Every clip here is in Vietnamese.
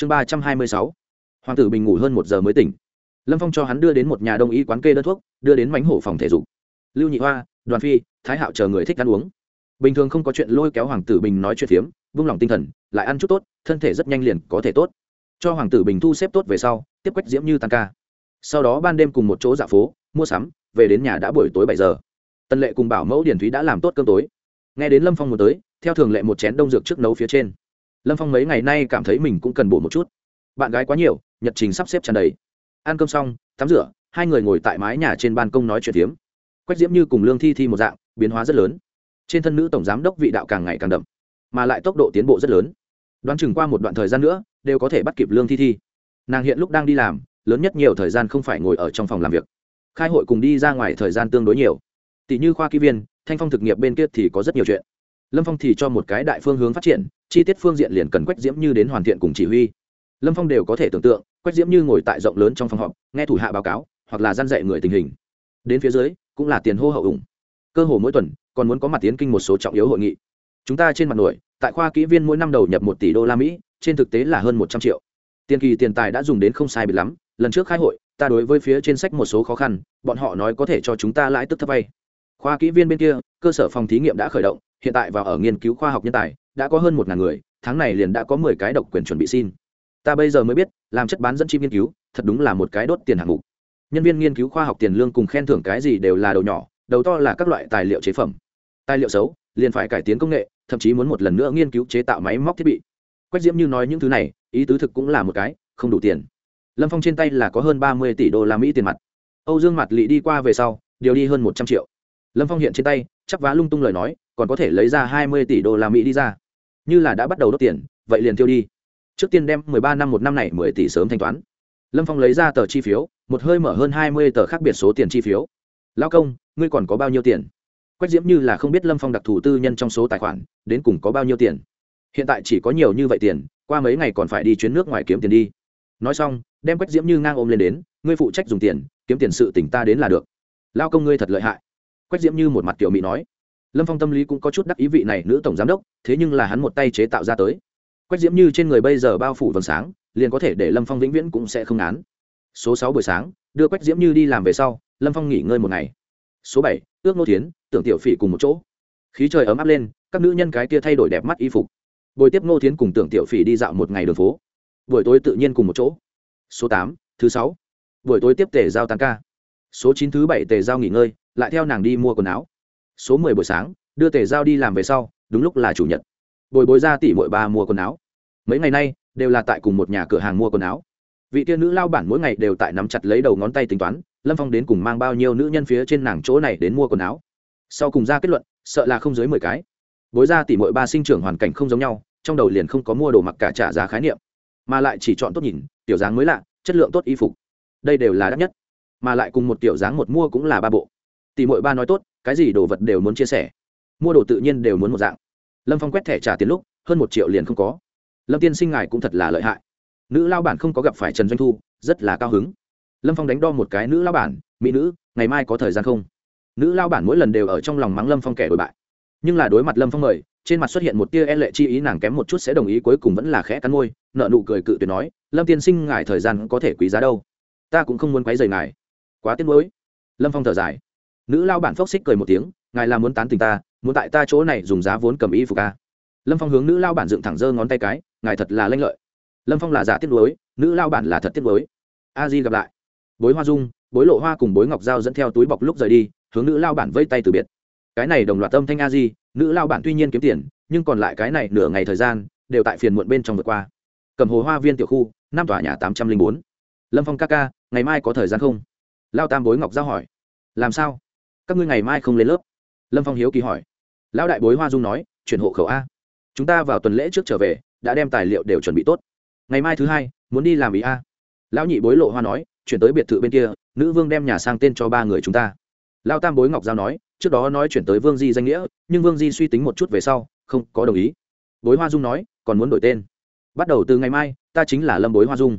chương ba trăm hai mươi sáu. Hoàng tử bình ngủ hơn một giờ mới tỉnh. Lâm phong cho hắn đưa đến một nhà đông y quán kê đơn thuốc, đưa đến mánh hổ phòng thể dục. Lưu nhị hoa, đoàn phi, thái hạo chờ người thích ăn uống. Bình thường không có chuyện lôi kéo hoàng tử bình nói chuyện phiếm, vung lòng tinh thần, lại ăn chút tốt, thân thể rất nhanh liền có thể tốt. Cho hoàng tử bình thu xếp tốt về sau, tiếp quách diễm như tăng ca. Sau đó ban đêm cùng một chỗ dạ phố, mua sắm, về đến nhà đã buổi tối bảy giờ. Tần lệ cùng bảo mẫu điển thúy đã làm tốt cơm tối. Nghe đến lâm phong một tới, theo thường lệ một chén đông dược trước nấu phía trên lâm phong mấy ngày nay cảm thấy mình cũng cần bổ một chút. Bạn gái quá nhiều, nhật trình sắp xếp tràn đầy. Ăn cơm xong, tắm rửa, hai người ngồi tại mái nhà trên ban công nói chuyện tiếm quách diễm như cùng lương thi thi một dạng, biến hóa rất lớn. Trên thân nữ tổng giám đốc vị đạo càng ngày càng đậm, mà lại tốc độ tiến bộ rất lớn. Đoán chừng qua một đoạn thời gian nữa, đều có thể bắt kịp lương thi thi. Nàng hiện lúc đang đi làm, lớn nhất nhiều thời gian không phải ngồi ở trong phòng làm việc. Khai hội cùng đi ra ngoài thời gian tương đối nhiều. Tỷ như khoa kỹ viên, thanh phong thực nghiệp bên kia thì có rất nhiều chuyện lâm phong thì cho một cái đại phương hướng phát triển, chi tiết phương diện liền cần quách diễm như đến hoàn thiện cùng chỉ huy. Lâm phong đều có thể tưởng tượng, quách diễm như ngồi tại rộng lớn trong phòng họp, nghe thủ hạ báo cáo, hoặc là gian dạy người tình hình. Đến phía dưới, cũng là tiền hô hậu ủng. Cơ hồ mỗi tuần, còn muốn có mặt tiến kinh một số trọng yếu hội nghị. Chúng ta trên mặt nổi, tại khoa kỹ viên mỗi năm đầu nhập một tỷ đô la mỹ, trên thực tế là hơn một trăm triệu. Tiền kỳ tiền tài đã dùng đến không sai biệt lắm, lần trước khai hội, ta đối với phía trên sách một số khó khăn, bọn họ nói có thể cho chúng ta lãi tức thấp vay. Khoa kỹ viên bên kia, cơ sở phòng thí nghiệm đã khởi động hiện tại và ở nghiên cứu khoa học nhân tài, đã có hơn một ngàn người, tháng này liền đã có mười cái độc quyền chuẩn bị xin. Ta bây giờ mới biết, làm chất bán dẫn chim nghiên cứu, thật đúng là một cái đốt tiền hạng mục. Nhân viên nghiên cứu khoa học tiền lương cùng khen thưởng cái gì đều là đầu nhỏ, đầu to là các loại tài liệu chế phẩm. Tài liệu xấu, liền phải cải tiến công nghệ, thậm chí muốn một lần nữa nghiên cứu chế tạo máy móc thiết bị. Quách diễm như nói những thứ này, ý tứ thực cũng là một cái, không đủ tiền. Lâm phong trên tay là có hơn ba mươi tỷ đô la mỹ tiền mặt. Âu dương mặt lị đi qua về sau, điều đi hơn một trăm triệu. Lâm phong hiện trên tay chắc vá lung tung lời nói còn có thể lấy ra hai mươi tỷ đô la mỹ đi ra. Như là đã bắt đầu đốt tiền, vậy liền tiêu đi. Trước tiên đem mười ba năm một năm này mười tỷ sớm thanh toán. Lâm phong lấy ra tờ chi phiếu, một hơi mở hơn hai mươi tờ khác biệt số tiền chi phiếu. Lao công, ngươi còn có bao nhiêu tiền? Quách diễm như là không biết lâm phong đặc thù tư nhân trong số tài khoản, đến cùng có bao nhiêu tiền. Hiện tại chỉ có nhiều như vậy tiền, qua mấy ngày còn phải đi chuyến nước ngoài kiếm tiền đi. Nói xong, đem quách diễm như ngang ôm lên đến, ngươi phụ trách dùng tiền, kiếm tiền sự tỉnh ta đến là được. Lao công ngươi thật lợi hại. Quách diễm như một mặt tiểu mỹ nói lâm phong tâm lý cũng có chút đắc ý vị này nữ tổng giám đốc, thế nhưng là hắn một tay chế tạo ra tới. Quách diễm như trên người bây giờ bao phủ vầng sáng, liền có thể để lâm phong vĩnh viễn cũng sẽ không án số sáu buổi sáng, đưa quách diễm như đi làm về sau, lâm phong nghỉ ngơi một ngày. Số bảy, ước nô tiến tưởng tiểu phỉ cùng một chỗ. Khí trời ấm áp lên, các nữ nhân cái kia thay đổi đẹp mắt y phục. Buổi tiếp nô tiến cùng tưởng tiểu phỉ đi dạo một ngày đường phố. Buổi tối tự nhiên cùng một chỗ. Số tám, thứ sáu. Buổi tối tiếp tề giao tăng ca. Số chín, thứ bảy, tề giao nghỉ ngơi, lại theo nàng đi mua quần áo số mười buổi sáng, đưa tề giao đi làm về sau, đúng lúc là chủ nhật. Bồi bối ra tỷ mỗi ba mua quần áo. Mấy ngày nay, đều là tại cùng một nhà cửa hàng mua quần áo. Vị tiên nữ lao bản mỗi ngày đều tại nắm chặt lấy đầu ngón tay tính toán, lâm phong đến cùng mang bao nhiêu nữ nhân phía trên nàng chỗ này đến mua quần áo. Sau cùng ra kết luận, sợ là không dưới mười cái. Bối ra tỷ mỗi ba sinh trưởng hoàn cảnh không giống nhau, trong đầu liền không có mua đồ mặc cả trả giá khái niệm. Mà lại chỉ chọn tốt nhìn, tiểu dáng mới lạ, chất lượng tốt y phục. Đây đều là đắt nhất. Mà lại cùng một tiểu dáng một mua cũng là ba bộ. Tỷ mỗi ba nói tốt cái gì đồ vật đều muốn chia sẻ. Mua đồ tự nhiên đều muốn một dạng. Lâm phong quét thẻ trả tiền lúc, hơn một triệu liền không có. Lâm tiên sinh ngài cũng thật là lợi hại. Nữ lao bản không có gặp phải trần doanh thu, rất là cao hứng. Lâm phong đánh đo một cái nữ lao bản, mỹ nữ, ngày mai có thời gian không? Nữ lao bản mỗi lần đều ở trong lòng mắng lâm phong kẻ đổi bại. Nhưng là đối mặt lâm phong mời, trên mặt xuất hiện một tia e lệ chi ý, nàng kém một chút sẽ đồng ý, cuối cùng vẫn là khẽ cắn môi nợ nụ cười cự tuyệt nói, lâm tiên sinh, ngài thời gian có thể quý giá đâu. Ta cũng không muốn quấy rầy ngài. Quá tiếc nuối. Lâm phong thở dài nữ lao bản phốc xích cười một tiếng, ngài là muốn tán tình ta, muốn tại ta chỗ này dùng giá vốn cầm y phục ca lâm phong hướng nữ lao bản dựng thẳng dơ ngón tay cái, ngài thật là lanh lợi. Lâm phong là giả tiết lối nữ lao bản là thật tiết lối a di gặp lại. Bối hoa dung, bối lộ hoa cùng bối ngọc dao dẫn theo túi bọc lúc rời đi, hướng nữ lao bản vây tay từ biệt. Cái này đồng loạt tâm thanh a di, nữ lao bản tuy nhiên kiếm tiền, nhưng còn lại cái này nửa ngày thời gian, đều tại phiền muộn bên trong vượt qua. Cầm hồ hoa viên tiểu khu, năm tòa nhà tám trăm linh bốn. Lâm phong ca ca, ngày mai có thời gian không? Lao tam bối ngọc giao hỏi. Làm sao? Các ngươi ngày mai không lên lớp? Lâm phong hiếu kỳ hỏi. Lão đại bối hoa dung nói, chuyển hộ khẩu a. Chúng ta vào tuần lễ trước trở về, đã đem tài liệu đều chuẩn bị tốt. Ngày mai thứ hai, muốn đi làm ý a. Lão nhị bối lộ hoa nói, chuyển tới biệt thự bên kia, nữ vương đem nhà sang tên cho ba người chúng ta. Lao tam bối ngọc giao nói, trước đó nói chuyển tới vương di danh nghĩa, nhưng vương di suy tính một chút về sau, không có đồng ý. Bối hoa dung nói, còn muốn đổi tên. Bắt đầu từ ngày mai, ta chính là lâm bối hoa dung.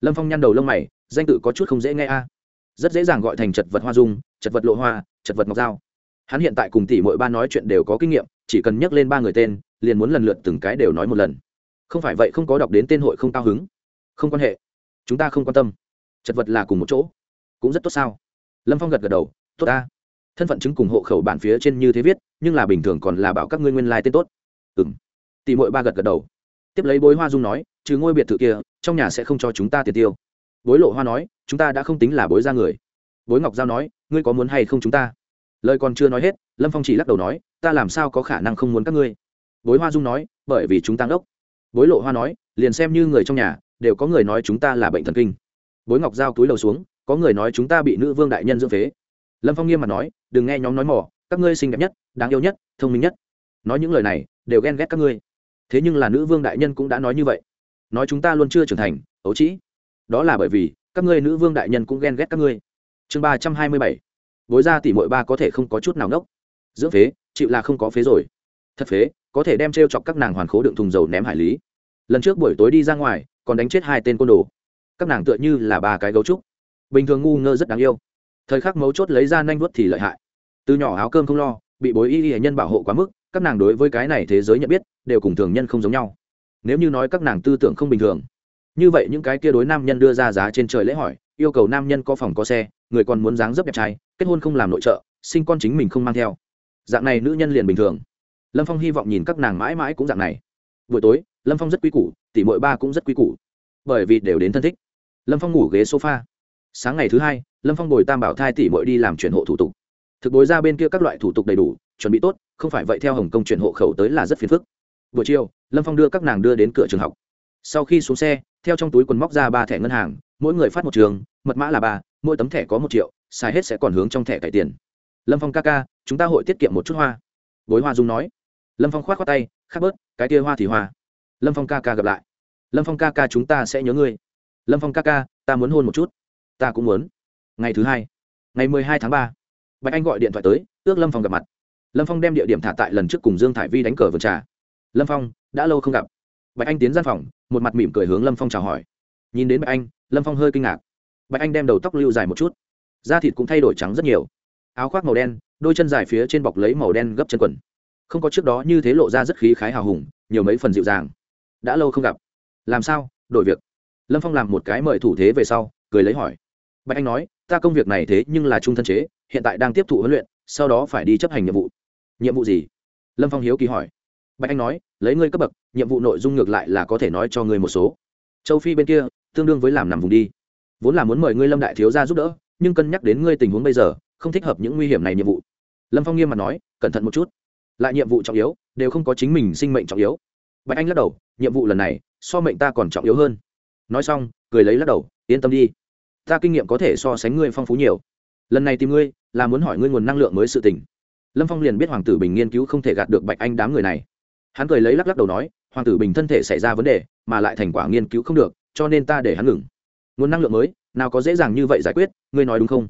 Lâm phong nhăn đầu lông mày, danh tự có chút không dễ nghe a rất dễ dàng gọi thành chật vật hoa dung, chật vật lộ hoa, chật vật ngọc dao. hắn hiện tại cùng tỷ mỗi ba nói chuyện đều có kinh nghiệm, chỉ cần nhắc lên ba người tên, liền muốn lần lượt từng cái đều nói một lần. Không phải vậy không có đọc đến tên hội không cao hứng. Không quan hệ. Chúng ta không quan tâm. Chật vật là cùng một chỗ. Cũng rất tốt sao? Lâm phong gật gật đầu, tốt ta thân phận chứng cùng hộ khẩu bản phía trên như thế viết, nhưng là bình thường còn là bảo các ngươi nguyên lai tên tốt. Ừ m tỷ mỗi ba gật gật đầu. Tiếp lấy bối hoa dung nói, trừ ngôi biệt thự kia, trong nhà sẽ không cho chúng ta tiền tiêu bối lộ hoa nói, chúng ta đã không tính là bối ra người. Bối ngọc giao nói, ngươi có muốn hay không chúng ta? Lời còn chưa nói hết, lâm phong chỉ lắc đầu nói, ta làm sao có khả năng không muốn các ngươi? Bối hoa dung nói, bởi vì chúng ta ngốc. Bối lộ hoa nói, liền xem như người trong nhà, đều có người nói chúng ta là bệnh thần kinh. Bối ngọc giao túi đầu xuống, có người nói chúng ta bị nữ vương đại nhân dưỡng phế. Lâm phong nghiêm mặt nói, đừng nghe nhóm nói mỏ, các ngươi xinh đẹp nhất, đáng yêu nhất, thông minh nhất. Nói những lời này, đều ghen ghét các ngươi. Thế nhưng là nữ vương đại nhân cũng đã nói như vậy. Nói chúng ta luôn chưa trưởng thành, ấu trĩ đó là bởi vì các ngươi nữ vương đại nhân cũng ghen ghét các ngươi. Chương ba trăm hai mươi bảy. Bối ra tỷ mội ba có thể không có chút nào ngốc dưỡng phế, chịu là không có phế rồi. Thật phế, có thể đem t r e o chọc các nàng hoàn khố đựng thùng dầu ném hải lý. Lần trước buổi tối đi ra ngoài, còn đánh chết hai tên côn đồ. Các nàng tựa như là ba cái gấu trúc. Bình thường ngu ngơ rất đáng yêu. Thời khắc mấu chốt lấy ra nanh vuốt thì lợi hại. Từ nhỏ áo cơm không lo, bị bối y y nhân bảo hộ quá mức, các nàng đối với cái này thế giới nhận biết, đều cùng thường nhân không giống nhau. Nếu như nói các nàng tư tưởng không bình thường như vậy những cái kia đối nam nhân đưa ra giá trên trời lễ hỏi, yêu cầu nam nhân có phòng có xe, người còn muốn dáng dấp đẹp trai, kết hôn không làm nội trợ, sinh con chính mình không mang theo. Dạng này nữ nhân liền bình thường. Lâm phong hy vọng nhìn các nàng mãi mãi cũng dạng này. Buổi tối, lâm phong rất quý củ tỷ mội ba cũng rất quý củ. Bởi vì đều đến thân thích. Lâm phong ngủ ghế sofa. Sáng ngày thứ hai, lâm phong bồi tam bảo thai tỷ mội đi làm chuyển hộ thủ tục. Thực bối ra bên kia các loại thủ tục đầy đủ, chuẩn bị tốt, không phải vậy theo hồng kông chuyển hộ khẩu tới là rất phiền phức. Buổi chiều, lâm phong đưa các nàng đưa đến cửa trường học. Sau khi xuống xe theo trong túi quần móc ra ba thẻ ngân hàng, mỗi người phát một trường, mật mã là ba, mỗi tấm thẻ có một triệu, xài hết sẽ còn hướng trong thẻ cải tiền. Lâm phong ca ca, chúng ta hội tiết kiệm một chút hoa. Bối hoa dung nói. Lâm phong k h o á t khoác tay, khắc bớt, cái kia hoa thì hoa. Lâm phong ca ca gặp lại. Lâm phong ca ca, chúng ta sẽ nhớ ngươi. Lâm phong ca ca, ta muốn hôn một chút. Ta cũng muốn. Ngày thứ hai, ngày mười hai tháng ba, bạch anh gọi điện thoại tới, ước lâm phong gặp mặt. Lâm phong đem địa điểm thả tại lần trước cùng dương thải vi đánh cờ vườn trà. Lâm phong, đã lâu không gặp. Bạch anh tiến gian phòng một mặt mỉm cười hướng lâm phong chào hỏi nhìn đến bạch anh lâm phong hơi kinh ngạc bạch anh đem đầu tóc lưu dài một chút da thịt cũng thay đổi trắng rất nhiều áo khoác màu đen đôi chân dài phía trên bọc lấy màu đen gấp chân quần không có trước đó như thế lộ ra rất khí khái hào hùng nhiều mấy phần dịu dàng đã lâu không gặp làm sao đổi việc lâm phong làm một cái mời thủ thế về sau cười lấy hỏi bạch anh nói ta công việc này thế nhưng là trung thân chế hiện tại đang tiếp thụ huấn luyện sau đó phải đi chấp hành nhiệm vụ nhiệm vụ gì lâm phong hiếu kỳ hỏi bạch anh nói, lấy ngươi cấp bậc, nhiệm vụ nội dung ngược lại là có thể nói cho ngươi một số. Châu phi bên kia, tương đương với làm nằm vùng đi. Vốn là muốn mời ngươi lâm đại thiếu ra giúp đỡ, nhưng cân nhắc đến ngươi tình huống bây giờ, không thích hợp những nguy hiểm này nhiệm vụ. Lâm phong nghiêm mặt nói, cẩn thận một chút. Lại nhiệm vụ trọng yếu, đều không có chính mình sinh mệnh trọng yếu. Bạch anh lắc đầu, nhiệm vụ lần này, so mệnh ta còn trọng yếu hơn. Nói xong, cười lấy lắc đầu, yên tâm đi. Ta kinh nghiệm có thể so sánh ngươi phong phú nhiều. Lần này tìm ngươi, là muốn hỏi ngươi nguồn năng lượng mới sự tình. Lâm phong liền biết hoàng tử bình nghiên cứu không thể gạt được bạch anh đám người này hắn cười lấy lắc lắc đầu nói, hoàng tử bình thân thể xảy ra vấn đề, mà lại thành quả nghiên cứu không được, cho nên ta để hắn ngừng. Nguồn năng lượng mới, nào có dễ dàng như vậy giải quyết, ngươi nói đúng không?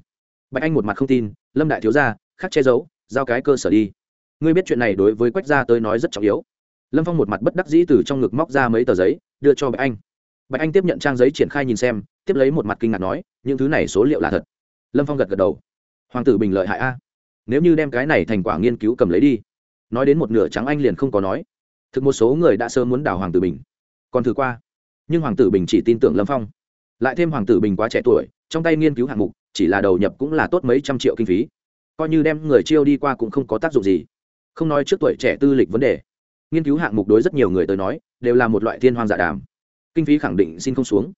Bạch anh một mặt không tin, lâm đại thiếu gia, khắc che giấu, giao cái cơ sở đi. Ngươi biết chuyện này đối với quách gia tới nói rất trọng yếu. Lâm phong một mặt bất đắc dĩ từ trong ngực móc ra mấy tờ giấy, đưa cho bạch anh. Bạch anh tiếp nhận trang giấy triển khai nhìn xem, tiếp lấy một mặt kinh ngạc nói, những thứ này số liệu là thật. Lâm phong gật gật đầu. Hoàng tử bình lợi hại a. Nếu như đem cái này thành quả nghiên cứu cầm lấy đi. Nói đến một nửa trắng anh liền không có nói thực một số người đã sớm muốn đào hoàng tử bình. Còn thử qua. Nhưng hoàng tử bình chỉ tin tưởng lâm phong. Lại thêm hoàng tử bình quá trẻ tuổi, trong tay nghiên cứu hạng mục, chỉ là đầu nhập cũng là tốt mấy trăm triệu kinh phí. Coi như đem người chiêu đi qua cũng không có tác dụng gì. Không nói trước tuổi trẻ tư lịch vấn đề. Nghiên cứu hạng mục đối rất nhiều người tới nói, đều là một loại thiên hoang dạ đàm. Kinh phí khẳng định xin không xuống.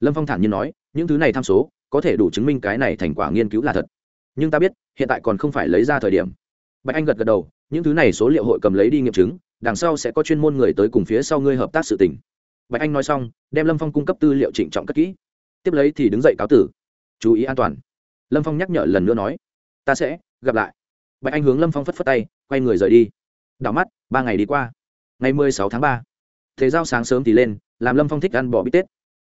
Lâm phong thản nhiên nói, những thứ này tham số, có thể đủ chứng minh cái này thành quả nghiên cứu là thật. Nhưng ta biết, hiện tại còn không phải lấy ra thời điểm. Bạch anh gật gật đầu, những thứ này số liệu hội cầm lấy đi nghiệm chứng đằng sau sẽ có chuyên môn người tới cùng phía sau ngươi hợp tác sự tình. Bạch anh nói xong, đem lâm phong cung cấp tư liệu trịnh trọng cất kỹ. Tiếp lấy thì đứng dậy cáo tử. Chú ý an toàn. Lâm phong nhắc nhở lần nữa nói, ta sẽ gặp lại. Bạch anh hướng lâm phong phất phất tay, quay người rời đi. Đảo mắt, ba ngày đi qua. Ngày mười sáu tháng ba, thế giao sáng sớm thì lên, làm lâm phong thích ăn bò bít tết.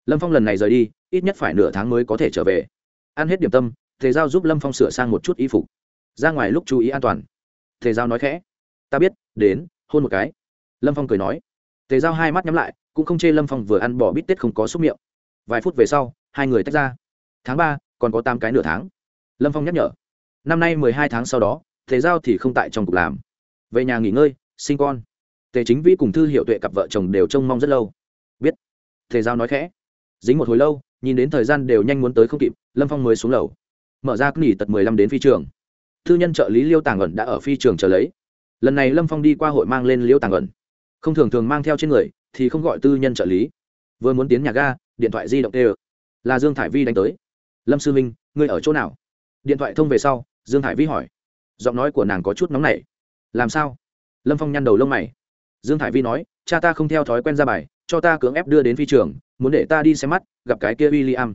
Lâm phong lần này rời đi, ít nhất phải nửa tháng mới có thể trở về. Ăn hết điểm tâm, thế giao giúp lâm phong sửa sang một chút y phục. Ra ngoài lúc chú ý an toàn. Thế giao nói khẽ, ta biết, đến hôn một cái. Lâm phong cười nói. Tề giao hai mắt nhắm lại, cũng không chê lâm phong vừa ăn bỏ bít tết không có xúc miệng. Vài phút về sau, hai người tách ra. Tháng ba, còn có tám cái nửa tháng. Lâm phong nhắc nhở. Năm nay mười hai tháng sau đó, tề giao thì không tại trong cục làm. Về nhà nghỉ ngơi, sinh con. Tề chính vĩ cùng thư hiệu tuệ cặp vợ chồng đều trông mong rất lâu. Biết. Tề giao nói khẽ. Dính một hồi lâu, nhìn đến thời gian đều nhanh muốn tới không kịp, lâm phong mới xuống lầu. Mở ra nghỉ tật mười lăm đến phi trường. Thư nhân trợ lý liêu tàng ẩn đã ở phi trường chờ lấy lần này lâm phong đi qua hội mang lên liễu tàng ẩn. Không thường thường mang theo trên người, thì không gọi tư nhân trợ lý. Vừa muốn tiến nhà ga, điện thoại di động tê là dương thải vi đánh tới. Lâm sư minh ngươi ở chỗ nào? Điện thoại thông về sau, dương thải vi hỏi. Giọng nói của nàng có chút nóng nảy. Làm sao? Lâm phong nhăn đầu lông mày. Dương thải vi nói, cha ta không theo thói quen ra bài, cho ta cưỡng ép đưa đến phi trường, muốn để ta đi xem mắt, gặp cái kia w i l l i am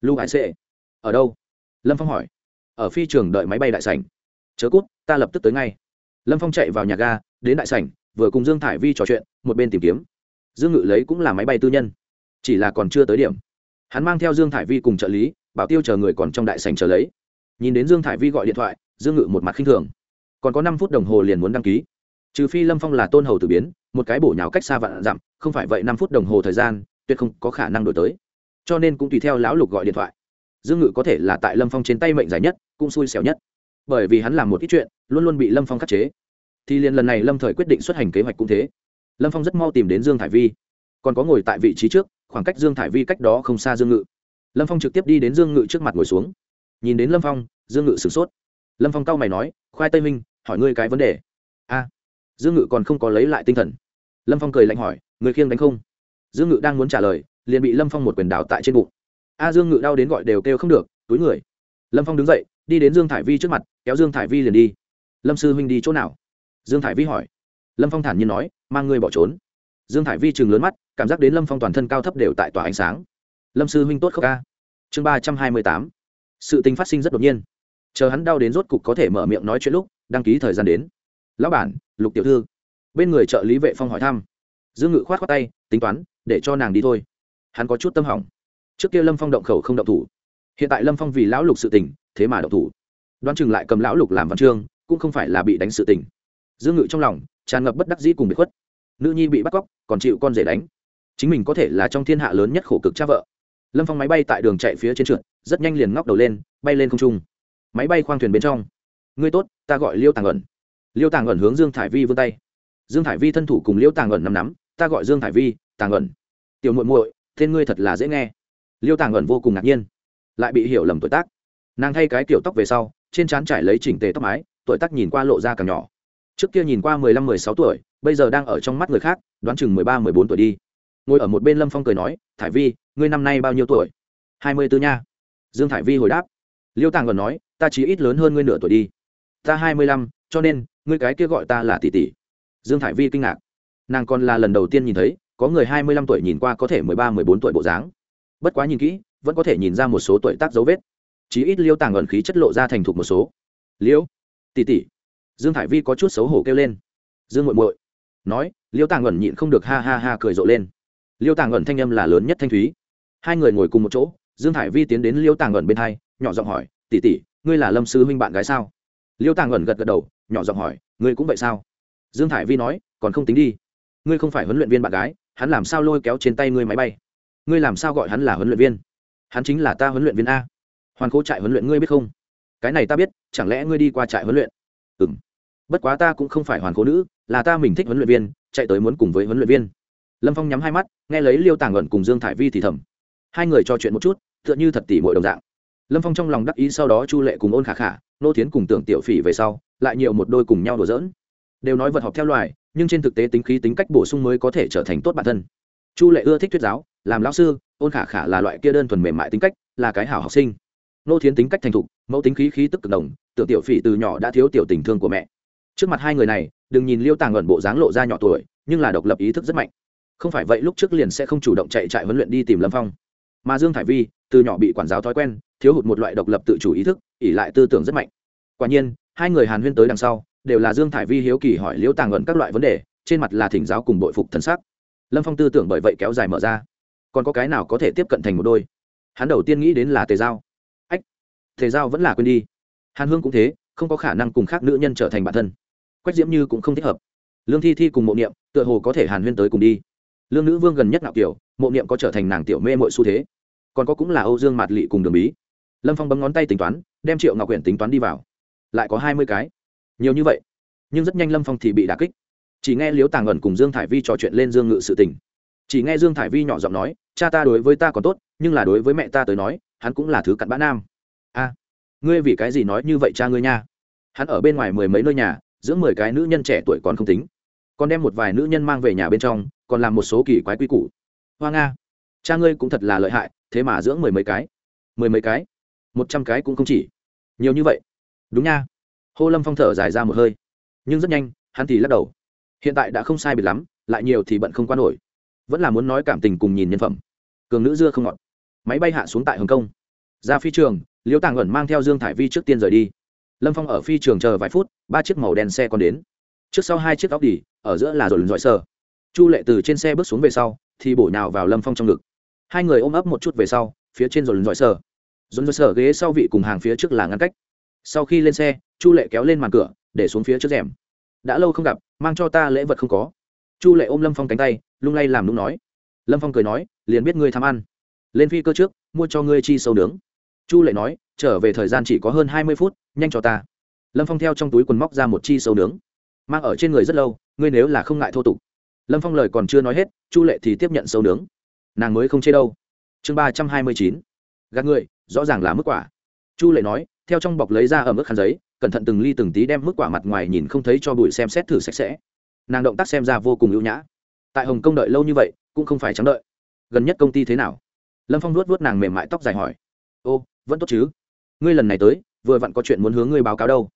lưu hải sệ. Ở đâu? Lâm phong hỏi. Ở phi trường đợi máy bay đại sảnh. Chớ cút, ta lập tức tới ngay lâm phong chạy vào nhà ga, đến đại sảnh, vừa cùng dương thải vi trò chuyện, một bên tìm kiếm. Dương ngự lấy cũng là máy bay tư nhân, chỉ là còn chưa tới điểm. Hắn mang theo dương thải vi cùng trợ lý, bảo tiêu chờ người còn trong đại sảnh chờ lấy. Nhìn đến dương thải vi gọi điện thoại, dương ngự một mặt khinh thường. Còn có năm phút đồng hồ liền muốn đăng ký. Trừ phi lâm phong là tôn hầu tử biến, một cái bổ nhào cách xa vạn dặm, không phải vậy năm phút đồng hồ thời gian, tuyệt không có khả năng đổi tới. Cho nên cũng tùy theo lão lục gọi điện thoại. Dương ngự có thể là tại lâm phong trên tay mệnh giải nhất, cũng xui xẻo nhất bởi vì hắn làm một ít chuyện, luôn luôn bị lâm phong khắc chế. Thì liền lần này lâm thời quyết định xuất hành kế hoạch cũng thế. Lâm phong rất mau tìm đến dương thải vi. Còn có ngồi tại vị trí trước, khoảng cách dương thải vi cách đó không xa dương ngự. Lâm phong trực tiếp đi đến dương ngự trước mặt ngồi xuống. Nhìn đến lâm phong, dương ngự sửng sốt. Lâm phong cau mày nói, khoai tây minh, hỏi ngươi cái vấn đề. A. Dương ngự còn không có lấy lại tinh thần. Lâm phong cười lạnh hỏi, người khiêng đánh không? Dương ngự đang muốn trả lời, liền bị lâm phong một quyền đào tại trên bụng. A, dương ngự đau đến gọi đều kêu không được, túi người. Lâm phong đứng dậy đi đến dương thải vi trước mặt, kéo dương thải vi liền đi. Lâm sư huynh đi chỗ nào? Dương thải vi hỏi. Lâm phong thản nhiên nói, mang ngươi bỏ trốn. Dương thải vi chừng lớn mắt, cảm giác đến lâm phong toàn thân cao thấp đều tại tòa ánh sáng. Lâm sư huynh tốt không ca. Chương ba trăm hai mươi tám. Sự tình phát sinh rất đột nhiên. Chờ hắn đau đến rốt cục có thể mở miệng nói chuyện lúc, đăng ký thời gian đến. Lão bản, lục tiểu thư. Bên người trợ lý vệ phong hỏi thăm. Dương ngự khoát khoát tay, tính toán, để cho nàng đi thôi. Hắn có chút tâm hỏng. Trước kia lâm phong động khẩu không động thủ. Hiện tại lâm phong vì lão lục sự tình thế mà độc thủ. Đoán chừng lại cầm lão lục làm văn chương, cũng không phải là bị đánh sự tình. Dương ngự trong lòng tràn ngập bất đắc dĩ cùng bị khuất. Nữ nhi bị bắt cóc, còn chịu con rể đánh. Chính mình có thể là trong thiên hạ lớn nhất khổ cực cha vợ. Lâm phong máy bay tại đường chạy phía trên trượt, rất nhanh liền ngóc đầu lên, bay lên không trung. Máy bay khoang thuyền bên trong. Ngươi tốt, ta gọi liêu tàng ẩn. Liêu tàng ẩn hướng dương thải vi vươn tay. Dương thải vi thân thủ cùng liêu tàng ẩn nắm nắm, ta gọi dương thải vi, tàng ẩn. Tiểu muội muội, tên ngươi thật là dễ nghe. Liêu tàng ẩn vô cùng ngạc nhiên, lại bị hiểu lầm tuổi tác nàng thay cái kiểu tóc về sau, trên trán trải lấy chỉnh tề tóc mái, tuổi tác nhìn qua lộ ra càng nhỏ. Trước kia nhìn qua mười lăm, mười sáu tuổi, bây giờ đang ở trong mắt người khác, đoán chừng mười ba, mười bốn tuổi đi. Ngồi ở một bên lâm phong cười nói, thải vi, ngươi năm nay bao nhiêu tuổi? Hai mươi bốn nha. Dương thải vi hồi đáp. Liêu tàng còn nói, ta chỉ ít lớn hơn ngươi nửa tuổi đi. Ta hai mươi lăm, cho nên, ngươi cái kia gọi ta là tỷ tỷ. Dương thải vi kinh ngạc. Nàng còn là lần đầu tiên nhìn thấy, có người hai mươi lăm tuổi nhìn qua có thể mười ba, mười bốn tuổi bộ dáng. Bất quá nhìn kỹ, vẫn có thể nhìn ra một số tuổi tác dấu vết chí ít liêu tàng ẩn khí chất lộ ra thành thục một số. Liêu, tỷ tỷ. Dương thải vi có chút xấu hổ kêu lên. Dương muội muội. Nói, liêu tàng ẩn nhịn không được ha ha ha cười rộ lên. Liêu tàng ẩn thanh âm là lớn nhất thanh thúy. Hai người ngồi cùng một chỗ, dương thải vi tiến đến liêu tàng ẩn bên hai, nhỏ giọng hỏi, tỷ tỷ, ngươi là lâm sư huynh bạn gái sao? Liêu tàng ẩn gật gật đầu, nhỏ giọng hỏi, ngươi cũng vậy sao? Dương thải vi nói, còn không tính đi. Ngươi không phải huấn luyện viên bạn gái, hắn làm sao lôi kéo trên tay ngươi máy bay? Ngươi làm sao gọi hắn là huấn luyện viên? Hắn chính là ta huấn luyện viên a hoàn cố trại huấn luyện ngươi biết không? Cái này ta biết, chẳng lẽ ngươi đi qua trại huấn luyện? Ừ m bất quá ta cũng không phải hoàn cố nữ, là ta mình thích huấn luyện viên, chạy tới muốn cùng với huấn luyện viên. Lâm phong nhắm hai mắt, nghe lấy liêu tàng ẩn cùng dương thải vi thì thầm. Hai người trò chuyện một chút, tựa như thật tỉ mọi đồng dạng. Lâm phong trong lòng đắc ý sau đó chu lệ cùng ôn khả khả, nô thiến cùng tưởng tiểu phỉ về sau, lại nhiều một đôi cùng nhau đùa dỡn đều nói vật học theo loài, nhưng trên thực tế tính khí, tính cách bổ sung mới có thể trở thành tốt bản thân. Chu lệ ưa thích thuyết giáo, làm lão sư, ôn khả khả là loại kia đơn thuần mềm mại tính cách, là cái hảo học sinh nô thiến tính cách thành thục, mẫu tính khí khí tức cực đồng tưởng tiểu phỉ từ nhỏ đã thiếu tiểu tình thương của mẹ. Trước mặt hai người này, đừng nhìn liêu tàng ẩn bộ dáng lộ ra nhỏ tuổi, nhưng là độc lập ý thức rất mạnh. Không phải vậy lúc trước liền sẽ không chủ động chạy trại huấn luyện đi tìm lâm phong. Mà dương thải vi, từ nhỏ bị quản giáo thói quen, thiếu hụt một loại độc lập tự chủ ý thức ỉ lại tư tưởng rất mạnh. Quả nhiên, hai người hàn huyên tới đằng sau, đều là dương thải vi hiếu kỳ hỏi liễu tàng ẩn các loại vấn đề, trên mặt là thỉnh giáo cùng bội phục thân xác lâm phong tư tưởng bởi vậy kéo dài mở ra. Còn có cái nào có thể tiếp cận thành một đôi? Hắn đầu tiên nghĩ đến là tề giao thể giao vẫn là quên đi. Hàn hương cũng thế, không có khả năng cùng khác nữ nhân trở thành bản thân. Quách diễm như cũng không thích hợp. Lương thi thi cùng mộ niệm, tựa hồ có thể hàn huyên tới cùng đi. Lương nữ vương gần nhất ngạo kiểu, mộ niệm có trở thành nàng tiểu mê mọi xu thế. Còn có cũng là âu dương mạt lị cùng đường bí. Lâm phong bấm ngón tay tính toán, đem triệu ngọc quyển tính toán đi vào. Lại có hai mươi cái. Nhiều như vậy. Nhưng rất nhanh lâm phong thì bị đà kích. Chỉ nghe liếu tàng ẩn cùng dương thải vi trò chuyện lên dương ngự sự tình. Chỉ nghe dương thải vi nhỏ giọng nói, cha ta đối với ta còn tốt, nhưng là đối với mẹ ta tới nói, hắn cũng là thứ cặn bã nam a, ngươi vì cái gì nói như vậy cha ngươi nha? Hắn ở bên ngoài mười mấy nơi nhà dưỡng mười cái nữ nhân trẻ tuổi còn không tính. Còn đem một vài nữ nhân mang về nhà bên trong, còn làm một số kỳ quái quy củ. Hoa nga, cha ngươi cũng thật là lợi hại, thế mà dưỡng mười mấy cái. Mười mấy cái? Một trăm cái cũng không chỉ. Nhiều như vậy. Đúng nha. Hô lâm phong thở dài ra một hơi. Nhưng rất nhanh, hắn thì lắc đầu. Hiện tại đã không sai biệt lắm, lại nhiều thì bận không qua nổi. Vẫn là muốn nói cảm tình cùng nhìn nhân phẩm. Cường nữ dưa không ngọt. Máy bay hạ xuống tại hồng kông. Ra phi trường liễu tàng ẩn mang theo dương thải vi trước tiên rời đi. Lâm phong ở phi trường chờ vài phút, ba chiếc màu đen xe còn đến. Trước sau hai chiếc óc đỉ ở giữa là rồi dọi sờ. Chu lệ từ trên xe bước xuống về sau, thì bổ nhào vào lâm phong trong ngực. Hai người ôm ấp một chút về sau, phía trên rồi dọi sờ. Dồn dọi sờ ghế sau vị cùng hàng phía trước là ngăn cách. Sau khi lên xe, chu lệ kéo lên màn cửa, để xuống phía trước rèm. Đã lâu không gặp, mang cho ta lễ vật không có. Chu lệ ôm lâm phong cánh tay, lung lay làm đúng nói. Lâm phong cười nói, liền biết ngươi tham ăn. Lên phi cơ trước, mua cho ngươi chi sâu nướng chu lệ nói, trở về thời gian chỉ có hơn hai mươi phút, nhanh cho ta. Lâm phong theo trong túi quần móc ra một chi sâu nướng, mang ở trên người rất lâu, ngươi nếu là không ngại thô tục. Lâm phong lời còn chưa nói hết, chu lệ thì tiếp nhận sâu nướng. Nàng mới không chê đâu. Chương ba trăm hai mươi chín. Gạt người, rõ ràng là mức quả. Chu lệ nói, theo trong bọc lấy ra ở mức khăn giấy, cẩn thận từng ly từng tí đem mức quả mặt ngoài nhìn không thấy cho bụi xem xét thử sạch sẽ. Nàng động tác xem ra vô cùng ưu nhã. Tại hồng kông đợi lâu như vậy, cũng không phải trắng đợi. Gần nhất công ty thế nào? Lâm phong nuốt vuốt nàng mềm mại tóc dài hỏi ô, vẫn tốt chứ. Ngươi lần này tới, vừa vặn có chuyện muốn hướng ngươi báo cáo đâu.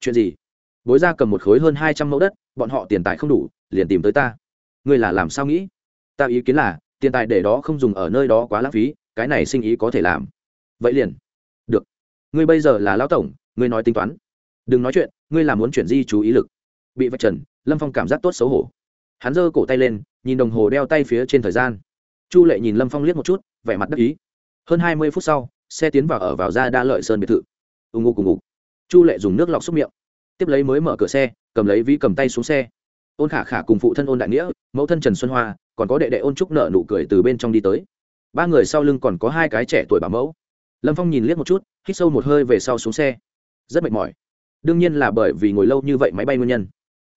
Chuyện gì? Bối ra cầm một khối hơn hai trăm mẫu đất, bọn họ tiền tài không đủ, liền tìm tới ta. Ngươi là làm sao nghĩ? Ta ý kiến là, tiền tài để đó không dùng ở nơi đó quá lãng phí, cái này sinh ý có thể làm. Vậy liền. Được. Ngươi bây giờ là lão tổng, ngươi nói tính toán. Đừng nói chuyện, ngươi là muốn chuyển di chú ý lực. Bị vạch trần, lâm phong cảm giác tốt xấu hổ. Hắn giơ cổ tay lên, nhìn đồng hồ đeo tay phía trên thời gian. Chu lệ nhìn lâm phong liếc một chút, vẻ mặt đắc ý. Hơn hai mươi phút sau xe tiến vào ở vào ra đa lợi sơn biệt thự. Ưng ngô cùng ngủ chu lệ dùng nước lọc xúc miệng. Tiếp lấy mới mở cửa xe, cầm lấy ví cầm tay xuống xe. Ôn khả khả cùng phụ thân ôn đại nghĩa, mẫu thân trần xuân hoa, còn có đệ đệ ôn trúc nợ nụ cười từ bên trong đi tới. Ba người sau lưng còn có hai cái trẻ tuổi bảo mẫu. Lâm phong nhìn liếc một chút, hít sâu một hơi về sau xuống xe. Rất mệt mỏi. Đương nhiên là bởi vì ngồi lâu như vậy máy bay nguyên nhân.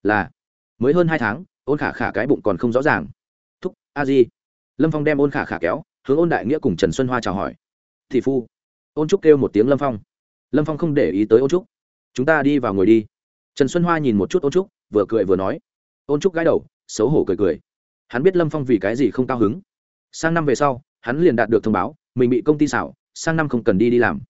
Là, mới hơn hai tháng, ôn khả khả cái bụng còn không rõ ràng. Thúc, a di. Lâm phong đem ôn khả khả kéo, hướng ôn đại nghĩa cùng trần xuân hoa chào hỏi thị phu. Ôn trúc kêu một tiếng lâm phong. Lâm phong không để ý tới ôn trúc. Chúng ta đi vào ngồi đi. Trần xuân hoa nhìn một chút ôn trúc, vừa cười vừa nói. Ôn trúc gái đầu, xấu hổ cười cười. Hắn biết lâm phong vì cái gì không cao hứng. Sang năm về sau, hắn liền đạt được thông báo, mình bị công ty xảo, sang năm không cần đi đi làm.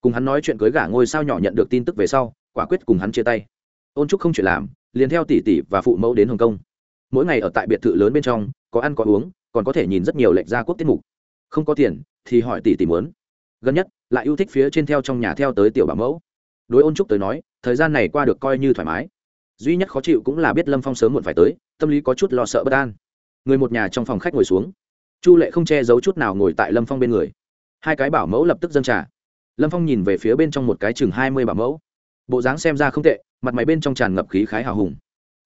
Cùng hắn nói chuyện cưới gả ngôi sao nhỏ nhận được tin tức về sau, quả quyết cùng hắn chia tay. Ôn trúc không chuyện làm, liền theo tỷ tỷ và phụ mẫu đến hồng kông. Mỗi ngày ở tại biệt thự lớn bên trong, có ăn có uống, còn có thể nhìn rất nhiều lệnh gia quốc tiết mục. Không có tiền, thì hỏi tỷ tỷ muốn gần nhất, lại yêu thích phía trên theo trong nhà theo tới tiểu bảo mẫu. Đối ôn trúc tới nói, thời gian này qua được coi như thoải mái. Duy nhất khó chịu cũng là biết lâm phong sớm muộn phải tới, tâm lý có chút lo sợ bất an. Người một nhà trong phòng khách ngồi xuống. Chu lệ không che giấu chút nào ngồi tại lâm phong bên người. Hai cái bảo mẫu lập tức dâng trà. Lâm phong nhìn về phía bên trong một cái chừng hai mươi bảo mẫu. Bộ dáng xem ra không tệ, mặt mày bên trong tràn ngập khí khái hào hùng.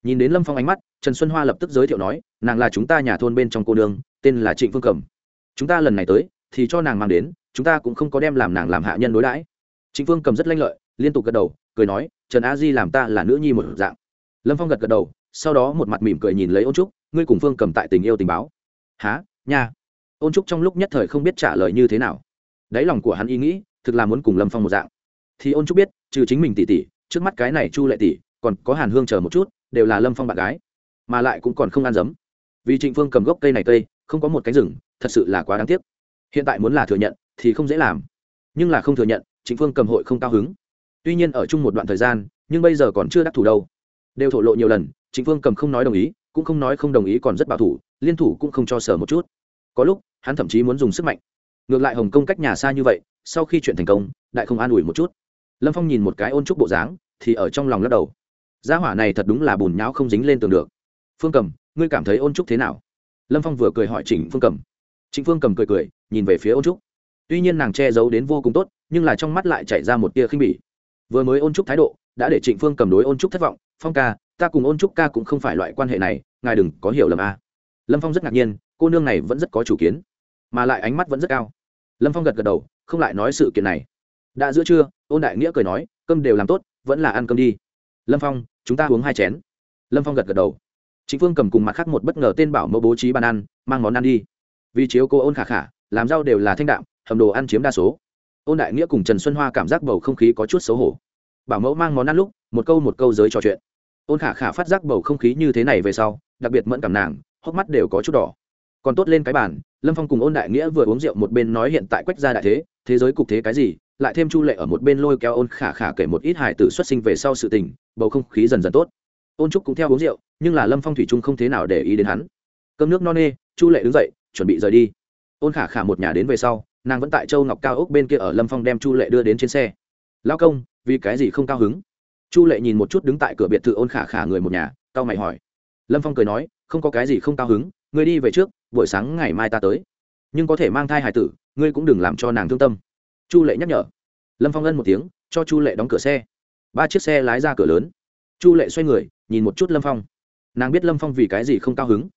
Nhìn đến lâm phong ánh mắt, trần xuân hoa lập tức giới thiệu nói, nàng là chúng ta nhà thôn bên trong cô nương, tên là trịnh phương cầm. Chúng ta lần này tới thì cho nàng mang đến, chúng ta cũng không có đem làm nàng làm hạ nhân đối đãi. Chính phương cầm rất lanh lợi, liên tục gật đầu, cười nói, trần a di làm ta là nữ nhi một dạng. Lâm phong gật gật đầu, sau đó một mặt mỉm cười nhìn lấy ôn trúc, ngươi cùng phương cầm tại tình yêu tình báo. Há nha. Ôn trúc trong lúc nhất thời không biết trả lời như thế nào. Đáy lòng của hắn ý nghĩ, thực là muốn cùng lâm phong một dạng. Thì ôn trúc biết, trừ chính mình tỷ tỷ, trước mắt cái này chu lệ tỷ, còn có hàn hương chờ một chút, đều là lâm phong bạn gái. Mà lại cũng còn không ăn dấm. Vì trịnh phương cầm gốc cây này cây, không có một cánh rừng, thật sự là quá đáng tiếc hiện tại muốn là thừa nhận, thì không dễ làm. Nhưng là không thừa nhận chính phương cầm hội không cao hứng. Tuy nhiên ở chung một đoạn thời gian, nhưng bây giờ còn chưa đắc thủ đâu. Đều thổ lộ nhiều lần chính phương cầm không nói đồng ý, cũng không nói không đồng ý còn rất bảo thủ, liên thủ cũng không cho sở một chút. Có lúc, hắn thậm chí muốn dùng sức mạnh. Ngược lại hồng kông cách nhà xa như vậy, sau khi chuyện thành công, đại không an ủi một chút. Lâm phong nhìn một cái ôn trúc bộ dáng, thì ở trong lòng lắc đầu. Gia hỏa này thật đúng là bùn nhão không dính lên tường được. Phương cầm, ngươi cảm thấy ôn trúc thế nào? Lâm phong vừa cười hỏi chỉnh phương cầm trịnh phương cầm cười cười, nhìn về phía ôn trúc. Tuy nhiên nàng che giấu đến vô cùng tốt, nhưng là trong mắt lại chảy ra một tia khinh bỉ. Vừa mới ôn trúc thái độ, đã để trịnh phương cầm đối ôn trúc thất vọng. Phong ca, ta cùng ôn trúc ca cũng không phải loại quan hệ này, ngài đừng có hiểu lầm a. Lâm phong rất ngạc nhiên, cô nương này vẫn rất có chủ kiến, mà lại ánh mắt vẫn rất cao. Lâm phong gật gật đầu, không lại nói sự kiện này. Đã giữa trưa, ôn đại nghĩa cười nói, cơm đều làm tốt, vẫn là ăn cơm đi. Lâm phong, chúng ta uống hai chén. Lâm phong gật gật đầu. Chính phương cầm cùng mặt khác một bất ngờ tên bảo mẫu bố trí bàn ăn, mang món ăn đi vì chiếu cô ôn khả khả, làm rau đều là thanh đạm, hầm đồ ăn chiếm đa số. Ôn đại nghĩa cùng trần xuân hoa cảm giác bầu không khí có chút xấu hổ. Bảo mẫu mang món ăn lúc, một câu một câu giới trò chuyện. Ôn khả khả phát giác bầu không khí như thế này về sau, đặc biệt mẫn cảm nàng, hốc mắt đều có chút đỏ. Còn tốt lên cái bàn, lâm phong cùng ôn đại nghĩa vừa uống rượu một bên nói hiện tại quách gia đại thế thế giới cục thế cái gì, lại thêm chu lệ ở một bên lôi kéo ôn khả khả kể một ít hài tử xuất sinh về sau sự tình, bầu không khí dần dần tốt. Ôn trúc cũng theo uống rượu, nhưng là lâm phong thủy trung không thế nào để ý đến hắn. Cơm nước no nê, chu lệ đứng dậy chuẩn bị rời đi. Ôn khả khả một nhà đến về sau, nàng vẫn tại châu ngọc cao ốc bên kia ở lâm phong đem chu lệ đưa đến trên xe. Lao công, vì cái gì không cao hứng? Chu lệ nhìn một chút đứng tại cửa biệt thự ôn khả khả người một nhà, cao mày hỏi. Lâm phong cười nói, không có cái gì không cao hứng, ngươi đi về trước, buổi sáng ngày mai ta tới. Nhưng có thể mang thai hải tử, ngươi cũng đừng làm cho nàng thương tâm. Chu lệ nhắc nhở. Lâm phong ân một tiếng, cho chu lệ đóng cửa xe. Ba chiếc xe lái ra cửa lớn. Chu lệ xoay người, nhìn một chút lâm phong. Nàng biết lâm phong vì cái gì không cao hứng.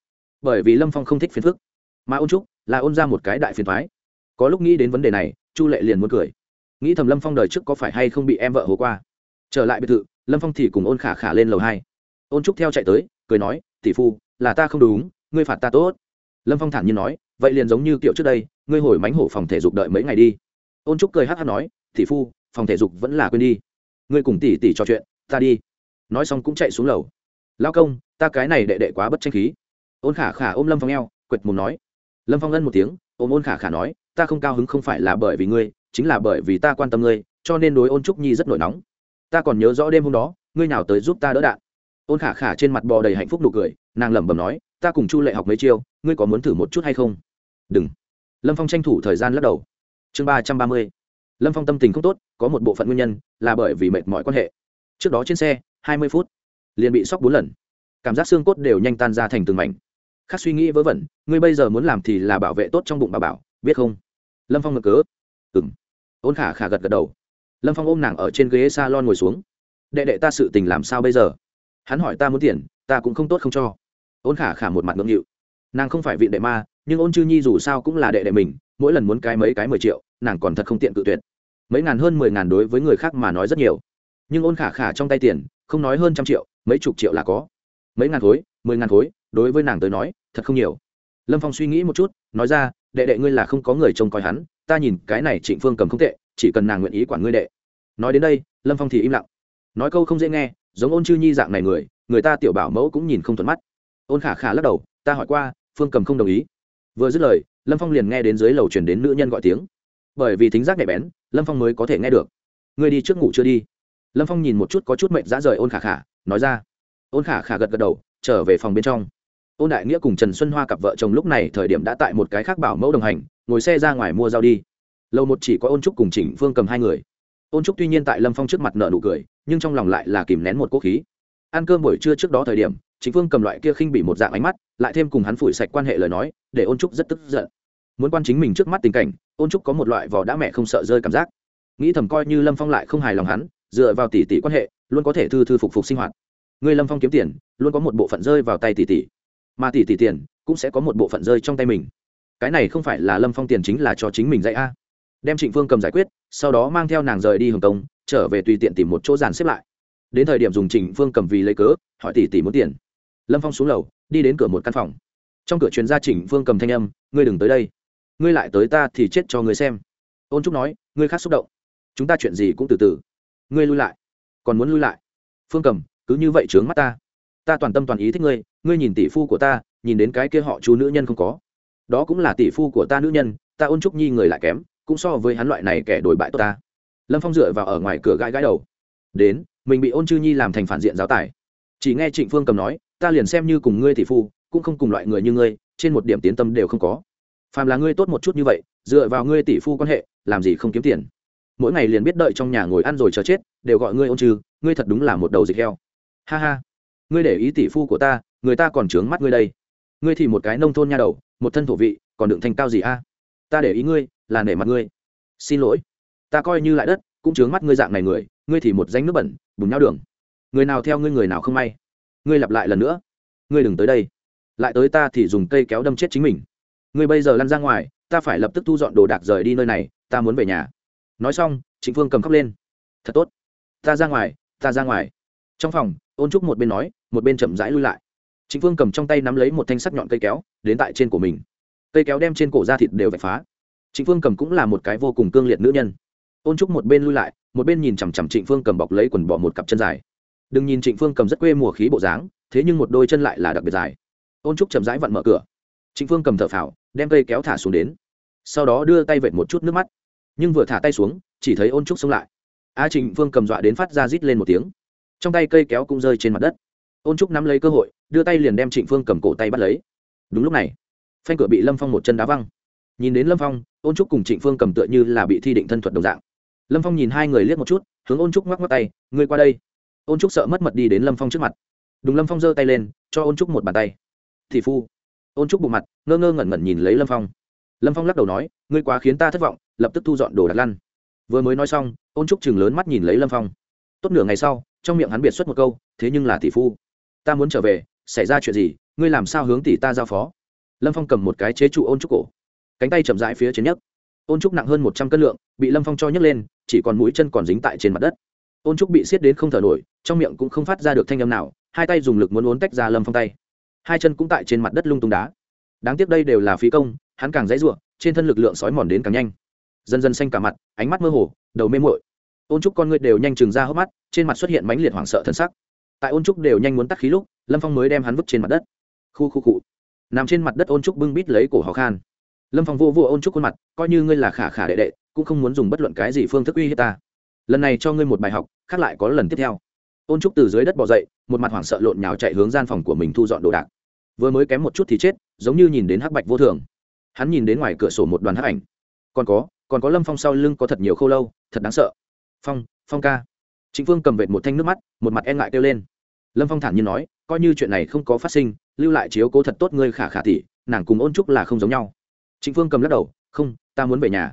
Bởi vì lâm phong không thích phiền phức mà ôn trúc là ôn ra một cái đại phiền thoái. Có lúc nghĩ đến vấn đề này, chu lệ liền muốn cười. Nghĩ thầm lâm phong đời trước có phải hay không bị em vợ hố qua. Trở lại biệt thự, lâm phong thì cùng ôn khả khả lên lầu hai. Ôn trúc theo chạy tới, cười nói, tỷ phu, là ta không đúng, ngươi phạt ta tốt. Lâm phong thản nhiên nói, vậy liền giống như kiểu trước đây, ngươi hồi mánh hổ phòng thể dục đợi mấy ngày đi. Ôn trúc cười hát hát nói, tỷ phu, phòng thể dục vẫn là quên đi. Ngươi cùng tỷ tỷ trò chuyện, ta đi. Nói xong cũng chạy xuống lầu. Lao công, ta cái này đệ đệ quá bất tranh khí. Ôn khả khả ôm lâm phong eo, quệt mùng nói lâm phong ân một tiếng, ôm ôn khả khả nói, ta không cao hứng không phải là bởi vì ngươi, chính là bởi vì ta quan tâm ngươi, cho nên đối ôn trúc nhi rất nổi nóng. Ta còn nhớ rõ đêm hôm đó, ngươi nào tới giúp ta đỡ đạn. Ôn khả khả trên mặt bò đầy hạnh phúc nụ cười, nàng lẩm bẩm nói, ta cùng chu lệ học mấy chiêu, ngươi có muốn thử một chút hay không? Đừng. Lâm phong tranh thủ thời gian lắc đầu. Chương ba trăm ba mươi. Lâm phong tâm tình không tốt, có một bộ phận nguyên nhân, là bởi vì mệt mỏi quan hệ. Trước đó trên xe, hai mươi phút, liền bị sóc bốn lần. Cảm giác xương cốt đều nhanh tan ra thành từng mảnh khác suy nghĩ vớ vẩn, ngươi bây giờ muốn làm thì là bảo vệ tốt trong bụng bà bảo, biết không? Lâm phong ngực cớ. Ừng ôn khả khả gật gật đầu. Lâm phong ôm nàng ở trên ghế s a lon ngồi xuống. Đệ đệ ta sự tình làm sao bây giờ? Hắn hỏi ta muốn tiền, ta cũng không tốt không cho. Ôn khả khả một mặt ngưỡng nghịu. Nàng không phải vị đệ ma, nhưng ôn chư nhi dù sao cũng là đệ đệ mình, mỗi lần muốn cái mấy cái mười triệu, nàng còn thật không tiện cự tuyệt. Mấy ngàn hơn mười ngàn đối với người khác mà nói rất nhiều. Nhưng ôn khả khả trong tay tiền, không nói hơn trăm triệu, mấy chục triệu là có. Mấy ngàn khối, mười ngàn khối, đối với nàng tới nói thật không nhiều. Lâm phong suy nghĩ một chút, nói ra, đệ đệ ngươi là không có người trông coi hắn, ta nhìn cái này trịnh phương cầm không tệ, chỉ cần nàng nguyện ý quản ngươi đệ. Nói đến đây, lâm phong thì im lặng. Nói câu không dễ nghe, giống ôn chư nhi dạng này người người ta tiểu bảo mẫu cũng nhìn không thuận mắt. Ôn khả khả lắc đầu, ta hỏi qua, phương cầm không đồng ý. Vừa dứt lời, lâm phong liền nghe đến dưới lầu chuyển đến nữ nhân gọi tiếng. Bởi vì thính giác nhạy bén, lâm phong mới có thể nghe được. Ngươi đi trước ngủ chưa đi? Lâm phong nhìn một chút có chút mệnh dã rời ôn khả khả, nói ra. Ôn khả khả gật gật đầu, trở về phòng bên trong ôn đại nghĩa cùng trần xuân hoa cặp vợ chồng lúc này thời điểm đã tại một cái khác bảo mẫu đồng hành, ngồi xe ra ngoài mua rau đi. Lâu một chỉ có ôn trúc cùng chỉnh phương cầm hai người. Ôn trúc tuy nhiên tại lâm phong trước mặt nợ nụ cười, nhưng trong lòng lại là kìm nén một quốc khí. Ăn cơm buổi trưa trước đó thời điểm chính phương cầm loại kia khinh bị một dạng ánh mắt, lại thêm cùng hắn phủi sạch quan hệ lời nói, để ôn trúc rất tức giận. Muốn quan chính mình trước mắt tình cảnh, ôn trúc có một loại vỏ đã mẹ không sợ rơi cảm giác. Nghĩ thầm coi như lâm phong lại không hài lòng hắn, dựa vào tỷ tỷ quan hệ, luôn có thể thư thư phục phục sinh hoạt. Người lâm phong kiếm tiền, luôn có một bộ phận rơi vào tay tỷ tỷ mà tỷ tỷ tiền cũng sẽ có một bộ phận rơi trong tay mình. Cái này không phải là lâm phong tiền chính là cho chính mình dạy a. Đem trịnh phương cầm giải quyết, sau đó mang theo nàng rời đi hồng kông trở về tùy tiện tìm một chỗ dàn xếp lại. Đến thời điểm dùng trịnh phương cầm vì lấy cớ, hỏi tỷ tỷ muốn tiền. Lâm phong xuống lầu, đi đến cửa một căn phòng. Trong cửa chuyên gia trịnh phương cầm thanh âm, ngươi đừng tới đây. Ngươi lại tới ta thì chết cho ngươi xem. Ôn trúc nói, ngươi khác xúc động. Chúng ta chuyện gì cũng từ từ. Ngươi lui lại. Còn muốn lui lại. Phương cầm, cứ như vậy trướng mắt ta ta toàn tâm toàn ý thích ngươi ngươi nhìn tỷ phu của ta, nhìn đến cái kia họ chú nữ nhân không có. Đó cũng là tỷ phu của ta nữ nhân, ta ôn trúc nhi người lại kém, cũng so với hắn loại này kẻ đổi bại tốt ta. Lâm phong dựa vào ở ngoài cửa gãi gãi đầu. Đến, mình bị ôn chư nhi làm thành phản diện giáo tài. Chỉ nghe trịnh phương cầm nói, ta liền xem như cùng ngươi tỷ phu, cũng không cùng loại người như ngươi, trên một điểm tiến tâm đều không có. Phàm là ngươi tốt một chút như vậy, dựa vào ngươi tỷ phu quan hệ, làm gì không kiếm tiền. Mỗi ngày liền biết đợi trong nhà ngồi ăn rồi chờ chết, đều gọi ngươi ôn trừ ngươi thật đúng là một đầu dịch heo. Ha ha ngươi để ý tỷ phu của ta, người ta còn trướng mắt ngươi đây. Ngươi thì một cái nông thôn nha đầu, một thân thổ vị, còn đựng thành cao gì a? Ta để ý ngươi, là nể mặt ngươi. Xin lỗi. Ta coi như lại đất, cũng trướng mắt ngươi dạng này người, ngươi thì một danh nước bẩn, bùn nhau đường. Người nào theo ngươi người nào không may. Ngươi lặp lại lần nữa. Ngươi đừng tới đây. Lại tới ta thì dùng cây kéo đâm chết chính mình. Ngươi bây giờ lăn ra ngoài, ta phải lập tức thu dọn đồ đạc rời đi nơi này, ta muốn về nhà. Nói xong, trịnh phương cầm khóc lên. Thật tốt. Ta ra ngoài, ta ra ngoài. Trong phòng, ôn trúc một bên nói một bên chậm rãi lui lại. Trịnh phương cầm trong tay nắm lấy một thanh sắc nhọn cây kéo, đến tại trên của mình. Cây kéo đem trên cổ da thịt đều vạch phá. Trịnh phương cầm cũng là một cái vô cùng cương liệt nữ nhân. Ôn trúc một bên lui lại, một bên nhìn chằm chằm trịnh phương cầm bọc lấy quần bỏ một cặp chân dài. Đừng nhìn trịnh phương cầm rất quê mùa khí bộ dáng, thế nhưng một đôi chân lại là đặc biệt dài. Ôn trúc chậm rãi vặn mở cửa. Trịnh phương cầm thở phào, đem cây kéo thả xuống đến. Sau đó đưa tay vệt một chút nước mắt. Nhưng vừa thả tay xuống, chỉ thấy ôn trúc xông lại. A trịnh phương cầm dọa đến phát ra rít lên một tiếng. Trong tay cây kéo cũng rơi trên mặt đất ôn trúc nắm lấy cơ hội, đưa tay liền đem trịnh phương cầm cổ tay bắt lấy. Đúng lúc này, phanh cửa bị lâm phong một chân đá văng. Nhìn đến lâm phong, ôn trúc cùng trịnh phương cầm tựa như là bị thi định thân thuật đồng dạng. Lâm phong nhìn hai người liếc một chút, hướng ôn trúc ngoắc ngoắc tay, ngươi qua đây. Ôn trúc sợ mất mật đi đến lâm phong trước mặt. Đúng lâm phong giơ tay lên, cho ôn trúc một bàn tay. Thị phu. Ôn trúc bụng mặt, ngơ ngơ ngẩn ngẩn nhìn lấy lâm phong. Lâm phong lắc đầu nói, ngươi quá khiến ta thất vọng, lập tức thu dọn đồ đặt lăn. Vừa mới nói xong, ôn trúc chừng lớn mắt nhìn lấy lâm phong. Tốt nửa ngày sau, trong miệng hắn biệt xuất một câu, thế nhưng là thì phu ta muốn trở về, xảy ra chuyện gì, ngươi làm sao hướng tỷ ta giao phó? Lâm phong cầm một cái chế trụ ôn trúc cổ. Cánh tay chậm rãi phía trên nhấc. Ôn trúc nặng hơn một trăm cân lượng, bị lâm phong cho nhấc lên, chỉ còn mũi chân còn dính tại trên mặt đất. Ôn trúc bị xiết đến không thở nổi, trong miệng cũng không phát ra được thanh âm nào, hai tay dùng lực muốn uốn tách ra lâm phong tay. Hai chân cũng tại trên mặt đất lung tung đá. Đáng tiếc đây đều là phí công, hắn càng dãy r u ộ n trên thân lực lượng sói mòn đến càng nhanh. Dần dần xanh cả mặt, ánh mắt mơ hồ, đầu mê mội ôn trúc con ngươi đều nhanh chừng ra hốc mắt, trên mặt xuất hiện mãnh liệt hoảng sợ thân sắc tại ôn trúc đều nhanh muốn tắt khí lúc, lâm phong mới đem hắn vứt trên mặt đất. Khu khu cụ nằm trên mặt đất ôn trúc bưng bít lấy cổ khó khan. lâm phong vô vô ôn trúc khuôn mặt, coi như ngươi là khả khả đệ đệ, cũng không muốn dùng bất luận cái gì phương thức uy hiếp ta. Lần này cho ngươi một bài học, khác lại có lần tiếp theo. Ôn trúc từ dưới đất bỏ dậy, một mặt hoảng sợ lộn nhào chạy hướng gian phòng của mình thu dọn đồ đạc. Vừa mới kém một chút thì chết, giống như nhìn đến hắc bạch vô thường. Hắn nhìn đến ngoài cửa sổ một đoàn hắc ảnh. Còn có còn có lâm phong sau lưng có thật nhiều khâu lâu, thật đáng sợ. Phong phong ca. Chính phương cầm vệt một thanh nước mắt, một mặt e ngại kêu lên lâm phong thản nhiên nói, coi như chuyện này không có phát sinh, lưu lại chiếu cố thật tốt ngươi khả khả tỷ nàng cùng ôn trúc là không giống nhau. Trịnh phương cầm lắc đầu, không, ta muốn về nhà.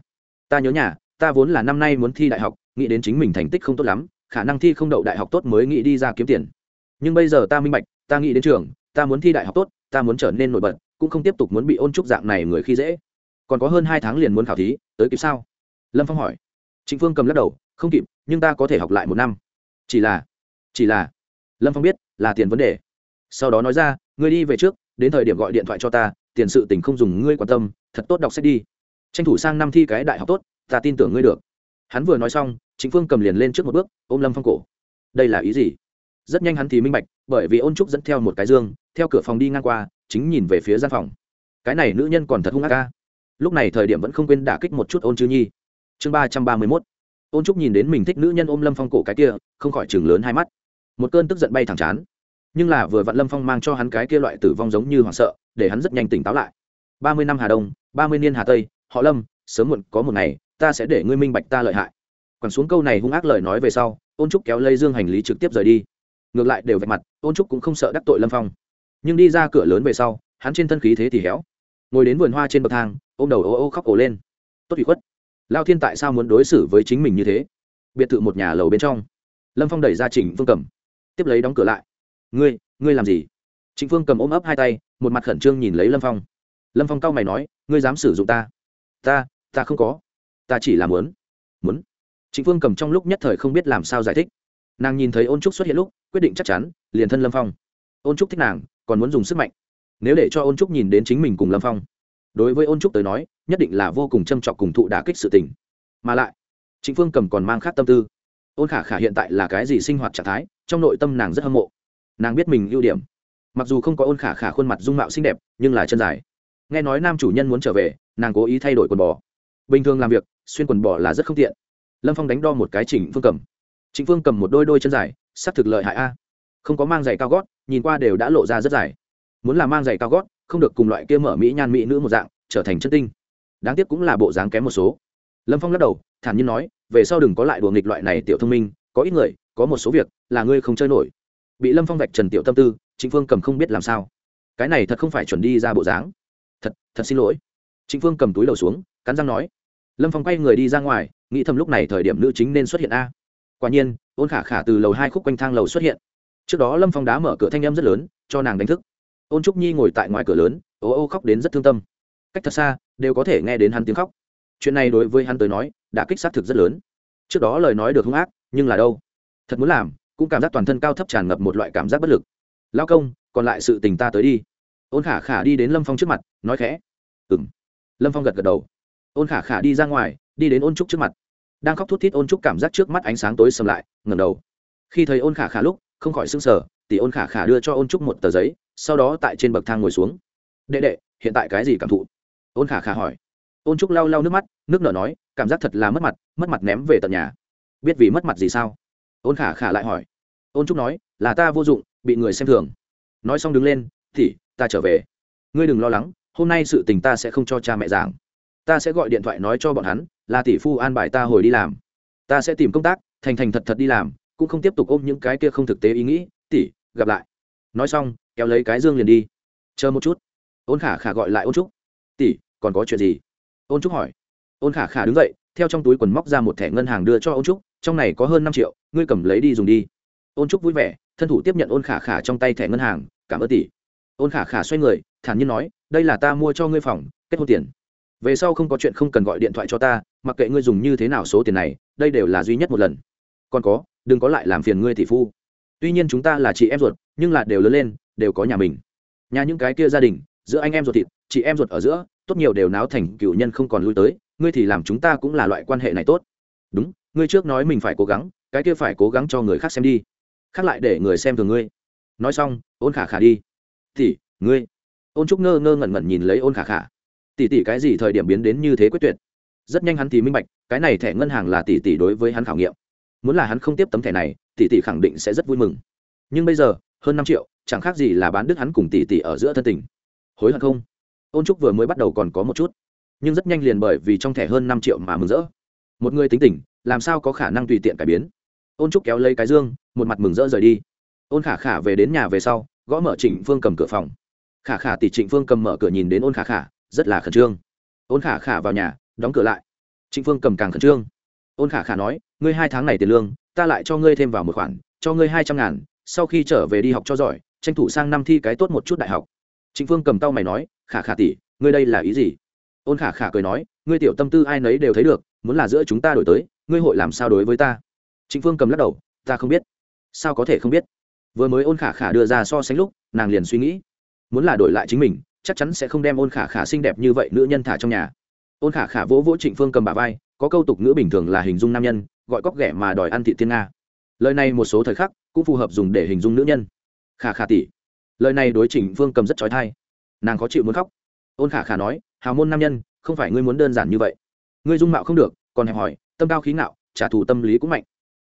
Ta nhớ nhà, ta vốn là năm nay muốn thi đại học, nghĩ đến chính mình thành tích không tốt lắm, khả năng thi không đậu đại học tốt mới nghĩ đi ra kiếm tiền. Nhưng bây giờ ta minh bạch, ta nghĩ đến trường, ta muốn thi đại học tốt, ta muốn trở nên nổi bật, cũng không tiếp tục muốn bị ôn trúc dạng này người khi dễ. Còn có hơn hai tháng liền muốn khảo thí, tới kịp sao? Lâm phong hỏi. Trịnh phương cầm lắc đầu, không kịp, nhưng ta có thể học lại một năm. Chỉ là chỉ là lâm phong biết, là tiền vấn đề. Sau đó nói ra, ngươi đi về trước, đến thời điểm gọi điện thoại cho ta, tiền sự tình không dùng ngươi quan tâm, thật tốt đọc sách đi. Tranh thủ sang năm thi cái đại học tốt, ta tin tưởng ngươi được. Hắn vừa nói xong chính phương cầm liền lên trước một bước, ôm lâm phong cổ. Đây là ý gì? Rất nhanh hắn thì minh bạch, bởi vì ôn trúc dẫn theo một cái dương, theo cửa phòng đi ngang qua, chính nhìn về phía gian phòng. Cái này nữ nhân còn thật hung ác ca lúc này thời điểm vẫn không quên đả kích một chút ôn chư nhi. Chương ba trăm ba mươi mốt. Ôn trúc nhìn đến mình thích nữ nhân ôm lâm phong cổ cái kia, không khỏi chừng lớn hai mắt một cơn tức giận bay thẳng chán. Nhưng là vừa vạn lâm phong mang cho hắn cái kia loại tử vong giống như hoảng sợ, để hắn rất nhanh tỉnh táo lại. Ba mươi năm hà đông, ba mươi niên hà tây, họ lâm, sớm muộn có một ngày, ta sẽ để ngươi minh bạch ta lợi hại. Quẳng xuống câu này hung ác lời nói về sau, ôn trúc kéo lây dương hành lý trực tiếp rời đi. Ngược lại đều vạch mặt, ôn trúc cũng không sợ đắc tội lâm phong. Nhưng đi ra cửa lớn về sau, hắn trên thân khí thế thì héo. Ngồi đến vườn hoa trên bậc thang, ôm đầu ô ô khóc ổ lên. Tốt bị khuất. Lao thiên tại sao muốn đối xử với chính mình như thế? Biệt thự một nhà lầu bên trong. Lâm phong đẩy ra chỉnh phương cầm tiếp lấy đóng cửa lại. Ngươi ngươi làm gì? Trịnh phương cầm ôm ấp hai tay, một mặt khẩn trương nhìn lấy lâm phong. Lâm phong cau mày nói, ngươi dám sử dụng ta? Ta ta không có. Ta chỉ là muốn. Muốn? Trịnh phương cầm trong lúc nhất thời không biết làm sao giải thích. Nàng nhìn thấy ôn trúc xuất hiện lúc, quyết định chắc chắn, liền thân lâm phong. Ôn trúc thích nàng, còn muốn dùng sức mạnh. Nếu để cho ôn trúc nhìn đến chính mình cùng lâm phong, đối với ôn trúc tới nói, nhất định là vô cùng châm trọc cùng thụ đả kích sự tình. Mà lại, trịnh phương cầm còn mang khác tâm tư ôn khả khả hiện tại là cái gì sinh hoạt trạng thái, trong nội tâm nàng rất hâm mộ. Nàng biết mình ưu điểm. Mặc dù không có ôn khả khả khuôn mặt dung mạo xinh đẹp, nhưng là chân dài. Nghe nói nam chủ nhân muốn trở về, nàng cố ý thay đổi quần bò. Bình thường làm việc, xuyên quần bò là rất không tiện. Lâm phong đánh đo một cái chỉnh phương cầm. Chính phương cầm một đôi đôi chân dài s ắ c thực lợi hại a. Không có mang giày cao gót, nhìn qua đều đã lộ ra rất dài. Muốn là mang giày cao gót, không được cùng loại kia mở mỹ nhan mỹ nữ một dạng, trở thành chân tinh. Đáng tiếc cũng là bộ dáng kém một số. Lâm phong lắc đầu thản nhiên nói, về sau đừng có lại đùa nghịch loại này tiểu thông minh, có ít người, có một số việc là ngươi không chơi nổi. Bị lâm phong vạch trần tiểu tâm tư, trịnh phương cầm không biết làm sao. Cái này thật không phải chuẩn đi ra bộ dáng. Thật thật xin lỗi. Trịnh phương cầm túi đầu xuống, cắn răng nói. Lâm phong quay người đi ra ngoài, nghĩ thầm lúc này thời điểm nữ chính nên xuất hiện a. Quả nhiên, ôn khả khả từ lầu hai khúc quanh thang lầu xuất hiện. Trước đó lâm phong đá mở cửa thanh âm rất lớn, cho nàng đánh thức. Ôn trúc nhi ngồi tại ngoài cửa lớn ô ô khóc đến rất thương tâm. Cách thật xa, đều có thể nghe đến hắn tiếng khóc chuyện này đối với hắn tới nói đã kích xác thực rất lớn. Trước đó lời nói được hung ác, nhưng là đâu? Thật muốn làm, cũng cảm giác toàn thân cao thấp tràn ngập một loại cảm giác bất lực. Lao công, còn lại sự tình ta tới đi. Ôn khả khả đi đến lâm phong trước mặt, nói khẽ. Ừng lâm phong gật gật đầu. Ôn khả khả đi ra ngoài, đi đến ôn trúc trước mặt. Đang khóc thút thít ôn trúc cảm giác trước mắt ánh sáng tối sầm lại ngầm đầu. Khi thấy ôn khả khả lúc, không khỏi sưng sờ thì ôn khả khả đưa cho ôn trúc một tờ giấy, sau đó tại trên bậc thang ngồi xuống. Đệ đệ, hiện tại cái gì cảm thụ? Ôn khả khả hỏi ôn trúc lau lau nước mắt, nước nở nói, cảm giác thật là mất mặt mất mặt ném về tận nhà. Biết vì mất mặt gì sao? Ôn khả khả lại hỏi. Ôn trúc nói, là ta vô dụng, bị người xem thường. Nói xong đứng lên thì ta trở về. Ngươi đừng lo lắng, hôm nay sự tình ta sẽ không cho cha mẹ giảng. Ta sẽ gọi điện thoại nói cho bọn hắn, là tỷ phu an bài ta hồi đi làm. Ta sẽ tìm công tác, thành thành thật thật đi làm, cũng không tiếp tục ôm những cái kia không thực tế ý nghĩ. Tỷ, gặp lại. Nói xong, kéo lấy cái dương liền đi. Chờ một chút. Ôn khả khả gọi lại ôn trúc. Tỷ, còn có chuyện gì? Ôn trúc hỏi. Ôn khả khả đứng dậy, theo trong túi quần móc ra một thẻ ngân hàng đưa cho ôn trúc, trong này có hơn năm triệu, ngươi cầm lấy đi dùng đi. Ôn trúc vui vẻ, thân thủ tiếp nhận ôn khả khả trong tay thẻ ngân hàng, cảm ơn tỷ. Ôn khả khả xoay người, thản nhiên nói, đây là ta mua cho ngươi phòng, kết hôn tiền. Về sau không có chuyện không cần gọi điện thoại cho ta, mặc kệ ngươi dùng như thế nào số tiền này, đây đều là duy nhất một lần. Còn có, đừng có lại làm phiền ngươi tỷ phu. Tuy nhiên chúng ta là chị em ruột, nhưng là đều lớn lên, đều có nhà mình. Nhà những cái kia gia đình, giữa anh em ruột thịt, chị em ruột ở giữa tốt nhiều đều náo thành cựu nhân không còn lui tới, ngươi thì làm chúng ta cũng là loại quan hệ này tốt. Đúng, ngươi trước nói mình phải cố gắng, cái kia phải cố gắng cho người khác xem đi. Khác lại để người xem thường ngươi. Nói xong, ôn khả khả đi. Tỷ, ngươi. Ôn trúc ngơ ngơ ngẩn ngẩn nhìn lấy ôn khả khả. Tỷ tỷ cái gì thời điểm biến đến như thế quyết tuyệt? Rất nhanh hắn thì minh bạch, cái này thẻ ngân hàng là tỷ tỷ đối với hắn khảo nghiệm. Muốn là hắn không tiếp tấm thẻ này, tỷ tỷ khẳng định sẽ rất vui mừng. Nhưng bây giờ, hơn năm triệu, chẳng khác gì là bán đứt hắn cùng tỷ tỷ ở giữa thân tình. Hối hận không? Ôn trúc vừa mới bắt đầu còn có một chút, nhưng rất nhanh liền bởi vì trong thẻ hơn năm triệu mà mừng rỡ. Một người tính tình, làm sao có khả năng tùy tiện cải biến? Ôn trúc kéo lấy cái dương, một mặt mừng rỡ rời đi. Ôn khả khả về đến nhà về sau, gõ mở trịnh phương cầm cửa phòng. Khả khả tỷ trịnh phương cầm mở cửa nhìn đến ôn khả khả, rất là khẩn trương. Ôn khả khả vào nhà, đóng cửa lại. Trịnh phương cầm càng khẩn trương. Ôn khả khả nói, ngươi hai tháng này tiền lương, ta lại cho ngươi thêm vào một khoản, cho ngươi hai trăm ngàn, sau khi trở về đi học cho giỏi, tranh thủ sang năm thi cái tốt một chút đại học trịnh phương cầm tao mày nói, khả khả tỷ, ngươi đây là ý gì? Ôn khả khả cười nói, ngươi tiểu tâm tư ai nấy đều thấy được, muốn là giữa chúng ta đổi tới, ngươi hội làm sao đối với ta? Trịnh phương cầm lắc đầu, ta không biết. Sao có thể không biết? Vừa mới ôn khả khả đưa ra so sánh lúc, nàng liền suy nghĩ, muốn là đổi lại chính mình, chắc chắn sẽ không đem ôn khả khả xinh đẹp như vậy nữ nhân thả trong nhà. Ôn khả khả vỗ vỗ trịnh phương cầm bà vai, có câu tục ngữ bình thường là hình dung nam nhân, gọi cóc ghẻ mà đòi ăn thị tiên nga. Lời này một số thời khắc cũng phù hợp dùng để hình dung nữ nhân. Khả khả tỷ lời này đối trịnh phương cầm rất trói thai nàng khó chịu muốn khóc. Ôn khả khả nói, hào môn nam nhân, không phải ngươi muốn đơn giản như vậy. Ngươi dung mạo không được, còn hẹp hỏi tâm cao khí ngạo, trả thù tâm lý cũng mạnh.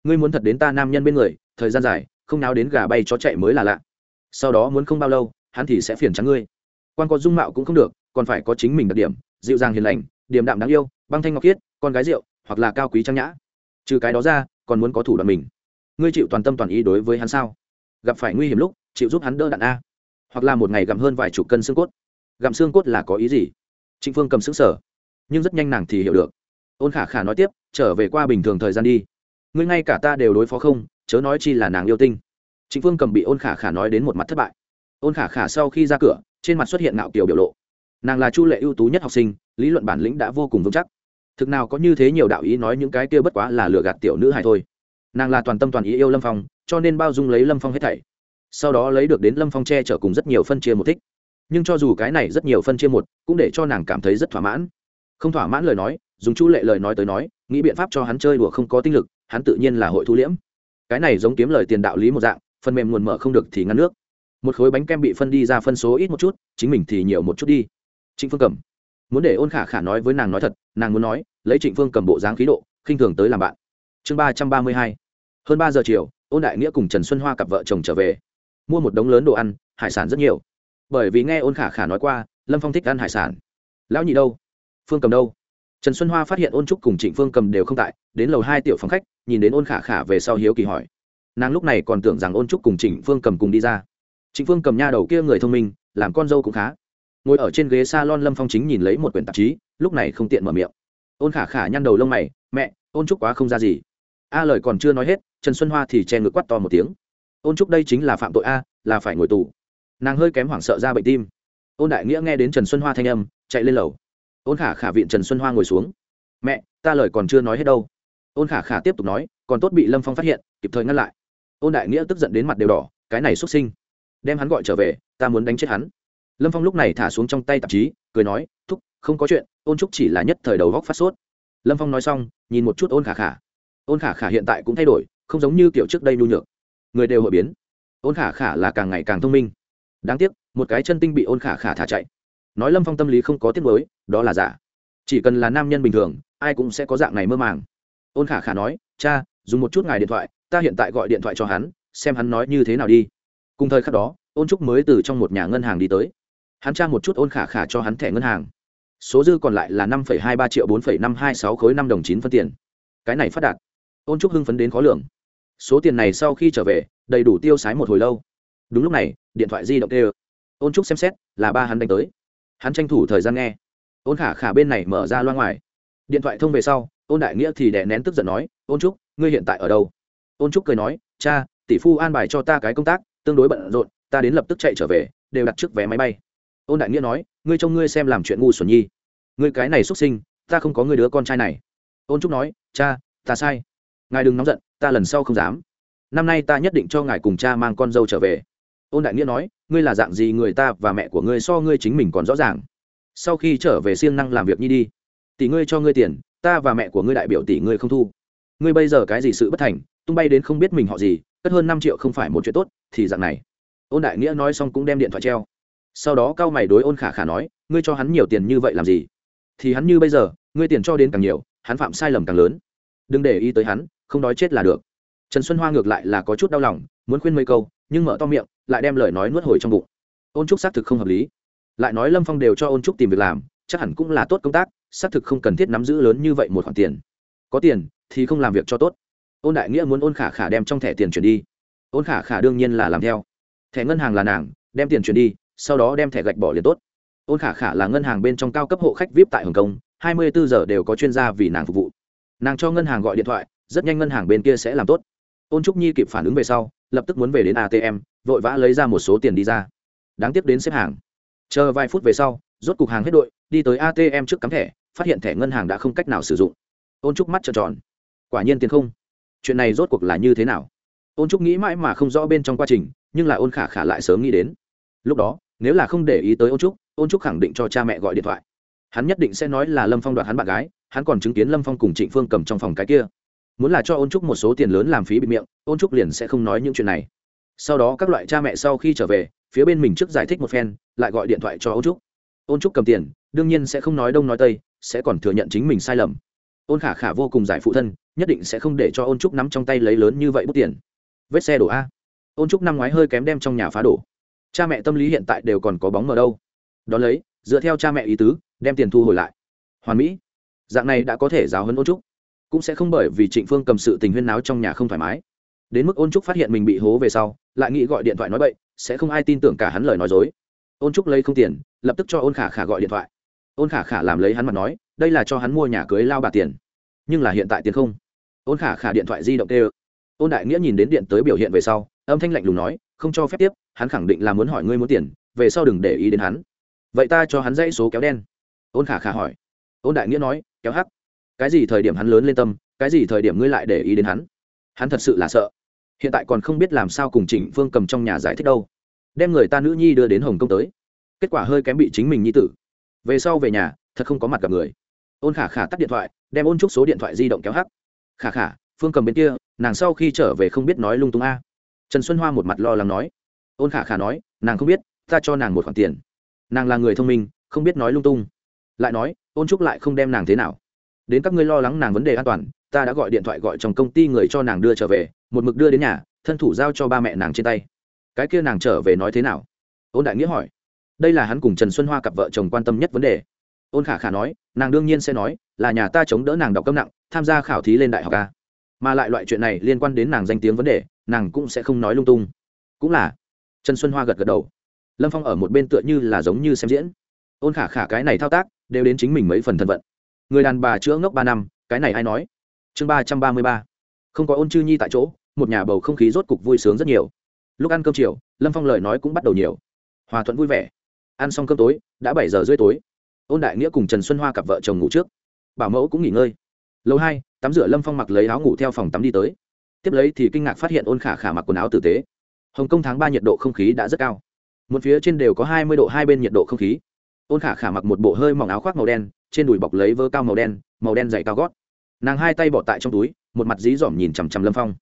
Ngươi muốn thật đến ta nam nhân bên người, thời gian dài, không nào đến gà bay chó chạy mới là lạ. Sau đó muốn không bao lâu, hắn thì sẽ phiền trắng ngươi. Quan có dung mạo cũng không được, còn phải có chính mình đặc điểm, dịu dàng hiền lành, điềm đạm đáng yêu, băng thanh ngọc khiết, con gái rượu, hoặc là cao quý trang nhã. Trừ cái đó ra, còn muốn có thủ đoạn mình. Ngươi chịu toàn tâm toàn ý đối với hắn sao? Gặp phải nguy hiểm lúc, chịu giúp hắn đỡ đạn a. Hoặc là một ngày gặm hơn vài chục cân xương cốt. Gặm xương cốt là có ý gì? Trịnh phương cầm xứng sở nhưng rất nhanh nàng thì hiểu được. Ôn khả khả nói tiếp, trở về qua bình thường thời gian đi. Ngươi ngay cả ta đều đối phó không, chớ nói chi là nàng yêu tinh. Trịnh phương cầm bị ôn khả khả nói đến một mặt thất bại. Ôn khả khả sau khi ra cửa, trên mặt xuất hiện nạo kiểu biểu lộ. Nàng là chu lệ ưu tú nhất học sinh, lý luận bản lĩnh đã vô cùng vững chắc. Thực nào có như thế nhiều đạo ý nói những cái kia bất quá là lừa gạt tiểu nữ hài thôi. Nàng là toàn tâm toàn ý yêu lâm phong cho nên bao dung lấy lâm phong hết thảy. Sau đó lấy được đến lâm phong che chở cùng rất nhiều phân chia một thích. Nhưng cho dù cái này rất nhiều phân chia một, cũng để cho nàng cảm thấy rất thỏa mãn. Không thỏa mãn lời nói, dùng chu lệ lời nói tới nói, nghĩ biện pháp cho hắn chơi đùa không có tinh lực, hắn tự nhiên là hội thu liễm. Cái này giống kiếm lời tiền đạo lý một dạng, phần mềm nguồn mở không được thì ngăn nước. Một khối bánh kem bị phân đi ra phân số ít một chút, chính mình thì nhiều một chút đi. Trịnh phương cầm. Muốn để ôn khả khả nói với nàng nói thật, nàng muốn nói, lấy trịnh phương cầm bộ dáng khí độ, khinh thường tới làm bạn. Chương ba trăm ba mươi hai. Hơn ba giờ chiều ôn đại nghĩa cùng trần xuân hoa cặp vợ chồng trở về, mua một đống lớn đồ ăn, hải sản rất nhiều. Bởi vì nghe ôn khả khả nói qua, lâm phong thích ăn hải sản. Lão nhị đâu? Phương cầm đâu? Trần xuân hoa phát hiện ôn trúc cùng trịnh phương cầm đều không tại, đến lầu hai tiểu phòng khách, nhìn đến ôn khả khả về sau hiếu kỳ hỏi. Nàng lúc này còn tưởng rằng ôn trúc cùng trịnh phương cầm cùng đi ra. Trịnh phương cầm nha đầu kia người thông minh, làm con dâu cũng khá. Ngồi ở trên ghế s a lon lâm phong chính nhìn lấy một quyển tạp chí, lúc này không tiện mở miệng. Ôn khả khả nhăn đầu lông mày, mẹ, ôn trúc quá không ra gì. A lời còn chưa nói hết trần xuân hoa thì che ngực quắt to một tiếng. Ôn trúc đây chính là phạm tội a, là phải ngồi tù. Nàng hơi kém hoảng sợ ra bệnh tim. Ôn đại nghĩa nghe đến trần xuân hoa thanh âm, chạy lên lầu. Ôn khả khả viện trần xuân hoa ngồi xuống. Mẹ, ta lời còn chưa nói hết đâu. Ôn khả khả tiếp tục nói, còn tốt bị lâm phong phát hiện, kịp thời ngăn lại. Ôn đại nghĩa tức giận đến mặt đều đỏ, cái này xuất sinh, đem hắn gọi trở về, ta muốn đánh chết hắn. Lâm phong lúc này thả xuống trong tay tạp chí, cười nói, thúc, không có chuyện, ôn trúc chỉ là nhất thời đầu góc phát sốt. Lâm phong nói xong, nhìn một chút ôn khả khả. Ôn khả khả hiện tại cũng thay đổi không giống như kiểu trước đây nhu nhược. Người đều hội biến. Ôn khả khả là càng ngày càng thông minh. Đáng tiếc, một cái chân tinh bị ôn khả khả thả chạy. Nói lâm phong tâm lý không có tiết mới đó là giả. Chỉ cần là nam nhân bình thường, ai cũng sẽ có dạng này mơ màng. Ôn khả khả nói, cha, dùng một chút ngài điện thoại, ta hiện tại gọi điện thoại cho hắn, xem hắn nói như thế nào đi. Cùng thời khắc đó, ôn trúc mới từ trong một nhà ngân hàng đi tới. Hắn tra một chút ôn khả khả cho hắn thẻ ngân hàng. Số dư còn lại là năm hai ba triệu bốn năm hai sáu khối năm đồng chín phân tiền. Cái này phát đạt. Ôn trúc hưng phấn đến khó lường số tiền này sau khi trở về, đầy đủ tiêu sái một hồi lâu. Đúng lúc này, điện thoại di động kêu. Ôn trúc xem xét, là ba hắn đánh tới. Hắn tranh thủ thời gian nghe. Ôn khả khả bên này mở ra loa ngoài. Điện thoại thông về sau, ôn đại nghĩa thì đè nén tức giận nói, ôn trúc, ngươi hiện tại ở đâu? Ôn trúc cười nói, cha, tỷ phu an bài cho ta cái công tác, tương đối bận rộn, ta đến lập tức chạy trở về, đều đặt trước vé máy bay. Ôn đại nghĩa nói, ngươi trông ngươi xem làm chuyện ngu xuẩn nhi. Ngươi cái này xuất sinh, ta không có người đứa con trai này. Ôn trúc nói, cha, ta sai. Ngài đừng nóng giận ta lần sau không dám. Năm nay ta nhất định cho ngài cùng cha mang con dâu trở về. Ôn đại nghĩa nói, ngươi là dạng gì người ta và mẹ của ngươi so ngươi chính mình còn rõ ràng. Sau khi trở về siêng năng làm việc nhi đi. Tỷ ngươi cho ngươi tiền, ta và mẹ của ngươi đại biểu tỷ ngươi không thu. Ngươi bây giờ cái gì sự bất thành, tung bay đến không biết mình họ gì, cất hơn năm triệu không phải một chuyện tốt, thì dạng này. Ôn đại nghĩa nói xong cũng đem điện thoại treo. Sau đó cao mày đối ôn khả khả nói, ngươi cho hắn nhiều tiền như vậy làm gì? Thì hắn như bây giờ, ngươi tiền cho đến càng nhiều, hắn phạm sai lầm càng lớn. Đừng để ý tới hắn không đói chết là được. Trần xuân hoa ngược lại là có chút đau lòng, muốn khuyên mấy câu, nhưng mở to miệng, lại đem lời nói nuốt hồi trong bụng. Ôn trúc xác thực không hợp lý. Lại nói lâm phong đều cho ôn trúc tìm việc làm, chắc hẳn cũng là tốt công tác, xác thực không cần thiết nắm giữ lớn như vậy một khoản tiền. Có tiền thì không làm việc cho tốt. Ôn đại nghĩa muốn ôn khả khả đem trong thẻ tiền chuyển đi. Ôn khả khả đương nhiên là làm theo. Thẻ ngân hàng là nàng, đem tiền chuyển đi, sau đó đem thẻ gạch bỏ liền tốt. Ôn khả khả là ngân hàng bên trong cao cấp hộ khách vip tại hồng kông, hai mươi bốn giờ đều có chuyên gia vì nàng phục vụ. Nàng cho ngân hàng gọi điện thoại rất nhanh ngân hàng bên kia sẽ làm tốt. Ôn trúc nhi kịp phản ứng về sau, lập tức muốn về đến atm vội vã lấy ra một số tiền đi ra. Đáng tiếc đến xếp hàng. Chờ vài phút về sau, rốt cục hàng hết đội, đi tới atm trước cắm thẻ, phát hiện thẻ ngân hàng đã không cách nào sử dụng. Ôn trúc mắt trợn tròn. Quả nhiên tiền không. Chuyện này rốt cuộc là như thế nào? Ôn trúc nghĩ mãi mà không rõ bên trong quá trình, nhưng lại ôn khả khả lại sớm nghĩ đến. Lúc đó, nếu là không để ý tới ôn trúc ôn trúc khẳng định cho cha mẹ gọi điện thoại. Hắn nhất định sẽ nói là lâm phong đoạt hắn bạn gái, hắn còn chứng kiến lâm phong cùng trịnh phương cầm trong phòng cái kia muốn là cho ôn trúc một số tiền lớn làm phí bịt miệng, ôn trúc liền sẽ không nói những chuyện này. Sau đó các loại cha mẹ sau khi trở về, phía bên mình trước giải thích một phen, lại gọi điện thoại cho ôn trúc. Ôn trúc cầm tiền, đương nhiên sẽ không nói đông nói tây, sẽ còn thừa nhận chính mình sai lầm. Ôn khả khả vô cùng giải phụ thân, nhất định sẽ không để cho ôn trúc nắm trong tay lấy lớn như vậy bút tiền. Vết xe đổ a. Ôn trúc năm ngoái hơi kém đem trong nhà phá đổ. Cha mẹ tâm lý hiện tại đều còn có bóng mờ đâu. Đón lấy, dựa theo cha mẹ ý tứ, đem tiền thu hồi lại. Hoàn mỹ, dạng này đã có thể giáo hơn ôn trúc cũng sẽ không bởi vì trịnh phương cầm sự tình huyên náo trong nhà không thoải mái. Đến mức ôn trúc phát hiện mình bị hố về sau, lại nghĩ gọi điện thoại nói bậy, sẽ không ai tin tưởng cả hắn lời nói dối. Ôn trúc lấy không tiền, lập tức cho ôn khả khả gọi điện thoại. Ôn khả khả làm lấy hắn mặt nói, đây là cho hắn mua nhà cưới lao bà tiền. Nhưng là hiện tại tiền không. Ôn khả khả điện thoại di động tê ôn đại nghĩa nhìn đến điện tới biểu hiện về sau, âm thanh lạnh lùng nói, không cho phép tiếp, hắn khẳng định là muốn hỏi ngươi muốn tiền, về sau đừng để ý đến hắn. Vậy ta cho hắn dãy số kéo đen. Ôn khả khả hỏi. Ôn đại nghĩa nói, kéo hắc cái gì thời điểm hắn lớn lên tâm, cái gì thời điểm ngươi lại để ý đến hắn? Hắn thật sự là sợ. Hiện tại còn không biết làm sao cùng trịnh phương cầm trong nhà giải thích đâu. Đem người ta nữ nhi đưa đến hồng kông tới. Kết quả hơi kém bị chính mình nhi tử. Về sau về nhà, thật không có mặt gặp người. Ôn khả khả tắt điện thoại, đem ôn trúc số điện thoại di động kéo hắc. Khả khả, phương cầm bên kia, nàng sau khi trở về không biết nói lung tung a. Trần xuân hoa một mặt lo lắng nói. Ôn khả khả nói, nàng không biết, ta cho nàng một khoản tiền. Nàng là người thông minh, không biết nói lung tung. Lại nói, ôn trúc lại không đem nàng thế nào đến các ngươi lo lắng nàng vấn đề an toàn, ta đã gọi điện thoại gọi chồng công ty người cho nàng đưa trở về, một mực đưa đến nhà, thân thủ giao cho ba mẹ nàng trên tay. Cái kia nàng trở về nói thế nào? Ôn đại nghĩa hỏi. Đây là hắn cùng trần xuân hoa cặp vợ chồng quan tâm nhất vấn đề. Ôn khả khả nói, nàng đương nhiên sẽ nói, là nhà ta chống đỡ nàng đọc câm nặng, tham gia khảo thí lên đại học ca mà lại loại chuyện này liên quan đến nàng danh tiếng vấn đề, nàng cũng sẽ không nói lung tung. Cũng là. Trần xuân hoa gật gật đầu. Lâm phong ở một bên tựa như là giống như xem diễn. Ôn khả khả cái này thao tác, đều đến chính mình mấy phần thân vận người đàn bà chữa ngốc ba năm, cái này ai nói? Chương ba trăm ba mươi ba. Không có ôn chư nhi tại chỗ, một nhà bầu không khí rốt cục vui sướng rất nhiều. Lúc ăn cơm chiều, lâm phong lời nói cũng bắt đầu nhiều. Hòa thuận vui vẻ. Ăn xong cơm tối, đã bảy giờ rưỡi tối. Ôn đại nghĩa cùng trần xuân hoa cặp vợ chồng ngủ trước. Bảo mẫu cũng nghỉ ngơi. Lâu hai, tắm rửa lâm phong mặc lấy áo ngủ theo phòng tắm đi tới. Tiếp lấy thì kinh ngạc phát hiện ôn khả khả mặc quần áo tử tế. Hồng kông tháng ba nhiệt độ không khí đã rất cao. Một phía trên đều có hai mươi độ, hai bên nhiệt độ không khí ôn khả khả mặc một bộ hơi mỏng áo khoác màu đen, trên đùi bọc lấy vơ cao màu đen màu đen dày cao gót. Nàng hai tay bỏ tại trong túi, một mặt dí dỏm nhìn chằm chằm lâm phong.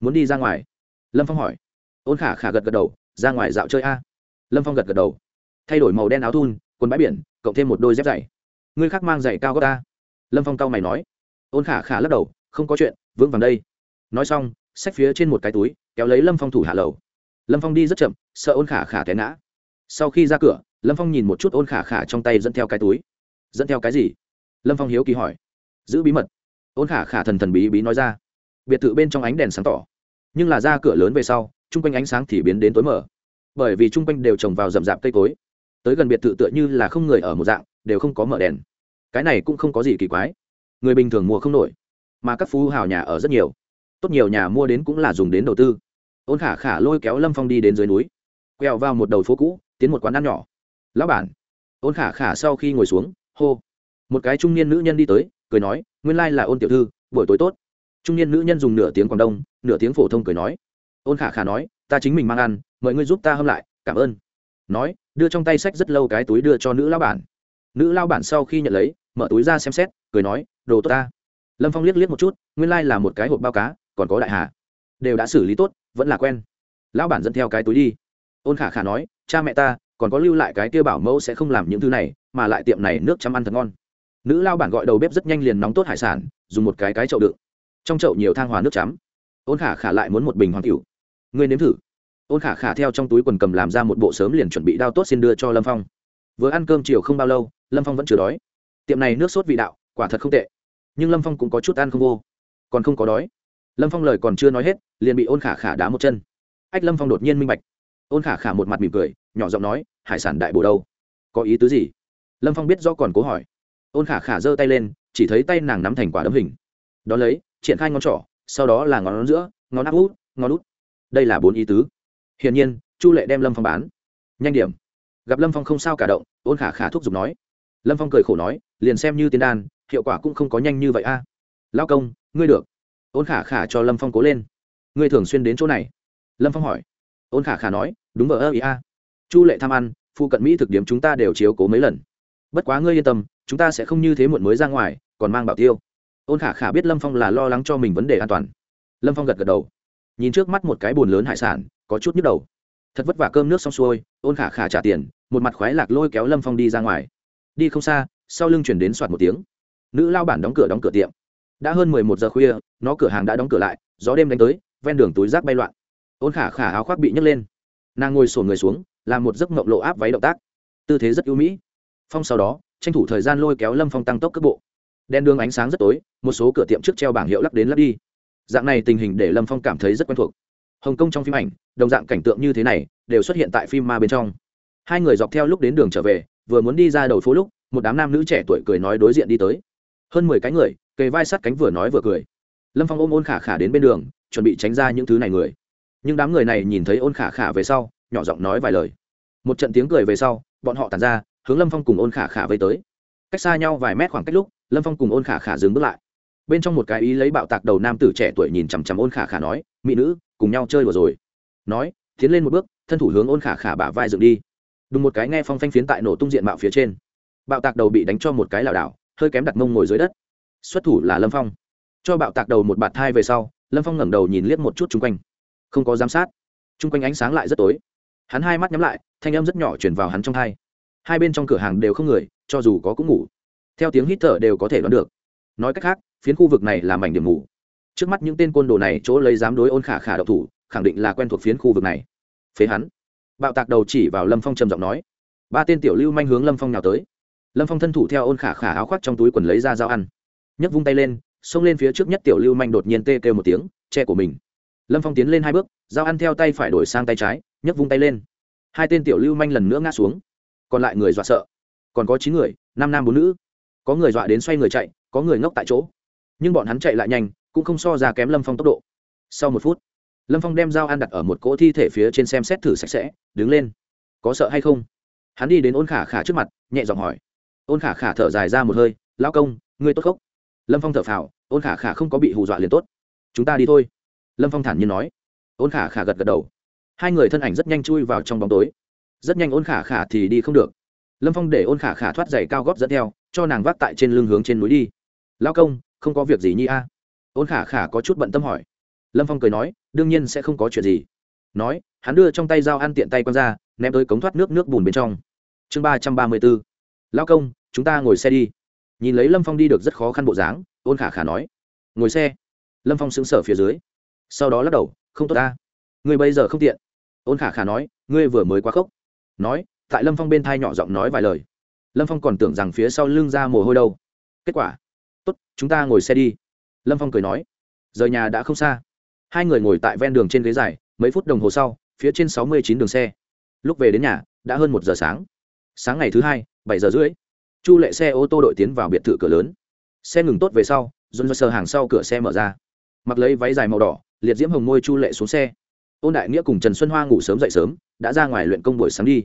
Muốn đi ra ngoài? Lâm phong hỏi. Ôn khả khả gật gật đầu, ra ngoài dạo chơi a. Lâm phong gật gật đầu. Thay đổi màu đen áo thun, quần bãi biển, cộng thêm một đôi dép dày ngươi khác mang giày cao gót ta. Lâm phong cao mày nói. Ôn khả khả lắc đầu, không có chuyện, vững vàng đây. Nói xong, xách phía trên một cái túi, kéo lấy lâm phong thủ hạ lầu. Lâm phong đi rất chậm, sợ ôn khả khả té ngã. Sau khi ra cửa lâm phong nhìn một chút ôn khả khả trong tay dẫn theo cái túi. Dẫn theo cái gì? Lâm phong hiếu kỳ hỏi. Giữ bí mật. Ôn khả khả thần thần bí bí nói ra. Biệt thự bên trong ánh đèn sáng tỏ. Nhưng là ra cửa lớn về sau, chung quanh ánh sáng thì biến đến tối mở bởi vì chung quanh đều trồng vào rậm rạp cây cối. Tới gần biệt thự tựa như là không người ở một dạng, đều không có mở đèn. Cái này cũng không có gì kỳ quái. Người bình thường mua không nổi, mà các phú hào nhà ở rất nhiều. Tốt nhiều nhà mua đến cũng là dùng đến đầu tư. Ôn khả khả lôi kéo lâm phong đi đến dưới núi, quẹo vào một đầu phố cũ, tiến một quán ăn nhỏ lão bản. Ôn khả khả sau khi ngồi xuống, hô. Một cái trung niên nữ nhân đi tới, cười nói, nguyên lai là ôn tiểu thư, buổi tối tốt. Trung niên nữ nhân dùng nửa tiếng quảng đông, nửa tiếng phổ thông cười nói. Ôn khả khả nói, ta chính mình mang ăn, mời ngươi giúp ta hâm lại, cảm ơn. Nói, đưa trong tay sách rất lâu cái túi đưa cho nữ lao bản. Nữ lao bản sau khi nhận lấy, mở túi ra xem xét, cười nói, đồ tốt ta. Lâm phong liếc liếc một chút, nguyên lai、like、là một cái hộp bao cá, còn có đại hà. Đều đã xử lý tốt, vẫn là quen. Lão bản dẫn theo cái túi đi. Ôn khả khả nói, cha mẹ ta còn có lưu lại cái kia bảo mẫu sẽ không làm những thứ này, mà lại tiệm này nước chăm ăn thật ngon. Nữ lao bản gọi đầu bếp rất nhanh liền nóng tốt hải sản, dùng một cái cái chậu đựng. Trong chậu nhiều thang hòa nước chấm. Ôn khả khả lại muốn một bình hoàng cửu ngươi nếm thử. Ôn khả khả theo trong túi quần cầm làm ra một bộ sớm liền chuẩn bị đao tốt xin đưa cho lâm phong. Vừa ăn cơm chiều không bao lâu, lâm phong vẫn chưa đói. Tiệm này nước sốt vị đạo, quả thật không tệ. Nhưng lâm phong cũng có chút ăn không vô. Còn không có đói. Lâm phong lời còn chưa nói hết, liền bị ôn khả khả đá một chân. Ách lâm phong đột nhiên minh bạch ôn khả khả một mặt mỉm cười, nhỏ giọng nói, hải sản đại bồ đâu? Có ý tứ gì? Lâm phong biết do còn cố hỏi. Ôn khả khả giơ tay lên, chỉ thấy tay nàng nắm thành quả đấm hình. Đón lấy, triển khai ngón trỏ, sau đó là ngón giữa, ngón áp út, ngón út. Đây là bốn ý tứ. Hiển nhiên, chu lệ đem lâm phong bán. Nhanh điểm. Gặp lâm phong không sao cả động, ôn khả khả thúc giục nói. Lâm phong cười khổ nói, liền xem như tiên đan, hiệu quả cũng không có nhanh như vậy a. À. lao công, ngươi được. Ôn khả khả cho lâm phong cố lên. Ngươi thường xuyên đến chỗ này? Lâm phong hỏi ôn khả khả nói, đúng vợ ơ ý a chu lệ tham ăn phụ cận mỹ thực điểm chúng ta đều chiếu cố mấy lần. Bất quá ngươi yên tâm, chúng ta sẽ không như thế muộn mới ra ngoài, còn mang bảo tiêu. Ôn khả khả biết lâm phong là lo lắng cho mình vấn đề an toàn. Lâm phong gật gật đầu. Nhìn trước mắt một cái bồn lớn hải sản, có chút nhức đầu. Thật vất vả cơm nước xong xuôi, ôn khả khả trả tiền, một mặt khoái lạc lôi kéo lâm phong đi ra ngoài. Đi không xa, sau lưng chuyển đến soạt một tiếng. Nữ lao bản đóng cửa đóng cửa tiệm. Đã hơn mười một giờ khuya, nó cửa hàng đã đóng cửa lại, gió đêm đánh tới, ven đường túi rác bay loạn ôn khả khả áo khoác bị nhấc lên. Nàng ngồi sổ người xuống, làm một giấc mộng lộ áp váy động tác. Tư thế rất ưu mỹ. Phong sau đó, tranh thủ thời gian lôi kéo lâm phong tăng tốc cước bộ. Đen đường ánh sáng rất tối, một số cửa tiệm trước treo bảng hiệu lắp đến lắp đi. Dạng này tình hình để lâm phong cảm thấy rất quen thuộc. Hồng kông trong phim ảnh, đồng dạng cảnh tượng như thế này, đều xuất hiện tại phim ma bên trong. Hai người dọc theo lúc đến đường trở về, vừa muốn đi ra đầu phố lúc, một đám nam nữ trẻ tuổi cười nói đối diện đi tới. Hơn mười cái người, kề vai sát cánh vừa nói vừa cười. Lâm phong ôm ôn khả khả đến bên đường, chuẩn bị tránh ra những thứ này người nhưng đám người này nhìn thấy ôn khả khả về sau, nhỏ giọng nói vài lời. Một trận tiếng cười về sau, bọn họ tàn ra, hướng lâm phong cùng ôn khả khả vây tới. Cách xa nhau vài mét khoảng cách lúc, lâm phong cùng ôn khả khả dừng bước lại. Bên trong một cái ý lấy bạo tạc đầu nam tử trẻ tuổi nhìn chằm chằm ôn khả khả nói, mỹ nữ, cùng nhau chơi vừa rồi. Nói, tiến lên một bước, thân thủ hướng ôn khả khả bả vai dựng đi. Đùng một cái nghe phong phanh phiến tại nổ tung diện mạo phía trên. Bạo tạc đầu bị đánh cho một cái lảo đảo, hơi kém đặt mông ngồi dưới đất. Xuất thủ là lâm phong. Cho bạo tạc đầu một bạt thai về sau, lâm phong ngẩng đầu nhìn liếc một chút chung quanh không có giám sát. Chung quanh ánh sáng lại rất tối. Hắn hai mắt nhắm lại, thanh âm rất nhỏ chuyển vào hắn trong hai. Hai bên trong cửa hàng đều không người, cho dù có cũng ngủ. Theo tiếng hít thở đều có thể đoán được. Nói cách khác, phiến khu vực này là mảnh điểm ngủ. Trước mắt những tên côn đồ này chỗ lấy dám đối ôn khả khả độc thủ, khẳng định là quen thuộc phiến khu vực này. Phế hắn. Bạo tạc đầu chỉ vào lâm phong trầm giọng nói. Ba tên tiểu lưu manh hướng lâm phong nào tới. Lâm phong thân thủ theo ôn khả khả áo khoác trong túi quần lấy ra dao ăn. Nhấc vung tay lên, xông lên phía trước nhất tiểu lưu manh đột nhiên tê kêu một tiếng, che của mình lâm phong tiến lên hai bước, dao ăn theo tay phải đổi sang tay trái, nhấc vung tay lên. Hai tên tiểu lưu manh lần nữa ngã xuống. Còn lại người dọa sợ. Còn có chín người, năm nam bốn nữ. Có người dọa đến xoay người chạy, có người ngốc tại chỗ. Nhưng bọn hắn chạy lại nhanh, cũng không so ra kém lâm phong tốc độ. Sau một phút, lâm phong đem dao ăn đặt ở một cỗ thi thể phía trên xem xét thử sạch sẽ, đứng lên. Có sợ hay không? Hắn đi đến ôn khả khả trước mặt, nhẹ giọng hỏi. Ôn khả khả thở dài ra một hơi, lão công, ngươi tốt khóc lâm phong thở phào, ôn khả khả không có bị hù dọa liền tốt. Chúng ta đi thôi lâm phong thản nhiên nói. Ôn khả khả gật gật đầu. Hai người thân ảnh rất nhanh chui vào trong bóng tối. Rất nhanh ôn khả khả thì đi không được. Lâm phong để ôn khả khả thoát giày cao góp dẫn theo, cho nàng vác tại trên lưng hướng trên núi đi. Lao công, không có việc gì nhi a? Ôn khả khả có chút bận tâm hỏi. Lâm phong cười nói, đương nhiên sẽ không có chuyện gì. Nói, hắn đưa trong tay dao ăn tiện tay q ra, ném tới cống thoát nước nước bùn bên trong. Chương ba trăm ba mươi b ố lao công, chúng ta ngồi xe đi. Nhìn lấy lâm phong đi được rất khó khăn bộ dáng, ôn khả khả nói. Ngồi xe. Lâm phong xứng sở phía dưới sau đó lắc đầu, không tốt ta. Người bây giờ không tiện. Ôn khả khả nói, ngươi vừa mới quá khốc. Nói, tại lâm phong bên thai nhỏ giọng nói vài lời. Lâm phong còn tưởng rằng phía sau lưng ra mồ hôi đâu. Kết quả, tốt, chúng ta ngồi xe đi. Lâm phong cười nói, rời nhà đã không xa. Hai người ngồi tại ven đường trên ghế dài, mấy phút đồng hồ sau, phía trên sáu mươi chín đường xe. Lúc về đến nhà, đã hơn một giờ sáng. Sáng ngày thứ hai, bảy giờ rưỡi, chu lệ xe ô tô đội tiến vào biệt thự cửa lớn. Xe ngừng tốt về sau dồn dơ sờ hàng sau cửa xe mở ra. Mặc lấy váy dài màu đỏ liệt diễm hồng môi chu lệ xuống xe. Ôn đại nghĩa cùng trần xuân hoa ngủ sớm dậy sớm, đã ra ngoài luyện công buổi sáng đi.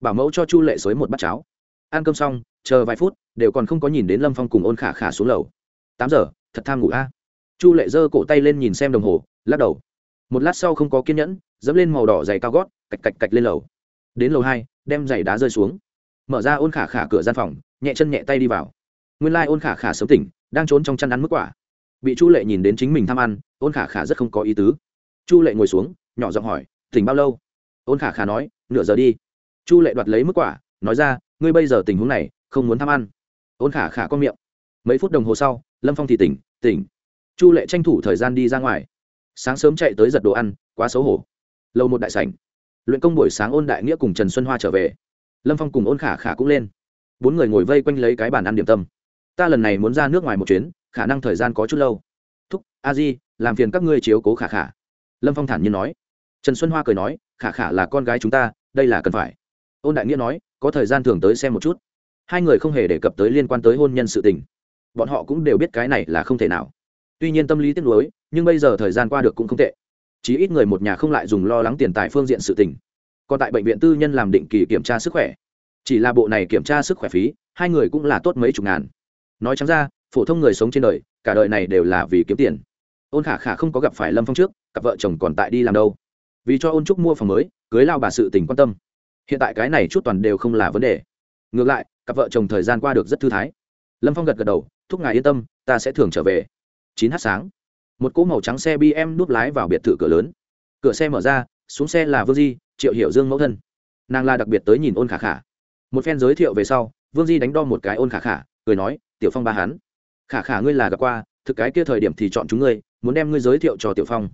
Bảo mẫu cho chu lệ xới một bát cháo. Ăn cơm xong, chờ vài phút, đều còn không có nhìn đến lâm phong cùng ôn khả khả xuống lầu. Tám giờ, thật tham ngủ a. Chu lệ giơ cổ tay lên nhìn xem đồng hồ, lắc đầu. Một lát sau không có kiên nhẫn, dẫm lên màu đỏ dày cao gót, cạch cạch cạch lên lầu. Đến lầu hai, đem giày đá rơi xuống. Mở ra ôn khả khả cửa gian phòng, nhẹ chân nhẹ tay đi vào. Nguyên lai、like、ôn khả khả sớm tỉnh, đang trốn trong chăn ăn mức quả bị chu lệ nhìn đến chính mình tham ăn, ôn khả khả rất không có ý tứ. Chu lệ ngồi xuống, nhỏ giọng hỏi, tỉnh bao lâu? Ôn khả khả nói, nửa giờ đi. Chu lệ đoạt lấy mức quả, nói ra, ngươi bây giờ tình huống này, không muốn tham ăn. Ôn khả khả có miệng. Mấy phút đồng hồ sau, lâm phong thì tỉnh tỉnh. Chu lệ tranh thủ thời gian đi ra ngoài. Sáng sớm chạy tới giật đồ ăn, quá xấu hổ. Lâu một đại sảnh. Luyện công buổi sáng ôn đại nghĩa cùng trần xuân hoa trở về. Lâm phong cùng ôn khả khả cũng lên. Bốn người ngồi vây quanh lấy cái bàn ăn điểm tâm. Ta lần này muốn ra nước ngoài một chuyến khả năng thời gian có chút lâu. Thúc, a di, làm phiền các ngươi chiếu cố khả khả. Lâm phong thản nhiên nói. Trần xuân hoa cười nói, khả khả là con gái chúng ta, đây là cần phải. Ôn đại nghĩa nói, có thời gian thường tới xem một chút. Hai người không hề đề cập tới liên quan tới hôn nhân sự tình. Bọn họ cũng đều biết cái này là không thể nào. Tuy nhiên tâm lý tiếc nuối, nhưng bây giờ thời gian qua được cũng không tệ. Chí ít người một nhà không lại dùng lo lắng tiền tài phương diện sự tình. Còn tại bệnh viện tư nhân làm định kỳ kiểm tra sức khỏe. Chỉ là bộ này kiểm tra sức khỏe phí, hai người cũng là tốt mấy chục ngàn. Nói chẳng ra phổ thông người sống trên đời, cả đời này đều là vì kiếm tiền. Ôn khả khả không có gặp phải lâm phong trước, cặp vợ chồng còn tại đi làm đâu. Vì cho ôn trúc mua phòng mới, cưới lao bà sự tình quan tâm. Hiện tại cái này chút toàn đều không là vấn đề. Ngược lại, cặp vợ chồng thời gian qua được rất thư thái. Lâm phong gật gật đầu, thúc ngài yên tâm, ta sẽ thường trở về. Chín h sáng, một cỗ màu trắng xe bm núp lái vào biệt thự cửa lớn. Cửa xe mở ra, xuống xe là vương di, triệu hiểu dương mẫu thân. Nàng la đặc biệt tới nhìn ôn khả khả. Một phen giới thiệu về sau, vương di đánh đo một cái ôn khả khả, cười nói, tiểu phong ba hắn khả khả ngươi là gặp qua, thực cái kia thời điểm thì chọn chúng ngươi, muốn đem ngươi giới thiệu cho tiểu phong.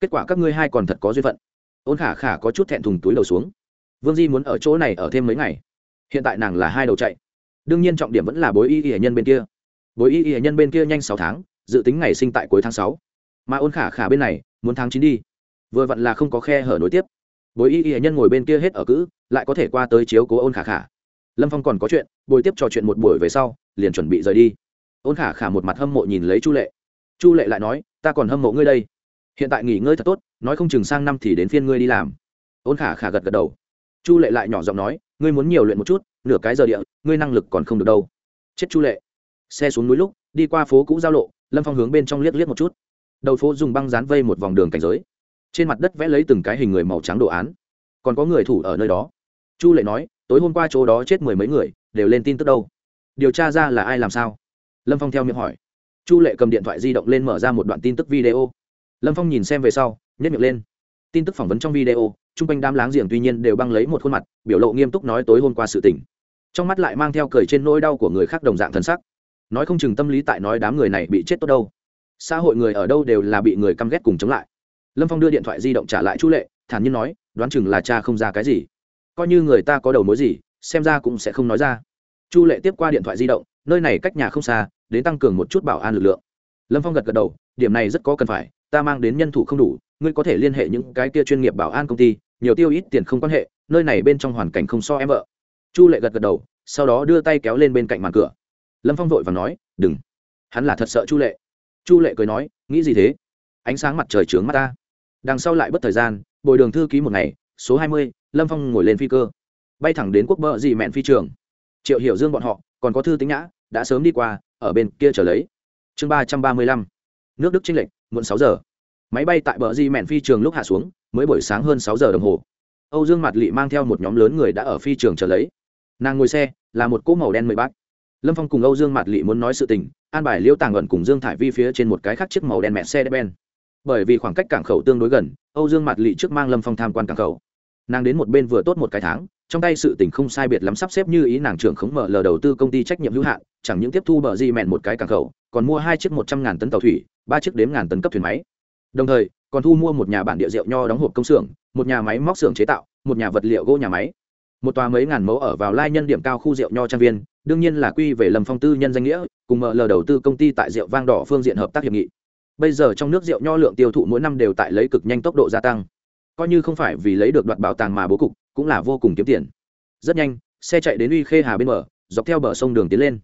Kết quả các ngươi hai còn thật có duyên phận. Ôn khả khả có chút thẹn thùng túi đầu xuống. Vương di muốn ở chỗ này ở thêm mấy ngày. Hiện tại nàng là hai đầu chạy. Đương nhiên trọng điểm vẫn là bối y y hệ nhân bên kia. Bối y y hệ nhân bên kia nhanh sáu tháng, dự tính ngày sinh tại cuối tháng sáu. Mà ôn khả khả bên này, muốn tháng chín đi. Vừa vặn là không có khe hở nối tiếp. Bối y y hệ nhân ngồi bên kia hết ở cữ lại có thể qua tới chiếu cố ôn khả khả. Lâm phong còn có chuyện, bồi tiếp trò chuyện một buổi về sau, liền chuẩn bị rời đi ôn khả khả một mặt hâm mộ nhìn lấy chu lệ. Chu lệ lại nói, ta còn hâm mộ ngươi đây. Hiện tại nghỉ ngơi thật tốt, nói không chừng sang năm thì đến phiên ngươi đi làm. Ôn khả khả gật gật đầu. Chu lệ lại nhỏ giọng nói, ngươi muốn nhiều luyện một chút, nửa cái giờ địa, ngươi năng lực còn không được đâu. Chết chu lệ. Xe xuống núi lúc, đi qua phố cũ giao lộ, lâm phong hướng bên trong liếc liếc một chút. Đầu phố dùng băng dán vây một vòng đường cảnh giới. Trên mặt đất vẽ lấy từng cái hình người màu trắng đồ án. Còn có người thủ ở nơi đó. Chu lệ nói, tối hôm qua chỗ đó chết mười mấy người, đều lên tin tức đâu. Điều tra ra là ai làm sao? Lâm phong theo miệng hỏi. Chu lệ cầm điện thoại di động lên mở ra một đoạn tin tức video. Lâm phong nhìn xem về sau nhét miệng lên. Tin tức phỏng vấn trong video, chung quanh đám láng giềng tuy nhiên đều băng lấy một khuôn mặt, biểu lộ nghiêm túc nói tối hôm qua sự tình. Trong mắt lại mang theo cười trên nỗi đau của người khác đồng dạng thân sắc. Nói không chừng tâm lý tại nói đám người này bị chết tốt đâu. Xã hội người ở đâu đều là bị người căm ghét cùng chống lại. Lâm phong đưa điện thoại di động trả lại chu lệ, thản nhiên nói, đoán chừng là cha không ra cái gì. Coi như người ta có đầu mối gì, xem ra cũng sẽ không nói ra. Chu lệ tiếp qua điện thoại di động, nơi này cách nhà không xa đến tăng cường một chút bảo an lực lượng. Lâm phong gật gật đầu, điểm này rất có cần phải, ta mang đến nhân thủ không đủ, ngươi có thể liên hệ những cái kia chuyên nghiệp bảo an công ty, nhiều tiêu ít tiền không quan hệ, nơi này bên trong hoàn cảnh không so em vợ. Chu lệ gật gật đầu, sau đó đưa tay kéo lên bên cạnh màn cửa. Lâm phong vội và nói, đừng, hắn là thật sợ chu lệ. Chu lệ cười nói, nghĩ gì thế? Ánh sáng mặt trời trướng mắt ta. Đằng sau lại bất thời gian, bồi đường thư ký một ngày, số hai mươi, lâm phong ngồi lên phi cơ. Bay thẳng đến quốc bờ dị mẹn phi trường. Triệu hiểu dương bọn họ, còn có thư tính nhã, đã sớm đi qua ở bên kia trở lấy. Chương ba trăm ba mươi lăm. Nước đức chênh lệch, muộn sáu giờ. Máy bay tại bờ di mẹn phi trường lúc hạ xuống, mới buổi sáng hơn sáu giờ đồng hồ. Âu dương mặt lị mang theo một nhóm lớn người đã ở phi trường trở lấy. Nàng ngồi xe, là một cỗ màu đen mười bát. Lâm phong cùng âu dương mặt lị muốn nói sự tình, an bài liêu tàng ẩn cùng dương thải vi phía trên một cái khác chiếc màu đen mẹ xe đép ben. Bởi vì khoảng cách cảng khẩu tương đối gần, âu dương mặt lị trước mang lâm phong tham quan cảng khẩu. Nàng đến một bên vừa tốt một cái tháng trong tay sự tình không sai biệt lắm sắp xếp như ý nàng trưởng khống mở lờ đầu tư công ty trách nhiệm hữu hạn, chẳng những tiếp thu bờ di mẹn một cái cảng khẩu, còn mua hai chiếc một trăm ngàn tấn tàu thủy, ba chiếc đếm ngàn tấn cấp thuyền máy. Đồng thời, còn thu mua một nhà bản địa rượu nho đóng hộp công xưởng, một nhà máy móc xưởng chế tạo, một nhà vật liệu gỗ nhà máy. Một tòa mấy ngàn mẫu ở vào lai nhân điểm cao khu rượu nho trang viên, đương nhiên là quy về lầm phong tư nhân danh nghĩa, cùng mở lờ đầu tư công ty tại rượu vang đỏ phương diện hợp tác hiệp nghị. Bây giờ trong nước rượu nho lượng tiêu thụ mỗi năm đều tại lấy cực nhanh tốc độ gia tăng. Coi như không phải vì lấy được đoạt bảo tàng mà bố cục cũng là vô cùng kiếm tiền. Rất nhanh, xe chạy đến uy khê hà bên bờ, dọc theo bờ sông đường tiến lên.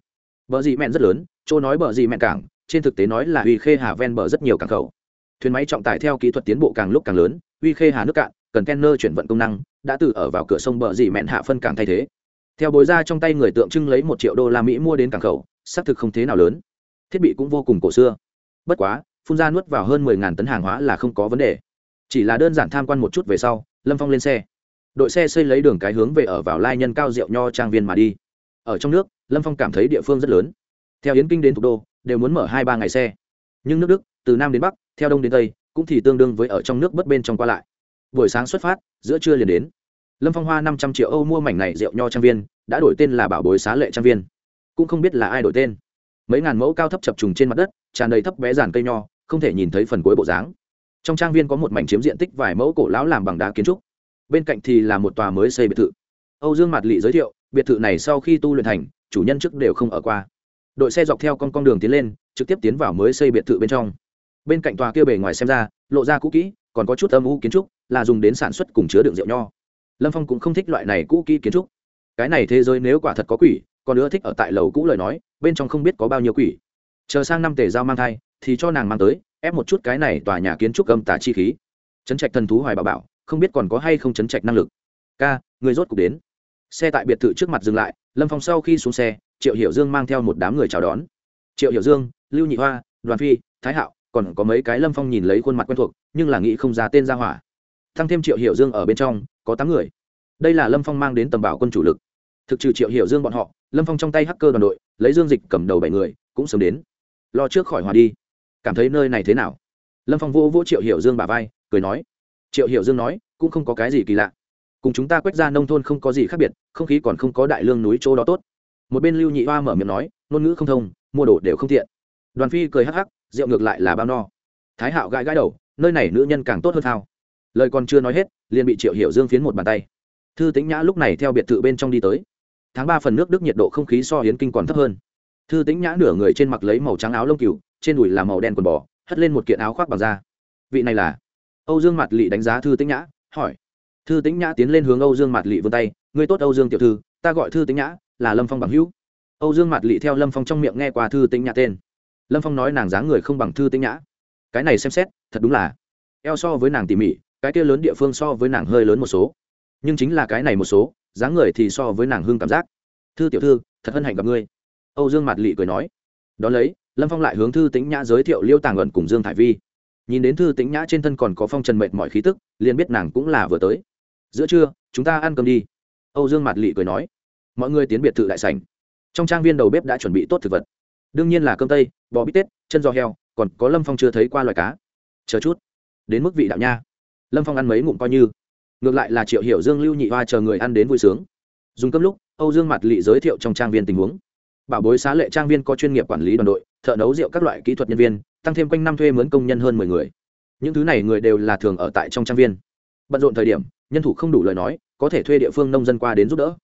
Bờ dị mẹn rất lớn, chỗ nói bờ dị mẹn cảng, trên thực tế nói là uy khê hà ven bờ rất nhiều cảng khẩu. Thuyền máy trọng tải theo kỹ thuật tiến bộ càng lúc càng lớn, uy khê hà nước cạn, cần kenner chuyển vận công năng, đã từ ở vào cửa sông bờ dị mẹn hạ phân cảng thay thế. Theo bối ra trong tay người tượng trưng lấy một triệu đô la mỹ mua đến cảng khẩu, xác thực không thế nào lớn. Thiết bị cũng vô cùng cổ xưa. Bất quá, phun ra nuốt vào hơn mười ngàn tấn hàng hóa là không có vấn đề. Chỉ là đơn giản tham quan một chút về sau, lâm phong lên xe đội xe xây lấy đường cái hướng về ở vào lai nhân cao rượu nho trang viên mà đi. Ở trong nước, lâm phong cảm thấy địa phương rất lớn. Theo yến kinh đến thủ đô, đều muốn mở hai ba ngày xe. Nhưng nước đức, từ nam đến bắc, theo đông đến tây, cũng thì tương đương với ở trong nước bất bên trong qua lại. Buổi sáng xuất phát, giữa trưa liền đến. Lâm phong hoa năm trăm triệu âu mua mảnh này rượu nho trang viên, đã đổi tên là bảo bối xá lệ trang viên. Cũng không biết là ai đổi tên. Mấy ngàn mẫu cao thấp chập trùng trên mặt đất, tràn đầy thấp bé giàn cây nho, không thể nhìn thấy phần cuối bộ dáng. Trong trang viên có một mảnh chiếm diện tích vài mẫu cổ lão làm bằng đá kiến trúc bên cạnh thì là một tòa mới xây biệt thự. Âu dương mạt lị giới thiệu, biệt thự này sau khi tu luyện thành, chủ nhân trước đều không ở qua. Đội xe dọc theo con con đường tiến lên, trực tiếp tiến vào mới xây biệt thự bên trong. Bên cạnh tòa kia bề ngoài xem ra, lộ ra cũ kỹ, còn có chút âm u kiến trúc, là dùng đến sản xuất cùng chứa đựng rượu nho. Lâm phong cũng không thích loại này cũ kỹ kiến trúc. Cái này thế giới nếu quả thật có quỷ, còn nữa thích ở tại lầu cũ lời nói, bên trong không biết có bao nhiêu quỷ. Chờ sang năm tề giao mang thai, thì cho nàng mang tới, ép một chút cái này tòa nhà kiến trúc âm tà chi khí. Trấn trạch thần thú hoài bảo bảo không biết còn có hay không chấn trạch năng lực. Ca, người rốt cục đến. Xe tại biệt thự trước mặt dừng lại, lâm phong sau khi xuống xe, triệu hiểu dương mang theo một đám người chào đón. Triệu hiểu dương, lưu nhị hoa, đoàn phi, thái hạo, còn có mấy cái lâm phong nhìn lấy khuôn mặt quen thuộc, nhưng là nghĩ không ra tên ra hỏa. Thăng thêm triệu hiểu dương ở bên trong, có tám người. Đây là lâm phong mang đến tầm bảo quân chủ lực. Thực trừ triệu hiểu dương bọn họ, lâm phong trong tay hacker đoàn đội, lấy dương dịch cầm đầu bảy người, cũng sớm đến. Lo trước khỏi hòa đi. Cảm thấy nơi này thế nào? Lâm phong vô vô triệu hiểu dương bà vai, cười nói triệu hiểu dương nói, cũng không có cái gì kỳ lạ. Cùng chúng ta quét ra nông thôn không có gì khác biệt, không khí còn không có đại lương núi chỗ đó tốt. Một bên lưu nhị hoa mở miệng nói, ngôn ngữ không thông, mua đồ đều không tiện. Đoàn phi cười hắc hắc, rượu ngược lại là bao no. Thái hạo gãi gãi đầu, nơi này nữ nhân càng tốt hơn thao. Lời còn chưa nói hết, liền bị triệu hiểu dương phiến một bàn tay. Thư tính nhã lúc này theo biệt thự bên trong đi tới. Tháng ba phần nước đức nhiệt độ không khí so hiến kinh còn thấp hơn. Thư tính nhã nửa người trên mặc lấy màu trắng áo lông cừu, trên đùi là màu đen quần bò, hất lên một kiện áo khoác bằng da. Vị này là âu dương mặt Lệ đánh giá thư Tĩnh nhã, hỏi. Thư Tĩnh nhã tiến lên hướng âu dương mặt Lệ vươn tay. Người tốt âu dương tiểu thư, ta gọi thư Tĩnh nhã, là lâm phong bằng hữu. Âu dương mặt Lệ theo lâm phong trong miệng nghe qua thư Tĩnh nhã tên. Lâm phong nói nàng dáng người không bằng thư Tĩnh nhã. Cái này xem xét, thật đúng là eo so với nàng tỉ mỉ, cái kia lớn địa phương so với nàng hơi lớn một số. Nhưng chính là cái này một số, dáng người thì so với nàng hương cảm giác. Thư tiểu thư, thật hân hạnh gặp ngươi. Âu dương mặt Lệ cười nói. Đón lấy, lâm phong lại hướng thư Tĩnh nhã giới thiệu liêu tàng ẩn cùng dương thải vi nhìn đến thư tĩnh nhã trên thân còn có phong trần mệt mọi khí tức, liền biết nàng cũng là vừa tới. Giữa trưa, chúng ta ăn cơm đi. Âu dương mặt lị cười nói. Mọi người tiến biệt thự đại sảnh. Trong trang viên đầu bếp đã chuẩn bị tốt thực vật. Đương nhiên là cơm tây, bò bít tết, chân giò heo, còn có lâm phong chưa thấy qua loài cá. Chờ chút. Đến mức vị đạo nha. Lâm phong ăn mấy ngụm coi như. Ngược lại là triệu hiểu dương, lưu nhị hoa chờ người ăn đến vui sướng. Dùng cơm lúc, âu dương mặt lị giới thiệu trong trang viên tình huống. Bảo bối xá lệ trang viên có chuyên nghiệp quản lý đoàn đội thợ nấu rượu các loại kỹ thuật nhân viên, tăng thêm quanh năm thuê mướn công nhân hơn mười người. Những thứ này người đều là thường ở tại trong trang viên. Bận rộn thời điểm, nhân thủ không đủ lời nói, có thể thuê địa phương nông dân qua đến giúp đỡ.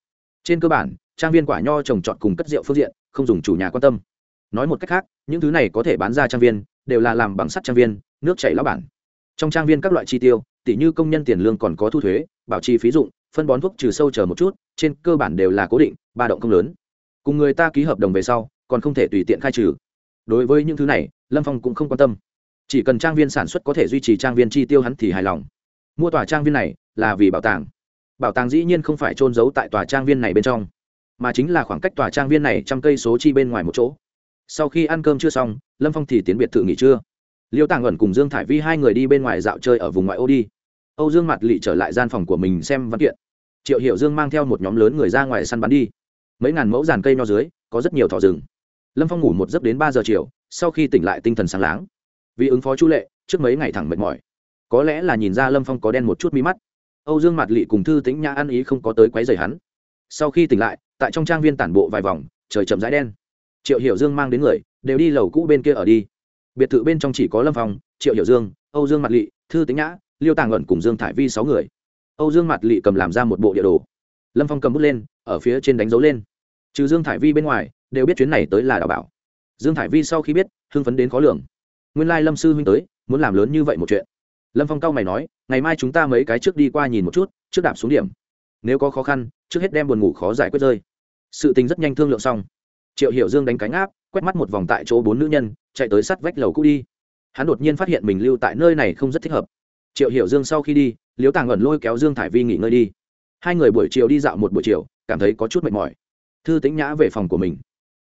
Trên cơ bản, trang viên quả nho trồng trọt cùng cất rượu phương diện, không dùng chủ nhà quan tâm. Nói một cách khác, những thứ này có thể bán ra trang viên, đều là làm bằng sắt trang viên, nước chảy lão bản. Trong trang viên các loại chi tiêu tỷ như công nhân tiền lương còn có thu thuế, bảo trì phí dụng, phân bón thuốc trừ sâu chờ một chút, trên cơ bản đều là cố định, ba động không lớn. Cùng người ta ký hợp đồng về sau, còn không thể tùy tiện khai trừ đối với những thứ này, lâm phong cũng không quan tâm. Chỉ cần trang viên sản xuất có thể duy trì trang viên chi tiêu hắn thì hài lòng. Mua tòa trang viên này là vì bảo tàng. Bảo tàng dĩ nhiên không phải trôn giấu tại tòa trang viên này bên trong, mà chính là khoảng cách tòa trang viên này trăm cây số chi bên ngoài một chỗ. Sau khi ăn cơm chưa xong, lâm phong thì tiến biệt thự nghỉ trưa. Liêu tàng ẩn cùng dương thải vi hai người đi bên ngoài dạo chơi ở vùng ngoại ô đi. Âu dương mặt lị trở lại gian phòng của mình xem văn kiện. Triệu hiệu dương mang theo một nhóm lớn người ra ngoài săn bắn đi. Mấy ngàn mẫu dàn cây nho dưới, có rất nhiều thỏ rừng lâm phong ngủ một giấc đến ba giờ chiều, sau khi tỉnh lại tinh thần sáng láng. Vì ứng phó chu lệ, trước mấy ngày thẳng mệt mỏi. Có lẽ là nhìn ra lâm phong có đen một chút mi mắt. Âu dương mặt lị cùng thư tĩnh nhã ăn ý không có tới quấy rầy hắn. Sau khi tỉnh lại, tại trong trang viên tản bộ vài vòng, trời chậm rãi đen. Triệu hiểu dương mang đến người, đều đi lầu cũ bên kia ở đi. Biệt thự bên trong chỉ có lâm phong, triệu hiểu dương, âu dương mặt lị, thư tĩnh nhã, liêu tàng ẩn cùng dương thải vi sáu người. Âu dương mặt lị cầm làm ra một bộ địa đồ. Lâm phong cầm bút lên, ở phía trên đánh dấu lên trừ dương thải vi bên ngoài, đều biết chuyến này tới là đào bảo. Dương thải vi sau khi biết, hưng phấn đến khó lường. Nguyên lai lâm sư huynh tới, muốn làm lớn như vậy một chuyện. Lâm phong cao mày nói, ngày mai chúng ta mấy cái trước đi qua nhìn một chút, trước đạp xuống điểm. Nếu có khó khăn, trước hết đem buồn ngủ khó giải quyết rơi. Sự tình rất nhanh thương lượng xong. Triệu hiểu dương đánh cánh áp, quét mắt một vòng tại chỗ bốn nữ nhân, chạy tới sắt vách lầu cũ đi. Hắn đột nhiên phát hiện mình lưu tại nơi này không rất thích hợp. Triệu hiểu dương sau khi đi liếu tàng ẩn lôi kéo dương thải vi nghỉ ngơi đi. Hai người buổi chiều đi dạo một buổi chiều, cảm thấy có chút mệt mỏi thư tĩnh nhã về phòng của mình.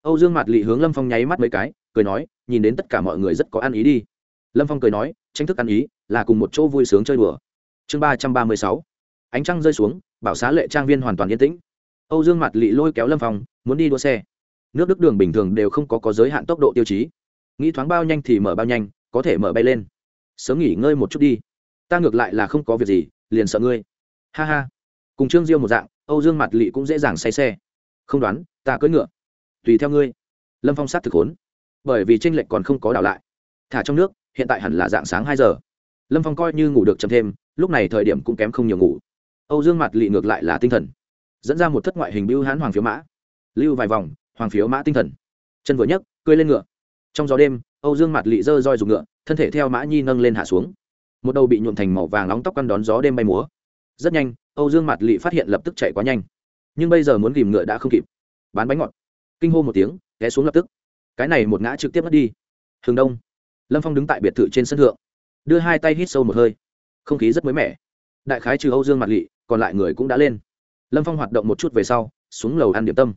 Âu dương mặt lị hướng lâm phong nháy mắt mấy cái, cười nói, nhìn đến tất cả mọi người rất có ăn ý đi. Lâm phong cười nói, tranh thức ăn ý là cùng một chỗ vui sướng chơi đùa. Chương ba trăm ba mươi sáu. Ánh trăng rơi xuống, bảo xá lệ trang viên hoàn toàn yên tĩnh. Âu dương mặt lị lôi kéo lâm phong, muốn đi đua xe. Nước đức đường bình thường đều không có có giới hạn tốc độ tiêu chí. Nghĩ thoáng bao nhanh thì mở bao nhanh, có thể mở bay lên. Sớm nghỉ ngơi một chút đi. Ta ngược lại là không có việc gì, liền sợ ngươi. Ha ha. Cùng trương diêu một dạng, âu dương mặt lị cũng dễ dàng say xe không đoán, ta cưỡi ngựa. Tùy theo ngươi. Lâm phong sát thực hốn. Bởi vì tranh lệch còn không có đảo lại. Thả trong nước, hiện tại hẳn là dạng sáng hai giờ. Lâm phong coi như ngủ được chậm thêm, lúc này thời điểm cũng kém không nhiều ngủ. Âu dương mặt lị ngược lại là tinh thần. Dẫn ra một thất ngoại hình bưu hán hoàng phiếu mã. Lưu vài vòng, hoàng phiếu mã tinh thần. Chân vừa nhấc, cưỡi lên ngựa. Trong gió đêm, âu dương mặt lị dơ roi dùng ngựa, thân thể theo mã nhi nâng lên hạ xuống. Một đầu bị nhuộm thành màu vàng nóng tóc căn đón gió đêm bay múa. Rất nhanh, âu dương mặt lị phát hiện lập tức chạy quá nhanh nhưng bây giờ muốn ghìm ngựa đã không kịp. Bán bánh ngọt. Kinh hô một tiếng, té xuống lập tức. Cái này một ngã trực tiếp mất đi. Hướng đông. Lâm phong đứng tại biệt thự trên sân thượng, đưa hai tay hít sâu một hơi. Không khí rất mới mẻ. Đại khái trừ âu dương mặt lị, còn lại người cũng đã lên. Lâm phong hoạt động một chút về sau, xuống lầu ăn điểm tâm.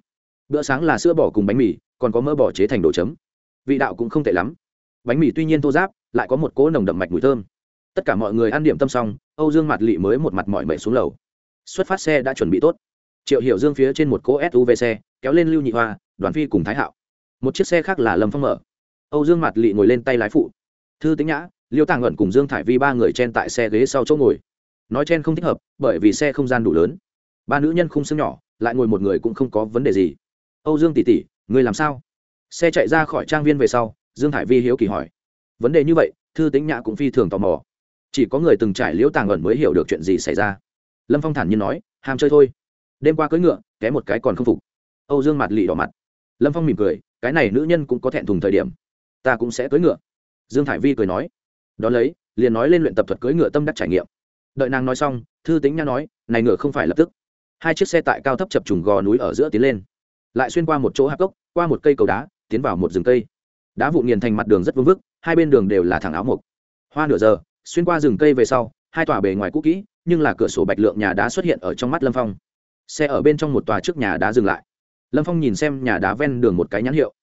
Bữa sáng là sữa bò cùng bánh mì, còn có mỡ bò chế thành đồ chấm. Vị đạo cũng không tệ lắm. Bánh mì tuy nhiên thô giáp lại có một cỗ nồng đậm mạch mùi thơm. Tất cả mọi người ăn điểm tâm xong, âu dương mặt lị mới một mặt mọi mệ xuống lầu. Xuất phát xe đã chuẩn bị tốt triệu hiểu dương phía trên một cỗ suv xe, kéo lên lưu nhị hoa, đoàn phi cùng thái hạo. Một chiếc xe khác là lâm phong mở. Âu dương mặt lị ngồi lên tay lái phụ. Thư tính nhã, liêu tàng luận cùng dương thải vi ba người chen tại xe ghế sau chỗ ngồi. Nói chen không thích hợp, bởi vì xe không gian đủ lớn. Ba nữ nhân không xương nhỏ, lại ngồi một người cũng không có vấn đề gì. Âu dương tỷ tỷ người làm sao? Xe chạy ra khỏi trang viên về sau, dương thải vi hiếu kỳ hỏi. Vấn đề như vậy, thư tính nhã cũng phi thường tò mò. Chỉ có người từng trải liễu tàng ẩn mới hiểu được chuyện gì xảy ra. Lâm phong thản nhiên nói, ham chơi thôi đêm qua cưỡi ngựa, kém một cái còn không phục. Âu dương mặt lị đỏ mặt. Lâm phong mỉm cười, cái này nữ nhân cũng có thẹn thùng thời điểm. Ta cũng sẽ cưỡi ngựa. Dương thải vi cười nói. Đón lấy, liền nói lên luyện tập thuật cưỡi ngựa tâm đắc trải nghiệm. Đợi nàng nói xong, thư tính nha nói, này ngựa không phải lập tức. Hai chiếc xe tại cao thấp chập trùng gò núi ở giữa tiến lên. Lại xuyên qua một chỗ hạp cốc, qua một cây cầu đá, tiến vào một rừng cây. Đá vụn nghiền thành mặt đường rất vương vức, hai bên đường đều là thẳng áo mục hoa nửa giờ, xuyên qua rừng cây về sau, hai tòa bề ngoài cũ kỹ, nhưng là cửa sổ bạch lượng nhà đá xuất hiện ở trong mắt lâm phong xe ở bên trong một tòa trước nhà đá dừng lại. Lâm phong nhìn xem nhà đá ven đường một cái nhãn hiệu.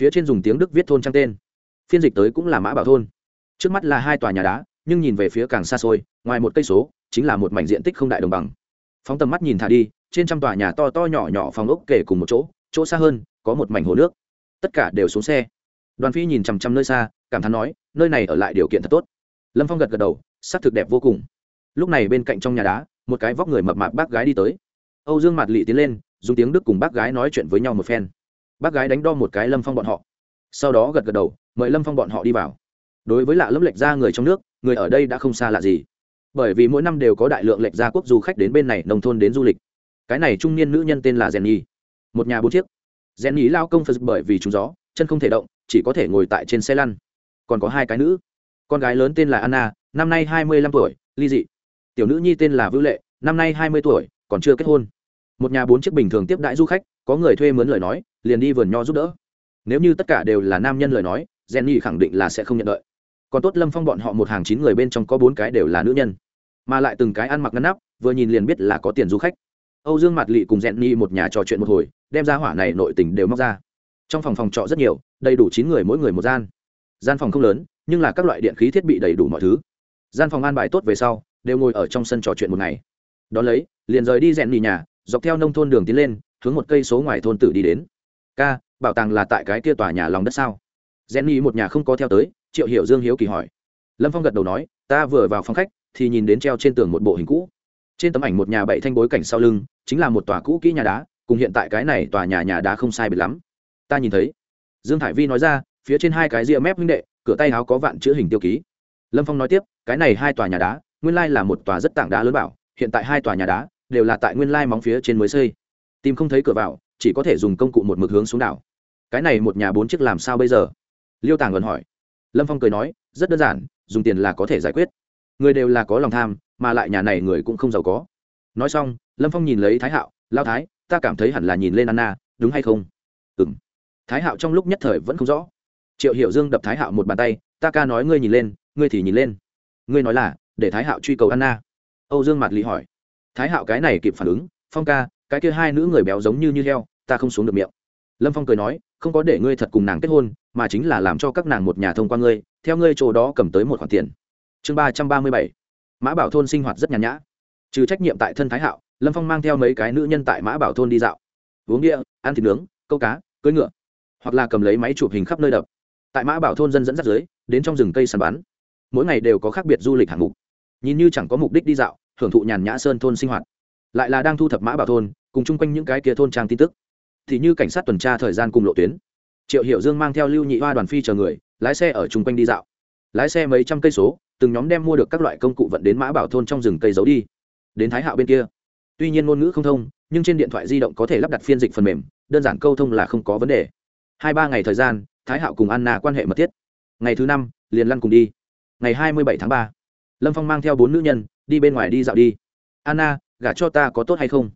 Phía trên dùng tiếng đức viết thôn trang tên. Phiên dịch tới cũng là mã bảo thôn. Trước mắt là hai tòa nhà đá, nhưng nhìn về phía càng xa xôi, ngoài một cây số, chính là một mảnh diện tích không đại đồng bằng. Phóng tầm mắt nhìn thả đi, trên trăm tòa nhà to to nhỏ nhỏ phòng ốc kể cùng một chỗ chỗ xa hơn, có một mảnh hồ nước. Tất cả đều xuống xe. Đoàn phi nhìn chằm chằm nơi xa, cảm thán nói, nơi này ở lại điều kiện thật tốt. Lâm phong gật gật đầu s ắ c thực đẹp vô cùng. Lúc này bên cạnh trong nhà đá, một cái vóc người mập mạp bác gái đi tới âu dương mạt lị tiến lên, dùng tiếng đức cùng bác gái nói chuyện với nhau một phen. Bác gái đánh đo một cái lâm phong bọn họ. Sau đó gật gật đầu, mời lâm phong bọn họ đi vào. Đối với lạ lâm lệch ra người trong nước, người ở đây đã không xa lạ gì. Bởi vì mỗi năm đều có đại lượng lệch ra quốc du khách đến bên này nông thôn đến du lịch. Cái này trung niên nữ nhân tên là jenny một nhà bốn chiếc. Jenny lao công phật bởi vì trúng gió, chân không thể động, chỉ có thể ngồi tại trên xe lăn. Còn có hai cái nữ. Con gái lớn tên là anna, năm nay hai mươi lăm tuổi, ly dị. Tiểu nữ nhi tên là vưu lệ, năm nay hai mươi tuổi còn chưa kết hôn. Một nhà bốn chiếc bình thường tiếp đãi du khách, có người thuê mướn lời nói, liền đi vườn nho giúp đỡ. Nếu như tất cả đều là nam nhân lời nói, jenny khẳng định là sẽ không nhận đợi. Còn tốt lâm phong bọn họ một hàng chín người bên trong có bốn cái đều là nữ nhân. Mà lại từng cái ăn mặc ngăn nắp, vừa nhìn liền biết là có tiền du khách. Âu dương mạt lỵ cùng jenny một nhà trò chuyện một hồi, đem ra hỏa này nội tình đều móc ra. Trong phòng phòng trọ rất nhiều, đầy đủ chín người mỗi người một gian. Gian phòng không lớn, nhưng là các loại điện khí thiết bị đầy đủ mọi thứ. Gian phòng an bài tốt về sau, đều ngồi ở trong sân trò chuyện một ngày. Đón lấy liền rời đi rèn nhì nhà, dọc theo nông thôn đường tiến lên, hướng một cây số ngoài thôn tử đi đến. Ca, bảo tàng là tại cái kia tòa nhà lòng đất sao? Rèn nhì một nhà không có theo tới, triệu hiểu dương hiếu kỳ hỏi. Lâm phong gật đầu nói, ta vừa vào phòng khách, thì nhìn đến treo trên tường một bộ hình cũ. Trên tấm ảnh một nhà bảy thanh bối cảnh sau lưng, chính là một tòa cũ kỹ nhà đá, cùng hiện tại cái này tòa nhà nhà đá không sai biệt lắm. Ta nhìn thấy. Dương thải vi nói ra, phía trên hai cái ria mép huynh đệ, cửa tay áo có vạn chữ hình tiêu ký. Lâm phong nói tiếp, cái này hai tòa nhà đá, nguyên lai là một tòa rất tảng đá lớn bảo, hiện tại hai tòa nhà đá đều là tại nguyên lai móng phía trên mới xây. Tìm không thấy cửa vào, chỉ có thể dùng công cụ một mực hướng xuống đảo. Cái này một nhà bốn chiếc làm sao bây giờ? Liêu tàng gần hỏi. Lâm phong cười nói, rất đơn giản, dùng tiền là có thể giải quyết. Người đều là có lòng tham, mà lại nhà này người cũng không giàu có. Nói xong, lâm phong nhìn lấy thái hạo lao thái, ta cảm thấy hẳn là nhìn lên anna, đúng hay không? Ừ m thái hạo trong lúc nhất thời vẫn không rõ. Triệu hiểu dương đập thái hạo một bàn tay, ta ca nói ngươi nhìn lên, ngươi thì nhìn lên. Ngươi nói là, để thái hạo truy cầu anna. Âu dương mặt lý hỏi thái hạo cái này kịp phản ứng, phong ca, cái kia hai nữ người béo giống như như heo, ta không xuống được miệng. Lâm phong cười nói, không có để ngươi thật cùng nàng kết hôn, mà chính là làm cho các nàng một nhà thông qua ngươi, theo ngươi chỗ đó cầm tới một khoản tiền. Chương ba trăm ba mươi bảy. Mã bảo thôn sinh hoạt rất nhàn nhã. Trừ trách nhiệm tại thân thái hạo, lâm phong mang theo mấy cái nữ nhân tại mã bảo thôn đi dạo. Uống địa ăn thịt nướng, câu cá, cưỡi ngựa, hoặc là cầm lấy máy chụp hình khắp nơi đập. Tại mã bảo thôn dân dẫn dắt dưới, đến trong rừng cây săn bắn. Mỗi ngày đều có khác biệt du lịch hạng mục. Nhìn như chẳng có mục đích đi dạo hưởng thụ nhàn nhã sơn thôn sinh hoạt. Lại là đang thu thập mã bảo thôn, cùng chung quanh những cái kia thôn trang tin tức. Thì như cảnh sát tuần tra thời gian cùng lộ tuyến. Triệu hiệu dương mang theo lưu nhị hoa đoàn phi chờ người, lái xe ở chung quanh đi dạo. Lái xe mấy trăm cây số, từng nhóm đem mua được các loại công cụ vận đến mã bảo thôn trong rừng cây giấu đi. Đến thái hạo bên kia. Tuy nhiên ngôn ngữ không thông, nhưng trên điện thoại di động có thể lắp đặt phiên dịch phần mềm, đơn giản câu thông là không có vấn đề. Hai ba ngày thời gian, thái hạo cùng anna quan hệ mật thiết. Ngày thứ năm, liền lăn cùng đi. Ngày hai mươi bảy tháng ba, lâm phong mang theo bốn nữ nhân đi bên ngoài đi dạo đi. Anna, gả cho ta có tốt hay không?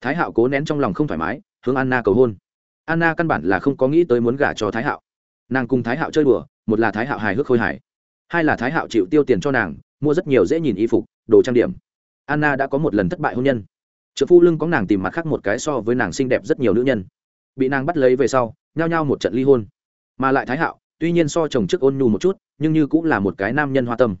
Thái hạo cố nén trong lòng không thoải mái, hướng anna cầu hôn. Anna căn bản là không có nghĩ tới muốn gả cho thái hạo. Nàng cùng thái hạo chơi đùa, một là thái hạo hài hước khôi hài, hai là thái hạo chịu tiêu tiền cho nàng, mua rất nhiều dễ nhìn y phục, đồ trang điểm. Anna đã có một lần thất bại hôn nhân. Trợ phu lưng có nàng tìm mặt khác một cái so với nàng xinh đẹp rất nhiều nữ nhân. Bị nàng bắt lấy về sau, nhao nhao một trận ly hôn. Mà lại thái hạo, tuy nhiên so chồng trước ôn nhu một chút, nhưng như cũng là một cái nam nhân hoa tâm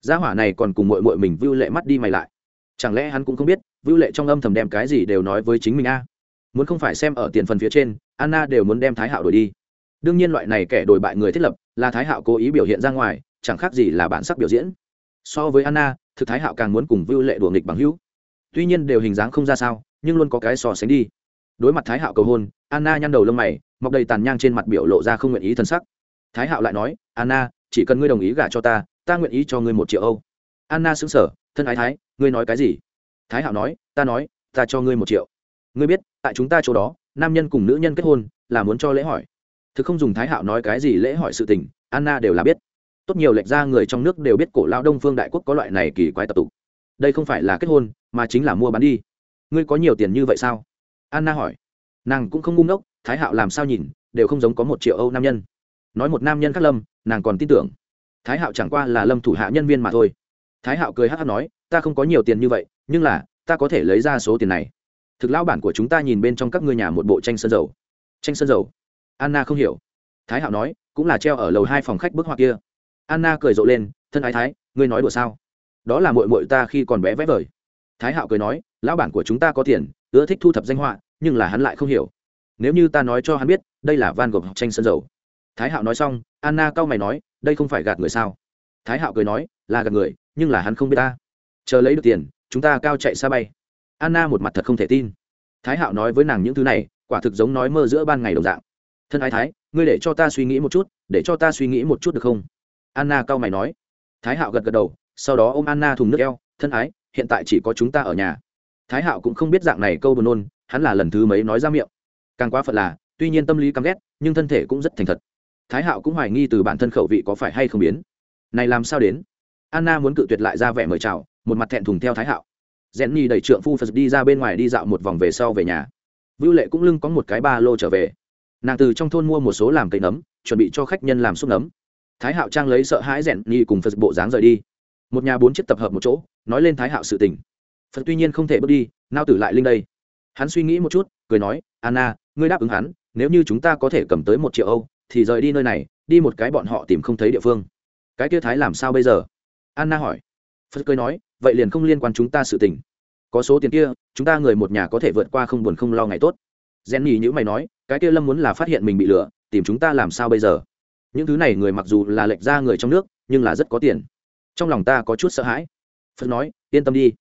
gia hỏa này còn cùng mội mội mình vưu lệ mắt đi mày lại. Chẳng lẽ hắn cũng không biết, vưu lệ trong âm thầm đem cái gì đều nói với chính mình a? Muốn không phải xem ở tiền phần phía trên, anna đều muốn đem thái hạo đổi đi. Đương nhiên loại này kẻ đổi bại người thiết lập, là thái hạo cố ý biểu hiện ra ngoài, chẳng khác gì là bản sắc biểu diễn. So với anna, thực thái hạo càng muốn cùng vưu lệ đùa nghịch bằng hữu. Tuy nhiên đều hình dáng không ra sao, nhưng luôn có cái so sánh đi. Đối mặt thái hạo cầu hôn, anna nhăn đầu lông mày, mọc đầy tàn nhang trên mặt biểu lộ ra không nguyện ý thân sắc. Thái hạo lại nói, anna, chỉ cần ngươi đồng ý gả cho ta ta nguyện ý cho ngươi một triệu âu. Anna xứng sở thân ái thái, ngươi nói cái gì? Thái hạo nói, ta nói, ta cho ngươi một triệu. Ngươi biết, tại chúng ta chỗ đó, nam nhân cùng nữ nhân kết hôn là muốn cho lễ hỏi. Thực không dùng thái hạo nói cái gì lễ hỏi sự tình, anna đều là biết. Tốt nhiều lệch ra người trong nước đều biết cổ lao đông phương đại quốc có loại này kỳ quái tập tục. Đây không phải là kết hôn, mà chính là mua bán đi. Ngươi có nhiều tiền như vậy sao? Anna hỏi. Nàng cũng không ngu ngốc, thái hạo làm sao nhìn, đều không giống có một triệu âu nam nhân. Nói một nam nhân khắc lâm, nàng còn tin tưởng thái hạo chẳng qua là lâm thủ hạ nhân viên mà thôi. Thái hạo cười hát hát nói, ta không có nhiều tiền như vậy, nhưng là, ta có thể lấy ra số tiền này. Thực lão bản của chúng ta nhìn bên trong các ngôi nhà một bộ tranh sơn dầu. Tranh sơn dầu? Anna không hiểu. Thái hạo nói, cũng là treo ở lầu hai phòng khách bức họa kia. Anna cười rộ lên, thân ái thái, ngươi nói đùa sao? Đó là mội mội ta khi còn bé vẽ vời. Thái hạo cười nói, lão bản của chúng ta có tiền, ưa thích thu thập danh họa, nhưng là hắn lại không hiểu. Nếu như ta nói cho hắn biết, đây là van gộp tranh sơn dầu. Thái hạo nói xong, anna cau mày nói đây không phải gạt người sao? Thái hạo cười nói, là gạt người, nhưng là hắn không biết ta. Chờ lấy được tiền, chúng ta cao chạy xa bay. Anna một mặt thật không thể tin. Thái hạo nói với nàng những thứ này, quả thực giống nói mơ giữa ban ngày đồng dạng. Thân ái thái, ngươi để cho ta suy nghĩ một chút, để cho ta suy nghĩ một chút được không? Anna cau mày nói. Thái hạo gật gật đầu, sau đó ô m anna thùng nước eo, thân ái, hiện tại chỉ có chúng ta ở nhà. Thái hạo cũng không biết dạng này câu buồn nôn, hắn là lần thứ mấy nói ra miệng. Càng quá phận là, tuy nhiên tâm lý căm ghét, nhưng thân thể cũng rất thành thật thái hạo cũng hoài nghi từ bản thân khẩu vị có phải hay không biến. Này làm sao đến? Anna muốn cự tuyệt lại ra vẻ mời chào, một mặt thẹn thùng theo thái hạo. Rèn nhi đẩy trượng phu phật đi ra bên ngoài đi dạo một vòng về sau về nhà. Vưu lệ cũng lưng có một cái ba lô trở về. Nàng từ trong thôn mua một số làm cây nấm, chuẩn bị cho khách nhân làm xúc nấm. Thái hạo trang lấy sợ hãi rèn nhi cùng phật bộ dáng rời đi. Một nhà bốn chiếc tập hợp một chỗ, nói lên thái hạo sự tình. Phật tuy nhiên không thể bước đi, nao tử lại linh đây. Hắn suy nghĩ một chút, cười nói, anna, ngươi đáp ứng hắn, nếu như chúng ta có thể cầm tới một triệu âu thì rời đi nơi này, đi một cái bọn họ tìm không thấy địa phương. Cái kia thái làm sao bây giờ? Anna hỏi. Phật cười nói, vậy liền không liên quan chúng ta sự tình. Có số tiền kia, chúng ta người một nhà có thể vượt qua không buồn không lo ngày tốt. Rèn nhì nhữ mày nói, cái kia lâm muốn là phát hiện mình bị lừa, tìm chúng ta làm sao bây giờ? Những thứ này người mặc dù là lệch ra người trong nước, nhưng là rất có tiền. Trong lòng ta có chút sợ hãi. Phật nói, yên tâm đi.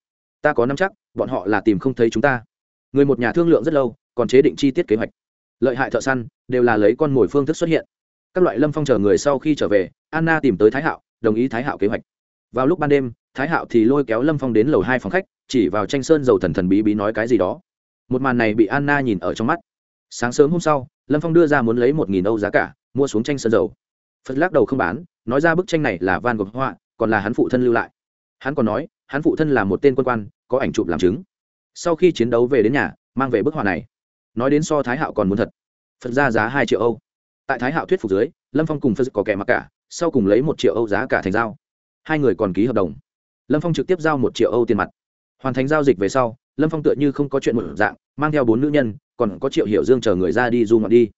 Ta có nắm chắc, bọn họ là tìm không thấy chúng ta. Người một nhà thương lượng rất lâu, còn chế định chi tiết kế hoạch lợi hại thợ săn đều là lấy con mồi phương thức xuất hiện. Các loại lâm phong chờ người sau khi trở về, anna tìm tới thái hạo, đồng ý thái hạo kế hoạch. Vào lúc ban đêm, thái hạo thì lôi kéo lâm phong đến lầu hai phòng khách, chỉ vào tranh sơn dầu thần thần bí bí nói cái gì đó. Một màn này bị anna nhìn ở trong mắt. Sáng sớm hôm sau, lâm phong đưa ra muốn lấy một nghìn âu giá cả, mua xuống tranh sơn dầu. Phật lắc đầu không bán, nói ra bức tranh này là van gogh họa, còn là hắn phụ thân lưu lại. Hắn còn nói, hắn phụ thân là một tên quân quan, có ảnh chụp làm chứng. Sau khi chiến đấu về đến nhà, mang về bức họa này nói đến so thái hạo còn muốn thật. Phật ra giá hai triệu âu. Tại thái hạo thuyết phục dưới, lâm phong cùng phật có kẻ mặc cả, sau cùng lấy một triệu âu giá cả thành giao. Hai người còn ký hợp đồng. Lâm phong trực tiếp giao một triệu âu tiền mặt. Hoàn thành giao dịch về sau, lâm phong tựa như không có chuyện một dạng, mang theo bốn nữ nhân, còn có triệu hiểu dương chờ người ra đi du ngoạn đi.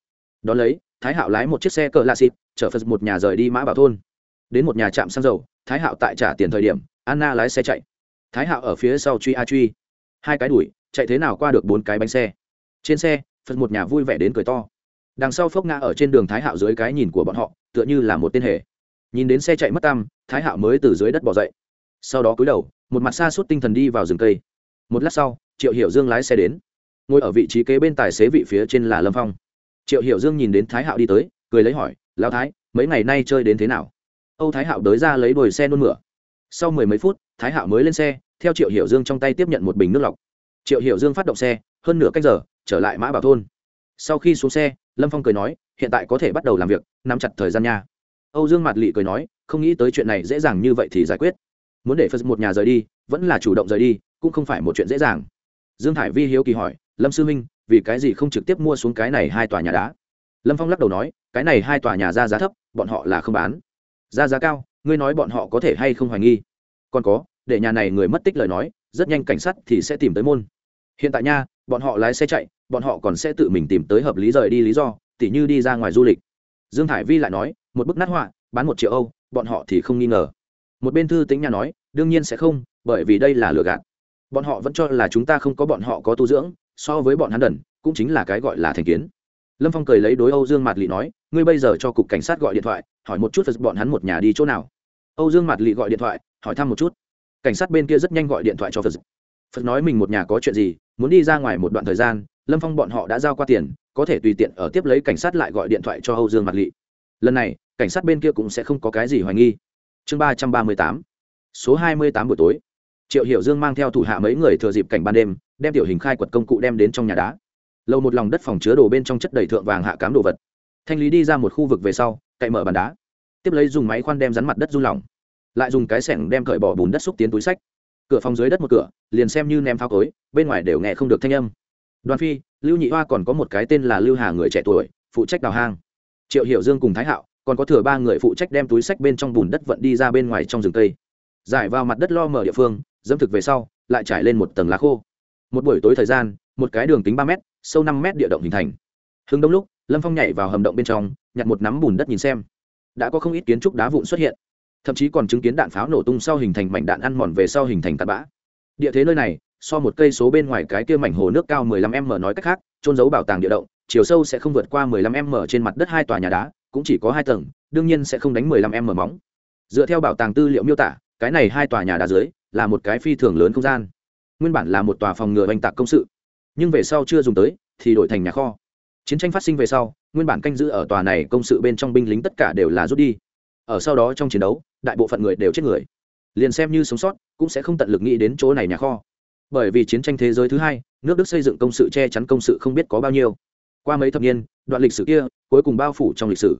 Đón lấy, thái hạo lái một chiếc xe cờ la xịt chở phật một nhà rời đi mã bảo thôn. Đến một nhà trạm xăng dầu, thái hạo tại trả tiền thời điểm, anna lái xe chạy. Thái hạo ở phía sau truy a truy. Hai cái đuổi, chạy thế nào qua được bốn cái bánh xe trên xe, phật một nhà vui vẻ đến cười to. Đằng sau phốc ngã ở trên đường thái hạo dưới cái nhìn của bọn họ, tựa như là một tên hề. Nhìn đến xe chạy mất tăm, thái hạo mới từ dưới đất bỏ dậy. Sau đó cúi đầu, một mặt xa suốt tinh thần đi vào rừng cây. Một lát sau, triệu hiểu dương lái xe đến. Ngồi ở vị trí kế bên tài xế vị phía trên là lâm phong. Triệu hiểu dương nhìn đến thái hạo đi tới, cười lấy hỏi, lão thái, mấy ngày nay chơi đến thế nào? Âu thái hạo đới ra lấy đồi xe nôn mửa. Sau mười mấy phút, thái hạo mới lên xe, theo triệu hiểu dương trong tay tiếp nhận một bình nước lọc. Triệu hiểu dương phát động xe, hơn nửa cách giờ trở lại mã bảo thôn. Sau khi xuống xe, lâm phong cười nói, hiện tại có thể bắt đầu làm việc, nắm chặt thời gian nha. Âu dương mạt lị cười nói, không nghĩ tới chuyện này dễ dàng như vậy thì giải quyết. Muốn để phật một nhà rời đi, vẫn là chủ động rời đi, cũng không phải một chuyện dễ dàng. Dương thải vi hiếu kỳ hỏi, lâm sư minh vì cái gì không trực tiếp mua xuống cái này hai tòa nhà đá? Lâm phong lắc đầu nói, cái này hai tòa nhà ra giá thấp, bọn họ là không bán. Ra giá cao, ngươi nói bọn họ có thể hay không hoài nghi? Còn có, để nhà này người mất tích lời nói, rất nhanh cảnh sát thì sẽ tìm tới môn. Hiện tại nha bọn họ lái xe chạy, bọn họ còn sẽ tự mình tìm tới hợp lý rời đi lý do, tỉ như đi ra ngoài du lịch. Dương thải vi lại nói, một bức nát họa, bán một triệu âu, bọn họ thì không nghi ngờ. Một bên thư tính nhà nói, đương nhiên sẽ không, bởi vì đây là lừa gạt. Bọn họ vẫn cho là chúng ta không có bọn họ có tu dưỡng, so với bọn hắn đần, cũng chính là cái gọi là thành kiến. Lâm phong cười lấy đối âu dương mạt lị nói, ngươi bây giờ cho cục cảnh sát gọi điện thoại, hỏi một chút bọn hắn một nhà đi chỗ nào. Âu dương mạt lị gọi điện thoại, hỏi thăm một chút. Cảnh sát bên kia rất nhanh gọi điện thoại cho phật phật nói mình một nhà có chuyện gì, muốn đi ra ngoài một đoạn thời gian, lâm phong bọn họ đã giao qua tiền, có thể tùy tiện ở tiếp lấy cảnh sát lại gọi điện thoại cho âu dương mặt lị. Lần này, cảnh sát bên kia cũng sẽ không có cái gì hoài nghi. Chương ba trăm ba mươi tám, số hai mươi tám buổi tối. Triệu hiểu dương mang theo thủ hạ mấy người thừa dịp cảnh ban đêm, đem tiểu hình khai quật công cụ đem đến trong nhà đá. Lầu một lòng đất phòng chứa đồ bên trong chất đầy thượng vàng hạ cám đồ vật. Thanh lý đi ra một khu vực về sau, cậy mở bàn đá. Tiếp lấy dùng máy khoan đem rắn mặt đất run lỏng. Lại dùng cái sẻng đem cởi bỏ bùn đất xúc tiến túi sách cửa phòng dưới đất một cửa, liền xem như ném pháo cối, bên ngoài đều nghe không được thanh âm. Đoàn phi, lưu nhị hoa còn có một cái tên là lưu hà người trẻ tuổi, phụ trách đào hang. Triệu hiểu dương cùng thái hạo, còn có thừa ba người phụ trách đem túi sách bên trong bùn đất vận đi ra bên ngoài trong rừng cây giải vào mặt đất lo mở địa phương, dẫm thực về sau, lại trải lên một tầng lá khô. Một buổi tối thời gian, một cái đường kính ba m sâu năm m địa động hình thành. Hưng đông lúc, lâm phong nhảy vào hầm động bên trong, nhặt một nắm bùn đất nhìn xem. Đã có không ít kiến trúc đá vụn xuất hiện thậm chí còn chứng kiến đạn pháo nổ tung sau hình thành mảnh đạn ăn mòn về sau hình thành tạt bã. Địa thế nơi này, so một cây số bên ngoài cái kia mảnh hồ nước cao 15 m nói cách khác trôn giấu bảo tàng địa động, chiều sâu sẽ không vượt qua 15 m trên mặt đất hai tòa nhà đá, cũng chỉ có hai tầng, đương nhiên sẽ không đánh 15 m móng. Dựa theo bảo tàng tư liệu miêu tả, cái này hai tòa nhà đá dưới, là một cái phi thường lớn không gian. Nguyên bản là một tòa phòng ngừa oanh tạc công sự, nhưng về sau chưa dùng tới, thì đổi thành nhà kho. Chiến tranh phát sinh về sau, nguyên bản canh giữ ở tòa này công sự bên trong binh lính tất cả đều là rút đi ở sau đó trong chiến đấu, đại bộ phận người đều chết người. Liền xem như sống sót, cũng sẽ không tận lực nghĩ đến chỗ này nhà kho. Bởi vì chiến tranh thế giới thứ hai, nước đức xây dựng công sự che chắn công sự không biết có bao nhiêu. Qua mấy thập niên, đoạn lịch sử kia, cuối cùng bao phủ trong lịch sử.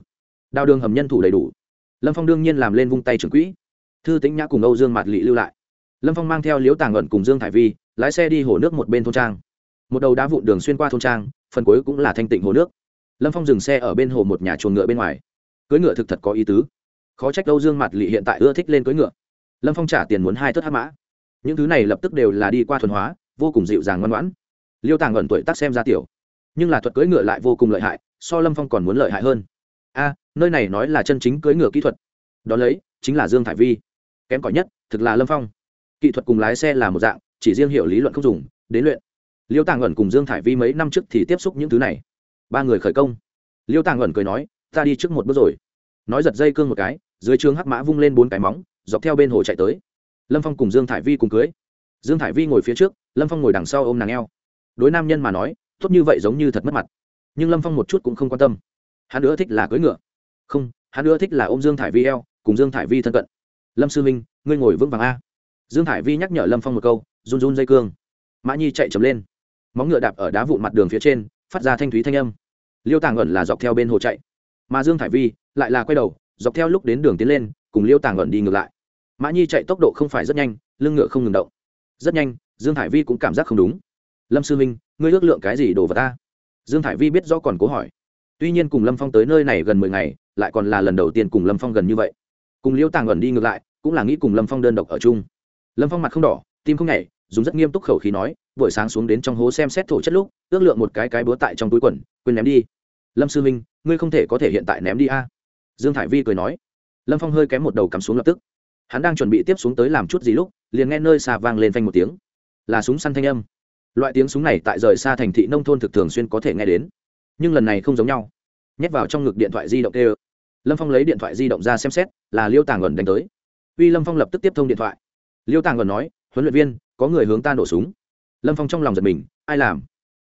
Đào đường hầm nhân thủ đầy đủ. Lâm phong đương nhiên làm lên vung tay trưởng quỹ. Thư tĩnh nhã cùng âu dương mạt lị lưu lại. Lâm phong mang theo liễu tàng ẩn cùng dương thải vi, lái xe đi hồ nước một bên thôn trang. Một đầu đá vụn đường xuyên qua thôn trang, phần cuối cũng là thanh tịnh hồ nước. Lâm phong dừng xe ở bên hồ một nhà chuồng ngựa bên ngoài. Cưỡi ngựa thực thật có ý tứ khó trách âu dương mạt Lệ hiện tại ưa thích lên cưỡi ngựa. Lâm phong trả tiền muốn hai thất hát mã. Những thứ này lập tức đều là đi qua thuần hóa, vô cùng dịu dàng ngoan ngoãn. Liêu tàng ẩn tuổi tác xem ra tiểu, nhưng là thuật cưỡi ngựa lại vô cùng lợi hại, so lâm phong còn muốn lợi hại hơn. A, nơi này nói là chân chính cưỡi ngựa kỹ thuật. Đón lấy, chính là dương thải vi. Kém cỏi nhất, thực là lâm phong. Kỹ thuật cùng lái xe là một dạng, chỉ riêng hiểu lý luận không dùng, đến luyện. Liêu tàng ẩn cùng dương thải vi mấy năm trước thì tiếp xúc những thứ này. Ba người khởi công. Liêu tàng ẩn cười nói, ta đi trước một bước rồi nói giật dây cương một cái, dưới trường hắc mã vung lên bốn cái móng, dọc theo bên hồ chạy tới. Lâm phong cùng dương thải vi cùng cưới. Dương thải vi ngồi phía trước, lâm phong ngồi đằng sau ôm nàng eo. Đối nam nhân mà nói, tốt như vậy giống như thật mất mặt. Nhưng lâm phong một chút cũng không quan tâm. Hắn nữa thích là cưới ngựa. Không, hắn nữa thích là ôm dương thải vi eo, cùng dương thải vi thân cận. Lâm sư minh, ngươi ngồi vững vàng a. Dương thải vi nhắc nhở lâm phong một câu, run run dây cương. Mã nhi chạy chấm lên. Móng ngựa đạp ở đá vụn mặt đường phía trên, phát ra thanh thúy thanh âm. Liêu tàng ẩn là dọc theo bên hồ chạy mà dương thải vi lại là quay đầu, dọc theo lúc đến đường tiến lên, cùng liêu tàng ẩn đi ngược lại. Mã nhi chạy tốc độ không phải rất nhanh, lưng ngựa không ngừng động. Rất nhanh, dương thải vi cũng cảm giác không đúng. Lâm sư minh ngươi ước lượng cái gì đồ vào ta? Dương thải vi biết rõ còn cố hỏi. Tuy nhiên cùng lâm phong tới nơi này gần mười ngày, lại còn là lần đầu tiên cùng lâm phong gần như vậy. Cùng liêu tàng ẩn đi ngược lại, cũng là nghĩ cùng lâm phong đơn độc ở chung. Lâm phong mặt không đỏ, tim không nhảy, dùng rất nghiêm túc khẩu khí nói, buổi sáng xuống đến trong hố xem xét thổ chất lúc, ước lượng một cái cái búa tại trong túi quần, quên ném đi lâm sư minh ngươi không thể có thể hiện tại ném đi a. Dương thải vi cười nói. Lâm phong hơi kém một đầu cắm xuống lập tức. Hắn đang chuẩn bị tiếp xuống tới làm chút gì lúc, liền nghe nơi xa vang lên phanh một tiếng. Là súng săn thanh âm. Loại tiếng súng này tại rời xa thành thị nông thôn thực thường xuyên có thể nghe đến. Nhưng lần này không giống nhau. Nhét vào trong ngực điện thoại di động kêu. Lâm phong lấy điện thoại di động ra xem xét, là liêu tàng ẩn đánh tới. Uy lâm phong lập tức tiếp thông điện thoại. Liêu tàng ẩn nói, huấn luyện viên, có người hướng ta nổ súng. Lâm phong trong lòng giật mình, ai làm?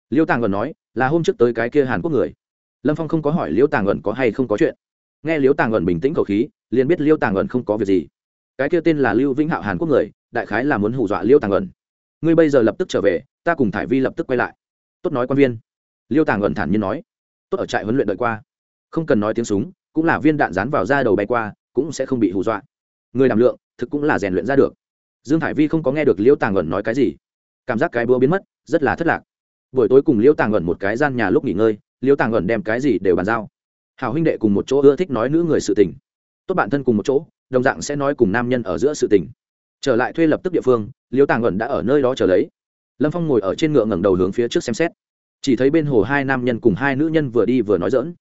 Liêu tàng ẩn nói, là hôm trước tới cái kia hàn quốc người lâm phong không có hỏi liễu tàng ẩn có hay không có chuyện. Nghe liễu tàng ẩn bình tĩnh khẩu khí, liền biết liễu tàng ẩn không có việc gì. Cái kia tên là lưu vĩnh hạo hàn quốc người, đại khái là muốn hù dọa liễu tàng ẩn. Ngươi bây giờ lập tức trở về, ta cùng thải vi lập tức quay lại. Tốt nói quan viên. Liễu tàng ẩn thản nhiên nói. Tốt ở trại huấn luyện đợi qua. Không cần nói tiếng súng, cũng là viên đạn dán vào da đầu bay qua, cũng sẽ không bị hù dọa. Người đảm lượng, thực cũng là rèn luyện ra được. Dương thải vi không có nghe được liễu tàng ẩn nói cái gì. Cảm giác cái búa biến mất, rất là thất lạc. Buổi tối cùng liễu tàng ẩn một cái gian nhà lúc nghỉ ngơi liêu tàng ẩn đem cái gì đều bàn giao. Hào huynh đệ cùng một chỗ ưa thích nói nữ người sự tình. Tốt bạn thân cùng một chỗ, đồng dạng sẽ nói cùng nam nhân ở giữa sự tình. Trở lại thuê lập tức địa phương, liêu tàng ẩn đã ở nơi đó chờ lấy. Lâm phong ngồi ở trên ngựa ngẩng đầu hướng phía trước xem xét. Chỉ thấy bên hồ hai nam nhân cùng hai nữ nhân vừa đi vừa nói dỡn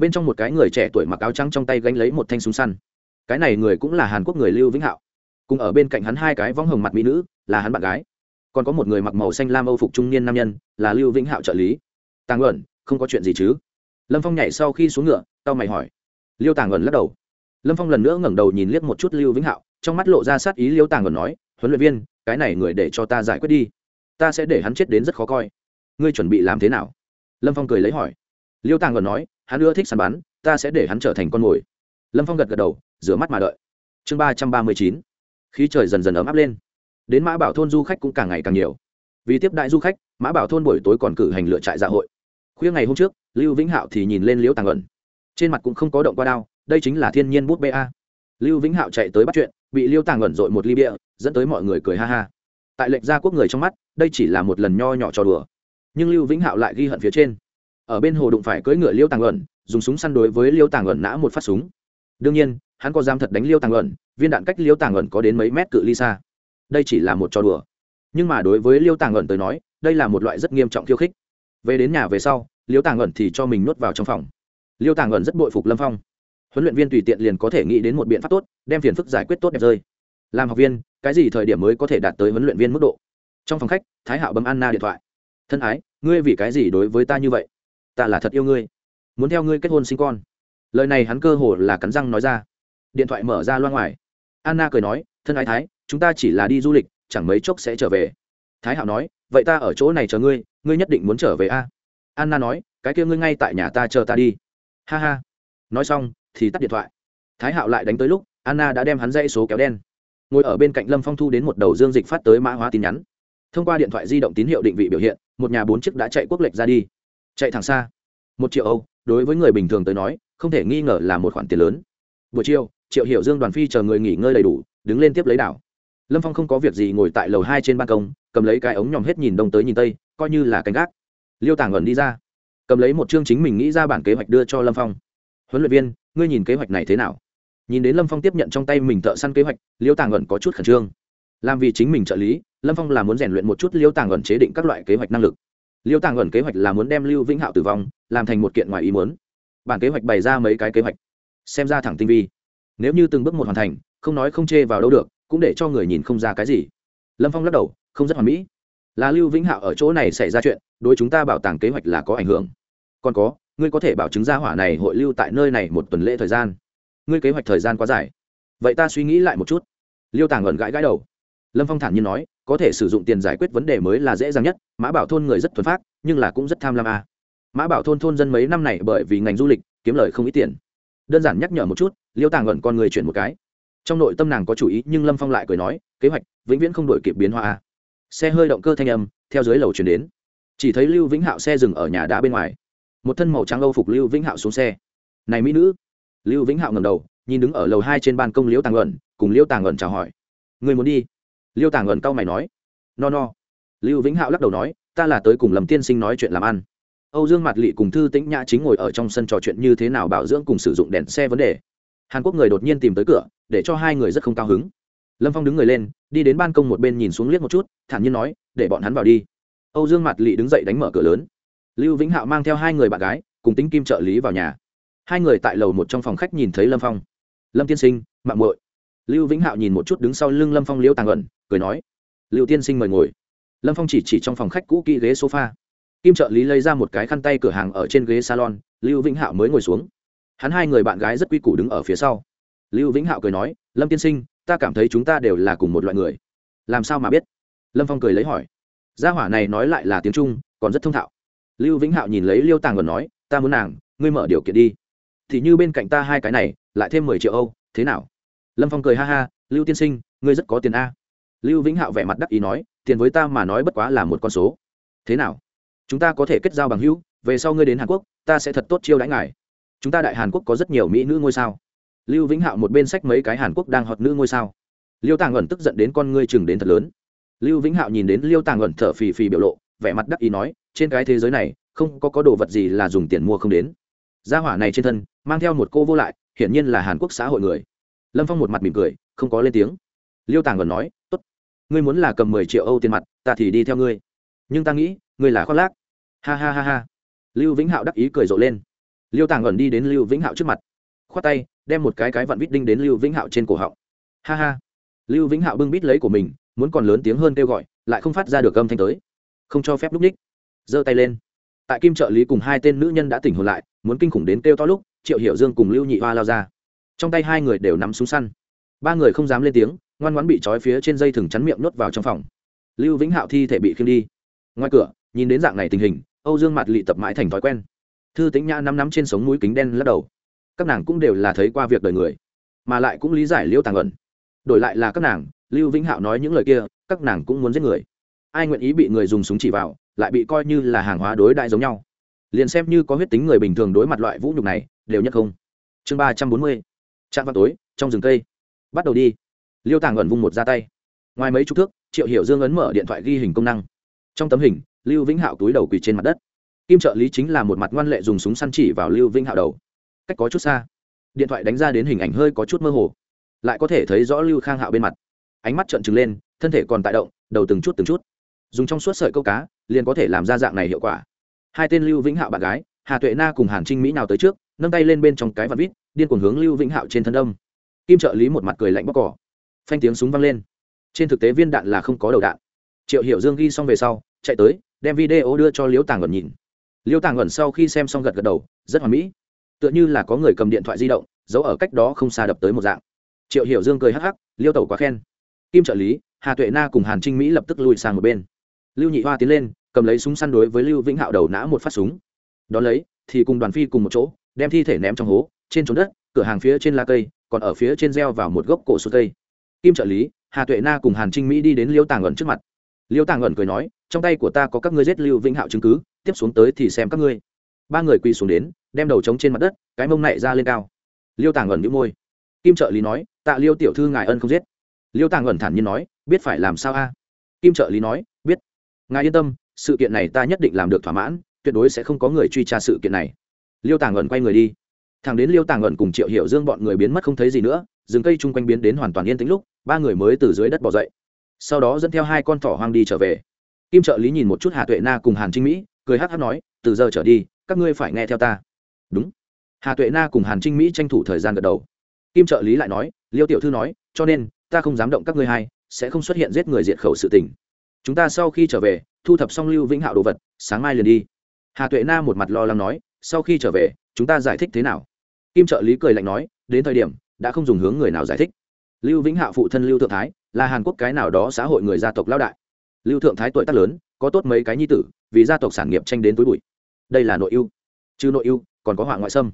bên trong một cái người trẻ tuổi mặc áo trắng trong tay gánh lấy một thanh súng săn. Cái này người cũng là hàn quốc người lưu vĩnh hạo. Cùng ở bên cạnh hắn hai cái võng hồng mặt mỹ nữ, là hắn bạn gái. Còn có một người mặc màu xanh lam âu phục trung niên nam nhân, là lưu vĩnh hạo trợ lý. Tàng ẩn không có chuyện gì chứ? Lâm phong nhảy sau khi xuống ngựa tao mày hỏi. Liêu tàng ẩn lắc đầu. Lâm phong lần nữa ngẩng đầu nhìn liếc một chút lưu vĩnh hạo, trong mắt lộ ra sát ý liêu tàng ẩn nói, huấn luyện viên, cái này người để cho ta giải quyết đi. Ta sẽ để hắn chết đến rất khó coi. Ngươi chuẩn bị làm thế nào? Lâm phong cười lấy hỏi. Liêu tàng ẩn nói, hắn ưa thích săn bắn, ta sẽ để hắn trở thành con mồi. Lâm phong gật gật đầu, rửa mắt mà đợi. Chương ba trăm ba mươi chín. Khí trời dần dần ấm áp lên. Đến mã bảo thôn du khách cũng càng ngày càng nhiều. Vì tiếp đại du khách, mã bảo thôn buổi tối còn cử hành lựa trại dạ hội khuya ngày hôm trước, lưu vĩnh hạo thì nhìn lên liễu tàng ẩn trên mặt cũng không có động qua đao đây chính là thiên nhiên bút ba lưu vĩnh hạo chạy tới bắt chuyện, bị liêu tàng ẩn dội một ly bia, dẫn tới mọi người cười ha ha. Tại lệnh gia quốc người trong mắt, đây chỉ là một lần nho nhỏ trò đùa. Nhưng lưu vĩnh hạo lại ghi hận phía trên. Ở bên hồ đụng phải cưỡi ngựa liêu tàng ẩn dùng súng săn đối với liêu tàng ẩn nã một phát súng. Đương nhiên, hắn có dám thật đánh liêu tàng ẩn viên đạn cách liêu tàng ẩn có đến mấy mét cự ly xa. Đây chỉ là một trò đùa. Nhưng mà đối với liêu tàng ẩn tới nói, đây là một loại rất nghiêm trọng khiêu khích. Về đến nhà về sau liêu tàng ẩn thì cho mình nuốt vào trong phòng. Liêu tàng ẩn rất bội phục lâm phong. Huấn luyện viên tùy tiện liền có thể nghĩ đến một biện pháp tốt, đem phiền phức giải quyết tốt đẹp rơi. Làm học viên, cái gì thời điểm mới có thể đạt tới huấn luyện viên mức độ? Trong phòng khách, thái hạo bấm anna điện thoại. Thân ái, ngươi vì cái gì đối với ta như vậy? Ta là thật yêu ngươi. Muốn theo ngươi kết hôn sinh con. Lời này hắn cơ hồ là cắn răng nói ra. Điện thoại mở ra loa ngoài. Anna cười nói, thân ái thái, chúng ta chỉ là đi du lịch, chẳng mấy chốc sẽ trở về. Thái hạo nói, vậy ta ở chỗ này chờ ngươi ngươi nhất định muốn trở về a anna nói, cái kia ngươi ngay tại nhà ta chờ ta đi. Ha ha. Nói xong, thì tắt điện thoại. Thái hạo lại đánh tới lúc, anna đã đem hắn dãy số kéo đen. Ngồi ở bên cạnh lâm phong thu đến một đầu dương dịch phát tới mã hóa tin nhắn. Thông qua điện thoại di động tín hiệu định vị biểu hiện, một nhà bốn chiếc đã chạy quốc lệch ra đi. Chạy thẳng xa. Một triệu âu, đối với người bình thường tới nói, không thể nghi ngờ là một khoản tiền lớn. Buổi chiều, triệu hiểu dương đoàn phi chờ người nghỉ ngơi đầy đủ, đứng lên tiếp lấy đảo. Lâm phong không có việc gì ngồi tại lầu hai trên ban công, cầm lấy cái ống nhòm hết nhìn đông tới nhìn tây, coi như là canh gác liêu tàng ẩn đi ra, cầm lấy một chương chính mình nghĩ ra bản kế hoạch đưa cho lâm phong. Huấn luyện viên, ngươi nhìn kế hoạch này thế nào? Nhìn đến lâm phong tiếp nhận trong tay mình thợ săn kế hoạch, liêu tàng ẩn có chút khẩn trương. Làm vì chính mình trợ lý, lâm phong là muốn rèn luyện một chút liêu tàng ẩn chế định các loại kế hoạch năng lực. Liêu tàng ẩn kế hoạch là muốn đem lưu vĩnh hạo tử vong làm thành một kiện ngoài ý muốn. Bản kế hoạch bày ra mấy cái kế hoạch. Xem ra thẳng tinh vi. Nếu như từng bước một hoàn thành, không nói không chê vào đâu được, cũng để cho người nhìn không ra cái gì. Lâm phong lắc đầu, không rất hoàn mỹ là lưu vĩnh hạo ở chỗ này xảy ra chuyện, đối chúng ta bảo tàng kế hoạch là có ảnh hưởng. Còn có, ngươi có thể bảo chứng gia hỏa này hội lưu tại nơi này một tuần lễ thời gian. Ngươi kế hoạch thời gian quá dài. Vậy ta suy nghĩ lại một chút. Liêu tàng ẩn gãi gãi đầu. Lâm phong thản nhiên nói, có thể sử dụng tiền giải quyết vấn đề mới là dễ dàng nhất, mã bảo thôn người rất thuần phát nhưng là cũng rất tham lam à. mã bảo thôn thôn dân mấy năm này bởi vì ngành du lịch, kiếm lời không ít tiền. Đơn giản nhắc nhở một chút, liêu tàng ẩn con người chuyển một cái. Trong nội tâm nàng có chủ ý, nhưng lâm phong lại cười nói, kế hoạch vĩnh viễn không đổi kịp biến hóa à xe hơi động cơ thanh âm, theo dưới lầu chuyển đến. Chỉ thấy lưu vĩnh hạo xe dừng ở nhà đá bên ngoài. Một thân màu trắng âu phục lưu vĩnh hạo xuống xe. Này mỹ nữ. Lưu vĩnh hạo ngầm đầu, nhìn đứng ở lầu hai trên ban công liễu tàng ẩn, cùng liễu tàng ẩn chào hỏi. Người muốn đi? Liễu tàng ẩn cau mày nói. No no. Lưu vĩnh hạo lắc đầu nói, ta là tới cùng lầm tiên sinh nói chuyện làm ăn. Âu dương mặt lị cùng thư tĩnh nhã chính ngồi ở trong sân trò chuyện như thế nào bảo dưỡng cùng sử dụng đèn xe vấn đề. Hàn quốc người đột nhiên tìm tới cửa, để cho hai người rất không cao hứng lâm phong đứng người lên, đi đến ban công một bên nhìn xuống liếc một chút, thản nhiên nói, để bọn hắn vào đi. Âu dương mặt lỵ đứng dậy đánh mở cửa lớn. Lưu vĩnh hạo mang theo hai người bạn gái, cùng tính kim trợ lý vào nhà. Hai người tại lầu một trong phòng khách nhìn thấy lâm phong. Lâm tiên sinh, mạng muội. Lưu vĩnh hạo nhìn một chút đứng sau lưng lâm phong liễu tàng ẩn, cười nói, lưu tiên sinh mời ngồi. Lâm phong chỉ chỉ trong phòng khách cũ kỹ ghế sofa. Kim trợ lý lấy ra một cái khăn tay cửa hàng ở trên ghế salon, lưu vĩnh hạo mới ngồi xuống. Hắn hai người bạn gái rất quy củ đứng ở phía sau. Lưu vĩnh hạo cười nói, lâm tiên sinh ta cảm thấy chúng ta đều là cùng một loại người. Làm sao mà biết? Lâm phong cười lấy hỏi. Gia hỏa này nói lại là tiếng trung, còn rất thông thạo. Lưu vĩnh hạo nhìn lấy liêu tàng còn nói, ta muốn nàng, ngươi mở điều kiện đi. Thì như bên cạnh ta hai cái này, lại thêm mười triệu âu, thế nào? Lâm phong cười ha ha, lưu tiên sinh, ngươi rất có tiền a. Lưu vĩnh hạo vẻ mặt đắc ý nói, tiền với ta mà nói bất quá là một con số. Thế nào? Chúng ta có thể kết giao bằng hữu, về sau ngươi đến hàn quốc, ta sẽ thật tốt chiêu đãi ngài. Chúng ta đại hàn quốc có rất nhiều mỹ nữ ngôi sao lưu vĩnh hạo một bên sách mấy cái hàn quốc đang hot nữ ngôi sao. Liêu tàng ẩn tức giận đến con ngươi chừng đến thật lớn. Lưu vĩnh hạo nhìn đến liêu tàng ẩn thở phì phì biểu lộ, vẻ mặt đắc ý nói, trên cái thế giới này, không có có đồ vật gì là dùng tiền mua không đến. Gia hỏa này trên thân, mang theo một cô vô lại, hiển nhiên là hàn quốc xã hội người. Lâm phong một mặt mỉm cười, không có lên tiếng. Liêu tàng ẩn nói t ố t ngươi muốn là cầm mười triệu âu tiền mặt, ta thì đi theo ngươi. Nhưng ta nghĩ, ngươi là khoác lác. Ha ha ha ha. Lưu vĩnh hạo đắc ý cười rộ lên. Liêu tàng ẩn đi đến lưu vĩnh hạo trước mặt khoát tay, đem một cái cái vặn vít đinh đến lưu vĩnh hạo trên cổ họng. Ha ha. Lưu vĩnh hạo bưng bít lấy của mình, muốn còn lớn tiếng hơn kêu gọi, lại không phát ra được âm thanh tới. Không cho phép lúc ních. Giơ tay lên. Tại kim trợ lý cùng hai tên nữ nhân đã tỉnh hồn lại, muốn kinh khủng đến kêu to lúc, triệu hiểu dương cùng lưu nhị hoa lao ra. Trong tay hai người đều nắm súng săn. Ba người không dám lên tiếng, ngoan ngoãn bị trói phía trên dây thừng chắn miệng nuốt vào trong phòng. Lưu vĩnh hạo thi thể bị khiêng đi. Ngoài cửa, nhìn đến dạng này tình hình, âu dương mặt lị tập mãi thành thói quen. Thư tính nhã nắm nắm trên sống mũi kính đen lắc đầu các nàng cũng đều là thấy qua việc đời người, mà lại cũng lý giải liêu tàng ẩn. Đổi lại là các nàng, lưu vĩnh hạo nói những lời kia, các nàng cũng muốn giết người. Ai nguyện ý bị người dùng súng chỉ vào, lại bị coi như là hàng hóa đối đại giống nhau. Liền xem như có huyết tính người bình thường đối mặt loại vũ nhục này, đều nhất không. Chương ba trăm bốn mươi. Trạm vào tối, trong rừng cây. Bắt đầu đi. Liêu tàng ẩn vung một ra tay. Ngoài mấy chục thước, triệu hiểu dương ấn mở điện thoại ghi hình công năng. Trong tấm hình, lưu vĩnh hạo túi đầu quỳ trên mặt đất. Kim trợ lý chính là một mặt ngoan lệ dùng súng săn chỉ vào lưu vĩnh hạo đầu cách có chút xa. Điện thoại đánh ra đến hình ảnh hơi có chút mơ hồ. Lại có thể thấy rõ lưu khang hạo bên mặt. Ánh mắt trợn trừng lên, thân thể còn tại động, đầu từng chút từng chút. Dùng trong suốt sợi câu cá, liền có thể làm ra dạng này hiệu quả. Hai tên lưu vĩnh hạo bạn gái, hà tuệ na cùng hàn trinh mỹ nào tới trước, nâng tay lên bên trong cái vạt vít, điên cuồng hướng lưu vĩnh hạo trên thân đông kim trợ lý một mặt cười lạnh bóc cỏ. Phanh tiếng súng văng lên. Trên thực tế viên đạn là không có đầu đạn. Triệu hiểu dương ghi xong về sau, chạy tới, đem video đưa cho liễu tàng ẩn nhìn. Liễu tàng ẩn sau khi xem xong gật gật đầu, rất hoàn mỹ tựa như là có người cầm điện thoại di động, giấu ở cách đó không xa đập tới một dạng. Triệu hiểu dương cười hắc hắc, liêu tẩu quá khen. Kim trợ lý, hà tuệ na cùng hàn trinh mỹ lập tức lùi sang một bên. Lưu nhị hoa tiến lên, cầm lấy súng săn đối với lưu vĩnh hạo đầu nã một phát súng. Đón lấy, thì cùng đoàn phi cùng một chỗ, đem thi thể ném trong hố, trên trốn đất, cửa hàng phía trên la cây, còn ở phía trên reo vào một gốc cổ số cây. Kim trợ lý, hà tuệ na cùng hàn trinh mỹ đi đến liêu tàng ẩn trước mặt. Liêu tàng ẩn cười nói, trong tay của ta có các ngươi giết lưu vĩnh hạo chứng cứ, tiếp xuống tới thì xem các ngươi. Ba người quỳ xuống đến đem đầu trống trên mặt đất, cái mông nảy ra lên cao. Liêu tàng ẩn đĩu môi. Kim trợ lý nói, tạ liêu tiểu thư ngài ân không giết. Liêu tàng ẩn thản nhiên nói, biết phải làm sao a? Kim trợ lý nói, biết. Ngài yên tâm, sự kiện này ta nhất định làm được thỏa mãn, tuyệt đối sẽ không có người truy tra sự kiện này. Liêu tàng ẩn quay người đi. Thằng đến liêu tàng ẩn cùng triệu hiểu dương bọn người biến mất không thấy gì nữa, rừng cây chung quanh biến đến hoàn toàn yên tĩnh lúc, ba người mới từ dưới đất bỏ dậy. Sau đó dẫn theo hai con thỏ hoang đi trở về. Kim trợ lý nhìn một chút hà tuệ na cùng hàn trinh mỹ, cười hát hát nói, từ giờ trở đi, các ngươi phải nghe theo ta đúng. Hà tuệ na cùng hàn trinh mỹ tranh thủ thời gian gật đầu. Kim trợ lý lại nói, liêu tiểu thư nói, cho nên, ta không dám động các ngươi hai, sẽ không xuất hiện giết người diệt khẩu sự tình. Chúng ta sau khi trở về, thu thập xong lưu vĩnh hạo đồ vật, sáng mai liền đi. Hà tuệ na một mặt lo lắng nói, sau khi trở về, chúng ta giải thích thế nào? Kim trợ lý cười lạnh nói, đến thời điểm, đã không dùng hướng người nào giải thích. Lưu vĩnh hạo phụ thân lưu thượng thái, là hàn quốc cái nào đó xã hội người gia tộc lao đại. Lưu thượng thái tuổi tác lớn, có tốt mấy cái nhi tử, vì gia tộc sản nghiệp tranh đến túi bụi. Đây là nội ưu. Chứ nội ưu còn có họa ngoại xâm.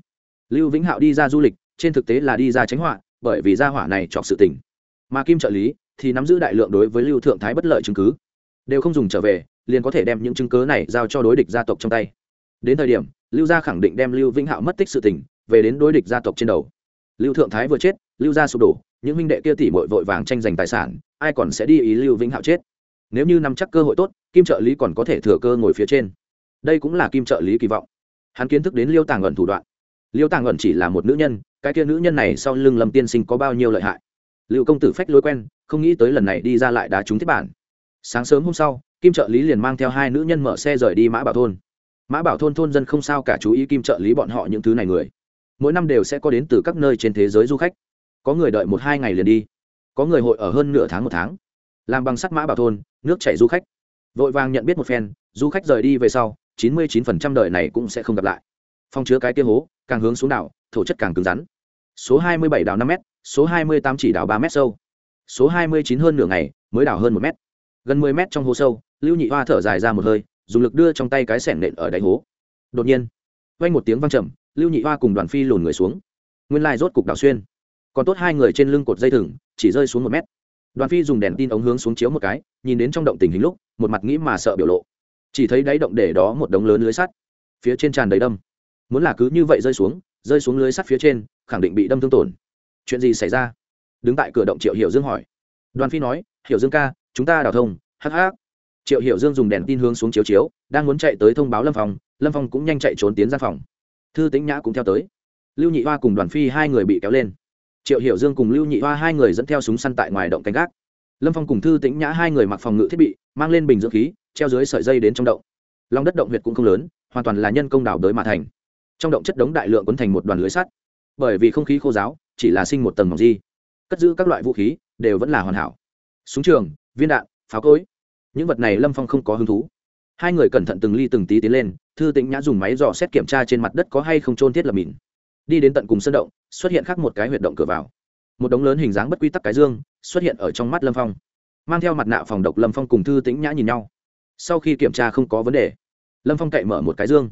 Lưu vĩnh hạo đi ra du lịch, trên thực tế là đi ra tránh họa, bởi vì gia hỏa này chọc sự tình. Mà kim trợ lý thì nắm giữ đại lượng đối với lưu thượng thái bất lợi chứng cứ. Đều không dùng trở về, liền có thể đem những chứng cứ này giao cho đối địch gia tộc trong tay. Đến thời điểm, lưu gia khẳng định đem lưu vĩnh hạo mất tích sự tình, về đến đối địch gia tộc trên đầu. Lưu thượng thái vừa chết, lưu gia sụp đổ, những huynh đệ kia tỉ mội vội vàng tranh giành tài sản, ai còn sẽ đi ý lưu vĩnh hạo chết? Nếu như nắm chắc cơ hội tốt, kim trợ lý còn có thể thừa cơ ngồi phía trên. Đây cũng là kim trợ lý kỳ vọng hắn kiến thức đến liêu tàng ẩn thủ đoạn. Liêu tàng ẩn chỉ là một nữ nhân, cái kia nữ nhân này sau lưng lâm tiên sinh có bao nhiêu lợi hại? Liệu công tử phách lối quen, không nghĩ tới lần này đi ra lại đá trúng tiếp bản. Sáng sớm hôm sau, kim trợ lý liền mang theo hai nữ nhân mở xe rời đi mã bảo thôn. Mã bảo thôn thôn dân không sao cả chú ý kim trợ lý bọn họ những thứ này người. Mỗi năm đều sẽ có đến từ các nơi trên thế giới du khách. Có người đợi một hai ngày liền đi. Có người hội ở hơn nửa tháng một tháng. Làm bằng sắt mã bảo thôn, nước chảy du khách. Vội vàng nhận biết một phen, du khách rời đi về sau chín mươi chín phần trăm đời này cũng sẽ không gặp lại. Phong chứa cái kia hố, càng hướng xuống đảo, thổ chất càng cứng rắn. Số hai mươi bảy đào năm m số hai mươi tám chỉ đào ba m sâu. Số hai mươi chín hơn nửa ngày, mới đào hơn một m gần mười m trong hố sâu, lưu nhị hoa thở dài ra một hơi, dùng lực đưa trong tay cái sẻng nện ở đáy hố. Đột nhiên, vang một tiếng vang trầm, lưu nhị hoa cùng đoàn phi lùn người xuống. Nguyên lai rốt cục đào xuyên. Còn tốt hai người trên lưng cột dây thừng, chỉ rơi xuống một mét. Đoàn phi dùng đèn tin ống hướng xuống chiếu một cái, nhìn đến trong động tình hình lúc, một mặt nghĩ mà sợ biểu lộ chỉ thấy đáy động để đó một đống lớn lưới sắt, phía trên tràn đầy đâm. Muốn là cứ như vậy rơi xuống rơi xuống lưới sắt phía trên, khẳng định bị đâm thương tổn. Chuyện gì xảy ra? Đứng tại cửa động triệu hiểu dương hỏi. Đoàn phi nói, hiểu dương ca, chúng ta đào thông, hắc hắc. Triệu hiểu dương dùng đèn tin hướng xuống chiếu chiếu, đang muốn chạy tới thông báo lâm phòng lâm phong cũng nhanh chạy trốn tiến ra phòng. Thư tĩnh nhã cũng theo tới. Lưu nhị hoa cùng đoàn phi hai người bị kéo lên. Triệu hiểu dương cùng lưu nhị hoa hai người dẫn theo súng săn tại ngoài động canh gác lâm phong cùng thư tĩnh nhã hai người mặc phòng ngự thiết bị, mang lên bình dưỡng khí, treo dưới sợi dây đến trong động. Lòng đất động huyệt cũng không lớn, hoàn toàn là nhân công đảo đới mà thành. Trong động chất đống đại lượng quấn thành một đoàn lưới sắt. Bởi vì không khí khô giáo, chỉ là sinh một tầng mỏng di. Cất giữ các loại vũ khí, đều vẫn là hoàn hảo. Súng trường, viên đạn, pháo cối. Những vật này lâm phong không có hứng thú. Hai người cẩn thận từng ly từng tí tiến lên, thư tĩnh nhã dùng máy dò xét kiểm tra trên mặt đất có hay không trôn thiết lập mìn. Đi đến tận cùng sân động, xuất hiện khác một cái huyệt động cửa vào. Một đống lớn hình dáng bất quy tắc cái dương xuất hiện ở trong mắt lâm phong, mang theo mặt nạ phòng độc lâm phong cùng thư tĩnh nhã nhìn nhau. Sau khi kiểm tra không có vấn đề, lâm phong cậy mở một cái dương,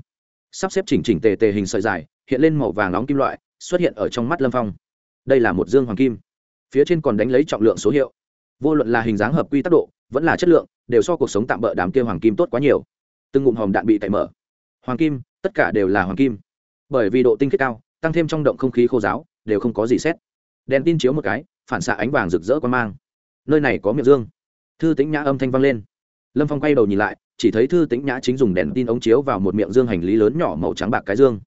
sắp xếp chỉnh chỉnh tề tề hình sợi dài, hiện lên màu vàng nóng kim loại, xuất hiện ở trong mắt lâm phong. Đây là một dương hoàng kim, phía trên còn đánh lấy trọng lượng số hiệu. Vô luận là hình dáng hợp quy tắc độ, vẫn là chất lượng, đều so cuộc sống tạm bỡ đám kia hoàng kim tốt quá nhiều. Từng ngụm hòm đạn bị cậy mở. Hoàng kim, tất cả đều là hoàng kim. Bởi vì độ tinh khiết cao, tăng thêm trong động không khí khô giáo, đều không có gì xét. Đèn tin chiếu một cái phản xạ ánh vàng rực rỡ quan mang. Nơi này có miệng dương. Thư tĩnh nhã âm thanh vang lên. Lâm phong quay đầu nhìn lại, chỉ thấy thư tĩnh nhã chính dùng đèn tin ống chiếu vào một miệng dương hành lý lớn nhỏ màu trắng bạc cái dương.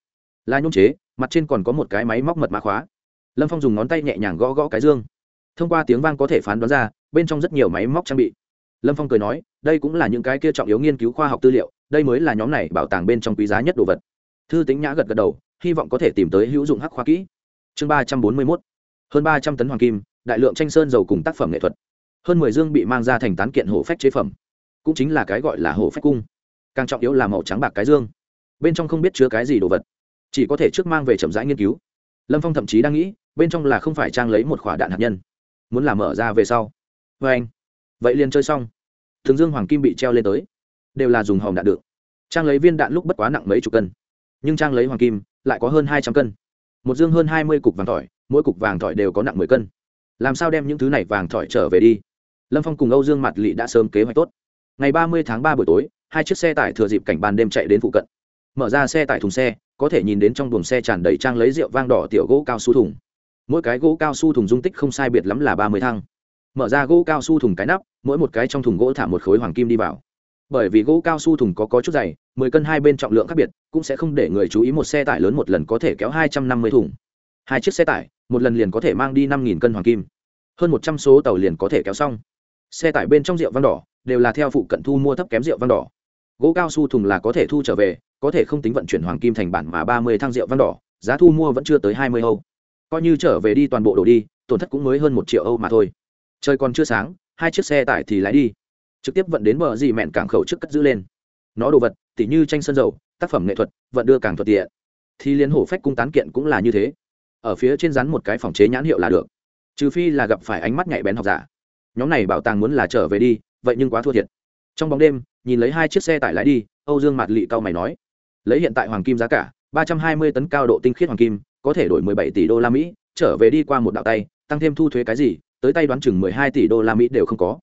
Là nhôm chế, mặt trên còn có một cái máy móc mật mã khóa. Lâm phong dùng ngón tay nhẹ nhàng gõ gõ cái dương. Thông qua tiếng vang có thể phán đoán ra, bên trong rất nhiều máy móc trang bị. Lâm phong cười nói, đây cũng là những cái kia trọng yếu nghiên cứu khoa học tư liệu, đây mới là nhóm này bảo tàng bên trong quý giá nhất đồ vật. Thư tính nhã gật gật đầu, hy vọng có thể tìm tới hữu dụng hắc khoa kỹ. Chương ba trăm bốn mươi mốt hơn ba trăm tấn hoàng kim, đại lượng tranh sơn dầu cùng tác phẩm nghệ thuật. Hơn mười dương bị mang ra thành tán kiện hổ phách chế phẩm. Cũng chính là cái gọi là hổ phách cung. Càng trọng yếu là màu trắng bạc cái dương. Bên trong không biết chứa cái gì đồ vật. Chỉ có thể trước mang về chậm rãi nghiên cứu. Lâm phong thậm chí đang nghĩ, bên trong là không phải trang lấy một khỏa đạn hạt nhân. Muốn làm mở ra về sau. Vê anh. Vậy liền chơi xong. Thường dương hoàng kim bị treo lên tới. Đều là dùng hòm đạn được. Trang lấy viên đạn lúc bất quá nặng mấy chục cân. Nhưng trang lấy hoàng kim, lại có hơn hai trăm cân. Một dương hơn hai mươi cục vàng tỏi mỗi cục vàng thỏi đều có nặng mười cân. Làm sao đem những thứ này vàng thỏi trở về đi? Lâm phong cùng âu dương mặt lỵ đã sớm kế hoạch tốt. Ngày ba mươi tháng ba buổi tối, hai chiếc xe tải thừa dịp cảnh ban đêm chạy đến phụ cận. Mở ra xe tải thùng xe, có thể nhìn đến trong buồng xe tràn đầy trang lấy rượu vang đỏ tiểu gỗ cao su thùng. Mỗi cái gỗ cao su thùng dung tích không sai biệt lắm là ba mươi thăng mở ra gỗ cao su thùng cái nắp, mỗi một cái trong thùng gỗ thả một khối hoàng kim đi vào. Bởi vì gỗ cao su thùng có có chút dày, mười cân hai bên trọng lượng khác biệt, cũng sẽ không để người chú ý một xe tải lớn một lần có thể kéo hai trăm năm mươi thùng hai chiếc xe tải, một lần liền có thể mang đi năm nghìn cân hoàng kim. Hơn một trăm số tàu liền có thể kéo xong. Xe tải bên trong rượu vang đỏ, đều là theo phụ cận thu mua thấp kém rượu vang đỏ. Gỗ cao su thùng là có thể thu trở về, có thể không tính vận chuyển hoàng kim thành bản mà ba mươi thang rượu vang đỏ, giá thu mua vẫn chưa tới hai mươi âu. Coi như trở về đi toàn bộ đổ đi, tổn thất cũng mới hơn một triệu âu mà thôi. Trời còn chưa sáng, hai chiếc xe tải thì lái đi. Trực tiếp vận đến bờ dì mẹn cảng khẩu trước cất giữ lên. Nó đồ vật, tỉ như tranh sơn dầu, tác phẩm nghệ thuật, vận đưa càng thuận tiện. Thì liên hổ phách cung tán kiện cũng là như thế ở phía trên rắn một cái phòng chế nhãn hiệu là được. Trừ phi là gặp phải ánh mắt nhạy bén học giả. Nhóm này bảo tàng muốn là trở về đi, vậy nhưng quá thua thiệt. Trong bóng đêm, nhìn lấy hai chiếc xe tải lái đi, âu dương mạt lị cao mày nói. Lấy hiện tại hoàng kim giá cả, ba trăm hai mươi tấn cao độ tinh khiết hoàng kim, có thể đổi mười bảy tỷ đô la mỹ, trở về đi qua một đạo tay, tăng thêm thu thuế cái gì, tới tay đoán chừng mười hai tỷ đô la mỹ đều không có.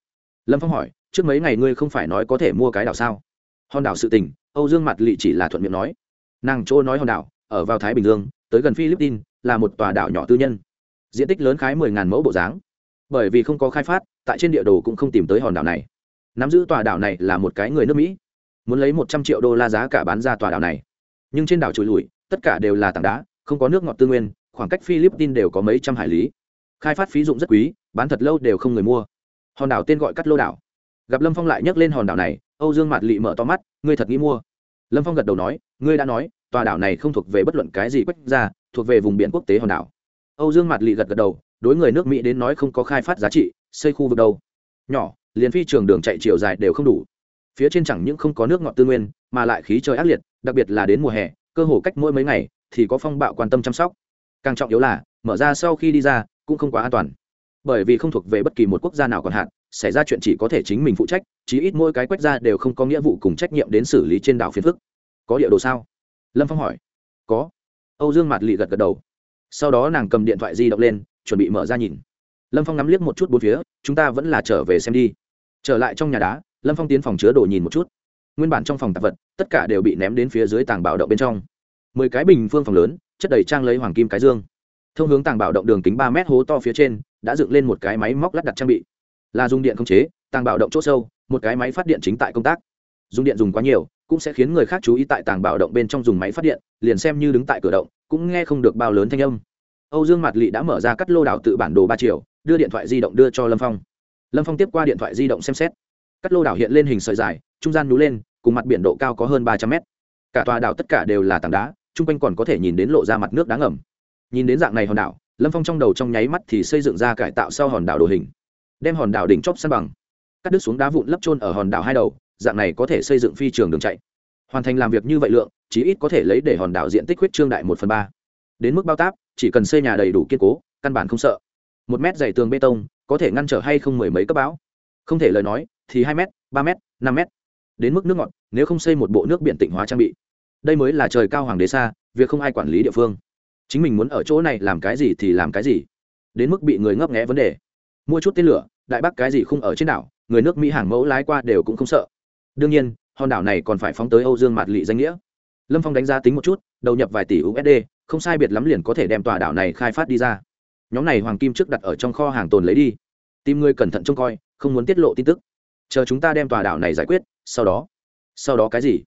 Lâm phong hỏi, trước mấy ngày ngươi không phải nói có thể mua cái đảo sao? Hòn đảo sự tình, âu dương mặt lị chỉ là thuận miệng nói. Nàng chỗ nói hòn đảo, ở vào thái bình dương, tới gần philippines là một tòa đảo nhỏ tư nhân. Diện tích lớn khái mười ngàn mẫu bộ dáng. Bởi vì không có khai phát, tại trên địa đồ cũng không tìm tới hòn đảo này. Nắm giữ tòa đảo này là một cái người nước mỹ. Muốn lấy một trăm triệu đô la giá cả bán ra tòa đảo này. Nhưng trên đảo trồi lùi, tất cả đều là tảng đá, không có nước ngọt tư nguyên, khoảng cách philippines đều có mấy trăm hải lý. Khai phát phí dụng rất quý, bán thật lâu đều không người mua. Hòn đảo tên gọi cắt lô đảo. Gặp lâm phong lại nhắc lên hòn đảo này, âu dương mạt lị mở to mắt, ngươi thật nghĩ mua? Lâm phong gật đầu nói, ngươi đã nói, tòa đảo này không thuộc về bất luận cái gì quách ra thuộc về vùng biển quốc tế hòn đảo. Âu dương mạt lì gật gật đầu, đối người nước mỹ đến nói không có khai phát giá trị, xây khu vực đâu. Nhỏ, liền phi trường đường chạy chiều dài đều không đủ. Phía trên chẳng những không có nước ngọt tư nguyên, mà lại khí trời ác liệt, đặc biệt là đến mùa hè, cơ hồ cách mỗi mấy ngày thì có phong bạo quan tâm chăm sóc. Càng trọng yếu là, mở ra sau khi đi ra, cũng không quá an toàn. Bởi vì không thuộc về bất kỳ một quốc gia nào còn hạn, xảy ra chuyện chỉ có thể chính mình phụ trách, chí ít mỗi cái quét ra đều không có nghĩa vụ cùng trách nhiệm đến xử lý trên đảo phiến phức. Có địa đồ sao? Lâm phong hỏi. Có âu dương mạt lị gật gật đầu. Sau đó nàng cầm điện thoại di động lên, chuẩn bị mở ra nhìn. Lâm phong ngắm liếc một chút bốn phía, chúng ta vẫn là trở về xem đi. Trở lại trong nhà đá, lâm phong tiến phòng chứa đồ nhìn một chút. Nguyên bản trong phòng tạp vật, tất cả đều bị ném đến phía dưới tàng bảo động bên trong. Mười cái bình phương phòng lớn, chất đầy trang lấy hoàng kim cái dương. Thông hướng tàng bảo động đường kính ba mét hố to phía trên, đã dựng lên một cái máy móc lắp đặt trang bị. Là dùng điện không chế, tàng bảo động chỗ sâu, một cái máy phát điện chính tại công tác. Dùng điện dùng quá nhiều cũng sẽ khiến người khác chú ý tại tàng bảo động bên trong dùng máy phát điện, liền xem như đứng tại cửa động, cũng nghe không được bao lớn thanh âm. Âu dương mạt lị đã mở ra cắt lô đảo tự bản đồ ba triệu đưa điện thoại di động đưa cho lâm phong. Lâm phong tiếp qua điện thoại di động xem xét. Cắt lô đảo hiện lên hình sợi dài, trung gian núi lên, cùng mặt biển độ cao có hơn ba trăm mét. Cả tòa đảo tất cả đều là tảng đá, chung quanh còn có thể nhìn đến lộ ra mặt nước đáng ngầm. Nhìn đến dạng này hòn đảo, lâm phong trong đầu trong nháy mắt thì xây dựng ra cải tạo sau hòn đảo đồ hình, đem hòn đảo đỉnh chóp san bằng, cắt đứt xuống đá vụn lấp trôn ở hòn đảo hai đầu dạng này có thể xây dựng phi trường đường chạy. Hoàn thành làm việc như vậy lượng, chí ít có thể lấy để hòn đảo diện tích huyết trương đại một phần ba. Đến mức bao táp, chỉ cần xây nhà đầy đủ kiên cố, căn bản không sợ. Một mét dày tường bê tông, có thể ngăn trở hay không mười mấy cấp bão. Không thể lời nói, thì hai m ba m năm m đến mức nước ngọt, nếu không xây một bộ nước biển tịnh hóa trang bị. Đây mới là trời cao hoàng đế xa, việc không ai quản lý địa phương. Chính mình muốn ở chỗ này làm cái gì thì làm cái gì. Đến mức bị người ngấp nghẽ vấn đề. Mua chút tên lửa, đại bác cái gì không ở trên đảo, người nước mỹ hàng mẫu lái qua đều cũng không sợ đương nhiên, hòn đảo này còn phải phóng tới âu dương mạt lị danh nghĩa. Lâm phong đánh giá tính một chút, đầu nhập vài tỷ usd không sai biệt lắm liền có thể đem tòa đảo này khai phát đi ra. Nhóm này hoàng kim trước đặt ở trong kho hàng tồn lấy đi. Tìm người cẩn thận trông coi, không muốn tiết lộ tin tức. Chờ chúng ta đem tòa đảo này giải quyết, sau đó. Sau đó cái gì?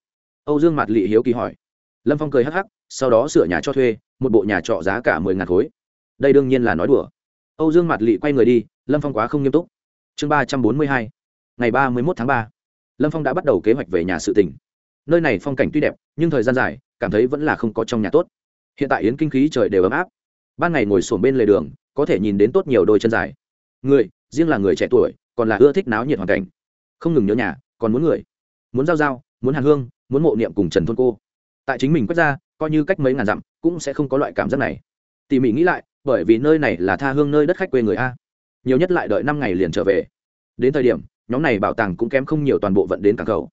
Âu dương mạt lị hiếu kỳ hỏi. Lâm phong cười hắc hắc, sau đó sửa nhà cho thuê, một bộ nhà trọ giá cả mười ngàn khối. Đây đương nhiên là nói đùa. Âu dương mạt lị quay người đi, lâm phong quá không nghiêm túc. Chương ba trăm bốn mươi hai, ngày ba mươi một tháng ba lâm phong đã bắt đầu kế hoạch về nhà sự tỉnh nơi này phong cảnh tuy đẹp, nhưng thời gian dài, cảm thấy vẫn là không có trong nhà tốt. Hiện tại yến kinh khí trời đều ấm áp. Ban ngày ngồi sổm bên lề đường, có thể nhìn đến tốt nhiều đôi chân dài. Người, riêng là người trẻ tuổi, còn là ưa thích náo nhiệt hoàn cảnh. Không ngừng nhớ nhà, còn muốn người. Muốn giao giao, muốn hàn hương, muốn mộ niệm cùng trần thôn cô. Tại chính mình quét ra, coi như cách mấy ngàn dặm, cũng sẽ không có loại cảm giác này. Tỉ mỉ nghĩ lại, bởi vì nơi này là tha hương nơi đất khách quê người a. Nhiều nhất lại đợi năm ngày liền trở về. Đến thời điểm nhóm này bảo tàng cũng kém không nhiều toàn bộ vận đến cảng cầu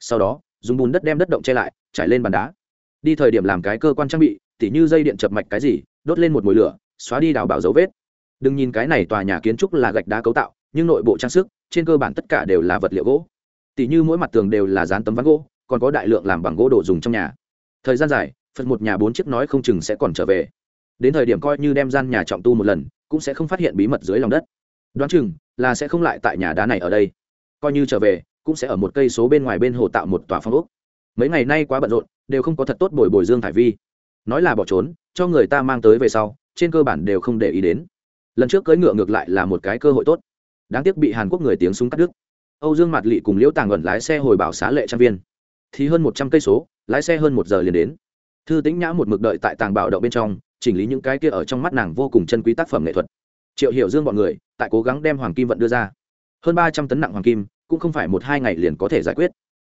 sau đó, dùng bùn đất đem đất động che lại, trải lên bàn đá. Đi thời điểm làm cái cơ quan trang bị, tỉ như dây điện chập mạch cái gì, đốt lên một mồi lửa, xóa đi đào bảo dấu vết. Đừng nhìn cái này tòa nhà kiến trúc là gạch đá cấu tạo, nhưng nội bộ trang sức, trên cơ bản tất cả đều là vật liệu gỗ. Tỉ như mỗi mặt tường đều là dán tấm ván gỗ, còn có đại lượng làm bằng gỗ đồ dùng trong nhà. Thời gian dài, phật một nhà bốn chiếc nói không chừng sẽ còn trở về. Đến thời điểm coi như đem gian nhà trọng tu một lần, cũng sẽ không phát hiện bí mật dưới lòng đất. Đoán chừng là sẽ không lại tại nhà đá này ở đây coi như trở về, cũng sẽ ở một cây số bên ngoài bên hồ tạo một tòa phong ốc. Mấy ngày nay quá bận rộn, đều không có thật tốt bồi bồi dương thải vi. Nói là bỏ trốn, cho người ta mang tới về sau, trên cơ bản đều không để ý đến. Lần trước cưỡi ngựa ngược lại là một cái cơ hội tốt. Đáng tiếc bị hàn quốc người tiếng súng cắt đứt. Âu dương mặt lị cùng liễu tàng ẩn lái xe hồi bảo xá lệ trang viên. Thì hơn một trăm cây số, lái xe hơn một giờ liền đến. Thư tĩnh nhã một mực đợi tại tàng bảo đậu bên trong, chỉnh lý những cái kia ở trong mắt nàng vô cùng chân quý tác phẩm nghệ thuật. Triệu hiểu dương bọn người, tại cố gắng đem hoàng kim vận đưa ra hơn ba trăm tấn nặng hoàng kim, cũng không phải một hai ngày liền có thể giải quyết.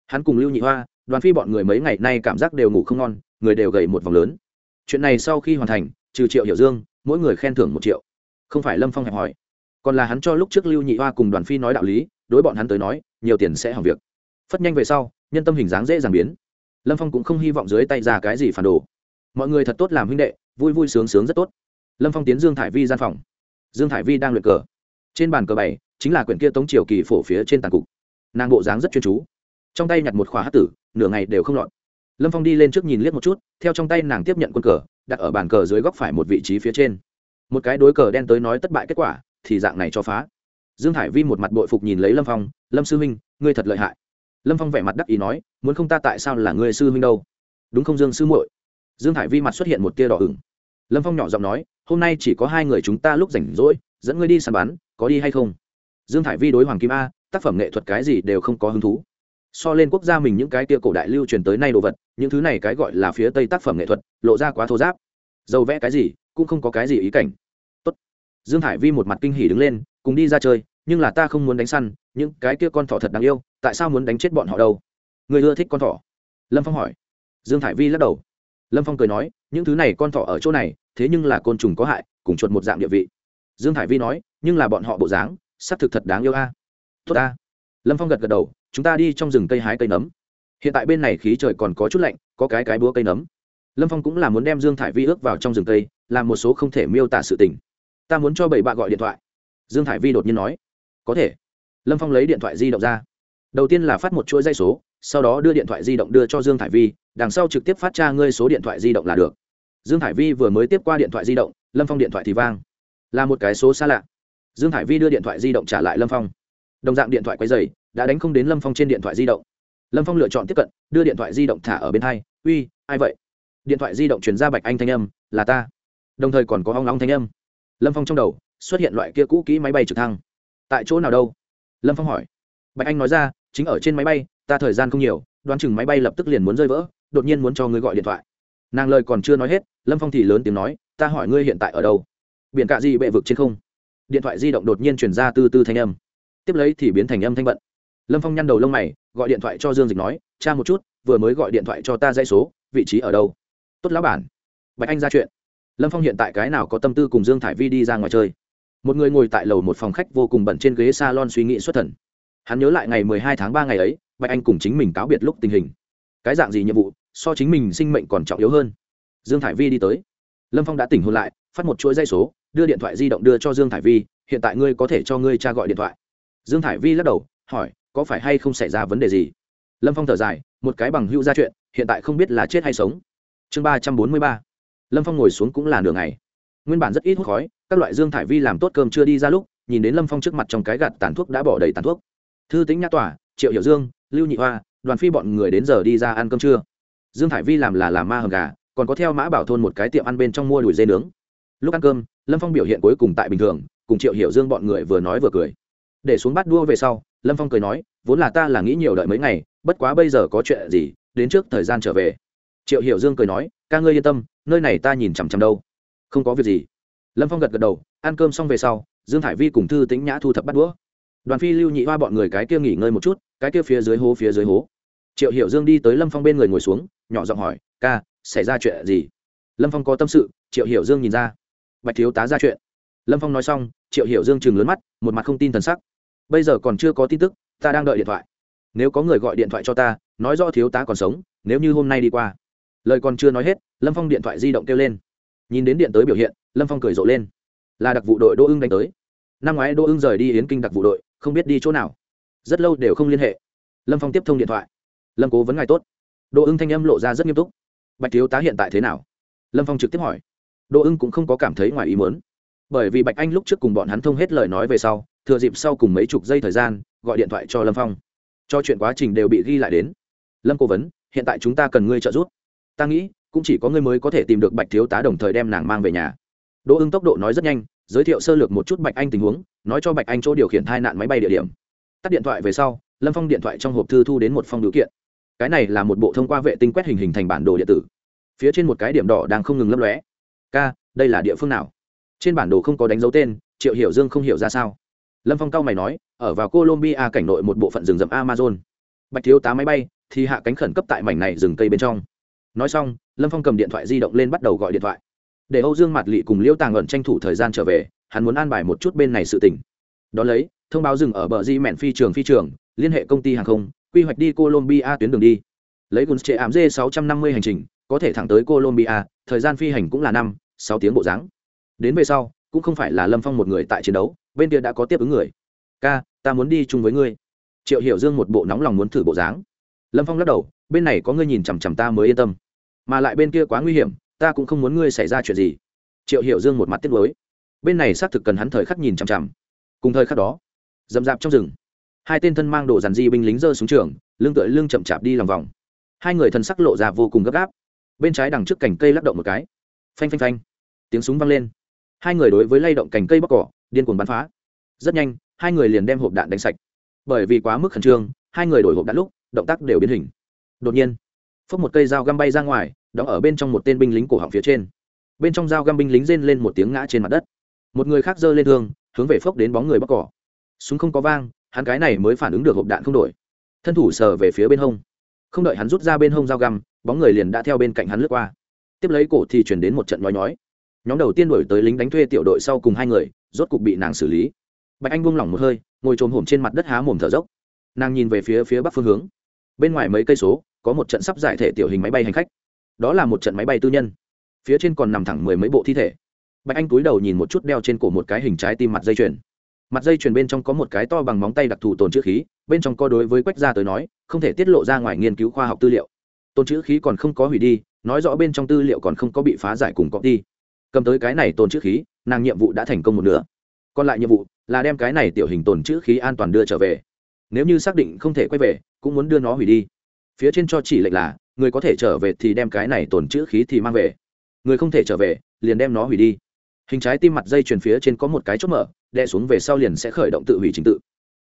Hắn cùng lưu nhị hoa, đoàn phi bọn người mấy ngày nay cảm giác đều ngủ không ngon, người đều gầy một vòng lớn. Chuyện này sau khi hoàn thành, trừ triệu hiểu dương, mỗi người khen thưởng một triệu. Không phải lâm phong hẹp hỏi, còn là hắn cho lúc trước lưu nhị hoa cùng đoàn phi nói đạo lý, đối bọn hắn tới nói, nhiều tiền sẽ hỏng việc. Phất nhanh về sau, nhân tâm hình dáng dễ dàng biến. Lâm phong cũng không hy vọng dưới tay ra cái gì phản đồ. Mọi người thật tốt làm huynh đệ, vui vui sướng sướng rất tốt. Lâm phong tiến dương thải vi gian phòng. Dương thải vi đang luyện cờ. Trên bàn cờ bảy chính là quyển kia tống triều kỳ phổ phía trên tàn cục. Nàng bộ dáng rất chuyên chú. Trong tay nhặt một khóa hát tử, nửa ngày đều không lọt. Lâm phong đi lên trước nhìn liếc một chút, theo trong tay nàng tiếp nhận quân cờ, đặt ở bàn cờ dưới góc phải một vị trí phía trên. Một cái đối cờ đen tới nói tất bại kết quả, thì dạng này cho phá. Dương hải vi một mặt bội phục nhìn lấy lâm phong, lâm sư huynh, ngươi thật lợi hại. Lâm phong vẻ mặt đắc ý nói, muốn không ta tại sao là ngươi sư huynh đâu? Đúng không dương sư muội? Dương hải vi mặt xuất hiện một tia đỏ ửng. Lâm phong nhỏ giọng nói, hôm nay chỉ có hai người chúng ta lúc rảnh rỗi, dẫn ngươi đi săn bắn, có đi hay không? Dương Thải vi đối hoàng kim a, tác phẩm nghệ thuật cái gì đều không có hứng thú. So lên quốc gia mình những cái tia cổ đại lưu truyền tới nay đồ vật, những thứ này cái gọi là phía tây tác phẩm nghệ thuật, lộ ra quá thô giáp dầu vẽ cái gì, cũng không có cái gì ý cảnh. Tốt. dương Thải vi một mặt kinh hỉ đứng lên, cùng đi ra chơi, nhưng là ta không muốn đánh săn, những cái kia con thỏ thật đáng yêu, tại sao muốn đánh chết bọn họ đâu? Người ưa thích con thỏ. Lâm phong hỏi. Dương thải vi lắc đầu. Lâm phong cười nói, những thứ này con thỏ ở chỗ này, thế nhưng là côn trùng có hại, cùng chuột một dạng địa vị. Dương thải vi nói, nhưng là bọn họ bộ dáng xác thực thật đáng yêu a. Tốt a. Lâm phong gật gật đầu, chúng ta đi trong rừng cây hái cây nấm. Hiện tại bên này khí trời còn có chút lạnh, có cái cái búa cây nấm. Lâm phong cũng là muốn đem dương thải vi ước vào trong rừng cây, làm một số không thể miêu tả sự tình. Ta muốn cho bảy bạ gọi điện thoại. Dương thải vi đột nhiên nói. Có thể. Lâm phong lấy điện thoại di động ra. Đầu tiên là phát một chuỗi dây số, sau đó đưa điện thoại di động đưa cho dương thải vi, đằng sau trực tiếp phát tra ngươi số điện thoại di động là được. Dương thải vi vừa mới tiếp qua điện thoại di động, lâm phong điện thoại thì vang. Là một cái số xa lạ dương Hải vi đưa điện thoại di động trả lại lâm phong. Đồng dạng điện thoại quay dày đã đánh không đến lâm phong trên điện thoại di động. Lâm phong lựa chọn tiếp cận, đưa điện thoại di động thả ở bên hai. Uy, ai vậy? Điện thoại di động chuyển ra bạch anh thanh âm, là ta. Đồng thời còn có hong long thanh âm. Lâm phong trong đầu xuất hiện loại kia cũ kỹ máy bay trực thăng. Tại chỗ nào đâu? Lâm phong hỏi. Bạch anh nói ra, chính ở trên máy bay, ta thời gian không nhiều, đoán chừng máy bay lập tức liền muốn rơi vỡ, đột nhiên muốn cho ngươi gọi điện thoại. Nàng lời còn chưa nói hết, lâm phong thì lớn tiếng nói, ta hỏi ngươi hiện tại ở đâu? Biển cạ gì bệ vực trên không? Điện thoại di động đột nhiên chuyển ra từ từ thanh âm. Tiếp lấy thì biến thành âm thanh bận. Lâm phong nhăn đầu lông mày, gọi điện thoại cho dương dịch nói, cha một chút, vừa mới gọi điện thoại cho ta dãy số, vị trí ở đâu? Tốt lão bản. Bạch anh ra chuyện. Lâm phong hiện tại cái nào có tâm tư cùng dương thải vi đi ra ngoài chơi? Một người ngồi tại lầu một phòng khách vô cùng bẩn trên ghế s a lon suy nghĩ xuất thần. Hắn nhớ lại ngày mười hai tháng ba ngày ấy, bạch anh cùng chính mình cáo biệt lúc tình hình. Cái dạng gì nhiệm vụ, so chính mình sinh mệnh còn trọng yếu hơn? Dương thải vi đi tới. Lâm phong đã tỉnh hôn lại, phát một chuỗi dây số đưa điện thoại di động đưa cho dương thải vi, hiện tại ngươi có thể cho ngươi cha gọi điện thoại. Dương thải vi lắc đầu, hỏi, có phải hay không xảy ra vấn đề gì? Lâm phong thở dài, một cái bằng hữu ra chuyện, hiện tại không biết là chết hay sống. Chương ba trăm bốn mươi ba. Lâm phong ngồi xuống cũng là nửa ngày. Nguyên bản rất ít hút khói, các loại dương thải vi làm tốt cơm chưa đi ra lúc, nhìn đến lâm phong trước mặt trong cái gạt tàn thuốc đã bỏ đầy tàn thuốc. Thư tính nhã tỏa triệu hiểu dương, lưu nhị hoa, đoàn phi bọn người đến giờ đi ra ăn cơm trưa. Dương thải vi làm là làm ma hầm gà, còn có theo mã bảo thôn một cái tiệm ăn bên trong mua đùi dê nướng lúc ăn cơm, lâm phong biểu hiện cuối cùng tại bình thường, cùng triệu hiểu dương bọn người vừa nói vừa cười. Để xuống bắt đua về sau, lâm phong cười nói, vốn là ta là nghĩ nhiều đợi mấy ngày, bất quá bây giờ có chuyện gì, đến trước thời gian trở về. Triệu hiểu dương cười nói, ca ngươi yên tâm, nơi này ta nhìn chằm chằm đâu. Không có việc gì. Lâm phong gật gật đầu, ăn cơm xong về sau, dương hải vi cùng thư tính nhã thu thập bắt đũa. Đoàn phi lưu nhị hoa bọn người cái kia nghỉ ngơi một chút, cái kia phía dưới hố phía dưới hố. Triệu hiểu dương đi tới lâm phong bên người ngồi xuống, nhỏ giọng hỏi, ca, xảy ra chuyện gì? Lâm phong có tâm sự, triệu hiểu dương nhìn ra bạch thiếu tá ra chuyện. Lâm phong nói xong, triệu hiểu dương chừng lớn mắt, một mặt không tin t h ầ n sắc. Bây giờ còn chưa có tin tức, ta đang đợi điện thoại. Nếu có người gọi điện thoại cho ta, nói do thiếu tá còn sống, nếu như hôm nay đi qua. Lời còn chưa nói hết, lâm phong điện thoại di động kêu lên. Nhìn đến điện tới biểu hiện, lâm phong cười rộ lên. Là đặc vụ đội đỗ ưng đánh tới. Năm ngoái đỗ ưng rời đi yến kinh đặc vụ đội, không biết đi chỗ nào. Rất lâu đều không liên hệ. Lâm phong tiếp thông điện thoại. Lâm cố vấn ngài tốt. Đỗ ưng thanh âm lộ ra rất nghiêm túc. Bạch thiếu tá hiện tại thế nào? Lâm phong trực tiếp hỏi đỗ ưng cũng không có cảm thấy ngoài ý muốn, bởi vì bạch anh lúc trước cùng bọn hắn thông hết lời nói về sau thừa dịp sau cùng mấy chục giây thời gian gọi điện thoại cho lâm phong. Cho chuyện quá trình đều bị ghi lại đến. Lâm cố vấn hiện tại chúng ta cần ngươi trợ giúp. Ta nghĩ cũng chỉ có ngươi mới có thể tìm được bạch thiếu tá đồng thời đem nàng mang về nhà. Đỗ ưng tốc độ nói rất nhanh giới thiệu sơ lược một chút bạch anh tình huống nói cho bạch anh chỗ điều khiển tai nạn máy bay địa điểm. Tắt điện thoại về sau lâm phong điện thoại trong hộp thư thu đến một phong điều kiện. Cái này là một bộ thông qua vệ tinh quét hình hình thành bản đồ điện tử. Phía trên một cái điểm đỏ đang không ngừng lấp lóe ca, đây là địa phương nào? Trên bản đồ không có đánh dấu tên, triệu hiểu dương không hiểu ra sao. Lâm phong cao mày nói, ở vào colombia cảnh nội một bộ phận rừng rậm amazon. Bạch thiếu tá máy bay, thì hạ cánh khẩn cấp tại mảnh này rừng cây bên trong. Nói xong, lâm phong cầm điện thoại di động lên bắt đầu gọi điện thoại. Để âu dương mặt lị cùng liễu tàng ẩn tranh thủ thời gian trở về, hắn muốn an bài một chút bên này sự tỉnh đón lấy, thông báo dừng ở bờ di mẹn phi trường phi trường, liên hệ công ty hàng không, quy hoạch đi colombia tuyến đường đi. Lấy guns trệ ám d 650 hành trình, có thể thẳng tới colombia, thời gian phi hành cũng là năm sáu tiếng bộ dáng. Đến về sau, cũng không phải là lâm phong một người tại chiến đấu, bên kia đã có tiếp ứng người. Ca, ta muốn đi chung với ngươi. Triệu hiểu dương một bộ nóng lòng muốn thử bộ dáng. Lâm phong lắc đầu, bên này có ngươi nhìn chằm chằm ta mới yên tâm. Mà lại bên kia quá nguy hiểm, ta cũng không muốn ngươi xảy ra chuyện gì. Triệu hiểu dương một mặt tiếc lối bên này xác thực cần hắn thời khắc nhìn chằm chằm. Cùng thời khắc đó dầm dạp trong rừng, hai tên thân mang đồ dàn di binh lính dơ xuống trường, lưng tựa lưng chậm chạp đi lòng vòng. Hai người thân sắc lộ ra vô cùng gấp gáp. Bên trái đằng trước cành cây lắc động một cái phanh phanh phanh. Tiếng súng vang lên. Hai người đối với lay động cành cây bóc cỏ, điên cuồng bắn phá. Rất nhanh, hai người liền đem hộp đạn đánh sạch. Bởi vì quá mức khẩn trương, hai người đổi hộp đạn lúc, động tác đều biến hình. Đột nhiên, phốc một cây dao găm bay ra ngoài, đóng ở bên trong một tên binh lính cổ họng phía trên. Bên trong dao găm binh lính rên lên một tiếng ngã trên mặt đất. Một người khác giơ lên thương, hướng về phốc đến bóng người bóc cỏ. Súng không có vang, hắn cái này mới phản ứng được hộp đạn không đổi. Thân thủ sờ về phía bên hông. Không đợi hắn rút ra bên hông dao găm, bóng người liền đã theo bên cạnh hắn lướt qua tiếp lấy cổ thì chuyển đến một trận nói nhói. Nhóm đầu tiên đổi tới lính đánh thuê tiểu đội sau cùng hai người, rốt cục bị nàng xử lý. Bạch anh buông lỏng một hơi, ngồi trồm hổm trên mặt đất há mồm thở dốc. Nàng nhìn về phía phía bắc phương hướng. Bên ngoài mấy cây số, có một trận sắp giải thể tiểu hình máy bay hành khách. Đó là một trận máy bay tư nhân. Phía trên còn nằm thẳng mười mấy bộ thi thể. Bạch anh cúi đầu nhìn một chút đeo trên cổ một cái hình trái tim mặt dây chuyền. Mặt dây chuyền bên trong có một cái to bằng móng tay đặc thù tồn chữ khí, bên trong có đối với quách gia tới nói, không thể tiết lộ ra ngoài nghiên cứu khoa học tư liệu. Tồn chữ khí còn không có hủy đi nói rõ bên trong tư liệu còn không có bị phá giải cùng copy đi cầm tới cái này tồn chữ khí, nàng nhiệm vụ đã thành công một nửa. Còn lại nhiệm vụ là đem cái này tiểu hình tồn chữ khí an toàn đưa trở về. Nếu như xác định không thể quay về, cũng muốn đưa nó hủy đi. Phía trên cho chỉ lệnh là, người có thể trở về thì đem cái này tồn chữ khí thì mang về. Người không thể trở về, liền đem nó hủy đi. Hình trái tim mặt dây chuyền phía trên có một cái chốt mở đe xuống về sau liền sẽ khởi động tự hủy trình tự.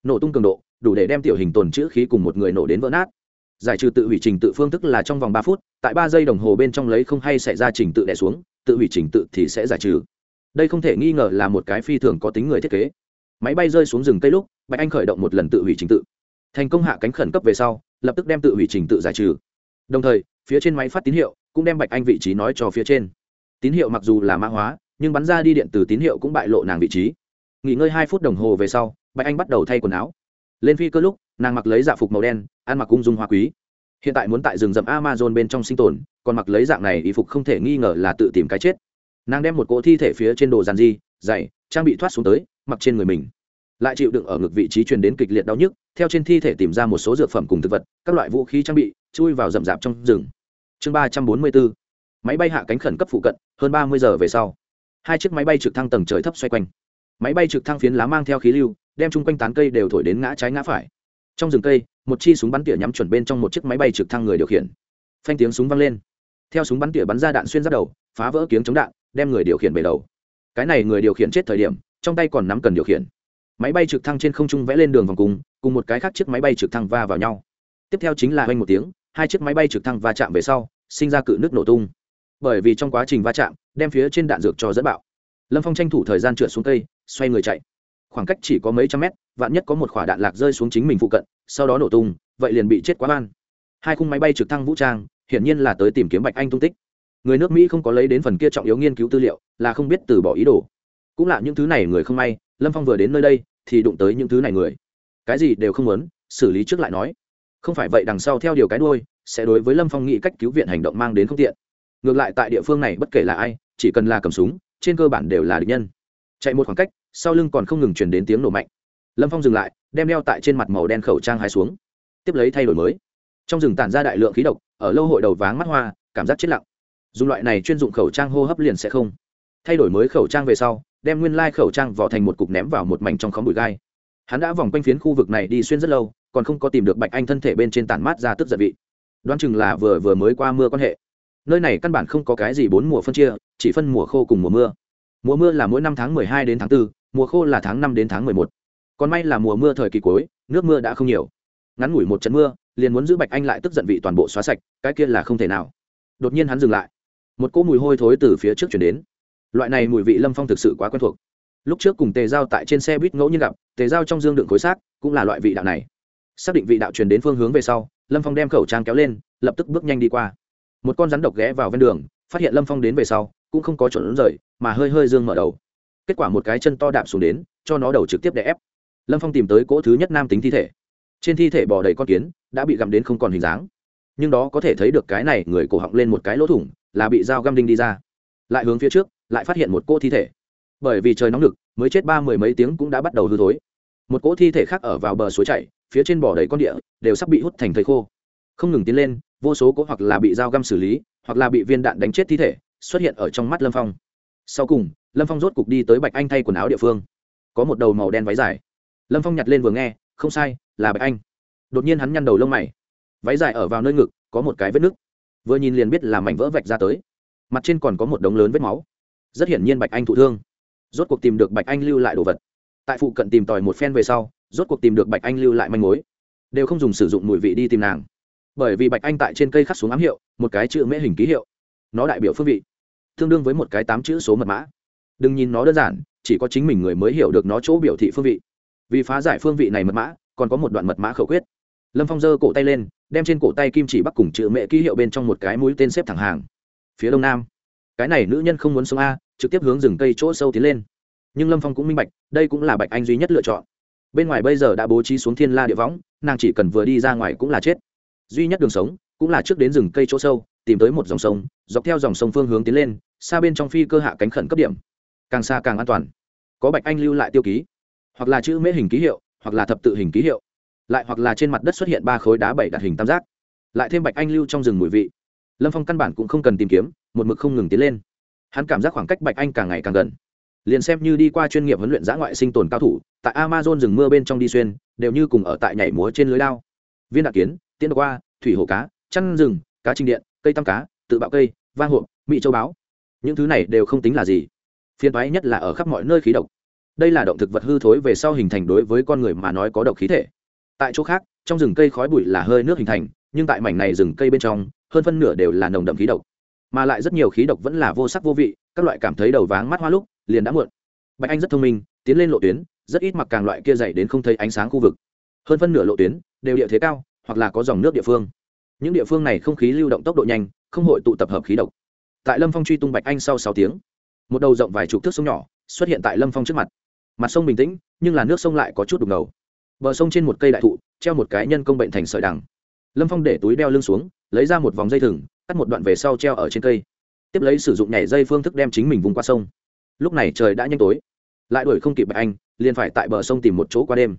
Nổ tung cường độ, đủ để đem tiểu hình tồn chữ khí cùng một người nổ đến vỡ nát giải trừ tự hủy trình tự phương thức là trong vòng ba phút, tại ba giây đồng hồ bên trong lấy không hay xảy ra trình tự đẻ xuống, tự hủy trình tự thì sẽ giải trừ. Đây không thể nghi ngờ là một cái phi thường có tính người thiết kế. Máy bay rơi xuống rừng cây lúc, bạch anh khởi động một lần tự hủy trình tự. Thành công hạ cánh khẩn cấp về sau, lập tức đem tự hủy trình tự giải trừ. Đồng thời, phía trên máy phát tín hiệu cũng đem bạch anh vị trí nói cho phía trên. Tín hiệu mặc dù là mã hóa, nhưng bắn ra đi điện từ tín hiệu cũng bại lộ nàng vị trí. Nghỉ ngơi hai phút đồng hồ về sau, bạch anh bắt đầu thay quần áo. Lên phi cơ lúc nàng mặc lấy dạ phục màu đen, ăn mặc cung dung hoa quý. Hiện tại muốn tại rừng rậm amazon bên trong sinh tồn, còn mặc lấy dạng này y phục không thể nghi ngờ là tự tìm cái chết. Nàng đem một cỗ thi thể phía trên đồ dàn di dày trang bị thoát xuống tới, mặc trên người mình. Lại chịu đựng ở ngực vị trí truyền đến kịch liệt đau nhức, theo trên thi thể tìm ra một số dược phẩm cùng thực vật, các loại vũ khí trang bị, chui vào rậm rạp trong rừng. Chương ba trăm bốn mươi bốn, máy bay hạ cánh khẩn cấp phụ cận, hơn ba mươi giờ về sau. Hai chiếc máy bay trực thăng tầng trời thấp xoay quanh. Máy bay trực thăng phiến lá mang theo khí lưu, đem chung quanh tán cây đều thổi đến ngã trái ngã phải trong rừng cây, một chi súng bắn tỉa nhắm chuẩn bên trong một chiếc máy bay trực thăng người điều khiển. Phanh tiếng súng vang lên. Theo súng bắn tỉa bắn ra đạn xuyên ra đầu, phá vỡ kiếng chống đạn, đem người điều khiển về đầu. Cái này người điều khiển chết thời điểm, trong tay còn nắm cần điều khiển. Máy bay trực thăng trên không trung vẽ lên đường vòng cùng cùng một cái khác chiếc máy bay trực thăng va vào nhau. Tiếp theo chính là oanh một tiếng, hai chiếc máy bay trực thăng va chạm về sau, sinh ra cự nước nổ tung. Bởi vì trong quá trình va chạm, đem phía trên đạn dược cho dẫn bạo. Lâm phong tranh thủ thời gian trượt xuống cây, xoay người chạy khoảng cách chỉ có mấy trăm mét, vạn nhất có một quả đạn lạc rơi xuống chính mình phụ cận, sau đó nổ tung, vậy liền bị chết quá van hai khung máy bay trực thăng vũ trang, hiển nhiên là tới tìm kiếm bạch anh tung tích. Người nước mỹ không có lấy đến phần kia trọng yếu nghiên cứu tư liệu, là không biết từ bỏ ý đồ. Cũng là những thứ này người không may, lâm phong vừa đến nơi đây, thì đụng tới những thứ này người. Cái gì đều không muốn, xử lý trước lại nói. Không phải vậy đằng sau theo điều cái đôi sẽ đối với lâm phong nghĩ cách cứu viện hành động mang đến không tiện. Ngược lại tại địa phương này bất kể là ai, chỉ cần là cầm súng, trên cơ bản đều là địch nhân. Chạy một khoảng cách sau lưng còn không ngừng chuyển đến tiếng nổ mạnh. Lâm phong dừng lại đem đeo tại trên mặt màu đen khẩu trang hai xuống. Tiếp lấy thay đổi mới. Trong rừng tản ra đại lượng khí độc ở lâu hội đầu váng mắt hoa cảm giác chết lặng. Dùng loại này chuyên dụng khẩu trang hô hấp liền sẽ không. Thay đổi mới khẩu trang về sau đem nguyên lai khẩu trang vỏ thành một cục ném vào một mảnh trong khóm bụi gai. Hắn đã vòng quanh phiến khu vực này đi xuyên rất lâu còn không có tìm được bạch anh thân thể bên trên tản mát ra tức giận vị. Đoán chừng là vừa vừa mới qua mưa quan hệ. Nơi này căn bản không có cái gì bốn mùa phân chia chỉ phân mùa khô cùng mùa mưa. Mùa mưa là mỗi năm tháng mười hai đến tháng 4, mùa khô là tháng năm đến tháng mười một. Còn may là mùa mưa thời kỳ cuối, nước mưa đã không nhiều. Ngắn ngủi một trận mưa, liền muốn giữ bạch anh lại tức giận vị toàn bộ xóa sạch, cái kia là không thể nào. Đột nhiên hắn dừng lại. Một cỗ mùi hôi thối từ phía trước chuyển đến. Loại này mùi vị lâm phong thực sự quá quen thuộc. Lúc trước cùng tề dao tại trên xe buýt ngẫu nhiên gặp, tề dao trong dương đựng khối xác, cũng là loại vị đạo này. Xác định vị đạo truyền đến phương hướng về sau, lâm phong đem khẩu trang kéo lên, lập tức bước nhanh đi qua. Một con rắn độc ghé vào ven đường, phát hiện lâm phong đến về sau, cũng không có chuẩn rời, mà hơi hơi dương mở đầu kết quả một cái chân to đạp xuống đến, cho nó đầu trực tiếp đè ép. Lâm phong tìm tới cỗ thứ nhất nam tính thi thể. Trên thi thể bò đầy con kiến, đã bị gặm đến không còn hình dáng. Nhưng đó có thể thấy được cái này, người cổ họng lên một cái lỗ thủng, là bị dao găm đinh đi ra. Lại hướng phía trước, lại phát hiện một cỗ thi thể. Bởi vì trời nóng lực mới chết ba mười mấy tiếng cũng đã bắt đầu hư thối. Một cỗ thi thể khác ở vào bờ suối chảy, phía trên bò đầy con địa, đều sắp bị hút thành thầy khô. Không ngừng tiến lên, vô số cỗ hoặc là bị dao găm xử lý, hoặc là bị viên đạn đánh chết thi thể, xuất hiện ở trong mắt lâm phong. Sau cùng lâm phong rốt cục đi tới bạch anh thay quần áo địa phương. Có một đầu màu đen váy dài. Lâm phong nhặt lên vừa nghe, không sai, là bạch anh. Đột nhiên hắn nhăn đầu lông mày. Váy dài ở vào nơi ngực, có một cái vết nứt. Vừa nhìn liền biết là mảnh vỡ vạch ra tới. Mặt trên còn có một đống lớn vết máu. Rất hiển nhiên bạch anh thụ thương. Rốt cuộc tìm được bạch anh lưu lại đồ vật. Tại phụ cận tìm tòi một phen về sau, rốt cuộc tìm được bạch anh lưu lại manh mối. Đều không dùng sử dụng mùi vị đi tìm nàng. Bởi vì bạch anh tại trên cây khắc xuống ám hiệu, một cái chữ mễ hình ký hiệu. Nó đại biểu phương vị. Tương đương với một cái tám chữ số mật mã đừng nhìn nó đơn giản, chỉ có chính mình người mới hiểu được nó chỗ biểu thị phương vị. Vì phá giải phương vị này mật mã, còn có một đoạn mật mã khẩu quyết. Lâm phong giơ cổ tay lên, đem trên cổ tay kim chỉ bắc cùng chữ mẹ ký hiệu bên trong một cái mũi tên xếp thẳng hàng. Phía đông nam. Cái này nữ nhân không muốn sống a, trực tiếp hướng rừng cây chỗ sâu tiến lên. Nhưng lâm phong cũng minh bạch, đây cũng là bạch anh duy nhất lựa chọn. Bên ngoài bây giờ đã bố trí xuống thiên la địa võng, nàng chỉ cần vừa đi ra ngoài cũng là chết. Duy nhất đường sống, cũng là trước đến rừng cây chỗ sâu, tìm tới một dòng sông, dọc theo dòng sông phương hướng tiến lên, xa bên trong phi cơ hạ cánh khẩn cấp điểm càng xa càng an toàn. Có bạch anh lưu lại tiêu ký, hoặc là chữ mễ hình ký hiệu, hoặc là thập tự hình ký hiệu, lại hoặc là trên mặt đất xuất hiện ba khối đá bảy đặt hình tam giác. Lại thêm bạch anh lưu trong rừng mùi vị. Lâm phong căn bản cũng không cần tìm kiếm, một mực không ngừng tiến lên. Hắn cảm giác khoảng cách bạch anh càng ngày càng gần. Liền xem như đi qua chuyên nghiệp huấn luyện giã ngoại sinh tồn cao thủ, tại amazon rừng mưa bên trong đi xuyên, đều như cùng ở tại nhảy múa trên lưới lao. Viên đạn kiến tiến qua, thủy hồ cá, chăn rừng, cá trinh điện, cây tăm cá, tự bạo cây, vang hộp mỹ châu báo. Những thứ này đều không tính là gì phiền toái nhất là ở khắp mọi nơi khí độc. Đây là động thực vật hư thối về sau hình thành đối với con người mà nói có độc khí thể. Tại chỗ khác, trong rừng cây khói bụi là hơi nước hình thành, nhưng tại mảnh này rừng cây bên trong, hơn phân nửa đều là nồng đậm khí độc. Mà lại rất nhiều khí độc vẫn là vô sắc vô vị, các loại cảm thấy đầu váng mắt hoa lúc, liền đã muộn. Bạch anh rất thông minh, tiến lên lộ tuyến, rất ít mặc càng loại kia dày đến không thấy ánh sáng khu vực. Hơn phân nửa lộ tuyến, đều địa thế cao, hoặc là có dòng nước địa phương. Những địa phương này không khí lưu động tốc độ nhanh, không hội tụ tập hợp khí độc. Tại lâm phong truy tung bạch anh sau sáu tiếng một đầu rộng vài chục thước sông nhỏ xuất hiện tại lâm phong trước mặt mặt sông bình tĩnh nhưng là nước sông lại có chút đục ngầu bờ sông trên một cây đại thụ treo một cái nhân công bệnh thành sợi đằng lâm phong để túi đeo lưng xuống lấy ra một vòng dây thừng cắt một đoạn về sau treo ở trên cây tiếp lấy sử dụng nhảy dây phương thức đem chính mình vùng qua sông lúc này trời đã nhanh tối lại đuổi không kịp bạch anh liền phải tại bờ sông tìm một chỗ qua đêm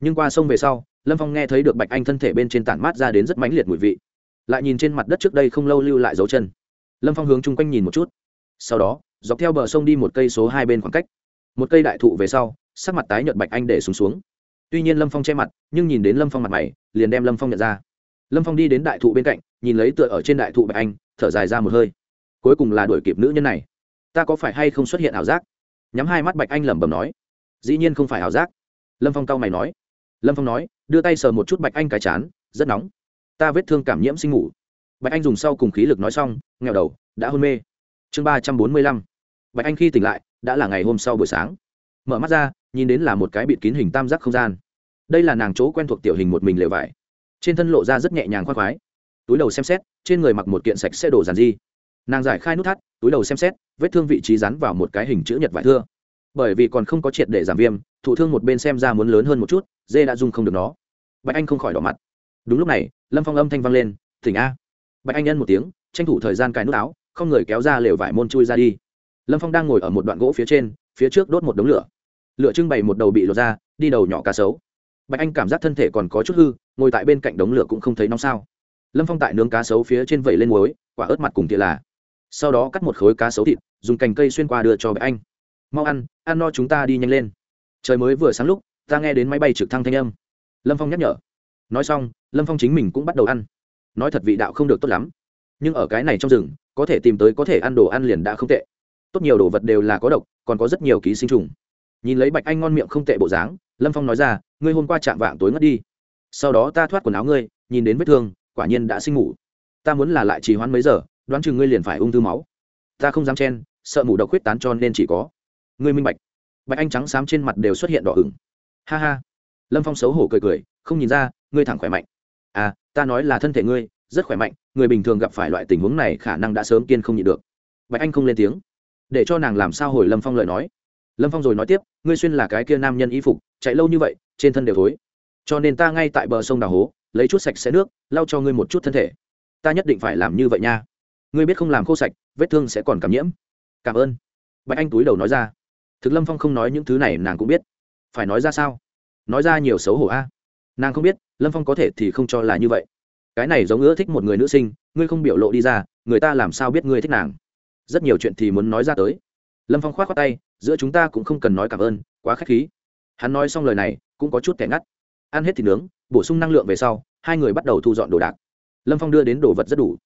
nhưng qua sông về sau lâm phong nghe thấy được bạch anh thân thể bên trên tản mát ra đến rất mãnh liệt mùi vị lại nhìn trên mặt đất trước đây không lâu lưu lại dấu chân lâm phong hướng chung quanh nhìn một chút sau đó, dọc theo bờ sông đi một cây số hai bên khoảng cách. Một cây đại thụ về sau, sắc mặt tái nhợt bạch anh để xuống xuống. Tuy nhiên lâm phong che mặt, nhưng nhìn đến lâm phong mặt mày, liền đem lâm phong nhận ra. Lâm phong đi đến đại thụ bên cạnh, nhìn lấy tựa ở trên đại thụ bạch anh, thở dài ra một hơi. Cuối cùng là đuổi kịp nữ nhân này. Ta có phải hay không xuất hiện ảo giác? Nhắm hai mắt bạch anh lẩm bẩm nói. Dĩ nhiên không phải ảo giác. Lâm phong cau mày nói. Lâm phong nói, đưa tay sờ một chút bạch anh cái chán, rất nóng. Ta vết thương cảm nhiễm sinh ngủ bạch anh dùng sau cùng khí lực nói xong nghèo đầu, đã hôn mê chương ba trăm bốn mươi lăm. Bạch anh khi tỉnh lại, đã là ngày hôm sau buổi sáng. Mở mắt ra, nhìn đến là một cái bịt kín hình tam giác không gian. Đây là nàng chỗ quen thuộc tiểu hình một mình lều vải. Trên thân lộ ra rất nhẹ nhàng khoác khoái. Túi đầu xem xét, trên người mặc một kiện sạch sẽ đổ dàn di nàng giải khai nút thắt, túi đầu xem xét, vết thương vị trí rắn vào một cái hình chữ nhật vải thưa. Bởi vì còn không có triệt để giảm viêm, thụ thương một bên xem ra muốn lớn hơn một chút, dê đã dung không được nó. Bạch anh không khỏi đỏ mặt. Đúng lúc này, lâm phong âm thanh vang lên thỉnh a. Bạch anh nhân một tiếng, tranh thủ thời gian cài nút áo không người kéo ra lều vải môn chui ra đi. Lâm phong đang ngồi ở một đoạn gỗ phía trên, phía trước đốt một đống lửa. Lửa trưng bày một đầu bị lột ra, đi đầu nhỏ cá sấu. Bạch anh cảm giác thân thể còn có chút hư, ngồi tại bên cạnh đống lửa cũng không thấy nóng sao. Lâm phong tại nướng cá sấu phía trên vẩy lên muối, quả ớt mặt cùng tịa là. Sau đó cắt một khối cá sấu thịt, dùng cành cây xuyên qua đưa cho bạch anh. Mau ăn ăn no chúng ta đi nhanh lên. Trời mới vừa sáng lúc, ta nghe đến máy bay trực thăng thanh âm. Lâm phong nhắc nhở. Nói xong, lâm phong chính mình cũng bắt đầu ăn. Nói thật vị đạo không được tốt lắm nhưng ở cái này trong rừng, có thể tìm tới có thể ăn đồ ăn liền đã không tệ. Tốt nhiều đồ vật đều là có độc, còn có rất nhiều ký sinh trùng. Nhìn lấy bạch anh ngon miệng không tệ bộ dáng, lâm phong nói ra, ngươi hôm qua chạm vạng tối ngất đi. Sau đó ta thoát quần áo ngươi, nhìn đến vết thương, quả nhiên đã sinh ngủ. Ta muốn là lại trì hoãn mấy giờ, đoán chừng ngươi liền phải ung thư máu. Ta không dám chen, sợ mủ độc huyết tán cho nên chỉ có. Ngươi minh bạch. Bạch anh trắng xám trên mặt đều xuất hiện đỏ ửng. Ha ha. Lâm phong xấu hổ cười cười, không nhìn ra, ngươi thẳng khỏe mạnh. À ta nói là thân thể ngươi rất khỏe mạnh, người bình thường gặp phải loại tình huống này khả năng đã sớm kiên không nhịn được. Bạch anh không lên tiếng. Để cho nàng làm sao hồi lâm phong lời nói. Lâm phong rồi nói tiếp, ngươi xuyên là cái kia nam nhân y phục, chạy lâu như vậy, trên thân đều thối. Cho nên ta ngay tại bờ sông đào hố, lấy chút sạch sẽ nước, lau cho ngươi một chút thân thể. Ta nhất định phải làm như vậy nha. Ngươi biết không làm khô sạch, vết thương sẽ còn cảm nhiễm. Cảm ơn. Bạch anh túi đầu nói ra. Thực lâm phong không nói những thứ này, nàng cũng biết. Phải nói ra sao? Nói ra nhiều xấu hổ a. Nàng không biết, lâm phong có thể thì không cho là như vậy cái này giống ưa thích một người nữ sinh, ngươi không biểu lộ đi ra, người ta làm sao biết ngươi thích nàng? Rất nhiều chuyện thì muốn nói ra tới. Lâm phong k h o á t khoác tay, giữa chúng ta cũng không cần nói cảm ơn, quá k h á c h khí. Hắn nói xong lời này, cũng có chút kẻ ngắt. Ăn hết thịt nướng, bổ sung năng lượng về sau, hai người bắt đầu thu dọn đồ đạc. Lâm phong đưa đến đồ vật rất đủ.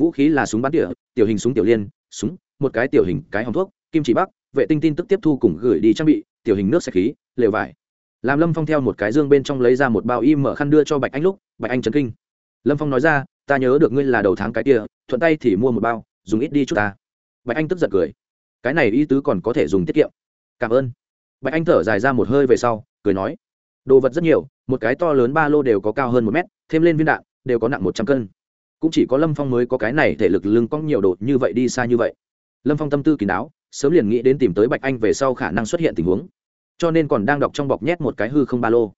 Vũ khí là súng bắn tỉa, tiểu hình súng tiểu liên, súng, một cái tiểu hình cái hòng thuốc, kim chỉ bắc, vệ tinh tin tức tiếp thu cùng gửi đi trang bị, tiểu hình nước sạch khí, lều vải. Làm lâm phong theo một cái dương bên trong lấy ra một bao im mở khăn đưa cho bạch anh lúc, bạch anh chấn kinh lâm phong nói ra, ta nhớ được ngươi là đầu tháng cái kia, thuận tay thì mua một bao, dùng ít đi chút ta. Bạch anh tức giận cười. Cái này y tứ còn có thể dùng tiết kiệm. Cảm ơn. Bạch anh thở dài ra một hơi về sau, cười nói, đồ vật rất nhiều, một cái to lớn ba lô đều có cao hơn một mét, thêm lên viên đạn, đều có nặng một trăm cân. Cũng chỉ có lâm phong mới có cái này thể lực lưng cong nhiều đồ như vậy đi xa như vậy. Lâm phong tâm tư kín đáo, sớm liền nghĩ đến tìm tới bạch anh về sau khả năng xuất hiện tình huống. Cho nên còn đang đọc trong bọc nhét một cái hư không ba lô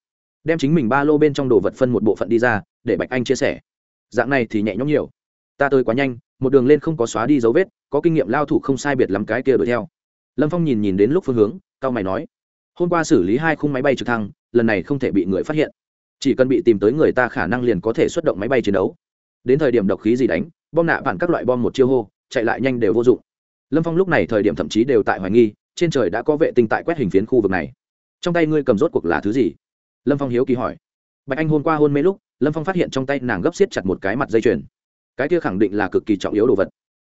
đem chính mình ba lô bên trong đồ vật phân một bộ phận đi ra, để bạch anh chia sẻ. Dạng này thì nhẹ nhõm nhiều. Ta tới quá nhanh, một đường lên không có xóa đi dấu vết, có kinh nghiệm lao thủ không sai biệt lắm cái kia đuổi theo. Lâm phong nhìn nhìn đến lúc phương hướng cao mày nói, hôm qua xử lý hai khung máy bay trực thăng, lần này không thể bị người phát hiện. Chỉ cần bị tìm tới người ta khả năng liền có thể xuất động máy bay chiến đấu. Đến thời điểm độc khí gì đánh, bom nạ vạn các loại bom một chiêu hô, chạy lại nhanh đều vô dụng. Lâm phong lúc này thời điểm thậm chí đều tại hoài nghi, trên trời đã có vệ tinh tại quét hình phiến khu vực này. Trong tay ngươi cầm rốt cuộc là thứ gì? Lâm phong hiếu kỳ hỏi. Bạch anh hôm qua hôn mê lúc, lâm phong phát hiện trong tay nàng gấp xiết chặt một cái mặt dây chuyền. Cái kia khẳng định là cực kỳ trọng yếu đồ vật.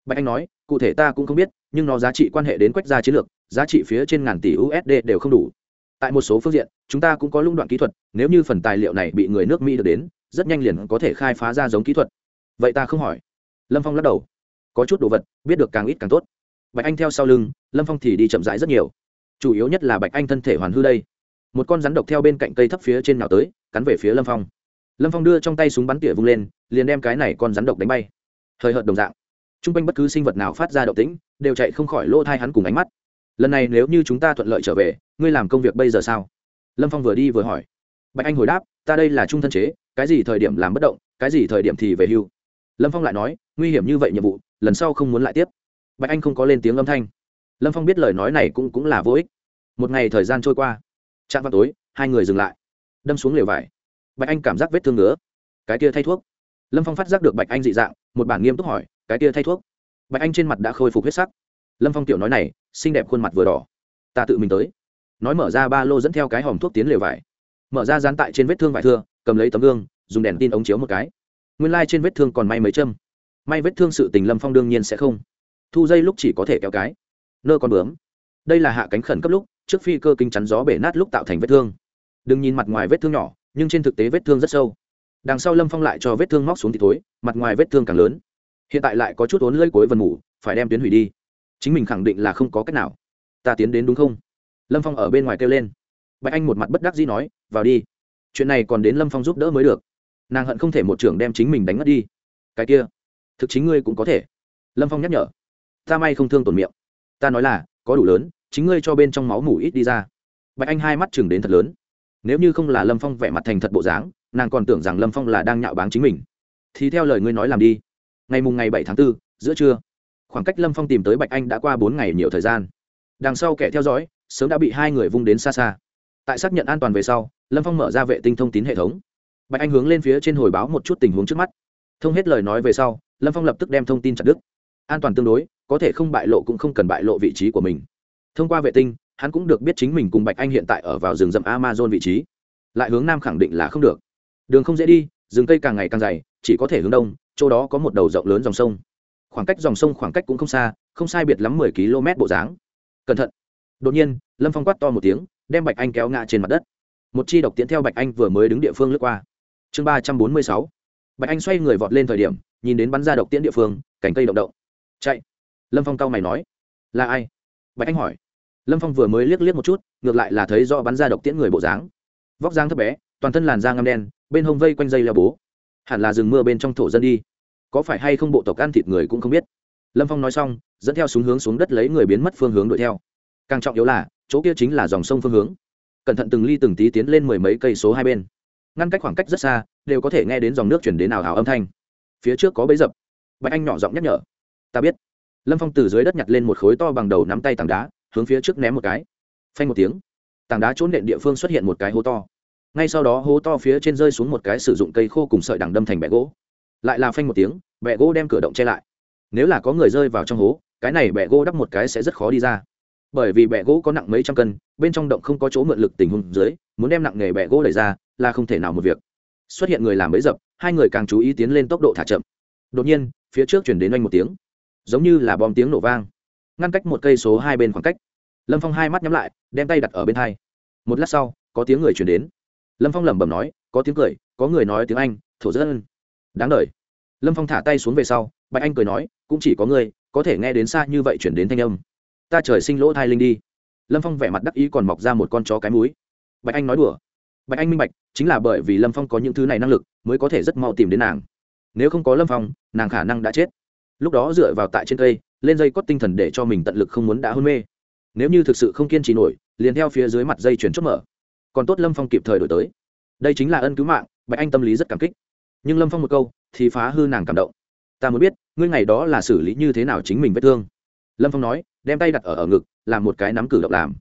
Bạch anh nói, cụ thể ta cũng không biết, nhưng nó giá trị quan hệ đến quách gia chiến lược, giá trị phía trên ngàn tỷ usd đều không đủ. Tại một số phương diện, chúng ta cũng có lũng đoạn kỹ thuật, nếu như phần tài liệu này bị người nước mỹ được đến, rất nhanh liền có thể khai phá ra giống kỹ thuật. Vậy ta không hỏi. Lâm phong lắc đầu. Có chút đồ vật, biết được càng ít càng tốt. Bạch anh theo sau lưng, lâm phong thì đi chậm rãi rất nhiều. Chủ yếu nhất là bạch anh thân thể hoàn hư đây một con rắn độc theo bên cạnh cây thấp phía trên nào tới, cắn về phía lâm phong. Lâm phong đưa trong tay súng bắn tỉa vung lên, liền đem cái này con rắn độc đánh bay. Thời hợt đồng dạng. T r u n g quanh bất cứ sinh vật nào phát ra động tĩnh, đều chạy không khỏi lỗ thai hắn cùng ánh mắt. Lần này nếu như chúng ta thuận lợi trở về, ngươi làm công việc bây giờ sao? Lâm phong vừa đi vừa hỏi. Bạch anh hồi đáp, ta đây là trung thân chế, cái gì thời điểm làm bất động, cái gì thời điểm thì về hưu. Lâm phong lại nói, nguy hiểm như vậy nhiệm vụ, lần sau không muốn lại tiếp. Bạch anh không có lên tiếng âm thanh. Lâm phong biết lời nói này cũng cũng là vô ích. Một ngày thời gian trôi qua chạm vào tối, hai người dừng lại. Đâm xuống lều vải. Bạch anh cảm giác vết thương ngứa. Cái kia thay thuốc. Lâm phong phát giác được bạch anh dị dạng, một bản nghiêm túc hỏi, cái kia thay thuốc? Bạch anh trên mặt đã khôi phục huyết sắc. Lâm phong tiểu nói này, xinh đẹp khuôn mặt vừa đỏ. Ta tự mình tới. Nói mở ra ba lô dẫn theo cái hòm thuốc tiến lều vải. Mở ra dán tại trên vết thương vải thưa, cầm lấy tấm gương, dùng đèn tin ống chiếu một cái. Nguyên lai、like、trên vết thương còn may mấy châm. May vết thương sự tình lâm phong đương nhiên sẽ không. Thu dây lúc chỉ có thể kéo cái. Nơ con bướm. Đây là hạ cánh khẩn cấp lúc trước phi cơ kinh chắn gió bể nát lúc tạo thành vết thương. Đừng nhìn mặt ngoài vết thương nhỏ nhưng trên thực tế vết thương rất sâu. Đằng sau lâm phong lại cho vết thương móc xuống thì thối mặt ngoài vết thương càng lớn. Hiện tại lại có chút ốn lơi cối vần ngủ, phải đem tuyến hủy đi. Chính mình khẳng định là không có cách nào. Ta tiến đến đúng không? Lâm phong ở bên ngoài kêu lên. Bạch anh một mặt bất đắc dĩ nói vào đi. Chuyện này còn đến lâm phong giúp đỡ mới được. Nàng hận không thể một trưởng đem chính mình đánh mất đi. Cái kia thực chính ngươi cũng có thể. Lâm phong nhắc nhở. Ta may không thương tổn miệng. Ta nói là có đủ lớn chính ngươi cho bên trong máu mủ ít đi ra. Bạch anh hai mắt chừng đến thật lớn. Nếu như không là lâm phong vẻ mặt thành thật bộ dáng nàng còn tưởng rằng lâm phong là đang nhạo báng chính mình. Thì theo lời ngươi nói làm đi. Ngày mùng ngày bảy tháng 4, giữa trưa khoảng cách lâm phong tìm tới bạch anh đã qua bốn ngày nhiều thời gian. Đằng sau kẻ theo dõi sớm đã bị hai người vung đến xa xa. Tại xác nhận an toàn về sau lâm phong mở ra vệ tinh thông tin hệ thống. Bạch anh hướng lên phía trên hồi báo một chút tình huống trước mắt. Thông hết lời nói về sau lâm phong lập tức đem thông tin chặt đứt. An toàn tương đối có thể không bại lộ cũng không cần bại lộ vị trí của mình thông qua vệ tinh, hắn cũng được biết chính mình cùng bạch anh hiện tại ở vào rừng rậm amazon vị trí. Lại hướng nam khẳng định là không được. Đường không dễ đi, rừng cây càng ngày càng dày, chỉ có thể hướng đông, chỗ đó có một đầu rộng lớn dòng sông. Khoảng cách dòng sông khoảng cách cũng không xa, không sai biệt lắm mười km bộ dáng. Cẩn thận. Đột nhiên, lâm phong quát to một tiếng, đem bạch anh kéo ngã trên mặt đất. Một chi độc tiến theo bạch anh vừa mới đứng địa phương lướt qua. Chương ba trăm bốn mươi sáu. Bạch anh xoay người vọt lên thời điểm, nhìn đến bắn ra độc tiễn địa phương, cành cây động động. Chạy. Lâm phong cao mày nói, là ai? Bạch anh hỏi lâm phong vừa mới liếc liếc một chút, ngược lại là thấy do bắn ra độc tiễn người bộ dáng. Vóc dáng thấp bé, toàn thân làn da ngăm đen, bên hông vây quanh dây leo bố. Hẳn là rừng mưa bên trong thổ dân đi. Có phải hay không bộ tộc ăn thịt người cũng không biết. Lâm phong nói xong, dẫn theo súng hướng xuống đất lấy người biến mất phương hướng đuổi theo. Càng trọng yếu là, chỗ kia chính là dòng sông phương hướng. Cẩn thận từng ly từng tí tiến lên mười mấy cây số hai bên. Ngăn cách khoảng cách rất xa, đều có thể nghe đến dòng nước chuyển đến ảo hào âm thanh. Phía trước có bấy dập. Bạch anh nhỏ giọng nhắc nhở. Ta biết. Lâm phong từ dưới đất nhặt lên một khối to bằng đầu nắm tay tảng đá hướng phía trước ném một cái. Phanh một tiếng, tảng đá trốn nện địa phương xuất hiện một cái hố to. Ngay sau đó hố to phía trên rơi xuống một cái sử dụng cây khô cùng sợi đằng đâm thành bẹ gỗ. Lại là phanh một tiếng bẹ gỗ đem cửa động che lại. Nếu là có người rơi vào trong hố, cái này bẹ gỗ đắp một cái sẽ rất khó đi ra. Bởi vì bẹ gỗ có nặng mấy trăm cân, bên trong động không có chỗ mượn lực tình huống dưới, muốn đem nặng nghề bẹ gỗ đẩy ra, là không thể nào một việc. Xuất hiện người làm bấy dập, hai người càng chú ý tiến lên tốc độ thả chậm. Đột nhiên, phía trước chuyển đến oanh một tiếng, giống như là bom tiếng nổ vang ngăn cách một cây số hai bên khoảng cách. Lâm phong hai mắt nhắm lại đem tay đặt ở bên hai. Một lát sau có tiếng người chuyển đến. Lâm phong lẩm bẩm nói có tiếng cười có người nói tiếng anh thổ dân. Đáng đ lâm phong thả tay xuống về sau bạch anh cười nói cũng chỉ có người, có thể nghe đến xa như vậy chuyển đến thanh âm. Ta trời sinh lỗ thai linh đi. Lâm phong vẻ mặt đắc ý còn mọc ra một con chó cái múi bạch anh nói đùa. Bạch anh minh bạch chính là bởi vì lâm phong có những thứ này năng lực mới có thể rất mau tìm đến nàng. Nếu không có lâm phong nàng khả năng đã chết lúc đó dựa vào tại trên cây, lên dây cót tinh thần để cho mình tận lực không muốn đã hôn mê. Nếu như thực sự không kiên trì nổi, liền theo phía dưới mặt dây chuyển chốt mở. Còn tốt lâm phong kịp thời đổi tới. Đây chính là ân cứu mạng, bạch anh tâm lý rất cảm kích. Nhưng lâm phong một câu, thì phá hư nàng cảm động. Ta muốn biết, ngươi ngày đó là xử lý như thế nào chính mình vết thương? Lâm phong nói, đem tay đặt ở ở ngực, làm một cái nắm cử động làm.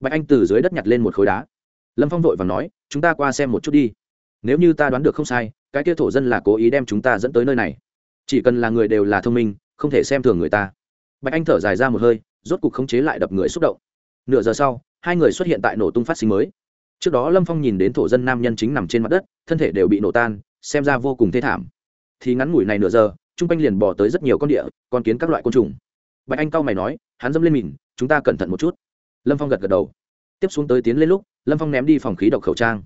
Bạch anh từ dưới đất nhặt lên một khối đá. Lâm phong vội và nói, chúng ta qua xem một chút đi. Nếu như ta đoán được không sai, cái kia thổ dân là cố ý đem chúng ta dẫn tới nơi này chỉ cần là người đều là thông minh, không thể xem thường người ta. Bạch anh thở dài ra một hơi, rốt cục khống chế lại đập người xúc động. Nửa giờ sau, hai người xuất hiện tại nổ tung phát sinh mới. Trước đó lâm phong nhìn đến thổ dân nam nhân chính nằm trên mặt đất, thân thể đều bị nổ tan, xem ra vô cùng thê thảm. Thì ngắn ngủi này nửa giờ t r u n g quanh liền bỏ tới rất nhiều con địa, con kiến các loại côn trùng. Bạch anh cau mày nói, hắn dâm lên mìn chúng ta cẩn thận một chút. Lâm phong gật gật đầu. Tiếp xuống tới tiến lên lúc, lâm phong ném đi phòng khí độc khẩu trang.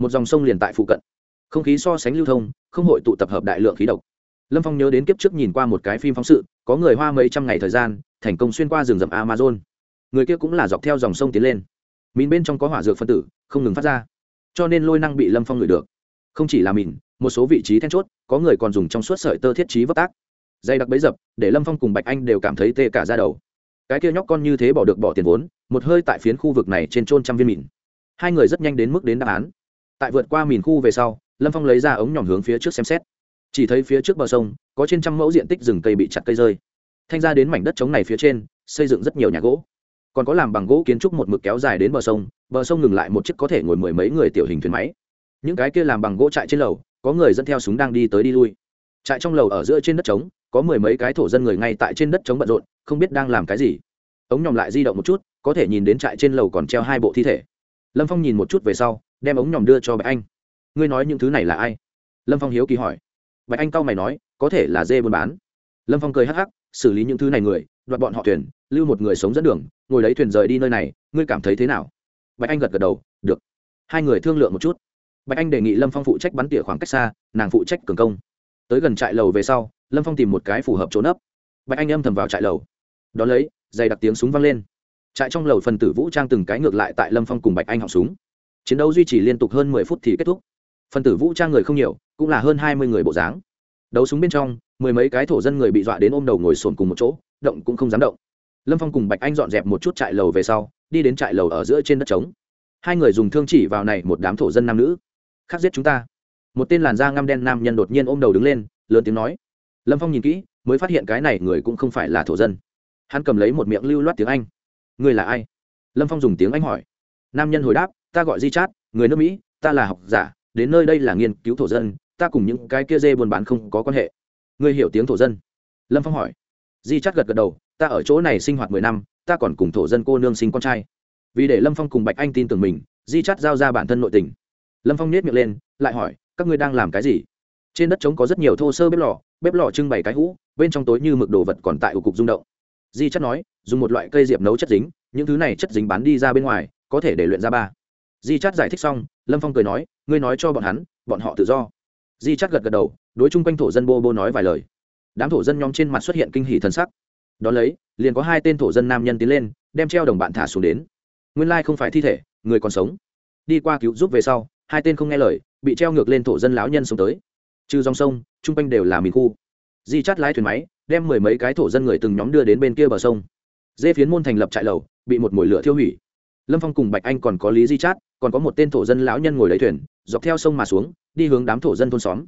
Một dòng sông liền tại phụ cận. Không khí so sánh lưu thông, không hội tụ tập hợp đại lượng khí độc lâm phong nhớ đến kiếp trước nhìn qua một cái phim phóng sự, có người hoa mấy trăm ngày thời gian, thành công xuyên qua rừng rậm amazon. Người kia cũng là dọc theo dòng sông tiến lên. Mìn bên trong có hỏa dược phân tử, không ngừng phát ra. Cho nên lôi năng bị lâm phong ngửi được. Không chỉ là mìn, một số vị trí then chốt, có người còn dùng trong suốt sợi tơ thiết trí vấp tác. Dây đặc bấy dập, để lâm phong cùng bạch anh đều cảm thấy tê cả ra đầu. Cái kia nhóc con như thế bỏ được bỏ tiền vốn, một hơi tại phiến khu vực này trên trôn trăm viên mìn. Hai người rất nhanh đến mức đến đáp án. Tại vượt qua mìn khu về sau, lâm phong lấy ra ống nhỏm hướng phía trước xem xét chỉ thấy phía trước bờ sông, có trên trăm mẫu diện tích rừng cây bị chặt cây rơi. Thanh ra đến mảnh đất trống này phía trên, xây dựng rất nhiều nhà gỗ. Còn có làm bằng gỗ kiến trúc một mực kéo dài đến bờ sông bờ sông ngừng lại một chiếc có thể ngồi mười mấy người tiểu hình thuyền máy. Những cái kia làm bằng gỗ trại trên lầu, có người dẫn theo súng đang đi tới đi lui. Trại trong lầu ở giữa trên đất trống, có mười mấy cái thổ dân người ngay tại trên đất trống bận rộn, không biết đang làm cái gì. Ống nhòm lại di động một chút, có thể nhìn đến trại trên lầu còn treo hai bộ thi thể. Lâm phong nhìn một chút về sau, đem ống nhòm đưa cho bạch anh. Ngươi nói những thứ này là ai? Lâm phong hiếu kỳ hỏi bạch anh cau mày nói, có thể là dê buôn bán. Lâm phong cười hắc hắc, xử lý những thứ này người, đoạt bọn họ thuyền, lưu một người sống dẫn đường, ngồi lấy thuyền rời đi nơi này, ngươi cảm thấy thế nào? Bạch anh gật gật đầu, được. Hai người thương lượng một chút. Bạch anh đề nghị lâm phong phụ trách bắn tỉa khoảng cách xa, nàng phụ trách cường công. Tới gần trại lầu về sau, lâm phong tìm một cái phù hợp trốn ấp bạch anh âm thầm vào trại lầu. Đón lấy, dày đặc tiếng súng vang lên. Trại trong lầu phần tử vũ trang từng cái ngược lại tại lâm phong cùng bạch anh họng súng. Chiến đấu duy trì liên tục hơn mười phút thì kết thúc phần tử vũ trang người không nhiều, cũng là hơn hai mươi người bộ dáng. Đấu súng bên trong, mười mấy cái thổ dân người bị dọa đến ôm đầu ngồi sồn cùng một chỗ, động cũng không dám động. Lâm phong cùng bạch anh dọn dẹp một chút trại lầu về sau, đi đến trại lầu ở giữa trên đất trống. Hai người dùng thương chỉ vào này một đám thổ dân nam nữ. Khắc giết chúng ta. Một tên làn da ngăm đen nam nhân đột nhiên ôm đầu đứng lên, lớn tiếng nói. Lâm phong nhìn kỹ, mới phát hiện cái này người cũng không phải là thổ dân. Hắn cầm lấy một miệng lưu loát tiếng anh. Người là ai? Lâm phong dùng tiếng anh hỏi. Nam nhân hồi đáp, ta gọi di chát, người nước mỹ, ta là học giả đến nơi đây là nghiên cứu thổ dân, ta cùng những cái kia dê buôn bán không có quan hệ. Ngươi hiểu tiếng thổ dân? Lâm phong hỏi. Di chắt gật gật đầu, ta ở chỗ này sinh hoạt mười năm, ta còn cùng thổ dân cô nương sinh con trai. Vì để lâm phong cùng bạch anh tin tưởng mình, di chắt giao ra bản thân nội tình. Lâm phong nết miệng lên, lại hỏi, các ngươi đang làm cái gì? Trên đất trống có rất nhiều thô sơ bếp lò bếp lò trưng bày cái hũ, bên trong tối như mực đồ vật còn tại ủ cục rung động. Di chắt nói, dùng một loại cây diệp nấu chất dính, những thứ này chất dính bán đi ra bên ngoài, có thể để luyện ra ba di chát giải thích xong, lâm phong cười nói, ngươi nói cho bọn hắn, bọn họ tự do. Di chát gật gật đầu, đối chung quanh thổ dân bô bô nói vài lời. Đám thổ dân nhóm trên mặt xuất hiện kinh hỷ thần sắc. Đón lấy, liền có hai tên thổ dân nam nhân tiến lên, đem treo đồng bạn thả xuống đến. Nguyên lai không phải thi thể, người còn sống. Đi qua cứu giúp về sau, hai tên không nghe lời, bị treo ngược lên thổ dân lão nhân xuống tới. Trừ dòng sông, chung quanh đều là mìn khu. Di chắt lái thuyền máy, đem mười mấy cái thổ dân người từng nhóm đưa đến bên kia bờ sông. Dê phiến môn thành lập trại lầu, bị một mồi lửa thiêu hủy lâm phong cùng bạch anh còn có lý di chát, còn có một tên thổ dân lão nhân ngồi lấy thuyền, dọc theo sông mà xuống, đi hướng đám thổ dân thôn xóm.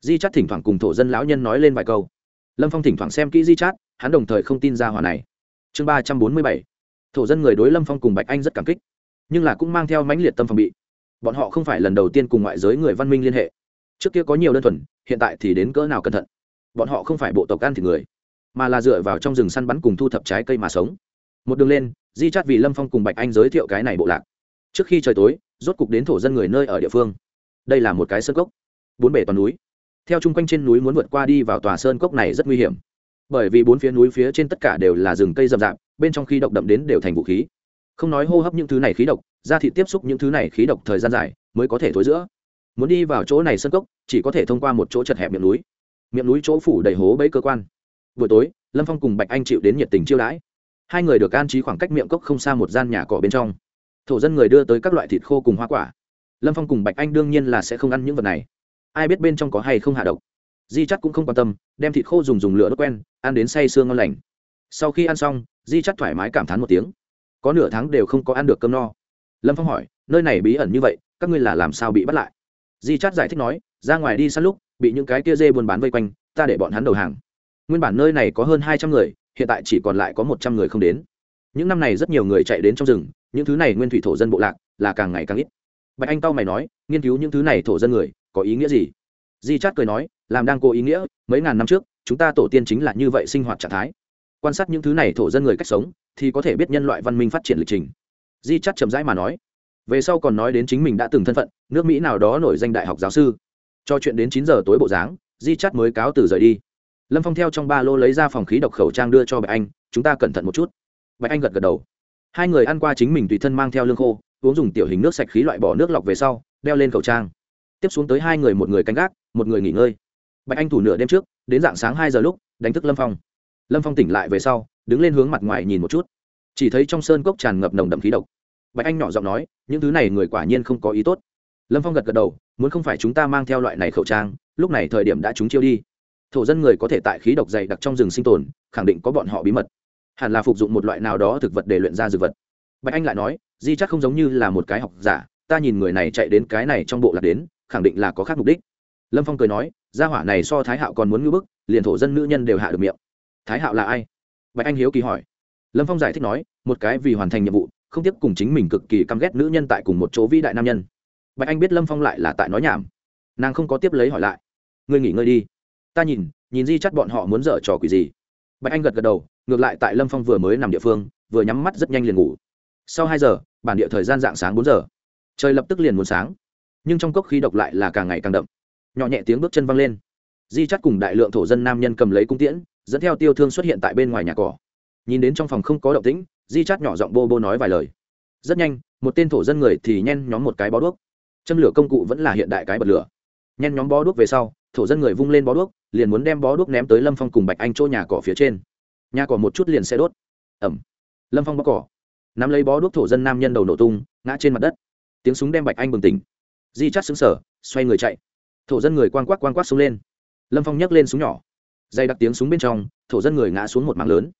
Di chát thỉnh thoảng cùng thổ dân lão nhân nói lên vài câu. Lâm phong thỉnh thoảng xem kỹ di chát, hắn đồng thời không tin ra hỏa này. Chương ba trăm bốn mươi bảy. Thổ dân người đối lâm phong cùng bạch anh rất cảm kích, nhưng là cũng mang theo mãnh liệt tâm phòng bị. Bọn họ không phải lần đầu tiên cùng ngoại giới người văn minh liên hệ. Trước kia có nhiều đơn thuần, hiện tại thì đến cỡ nào cẩn thận. Bọn họ không phải bộ tộc ăn thịt người, mà là dựa vào trong rừng săn bắn cùng thu thập trái cây mà sống. Một đường lên di chát vì lâm phong cùng bạch anh giới thiệu cái này bộ lạc. Trước khi trời tối, rốt cục đến thổ dân người nơi ở địa phương. Đây là một cái sơn cốc, bốn bể toàn núi. Theo chung quanh trên núi muốn vượt qua đi vào tòa sơn cốc này rất nguy hiểm. Bởi vì bốn phía núi phía trên tất cả đều là rừng cây rậm rạp, bên trong khi độc đậm đến đều thành vũ khí. Không nói hô hấp những thứ này khí độc, da thị tiếp xúc những thứ này khí độc thời gian dài mới có thể thối giữa. Muốn đi vào chỗ này sân cốc, chỉ có thể thông qua một chỗ chật hẹp miệng núi. Miệng núi chỗ phủ đầy hố bẫy cơ quan. Buổi tối, lâm phong cùng bạch anh chịu đến nhiệt tình chiêu đãi hai người được an trí khoảng cách miệng cốc không xa một gian nhà cỏ bên trong. Thổ dân người đưa tới các loại thịt khô cùng hoa quả. Lâm phong cùng bạch anh đương nhiên là sẽ không ăn những vật này. Ai biết bên trong có hay không hạ độc. Di chắc cũng không quan tâm, đem thịt khô dùng dùng lửa đốt quen, ăn đến say sương ngon lành. Sau khi ăn xong, di chắc thoải mái cảm thán một tiếng. Có nửa tháng đều không có ăn được cơm no. Lâm phong hỏi, nơi này bí ẩn như vậy, các ngươi là làm sao bị bắt lại? Di chát giải thích nói, ra ngoài đi săn lúc, bị những cái kia dê buôn bán vây quanh, ta để bọn hắn đầu hàng. Nguyên bản nơi này có hơn hai trăm người hiện tại chỉ còn lại có một trăm người không đến. Những năm này rất nhiều người chạy đến trong rừng, những thứ này nguyên thủy thổ dân bộ lạc là càng ngày càng ít. Bạch anh tao mày nói, nghiên cứu những thứ này thổ dân người, có ý nghĩa gì? Di chát cười nói, làm đang cố ý nghĩa, mấy ngàn năm trước, chúng ta tổ tiên chính là như vậy sinh hoạt trạng thái. Quan sát những thứ này thổ dân người cách sống, thì có thể biết nhân loại văn minh phát triển lịch trình. Di chát chậm rãi mà nói, về sau còn nói đến chính mình đã từng thân phận, nước mỹ nào đó nổi danh đại học giáo sư. Cho chuyện đến chín giờ tối bộ dáng, di chát mới cáo từ rời đi lâm phong theo trong ba lô lấy ra phòng khí độc khẩu trang đưa cho bạch anh, chúng ta cẩn thận một chút. Bạch anh gật gật đầu. Hai người ăn qua chính mình tùy thân mang theo lương khô, uống dùng tiểu hình nước sạch khí loại bỏ nước lọc về sau, đeo lên khẩu trang. Tiếp xuống tới hai người một người canh gác, một người nghỉ ngơi. Bạch anh thủ nửa đêm trước, đến dạng sáng hai giờ lúc, đánh thức lâm phong. Lâm phong tỉnh lại về sau, đứng lên hướng mặt ngoài nhìn một chút. Chỉ thấy trong sơn cốc tràn ngập nồng đậm khí độc. Bạch anh nhỏ giọng nói, những thứ này người quả nhiên không có ý tốt. Lâm phong gật gật đầu, muốn không phải chúng ta mang theo loại này khẩu trang, lúc này thời điểm đã chúng chiêu đi thổ dân người có thể tại khí độc dày đặc trong rừng sinh tồn, khẳng định có bọn họ bí mật. Hẳn là phục dụng một loại nào đó thực vật để luyện ra dược vật. Bạch anh lại nói, di chắc không giống như là một cái học giả, ta nhìn người này chạy đến cái này trong bộ lạc đến, khẳng định là có khác mục đích. Lâm phong cười nói, gia hỏa này so thái hạo còn muốn ngưỡng bức, liền thổ dân nữ nhân đều hạ được miệng. Thái hạo là ai? Bạch anh hiếu kỳ hỏi. Lâm phong giải thích nói, một cái vì hoàn thành nhiệm vụ, không tiếp cùng chính mình cực kỳ căm ghét nữ nhân tại cùng một chỗ vĩ đại nam nhân. Bạch anh biết lâm phong lại là tại nói nhảm. Nàng không có tiếp lấy hỏi lại. Ngươi nghỉ ngơi đi ta nhìn nhìn di chắt bọn họ muốn dở trò quỷ gì. Bạch anh gật gật đầu, ngược lại tại lâm phong vừa mới nằm địa phương, vừa nhắm mắt rất nhanh liền ngủ. Sau hai giờ, bản địa thời gian dạng sáng bốn giờ. Trời lập tức liền muốn sáng, nhưng trong cốc khí độc lại là càng ngày càng đậm. Nhỏ nhẹ tiếng bước chân văng lên. Di chắt cùng đại lượng thổ dân nam nhân cầm lấy cung tiễn, dẫn theo tiêu thương xuất hiện tại bên ngoài nhà cỏ. Nhìn đến trong phòng không có động tĩnh, di chắt nhỏ giọng bô bô nói vài lời. Rất nhanh, một tên thổ dân người thì nhen nhóm một cái bó đuốc. Châm lửa công cụ vẫn là hiện đại cái bật lửa. Nhen nhóm bó đuốc về sau thổ dân người vung lên bó đuốc, liền muốn đem bó đuốc ném tới lâm phong cùng bạch anh chỗ nhà cỏ phía trên. Nhà cỏ một chút liền sẽ đốt. Ẩm. Lâm phong bóc cỏ. Nắm lấy bó đuốc thổ dân nam nhân đầu nổ tung, ngã trên mặt đất. Tiếng súng đem bạch anh bừng tỉnh. Di chắt xứng sở xoay người chạy. Thổ dân người quang quắc quang quắc xuống lên. Lâm phong nhấc lên súng nhỏ. Dây đặc tiếng súng bên trong, thổ dân người ngã xuống một mảng lớn.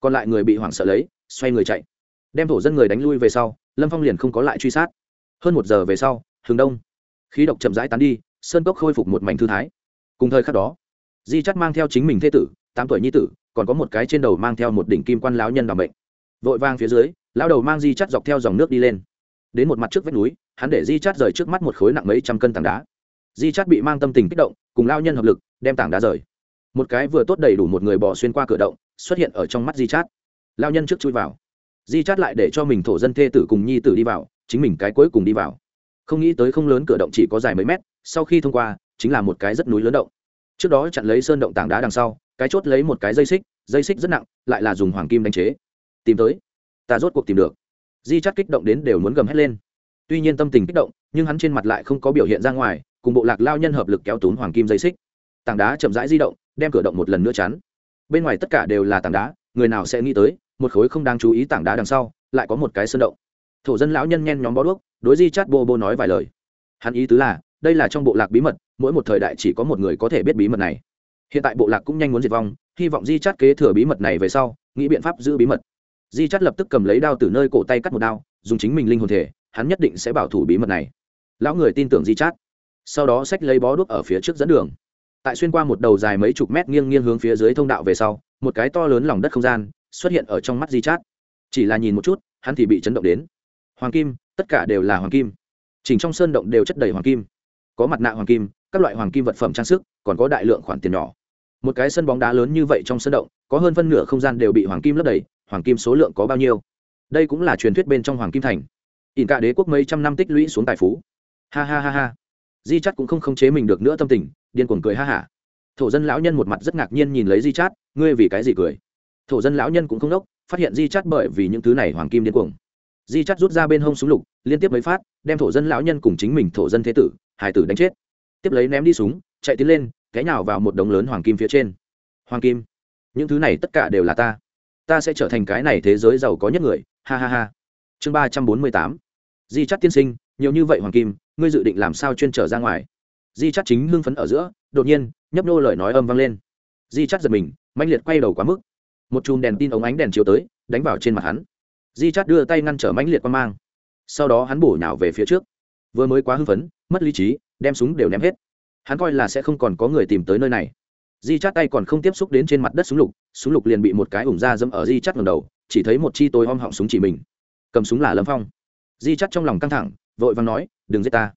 Còn lại người bị hoảng sợ lấy, xoay người chạy. Đem thổ dân người đánh lui về sau, lâm phong liền không có lại truy sát. Hơn một giờ về sau, hướng đông. Khí độc chậm rãi tán đi, sơn cốc khôi phục một mảnh thư thái cùng thời khắc đó, di chắt mang theo chính mình thế tử, tám tuổi nhi tử, còn có một cái trên đầu mang theo một đỉnh kim quan lão nhân bằng bệnh vội vang phía dưới, lão đầu mang di chắt dọc theo dòng nước đi lên. Đến một mặt trước vách núi, hắn để di chắt rời trước mắt một khối nặng mấy trăm cân tảng đá. Di chắt bị mang tâm tình kích động, cùng lao nhân hợp lực, đem tảng đá rời. Một cái vừa tốt đầy đủ một người bỏ xuyên qua cửa động, xuất hiện ở trong mắt di chát. Lao nhân trước chui vào. Di chát lại để cho mình thổ dân thê tử cùng nhi tử đi vào, chính mình cái cuối cùng đi vào. Không nghĩ tới không lớn cửa động chỉ có dài mấy mét, sau khi thông qua chính là một cái rất núi lớn động. Trước đó chặn lấy sơn động tảng đá đằng sau, cái chốt lấy một cái dây xích dây xích rất nặng, lại là dùng hoàng kim đánh chế. Tìm tới. Ta rốt cuộc tìm được. Di chắt kích động đến đều muốn gầm hét lên. Tuy nhiên tâm tình kích động, nhưng hắn trên mặt lại không có biểu hiện ra ngoài, cùng bộ lạc lao nhân hợp lực kéo tốn hoàng kim dây xích. Tảng đá chậm rãi di động, đem cửa động một lần nữa chắn. Bên ngoài tất cả đều là tảng đá, người nào sẽ nghĩ tới, một khối không đáng chú ý tảng đá đằng sau, lại có một cái sơn động. Thổ dân lão nhân nhen nhóm bó đuốc, đối di chát bô bô nói vài lời. Hắn ý tứ là, đây là trong bộ lạc bí mật mỗi một thời đại chỉ có một người có thể biết bí mật này. Hiện tại bộ lạc cũng nhanh muốn diệt vong, hy vọng di chắt kế thừa bí mật này về sau, nghĩ biện pháp giữ bí mật. Di chắt lập tức cầm lấy đao từ nơi cổ tay cắt một đao, dùng chính mình linh hồn thể, hắn nhất định sẽ bảo thủ bí mật này. Lão người tin tưởng di chát. Sau đó sách lấy bó đuốc ở phía trước dẫn đường. Tại xuyên qua một đầu dài mấy chục mét nghiêng nghiêng hướng phía dưới thông đạo về sau, một cái to lớn lòng đất không gian xuất hiện ở trong mắt di chát. Chỉ là nhìn một chút, hắn thì bị chấn động đến. Hoàng kim, tất cả đều là hoàng kim. Chỉnh trong sơn động đều chất đầy hoàng kim. Có mặt nạ hoàng kim các loại hoàng kim vật phẩm trang sức, còn có đại lượng khoản tiền nhỏ. Một cái sân bóng đá lớn như vậy trong sân động, có hơn phân nửa không gian đều bị hoàng kim lấp đầy, hoàng kim số lượng có bao nhiêu? Đây cũng là truyền thuyết bên trong hoàng kim thành. Ỉn cả đế quốc mấy trăm năm tích lũy xuống tài phú. Ha ha ha ha. Di chắt cũng không khống chế mình được nữa tâm tình, điên cuồng cười ha hả. Thổ dân lão nhân một mặt rất ngạc nhiên nhìn lấy di chát, ngươi vì cái gì cười? Thổ dân lão nhân cũng không đốc, phát hiện di chát bởi vì những thứ này hoàng kim điên cuồng. Di chát rút ra bên hông súng lục, liên tiếp mấy phát, đem thổ dân lão nhân cùng chính mình thổ dân thế tử, hải tử đánh chết tiếp lấy ném đi súng, chạy tiến lên, cái nào vào một đống lớn hoàng kim phía trên. Hoàng kim, những thứ này tất cả đều là ta. Ta sẽ trở thành cái này thế giới giàu có nhất người, ha ha ha. Chương ba trăm bốn mươi tám. Di chắt tiên sinh, nhiều như vậy hoàng kim, ngươi dự định làm sao chuyên trở ra ngoài? Di chắt chính hưng phấn ở giữa, đột nhiên, nhấp nô lời nói âm vang lên. Di chắt giật mình mạnh liệt quay đầu quá mức. Một chùm đèn tin ống ánh đèn chiếu tới, đánh vào trên mặt hắn. Di chắt đưa tay ngăn trở mãnh liệt quan mang. Sau đó hắn bổ nhào về phía trước. Vừa mới quá hưng phấn, mất lý trí đem súng đều ném hết. Hắn coi là sẽ không còn có người tìm tới nơi này. Di chắt tay còn không tiếp xúc đến trên mặt đất súng lục súng lục liền bị một cái ủng ra dẫm ở di chắt ngầm đầu, chỉ thấy một chi tối om họng súng chỉ mình. Cầm súng là lâm phong. Di chắt trong lòng căng thẳng, vội vàng nói, đừng giết ta.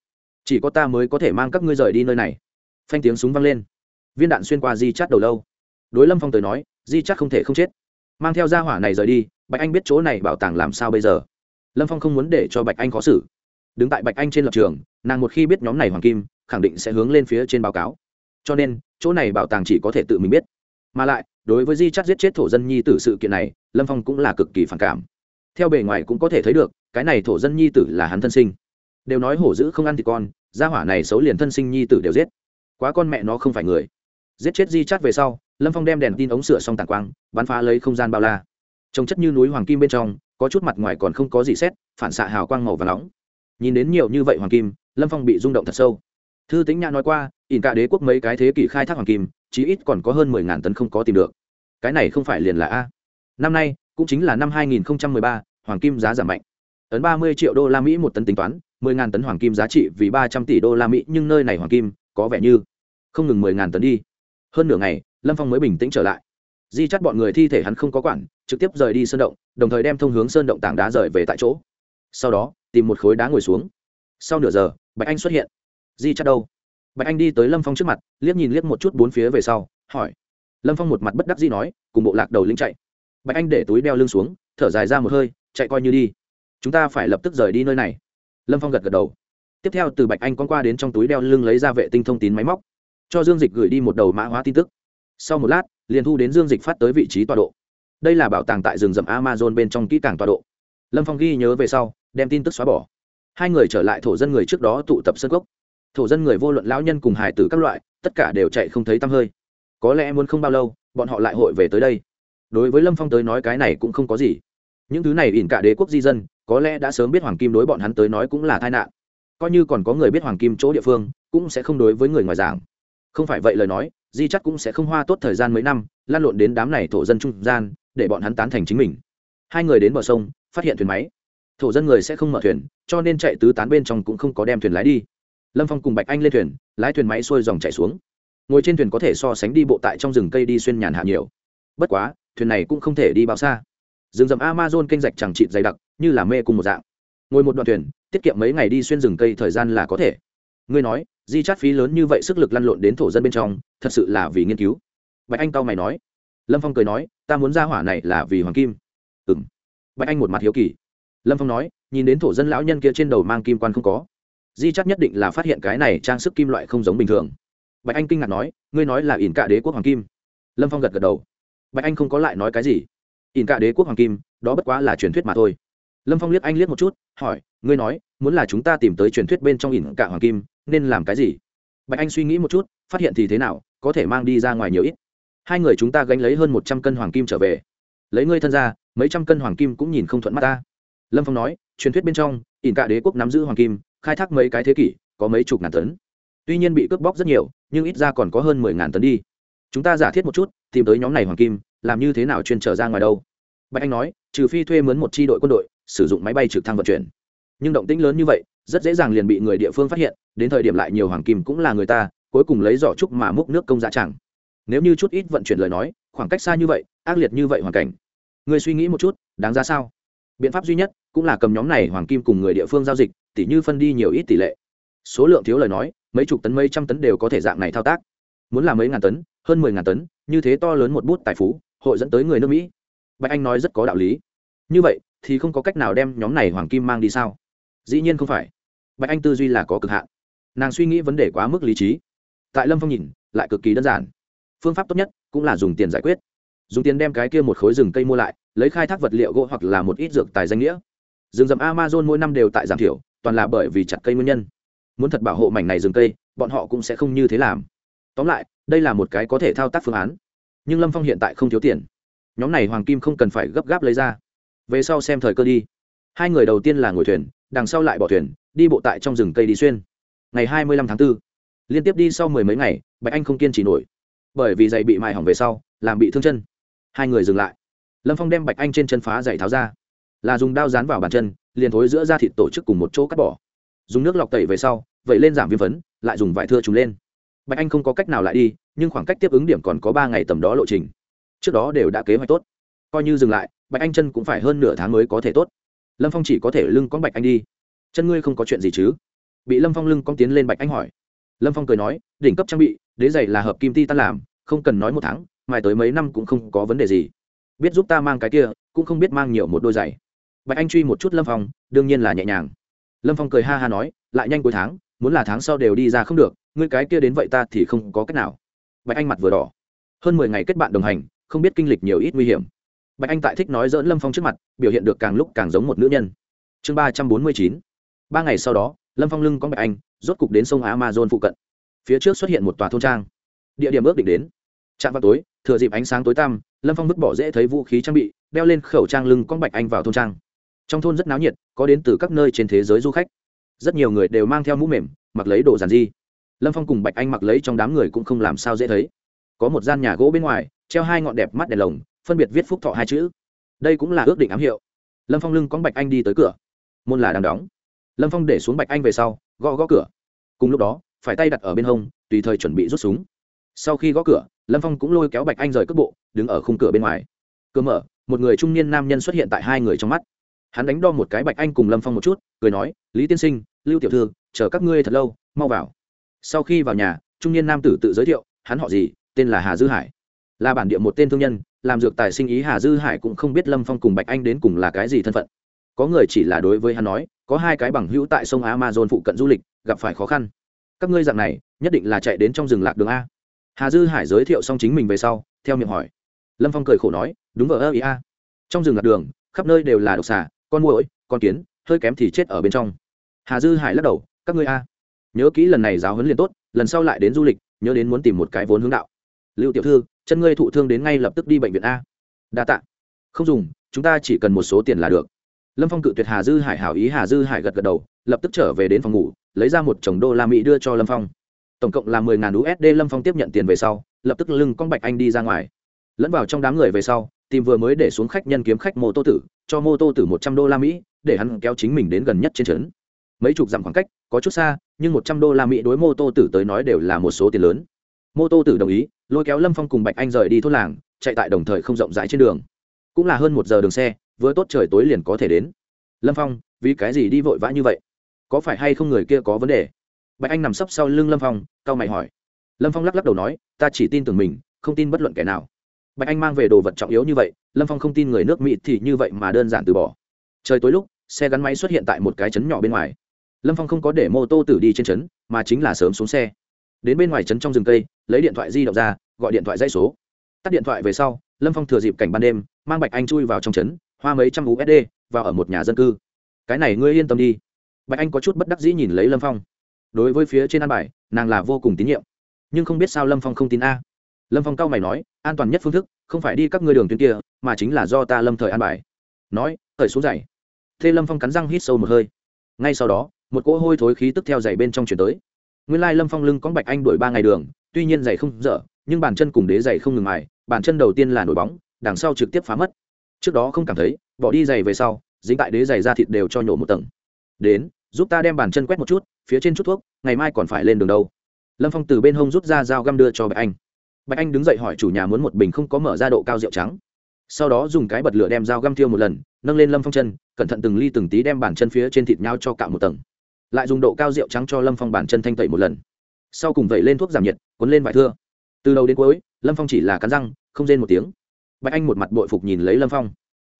Chỉ có ta mới có thể mang các ngươi rời đi nơi này. Phanh tiếng súng vang lên. Viên đạn xuyên qua di chắt đầu lâu. Đối lâm phong tới nói, di chắt không thể không chết. Mang theo gia hỏa này rời đi, bạch anh biết chỗ này bảo tàng làm sao bây giờ. Lâm phong không muốn để cho bạch anh khó xử đứng tại bạch anh trên lập trường, nàng một khi biết nhóm này hoàng kim, khẳng định sẽ hướng lên phía trên báo cáo. Cho nên, chỗ này bảo tàng chỉ có thể tự mình biết. Mà lại, đối với di chắt giết chết thổ dân nhi tử sự kiện này, lâm phong cũng là cực kỳ phản cảm. Theo bề ngoài cũng có thể thấy được, cái này thổ dân nhi tử là hắn thân sinh. Đều nói hổ dữ không ăn thì con, gia hỏa này xấu liền thân sinh nhi tử đều giết. Quá con mẹ nó không phải người. Giết chết di chắt về sau, lâm phong đem đèn tin ống sửa xong tàn quang, bắn phá lấy không gian bao la. Trông chất như núi hoàng kim bên trong, có chút mặt ngoài còn không có gì xét, phản xạ hào quang màu và nóng nhìn đến nhiều như vậy hoàng kim, lâm phong bị rung động thật sâu. Thư tính nhã nói qua, ỉn cả đế quốc mấy cái thế kỷ khai thác hoàng kim, chí ít còn có hơn mười ngàn tấn không có tìm được. Cái này không phải liền là a. Năm nay, cũng chính là năm hai nghìn ba, hoàng kim giá giảm mạnh. Ấn ba mươi triệu đô la mỹ một tấn tính toán, mười ngàn tấn hoàng kim giá trị vì ba trăm tỷ đô la mỹ, nhưng nơi này hoàng kim, có vẻ như không ngừng mười ngàn tấn đi. Hơn nửa ngày, lâm phong mới bình tĩnh trở lại. Di chắt bọn người thi thể hắn không có quản, trực tiếp rời đi sơn động, đồng thời đem thông hướng sơn động tảng đá rời về tại chỗ sau đó, tìm một khối đá ngồi xuống. Sau nửa giờ, bạch anh xuất hiện. Di chắt đâu? Bạch anh đi tới lâm phong trước mặt, liếc nhìn liếc một chút bốn phía về sau, hỏi. Lâm phong một mặt bất đắc dĩ nói, cùng bộ lạc đầu linh chạy. Bạch anh để túi đeo lưng xuống, thở dài ra một hơi, chạy coi như đi. Chúng ta phải lập tức rời đi nơi này. Lâm phong gật gật đầu. Tiếp theo từ bạch anh con qua đến trong túi đeo lưng lấy ra vệ tinh thông tin máy móc, cho dương dịch gửi đi một đầu mã hóa tin tức. Sau một lát, liền thu đến dương dịch phát tới vị trí tọa độ. Đây là bảo tàng tại rừng rậm amazon bên trong kỹ càng tọa độ. Lâm phong ghi nhớ về sau đem tin tức xóa bỏ. Hai người trở lại thổ dân người trước đó tụ tập sân gốc thổ dân người vô luận lão nhân cùng hải tử các loại, tất cả đều chạy không thấy tăm hơi. Có lẽ muốn không bao lâu, bọn họ lại hội về tới đây. Đối với lâm phong tới nói cái này cũng không có gì. Những thứ này ỉn cả đế quốc di dân, có lẽ đã sớm biết hoàng kim đối bọn hắn tới nói cũng là tai nạn. Coi như còn có người biết hoàng kim chỗ địa phương, cũng sẽ không đối với người ngoài giảng. Không phải vậy lời nói, di chắc cũng sẽ không hoa tốt thời gian mấy năm, lan lộn đến đám này thổ dân trung gian, để bọn hắn tán thành chính mình. Hai người đến bờ sông, phát hiện thuyền máy thổ dân người sẽ không mở thuyền, cho nên chạy tứ tán bên trong cũng không có đem thuyền lái đi. Lâm phong cùng bạch anh lên thuyền, lái thuyền máy xuôi dòng chạy xuống. Ngồi trên thuyền có thể so sánh đi bộ tại trong rừng cây đi xuyên nhàn hạ nhiều. Bất quá, thuyền này cũng không thể đi bao xa. Rừng rậm amazon kênh rạch chẳng trịt dày đặc, như là mê cùng một dạng. Ngồi một đoạn thuyền, tiết kiệm mấy ngày đi xuyên rừng cây thời gian là có thể. Ngươi nói, di chát phí lớn như vậy sức lực lăn lộn đến thổ dân bên trong, thật sự là vì nghiên cứu. Bạch anh tao mày nói. Lâm phong cười nói, ta muốn ra hỏa này là vì hoàng kim. Ừ m bạch anh một mặt hiếu kỳ lâm phong nói, nhìn đến thổ dân lão nhân kia trên đầu mang kim quan không có. Di chắc nhất định là phát hiện cái này trang sức kim loại không giống bình thường. Bạch anh kinh ngạc nói, ngươi nói là ỉn cạ đế quốc hoàng kim. Lâm phong gật gật đầu. Bạch anh không có lại nói cái gì. Ỉn cạ đế quốc hoàng kim, đó bất quá là truyền thuyết mà thôi. Lâm phong liếc anh liếc một chút, hỏi, ngươi nói, muốn là chúng ta tìm tới truyền thuyết bên trong ỉn cạ hoàng kim, nên làm cái gì? Bạch anh suy nghĩ một chút, phát hiện thì thế nào, có thể mang đi ra ngoài nhiều ít. Hai người chúng ta gánh lấy hơn một trăm cân hoàng kim trở về. Lấy ngươi thân ra, mấy trăm cân hoàng kim cũng nhìn không thuận mắt ta lâm phong nói, truyền thuyết bên trong, ỉn cả đế quốc nắm giữ hoàng kim, khai thác mấy cái thế kỷ, có mấy chục ngàn tấn. Tuy nhiên bị cướp bóc rất nhiều, nhưng ít ra còn có hơn mười ngàn tấn đi. Chúng ta giả thiết một chút, tìm tới nhóm này hoàng kim, làm như thế nào chuyên trở ra ngoài đâu? Bạch anh nói, trừ phi thuê mướn một tri đội quân đội, sử dụng máy bay trực thăng vận chuyển. Nhưng động tĩnh lớn như vậy, rất dễ dàng liền bị người địa phương phát hiện, đến thời điểm lại nhiều hoàng kim cũng là người ta, cuối cùng lấy giỏ trúc mà múc nước công dạ chẳng. Nếu như chút ít vận chuyển lời nói, khoảng cách xa như vậy, ác liệt như vậy hoàn cảnh. Người suy nghĩ một chút, đáng ra sao? Biện pháp duy nhất cũng là cầm nhóm này hoàng kim cùng người địa phương giao dịch tỷ như phân đi nhiều ít tỷ lệ. Số lượng thiếu lời nói, mấy chục tấn, mấy trăm tấn đều có thể dạng này thao tác. Muốn làm mấy ngàn tấn, hơn mười ngàn tấn, như thế to lớn một bút tài phú, hội dẫn tới người nước mỹ. Bạch anh nói rất có đạo lý. Như vậy, thì không có cách nào đem nhóm này hoàng kim mang đi sao? Dĩ nhiên không phải. Bạch anh tư duy là có cực hạn. Nàng suy nghĩ vấn đề quá mức lý trí. Tại lâm phong nhìn, lại cực kỳ đơn giản. Phương pháp tốt nhất cũng là dùng tiền giải quyết. Dùng tiền đem cái kia một khối rừng cây mua lại lấy khai thác vật liệu gỗ hoặc là một ít dược tài danh nghĩa. Rừng rậm amazon mỗi năm đều tại giảm thiểu toàn là bởi vì chặt cây nguyên nhân. Muốn thật bảo hộ mảnh này rừng cây bọn họ cũng sẽ không như thế làm. Tóm lại đây là một cái có thể thao tác phương án. Nhưng lâm phong hiện tại không thiếu tiền. Nhóm này hoàng kim không cần phải gấp gáp lấy ra. Về sau xem thời cơ đi. Hai người đầu tiên là ngồi thuyền đằng sau lại bỏ thuyền đi bộ tại trong rừng cây đi xuyên. Ngày hai mươi lăm tháng 4, liên tiếp đi sau mười mấy ngày bạch anh không kiên trì nổi. Bởi vì giày bị mài hỏng về sau làm bị thương chân. Hai người dừng lại lâm phong đem bạch anh trên chân phá giày tháo ra. Là dùng đao dán vào bàn chân, liền thối giữa da thịt tổ chức cùng một chỗ cắt bỏ. Dùng nước lọc tẩy về sau vậy lên giảm viêm phấn, lại dùng vải thưa trùng lên. Bạch anh không có cách nào lại đi, nhưng khoảng cách tiếp ứng điểm còn có ba ngày tầm đó lộ trình. Trước đó đều đã kế hoạch tốt. Coi như dừng lại, bạch anh chân cũng phải hơn nửa tháng mới có thể tốt. Lâm phong chỉ có thể lưng con bạch anh đi. Chân ngươi không có chuyện gì chứ? Bị lâm phong lưng con tiến lên bạch anh hỏi. Lâm phong cười nói, đỉnh cấp trang bị, đế giày là hợp kim ti tan làm, không cần nói một tháng mai tới mấy năm cũng không có vấn đề gì biết giúp ta mang cái kia, cũng không biết mang nhiều một đôi giày. Bạch anh truy một chút lâm phong, đương nhiên là nhẹ nhàng. Lâm phong cười ha ha nói, lại nhanh cuối tháng, muốn là tháng sau đều đi ra không được, ngươi cái kia đến vậy ta thì không có cách nào. Bạch anh mặt vừa đỏ. Hơn mười ngày kết bạn đồng hành, không biết kinh lịch nhiều ít nguy hiểm. Bạch anh tại thích nói dỡn lâm phong trước mặt, biểu hiện được càng lúc càng giống một nữ nhân. Chương ba trăm bốn mươi chín. Ba ngày sau đó, lâm phong lưng có bạch anh, rốt cục đến sông amazon phụ cận. Phía trước xuất hiện một tòa thôn trang. Địa điểm ước định đến. Trạm vào tối, thừa dịp ánh sáng tối tăm lâm phong vứt bỏ dễ thấy vũ khí trang bị, đeo lên khẩu trang lưng con bạch anh vào thôn trang. Trong thôn rất náo nhiệt, có đến từ các nơi trên thế giới du khách. Rất nhiều người đều mang theo mũ mềm, mặc lấy đồ giàn di lâm phong cùng bạch anh mặc lấy trong đám người cũng không làm sao dễ thấy. Có một gian nhà gỗ bên ngoài, treo hai ngọn đẹp mắt đèn lồng, phân biệt viết phúc thọ hai chữ. Đây cũng là ước định ám hiệu. Lâm phong lưng con bạch anh đi tới cửa. Môn là đang đóng. Lâm phong để xuống bạch anh về sau, gõ gõ cửa. Cùng lúc đó, phải tay đặt ở bên hông, tùy thời chuẩn bị rút súng sau khi gõ cửa, lâm phong cũng lôi kéo bạch anh rời cước bộ, đứng ở khung cửa bên ngoài. Cửa mở, một người trung niên nam nhân xuất hiện tại hai người trong mắt. Hắn đánh đo một cái bạch anh cùng lâm phong một chút, cười nói, lý tiên sinh, lưu tiểu thư, chờ các ngươi thật lâu, mau vào. Sau khi vào nhà, trung niên nam tử tự giới thiệu, hắn họ gì? Tên là hà dư hải. Là bản địa một tên thương nhân, làm dược tài sinh ý hà dư hải cũng không biết lâm phong cùng bạch anh đến cùng là cái gì thân phận. Có người chỉ là đối với hắn nói, có hai cái bằng hữu tại sông amazon phụ cận du lịch, gặp phải khó khăn. Các ngươi dạng này, nhất định là chạy đến trong rừng lạc đường a hà dư hải giới thiệu xong chính mình về sau, theo miệng hỏi. Lâm phong cười khổ nói, đúng vờ ơ ý a. Trong rừng lạc đường, khắp nơi đều là độc xà, con muỗi, con kiến, hơi kém thì chết ở bên trong. Hà dư hải lắc đầu, các ngươi a, nhớ kỹ lần này giáo huấn liền tốt, lần sau lại đến du lịch, nhớ đến muốn tìm một cái vốn hướng đạo. Lưu tiểu thư, chân ngươi thụ thương đến ngay lập tức đi bệnh viện a. Đa tạ. Không dùng, chúng ta chỉ cần một số tiền là được. Lâm phong cự tuyệt hà dư hải hảo ý, hà dư hải gật gật đầu, lập tức trở về đến phòng ngủ, lấy ra một chồng đô la mỹ đưa cho lâm phong tổng cộng là mười ngàn usd lâm phong tiếp nhận tiền về sau, lập tức lưng con bạch anh đi ra ngoài. Lẫn vào trong đám người về sau, tìm vừa mới để xuống khách nhân kiếm khách mô tô tử, cho mô tô tử một trăm đô la mỹ, để hắn kéo chính mình đến gần nhất trên trấn. Mấy chục dặm khoảng cách, có chút xa, nhưng một trăm đô la mỹ đối mô tô tử tới nói đều là một số tiền lớn. Mô tô tử đồng ý, lôi kéo lâm phong cùng bạch anh rời đi thôn làng, chạy tại đồng thời không rộng rãi trên đường. Cũng là hơn một giờ đường xe, vừa tốt trời tối liền có thể đến. Lâm phong, vì cái gì đi vội vã như vậy? Có phải hay không người kia có vấn đề? Bạch anh nằm sấp sau lưng lâm phong, cau mày hỏi. Lâm phong lắc lắc đầu nói, ta chỉ tin tưởng mình, không tin bất luận kẻ nào. Bạch anh mang về đồ vật trọng yếu như vậy, lâm phong không tin người nước mỹ thì như vậy mà đơn giản từ bỏ. Trời tối lúc, xe gắn máy xuất hiện tại một cái trấn nhỏ bên ngoài. Lâm phong không có để mô tô tử đi trên trấn, mà chính là sớm xuống xe. Đến bên ngoài trấn trong rừng cây, lấy điện thoại di động ra, gọi điện thoại dây số. Tắt điện thoại về sau, lâm phong thừa dịp cảnh ban đêm, mang bạch anh chui vào trong trấn, hoa mấy trăm usd vào ở một nhà dân cư. Cái này ngươi yên tâm đi. Bạch anh có chút bất đắc dĩ nhìn lấy lâm phong đối với phía trên an bài, nàng là vô cùng tín nhiệm. Nhưng không biết sao lâm phong không tin a. Lâm phong cao mày nói, an toàn nhất phương thức, không phải đi các ngươi đường tuyến kia, mà chính là do ta lâm thời an bài. Nói thời xuống dày thê lâm phong cắn răng hít sâu một hơi. Ngay sau đó, một cỗ hôi thối khí tức theo giày bên trong chuyển tới. Nguyên lai lâm phong lưng có bạch anh đuổi ba ngày đường, tuy nhiên giày không dở, nhưng bàn chân cùng đế giày không ngừng mài, bàn chân đầu tiên là nổi bóng, đằng sau trực tiếp phá mất. Trước đó không cảm thấy, bỏ đi giày về sau, dính tại đế giày ra thịt đều cho nhổ một tầng. Đến, giúp ta đem bàn chân quét một chút phía trên chút thuốc, ngày mai còn phải lên đường đâu. Lâm phong từ bên hông rút ra dao găm đưa cho bạch anh. Bạch anh đứng dậy hỏi chủ nhà muốn một bình không có mở ra độ cao rượu trắng. Sau đó dùng cái bật lửa đem dao găm thiêu một lần, nâng lên lâm phong chân, cẩn thận từng ly từng tí đem bàn chân phía trên thịt nhau cho cạo một tầng. Lại dùng độ cao rượu trắng cho lâm phong bàn chân thanh tẩy một lần. Sau cùng vẩy lên thuốc giảm nhiệt, cuốn lên vải thưa. Từ đầu đến cuối, lâm phong chỉ là cắn răng, không rên một tiếng. Bạch anh một mặt bội phục nhìn lấy lâm phong.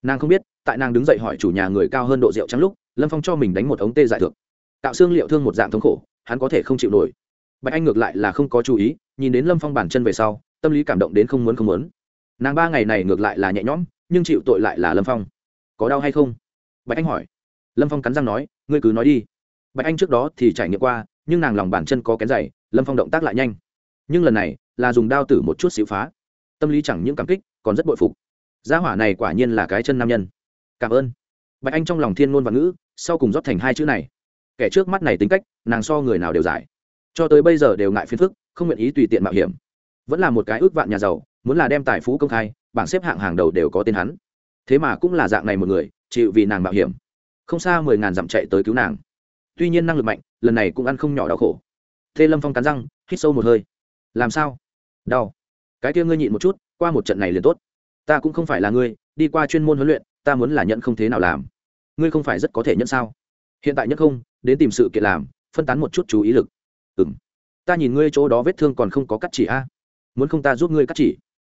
Nàng không biết, tại nàng đứng dậy hỏi chủ nhà người cao hơn độ rượu trắng lúc, lâm phong cho mình đánh một ống tê giải thượng tạo xương liệu thương một dạng thống khổ, hắn có thể không chịu nổi. Bạch anh ngược lại là không có chú ý, nhìn đến lâm phong bàn chân về sau, tâm lý cảm động đến không muốn không muốn. Nàng ba ngày này ngược lại là nhẹ nhõm, nhưng chịu tội lại là lâm phong. Có đau hay không? Bạch anh hỏi. Lâm phong cắn răng nói, ngươi cứ nói đi. Bạch anh trước đó thì trải nghiệm qua, nhưng nàng lòng bàn chân có kén dày, lâm phong động tác lại nhanh. Nhưng lần này là dùng đao tử một chút xịu phá. Tâm lý chẳng những cảm kích, còn rất bội phục. Gia hỏa này quả nhiên là cái chân nam nhân. Cảm ơn. Bạch anh trong lòng thiên ngôn và ngữ, sau cùng rót thành hai chữ này kẻ trước mắt này tính cách, nàng so người nào đều giải. Cho tới bây giờ đều ngại phiền phức, không nguyện ý tùy tiện mạo hiểm. Vẫn là một cái ước vạn nhà giàu, muốn là đem tài phú công khai, bảng xếp hạng hàng đầu đều có tên hắn. Thế mà cũng là dạng này một người, chịu vì nàng mạo hiểm. Không xa mười ngàn dặm chạy tới cứu nàng. Tuy nhiên năng lực mạnh, lần này cũng ăn không nhỏ đau khổ. Thê lâm phong cắn răng, hít sâu một hơi. Làm sao? Đau. Cái kia ngươi nhịn một chút, qua một trận này liền tốt. Ta cũng không phải là ngươi, đi qua chuyên môn huấn luyện, ta muốn là nhận không thế nào làm. Ngươi không phải rất có thể nhận sao? Hiện tại nhất không đến tìm sự kiện làm, phân tán một chút chú ý lực. Ừ m ta nhìn ngươi chỗ đó vết thương còn không có cắt chỉ a. Muốn không ta giúp ngươi cắt chỉ?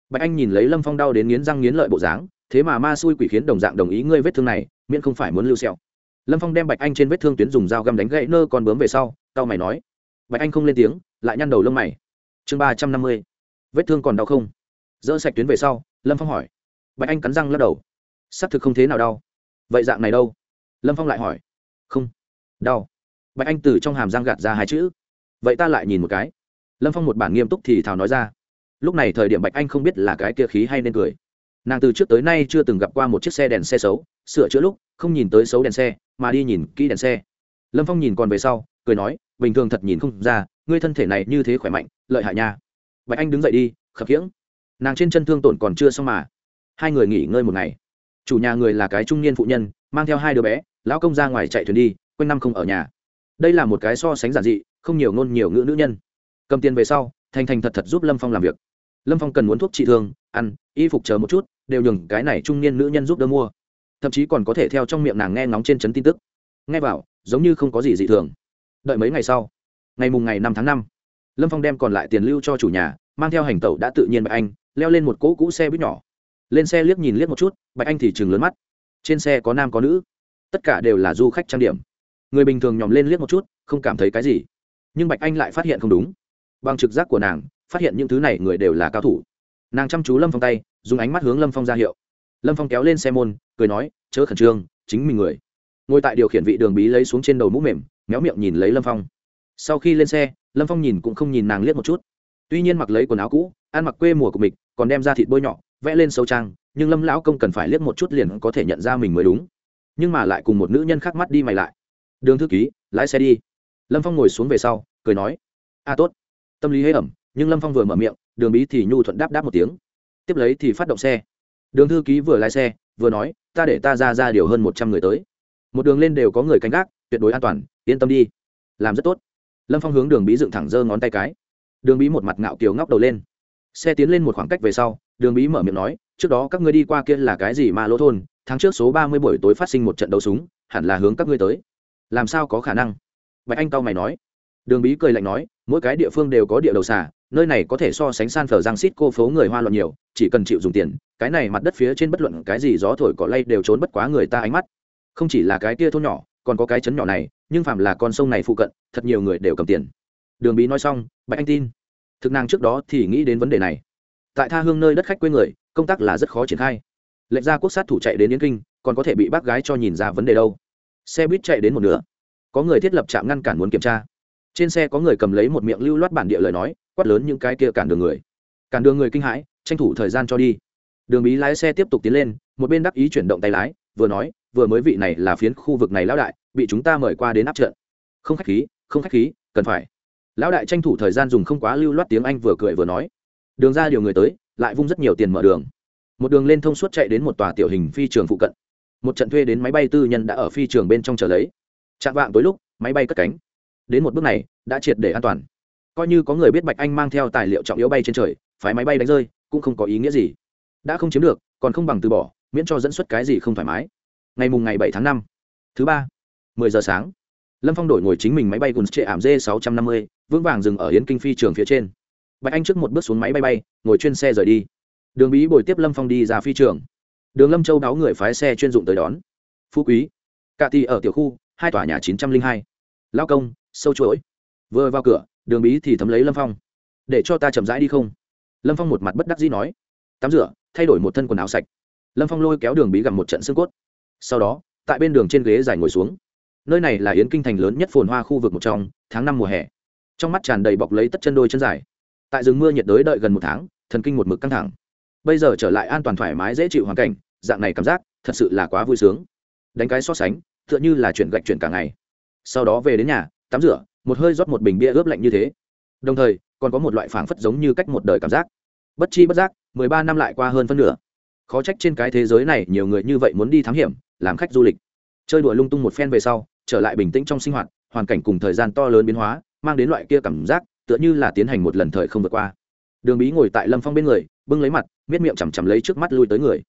Bạch anh nhìn lấy lâm phong đau đến nghiến răng nghiến lợi bộ dáng, thế mà ma xui quỷ khiến đồng dạng đồng ý ngươi vết thương này, miễn không phải muốn lưu xẹo lâm phong đem bạch anh trên vết thương tuyến dùng dao găm đánh gãy nơ còn bướm về sau tao mày nói. Bạch anh không lên tiếng, lại nhăn đầu lông mày. Chương ba trăm năm mươi. Vết thương còn đau không? Dỡ sạch tuyến về sau, lâm phong hỏi. Bạch anh cắn răng lắc đầu. Xác thực không thế nào đau. Vậy dạng này đâu? Lâm phong lại hỏi. Không đau. Bạch anh từ trong hàm răng gạt ra hai chữ. Vậy ta lại nhìn một cái. Lâm phong một bản nghiêm túc thì thào nói ra. Lúc này thời điểm bạch anh không biết là cái kia khí hay nên cười. Nàng từ trước tới nay chưa từng gặp qua một chiếc xe đèn xe xấu, sửa chữa lúc không nhìn tới xấu đèn xe, mà đi nhìn kỹ đèn xe. Lâm phong nhìn còn về sau, cười nói, bình thường thật nhìn không ra, ngươi thân thể này như thế khỏe mạnh, lợi hại nha. Bạch anh đứng dậy đi, khập khiễng. Nàng trên chân thương tổn còn chưa xong mà. Hai người nghỉ ngơi một ngày. Chủ nhà người là cái trung niên phụ nhân, mang theo hai đứa bé, lão công ra ngoài chạy thuyền đi quanh năm không ở nhà. Đây là một cái so sánh giản dị, không nhiều ngôn nhiều ngữ nữ nhân. Cầm tiền về sau, thành thành thật thật giúp lâm phong làm việc. Lâm phong cần muốn thuốc trị thương, ăn, y phục chờ một chút, đều nhường cái này trung niên nữ nhân giúp đỡ mua. Thậm chí còn có thể theo trong miệng nàng nghe ngóng trên chấn tin tức. Nghe vào giống như không có gì dị thường. Đợi mấy ngày sau, ngày mùng ngày năm tháng năm, lâm phong đem còn lại tiền lưu cho chủ nhà, mang theo hành tẩu đã tự nhiên bạch anh, leo lên một cỗ cũ xe buýt nhỏ. Lên xe liếc nhìn liếc một chút, bạch anh thì chừng lớn mắt. Trên xe có nam có nữ, tất cả đều là du khách trang điểm người bình thường nhòm lên liếc một chút, không cảm thấy cái gì. Nhưng bạch anh lại phát hiện không đúng. Bằng trực giác của nàng, phát hiện những thứ này người đều là cao thủ. Nàng chăm chú lâm phong tay, dùng ánh mắt hướng lâm phong ra hiệu. Lâm phong kéo lên xe môn, cười nói, chớ khẩn trương, chính mình người. Ngồi tại điều khiển vị đường bí lấy xuống trên đầu mũ mềm, méo miệng nhìn lấy lâm phong. Sau khi lên xe, lâm phong nhìn cũng không nhìn nàng liếc một chút. Tuy nhiên mặc lấy quần áo cũ, ăn mặc quê mùa của mình, còn đem ra thịt bôi nhọ, vẽ lên sâu trang, nhưng lâm lão công cần phải liếc một chút liền có thể nhận ra mình mới đúng. Nhưng mà lại cùng một nữ nhân khác mắt đi mày lại đường thư ký, lái xe đi. Lâm phong ngồi xuống về sau, cười nói, a, tốt. Tâm lý hế ẩm, nhưng lâm phong vừa mở miệng, đường bí thì nhu thuận đáp đáp một tiếng. Tiếp lấy thì phát động xe. Đường thư ký vừa lái xe, vừa nói, ta để ta ra ra điều hơn một trăm người tới. Một đường lên đều có người canh gác, tuyệt đối an toàn, yên tâm đi. Làm rất tốt. Lâm phong hướng đường bí dựng thẳng giơ ngón tay cái. Đường bí một mặt ngạo kiều ngóc đầu lên. Xe tiến lên một khoảng cách về sau, đường bí mở miệng nói, trước đó các ngươi đi qua kia là cái gì mà lỗ thôn? Tháng trước số ba mươi buổi tối phát sinh một trận đấu súng, hẳn là hướng các ngươi tới làm sao có khả năng? Bạch anh cao mày nói. Đường bí cười lạnh nói, mỗi cái địa phương đều có địa đầu xà, nơi này có thể so sánh san phở giang xít cô phố người hoa loạn nhiều, chỉ cần chịu dùng tiền, cái này mặt đất phía trên bất luận cái gì gió thổi cỏ lay đều trốn bất quá người ta ánh mắt. Không chỉ là cái kia thôn nhỏ, còn có cái chấn nhỏ này, nhưng phạm là con sông này phụ cận, thật nhiều người đều cầm tiền. Đường bí nói xong, bạch anh tin. Thực năng trước đó thì nghĩ đến vấn đề này. Tại tha hương nơi đất khách quê người, công tác là rất khó triển khai. Lệnh ra quốc sát thủ chạy đến yến kinh, còn có thể bị bác gái cho nhìn ra vấn đề đâu xe buýt chạy đến một nửa. Có người thiết lập trạm ngăn cản muốn kiểm tra. Trên xe có người cầm lấy một miệng lưu loát bản địa lời nói, quát lớn những cái kia cản đường người. Cản đường người kinh hãi, tranh thủ thời gian cho đi. Đường bí lái xe tiếp tục tiến lên, một bên đắc ý chuyển động tay lái, vừa nói, vừa mới vị này là phiến khu vực này lão đại, bị chúng ta mời qua đến áp trận. Không khách khí, không khách khí, cần phải. Lão đại tranh thủ thời gian dùng không quá lưu loát tiếng anh vừa cười vừa nói. Đường ra điều người tới, lại vung rất nhiều tiền mở đường. Một đường lên thông suốt chạy đến một tòa tiểu hình phi trường phụ cận một trận thuê đến máy bay tư nhân đã ở phi trường bên trong chờ lấy. Chạm vạng tối lúc, máy bay cất cánh. Đến một bước này, đã triệt để an toàn. Coi như có người biết bạch anh mang theo tài liệu trọng yếu bay trên trời, phái máy bay đánh rơi, cũng không có ý nghĩa gì. Đã không chiếm được, còn không bằng từ bỏ, miễn cho dẫn xuất cái gì không thoải mái. Ngày mùng ngày bảy tháng năm, thứ ba, mười giờ sáng, lâm phong đổi ngồi chính mình máy bay gùn trệ ảm d sáu trăm năm mươi, vững vàng dừng ở yến kinh phi trường phía trên. Bạch anh trước một bước xuống máy bay bay, ngồi chuyên xe rời đi. Đường bí bồi tiếp lâm phong đi ra phi trường đường lâm châu đáo người phái xe chuyên dụng tới đón. Phú quý cạ tì ở tiểu khu, hai tòa nhà chín trăm linh hai. Lao công, sâu chuỗi. Vừa vào cửa, đường bí thì thấm lấy lâm phong. Để cho ta chậm rãi đi không? Lâm phong một mặt bất đắc dĩ nói. Tắm rửa, thay đổi một thân quần áo sạch. Lâm phong lôi kéo đường bí gặm một trận xương cốt. Sau đó, tại bên đường trên ghế dài ngồi xuống. Nơi này là yến kinh thành lớn nhất phồn hoa khu vực một trong, tháng năm mùa hè. Trong mắt tràn đầy bọc lấy tất chân đôi chân dài. Tại rừng mưa nhiệt đới đợi gần một tháng, thần kinh một mực căng thẳng bây giờ trở lại an toàn thoải mái dễ chịu hoàn cảnh, dạng này cảm giác thật sự là quá vui sướng. Đánh cái so sánh, tựa như là chuyển gạch chuyển cả ngày. Sau đó về đến nhà, tắm rửa, một hơi rót một bình bia ướp lạnh như thế. Đồng thời, còn có một loại phảng phất giống như cách một đời cảm giác. Bất chi bất giác, mười ba năm lại qua hơn phân nửa. Khó trách trên cái thế giới này nhiều người như vậy muốn đi thám hiểm, làm khách du lịch. Chơi đùa lung tung một phen về sau, trở lại bình tĩnh trong sinh hoạt, hoàn cảnh cùng thời gian to lớn biến hóa, mang đến loại kia cảm giác, tựa như là tiến hành một lần thời không vượt qua. Đường bí ngồi tại lâm phong bên người bưng lấy mặt, miết miệng chằm chằm lấy trước mắt lui tới người.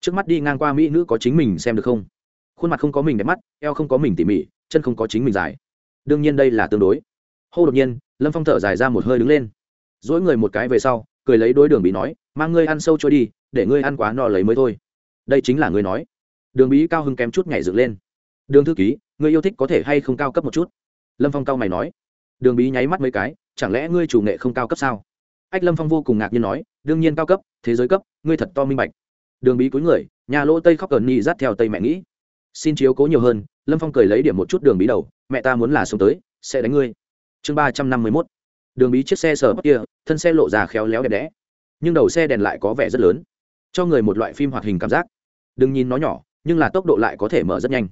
Trước mắt đi ngang qua mỹ nữ có chính mình xem được không? Khuôn mặt không có mình đẹp mắt, eo không có mình tỉ mỉ, chân không có chính mình dài. Đương nhiên đây là tương đối. Hô đột nhiên, lâm phong thở dài ra một hơi đứng lên. Dỗi người một cái về sau, cười lấy đôi đường bị nói, mang ngươi ăn sâu trôi đi, để ngươi ăn quá no lấy mới thôi. Đây chính là ngươi nói. Đường bí cao hưng kém chút nhảy dựng lên. Đường thư ký, ngươi yêu thích có thể hay không cao cấp một chút? Lâm phong cao mày nói. Đường bí nháy mắt mấy cái, chẳng lẽ ngươi chủ nghệ không cao cấp sao? Ách lâm phong vô cùng ngạc nhiên nói, đương nhiên cao cấp, thế giới cấp, ngươi thật to minh bạch. Đường bí cúi người, nhà lỗ tây khóc cờn nhi dắt theo tây mẹ nghĩ. Xin chiếu cố nhiều hơn. Lâm phong cười lấy điểm một chút đường bí đầu, mẹ ta muốn là sống tới, sẽ đánh ngươi. Chương ba trăm năm mươi mốt. Đường bí chiếc xe sờ bắc kia, thân xe lộ ra khéo léo đẹp đẽ, nhưng đầu xe đèn lại có vẻ rất lớn, cho người một loại phim hoạt hình cảm giác. Đừng nhìn nó nhỏ, nhưng là tốc độ lại có thể mở rất nhanh.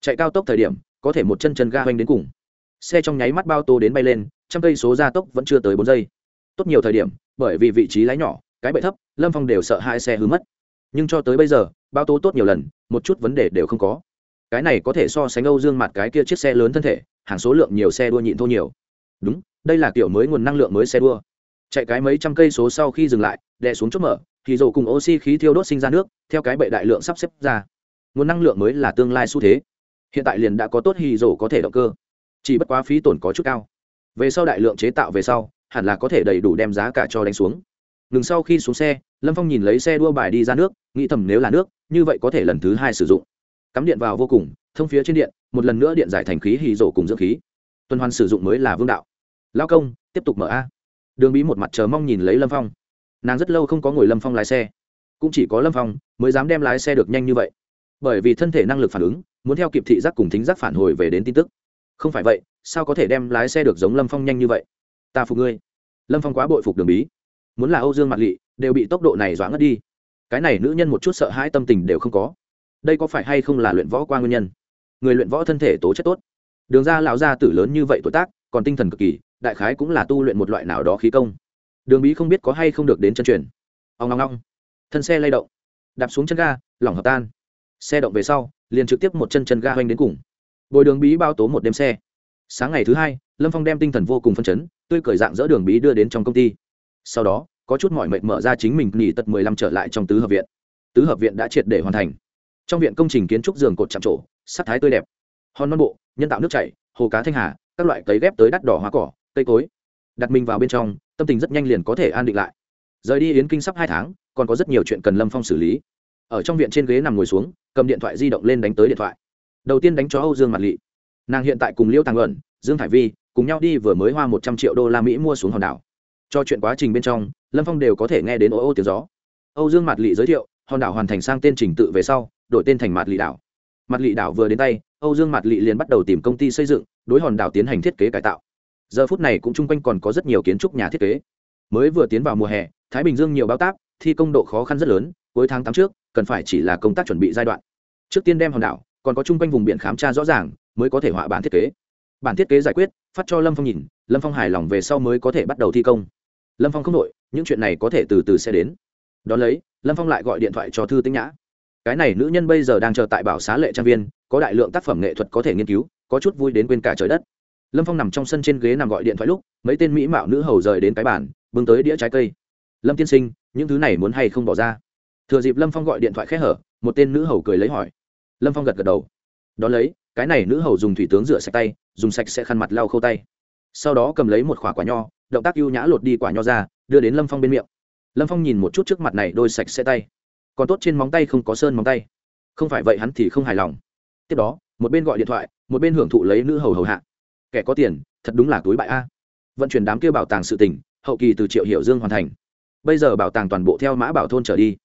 Chạy cao tốc thời điểm, có thể một chân chân ga hoành đến cùng. Xe trong nháy mắt bao tô đến bay lên, trăm cây số gia tốc vẫn chưa tới bốn giây tốt nhiều thời điểm, bởi vì vị trí lái nhỏ, cái bệ thấp, lâm phong đều sợ hai xe hư mất. Nhưng cho tới bây giờ bao tố tốt nhiều lần, một chút vấn đề đều không có. Cái này có thể so sánh âu dương mặt cái kia chiếc xe lớn thân thể, hàng số lượng nhiều xe đua nhịn thô nhiều. Đúng, đây là kiểu mới nguồn năng lượng mới xe đua. Chạy cái mấy trăm cây số sau khi dừng lại, đè xuống chốt mở, thì dầu cùng oxy khí thiêu đốt sinh ra nước, theo cái bệ đại lượng sắp xếp ra. Nguồn năng lượng mới là tương lai xu thế. Hiện tại liền đã có tốt hì dầu có thể động cơ. Chỉ bất quá phí tổn có chút cao. Về sau đại lượng chế tạo về sau hẳn là có thể đầy đủ đem giá cả cho đánh xuống. Ngừng sau khi xuống xe, lâm phong nhìn lấy xe đua bài đi ra nước, nghĩ thầm nếu là nước, như vậy có thể lần thứ hai sử dụng. Cắm điện vào vô cùng, thông phía trên điện, một lần nữa điện giải thành khí hì rổ cùng dưỡng khí. Tuần hoàn sử dụng mới là vương đạo. Lao công, tiếp tục mở a. Đường bí một mặt chờ mong nhìn lấy lâm phong. Nàng rất lâu không có ngồi lâm phong lái xe. Cũng chỉ có lâm phong mới dám đem lái xe được nhanh như vậy. Bởi vì thân thể năng lực phản ứng, muốn theo kịp thị giác cùng thính giác phản hồi về đến tin tức. Không phải vậy, sao có thể đem lái xe được giống lâm phong nhanh như vậy? Ta phục ngươi. Lâm phong quá bội phục đường bí. Muốn là âu dương mặt lị, đều bị tốc độ này dọa ngất đi. Cái này nữ nhân một chút sợ hãi tâm tình đều không có. Đây có phải hay không là luyện võ qua nguyên nhân? Người luyện võ thân thể tố chất tốt. Đường ra lão gia tử lớn như vậy tuổi tác, còn tinh thần cực kỳ, đại khái cũng là tu luyện một loại nào đó khí công. Đường bí không biết có hay không được đến chân truyền. Ông ngong ngong thân xe lay động. Đạp xuống chân ga lỏng hợp tan. Xe động về sau, liền trực tiếp một chân chân ga hoành đến cùng. Bồi đường bí bao tố một đêm xe sáng ngày thứ hai, lâm phong đem tinh thần vô cùng phân chấn, tươi cởi dạng dỡ đường bí đưa đến trong công ty. Sau đó, có chút mọi mệnh mở ra chính mình nghỉ tật mười lăm trở lại trong tứ hợp viện. Tứ hợp viện đã triệt để hoàn thành. Trong viện công trình kiến trúc giường cột chạm trổ, sắc thái tươi đẹp. Hòn non bộ, nhân tạo nước chảy, hồ cá thanh hà, các loại cấy ghép tới đắt đỏ hoa cỏ, cây cối. Đặt mình vào bên trong, tâm tình rất nhanh liền có thể an định lại. Rời đi yến kinh sắp hai tháng, còn có rất nhiều chuyện cần lâm phong xử lý. Ở trong viện trên ghế nằm ngồi xuống, cầm điện thoại di động lên đánh tới điện thoại. Đầu tiên đánh cho âu dương mặt lị nàng hiện tại cùng liêu tàng ẩn dương thải vi cùng nhau đi vừa mới hoa một trăm triệu đô la mỹ mua xuống hòn đảo. Cho chuyện quá trình bên trong, lâm phong đều có thể nghe đến ô ô tiếng gió. Âu dương mặt lị giới thiệu, hòn đảo hoàn thành sang tên trình tự về sau, đổi tên thành mặt lị đảo. Mặt lị đảo vừa đến tay, âu dương mặt lị liền bắt đầu tìm công ty xây dựng, đối hòn đảo tiến hành thiết kế cải tạo. Giờ phút này cũng chung quanh còn có rất nhiều kiến trúc nhà thiết kế. Mới vừa tiến vào mùa hè, thái bình dương nhiều bao táp thi công độ khó khăn rất lớn, cuối tháng tám trước, cần phải chỉ là công tác chuẩn bị giai đoạn. Trước tiên đem hòn đảo, còn có chung quanh vùng biển khám tra rõ ràng mới có thể họa bản thiết kế. Bản thiết kế giải quyết, phát cho lâm phong nhìn, lâm phong hài lòng về sau mới có thể bắt đầu thi công. Lâm phong không đội những chuyện này có thể từ từ sẽ đến. Đón lấy, lâm phong lại gọi điện thoại cho thư Tĩnh nhã. Cái này nữ nhân bây giờ đang chờ tại bảo xá lệ trang viên, có đại lượng tác phẩm nghệ thuật có thể nghiên cứu, có chút vui đến quên cả trời đất. Lâm phong nằm trong sân trên ghế nằm gọi điện thoại lúc, mấy tên mỹ mạo nữ hầu rời đến cái bàn, bưng tới đĩa trái cây. Lâm tiên sinh, những thứ này muốn hay không bỏ ra? Thừa dịp lâm phong gọi điện thoại khẽ hở, một tên nữ hầu cười lấy hỏi. Lâm phong gật gật đầu. Đón lấy cái này nữ hầu dùng thủy tướng rửa sạch tay, dùng sạch sẽ khăn mặt lau khâu tay. Sau đó cầm lấy một khoả quả nho, động tác ưu nhã lột đi quả nho ra, đưa đến lâm phong bên miệng. Lâm phong nhìn một chút trước mặt này đôi sạch sẽ tay. Còn tốt trên móng tay không có sơn móng tay. Không phải vậy hắn thì không hài lòng. Tiếp đó, một bên gọi điện thoại, một bên hưởng thụ lấy nữ hầu hầu hạ. Kẻ có tiền, thật đúng là túi bại a. Vận chuyển đám kia bảo tàng sự tỉnh hậu kỳ từ triệu hiệu dương hoàn thành. Bây giờ bảo tàng toàn bộ theo mã bảo thôn trở đi.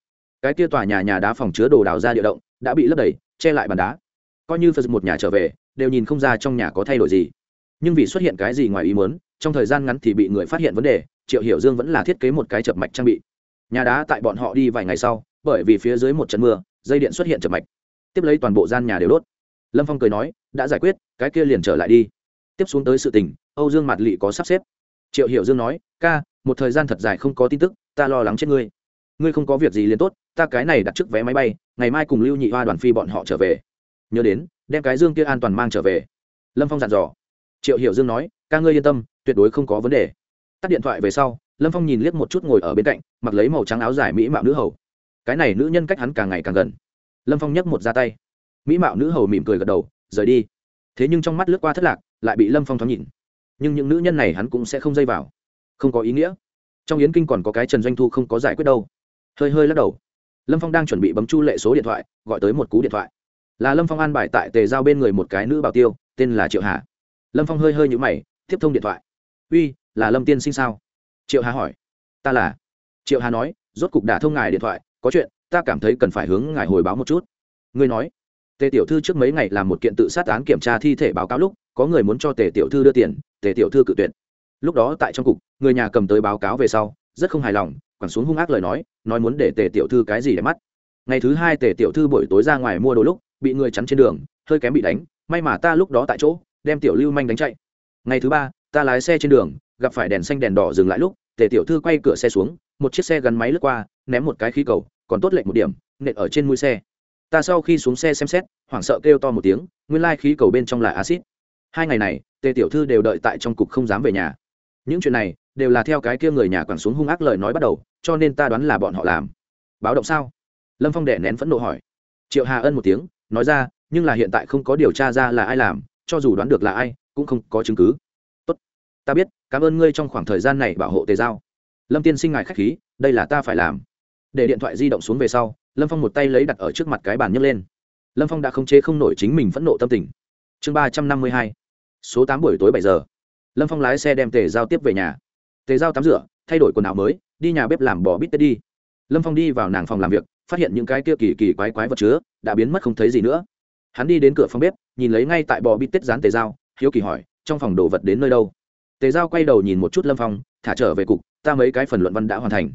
Cái kia tòa nhà nhà đá phòng chứa đồ đào ra địa động, đã bị lấp đầy, che lại bàn đá coi như phật một nhà trở về, đều nhìn không ra trong nhà có thay đổi gì. Nhưng vì xuất hiện cái gì ngoài ý muốn, trong thời gian ngắn thì bị người phát hiện vấn đề, triệu hiểu dương vẫn là thiết kế một cái chập mạch trang bị. Nhà đá tại bọn họ đi vài ngày sau, bởi vì phía dưới một trận mưa, dây điện xuất hiện chập mạch. Tiếp lấy toàn bộ gian nhà đều đốt. Lâm phong cười nói, đã giải quyết, cái kia liền trở lại đi. Tiếp xuống tới sự tình, âu dương mạt lị có sắp xếp. Triệu hiểu dương nói, ca, một thời gian thật dài không có tin tức, ta lo lắng chết ngươi. Ngươi không có việc gì liền tốt, ta cái này đặt trước vé máy bay, ngày mai cùng lưu nhị hoa đoàn phi bọn họ trở về nhớ đến, đem cái dương kia an toàn mang trở về. Lâm phong dặn dò. Triệu hiểu dương nói, ca ngươi yên tâm, tuyệt đối không có vấn đề. Tắt điện thoại về sau, lâm phong nhìn liếc một chút ngồi ở bên cạnh, mặc lấy màu trắng áo dài mỹ mạo nữ hầu. Cái này nữ nhân cách hắn càng ngày càng gần. Lâm phong nhấc một ra tay. Mỹ mạo nữ hầu mỉm cười gật đầu, rời đi. Thế nhưng trong mắt lướt qua thất lạc, lại bị lâm phong thoáng nhìn. Nhưng những nữ nhân này hắn cũng sẽ không dây vào. Không có ý nghĩa. Trong yến kinh còn có cái trần doanh thu không có giải quyết đâu. Hơi hơi lắc đầu. Lâm phong đang chuẩn bị bấm chu lệ số điện thoại, gọi tới một cú điện thoại là lâm phong an bài tại tề giao bên người một cái nữ bảo tiêu, tên là triệu hà. Lâm phong hơi hơi nhũ mày, tiếp thông điện thoại. Uy, là lâm tiên sinh sao? Triệu hà hỏi. Ta là. Triệu hà nói, rốt cục đả thông ngài điện thoại, có chuyện, ta cảm thấy cần phải hướng ngài hồi báo một chút. Ngươi nói, tề tiểu thư trước mấy ngày làm một kiện tự sát án kiểm tra thi thể báo cáo lúc, có người muốn cho tề tiểu thư đưa tiền, tề tiểu thư cự tuyệt. Lúc đó tại trong cục, người nhà cầm tới báo cáo về sau, rất không hài lòng, quẳng xuống hung ác lời nói nói muốn để tề tiểu thư cái gì để mắt. Ngày thứ hai tề tiểu thư buổi tối ra ngoài mua đồ lúc bị người chắn trên đường, hơi kém bị đánh, may mà ta lúc đó tại chỗ, đem tiểu lưu manh đánh chạy. Ngày thứ ba, ta lái xe trên đường, gặp phải đèn xanh đèn đỏ dừng lại lúc, tề tiểu thư quay cửa xe xuống, một chiếc xe gắn máy lướt qua, ném một cái khí cầu, còn tốt lệnh một điểm, nện ở trên mũi xe. Ta sau khi xuống xe xem xét, hoảng sợ kêu to một tiếng, nguyên lai khí cầu bên trong là acid hai ngày này, tề tiểu thư đều đợi tại trong cục không dám về nhà. Những chuyện này, đều là theo cái kia người nhà quẳng xuống hung ác lời nói bắt đầu, cho nên ta đoán là bọn họ làm. Báo động sao? Lâm phong đẻ nén phẫn nộ hỏi. Triệu hà ân một tiếng nói ra, nhưng là hiện tại không có điều tra ra là ai làm, cho dù đoán được là ai, cũng không có chứng cứ. Tốt. Ta biết, cảm ơn ngươi trong khoảng thời gian này bảo hộ tề giao. Lâm tiên sinh ngài k h á c h khí, đây là ta phải làm. Để điện thoại di động xuống về sau, lâm phong một tay lấy đặt ở trước mặt cái bàn nhấc lên. Lâm phong đã khống chế không nổi chính mình phẫn nộ tâm tình. Chương ba trăm năm mươi hai, số tám buổi tối bảy giờ. Lâm phong lái xe đem tề giao tiếp về nhà. Tề giao tắm rửa, thay đổi quần áo mới, đi nhà bếp làm bò bít tết đi. Lâm phong đi vào nàng phòng làm việc phát hiện những cái kia kỳ kỳ quái quái vật chứa, đã biến mất không thấy gì nữa. Hắn đi đến cửa phòng bếp, nhìn lấy ngay tại bò bít tết dán tề dao, hiếu kỳ hỏi, trong phòng đồ vật đến nơi đâu? Tề dao quay đầu nhìn một chút lâm phong, thả trở về cục, ta mấy cái phần luận văn đã hoàn thành.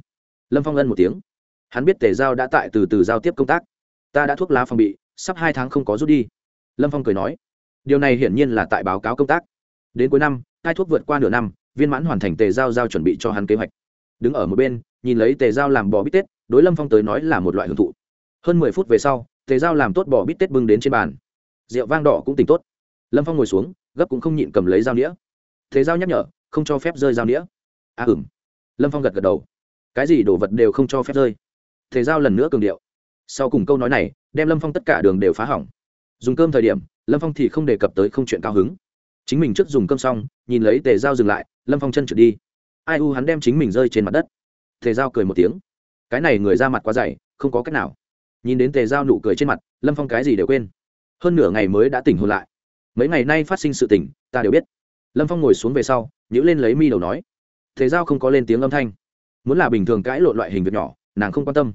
Lâm phong ân một tiếng. Hắn biết tề giao đã tại từ từ giao tiếp công tác. Ta đã thuốc lá phòng bị, sắp hai tháng không có rút đi. Lâm phong cười nói. Điều này hiển nhiên là tại báo cáo công tác. Đến cuối năm hai thuốc vượt qua nửa năm, viên mãn hoàn thành tề giao giao chuẩn bị cho hắn kế hoạch. Đứng ở một bên, nhìn lấy tề giao làm bò bít tết đối lâm phong tới nói là một loại hưởng thụ. Hơn mười phút về sau, tề giao làm tốt bỏ bít tết bưng đến trên bàn. Rượu vang đỏ cũng tỉnh tốt. Lâm phong ngồi xuống, gấp cũng không nhịn cầm lấy dao đĩa. thế giao nhắc nhở, không cho phép rơi dao đĩa. à ừm. Lâm phong gật gật đầu. Cái gì đồ vật đều không cho phép rơi. Thế giao lần nữa cường điệu. Sau cùng câu nói này, đem lâm phong tất cả đường đều phá hỏng. Dùng cơm thời điểm, lâm phong thì không đề cập tới không chuyện cao hứng. Chính mình trước dùng cơm xong, nhìn lấy tề giao dừng lại, lâm phong chân trượt đi. Ai u hắn đem chính mình rơi trên mặt đất. Tề giao cười một tiếng cái này người ra mặt quá dày, không có cách nào. Nhìn đến tề giao nụ cười trên mặt, lâm phong cái gì đều quên. Hơn nửa ngày mới đã tỉnh hôn lại. Mấy ngày nay phát sinh sự tỉnh ta đều biết. Lâm phong ngồi xuống về sau nhữ lên lấy mi đầu nói. Tề giao không có lên tiếng âm thanh. Muốn là bình thường cãi lộn loại hình việc nhỏ, nàng không quan tâm.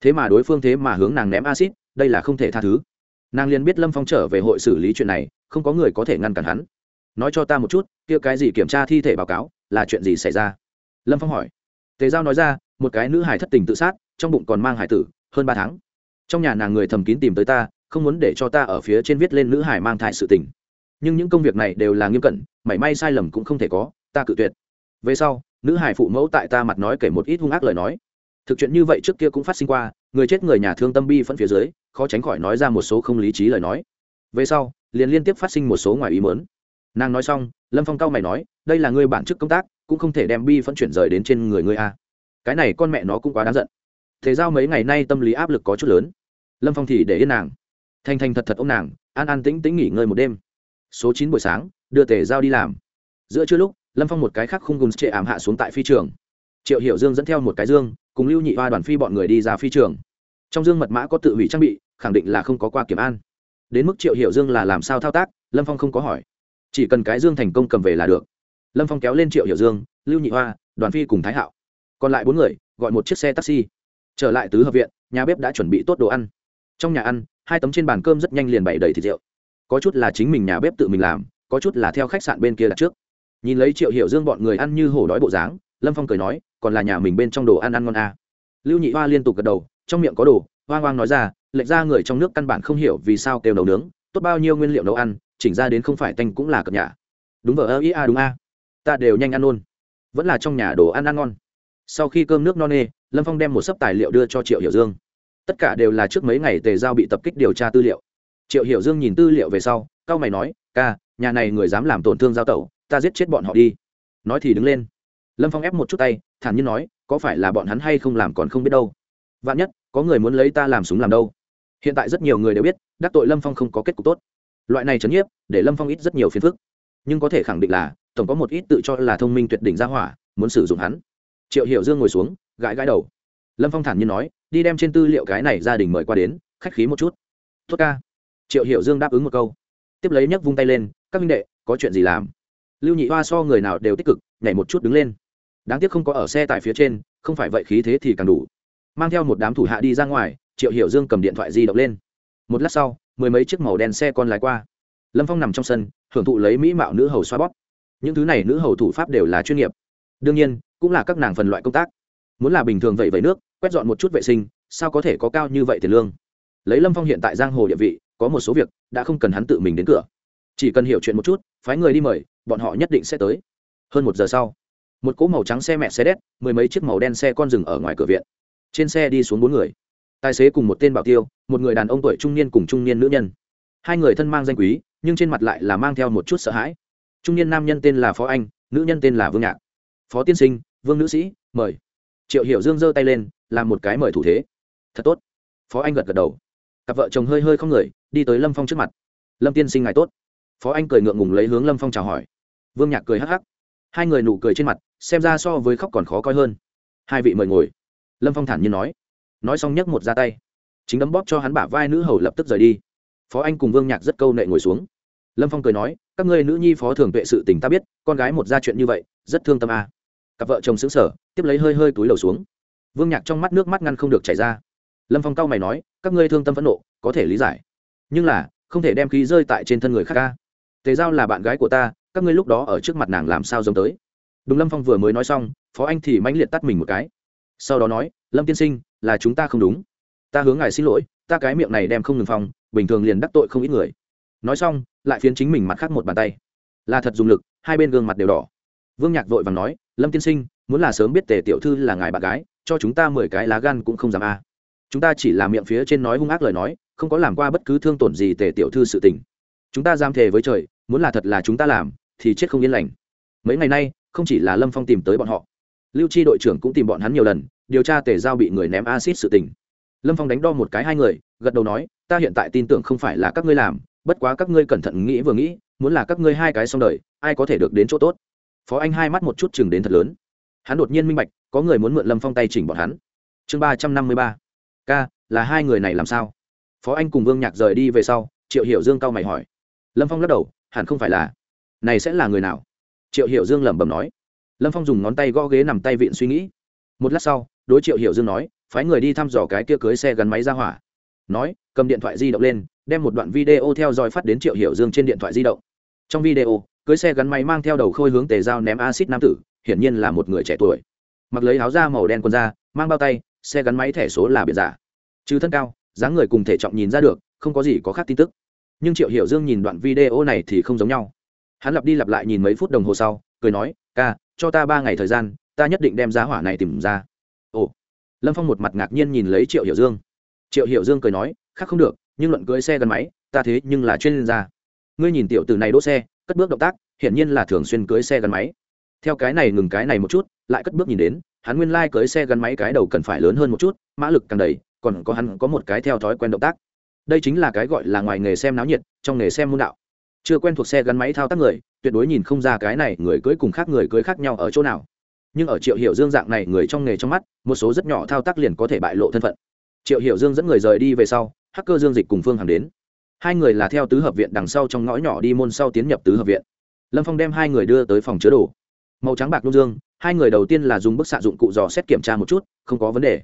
Thế mà đối phương thế mà hướng nàng ném acid đây là không thể tha thứ. Nàng liền biết lâm phong trở về hội xử lý chuyện này, không có người có thể ngăn cản hắn. Nói cho ta một chút, kia cái gì kiểm tra thi thể báo cáo, là chuyện gì xảy ra? Lâm phong hỏi. Tề giao nói ra một cái nữ hải thất tình tự sát, trong bụng còn mang hải tử, hơn ba tháng. Trong nhà nàng người thầm kín tìm tới ta, không muốn để cho ta ở phía trên viết lên nữ hải mang thai sự tình. Nhưng những công việc này đều là nghiêm cẩn, mảy may sai lầm cũng không thể có, ta cự tuyệt. Về sau, nữ hải phụ mẫu tại ta mặt nói kể một ít hung ác lời nói. Thực chuyện như vậy trước kia cũng phát sinh qua, người chết người nhà thương tâm bi phẫn phía dưới, khó tránh khỏi nói ra một số không lý trí lời nói. Về sau, liền liên tiếp phát sinh một số ngoài ý mớn nàng nói xong, lâm phong cao mày nói, đây là ngươi bản chức công tác, cũng không thể đem bi phẫn chuyển rời đến trên người ngươi a cái này con mẹ nó cũng quá đáng giận. Thế giao mấy ngày nay tâm lý áp lực có chút lớn. Lâm phong thì để yên nàng. Thành thành thật thật ông nàng, an an tĩnh tĩnh nghỉ ngơi một đêm. Số chín buổi sáng, đưa tề giao đi làm. Giữa trưa lúc, lâm phong một cái khác không gùn trệ ảm hạ xuống tại phi trường. Triệu hiểu dương dẫn theo một cái dương, cùng lưu nhị hoa đoàn phi bọn người đi ra phi trường. Trong dương mật mã có tự hủy trang bị, khẳng định là không có qua kiểm an. Đến mức triệu hiểu dương là làm sao thao tác, lâm phong không có hỏi. Chỉ cần cái dương thành công cầm về là được. Lâm phong kéo lên triệu hiểu dương, lưu nhị hoa, đoàn phi cùng thái hạo còn lại bốn người gọi một chiếc xe taxi trở lại tứ hợp viện nhà bếp đã chuẩn bị tốt đồ ăn trong nhà ăn hai tấm trên bàn cơm rất nhanh liền bày đầy thịt rượu có chút là chính mình nhà bếp tự mình làm có chút là theo khách sạn bên kia đặt trước nhìn lấy triệu hiểu dương bọn người ăn như hổ đói bộ dáng lâm phong cười nói còn là nhà mình bên trong đồ ăn ăn ngon à. lưu nhị hoa liên tục gật đầu trong miệng có đồ hoang hoang nói ra lệch ra người trong nước căn bản không hiểu vì sao kêu nấu nướng tốt bao nhiêu nguyên liệu nấu ăn chỉnh ra đến không phải tanh cũng là cập nhà đúng vờ ơ ý a đúng a ta đều nhanh ăn luôn vẫn là trong nhà đồ ăn ăn ngon sau khi cơm nước no nê, lâm phong đem một sấp tài liệu đưa cho triệu hiểu dương. Tất cả đều là trước mấy ngày tề giao bị tập kích điều tra tư liệu. Triệu hiểu dương nhìn tư liệu về sau cao mày nói, ca, nhà này người dám làm tổn thương giao tẩu, ta giết chết bọn họ đi. Nói thì đứng lên. Lâm phong ép một chút tay, thản nhiên nói, có phải là bọn hắn hay không làm còn không biết đâu. Vạn nhất, có người muốn lấy ta làm súng làm đâu. Hiện tại rất nhiều người đều biết, đắc tội lâm phong không có kết cục tốt. Loại này chấn nhiếp, để lâm phong ít rất nhiều phiền phức. Nhưng có thể khẳng định là, tổng có một ít tự cho là thông minh tuyệt đỉnh ra hỏa, muốn sử dụng hắn triệu hiểu dương ngồi xuống, gãi gãi đầu. Lâm phong thản nhiên nói, đi đem trên tư liệu cái này gia đình mời qua đến, khách khí một chút. Tốt ca. Triệu hiểu dương đáp ứng một câu. Tiếp lấy nhấc vung tay lên, các minh đệ, có chuyện gì làm? Lưu nhị hoa so người nào đều tích cực, nhảy một chút đứng lên. Đáng tiếc không có ở xe tại phía trên, không phải vậy khí thế thì càng đủ. Mang theo một đám thủ hạ đi ra ngoài, triệu hiểu dương cầm điện thoại di động lên. Một lát sau, mười mấy chiếc màu đen xe con lái qua. Lâm phong nằm trong sân, hưởng thụ lấy mỹ mạo nữ hầu xoa bóp. Những thứ này nữ hầu thủ pháp đều là chuyên nghiệp. Đương nhiên cũng là các nàng phần loại công tác. Muốn là bình thường vậy vậy nước, quét dọn một chút vệ sinh, sao có thể có cao như vậy tiền lương? Lấy lâm phong hiện tại giang hồ địa vị, có một số việc đã không cần hắn tự mình đến cửa. Chỉ cần hiểu chuyện một chút, phái người đi mời, bọn họ nhất định sẽ tới. Hơn một giờ sau, một cỗ màu trắng xe mẹ xe đét, mười mấy chiếc màu đen xe con rừng ở ngoài cửa viện. Trên xe đi xuống bốn người. Tài xế cùng một tên bảo tiêu, một người đàn ông tuổi trung niên cùng trung niên nữ nhân. Hai người thân mang danh quý, nhưng trên mặt lại là mang theo một chút sợ hãi. Trung niên nam nhân tên là phó anh, nữ nhân tên là vương nhạc. Phó tiên sinh vương nữ sĩ, mời. Triệu hiểu dương giơ tay lên, làm một cái mời thủ thế. Thật tốt. Phó anh gật gật đầu. Cặp vợ chồng hơi hơi không người, đi tới lâm phong trước mặt. Lâm tiên sinh ngài tốt. Phó anh cười ngượng ngùng lấy hướng lâm phong chào hỏi. Vương nhạc cười hắc hắc. Hai người nụ cười trên mặt, xem ra so với khóc còn khó coi hơn. Hai vị mời ngồi. Lâm phong thản nhiên nói. Nói xong nhấc một ra tay. Chính đấm bóp cho hắn bả vai nữ hầu lập tức rời đi. Phó anh cùng vương nhạc rất câu nệ ngồi xuống. Lâm phong cười nói, các ngươi nữ nhi phó thường tuệ sự tình ta biết, con gái một ra chuyện như vậy, rất thương tâm à cặp vợ chồng xứng sở, tiếp lấy hơi hơi túi đầu xuống. Vương nhạc trong mắt nước mắt ngăn không được chảy ra. Lâm phong cao mày nói, các ngươi thương tâm phẫn nộ, có thể lý giải. Nhưng là, không thể đem khí rơi tại trên thân người khác ca. Tề giao là bạn gái của ta, các ngươi lúc đó ở trước mặt nàng làm sao giống tới? Đúng lâm phong vừa mới nói xong, phó anh thì mãnh liệt tắt mình một cái. Sau đó nói, lâm tiên sinh, là chúng ta không đúng. Ta hướng ngài xin lỗi, ta cái miệng này đem không ngừng phong bình thường liền đắc tội không ít người. Nói xong, lại phiến chính mình mặt khác một bàn tay. Là thật dùng lực, hai bên gương mặt đều đỏ. Vương nhạc vội vàng nói lâm tiên sinh, muốn là sớm biết tề tiểu thư là ngài bạn gái, cho chúng ta mười cái lá gan cũng không dám a. Chúng ta chỉ làm miệng phía trên nói hung ác lời nói, không có làm qua bất cứ thương tổn gì tề tiểu thư sự tình. Chúng ta giam thề với trời, muốn là thật là chúng ta làm, thì chết không yên lành. Mấy ngày nay, không chỉ là lâm phong tìm tới bọn họ, lưu chi đội trưởng cũng tìm bọn hắn nhiều lần, điều tra tề giao bị người ném acid sự tình. Lâm phong đánh đo một cái hai người, gật đầu nói, ta hiện tại tin tưởng không phải là các ngươi làm, bất quá các ngươi cẩn thận nghĩ vừa nghĩ, muốn là các ngươi hai cái xong đời, ai có thể được đến chỗ tốt? Phó anh hai mắt một chút chừng đến thật lớn. Hắn đột nhiên minh bạch, có người muốn mượn lâm phong tay chỉnh bọn hắn. Chương ba trăm năm mươi ba. K là hai người này làm sao? Phó anh cùng vương nhạc rời đi về sau, triệu hiểu dương cao mày hỏi. Lâm phong lắc đầu, hẳn không phải là. Này sẽ là người nào? Triệu hiểu dương lẩm bẩm nói. Lâm phong dùng ngón tay gõ ghế nằm tay vịn suy nghĩ. Một lát sau, đối triệu hiểu dương nói, phái người đi thăm dò cái kia cưới xe gắn máy ra hỏa. Nói, cầm điện thoại di động lên, đem một đoạn video theo dõi phát đến triệu hiểu dương trên điện thoại di động. Trong video cưới xe gắn máy mang theo đầu khôi hướng tề dao ném acid nam tử, hiển nhiên là một người trẻ tuổi. Mặc lấy áo da màu đen quần da, mang bao tay, xe gắn máy thẻ số là biệt giả. Trừ thân cao, dáng người cùng thể trọng nhìn ra được, không có gì có khác tin tức. Nhưng triệu hiểu dương nhìn đoạn video này thì không giống nhau. Hắn lặp đi lặp lại nhìn mấy phút đồng hồ sau, cười nói, ca, cho ta ba ngày thời gian, ta nhất định đem giá hỏa này tìm ra. Ồ. Lâm phong một mặt ngạc nhiên nhìn lấy triệu hiểu dương. Triệu hiểu dương cười nói, khác không được, nhưng luận cưới xe gắn máy, ta thế nhưng là chuyên gia. Ngươi nhìn tiểu từ này đỗ xe cất bước động tác, hiển nhiên là thường xuyên cưới xe gắn máy. Theo cái này ngừng cái này một chút, lại cất bước nhìn đến, hắn nguyên lai、like、cưới xe gắn máy cái đầu cần phải lớn hơn một chút, mã lực càng đầy, còn có hắn có một cái theo thói quen động tác. Đây chính là cái gọi là ngoài nghề xem náo nhiệt, trong nghề xem môn đạo. Chưa quen thuộc xe gắn máy thao tác người, tuyệt đối nhìn không ra cái này người cưới cùng khác người cưới khác nhau ở chỗ nào. Nhưng ở triệu hiểu dương dạng này người trong nghề trong mắt, một số rất nhỏ thao tác liền có thể bại lộ thân phận. Triệu hiểu dương dẫn người rời đi về sau, hacker dương dịch cùng phương hằng đến hai người là theo tứ hợp viện đằng sau trong ngõ nhỏ đi môn sau tiến nhập tứ hợp viện. Lâm phong đem hai người đưa tới phòng chứa đồ. Màu trắng bạc nung dương, hai người đầu tiên là dùng bức xạ dụng cụ dò xét kiểm tra một chút, không có vấn đề.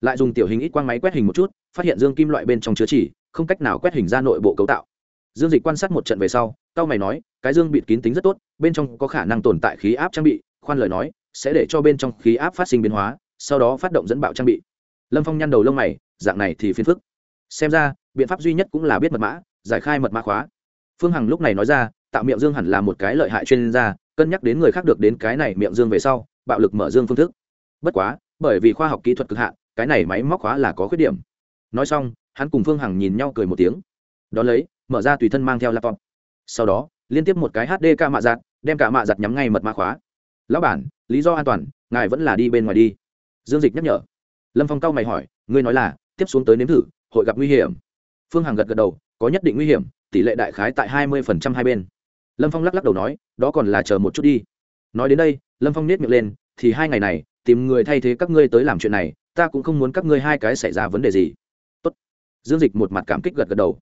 Lại dùng tiểu hình ít quang máy quét hình một chút, phát hiện dương kim loại bên trong chứa chỉ, không cách nào quét hình ra nội bộ cấu tạo. Dương dịch quan sát một trận về sau tao mày nói, cái dương bịt kín tính rất tốt, bên trong có khả năng tồn tại khí áp trang bị, khoan lời nói, sẽ để cho bên trong khí áp phát sinh biến hóa, sau đó phát động dẫn bạo trang bị. Lâm phong nhăn đầu lông mày, dạng này thì phiền phức xem ra, biện pháp duy nhất cũng là biết mật mã, giải khai mật mã khóa. Phương hằng lúc này nói ra, tạo miệng dương hẳn là một cái lợi hại chuyên gia, cân nhắc đến người khác được đến cái này miệng dương về sau, bạo lực mở dương phương thức. Bất quá, bởi vì khoa học kỹ thuật cực hạn, cái này máy móc khóa là có khuyết điểm. Nói xong, hắn cùng phương hằng nhìn nhau cười một tiếng. Đ ó lấy, mở ra tùy thân mang theo laptop. Sau đó, liên tiếp một cái hd ca mạ giặt, đem cả mạ giặt nhắm ngay mật mã khóa. Lão bản, lý do an toàn, ngài vẫn là đi bên ngoài đi. Dương dịch nhắc nhở. Lâm phong cao mày hỏi, ngươi nói là, tiếp xuống tới nếm thử hội gặp nguy hiểm. Phương hằng gật gật đầu, có nhất định nguy hiểm, tỷ lệ đại khái tại hai mươi phần trăm hai bên. Lâm phong lắc lắc đầu nói, đó còn là chờ một chút đi. Nói đến đây, lâm phong nết miệng lên, thì hai ngày này, tìm người thay thế các ngươi tới làm chuyện này, ta cũng không muốn các ngươi hai cái xảy ra vấn đề gì. Tốt. dương dịch một mặt cảm kích gật gật đầu.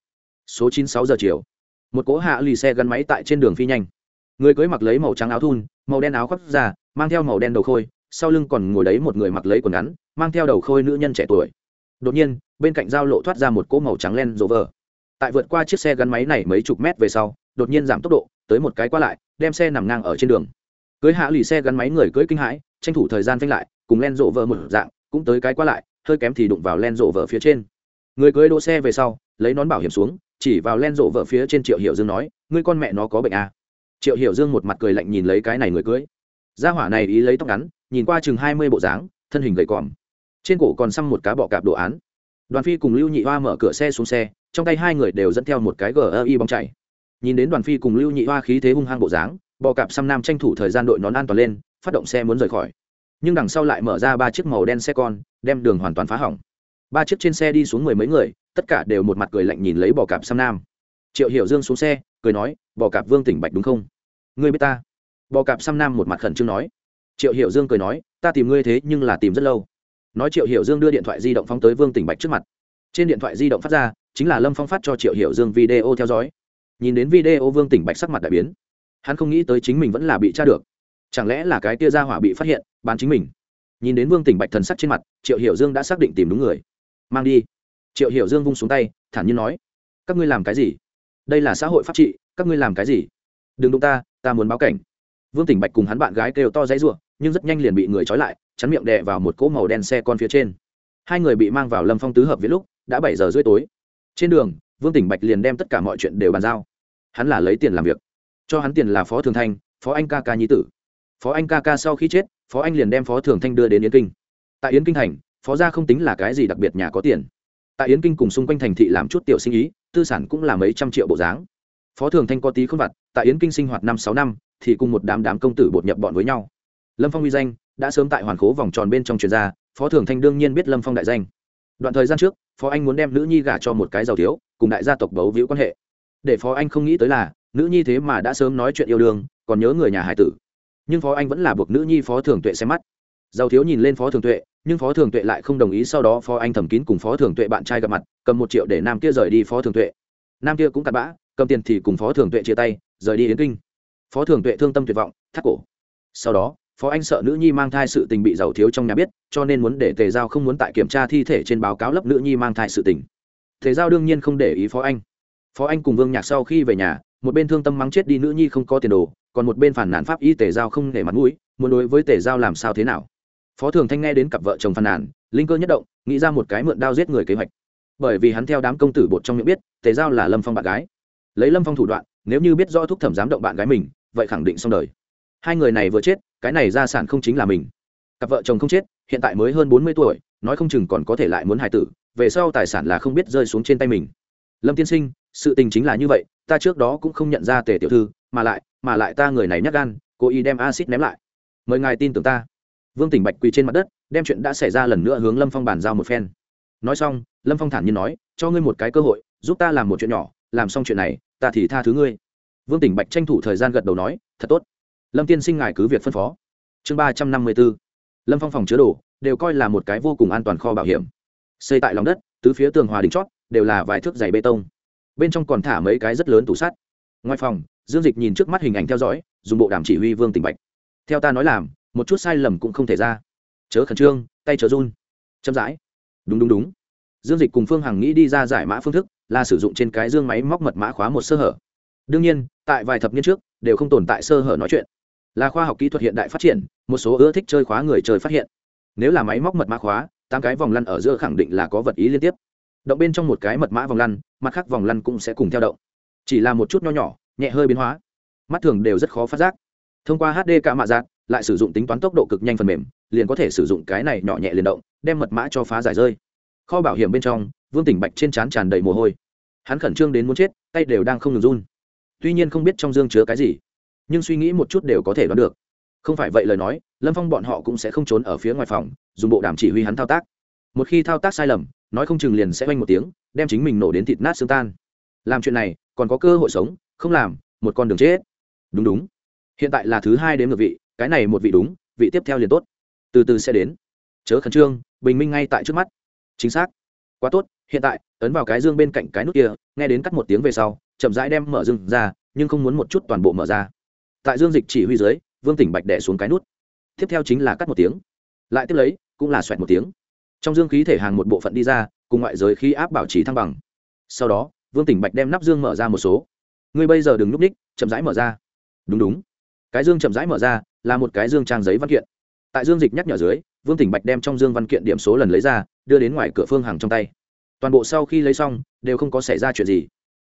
Số chín sáu giờ chiều. Một cỗ hạ lì xe gắn máy tại trên đường phi nhanh. Người cưới mặc lấy màu trắng áo thun, màu đen áo khoác ra mang theo màu đen đầu khôi, sau lưng còn ngồi đấy một người mặc lấy quần ngắn, mang theo đầu khôi nữ nhân trẻ tuổi đột nhiên, bên cạnh giao lộ thoát ra một cỗ màu trắng len rộ vờ. Tại vượt qua chiếc xe gắn máy này mấy chục mét về sau, đột nhiên giảm tốc độ, tới một cái qua lại, đem xe nằm ngang ở trên đường. Cưới hạ lì xe gắn máy người cưới kinh hãi, tranh thủ thời gian phanh lại, cùng len rộ vờ một dạng, cũng tới cái qua lại, hơi kém thì đụng vào len rộ vờ phía trên. Người cưới đỗ xe về sau, lấy nón bảo hiểm xuống, chỉ vào len rộ vợ phía trên triệu hiểu dương nói, ngươi con mẹ nó có bệnh à. triệu hiểu dương một mặt cười lạnh nhìn lấy cái này người cưới. Gia hỏa này ý lấy tóc ngắn, nhìn qua chừng hai mươi bộ dáng, thân hình gầy còm trên cổ còn xăm một cá bọ cạp đồ án. Đoàn phi cùng lưu nhị hoa mở cửa xe xuống xe, trong tay hai người đều dẫn theo một cái gi bóng chạy nhìn đến đoàn phi cùng lưu nhị hoa khí thế hung hăng bộ dáng, bọ cạp xăm nam tranh thủ thời gian đội nón an toàn lên, phát động xe muốn rời khỏi. Nhưng đằng sau lại mở ra ba chiếc màu đen xe con, đem đường hoàn toàn phá hỏng. Ba chiếc trên xe đi xuống mười mấy người, tất cả đều một mặt cười lạnh nhìn lấy bò cạp sam nam. Triệu hiểu dương xuống xe, cười nói bò cạp vương tỉnh bạch đúng không? Ngươi biết ta? Bò cạp sam nam một mặt khẩn trương nói. Triệu hiểu dương cười nói, ta tìm ngươi thế nhưng là tìm rất lâu nói triệu hiểu dương đưa điện thoại di động phóng tới vương tỉnh bạch trước mặt trên điện thoại di động phát ra chính là lâm phong phát cho triệu hiểu dương video theo dõi nhìn đến video vương tỉnh bạch sắc mặt đại biến hắn không nghĩ tới chính mình vẫn là bị tra được chẳng lẽ là cái tia ra hỏa bị phát hiện bán chính mình nhìn đến vương tỉnh bạch thần sắc trên mặt triệu hiểu dương đã xác định tìm đúng người mang đi triệu hiểu dương vung xuống tay thản nhiên nói các ngươi làm cái gì đây là xã hội pháp trị các ngươi làm cái gì đừng đụng ta ta muốn báo cảnh vương tỉnh bạch cùng hắn bạn gái kêu to dãy ruộng nhưng rất nhanh liền bị người trói lại chắn miệng đè vào một cỗ màu đen xe con phía trên. Hai người bị mang vào lâm phong tứ hợp viết lúc, đã bảy giờ rưỡi tối. Trên đường, vương tỉnh bạch liền đem tất cả mọi chuyện đều bàn giao. Hắn là lấy tiền làm việc. Cho hắn tiền là phó thường thanh, phó anh ca ca nhi tử. Phó anh ca ca sau khi chết, phó anh liền đem phó thường thanh đưa đến yến kinh. Tại yến kinh thành, phó gia không tính là cái gì đặc biệt nhà có tiền. Tại yến kinh cùng xung quanh thành thị làm chút tiểu sinh ý, tư sản cũng là mấy trăm triệu bộ dáng. Phó thường thanh có tí không vặt, tại yến kinh sinh hoạt năm sáu năm, thì cùng một đám đám công tử bột nhập bọn với nhau. Lâm phong uy danh đã sớm tại hoàn khố vòng tròn bên trong truyền gia phó thường thanh đương nhiên biết lâm phong đại danh. Đoạn thời gian trước, phó anh muốn đem nữ nhi gả cho một cái giàu thiếu, cùng đại gia tộc bấu víu quan hệ. Để phó anh không nghĩ tới là, nữ nhi thế mà đã sớm nói chuyện yêu đương, còn nhớ người nhà hải tử. Nhưng phó anh vẫn là buộc nữ nhi phó thường tuệ xem mắt. Giàu thiếu nhìn lên phó thường tuệ, nhưng phó thường tuệ lại không đồng ý sau đó phó anh thẩm kín cùng phó thường tuệ bạn trai gặp mặt, cầm một triệu để nam kia rời đi phó thường tuệ. Nam kia cũng cặn bã, cầm tiền thì cùng phó thường tuệ chia tay, rời đi yến kinh. Phó thường tuệ thương tâm tuyệt vọng, thắt cổ. Sau đó phó anh sợ nữ nhi mang thai sự tình bị giàu thiếu trong nhà biết, cho nên muốn để tề giao không muốn tại kiểm tra thi thể trên báo cáo lấp nữ nhi mang thai sự tình. Tề giao đương nhiên không để ý phó anh. Phó anh cùng vương nhạc sau khi về nhà, một bên thương tâm mắng chết đi nữ nhi không có tiền đồ, còn một bên phản nản pháp y tề giao không để mặt mũi, muốn đối với tề giao làm sao thế nào? Phó thường thanh nghe đến cặp vợ chồng phàn nàn linh cơ nhất động, nghĩ ra một cái mượn đao giết người kế hoạch. Bởi vì hắn theo đám công tử bột trong miệng biết, tề giao là lâm phong bạn gái. Lấy lâm phong thủ đoạn, nếu như biết rõ thúc thẩm dám động bạn gái mình, vậy khẳng định xong đời. Hai người này vừa chết cái này gia sản không chính là mình. Cặp vợ chồng không chết, hiện tại mới hơn bốn mươi tuổi, nói không chừng còn có thể lại muốn hài tử, về sau tài sản là không biết rơi xuống trên tay mình. Lâm tiên sinh, sự tình chính là như vậy, ta trước đó cũng không nhận ra tề tiểu thư, mà lại mà lại ta người này nhắc gan, cố ý đem acid ném lại. Mời ngài tin tưởng ta. Vương tỉnh bạch quỳ trên mặt đất, đem chuyện đã xảy ra lần nữa hướng lâm phong bàn giao một phen. Nói xong, lâm phong thản nhiên nói, cho ngươi một cái cơ hội, giúp ta làm một chuyện nhỏ, làm xong chuyện này, ta thì tha thứ ngươi. Vương tỉnh bạch tranh thủ thời gian gật đầu nói, thật tốt lâm tiên sinh ngài cứ việc phân phó. Chương ba trăm năm mươi b ố lâm phong phòng chứa đồ, đều coi là một cái vô cùng an toàn kho bảo hiểm. Xây tại lòng đất, tứ phía tường hòa đỉnh chót, đều là vài thước dày bê tông. Bên trong còn thả mấy cái rất lớn tủ sắt. Ngoài phòng, dương dịch nhìn trước mắt hình ảnh theo dõi, dùng bộ đàm chỉ huy vương tỉnh bạch. Theo ta nói làm, một chút sai lầm cũng không thể ra. Chớ khẩn trương, tay chớ run. Chậm rãi. Đúng đúng đúng. Dương dịch cùng phương hằng nghĩ đi ra giải mã phương thức, là sử dụng trên cái dương máy móc mật mã khóa một sơ hở. Đương nhiên, tại vài thập niên trước, đều không tồn tại sơ hở nói chuyện là khoa học kỹ thuật hiện đại phát triển, một số ưa thích chơi khóa người chơi phát hiện. Nếu là máy móc mật mã khóa, tám cái vòng lăn ở giữa khẳng định là có vật ý liên tiếp. Động bên trong một cái mật mã vòng lăn, mặt khác vòng lăn cũng sẽ cùng theo động. Chỉ là một chút nho nhỏ, nhẹ hơi biến hóa. Mắt thường đều rất khó phát giác. Thông qua hd cả mạ giác lại sử dụng tính toán tốc độ cực nhanh phần mềm, liền có thể sử dụng cái này nhỏ nhẹ liền động, đem mật mã cho phá giải rơi. Kho bảo hiểm bên trong, vương tỉnh bạch trên trán tràn đầy mồ hôi. Hắn khẩn trương đến muốn chết, tay đều đang không ngừng run. Tuy nhiên không biết trong dương chứa cái gì nhưng suy nghĩ một chút đều có thể đoán được. Không phải vậy lời nói, lâm phong bọn họ cũng sẽ không trốn ở phía ngoài phòng, dùng bộ đàm chỉ huy hắn thao tác. Một khi thao tác sai lầm, nói không chừng liền sẽ oanh một tiếng, đem chính mình nổ đến thịt nát xương tan. Làm chuyện này, còn có cơ hội sống, không làm, một con đường chết. Đúng đúng. Hiện tại là thứ hai đến ngược vị, cái này một vị đúng, vị tiếp theo liền tốt. Từ từ sẽ đến. Chớ khẩn trương, bình minh ngay tại trước mắt. Chính xác. Quá tốt, hiện tại, ấn vào cái dương bên cạnh cái nút kia, nghe đến cắt một tiếng về sau, chậm rãi đem mở dương ra, nhưng không muốn một chút toàn bộ mở ra tại dương dịch chỉ huy dưới, vương tỉnh bạch đẻ xuống cái nút. Tiếp theo chính là cắt một tiếng. Lại tiếp lấy, cũng là xoẹt một tiếng. Trong dương khí thể hàng một bộ phận đi ra, cùng ngoại giới khí áp bảo trì thăng bằng. Sau đó, vương tỉnh bạch đem nắp dương mở ra một số. Ngươi bây giờ đừng núp ních chậm rãi mở ra. Đúng đúng. Cái dương chậm rãi mở ra, là một cái dương trang giấy văn kiện. Tại dương dịch nhắc nhở dưới, vương tỉnh bạch đem trong dương văn kiện điểm số lần lấy ra, đưa đến ngoài cửa phương hàng trong tay. Toàn bộ sau khi lấy xong, đều không có xảy ra chuyện gì.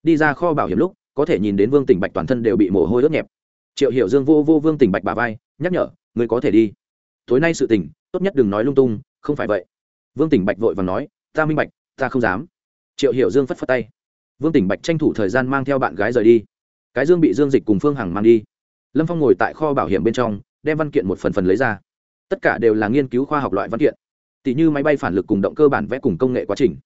Đi ra kho bảo hiểm lúc, có thể nhìn đến vương tỉnh bạch toàn thân đều bị mồ hôi ướt nhẹp triệu hiểu dương vô vô vương tỉnh bạch bà vai, nhắc nhở người có thể đi. Tối nay sự tình, tốt nhất đừng nói lung tung, không phải vậy. Vương tỉnh bạch vội và nói, ta minh bạch, ta không dám. Triệu hiểu dương phất phất tay. Vương tỉnh bạch tranh thủ thời gian mang theo bạn gái rời đi. Cái dương bị dương dịch cùng phương hằng mang đi. Lâm phong ngồi tại kho bảo hiểm bên trong, đem văn kiện một phần phần lấy ra. Tất cả đều là nghiên cứu khoa học loại văn kiện. Tỷ như máy bay phản lực cùng động cơ bản vẽ cùng công nghệ quá trình.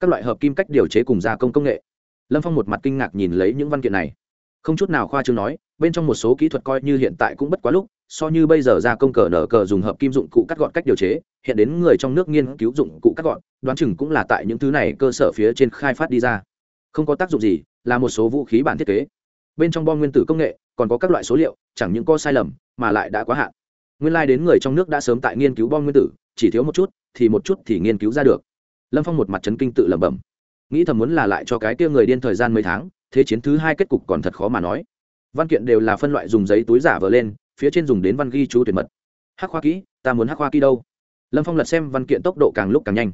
Các loại hợp kim cách điều chế cùng gia công công nghệ. Lâm phong một mặt kinh ngạc nhìn lấy những văn kiện này không chút nào khoa chương nói, bên trong một số kỹ thuật coi như hiện tại cũng bất quá lúc, so như bây giờ ra công cờ nở cờ dùng hợp kim dụng cụ cắt gọn cách điều chế, hiện đến người trong nước nghiên cứu dụng cụ cắt gọn, đoán chừng cũng là tại những thứ này cơ sở phía trên khai phát đi ra. Không có tác dụng gì, là một số vũ khí bản thiết kế. Bên trong bom nguyên tử công nghệ, còn có các loại số liệu, chẳng những có sai lầm, mà lại đã quá hạn. Nguyên lai、like、đến người trong nước đã sớm tại nghiên cứu bom nguyên tử, chỉ thiếu một chút, thì một chút thì nghiên cứu ra được. Lâm phong một mặt chấn kinh tự lẩm bẩm. Nghĩ thầm muốn là lại cho cái kia người điên thời gian mấy tháng thế chiến thứ hai kết cục còn thật khó mà nói. Văn kiện đều là phân loại dùng giấy túi giả vờ lên, phía trên dùng đến văn ghi chú tuyệt mật. Hắc khoa kỹ, ta muốn hắc khoa kỹ đâu? Lâm phong lật xem văn kiện tốc độ càng lúc càng nhanh.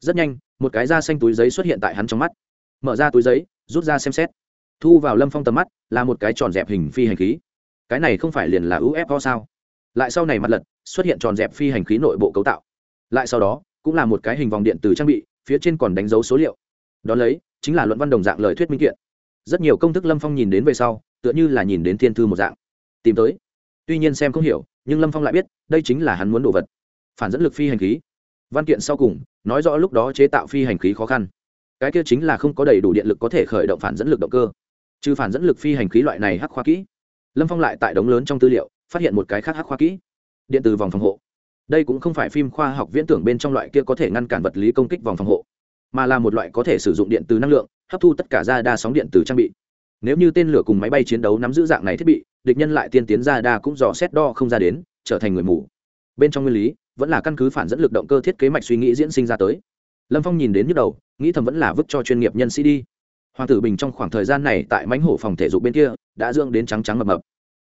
Rất nhanh, một cái da xanh túi giấy xuất hiện tại hắn trong mắt. Mở ra túi giấy, rút ra xem xét. Thu vào lâm phong tầm mắt, là một cái tròn dẹp hình phi hành khí. Cái này không phải liền là ufo sao? Lại sau này mặt lật, xuất hiện tròn dẹp phi hành khí nội bộ cấu tạo. Lại sau đó, cũng là một cái hình vòng điện từ trang bị, phía trên còn đánh dấu số liệu. Đón lấy, chính là luận văn đồng dạng lời thuyết minh kiện rất nhiều công thức lâm phong nhìn đến về sau, tựa như là nhìn đến thiên thư một dạng. Tìm tới. Tuy nhiên xem không hiểu, nhưng lâm phong lại biết, đây chính là hắn muốn đồ vật. Phản dẫn lực phi hành khí. Văn kiện sau cùng, nói rõ lúc đó chế tạo phi hành khí khó khăn. Cái kia chính là không có đầy đủ điện lực có thể khởi động phản dẫn lực động cơ. Trừ phản dẫn lực phi hành khí loại này hắc khoa kỹ, lâm phong lại tại đống lớn trong tư liệu, phát hiện một cái khác hắc khoa kỹ. Điện từ vòng phòng hộ. Đây cũng không phải phim khoa học viễn tưởng bên trong loại kia có thể ngăn cản vật lý công kích vòng phòng hộ, mà là một loại có thể sử dụng điện từ năng lượng hấp thu tất cả ra đa sóng điện từ trang bị. Nếu như tên lửa cùng máy bay chiến đấu nắm giữ dạng này thiết bị, địch nhân lại tiên tiến ra đa cũng dò xét đo không ra đến, trở thành người mù. Bên trong nguyên lý, vẫn là căn cứ phản dẫn lực động cơ thiết kế mạch suy nghĩ diễn sinh ra tới. Lâm phong nhìn đến nhức đầu, nghĩ thầm vẫn là vứt cho chuyên nghiệp nhân sĩ đi. Hoàng tử bình trong khoảng thời gian này tại mánh hổ phòng thể dục bên kia, đã dưỡng đến trắng trắng mập mập.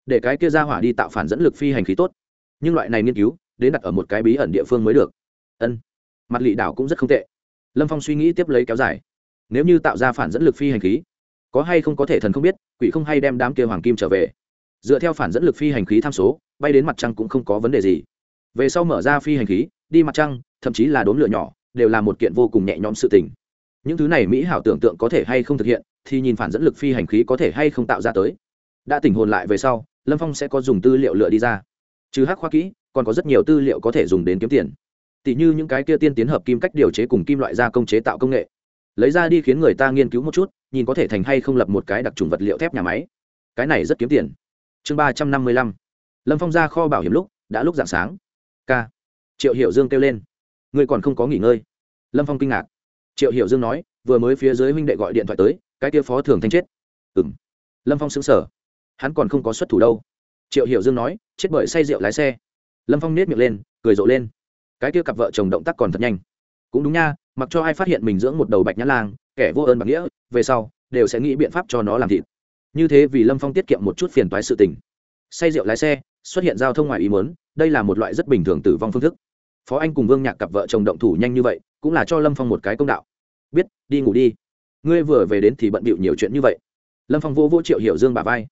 Để cái kia ra hỏa đi tạo phản dẫn lực phi hành khí tốt. Nhưng loại này nghiên cứu, đến đặt ở một cái bí ẩn địa phương mới được. Ân, mặt lị đảo cũng rất không tệ. Lâm phong suy nghĩ tiếp lấy kéo dài nếu như tạo ra phản dẫn lực phi hành khí, có hay không có thể thần không biết, quỷ không hay đem đám kia hoàng kim trở về. Dựa theo phản dẫn lực phi hành khí tham số, bay đến mặt trăng cũng không có vấn đề gì. Về sau mở ra phi hành khí, đi mặt trăng, thậm chí là đốn lửa nhỏ, đều là một kiện vô cùng nhẹ nhõm sự tình. Những thứ này mỹ hảo tưởng tượng có thể hay không thực hiện, thì nhìn phản dẫn lực phi hành khí có thể hay không tạo ra tới. Đã tỉnh hồn lại về sau, lâm phong sẽ có dùng tư liệu lựa đi ra. Trừ hắc khoa kỹ, còn có rất nhiều tư liệu có thể dùng đến kiếm tiền. Tỷ như những cái kia tiên tiến hợp kim cách điều chế cùng kim loại gia công chế tạo công nghệ lấy ra đi khiến người ta nghiên cứu một chút, nhìn có thể thành hay không lập một cái đặc trùng vật liệu thép nhà máy. Cái này rất kiếm tiền. Chương ba trăm năm mươi lăm. Lâm phong ra kho bảo hiểm lúc, đã lúc d ạ n g sáng. K triệu hiệu dương kêu lên. Người còn không có nghỉ ngơi. Lâm phong kinh ngạc. Triệu hiệu dương nói, vừa mới phía dưới huynh đệ gọi điện thoại tới, cái kia phó thường thanh chết. Ừ m lâm phong xứng sở hắn còn không có xuất thủ đâu. Triệu hiệu dương nói, chết bởi say rượu lái xe. Lâm phong nết miệng lên, cười rộ lên. Cái kia cặp vợ chồng động tác còn thật nhanh. Cũng đúng nha mặc cho ai phát hiện mình dưỡng một đầu bạch nhã lang, kẻ vô ơn bạc nghĩa, về sau, đều sẽ nghĩ biện pháp cho nó làm thịt. Như thế vì lâm phong tiết kiệm một chút phiền toái sự tình. Say rượu lái xe, xuất hiện giao thông ngoài ý muốn, đây là một loại rất bình thường tử vong phương thức. Phó anh cùng vương nhạc cặp vợ chồng động thủ nhanh như vậy, cũng là cho lâm phong một cái công đạo. Biết, đi ngủ đi. Ngươi vừa về đến thì bận bịu nhiều chuyện như vậy. Lâm phong vô vô triệu hiểu dương bà vai.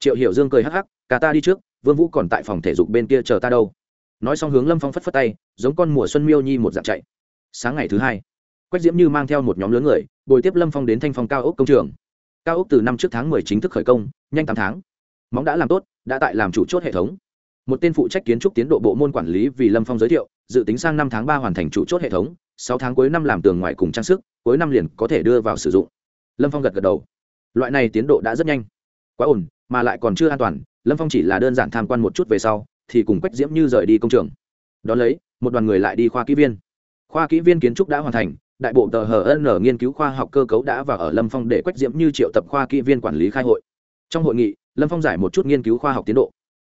Triệu hiểu dương cười hắc hắc, cả ta đi trước, vương vũ còn tại phòng thể dục bên kia chờ ta đâu. Nói xong hướng lâm phong phất phất tay, giống con mùa xuân miêu nhi một dạng chạy sáng ngày thứ hai, quách diễm như mang theo một nhóm lớn người, bồi tiếp lâm phong đến thanh phong cao ốc công trường. Cao ốc từ năm trước tháng mười chính thức khởi công, nhanh tám tháng. Móng đã làm tốt, đã tại làm chủ chốt hệ thống. Một tên phụ trách kiến trúc tiến độ bộ môn quản lý vì lâm phong giới thiệu, dự tính sang năm tháng ba hoàn thành chủ chốt hệ thống, sáu tháng cuối năm làm tường ngoài cùng trang sức, cuối năm liền có thể đưa vào sử dụng. Lâm phong gật gật đầu. Loại này tiến độ đã rất nhanh. Quá ổn, mà lại còn chưa an toàn, lâm phong chỉ là đơn giản tham quan một chút về sau, thì cùng quách diễm như rời đi công trường. Đón lấy, một đoàn người lại đi khoa kỹ viên khoa kỹ viên kiến trúc đã hoàn thành, đại bộ tờ hn nghiên cứu khoa học cơ cấu đã vào ở lâm phong để quách diễm như triệu tập khoa kỹ viên quản lý khai hội. Trong hội nghị, lâm phong giải một chút nghiên cứu khoa học tiến độ.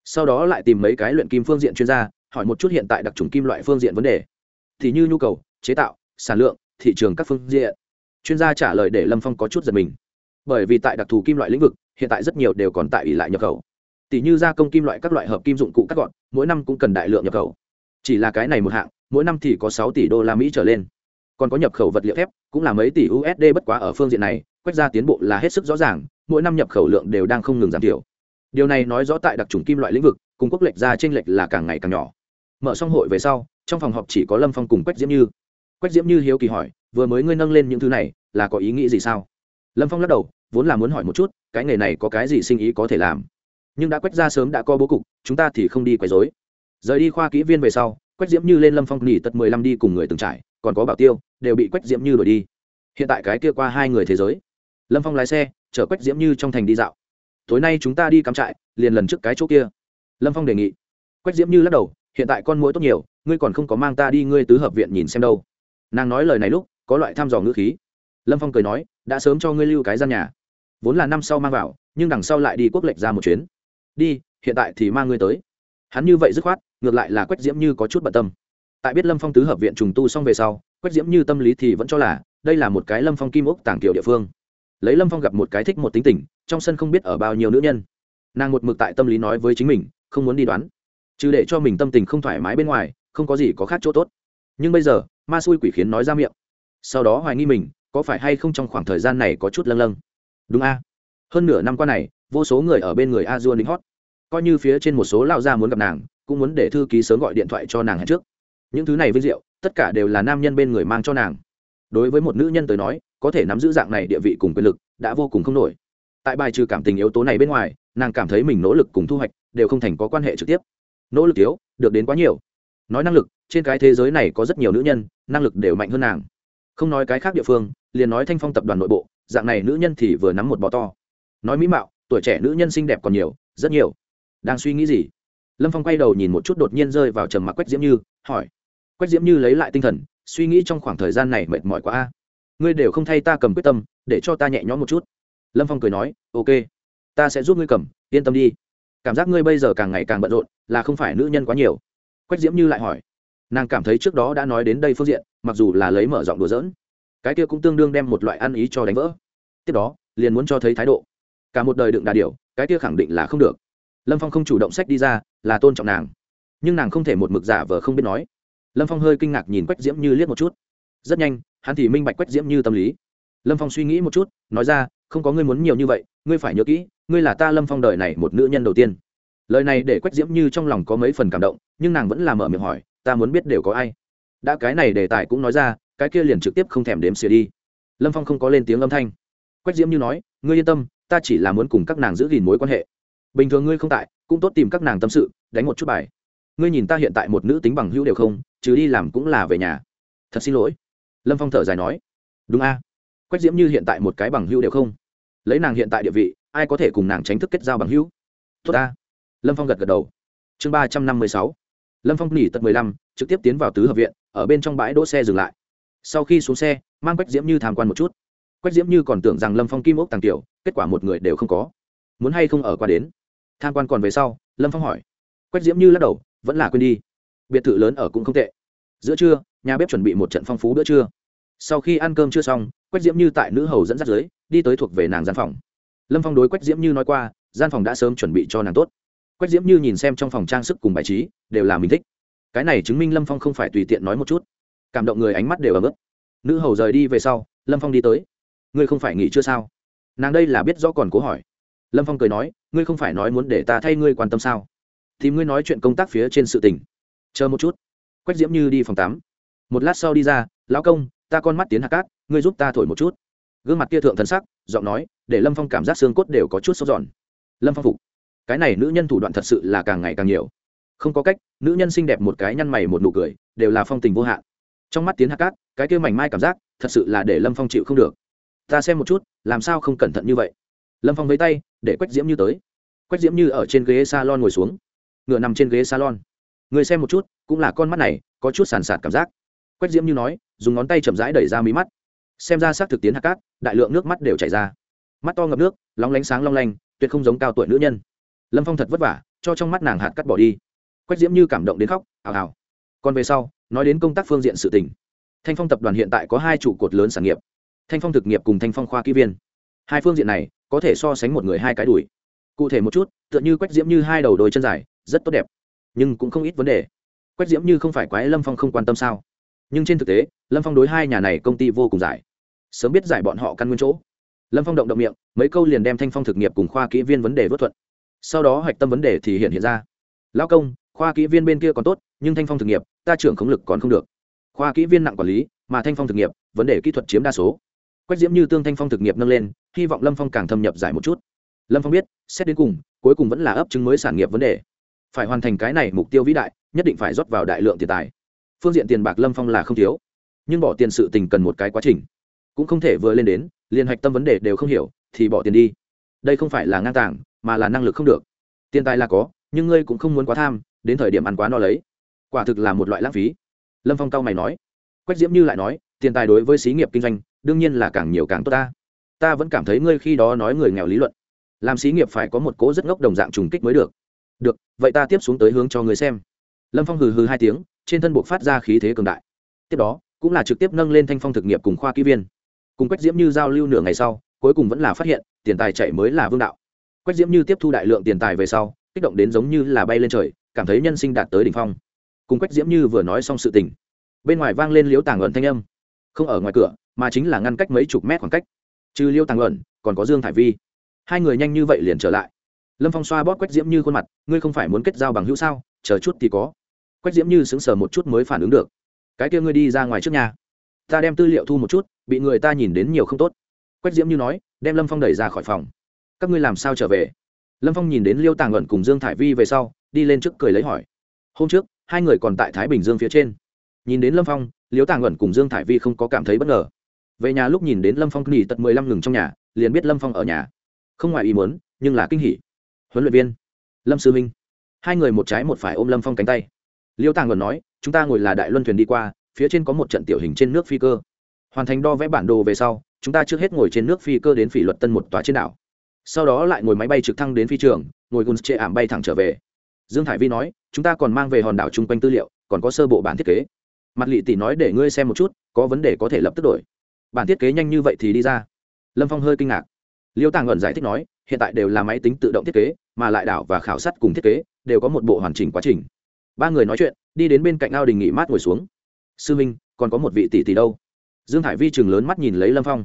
Sau đó lại tìm mấy cái luyện kim phương diện chuyên gia, hỏi một chút hiện tại đặc trùng kim loại phương diện vấn đề. Thì như nhu cầu, chế tạo, sản lượng, thị trường các phương diện. Chuyên gia trả lời để lâm phong có chút giật mình. Bởi vì tại đặc thù kim loại lĩnh vực, hiện tại rất nhiều đều còn tại ỉ lại nhập khẩu. Tỷ như gia công kim loại các loại hợp kim dụng cụ cắt gọn, mỗi năm cũng cần đại lượng nhập khẩu chỉ là cái này một hạng, mỗi năm thì có sáu tỷ đô la mỹ trở lên. Còn có nhập khẩu vật liệu thép, cũng là mấy tỷ usd bất quá ở phương diện này, quét ra tiến bộ là hết sức rõ ràng, mỗi năm nhập khẩu lượng đều đang không ngừng giảm thiểu. Điều này nói rõ tại đặc trùng kim loại lĩnh vực, cùng quốc lệch ra t r ê n lệch là càng ngày càng nhỏ. Mở xong hội về sau, trong phòng họp chỉ có lâm phong cùng quách diễm như. Quách diễm như hiếu kỳ hỏi, vừa mới ngươi nâng lên những thứ này, là có ý nghĩ gì sao? Lâm phong lắc đầu, vốn là muốn hỏi một chút, cái nghề này có cái gì sinh ý có thể làm? Nhưng đã quách ra sớm đã có bố cục, chúng ta thì không đi quấy dối rời đi khoa kỹ viên về sau, quách diễm như lên lâm phong nghỉ tật mười lăm đi cùng người từng trải, còn có bảo tiêu, đều bị quách diễm như đuổi đi. Hiện tại cái kia qua hai người thế giới. Lâm phong lái xe, chở quách diễm như trong thành đi dạo. Tối nay chúng ta đi cắm trại, liền lần trước cái chỗ kia. Lâm phong đề nghị. Quách diễm như lắc đầu, hiện tại con mũi tốt nhiều, ngươi còn không có mang ta đi ngươi tứ hợp viện nhìn xem đâu. Nàng nói lời này lúc, có loại thăm dò ngữ khí. Lâm phong cười nói, đã sớm cho ngươi lưu cái gian nhà. Vốn là năm sau mang vào, nhưng đằng sau lại đi quốc lệch ra một chuyến. Đi, hiện tại thì mang ngươi tới. Hắn như vậy dứt khoát ngược lại là quách diễm như có chút bận tâm. Tại biết lâm phong tứ hợp viện trùng tu xong về sau, quách diễm như tâm lý thì vẫn cho là đây là một cái lâm phong kim ốc tàng kiểu địa phương. Lấy lâm phong gặp một cái thích một tính tình, trong sân không biết ở bao nhiêu nữ nhân. Nàng một mực tại tâm lý nói với chính mình, không muốn đi đoán. Chứ để cho mình tâm tình không thoải mái bên ngoài, không có gì có khác chỗ tốt. Nhưng bây giờ, ma xui quỷ khiến nói ra miệng. Sau đó hoài nghi mình, có phải hay không trong khoảng thời gian này có chút lâng lâng. Đúng a. Hơn nửa năm qua này, vô số người ở bên người a dua lính hót, coi như phía trên một số lao ra muốn gặp nàng cũng muốn để thư ký sớm gọi điện thoại cho nàng hẹn trước. Những thứ này vinh diệu tất cả đều là nam nhân bên người mang cho nàng. Đối với một nữ nhân tới nói có thể nắm giữ dạng này địa vị cùng quyền lực đã vô cùng không nổi. Tại bài trừ cảm tình yếu tố này bên ngoài nàng cảm thấy mình nỗ lực cùng thu hoạch đều không thành có quan hệ trực tiếp. Nỗ lực thiếu, được đến quá nhiều. Nói năng lực trên cái thế giới này có rất nhiều nữ nhân năng lực đều mạnh hơn nàng. Không nói cái khác địa phương liền nói thanh phong tập đoàn nội bộ dạng này nữ nhân thì vừa nắm một bò to. Nói mỹ mạo tuổi trẻ nữ nhân xinh đẹp còn nhiều rất nhiều. Đang suy nghĩ gì? Lâm phong quay đầu nhìn một chút đột nhiên rơi vào trầm mặc quách diễm như, hỏi, quách diễm như lấy lại tinh thần, suy nghĩ trong khoảng thời gian này mệt mỏi quá a. Ngươi đều không thay ta cầm quyết tâm, để cho ta nhẹ nhõm một chút. Lâm phong cười nói, ok, ta sẽ giúp ngươi cầm, yên tâm đi. Cảm giác ngươi bây giờ càng ngày càng bận rộn, là không phải nữ nhân quá nhiều. Quách diễm như lại hỏi, nàng cảm thấy trước đó đã nói đến đây phương diện, mặc dù là lấy mở rộng đùa dỡn cái kia cũng tương đương đem một loại ăn ý cho đánh vỡ. Tiếp đó, liền muốn cho thấy thái độ. Cả một đời đựng đà điều cái kia khẳng định là không được. Lâm phong không chủ động sách đi ra là tôn trọng nàng. Nhưng nàng không thể một mực giả vờ không biết nói. Lâm phong hơi kinh ngạc nhìn quách diễm như liếc một chút. Rất nhanh, hắn thì minh bạch quách diễm như tâm lý. Lâm phong suy nghĩ một chút, nói ra, không có ngươi muốn nhiều như vậy, ngươi phải nhớ kỹ, ngươi là ta lâm phong đời này một nữ nhân đầu tiên. Lời này để quách diễm như trong lòng có mấy phần cảm động, nhưng nàng vẫn làm mở miệng hỏi, ta muốn biết đều có ai? Đã cái này đề tài cũng nói ra, cái kia liền trực tiếp không thèm đếm xỉa đi. Lâm phong không có lên tiếng âm thanh. Quách diễm như nói, ngươi yên tâm, ta chỉ là muốn cùng các nàng giữ gìn mối quan hệ bình thường ngươi không tại, cũng tốt tìm các nàng tâm sự, đánh một chút bài. Ngươi nhìn ta hiện tại một nữ tính bằng hữu đều không chứ đi làm cũng là về nhà. Thật xin lỗi. Lâm phong thở dài nói. Đúng a. Quách diễm như hiện tại một cái bằng hữu đều không. Lấy nàng hiện tại địa vị, ai có thể cùng nàng tránh thức kết giao bằng hữu? Tốt ta lâm phong gật gật đầu. Chương ba trăm năm mươi sáu. Lâm phong nghỉ tận mười lăm, trực tiếp tiến vào tứ hợp viện, ở bên trong bãi đỗ xe dừng lại. Sau khi xuống xe, mang quách diễm như tham quan một chút. Quách diễm như còn tưởng rằng lâm phong kim ốc tàng tiểu, kết quả một người đều không có. Muốn hay không ở qua đến? Tham quan còn về sau, lâm phong hỏi. Quách diễm như lắc đầu, vẫn là quên đi. Biệt thự lớn ở cũng không tệ. Giữa trưa, nhà bếp chuẩn bị một trận phong phú bữa trưa. Sau khi ăn cơm chưa xong, quách diễm như tại nữ hầu dẫn dắt dưới, đi tới thuộc về nàng gian phòng. Lâm phong đối quách diễm như nói qua, gian phòng đã sớm chuẩn bị cho nàng tốt. Quách diễm như nhìn xem trong phòng trang sức cùng bài trí, đều là mình thích. Cái này chứng minh lâm phong không phải tùy tiện nói một chút. Cảm động người ánh mắt đều ấm ức. Nữ hầu rời đi về sau, lâm phong đi tới. Ngươi không phải nghỉ chưa sao? Nàng đây là biết rõ còn cố hỏi lâm phong cười nói, ngươi không phải nói muốn để ta thay ngươi quan tâm sao? Thì ngươi nói chuyện công tác phía trên sự tình. Chờ một chút. Quách diễm như đi phòng tắm. Một lát sau đi ra, lão công, ta con mắt tiến hạ cát, ngươi giúp ta thổi một chút. Gương mặt kia thượng thân sắc, giọng nói, để lâm phong cảm giác xương cốt đều có chút sốt giòn lâm phong phục. Cái này nữ nhân thủ đoạn thật sự là càng ngày càng nhiều. Không có cách, nữ nhân xinh đẹp một cái nhăn mày một nụ cười, đều là phong tình vô hạn. Trong mắt tiến hạ cát, cái kia mảnh mai cảm giác, thật sự là để lâm phong chịu không được. Ta xem một chút, làm sao không cẩn thận như vậy? Lâm phong với tay, để quách diễm như tới. quách diễm như ở trên ghế salon ngồi xuống. ngựa nằm trên ghế salon. người xem một chút, cũng là con mắt này, có chút sàn sạt cảm giác. quách diễm như nói, dùng ngón tay chậm rãi đẩy ra mí mắt. xem ra xác thực tiến hạt cát, đại lượng nước mắt đều chảy ra. mắt to ngập nước, lóng lánh sáng long lanh, tuyệt không giống cao tuổi nữ nhân. lâm phong thật vất vả, cho trong mắt nàng hạt cắt bỏ đi. quách diễm như cảm động đến khóc ào ào còn về sau, nói đến công tác phương diện sự tình. thanh phong tập đoàn hiện tại có hai trụ cột lớn sản nghiệp. thanh phong thực nghiệp cùng thanh phong khoa kỹ viên. hai phương diện này có thể so sánh một người hai cái đùi. Cụ thể một chút, tựa như quách diễm như hai đầu đôi chân dài, rất tốt đẹp. Nhưng cũng không ít vấn đề. Quách diễm như không phải quái lâm phong không quan tâm sao? Nhưng trên thực tế, lâm phong đối hai nhà này công ty vô cùng giải. Sớm biết giải bọn họ căn nguyên chỗ. Lâm phong động động miệng, mấy câu liền đem thanh phong thực nghiệp cùng khoa kỹ viên vấn đề vớt thuận. Sau đó hạch tâm vấn đề thì hiện hiện ra. Lão công, khoa kỹ viên bên kia còn tốt, nhưng thanh phong thực nghiệp, ta trưởng khống lực còn không được. Khoa kỹ viên nặng quản lý, mà thanh phong thực nghiệp, vấn đề kỹ thuật chiếm đa số quách diễm như tương thanh phong thực nghiệp nâng lên, hy vọng lâm phong càng thâm nhập giải một chút. Lâm phong biết, xét đến cùng, cuối cùng vẫn là ấp chứng mới sản nghiệp vấn đề. Phải hoàn thành cái này mục tiêu vĩ đại, nhất định phải rót vào đại lượng tiền tài. Phương diện tiền bạc lâm phong là không thiếu. Nhưng bỏ tiền sự tình cần một cái quá trình. Cũng không thể vừa lên đến, liền hạch tâm vấn đề đều không hiểu, thì bỏ tiền đi. Đây không phải là ngang tàng, mà là năng lực không được. Tiền tài là có, nhưng ngươi cũng không muốn quá tham, đến thời điểm ăn quá no lấy. Quả thực là một loại lãng phí. Lâm phong cao mày nói. Quách diễm như lại nói, tiền tài đối với xí nghiệp kinh doanh đương nhiên là càng nhiều càng tốt ta. Ta vẫn cảm thấy ngươi khi đó nói người nghèo lý luận. Làm xí nghiệp phải có một cố rất ngốc đồng dạng trùng kích mới được. Được, vậy ta tiếp xuống tới hướng cho ngươi xem. Lâm phong hừ hừ hai tiếng, trên thân buộc phát ra khí thế cường đại. Tiếp đó, cũng là trực tiếp nâng lên thanh phong thực nghiệp cùng khoa kỹ viên. Cùng quách diễm như giao lưu nửa ngày sau, cuối cùng vẫn là phát hiện, tiền tài chạy mới là vương đạo. Quách diễm như tiếp thu đại lượng tiền tài về sau, kích động đến giống như là bay lên trời, cảm thấy nhân sinh đạt tới đỉnh phong. Cùng quách diễm như vừa nói xong sự tình, bên ngoài vang lên liếu tàng ẩn thanh âm không ở ngoài cửa, mà chính là ngăn cách mấy chục mét khoảng cách. Trừ liêu tàng luận, còn có dương thải vi. Hai người nhanh như vậy liền trở lại. Lâm phong xoa bóp quách diễm như khuôn mặt, ngươi không phải muốn kết giao bằng hữu sao? Chờ chút thì có. Quách diễm như sững sờ một chút mới phản ứng được. Cái kia ngươi đi ra ngoài trước nhà ta đem tư liệu thu một chút, bị người ta nhìn đến nhiều không tốt. Quách diễm như nói, đem lâm phong đẩy ra khỏi phòng. Các ngươi làm sao trở về? Lâm phong nhìn đến liêu tàng luận cùng dương thải vi về sau, đi lên trước cười lấy hỏi. Hôm trước, hai người còn tại thái bình dương phía trên nhìn đến lâm phong liếu tàng ẩn cùng dương thải vi không có cảm thấy bất ngờ. Về nhà lúc nhìn đến lâm phong nghỉ tận mười lăm ngừng trong nhà, liền biết lâm phong ở nhà. Không ngoài ý muốn, nhưng là kinh hỉ. Huấn luyện viên, lâm sư minh. Hai người một trái một phải ôm lâm phong cánh tay. Liêu tàng ẩn nói, chúng ta ngồi là đại luân thuyền đi qua, phía trên có một trận tiểu hình trên nước phi cơ. Hoàn thành đo vẽ bản đồ về sau, chúng ta trước hết ngồi trên nước phi cơ đến phỉ luật tân một tòa trên đảo. Sau đó lại ngồi máy bay trực thăng đến phi trường, ngồi gùn chệ ảm bay thẳng trở về. Dương thải vi nói, chúng ta còn mang về hòn đảo chung quanh tư liệu, còn có sơ bộ bản thiết kế mặt lị tỷ nói để ngươi xem một chút, có vấn đề có thể lập tức đổi. Bản thiết kế nhanh như vậy thì đi ra. Lâm phong hơi kinh ngạc. Liêu tàng ẩn giải thích nói, hiện tại đều là máy tính tự động thiết kế, mà lại đảo và khảo sát cùng thiết kế đều có một bộ hoàn chỉnh quá trình. Ba người nói chuyện, đi đến bên cạnh ao đình nghỉ mát ngồi xuống. Sư minh, còn có một vị tỷ tỷ đâu? Dương hải vi chừng lớn mắt nhìn lấy lâm phong.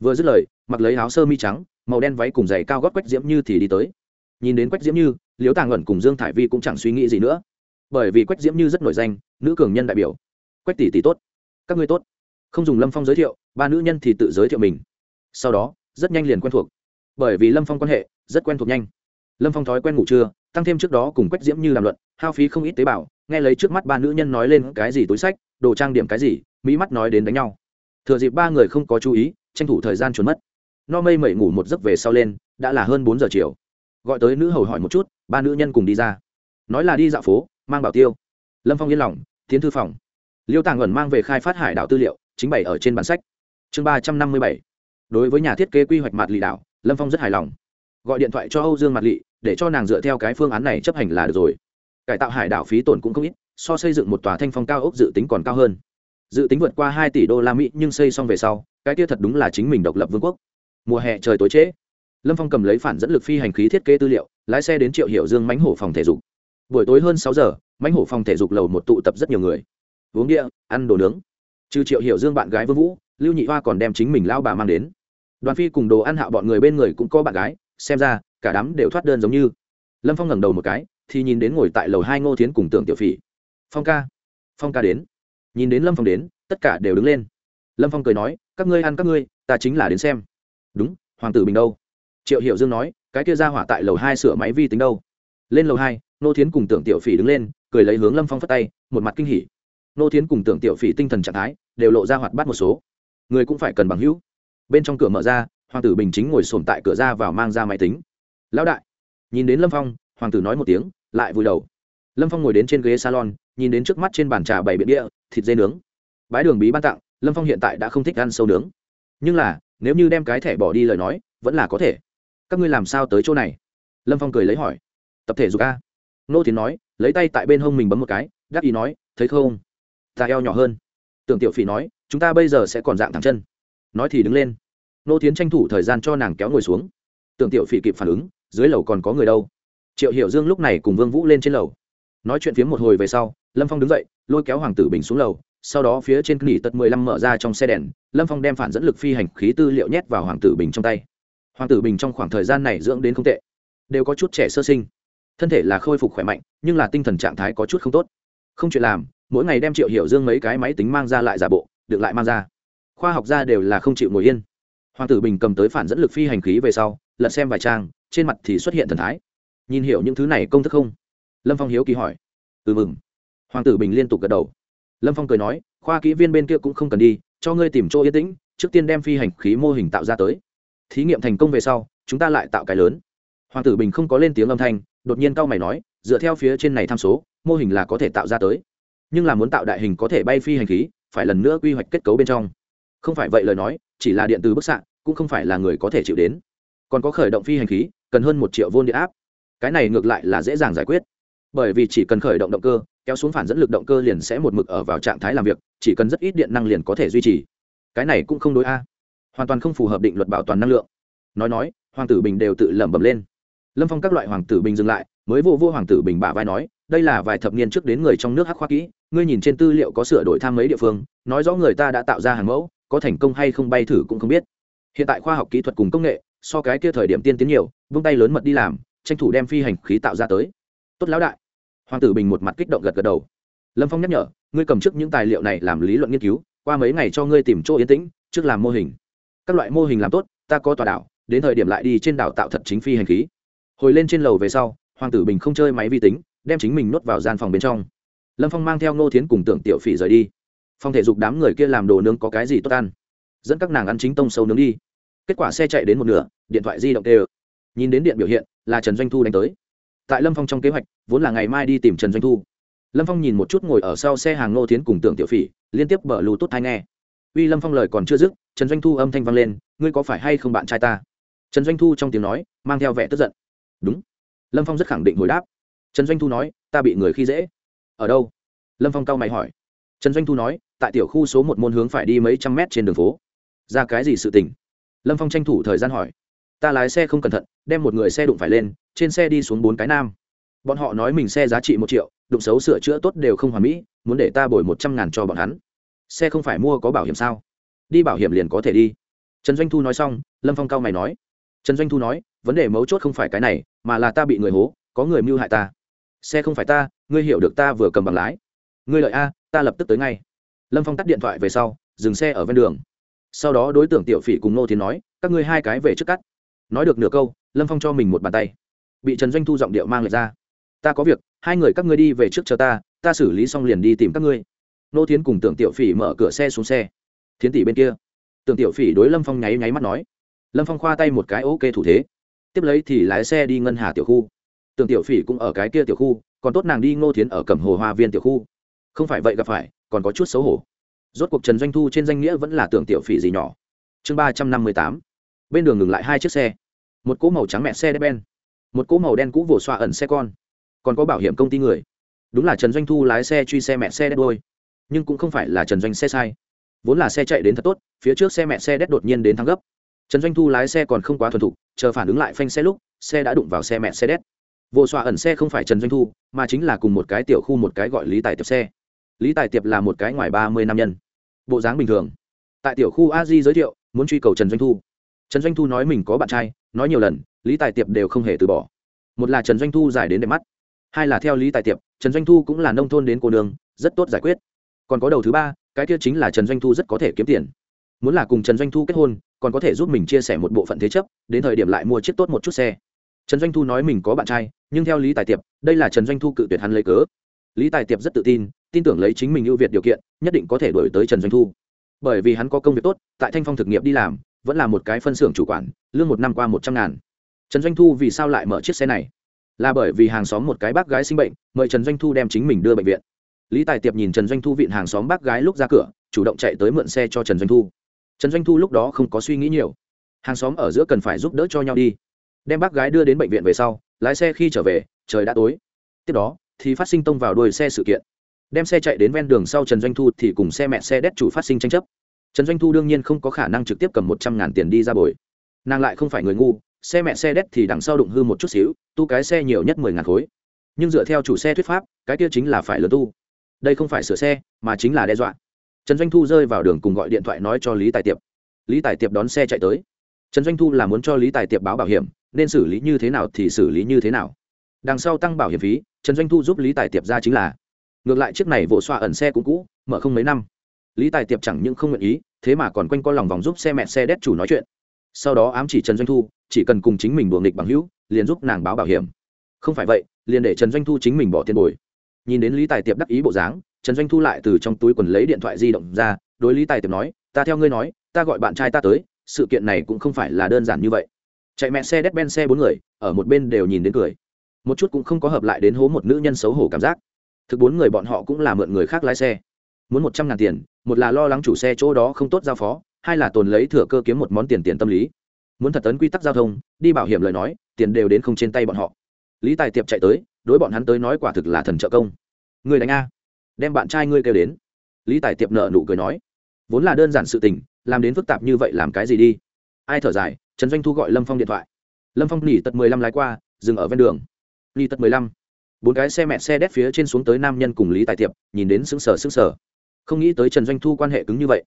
Vừa dứt lời, mặc lấy áo sơ mi trắng, màu đen váy cùng giày cao gót quách diễm như thì đi tới. Nhìn đến quách diễm như liếu tàng ẩn cùng dương thải vi cũng chẳng suy nghĩ gì nữa. Bởi vì quách diễm như rất nổi danh, nữ cường nhân đại biểu quách tỷ tỷ tốt. Các ngươi tốt. Không dùng lâm phong giới thiệu, ba nữ nhân thì tự giới thiệu mình. Sau đó, rất nhanh liền quen thuộc. Bởi vì lâm phong quan hệ, rất quen thuộc nhanh. Lâm phong thói quen ngủ trưa, tăng thêm trước đó cùng quách diễm như làm luận, hao phí không ít tế bào, nghe lấy trước mắt ba nữ nhân nói lên cái gì túi sách, đồ trang điểm cái gì, mỹ mắt nói đến đánh nhau. Thừa dịp ba người không có chú ý, tranh thủ thời gian trốn mất. No mây mẩy ngủ một giấc về sau lên, đã là hơn bốn giờ chiều. Gọi tới nữ hầu hỏi một chút, ba nữ nhân cùng đi ra. Nói là đi dạo phố, mang bảo tiêu. Lâm phong yên lòng, tiến thư phòng liêu tàng ẩn mang về khai phát hải đảo tư liệu, chính bày ở trên bản sách. Chương ba trăm năm mươi bảy. Đối với nhà thiết kế quy hoạch mặt lì đảo, lâm phong rất hài lòng. Gọi điện thoại cho âu dương mặt lị, để cho nàng dựa theo cái phương án này chấp hành là được rồi. Cải tạo hải đảo phí tổn cũng không ít, so xây dựng một tòa thanh phong cao ốc dự tính còn cao hơn. Dự tính vượt qua hai tỷ đô la mỹ nhưng xây xong về sau, cái kia thật đúng là chính mình độc lập vương quốc. Mùa hè trời tối trễ. Lâm phong cầm lấy phản dẫn lực phi hành khí thiết kế tư liệu, lái xe đến triệu hiệu dương mánh hổ phòng thể dục. Buổi tối hơn sáu giờ mánh hổ phòng thể dục lầu một tụ tập rất nhiều người uống địa, ăn đồ nướng. Trừ triệu Hiểu dương bạn gái vương vũ, lưu nhị hoa còn đem chính mình lao bà mang đến. Đoàn phi cùng đồ ăn hạo bọn người bên người cũng có bạn gái, xem ra, cả đám đều thoát đơn giống như. Lâm phong ngẩng đầu một cái, thì nhìn đến ngồi tại lầu hai ngô thiến cùng tưởng tiểu phỉ. Phong ca phong ca đến. Nhìn đến lâm phong đến, tất cả đều đứng lên. Lâm phong cười nói, các ngươi ăn các ngươi, ta chính là đến xem. Đúng, hoàng tử bình đâu? Triệu Hiểu dương nói, cái kia ra hỏa tại lầu hai sửa máy vi tính đâu? Lên lầu hai, Ngô thiến cùng tưởng tiểu phỉ đứng lên, cười lấy hướng lâm phong phất tay, một mặt kinh hỉ nô thiến cùng tưởng tiểu phỉ tinh thần trạng thái đều lộ ra hoạt bát một số. Người cũng phải cần bằng hữu. Bên trong cửa mở ra, hoàng tử bình chính ngồi sồn tại cửa ra vào mang ra máy tính. Lão đại. Nhìn đến lâm phong, hoàng tử nói một tiếng, lại vùi đầu. Lâm phong ngồi đến trên ghế salon, nhìn đến trước mắt trên bàn trà bảy biện địa, thịt dê nướng. Bái đường bí ban tặng, lâm phong hiện tại đã không thích ăn sâu nướng. Nhưng là, nếu như đem cái thẻ bỏ đi lời nói, vẫn là có thể. Các ngươi làm sao tới chỗ này? Lâm phong cười lấy hỏi. Tập thể dục a. Nô tiến nói, lấy tay tại bên hông mình bấm một cái, đắc ý nói, thấy không? Ta eo nhỏ hơn. Tưởng tiểu phỉ nói, chúng ta bây giờ sẽ còn dạng thẳng chân. Nói thì đứng lên. Nô tiến tranh thủ thời gian cho nàng kéo ngồi xuống. Tưởng tiểu phỉ kịp phản ứng, dưới lầu còn có người đâu? Triệu hiểu dương lúc này cùng vương vũ lên trên lầu. Nói chuyện phía một hồi về sau, lâm phong đứng dậy, lôi kéo hoàng tử bình xuống lầu, sau đó phía trên nghỉ tật mười lăm mở ra trong xe đèn, lâm phong đem phản dẫn lực phi hành khí tư liệu nhét vào hoàng tử bình trong tay. Hoàng tử bình trong khoảng thời gian này dưỡng đến không tệ, đều có chút trẻ sơ sinh. Thân thể là khôi phục khỏe mạnh, nhưng là tinh thần trạng thái có chút không tốt. Không chuyện làm mỗi ngày đem triệu hiểu dương mấy cái máy tính mang ra lại giả bộ, được lại mang ra. Khoa học gia đều là không chịu ngồi yên. Hoàng tử bình cầm tới phản dẫn lực phi hành khí về sau, lật xem vài trang, trên mặt thì xuất hiện thần thái. Nhìn hiểu những thứ này công thức không? Lâm phong hiếu kỳ hỏi. Ừ mừng. Hoàng tử bình liên tục gật đầu. Lâm phong cười nói, khoa kỹ viên bên kia cũng không cần đi, cho ngươi tìm chỗ yên tĩnh, trước tiên đem phi hành khí mô hình tạo ra tới. Thí nghiệm thành công về sau, chúng ta lại tạo cái lớn. Hoàng tử bình không có lên tiếng âm thanh, đột nhiên cao mày nói, dựa theo phía trên này tham số, mô hình là có thể tạo ra tới nhưng là muốn tạo đại hình có thể bay phi hành khí, phải lần nữa quy hoạch kết cấu bên trong. Không phải vậy lời nói, chỉ là điện từ bức xạ, cũng không phải là người có thể chịu đến. Còn có khởi động phi hành khí, cần hơn một triệu vôn điện áp. Cái này ngược lại là dễ dàng giải quyết. Bởi vì chỉ cần khởi động động cơ, kéo xuống phản dẫn lực động cơ liền sẽ một mực ở vào trạng thái làm việc, chỉ cần rất ít điện năng liền có thể duy trì. Cái này cũng không đối a. Hoàn toàn không phù hợp định luật bảo toàn năng lượng. Nói nói, hoàng tử bình đều tự lẩm bẩm lên. Lâm phong các loại hoàng tử bình dừng lại, mới vô vô hoàng tử bình bả vai nói, đây là vài thập niên trước đến người trong nước hắc khoa kỹ ngươi nhìn trên tư liệu có sửa đổi tham mấy địa phương, nói rõ người ta đã tạo ra hàng mẫu, có thành công hay không bay thử cũng không biết. Hiện tại khoa học kỹ thuật cùng công nghệ, so cái kia thời điểm tiên tiến nhiều, vung tay lớn mật đi làm, tranh thủ đem phi hành khí tạo ra tới. Tốt lão đại. Hoàng tử bình một mặt kích động gật gật đầu. Lâm phong nhắc nhở, ngươi cầm trước những tài liệu này làm lý luận nghiên cứu, qua mấy ngày cho ngươi tìm chỗ yên tĩnh, trước làm mô hình. Các loại mô hình làm tốt, ta có tòa đảo, đến thời điểm lại đi trên đảo tạo thật chính phi hành khí. Hồi lên trên lầu về sau, hoàng tử bình không chơi máy vi tính, đem chính mình nuốt vào gian phòng bên trong lâm phong mang theo ngô thiến cùng tưởng tiểu phỉ rời đi Phong thể dục đám người kia làm đồ nướng có cái gì tốt ăn dẫn các nàng ăn chính tông sâu nướng đi kết quả xe chạy đến một nửa điện thoại di động tê nhìn đến điện biểu hiện là trần doanh thu đánh tới tại lâm phong trong kế hoạch vốn là ngày mai đi tìm trần doanh thu lâm phong nhìn một chút ngồi ở sau xe hàng ngô thiến cùng tưởng tiểu phỉ liên tiếp bở lù tốt thai nghe uy lâm phong lời còn chưa dứt trần doanh thu âm thanh vang lên ngươi có phải hay không bạn trai ta trần doanh thu trong tiếng nói mang theo vẻ tức giận đúng lâm phong rất khẳng định hồi đáp trần doanh thu nói ta bị người khi dễ ở đâu? Lâm phong cao mày hỏi. Trần doanh thu nói, tại tiểu khu số một môn hướng phải đi mấy trăm mét trên đường phố. Ra cái gì sự tình? Lâm phong tranh thủ thời gian hỏi. Ta lái xe không cẩn thận, đem một người xe đụng phải lên, trên xe đi xuống bốn cái nam. Bọn họ nói mình xe giá trị một triệu, đụng xấu sửa chữa tốt đều không hoàn mỹ, muốn để ta bồi một trăm ngàn cho bọn hắn. Xe không phải mua có bảo hiểm sao? Đi bảo hiểm liền có thể đi. Trần doanh thu nói xong, lâm phong cao mày nói. Trần doanh thu nói, vấn đề mấu chốt không phải cái này, mà là ta bị người hố, có người mưu hại ta xe không phải ta, ngươi hiểu được ta vừa cầm bằng lái. Ngươi lợi a, ta lập tức tới ngay. Lâm phong tắt điện thoại về sau, dừng xe ở ven đường. Sau đó đối tượng tiểu phỉ cùng nô tiến nói, các ngươi hai cái về trước cắt. Nói được nửa câu, lâm phong cho mình một bàn tay. Bị trần doanh thu giọng điệu mang lại ra. Ta có việc, hai người các ngươi đi về trước chờ ta ta xử lý xong liền đi tìm các ngươi. Nô tiến cùng tưởng tiểu phỉ mở cửa xe xuống xe. Thiến tỷ bên kia. Tưởng tiểu phỉ đối lâm phong nháy nháy mắt nói. Lâm phong khoa tay một cái, ok thủ thế. Tiếp lấy thì lái xe đi ngân hà tiểu khu tưởng tiểu phỉ cũng ở cái kia tiểu khu, còn tốt nàng đi ngô thiến ở cẩm hồ hoa viên tiểu khu. Không phải vậy gặp phải, còn có chút xấu hổ. Rốt cuộc trần doanh thu trên danh nghĩa vẫn là tưởng tiểu phỉ gì nhỏ. Chương ba trăm năm mươi tám. Bên đường ngừng lại hai chiếc xe. Một cỗ màu trắng mẹ xe đen. Ben một cỗ màu đen cũ vồ xoa ẩn xe con. Còn có bảo hiểm công ty người. Đúng là trần doanh thu lái xe truy xe mẹ xe đét đôi. Nhưng cũng không phải là trần doanh xe sai. Vốn là xe chạy đến thật tốt, phía trước xe mẹ xe đét đột nhiên đến thắng gấp. Trần doanh thu lái xe còn không quá thuần thục, chờ phản ứng lại phanh xe lúc, xe đã đụng vào xe mẹ xe đét vô xoa ẩn xe không phải trần doanh thu, mà chính là cùng một cái tiểu khu một cái gọi lý tài tiệp xe. Lý tài tiệp là một cái ngoài ba mươi năm nhân. Bộ dáng bình thường. Tại tiểu khu a di giới thiệu, muốn truy cầu trần doanh thu. Trần doanh thu nói mình có bạn trai, nói nhiều lần, lý tài tiệp đều không hề từ bỏ. Một là trần doanh thu giải đến đẹp mắt. Hai là theo lý tài tiệp, trần doanh thu cũng là nông thôn đến cô đường rất tốt giải quyết. Còn có đầu thứ ba, cái kia chính là trần doanh thu rất có thể kiếm tiền. Muốn là cùng trần doanh thu kết hôn, còn có thể giúp mình chia sẻ một bộ phận thế chấp, đến thời điểm lại mua chiếc tốt một chút xe trần doanh thu nói mình có bạn trai, nhưng theo lý tài tiệp, đây là trần doanh thu cự tuyệt hắn lấy cớ. Lý tài tiệp rất tự tin tin tưởng lấy chính mình ưu việt điều kiện, nhất định có thể đổi tới trần doanh thu. Bởi vì hắn có công việc tốt, tại thanh phong thực nghiệp đi làm, vẫn là một cái phân xưởng chủ quản, lương một năm qua một trăm ngàn. Trần doanh thu vì sao lại mở chiếc xe này? Là bởi vì hàng xóm một cái bác gái sinh bệnh, mời trần doanh thu đem chính mình đưa bệnh viện. Lý tài tiệp nhìn trần doanh thu viện hàng xóm bác gái lúc ra cửa, chủ động chạy tới mượn xe cho trần doanh thu. Trần doanh thu lúc đó không có suy nghĩ nhiều. Hàng xóm ở giữa cần phải giúp đỡ cho nhau đi đem bác gái đưa đến bệnh viện về sau, lái xe khi trở về, trời đã tối. Tiếp đó, thì phát sinh tông vào đuôi xe sự kiện. Đem xe chạy đến ven đường sau trần doanh thu thì cùng xe mẹ xe đét chủ phát sinh tranh chấp. Trần doanh thu đương nhiên không có khả năng trực tiếp cầm một trăm ngàn tiền đi ra bồi. Nàng lại không phải người ngu, xe mẹ xe đét thì đằng sau đụng hư một chút xíu, tu cái xe nhiều nhất mười ngàn khối. Nhưng dựa theo chủ xe thuyết pháp, cái kia chính là phải lớn tu. Đây không phải sửa xe, mà chính là đe dọa. Trần doanh thu rơi vào đường cùng gọi điện thoại nói cho lý tài tiệp. Lý tài tiệp đón xe chạy tới. Trần doanh thu là muốn cho lý tài tiệp báo bảo hiểm nên xử lý như thế nào thì xử lý như thế nào. Đằng sau tăng bảo hiểm phí, trần doanh thu giúp lý tài tiệp ra chính là, ngược lại chiếc này vỗ xoa ẩn xe cũng cũ, mở không mấy năm. Lý tài tiệp chẳng những không nguyện ý, thế mà còn quanh co lòng vòng giúp xe mẹ xe đét chủ nói chuyện. Sau đó ám chỉ trần doanh thu, chỉ cần cùng chính mình đùa nghịch bằng hữu, liền giúp nàng báo bảo hiểm. Không phải vậy, liền để trần doanh thu chính mình bỏ tiền bồi. Nhìn đến lý tài tiệp đắc ý bộ dáng, trần doanh thu lại từ trong túi quần lấy điện thoại di động ra, đối lý tài tiệp nói, ta theo ngươi nói, ta gọi bạn trai ta tới, sự kiện này cũng không phải là đơn giản như vậy chạy mẹ xe đét ben xe bốn người, ở một bên đều nhìn đến cười. Một chút cũng không có hợp lại đến hố một nữ nhân xấu hổ cảm giác. Thực bốn người bọn họ cũng là mượn người khác lái xe. Muốn một trăm ngàn tiền, một là lo lắng chủ xe chỗ đó không tốt giao phó, hai là tồn lấy thừa cơ kiếm một món tiền tiền tâm lý. Muốn thật tấn quy tắc giao thông, đi bảo hiểm lời nói, tiền đều đến không trên tay bọn họ. Lý tài tiệp chạy tới, đối bọn hắn tới nói quả thực là thần trợ công. Người đánh a. Đem bạn trai ngươi kêu đến. Lý tài tiệp nợ nụ cười nói. Vốn là đơn giản sự tình, làm đến phức tạp như vậy làm cái gì đi? Ai thở dài trần doanh thu gọi lâm phong điện thoại. Lâm phong nghỉ tật mười lăm lái qua, dừng ở ven đường. Nghỉ tật mười lăm. Bốn cái xe mẹ xe đét phía trên xuống tới nam nhân cùng lý tài tiệp, nhìn đến xứng sở xứng sở không nghĩ tới trần doanh thu quan hệ cứng như vậy.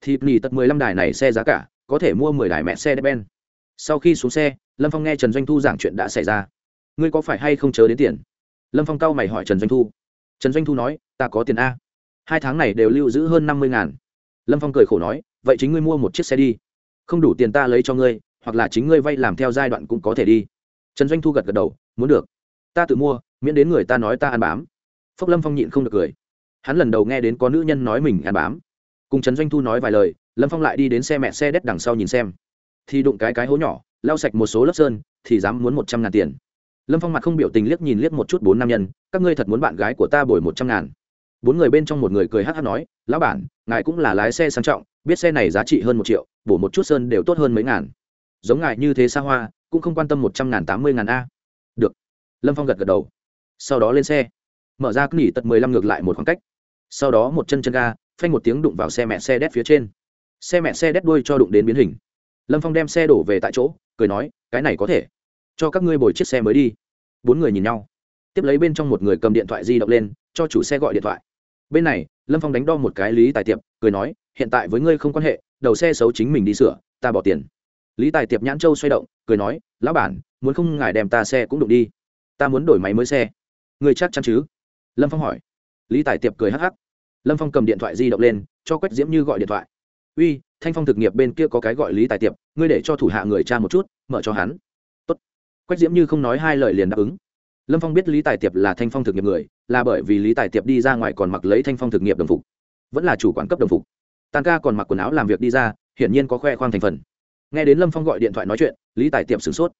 Thì nghỉ tật mười lăm đài này xe giá cả, có thể mua mười đài mẹ xe đét ben sau khi xuống xe, lâm phong nghe trần doanh thu giảng chuyện đã xảy ra. Ngươi có phải hay không chớ đến tiền? Lâm phong cau mày hỏi trần doanh thu. Trần doanh thu nói, ta có tiền a. Hai tháng này đều lưu giữ hơn năm mươi ngàn. Lâm phong cười khổ nói, vậy chính ngươi mua một chiếc xe đi. Không đủ tiền ta lấy cho ngươi hoặc là chính ngươi vay làm theo giai đoạn cũng có thể đi. Trần doanh thu gật gật đầu, muốn được. Ta tự mua, miễn đến người ta nói ta ăn bám. Phúc lâm phong nhịn không được cười. Hắn lần đầu nghe đến có nữ nhân nói mình ăn bám. Cùng trần doanh thu nói vài lời, lâm phong lại đi đến xe mẹ xe đét đằng sau nhìn xem. Thì đụng cái cái hố nhỏ, lau sạch một số lớp sơn, thì dám muốn một trăm ngàn tiền. Lâm phong mặt không biểu tình liếc nhìn liếc một chút bốn nam nhân, các ngươi thật muốn bạn gái của ta bồi một trăm ngàn? Bốn người bên trong một người cười hát hát nói, lão bản, ngài cũng là lái xe sang trọng, biết xe này giá trị hơn một triệu, bổ một chút sơn đều tốt hơn mấy ngàn giống ngài như thế xa hoa, cũng không quan tâm một trăm ngàn tám mươi ngàn a. Được. Lâm phong gật gật đầu. Sau đó lên xe. Mở ra nghỉ tật mười lăm ngược lại một khoảng cách. Sau đó một chân chân ga, phanh một tiếng đụng vào xe mẹ xe đét phía trên. Xe mẹ xe đét đuôi cho đụng đến biến hình. Lâm phong đem xe đổ về tại chỗ, cười nói, cái này có thể. Cho các ngươi bồi chiếc xe mới đi. Bốn người nhìn nhau. Tiếp lấy bên trong một người cầm điện thoại di động lên, cho chủ xe gọi điện thoại. Bên này, lâm phong đánh đo một cái lý tài tiệp, cười nói, hiện tại với ngươi không quan hệ, đầu xe xấu chính mình đi sửa, ta bỏ tiền lý tài tiệp nhãn châu xoay động, cười nói, lão bản, muốn không ngài đem ta xe cũng đụng đi. Ta muốn đổi máy mới xe. Người chắc chắn chứ? Lâm phong hỏi. Lý tài tiệp cười hắc hắc. Lâm phong cầm điện thoại di động lên, cho quách diễm như gọi điện thoại. Uy, thanh phong thực nghiệp bên kia có cái gọi lý tài tiệp, ngươi để cho thủ hạ người cha một chút, mở cho hắn. Tốt. quách diễm như không nói hai lời liền đáp ứng. Lâm phong biết lý tài tiệp là thanh phong thực nghiệp người, là bởi vì lý tài tiệp đi ra ngoài còn mặc lấy thanh phong thực nghiệp đồng phục. Vẫn là chủ quản cấp đồng phục. Tàn ca còn mặc quần áo làm việc đi ra, hiển nhiên có khoe khoang thành phần nghe đến lâm phong gọi điện thoại nói chuyện, lý tài tiệm sửng sốt.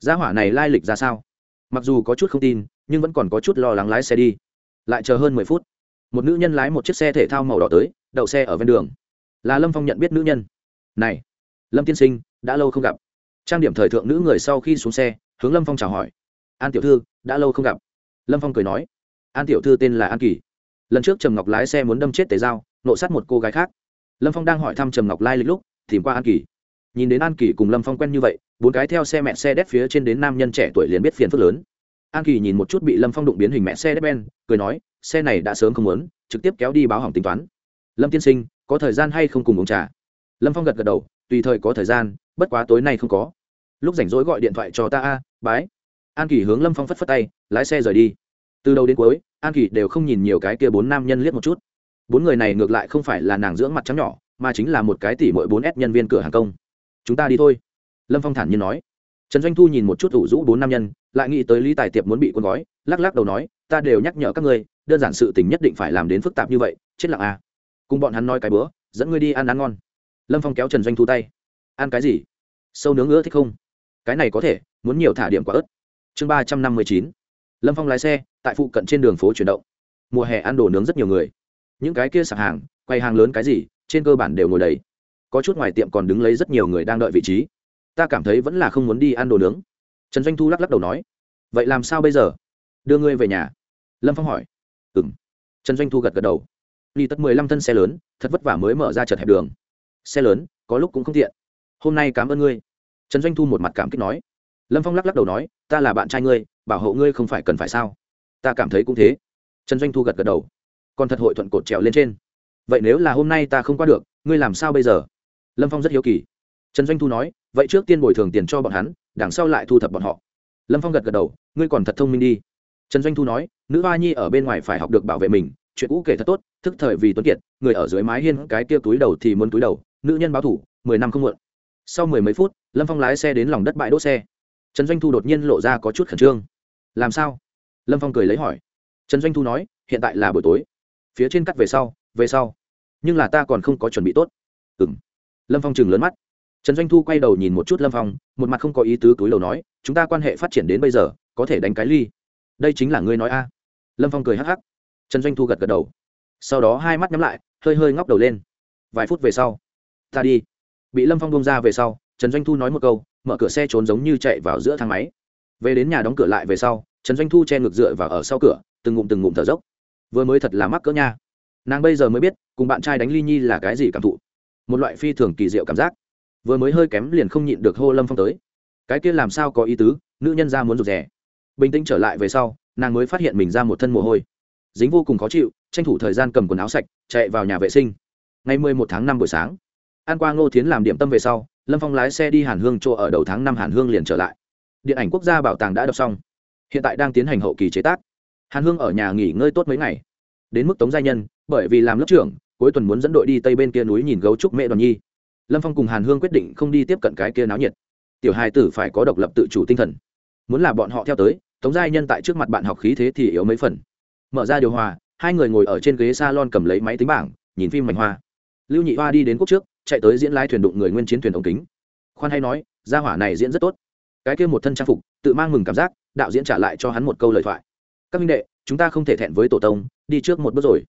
Gia hỏa này lai lịch ra sao? Mặc dù có chút không tin, nhưng vẫn còn có chút lo lắng lái xe đi. Lại chờ hơn mười phút, một nữ nhân lái một chiếc xe thể thao màu đỏ tới, đậu xe ở ven đường. Là lâm phong nhận biết nữ nhân. Này, lâm tiên sinh, đã lâu không gặp. Trang điểm thời thượng nữ người sau khi xuống xe, hướng lâm phong chào hỏi. An tiểu thư, đã lâu không gặp. Lâm phong cười nói. An tiểu thư tên là an kỳ. Lần trước trầm ngọc lái xe muốn đâm chết tề dao nộ sát một cô gái khác. Lâm phong đang hỏi thăm trầm ngọc lai lịch lúc, tìm qua an kỳ nhìn đến an kỳ cùng lâm phong quen như vậy bốn cái theo xe mẹ xe đét phía trên đến nam nhân trẻ tuổi liền biết phiền phức lớn an kỳ nhìn một chút bị lâm phong đụng biến hình mẹ xe đét ben cười nói xe này đã sớm không muốn trực tiếp kéo đi báo hỏng tính toán lâm tiên sinh có thời gian hay không cùng uống trà lâm phong gật gật đầu tùy thời có thời gian bất quá tối nay không có lúc rảnh rỗi gọi điện thoại cho ta a bái an kỳ hướng lâm phong phất phất tay lái xe rời đi từ đầu đến cuối an kỳ đều không nhìn nhiều cái kia bốn nam nhân liếc một chút bốn người này ngược lại không phải là nàng dưỡng mặt trắng nhỏ mà chính là một cái tỷ mỗi bốn s nhân viên cửa hàng công chúng ta đi thôi. Lâm phong thản nhiên nói. Trần doanh thu nhìn một chút ủ rũ bốn nam nhân, lại nghĩ tới lý tài tiệp muốn bị cuốn gói, lắc lắc đầu nói, ta đều nhắc nhở các ngươi, đơn giản sự tình nhất định phải làm đến phức tạp như vậy, chết lặng à. cùng bọn hắn nói cái bữa, dẫn ngươi đi ăn ăn ngon. Lâm phong kéo trần doanh thu tay. Ăn cái gì? Sâu nướng ngứa thích không? Cái này có thể, muốn nhiều thả điểm quả ớt. Chương ba trăm năm mươi chín. Lâm phong lái xe, tại phụ cận trên đường phố chuyển động. Mùa hè ăn đồ nướng rất nhiều người. Những cái kia sạp hàng quay hàng lớn cái gì, trên cơ bản đều ngồi đầy có chút ngoài tiệm còn đứng lấy rất nhiều người đang đợi vị trí. Ta cảm thấy vẫn là không muốn đi ăn đồ nướng. Trần doanh thu lắc lắc đầu nói, vậy làm sao bây giờ? Đưa ngươi về nhà. Lâm phong hỏi ừ m trần doanh thu gật gật đầu, đi tất mười lăm thân xe lớn, thật vất vả mới mở ra chật hẹp đường. Xe lớn, có lúc cũng không tiện. Hôm nay cảm ơn ngươi. Trần doanh thu một mặt cảm kích nói, lâm phong lắc lắc đầu nói, ta là bạn trai ngươi, bảo hộ ngươi không phải cần phải sao? Ta cảm thấy cũng thế. Trần doanh thu gật gật đầu, còn thật hội thuận cột trèo lên trên. Vậy nếu là hôm nay ta không qua được, ngươi làm sao bây giờ? Lâm phong rất hiếu kỳ. Trần doanh thu nói, vậy trước tiên bồi thường tiền cho bọn hắn, đằng sau lại thu thập bọn họ. Lâm phong gật gật đầu, ngươi còn thật thông minh đi. Trần doanh thu nói, nữ hoa nhi ở bên ngoài phải học được bảo vệ mình, chuyện cũ kể thật tốt, thức thời vì tuấn kiệt, người ở dưới mái hiên cái kia túi đầu thì muốn túi đầu, nữ nhân báo thủ, mười năm không muộn. Sau mười mấy phút, lâm phong lái xe đến lòng đất bãi đỗ xe. Trần doanh thu đột nhiên lộ ra có chút khẩn trương. Làm sao? Lâm phong cười lấy hỏi. Trần doanh thu nói, hiện tại là buổi tối. Phía trên cắt về sau về sau. Nhưng là ta còn không có chuẩn bị tốt. Ừ m lâm phong chừng lớn mắt. Trần doanh thu quay đầu nhìn một chút lâm phong, một mặt không có ý tứ túi đầu nói, chúng ta quan hệ phát triển đến bây giờ, có thể đánh cái ly. Đây chính là ngươi nói a. Lâm phong cười hắc hắc. Trần doanh thu gật gật đầu. Sau đó hai mắt nhắm lại, hơi hơi ngóc đầu lên. Vài phút về sau, ta đi. Bị lâm phong bông ra về sau, trần doanh thu nói một câu, mở cửa xe trốn giống như chạy vào giữa thang máy. Về đến nhà đóng cửa lại về sau, trần doanh thu che ngược dựa vào ở sau cửa, từng ngụm từng ngụm thở dốc. Vừa mới thật là mắc cỡ nha. Nàng bây giờ mới biết, cùng bạn trai đánh ly nhi là cái gì cảm thụ một loại phi thường kỳ diệu cảm giác. Vừa mới hơi kém liền không nhịn được hô lâm phong tới. Cái kia làm sao có ý tứ, nữ nhân ra muốn rụt rè. Bình tĩnh trở lại về sau, nàng mới phát hiện mình ra một thân mồ hôi. Dính vô cùng khó chịu, tranh thủ thời gian cầm quần áo sạch, chạy vào nhà vệ sinh. Ngày mười một tháng năm buổi sáng an qua ngô tiến làm điểm tâm về sau, lâm phong lái xe đi hàn hương chỗ ở đầu tháng năm hàn hương liền trở lại. Điện ảnh quốc gia bảo tàng đã đọc xong. Hiện tại đang tiến hành hậu kỳ chế tác. Hàn hương ở nhà nghỉ ngơi tốt mấy ngày. Đến mức tống gia nhân, bởi vì làm lớp trưởng cuối tuần muốn dẫn đội đi tây bên kia núi nhìn gấu trúc mẹ đoàn nhi. Lâm phong cùng hàn hương quyết định không đi tiếp cận cái kia náo nhiệt. Tiểu hai tử phải có độc lập tự chủ tinh thần. Muốn là bọn họ theo tới, tống gia nhân tại trước mặt bạn học khí thế thì yếu mấy phần. Mở ra điều hòa, hai người ngồi ở trên ghế s a lon cầm lấy máy tính bảng, nhìn phim mảnh hoa. Lưu nhị hoa đi đến quốc trước, chạy tới diễn lái thuyền đụng người nguyên chiến thuyền ống kính. Khoan hay nói, gia hỏa này diễn rất tốt. Cái kia một thân trang phục, tự mang mừng cảm giác, đạo diễn trả lại cho hắn một câu lời thoại. Các minh đệ, chúng ta không thể thẹn với tổ tông, đi trước một bước rồi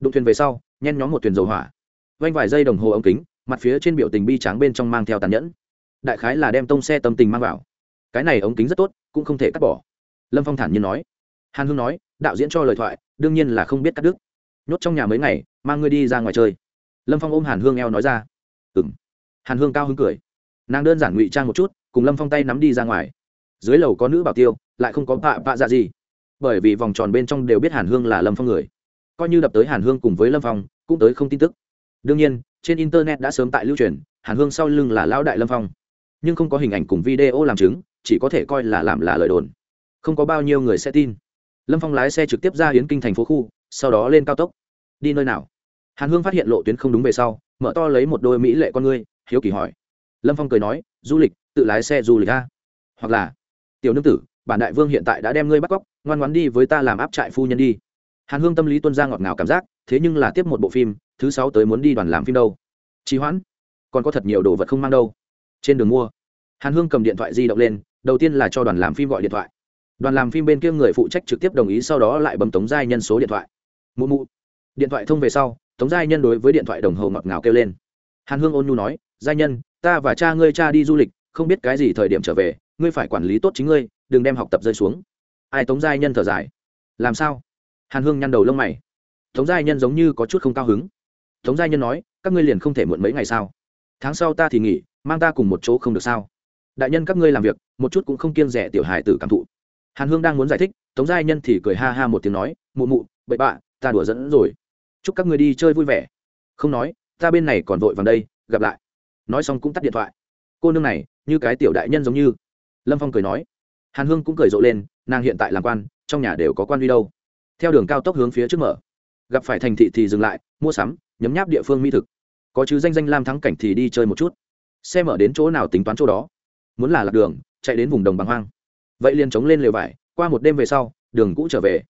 đụng thuyền về sau, nhen nhóm một thuyền dầu hỏa. Vanh vài giây đồng hồ ống kính, mặt phía trên biểu tình bi tráng bên trong mang theo tàn nhẫn. Đại khái là đem tông xe tâm tình mang vào. Cái này ống kính rất tốt, cũng không thể cắt bỏ. Lâm phong thản nhiên nói. Hàn hương nói, đạo diễn cho lời thoại, đương nhiên là không biết cắt đứt. Nhốt trong nhà mấy ngày, mang ngươi đi ra ngoài chơi. Lâm phong ôm hàn hương eo nói ra. Ừ m hàn hương cao hứng cười. Nàng đơn giản ngụy trang một chút, cùng lâm phong tay nắm đi ra ngoài. Dưới lầu có nữ bảo tiêu, lại không có bạ bạ dạ gì. Bởi vì vòng tròn bên trong đều biết hàn hương là lâm phong người coi như đập tới hàn hương cùng với lâm phong, cũng tới không tin tức. Đương nhiên, trên internet đã sớm tại lưu truyền, hàn hương sau lưng là lão đại lâm phong. Nhưng không có hình ảnh cùng video làm chứng, chỉ có thể coi là làm là lời đồn. Không có bao nhiêu người sẽ tin. Lâm phong lái xe trực tiếp ra hiến kinh thành phố khu, sau đó lên cao tốc. Đi nơi nào? Hàn hương phát hiện lộ tuyến không đúng về sau, mở to lấy một đôi mỹ lệ con ngươi, hiếu kỳ hỏi. Lâm phong cười nói, du lịch, tự lái xe du lịch a. Hoặc là, tiểu nương tử, bản đại vương hiện tại đã đem ngươi bắt cóc, ngoan ngoan đi với ta làm áp trại phu nhân đi hàn hương tâm lý tuân ra ngọt ngào cảm giác, thế nhưng là tiếp một bộ phim, thứ sáu tới muốn đi đoàn làm phim đâu. Trì hoãn. Còn có thật nhiều đồ vật không mang đâu. Trên đường mua. Hàn hương cầm điện thoại di động lên, đầu tiên là cho đoàn làm phim gọi điện thoại. Đoàn làm phim bên kia người phụ trách trực tiếp đồng ý, sau đó lại bấm tống giai nhân số điện thoại. Mụ mụ. Điện thoại thông về sau, tống giai nhân đối với điện thoại đồng hồ ngọt ngào kêu lên. Hàn hương ôn nhu nói, giai nhân, ta và cha ngươi cha đi du lịch, không biết cái gì thời điểm trở về, ngươi phải quản lý tốt chính ngươi, đừng đem học tập rơi xuống. Ai tống giai nhân thở dài. Làm sao? Hàn hương nhăn đầu lông mày. Tống giai nhân giống như có chút không cao hứng. Tống giai nhân nói, các ngươi liền không thể muộn mấy ngày sao? Tháng sau ta thì nghỉ, mang ta cùng một chỗ không được sao? Đại nhân các ngươi làm việc, một chút cũng không kiêng rẻ tiểu hài tử cảm thụ. Hàn hương đang muốn giải thích, tống giai nhân thì cười ha ha một tiếng nói, mụ mụ, bậy bạ, ta đùa dẫn rồi. Chúc các ngươi đi chơi vui vẻ. Không nói, ta bên này còn vội vàng đây, gặp lại. Nói xong cũng tắt điện thoại. Cô nương này, như cái tiểu đại nhân giống như. Lâm phong cười nói. Hàn hương cũng cười rộ lên, nàng hiện tại làm quan, trong nhà đều có quan huy đâu theo đường cao tốc hướng phía trước mở. Gặp phải thành thị thì dừng lại, mua sắm, nhấm nháp địa phương mỹ thực. Có chứ danh danh lam thắng cảnh thì đi chơi một chút. Xe mở đến chỗ nào tính toán chỗ đó. Muốn là lạc đường, chạy đến vùng đồng bằng hoang. Vậy liền chống lên lều vải, qua một đêm về sau, đường cũ trở về.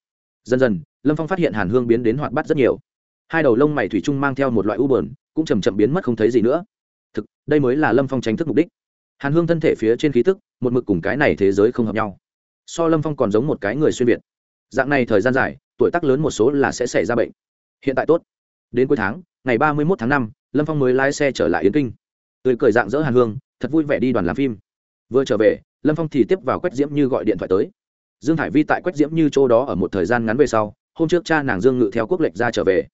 Dần dần, lâm phong phát hiện hàn hương biến đến hoạt bắt rất nhiều. Hai đầu lông mày thủy chung mang theo một loại u bờn cũng chầm chậm biến mất không thấy gì nữa. Thực, đây mới là lâm phong tránh thức mục đích. Hàn hương thân thể phía trên khí tức, một mực cùng cái này thế giới không hợp nhau. So lâm phong còn giống một cái người xuyên việt dạng này thời gian dài, tuổi tác lớn một số là sẽ xảy ra bệnh. Hiện tại tốt. Đến cuối tháng, ngày ba mươi một tháng năm, lâm phong mới lái xe trở lại yến kinh. Tươi cười dạng dỡ hàn hương, thật vui vẻ đi đoàn làm phim. Vừa trở về, lâm phong thì tiếp vào quách diễm như gọi điện thoại tới. Dương hải vi tại quách diễm như chỗ đó ở một thời gian ngắn về sau, hôm trước cha nàng dương ngự theo quốc lệnh ra trở về.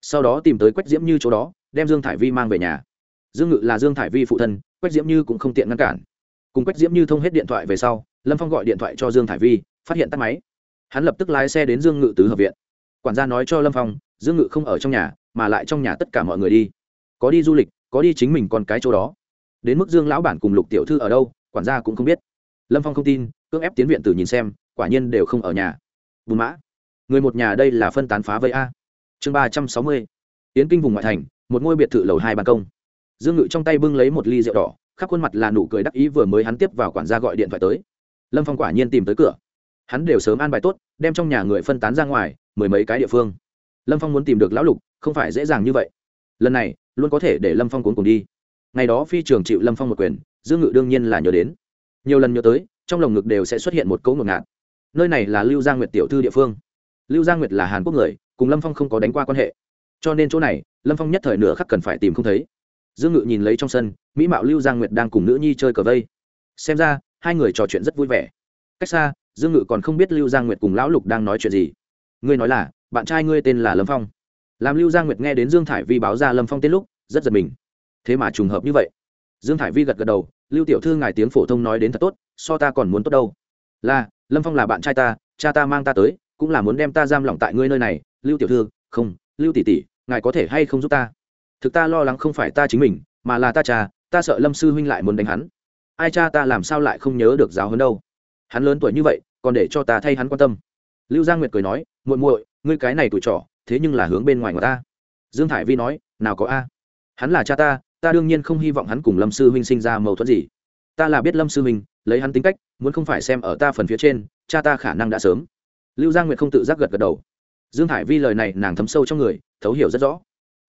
Sau đó tìm tới quách diễm như chỗ đó, đem dương thải vi mang về nhà. Dương ngự là dương thải vi phụ thân, quách diễm như cũng không tiện ngăn cản. Cùng quách diễm như thông hết điện thoại về sau, lâm phong gọi điện thoại cho dương thải vi, phát hiện tắt máy hắn lập tức lái xe đến dương ngự tứ hợp viện. Quản gia nói cho lâm phong, dương ngự không ở trong nhà, mà lại trong nhà tất cả mọi người đi. Có đi du lịch, có đi chính mình con cái chỗ đó. Đến mức dương lão bản cùng lục tiểu thư ở đâu, quản gia cũng không biết. Lâm phong không tin, cưỡng ép tiến viện từ nhìn xem, quả nhiên đều không ở nhà. Bùn mã. Người một nhà đây là phân tán phá vây a. Chương ba trăm sáu mươi. Tiến kinh vùng ngoại thành, một ngôi biệt thự lầu hai ban công. Dương ngự trong tay bưng lấy một ly rượu đỏ, khắp khuôn mặt là nụ cười đắc ý vừa mới hắn tiếp vào quản gia gọi điện thoại tới. Lâm phong quả nhiên tìm tới cửa hắn đều sớm an bài tốt, đem trong nhà người phân tán ra ngoài, mười mấy cái địa phương. Lâm phong muốn tìm được lão lục, không phải dễ dàng như vậy. Lần này, luôn có thể để lâm phong cuốn cùng đi. Ngày đó phi trường chịu lâm phong một quyền, dương ngự đương nhiên là nhớ đến. Nhiều lần nhớ tới, trong lồng ngực đều sẽ xuất hiện một cấu ngột ngạt. Nơi này là lưu gia nguyệt tiểu thư địa phương. Lưu gia nguyệt là hàn quốc người, cùng lâm phong không có đánh qua quan hệ. Cho nên chỗ này, lâm phong nhất thời nửa khắc cần phải tìm không thấy. Dương ngự nhìn lấy trong sân, mỹ mạo lưu giang nguyệt đang cùng nữ nhi chơi cờ vây. Xem ra, hai người trò chuyện rất vui vẻ. Cách xa dương ngự còn không biết lưu giang nguyệt cùng lão lục đang nói chuyện gì. Ngươi nói là, bạn trai ngươi tên là lâm phong. Làm lưu giang nguyệt nghe đến dương thải vi báo ra lâm phong tên lúc, rất giật mình. Thế mà trùng hợp như vậy. Dương thải vi gật gật đầu, lưu tiểu thư ngài tiếng phổ thông nói đến thật tốt, so ta còn muốn tốt đâu. Là, lâm phong là bạn trai ta, cha ta mang ta tới, cũng là muốn đem ta giam lỏng tại ngươi nơi này. Lưu tiểu thư, không, lưu tỷ tỷ, ngài có thể hay không giúp ta? Thực ta lo lắng không phải ta chính mình, mà là ta cha, ta sợ lâm sư huynh lại muốn đánh hắn. Ai cha ta làm sao lại không nhớ được giáo hơn đâu? Hắn lớn tuổi như vậy, còn để cho ta thay hắn quan tâm. Lưu giang nguyệt cười nói, muội muội, ngươi cái này tuổi trọ, thế nhưng là hướng bên ngoài người ta. Dương thải vi nói, nào có a? Hắn là cha ta ta đương nhiên không hy vọng hắn cùng lâm sư huynh sinh ra mâu thuẫn gì. Ta là biết lâm sư huynh, lấy hắn tính cách, muốn không phải xem ở ta phần phía trên, cha ta khả năng đã sớm. Lưu giang nguyệt không tự giác gật gật đầu. Dương thải vi lời này nàng thấm sâu trong người, thấu hiểu rất rõ.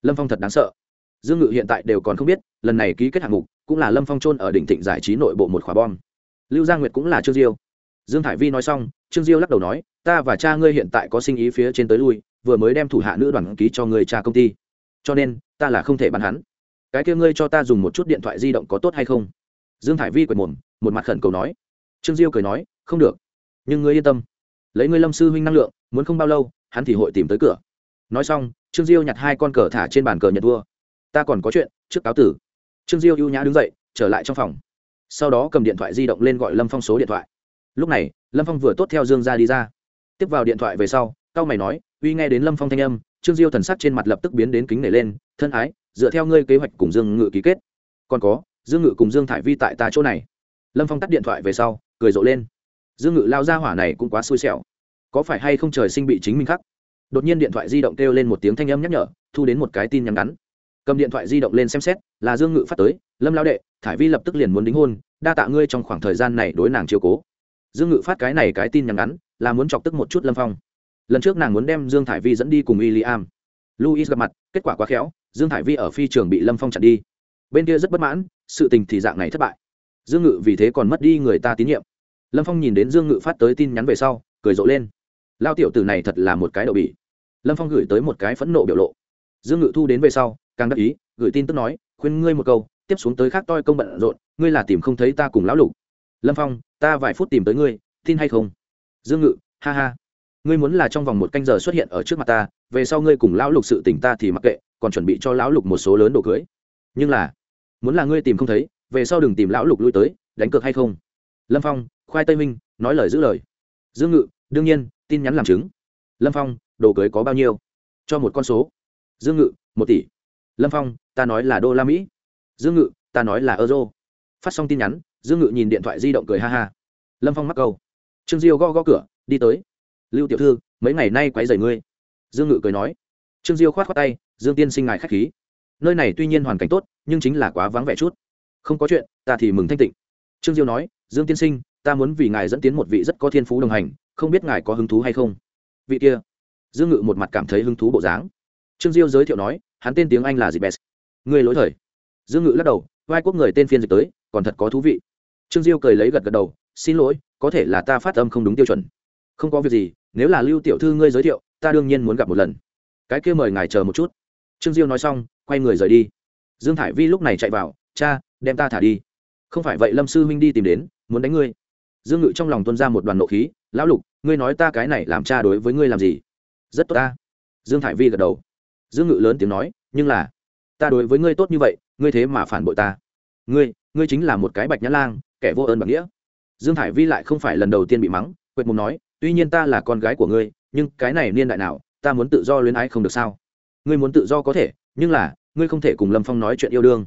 Lâm phong thật đáng sợ. Dương ngự hiện tại đều còn không biết, lần này ký kết hạng mục, cũng là lâm phong trôn ở đỉnh thịnh giải trí nội bộ một khóa bom. Lưu giang nguyệt cũng là trương diêu dương thải vi nói xong, trương diêu lắc đầu nói, ta và cha ngươi hiện tại có sinh ý phía trên tới lui, vừa mới đem thủ hạ nữ đoàn ký cho người cha công ty. Cho nên, ta là không thể bắn hắn. Cái kia ngươi cho ta dùng một chút điện thoại di động có tốt hay không? Dương thải vi quệt mồm, một mặt khẩn cầu nói. Trương diêu cười nói, không được. Nhưng ngươi yên tâm. Lấy ngươi lâm sư huynh năng lượng, muốn không bao lâu, hắn thì hội tìm tới cửa. Nói xong, trương diêu nhặt hai con cờ thả trên bàn cờ nhận vua. Ta còn có chuyện, trước cáo tử. Trương diêu ưu nhã đứng dậy, trở lại trong phòng. Sau đó cầm điện thoại di động lên gọi lâm phong số điện thoại lúc này, lâm phong vừa tốt theo dương ra đi ra. Tiếp vào điện thoại về sau cao mày nói, uy nghe đến lâm phong thanh âm, trương diêu thần sắc trên mặt lập tức biến đến kính nể lên, thân ái, dựa theo ngươi kế hoạch cùng dương ngự ký kết. Còn có, dương ngự cùng dương thải vi tại ta chỗ này. Lâm phong tắt điện thoại về sau, cười rộ lên. Dương ngự lao ra hỏa này cũng quá xui xẻo. Có phải hay không trời sinh bị chính mình khắc? Đột nhiên điện thoại di động kêu lên một tiếng thanh âm nhắc nhở, thu đến một cái tin nhắn ngắn. Cầm điện thoại di động lên xem xét, là dương ngự phát tới, lâm lao đệ, thải vi lập tức liền muốn đính hôn, đa tạ ngươi trong khoảng thời gian này đối nàng chiều cố dương ngự phát cái này cái tin nhắn ngắn, là muốn chọc tức một chút lâm phong. Lần trước nàng muốn đem dương thải vi dẫn đi cùng w i luis gặp mặt, kết quả quá khéo, dương thải vi ở phi trường bị lâm phong chặn đi. Bên kia rất bất mãn, sự tình thì dạng này thất bại. Dương ngự vì thế còn mất đi người ta tín nhiệm. Lâm phong nhìn đến dương ngự phát tới tin nhắn về sau, cười rộ lên. Lao tiểu tử này thật là một cái đậu bỉ. Lâm phong gửi tới một cái phẫn nộ biểu lộ. Dương ngự thu đến về sau, càng đắc ý, gửi tin tức nói, khuyên ngươi một câu, tiếp xuống tới khác toi công bận rộn, ngươi là tìm không thấy ta cùng lão lục lâm phong, ta vài phút tìm tới ngươi, tin hay không? Dương ngự, ha ha. Ngươi muốn là trong vòng một canh giờ xuất hiện ở trước mặt ta, về sau ngươi cùng lão lục sự tỉnh ta thì mặc kệ, còn chuẩn bị cho lão lục một số lớn đồ cưới. Nhưng là, muốn là ngươi tìm không thấy, về sau đừng tìm lão lục lui tới, đánh cược hay không? Lâm phong, khoai tây minh, nói lời giữ lời. Dương ngự, đương nhiên, tin nhắn làm chứng. Lâm phong, đồ cưới có bao nhiêu? Cho một con số. Dương ngự, một tỷ. Lâm phong, ta nói là đô la mỹ. Dương ngự, ta nói là euro. Phát xong tin nhắn dương ngự nhìn điện thoại di động cười ha ha. Lâm phong mắc câu. Trương diêu gõ gõ cửa, đi tới. Lưu tiểu thư, mấy ngày nay quấy rầy ngươi. Dương ngự cười nói. Trương diêu khoát khoát tay, dương tiên sinh ngài k h á c h khí. Nơi này tuy nhiên hoàn cảnh tốt, nhưng chính là quá vắng vẻ chút. Không có chuyện, ta thì mừng thanh tịnh. Trương diêu nói, dương tiên sinh, ta muốn vì ngài dẫn tiến một vị rất có thiên phú đồng hành, không biết ngài có hứng thú hay không? Vị kia. Dương ngự một mặt cảm thấy hứng thú bộ dáng. Trương diêu giới thiệu nói, hắn tên tiếng anh là gì best người lỗi thời. Dương ngự lắc đầu, vai quốc người tên phiên dịch tới, còn thật có thú vị trương diêu cười lấy gật gật đầu, xin lỗi, có thể là ta phát âm không đúng tiêu chuẩn. Không có việc gì, nếu là lưu tiểu thư ngươi giới thiệu, ta đương nhiên muốn gặp một lần. Cái kia mời ngài chờ một chút. Trương diêu nói xong, quay người rời đi. Dương thải vi lúc này chạy vào, cha, đem ta thả đi. Không phải vậy lâm sư huynh đi tìm đến, muốn đánh ngươi. Dương ngự trong lòng tuân ra một đoàn nộ khí, lão lục, ngươi nói ta cái này làm cha đối với ngươi làm gì? Rất tốt ta. Dương thải vi gật đầu. Dương ngự lớn tiếng nói, nhưng là, ta đối với ngươi tốt như vậy, ngươi thế mà phản bội ta. Ngươi ngươi chính là một cái bạch nhã lang kẻ vô ơn bằng nghĩa. Dương thải vi lại không phải lần đầu tiên bị mắng, quệt mùng nói, tuy nhiên ta là con gái của ngươi, nhưng cái này niên đại nào, ta muốn tự do luyến ái không được sao? Ngươi muốn tự do có thể, nhưng là, ngươi không thể cùng lâm phong nói chuyện yêu đương.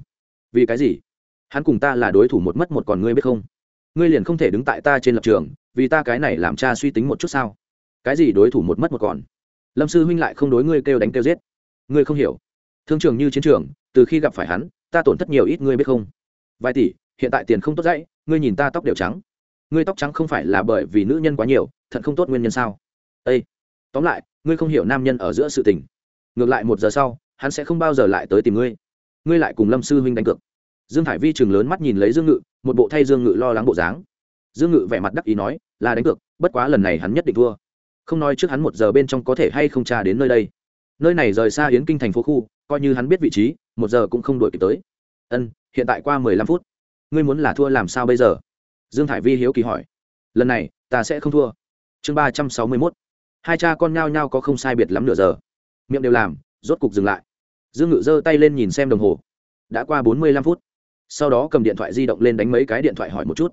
Vì cái gì? Hắn cùng ta là đối thủ một mất một còn ngươi biết không? Ngươi liền không thể đứng tại ta trên lập trường, vì ta cái này làm cha suy tính một chút sao? Cái gì đối thủ một mất một còn? Lâm sư huynh lại không đối ngươi kêu đánh kêu giết. Ngươi không hiểu. Thương trường như chiến trường, từ khi gặp phải hắn, ta tổn thất nhiều ít ngươi biết không? Vài tỷ, hiện tại tiền không tốt dãy ngươi nhìn ta tóc đều trắng. Ngươi tóc trắng không phải là bởi vì nữ nhân quá nhiều thận không tốt nguyên nhân sao? Â tóm lại, ngươi không hiểu nam nhân ở giữa sự tình. Ngược lại một giờ sau, hắn sẽ không bao giờ lại tới tìm ngươi. Ngươi lại cùng lâm sư huynh đánh cược. Dương thải vi chừng lớn mắt nhìn lấy dương ngự, một bộ thay dương ngự lo lắng bộ dáng. Dương ngự vẻ mặt đắc ý nói, là đánh cược, bất quá lần này hắn nhất định thua. Không nói trước hắn một giờ bên trong có thể hay không tra đến nơi đây. Nơi này rời xa yến kinh thành phố khu, coi như hắn biết vị trí, một giờ cũng không đuổi kịp tới. Ân, hiện tại qua mười lăm phút ngươi muốn là thua làm sao bây giờ? Dương thải vi hiếu kỳ hỏi. Lần này, ta sẽ không thua. Chương ba trăm sáu mươi mốt. Hai cha con nhao nhao có không sai biệt lắm nửa giờ. Miệng đều làm, rốt cục dừng lại. Dương ngự giơ tay lên nhìn xem đồng hồ. Đã qua bốn mươi lăm phút. Sau đó cầm điện thoại di động lên đánh mấy cái điện thoại hỏi một chút.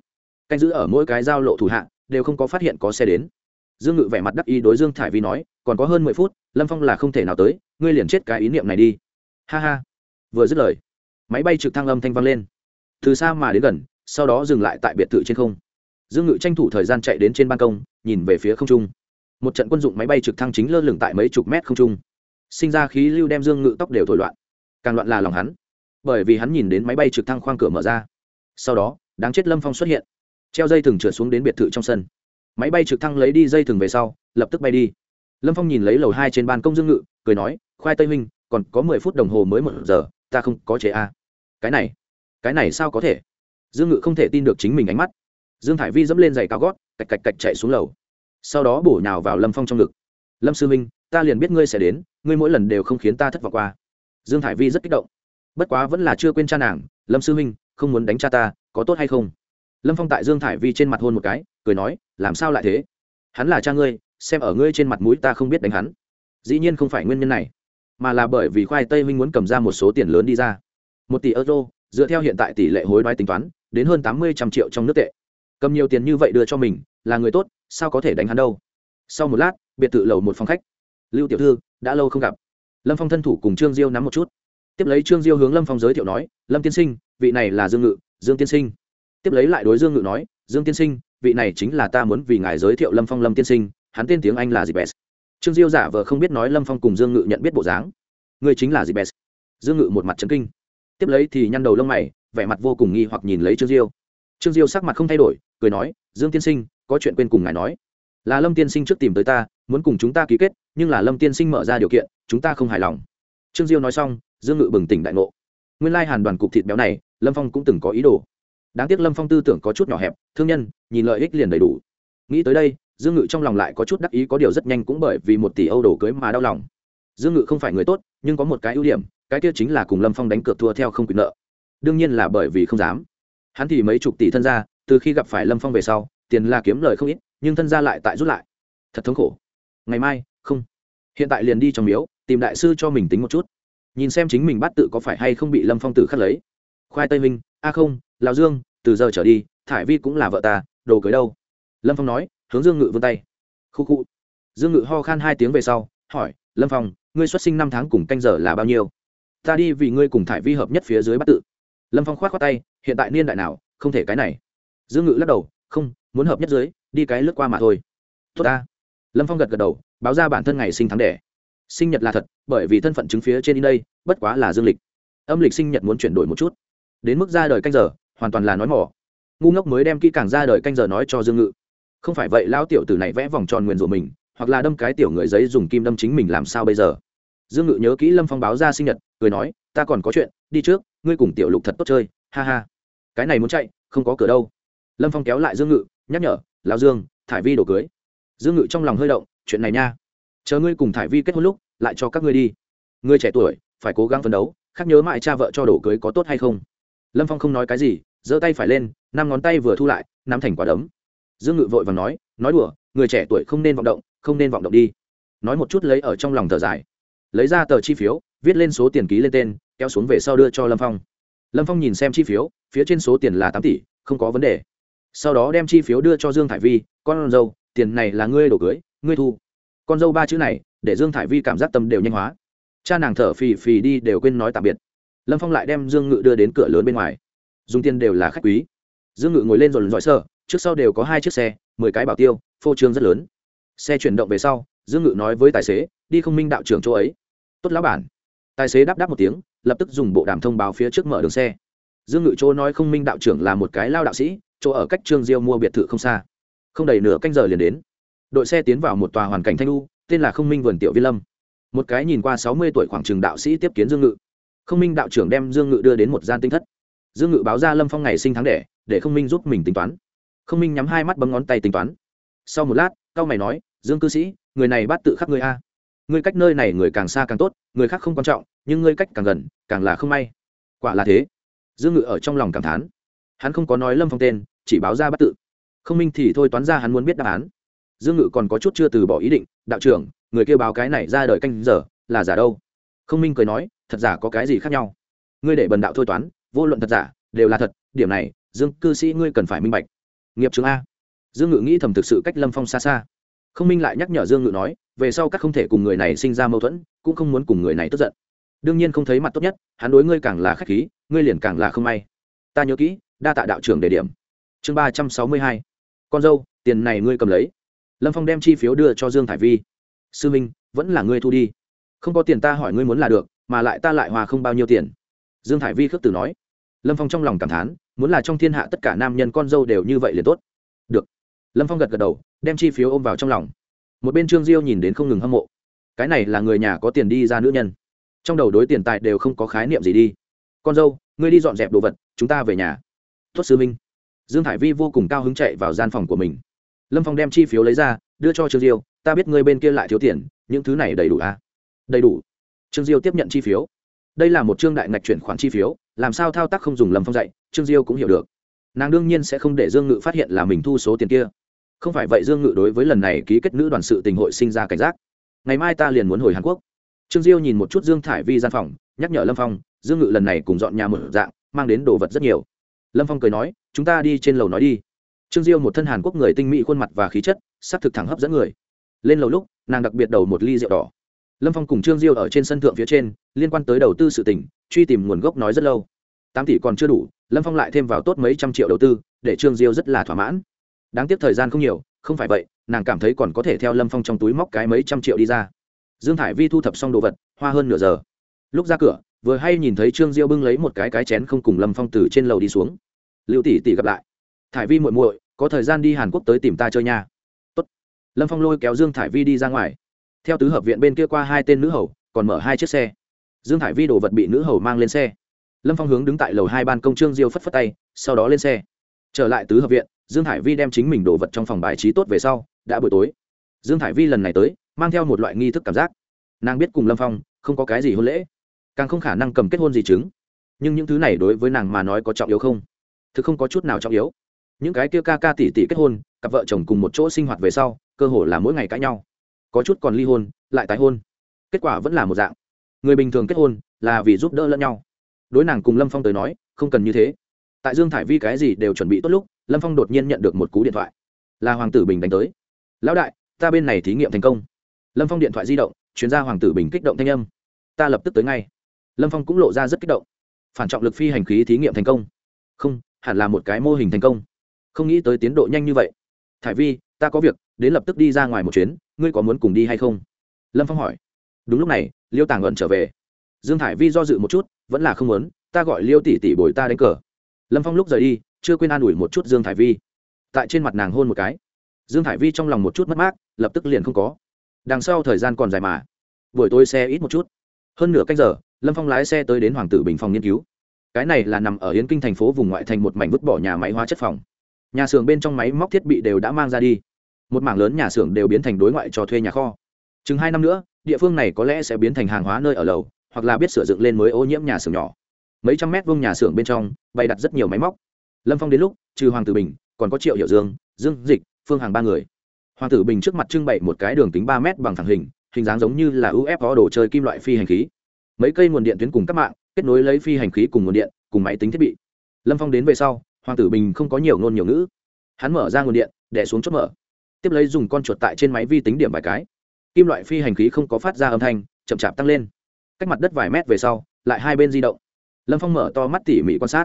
Canh giữ ở mỗi cái giao lộ thủ hạ, đều không có phát hiện có xe đến. Dương ngự vẻ mặt đắc ý đối dương thải vi nói, còn có hơn mười phút, lâm phong là không thể nào tới, ngươi liền chết cái ý niệm này đi. Ha ha. Vừa dứt lời, máy bay trực thăng âm thanh vang lên từ xa mà đến gần, sau đó dừng lại tại biệt thự trên không. Dương ngự tranh thủ thời gian chạy đến trên ban công, nhìn về phía không trung. Một trận quân dụng máy bay trực thăng chính lơ lửng tại mấy chục mét không trung. Sinh ra khí lưu đem dương ngự tóc đều thổi loạn. Càng loạn là lòng hắn. Bởi vì hắn nhìn đến máy bay trực thăng khoang cửa mở ra. Sau đó, đáng chết lâm phong xuất hiện. Treo dây thừng trượt xuống đến biệt thự trong sân. Máy bay trực thăng lấy đi dây thừng về sau, lập tức bay đi. Lâm phong nhìn lấy lầu hai trên ban công dương ngự, cười nói, khoai tây minh còn có mười phút đồng hồ mới một giờ, ta không có chế a. À. cái này cái này sao có thể? Dương ngự không thể tin được chính mình ánh mắt. Dương thải vi dẫm lên giày cao gót, cạch cạch cạch chạy xuống lầu. Sau đó bổ nhào vào lâm phong trong ngực. Lâm sư minh ta liền biết ngươi sẽ đến, ngươi mỗi lần đều không khiến ta thất vọng qua. Dương thải vi rất kích động. Bất quá vẫn là chưa quên cha nàng, lâm sư minh không muốn đánh cha ta, có tốt hay không? Lâm phong tại dương thải vi trên mặt hôn một cái, cười nói, làm sao lại thế? Hắn là cha ngươi, xem ở ngươi trên mặt mũi ta không biết đánh hắn. Dĩ nhiên không phải nguyên nhân này, mà là bởi vì khoai tây minh muốn cầm ra một số tiền lớn đi ra. Một tỷ euro dựa theo hiện tại tỷ lệ hối đoái tính toán, đến hơn tám mươi trăm triệu trong nước tệ. Cầm nhiều tiền như vậy đưa cho mình, là người tốt, sao có thể đánh hắn đâu? Sau một lát, biệt thự lầu một phòng khách. Lưu tiểu thư, đã lâu không gặp. Lâm phong thân thủ cùng trương diêu nắm một chút. Tiếp lấy trương diêu hướng lâm phong giới thiệu nói, lâm tiên sinh, vị này là dương ngự, dương tiên sinh. Tiếp lấy lại đối dương ngự nói, dương tiên sinh, vị này chính là ta muốn vì ngài giới thiệu lâm phong lâm tiên sinh, hắn tên tiếng anh là gì best trương diêu giả vờ không biết nói lâm phong cùng dương ngự nhận biết bộ dáng. Người chính là gì best dương ngự một mặt trấn kinh tiếp lấy thì nhăn đầu lông mày, vẻ mặt vô cùng nghi hoặc nhìn lấy trương diêu. Trương diêu sắc mặt không thay đổi, cười nói, dương tiên sinh, có chuyện quên cùng ngài nói. Là lâm tiên sinh trước tìm tới ta, muốn cùng chúng ta ký kết, nhưng là lâm tiên sinh mở ra điều kiện, chúng ta không hài lòng. Trương diêu nói xong, dương ngự bừng tỉnh đại ngộ. Nguyên lai hàn đoàn cục thịt béo này, lâm phong cũng từng có ý đồ. Đáng tiếc lâm phong tư tưởng có chút nhỏ hẹp, thương nhân, nhìn lợi ích liền đầy đủ. Nghĩ tới đây, dương ngự trong lòng lại có chút đắc ý có điều rất nhanh cũng bởi vì một tỷ âu đồ cưới mà đau lòng. Dương ngự không phải người tốt, nhưng có một cái ưu điểm cái kia chính là cùng lâm phong đánh cược thua theo không quyền nợ. Đương nhiên là bởi vì không dám. Hắn thì mấy chục tỷ thân gia từ khi gặp phải lâm phong về sau, tiền là kiếm lời không ít, nhưng thân gia lại tại rút lại. Thật thống khổ. Ngày mai, không. Hiện tại liền đi trong miếu, tìm đại sư cho mình tính một chút. Nhìn xem chính mình bắt tự có phải hay không bị lâm phong tử khắc lấy. Khoai tây minh, a không lào dương, từ giờ trở đi, thải vi cũng là vợ ta, đồ cưới đâu? Lâm phong nói, hướng dương ngự vươn tay. Khu khu. Dương ngự ho khan hai tiếng về sau, hỏi, lâm phong, ngươi xuất sinh năm tháng cùng canh giờ là bao nhiêu? Ta đi vì ngươi cùng thải vi hợp nhất phía dưới bắt tự. Lâm phong k h o á t khoác tay, hiện tại niên đại nào, không thể cái này. Dương ngự lắc đầu, không, muốn hợp nhất dưới, đi cái lướt qua mà thôi. Tốt ta. Lâm phong gật gật đầu, báo ra bản thân ngày sinh tháng đẻ. Sinh nhật là thật, bởi vì thân phận chứng phía trên in đây, bất quá là dương lịch. Âm lịch sinh nhật muốn chuyển đổi một chút. Đến mức ra đời canh giờ, hoàn toàn là nói mỏ. Ngu ngốc mới đem kỹ càng ra đời canh giờ nói cho dương ngự. Không phải vậy, lão tiểu tử này vẽ vòng tròn nguyền rủa mình, hoặc là đâm cái tiểu người giấy dùng kim đâm chính mình làm sao bây giờ? Dương ngự nhớ kỹ lâm phong báo ra sinh nhật, cười nói, ta còn có chuyện, đi trước, ngươi cùng tiểu lục thật tốt chơi, ha ha. Cái này muốn chạy, không có cửa đâu. Lâm phong kéo lại dương ngự, nhắc nhở lao dương, thải vi đổ cưới. Dương ngự trong lòng hơi động, chuyện này nha, chờ ngươi cùng thải vi kết hôn lúc, lại cho các ngươi đi. Ngươi trẻ tuổi, phải cố gắng phấn đấu, khác nhớ mãi cha vợ cho đổ cưới có tốt hay không. Lâm phong không nói cái gì, giơ tay phải lên, năm ngón tay vừa thu lại, nắm thành quả đấm. Dương ngự vội và nói nói đùa, người trẻ tuổi không nên vọng động, không nên vọng động đi. Nói một chút lấy ở trong lòng thở dài lấy ra tờ chi phiếu, viết lên số tiền ký lên tên, kéo xuống về sau đưa cho lâm phong. Lâm phong nhìn xem chi phiếu, phía trên số tiền là tám tỷ, không có vấn đề. Sau đó đem chi phiếu đưa cho dương thải vi, con dâu, tiền này là ngươi đổ cưới, ngươi thu. Con dâu ba chữ này, để dương thải vi cảm giác tâm đều nhanh hóa. Cha nàng thở phì phì đi đều quên nói tạm biệt. Lâm phong lại đem dương ngự đưa đến cửa lớn bên ngoài. Dùng tiền đều là khách quý. Dương ngự ngồi lên rồi lần dõi sơ, trước sau đều có hai chiếc xe, mười cái bảo tiêu, phô trương rất lớn. Xe chuyển động về sau, dương ngự nói với tài xế, đi không minh đạo trưởng chỗ ấy tốt lão bản. Tài xế đáp đáp một tiếng, lập tức dùng bộ đàm thông báo phía trước mở đường xe. Dương ngự chỗ nói không minh đạo trưởng là một cái lao đạo sĩ, chỗ ở cách trương diêu mua biệt thự không xa. Không đầy nửa canh giờ liền đến. Đội xe tiến vào một tòa hoàn cảnh thanh lu tên là không minh vườn tiểu vi lâm. Một cái nhìn qua sáu mươi tuổi khoảng trường đạo sĩ tiếp kiến dương ngự. Không minh đạo trưởng đem dương ngự đưa đến một gian tinh thất. Dương ngự báo ra lâm phong ngày sinh tháng đẻ, để không minh giúp mình tính toán. Không minh nhắm hai mắt bấm ngón tay tính toán. Sau một lát, cao mày nói, dương cư sĩ, người này bắt tự khắc ngươi a ngươi cách nơi này người càng xa càng tốt, người khác không quan trọng, nhưng ngươi cách càng gần, càng là không may. Quả là thế. Dương ngự ở trong lòng cảm thán. Hắn không có nói lâm phong tên, chỉ báo ra bắt tự. Không minh thì thôi toán ra hắn muốn biết đáp án. Dương ngự còn có chút chưa từ bỏ ý định, đạo trưởng, người kêu báo cái này ra đời canh giờ, là giả đâu? Không minh cười nói, thật giả có cái gì khác nhau? Ngươi để bần đạo thôi toán, vô luận thật giả, đều là thật, điểm này, dương cư sĩ ngươi cần phải minh bạch. Nghiệp chứng a. Dương ngự nghĩ thầm thực sự cách lâm phong xa xa không minh lại nhắc nhở dương ngự nói, về sau các không thể cùng người này sinh ra mâu thuẫn, cũng không muốn cùng người này tức giận. Đương nhiên không thấy mặt tốt nhất, hắn đối ngươi càng là k h á c h khí, ngươi liền càng là không may. Ta nhớ kỹ, đa tạ đạo trưởng đề điểm. Chương ba trăm sáu mươi hai. Con dâu, tiền này ngươi cầm lấy. Lâm phong đem chi phiếu đưa cho dương thải vi. Sư minh, vẫn là ngươi thu đi. Không có tiền ta hỏi ngươi muốn là được, mà lại ta lại hòa không bao nhiêu tiền. Dương thải vi khước từ nói. Lâm phong trong lòng cảm thán, muốn là trong thiên hạ tất cả nam nhân con dâu đều như vậy liền tốt. Được. Lâm phong gật gật đầu đem chi phiếu ôm vào trong lòng. Một bên trương diêu nhìn đến không ngừng hâm mộ. Cái này là người nhà có tiền đi ra nữ nhân. Trong đầu đối tiền tài đều không có khái niệm gì đi. Con dâu, ngươi đi dọn dẹp đồ vật, chúng ta về nhà. Tuất sư minh. Dương thải vi vô cùng cao hứng chạy vào gian phòng của mình. Lâm phong đem chi phiếu lấy ra, đưa cho trương diêu, ta biết ngươi bên kia lại thiếu tiền, những thứ này đầy đủ à? đầy đủ. Trương diêu tiếp nhận chi phiếu. Đây là một trương đại ngạch chuyển khoản chi phiếu, làm sao thao tác không dùng lâm phong dạy, trương diêu cũng hiểu được. Nàng đương nhiên sẽ không để dương ngự phát hiện là mình thu số tiền kia không phải vậy dương ngự đối với lần này ký kết nữ đoàn sự tình hội sinh ra cảnh giác. Ngày mai ta liền muốn hồi hàn quốc. Trương diêu nhìn một chút dương thải vi gian phòng, nhắc nhở lâm phong, dương ngự lần này cùng dọn nhà một dạng, mang đến đồ vật rất nhiều. Lâm phong cười nói, chúng ta đi trên lầu nói đi. Trương diêu một thân hàn quốc người tinh mỹ khuôn mặt và khí chất s ắ c thực thẳng hấp dẫn người. Lên lầu lúc, nàng đặc biệt đầu một ly rượu đỏ. Lâm phong cùng trương diêu ở trên sân thượng phía trên, liên quan tới đầu tư sự tỉnh truy tìm nguồn gốc nói rất lâu. Tám tỷ còn chưa đủ, lâm phong lại thêm vào tốt mấy trăm triệu đầu tư, để trương diêu rất là thỏa mãn đáng tiếc thời gian không nhiều, không phải vậy, nàng cảm thấy còn có thể theo lâm phong trong túi móc cái mấy trăm triệu đi ra. Dương thải vi thu thập xong đồ vật, hoa hơn nửa giờ. Lúc ra cửa, vừa hay nhìn thấy trương diêu bưng lấy một cái cái chén không cùng lâm phong từ trên lầu đi xuống. Liệu tỷ tỷ gặp lại. Thải vi muội muội, có thời gian đi hàn quốc tới tìm ta chơi nha. Tốt. lâm phong lôi kéo dương thải vi đi ra ngoài. Theo tứ hợp viện bên kia qua hai tên nữ hầu, còn mở hai chiếc xe. Dương thải vi đồ vật bị nữ hầu mang lên xe. Lâm phong hướng đứng tại lầu hai ban công trương diêu phất phất tay, sau đó lên xe. Trở lại tứ hợp viện dương thải vi đem chính mình đồ vật trong phòng bài trí tốt về sau, đã buổi tối. Dương thải vi lần này tới, mang theo một loại nghi thức cảm giác. Nàng biết cùng lâm phong không có cái gì hôn lễ, càng không khả năng cầm kết hôn gì chứng. Nhưng những thứ này đối với nàng mà nói có trọng yếu không? Thực không có chút nào trọng yếu. Những cái kia ca ca tỷ tỷ kết hôn, cặp vợ chồng cùng một chỗ sinh hoạt về sau, cơ hồ là mỗi ngày cãi nhau. Có chút còn ly hôn, lại tái hôn. Kết quả vẫn là một dạng. Người bình thường kết hôn là vì giúp đỡ lẫn nhau. Đối nàng cùng lâm phong tới nói, không cần như thế. Tại dương thải vi cái gì đều chuẩn bị tốt lúc lâm phong đột nhiên nhận được một cú điện thoại. Là hoàng tử bình đánh tới. Lão đại, ta bên này thí nghiệm thành công. Lâm phong điện thoại di động chuyên gia hoàng tử bình kích động thanh âm. Ta lập tức tới ngay. Lâm phong cũng lộ ra rất kích động. Phản trọng lực phi hành khí thí nghiệm thành công. Không, hẳn là một cái mô hình thành công. Không nghĩ tới tiến độ nhanh như vậy. Thải vi, ta có việc, đến lập tức đi ra ngoài một chuyến, ngươi có muốn cùng đi hay không? Lâm phong hỏi. Đúng lúc này, liêu tàng ẩn trở về. Dương thải vi do dự một chút, vẫn là không muốn, ta gọi liêu tỷ tỷ bồi ta đánh cờ lâm phong lúc rời đi, chưa quên an ủi một chút dương thải vi. Tại trên mặt nàng hôn một cái. Dương thải vi trong lòng một chút mất mát, lập tức liền không có. Đằng sau thời gian còn dài mà. Buổi tối xe ít một chút. Hơn nửa cách giờ, lâm phong lái xe tới đến hoàng tử bình phòng nghiên cứu. Cái này là nằm ở yến kinh thành phố vùng ngoại thành một mảnh vứt bỏ nhà máy hóa chất phòng. Nhà xưởng bên trong máy móc thiết bị đều đã mang ra đi. Một mảng lớn nhà xưởng đều biến thành đối ngoại cho thuê nhà kho. Chừng hai năm nữa, địa phương này có lẽ sẽ biến thành hàng hóa nơi ở lầu, hoặc là biết sửa dựng lên mới ô nhiễm nhà xưởng nhỏ mấy trăm mét vuông nhà xưởng bên trong, bày đặt rất nhiều máy móc. Lâm phong đến lúc, trừ hoàng tử bình, còn có triệu hiệu dương dương dịch, phương hàng ba người. Hoàng tử bình trước mặt trưng bày một cái đường kính ba mét bằng thẳng hình hình dáng giống như là ufo đồ chơi kim loại phi hành khí. Mấy cây nguồn điện tuyến cùng các mạng, kết nối lấy phi hành khí cùng nguồn điện, cùng máy tính thiết bị. Lâm phong đến về sau, hoàng tử bình không có nhiều ngôn nhiều ngữ. Hắn mở ra nguồn điện đẻ xuống chốt mở. Tiếp lấy dùng con chuột tại trên máy vi tính điểm vài cái. Kim loại phi hành khí không có phát ra âm thanh, chậm chạp tăng lên. Cách mặt đất vài mét về sau, lại hai bên di động lâm phong mở to mắt tỉ mỉ quan sát.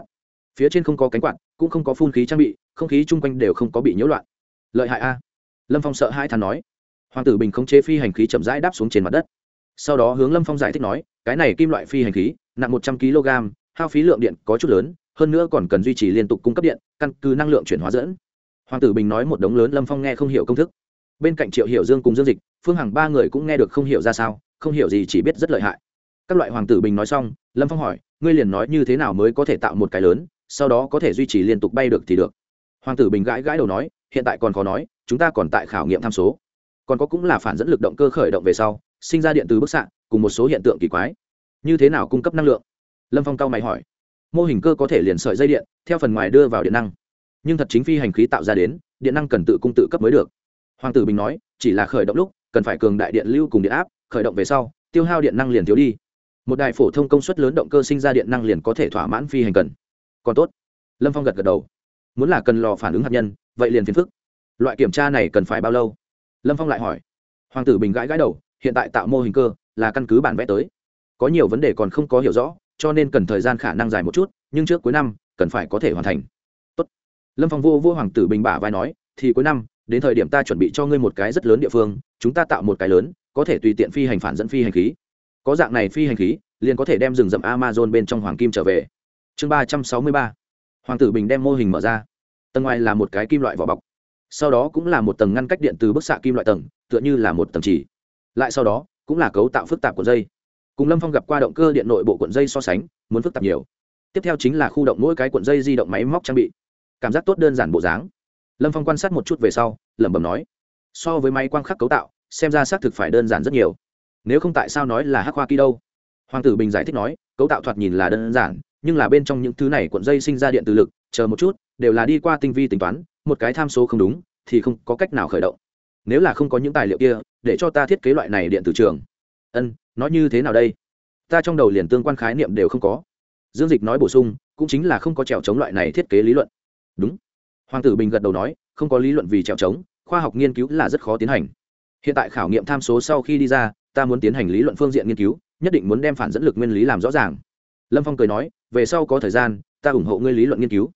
Phía trên không có cánh quạt, cũng không có phun khí trang bị, không khí chung quanh đều không có bị nhiễu loạn. Lợi hại a. Lâm phong sợ hai thằng nói. Hoàng tử bình không chế phi hành khí chậm rãi đáp xuống trên mặt đất. Sau đó hướng lâm phong giải thích nói, cái này kim loại phi hành khí, nặng một trăm kg, hao phí lượng điện có chút lớn, hơn nữa còn cần duy trì liên tục cung cấp điện, căn cứ năng lượng chuyển hóa dẫn. Hoàng tử bình nói một đống lớn, lâm phong nghe không hiểu công thức. Bên cạnh triệu hiểu dương cùng dương dịch, phương hằng ba người cũng nghe được không hiểu ra sao, không hiểu gì chỉ biết rất lợi hại. Các loại hoàng tử bình nói xong, lâm phong hỏi ngươi liền nói như thế nào mới có thể tạo một cái lớn, sau đó có thể duy trì liên tục bay được thì được. Hoàng tử bình gãi gãi đầu nói, hiện tại còn khó nói, chúng ta còn tại khảo nghiệm tham số. Còn có cũng là phản dẫn lực động cơ khởi động về sau, sinh ra điện từ bức xạ, cùng một số hiện tượng kỳ quái. Như thế nào cung cấp năng lượng? Lâm phong cao mày hỏi. Mô hình cơ có thể liền sợi dây điện, theo phần ngoài đưa vào điện năng. Nhưng thật chính phi hành khí tạo ra đến, điện năng cần tự cung tự cấp mới được. Hoàng tử bình nói, chỉ là khởi động lúc, cần phải cường đại điện lưu cùng điện áp, khởi động về sau, tiêu hao điện năng liền thiếu đi một đài phổ thông công suất lớn động cơ sinh ra điện năng liền có thể thỏa mãn phi hành cần. Còn tốt. Lâm phong gật gật đầu. Muốn là cần lò phản ứng hạt nhân, vậy liền phiền phức. Loại kiểm tra này cần phải bao lâu? Lâm phong lại hỏi. Hoàng tử bình gãi gãi đầu, hiện tại tạo mô hình cơ, là căn cứ bản vẽ tới. Có nhiều vấn đề còn không có hiểu rõ, cho nên cần thời gian khả năng dài một chút, nhưng trước cuối năm, cần phải có thể hoàn thành. Tốt. lâm phong vô vô hoàng tử bình bả vai nói, thì cuối năm, đến thời điểm ta chuẩn bị cho ngươi một cái rất lớn địa phương, chúng ta tạo một cái lớn, có thể tùy tiện phi hành phản dẫn phi hành khí có dạng này phi hành khí, liền có thể đem rừng rậm amazon bên trong hoàng kim trở về. Chương ba trăm sáu mươi ba. Hoàng tử bình đem mô hình mở ra. Tầng ngoài là một cái kim loại vỏ bọc. Sau đó cũng là một tầng ngăn cách điện từ bức xạ kim loại tầng, tựa như là một tầng chỉ. Lại sau đó, cũng là cấu tạo phức tạp của dây. Cùng lâm phong gặp qua động cơ điện nội bộ cuộn dây so sánh, muốn phức tạp nhiều. Tiếp theo chính là khu động mỗi cái cuộn dây di động máy móc trang bị. Cảm giác tốt đơn giản bộ dáng. Lâm phong quan sát một chút về sau, lẩm bẩm nói, so với máy quang khắc cấu tạo, xem ra xác thực phải đơn giản rất nhiều nếu không tại sao nói là hắc hoa kỳ đâu? Hoàng tử bình giải thích nói, cấu tạo thoạt nhìn là đơn giản, nhưng là bên trong những thứ này cuộn dây sinh ra điện từ lực, chờ một chút, đều là đi qua tinh vi tính toán, một cái tham số không đúng, thì không có cách nào khởi động. Nếu là không có những tài liệu kia, để cho ta thiết kế loại này điện từ trường. Ân nói như thế nào đây? Ta trong đầu liền tương quan khái niệm đều không có. Dương dịch nói bổ sung, cũng chính là không có trèo chống loại này thiết kế lý luận. Đúng. Hoàng tử bình gật đầu nói, không có lý luận vì trèo chống khoa học nghiên cứu là rất khó tiến hành. Hiện tại khảo nghiệm tham số sau khi đi ra ta muốn tiến hành lý luận phương diện nghiên cứu, nhất định muốn đem phản dẫn lực nguyên lý làm rõ ràng. Lâm phong cười nói, về sau có thời gian, ta ủng hộ ngươi lý luận nghiên cứu.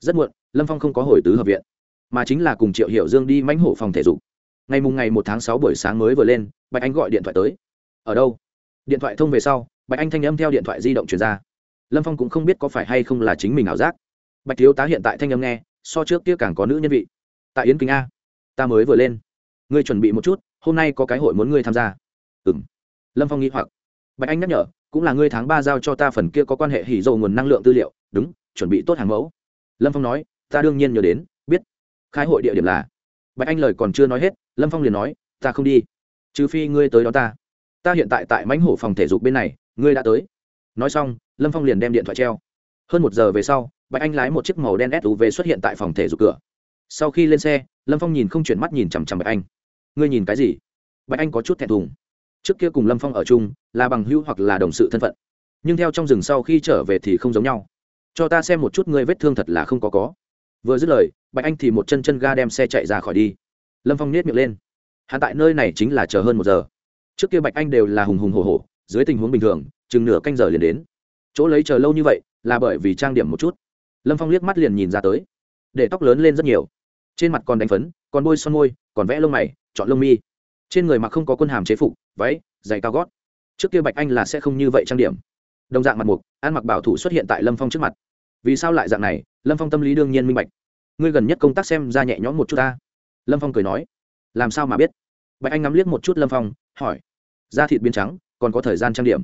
Rất muộn, lâm phong không có hồi tứ hợp viện, mà chính là cùng triệu hiểu dương đi mãnh hổ phòng thể dục. Ngày mùng ngày một tháng sáu buổi sáng mới vừa lên, bạch anh gọi điện thoại tới. Ở đâu? Điện thoại thông về sau, bạch anh thanh âm theo điện thoại di động truyền ra. Lâm phong cũng không biết có phải hay không là chính mình ảo giác. Bạch thiếu tá hiện tại thanh âm nghe, so trước kia càng có nữ nhân vị. Tại yến kính a, ta mới vừa lên. Ngươi chuẩn bị một chút, hôm nay có cái hội muốn ngươi tham gia ừ m lâm phong nghĩ hoặc. Bạch anh nhắc nhở, cũng là ngươi tháng ba giao cho ta phần kia có quan hệ hỉ dầu nguồn năng lượng tư liệu. Đúng, chuẩn bị tốt hàng mẫu. Lâm phong nói, ta đương nhiên nhớ đến, biết. Khai hội địa điểm là. Bạch anh lời còn chưa nói hết, lâm phong liền nói, ta không đi. Trừ phi ngươi tới đó ta. Ta hiện tại tại mãnh hổ phòng thể dục bên này, ngươi đã tới. Nói xong, lâm phong liền đem điện thoại treo. Hơn một giờ về sau, bạch anh lái một chiếc màu đen suv xuất hiện tại phòng thể dục cửa. Sau khi lên xe, lâm phong nhìn không chuyển mắt nhìn chằm chằm bạch anh. Ngươi nhìn cái gì? Bạch anh có chút thẹn thùng trước kia cùng lâm phong ở chung là bằng hữu hoặc là đồng sự thân phận nhưng theo trong rừng sau khi trở về thì không giống nhau cho ta xem một chút ngươi vết thương thật là không có có vừa dứt lời bạch anh thì một chân chân ga đem xe chạy ra khỏi đi lâm phong nết miệng lên hắn tại nơi này chính là chờ hơn một giờ trước kia bạch anh đều là hùng hùng hồ hồ dưới tình huống bình thường chừng nửa canh giờ liền đến chỗ lấy chờ lâu như vậy là bởi vì trang điểm một chút lâm phong liếc mắt liền nhìn ra tới để tóc lớn lên rất nhiều trên mặt còn đánh phấn còn bôi son môi còn vẽ lông mày chọn lông mi trên người mặc không có quân hàm chế phục, váy, giày cao gót. Trước kia bạch anh là sẽ không như vậy trang điểm. Đồng dạng mặt mục, ăn mặc bảo thủ xuất hiện tại lâm phong trước mặt. Vì sao lại dạng này? Lâm phong tâm lý đương nhiên minh bạch. Ngươi gần nhất công tác xem ra nhẹ nhõm một chút ta. Lâm phong cười nói. Làm sao mà biết? Bạch anh ngắm liếc một chút lâm phong, hỏi. Da thịt biến trắng, còn có thời gian trang điểm.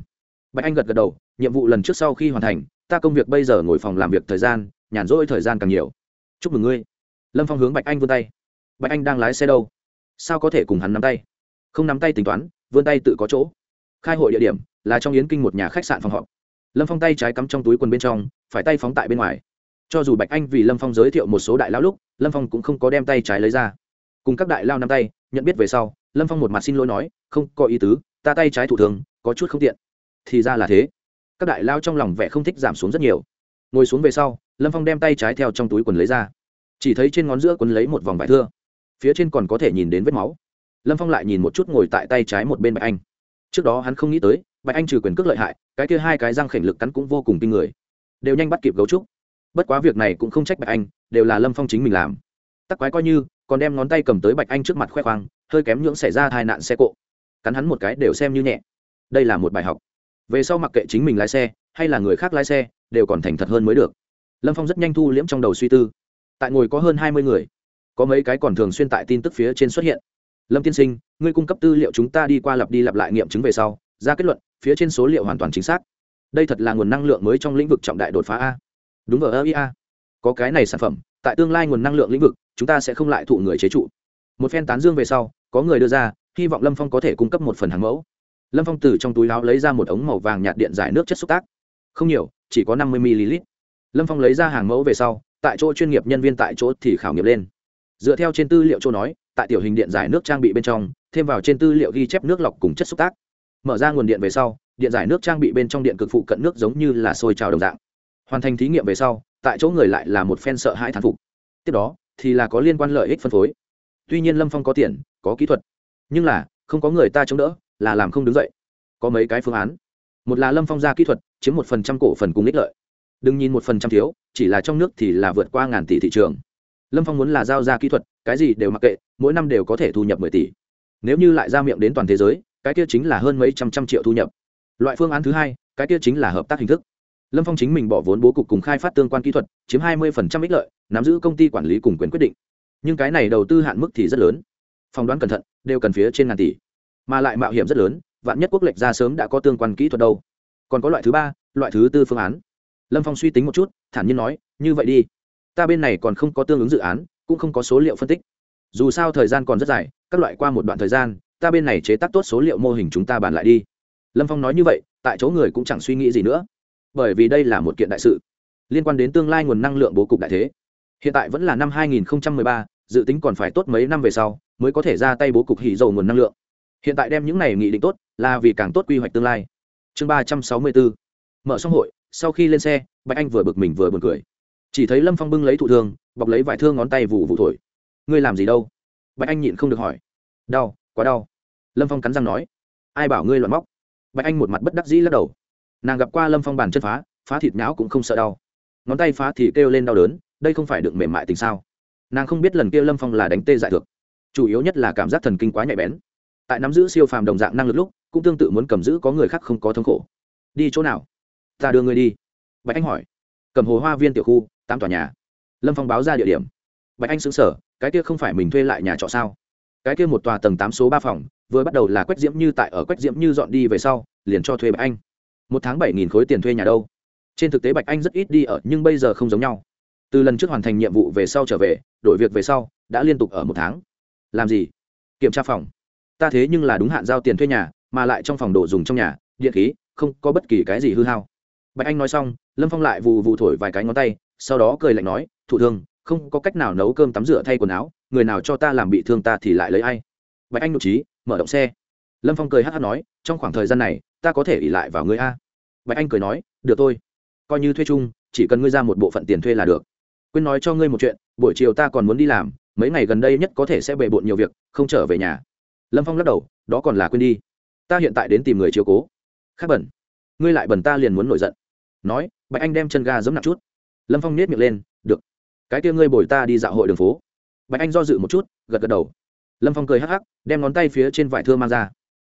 Bạch anh gật gật đầu, nhiệm vụ lần trước sau khi hoàn thành, ta công việc bây giờ ngồi phòng làm việc thời gian, nhàn rỗi thời gian càng nhiều. Chúc mừng ngươi. Lâm phong hướng bạch anh vươn tay. Bạch anh đang lái xe đâu? Sao có thể cùng hắn nắm tay? Không nắm tay tính toán, vươn tay tự có chỗ. Khai hội địa điểm là trong yến kinh một nhà khách sạn phòng họp. Lâm phong tay trái cắm trong túi quần bên trong, phải tay phóng tại bên ngoài. Cho dù bạch anh vì lâm phong giới thiệu một số đại lao lúc, lâm phong cũng không có đem tay trái lấy ra. Cùng các đại lao nắm tay, nhận biết về sau, lâm phong một mặt xin lỗi nói, không, có ý tứ, ta tay trái thủ thường, có chút không tiện. Thì ra là thế. Các đại lao trong lòng vẻ không thích giảm xuống rất nhiều. Ngồi xuống về sau, lâm phong đem tay trái theo trong túi quần lấy ra. Chỉ thấy trên ngón giữa quần lấy một vòng vải thưa. Phía trên còn có thể nhìn đến vết máu lâm phong lại nhìn một chút ngồi tại tay trái một bên bạch anh. Trước đó hắn không nghĩ tới, bạch anh trừ quyền cước lợi hại, cái kia hai cái răng khểnh lực cắn cũng vô cùng kinh người. Đều nhanh bắt kịp gấu trúc. Bất quá việc này cũng không trách bạch anh, đều là lâm phong chính mình làm. Tắc quái coi như, còn đem ngón tay cầm tới bạch anh trước mặt khoe khoang, hơi kém nhưỡng xảy ra tai nạn xe cộ. Cắn hắn một cái đều xem như nhẹ. Đây là một bài học. Về sau mặc kệ chính mình lái xe, hay là người khác lái xe, đều còn thành thật hơn mới được. Lâm phong rất nhanh thu liễm trong đầu suy tư. Tại ngồi có hơn hai mươi người, có mấy cái còn thường xuyên tại tin tức phía trên xuất hiện lâm tiên sinh, ngươi cung cấp tư liệu chúng ta đi qua lặp đi lặp lại nghiệm chứng về sau, ra kết luận, phía trên số liệu hoàn toàn chính xác. Đây thật là nguồn năng lượng mới trong lĩnh vực trọng đại đột phá a. Đúng vào ia có cái này sản phẩm, tại tương lai nguồn năng lượng lĩnh vực, chúng ta sẽ không lại thụ người chế trụ. Một phen tán dương về sau, có người đưa ra, hy vọng lâm phong có thể cung cấp một phần hàng mẫu. Lâm phong từ trong túi áo lấy ra một ống màu vàng nhạt điện giải nước chất xúc tác. Không nhiều, chỉ có năm mươi ml. Lâm phong lấy ra hàng mẫu về sau, tại chỗ chuyên nghiệp nhân viên tại chỗ thì khảo nghiệm lên. Dựa theo trên tư liệu chỗ nói tại tiểu hình điện giải nước trang bị bên trong, thêm vào trên tư liệu ghi chép nước lọc cùng chất xúc tác. Mở ra nguồn điện về sau, điện giải nước trang bị bên trong điện cực phụ cận nước giống như là sôi trào đồng dạng. Hoàn thành thí nghiệm về sau, tại chỗ người lại là một phen sợ hãi thán phục. Tiếp đó, thì là có liên quan lợi ích phân phối. Tuy nhiên lâm phong có tiền, có kỹ thuật, nhưng là, không có người ta chống đỡ, là làm không đứng dậy. Có mấy cái phương án. Một là lâm phong ra kỹ thuật, chiếm một phần trăm cổ phần cùng ích lợi. Đừng nhìn một phần trăm thiếu, chỉ là trong nước thì là vượt qua ngàn tỷ thị trường lâm phong muốn là giao ra kỹ thuật, cái gì đều mặc kệ, mỗi năm đều có thể thu nhập mười tỷ. Nếu như lại ra miệng đến toàn thế giới, cái kia chính là hơn mấy trăm trăm triệu thu nhập. Loại phương án thứ hai, cái kia chính là hợp tác hình thức. Lâm phong chính mình bỏ vốn bố cục cùng khai phát tương quan kỹ thuật, chiếm hai mươi ích lợi, nắm giữ công ty quản lý cùng quyền quyết định. Nhưng cái này đầu tư hạn mức thì rất lớn. Phỏng đoán cẩn thận, đều cần phía trên ngàn tỷ. Mà lại mạo hiểm rất lớn, vạn nhất quốc lệch ra sớm đã có tương quan kỹ thuật đâu. Còn có loại thứ ba, loại thứ tư phương án. Lâm phong suy tính một chút, thản nhiên nói, như vậy đi ta bên này còn không có tương ứng dự án cũng không có số liệu phân tích. Dù sao thời gian còn rất dài các loại qua một đoạn thời gian ta bên này chế tác tốt số liệu mô hình chúng ta bàn lại đi. Lâm phong nói như vậy tại chỗ người cũng chẳng suy nghĩ gì nữa. Bởi vì đây là một kiện đại sự liên quan đến tương lai nguồn năng lượng bố cục đại thế. Hiện tại vẫn là năm 2013, dự tính còn phải tốt mấy năm về sau mới có thể ra tay bố cục hỉ dầu nguồn năng lượng. Hiện tại đem những này nghị định tốt là vì càng tốt quy hoạch tương lai. Chương ba trăm sáu mươi bốn. Mở xong hội sau khi lên xe bạch anh vừa bực mình vừa buồn cười chỉ thấy lâm phong bưng lấy thụ thương bọc lấy vải thương ngón tay vụ vụ thổi ngươi làm gì đâu bạch anh nhịn không được hỏi đau quá đau lâm phong cắn răng nói ai bảo ngươi loạn móc bạch anh một mặt bất đắc dĩ lắc đầu nàng gặp qua lâm phong bàn chân phá phá thịt nháo cũng không sợ đau ngón tay phá thì kêu lên đau đớn đây không phải được mềm mại tình sao nàng không biết lần kia lâm phong là đánh tê dại thực chủ yếu nhất là cảm giác thần kinh quá nhạy bén tại nắm giữ siêu phàm đồng dạng năng lực lúc cũng tương tự muốn cầm giữ có người khác không có thống khổ đi chỗ nào ta đưa ngươi đi bạch anh hỏi cầm hồ hoa viên tiểu khu, tám tòa nhà. Lâm phong báo ra địa điểm. Bạch anh xứng sở cái kia không phải mình thuê lại nhà trọ sao? Cái kia một tòa tầng tám số ba phòng, vừa bắt đầu là quách diễm như tại ở quách diễm như dọn đi về sau, liền cho thuê bạch anh. Một tháng bảy nghìn khối tiền thuê nhà đâu? Trên thực tế bạch anh rất ít đi ở, nhưng bây giờ không giống nhau. Từ lần trước hoàn thành nhiệm vụ về sau trở về, đổi việc về sau, đã liên tục ở một tháng. Làm gì? Kiểm tra phòng. Ta thế nhưng là đúng hạn giao tiền thuê nhà, mà lại trong phòng đồ dùng trong nhà, điện khí, không có bất kỳ cái gì hư hao. Bạch anh nói xong lâm phong lại vù vù thổi vài cái ngón tay, sau đó cười lạnh nói thụ thương, không có cách nào nấu cơm tắm rửa thay quần áo, người nào cho ta làm bị thương ta thì lại lấy ai? Bạch anh nội trí mở động xe. Lâm phong cười hát hát nói, trong khoảng thời gian này, ta có thể ỉ lại vào người a. Bạch anh cười nói, được tôi coi như thuê chung, chỉ cần ngươi ra một bộ phận tiền thuê là được. Quên nói cho ngươi một chuyện, buổi chiều ta còn muốn đi làm, mấy ngày gần đây nhất có thể sẽ bề bộn nhiều việc, không trở về nhà. Lâm phong lắc đầu, đó còn là quên đi. Ta hiện tại đến tìm người chiều cố. Khác bẩn. Ngươi lại bẩn ta liền muốn nổi giận nói, bạch anh đem chân ga giấm nặng chút. Lâm phong nết miệng lên, được. Cái kia ngươi bồi ta đi dạo hội đường phố. Bạch anh do dự một chút, gật gật đầu. Lâm phong cười hắc hắc, đem ngón tay phía trên vải thưa mang ra.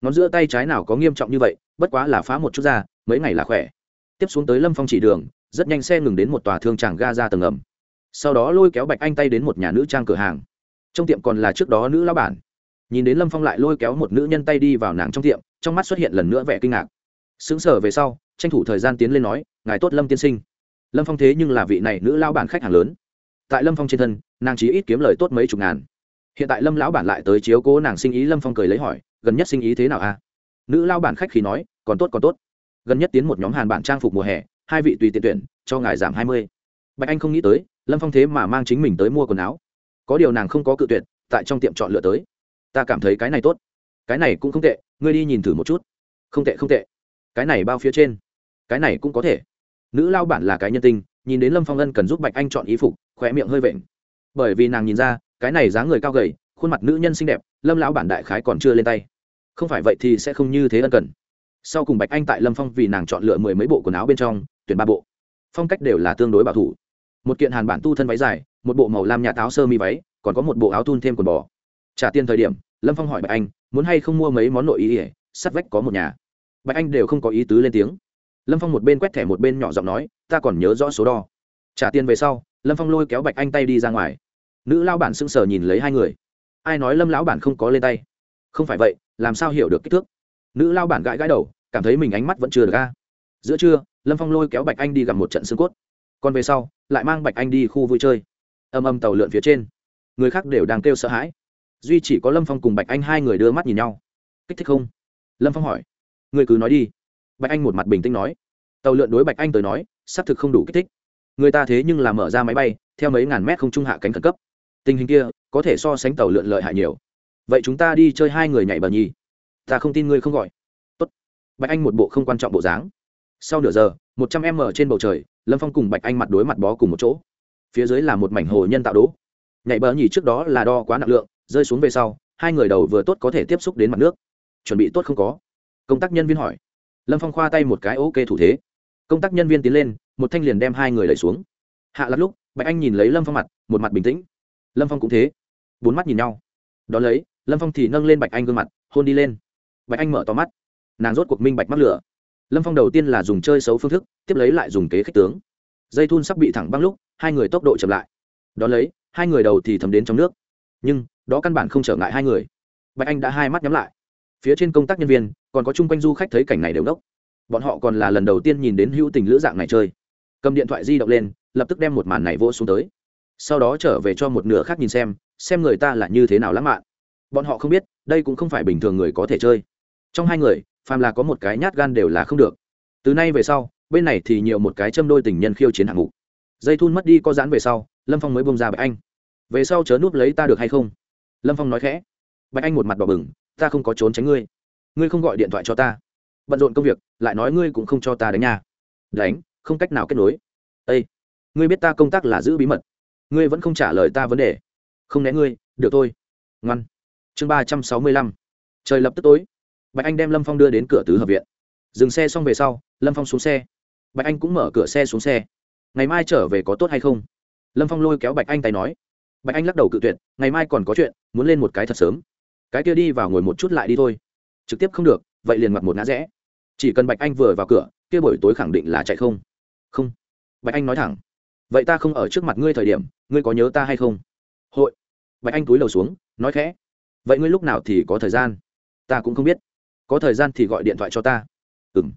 Ngón giữa tay trái nào có nghiêm trọng như vậy, bất quá là phá một chút ra, mấy ngày là khỏe. Tiếp xuống tới lâm phong chỉ đường, rất nhanh xe ngừng đến một tòa thương tràng ga ra tầng ẩm sau đó lôi kéo bạch anh tay đến một nhà nữ trang cửa hàng. Trong tiệm còn là trước đó nữ lao bản. Nhìn đến lâm phong lại lôi kéo một nữ nhân tay đi vào nàng trong tiệm, trong mắt xuất hiện lần nữa vẻ kinh ngạc. Xứng sở về sau tranh thủ thời gian tiến lên nói, ngài tốt lâm tiên sinh. Lâm phong thế nhưng là vị này nữ lao bản khách hàng lớn. Tại lâm phong trên thân, nàng chỉ ít kiếm lời tốt mấy chục ngàn. Hiện tại lâm lão bản lại tới chiếu cố nàng sinh ý, lâm phong cười lấy hỏi, gần nhất sinh ý thế nào a? Nữ lao bản khách khí nói, còn tốt còn tốt. Gần nhất tiến một nhóm hàn bản trang phục mùa hè, hai vị tùy tiện tuyển, cho ngài giảm hai mươi. Bạch anh không nghĩ tới, lâm phong thế mà mang chính mình tới mua quần áo. Có điều nàng không có cự tuyệt, tại trong tiệm chọn lựa tới. Ta cảm thấy cái này tốt. Cái này cũng không tệ, ngươi đi nhìn thử một chút. Không tệ không tệ. Cái này bao phía trên cái này cũng có thể. Nữ lao bản là cái nhân tinh nhìn đến lâm phong ân cần giúp bạch anh chọn ý phục khỏe miệng hơi vện. Bởi vì nàng nhìn ra, cái này dáng người cao gầy, khuôn mặt nữ nhân xinh đẹp, lâm lão bản đại khái còn chưa lên tay. Không phải vậy thì sẽ không như thế ân cần. Sau cùng bạch anh tại lâm phong vì nàng chọn lựa mười mấy bộ quần áo bên trong, tuyển ba bộ. Phong cách đều là tương đối bảo thủ. Một kiện hàn bản tu thân váy dài, một bộ màu lam nhà táo sơ mi váy, còn có một bộ áo thun thêm quần bò. Trả tiền thời điểm, lâm phong hỏi bạch anh, muốn hay không mua mấy món nội ý ỉa sắt vách có một nhà? Bạch anh đều không có ý tứ lên tiếng lâm phong một bên quét thẻ một bên nhỏ giọng nói, ta còn nhớ rõ số đo. Trả tiền về sau, lâm phong lôi kéo bạch anh tay đi ra ngoài. Nữ lao bản sững sờ nhìn lấy hai người. Ai nói lâm lão bản không có lên tay? Không phải vậy, làm sao hiểu được kích thước? Nữ lao bản gãi gãi đầu, cảm thấy mình ánh mắt vẫn chưa được ca giữa trưa, lâm phong lôi kéo bạch anh đi gặp một trận xương cốt. Còn về sau, lại mang bạch anh đi khu vui chơi. Âm âm tàu lượn phía trên. Người khác đều đang kêu sợ hãi. Duy chỉ có lâm phong cùng bạch anh hai người đưa mắt nhìn nhau. Kích thích không? Lâm phong hỏi. Người cứ nói đi bạch anh một mặt bình tĩnh nói. Tàu lượn đối bạch anh tới nói, xác thực không đủ kích thích. Người ta thế nhưng là mở ra máy bay, theo mấy ngàn mét không trung hạ cánh khẩn cấp. Tình hình kia, có thể so sánh tàu lượn lợi hại nhiều. Vậy chúng ta đi chơi hai người nhảy bờ nhì. Ta không tin ngươi không gọi. Tốt. bạch anh một bộ không quan trọng bộ dáng. Sau nửa giờ, một trăm m trên bầu trời, lâm phong cùng bạch anh mặt đối mặt bó cùng một chỗ. Phía dưới là một mảnh hồ nhân tạo đố. Nhảy bờ nhì trước đó là đo quá nặng lượng, rơi xuống về sau, hai người đầu vừa tốt có thể tiếp xúc đến mặt nước. Chuẩn bị tốt không có. Công tác nhân viên hỏi lâm phong khoa tay một cái ok thủ thế. Công tác nhân viên tiến lên, một thanh liền đem hai người đẩy xuống. Hạ lắm lúc, bạch anh nhìn lấy lâm phong mặt, một mặt bình tĩnh. Lâm phong cũng thế. Bốn mắt nhìn nhau. Đón lấy, lâm phong thì nâng lên bạch anh gương mặt, hôn đi lên. Bạch anh mở to mắt. Nàng rốt cuộc minh bạch mắc lửa. Lâm phong đầu tiên là dùng chơi xấu phương thức, tiếp lấy lại dùng kế khích tướng. Dây thun sắp bị thẳng băng lúc, hai người tốc độ chậm lại. Đón lấy, hai người đầu thì thấm đến trong nước. Nhưng, đó căn bản không trở ngại hai người. Bạch anh đã hai mắt nhắm lại phía trên công tác nhân viên, còn có chung quanh du khách thấy cảnh này đều đốc. Bọn họ còn là lần đầu tiên nhìn đến hữu tình lữ dạng này chơi. Cầm điện thoại di động lên, lập tức đem một màn này vỗ xuống tới. Sau đó trở về cho một nửa khác nhìn xem xem người ta là như thế nào lãng mạn. Bọn họ không biết, đây cũng không phải bình thường người có thể chơi. Trong hai người, phàm là có một cái nhát gan đều là không được. Từ nay về sau, bên này thì nhiều một cái châm đôi tình nhân khiêu chiến hạng mục. Dây thun mất đi có dán về sau, lâm phong mới bông ra bạch anh. Về sau chớ núp lấy ta được hay không? Lâm phong nói khẽ. Bạch anh một mặt đỏ bừng ta không có trốn tránh ngươi. Ngươi không gọi điện thoại cho ta. Bận rộn công việc, lại nói ngươi cũng không cho ta đánh nhà đánh, không cách nào kết nối. Â ngươi biết ta công tác là giữ bí mật. Ngươi vẫn không trả lời ta vấn đề. Không né ngươi, được thôi. Ngoan. Chương ba trăm sáu mươi lăm. Trời lập tức tối. Bạch anh đem lâm phong đưa đến cửa tứ hợp viện. Dừng xe xong về sau, lâm phong xuống xe. Bạch anh cũng mở cửa xe xuống xe. Ngày mai trở về có tốt hay không? Lâm phong lôi kéo bạch anh tay nói. Bạch anh lắc đầu cự tuyệt. Ngày mai còn có chuyện, muốn lên một cái thật sớm cái kia đi vào ngồi một chút lại đi thôi. Trực tiếp không được, vậy liền mặt một ngã rẽ. Chỉ cần bạch anh vừa vào cửa, kia buổi tối khẳng định là chạy không. Không. Bạch anh nói thẳng. Vậy ta không ở trước mặt ngươi thời điểm, ngươi có nhớ ta hay không? Hội. Bạch anh túi lầu xuống, nói khẽ. Vậy ngươi lúc nào thì có thời gian? Ta cũng không biết. Có thời gian thì gọi điện thoại cho ta. Ừ m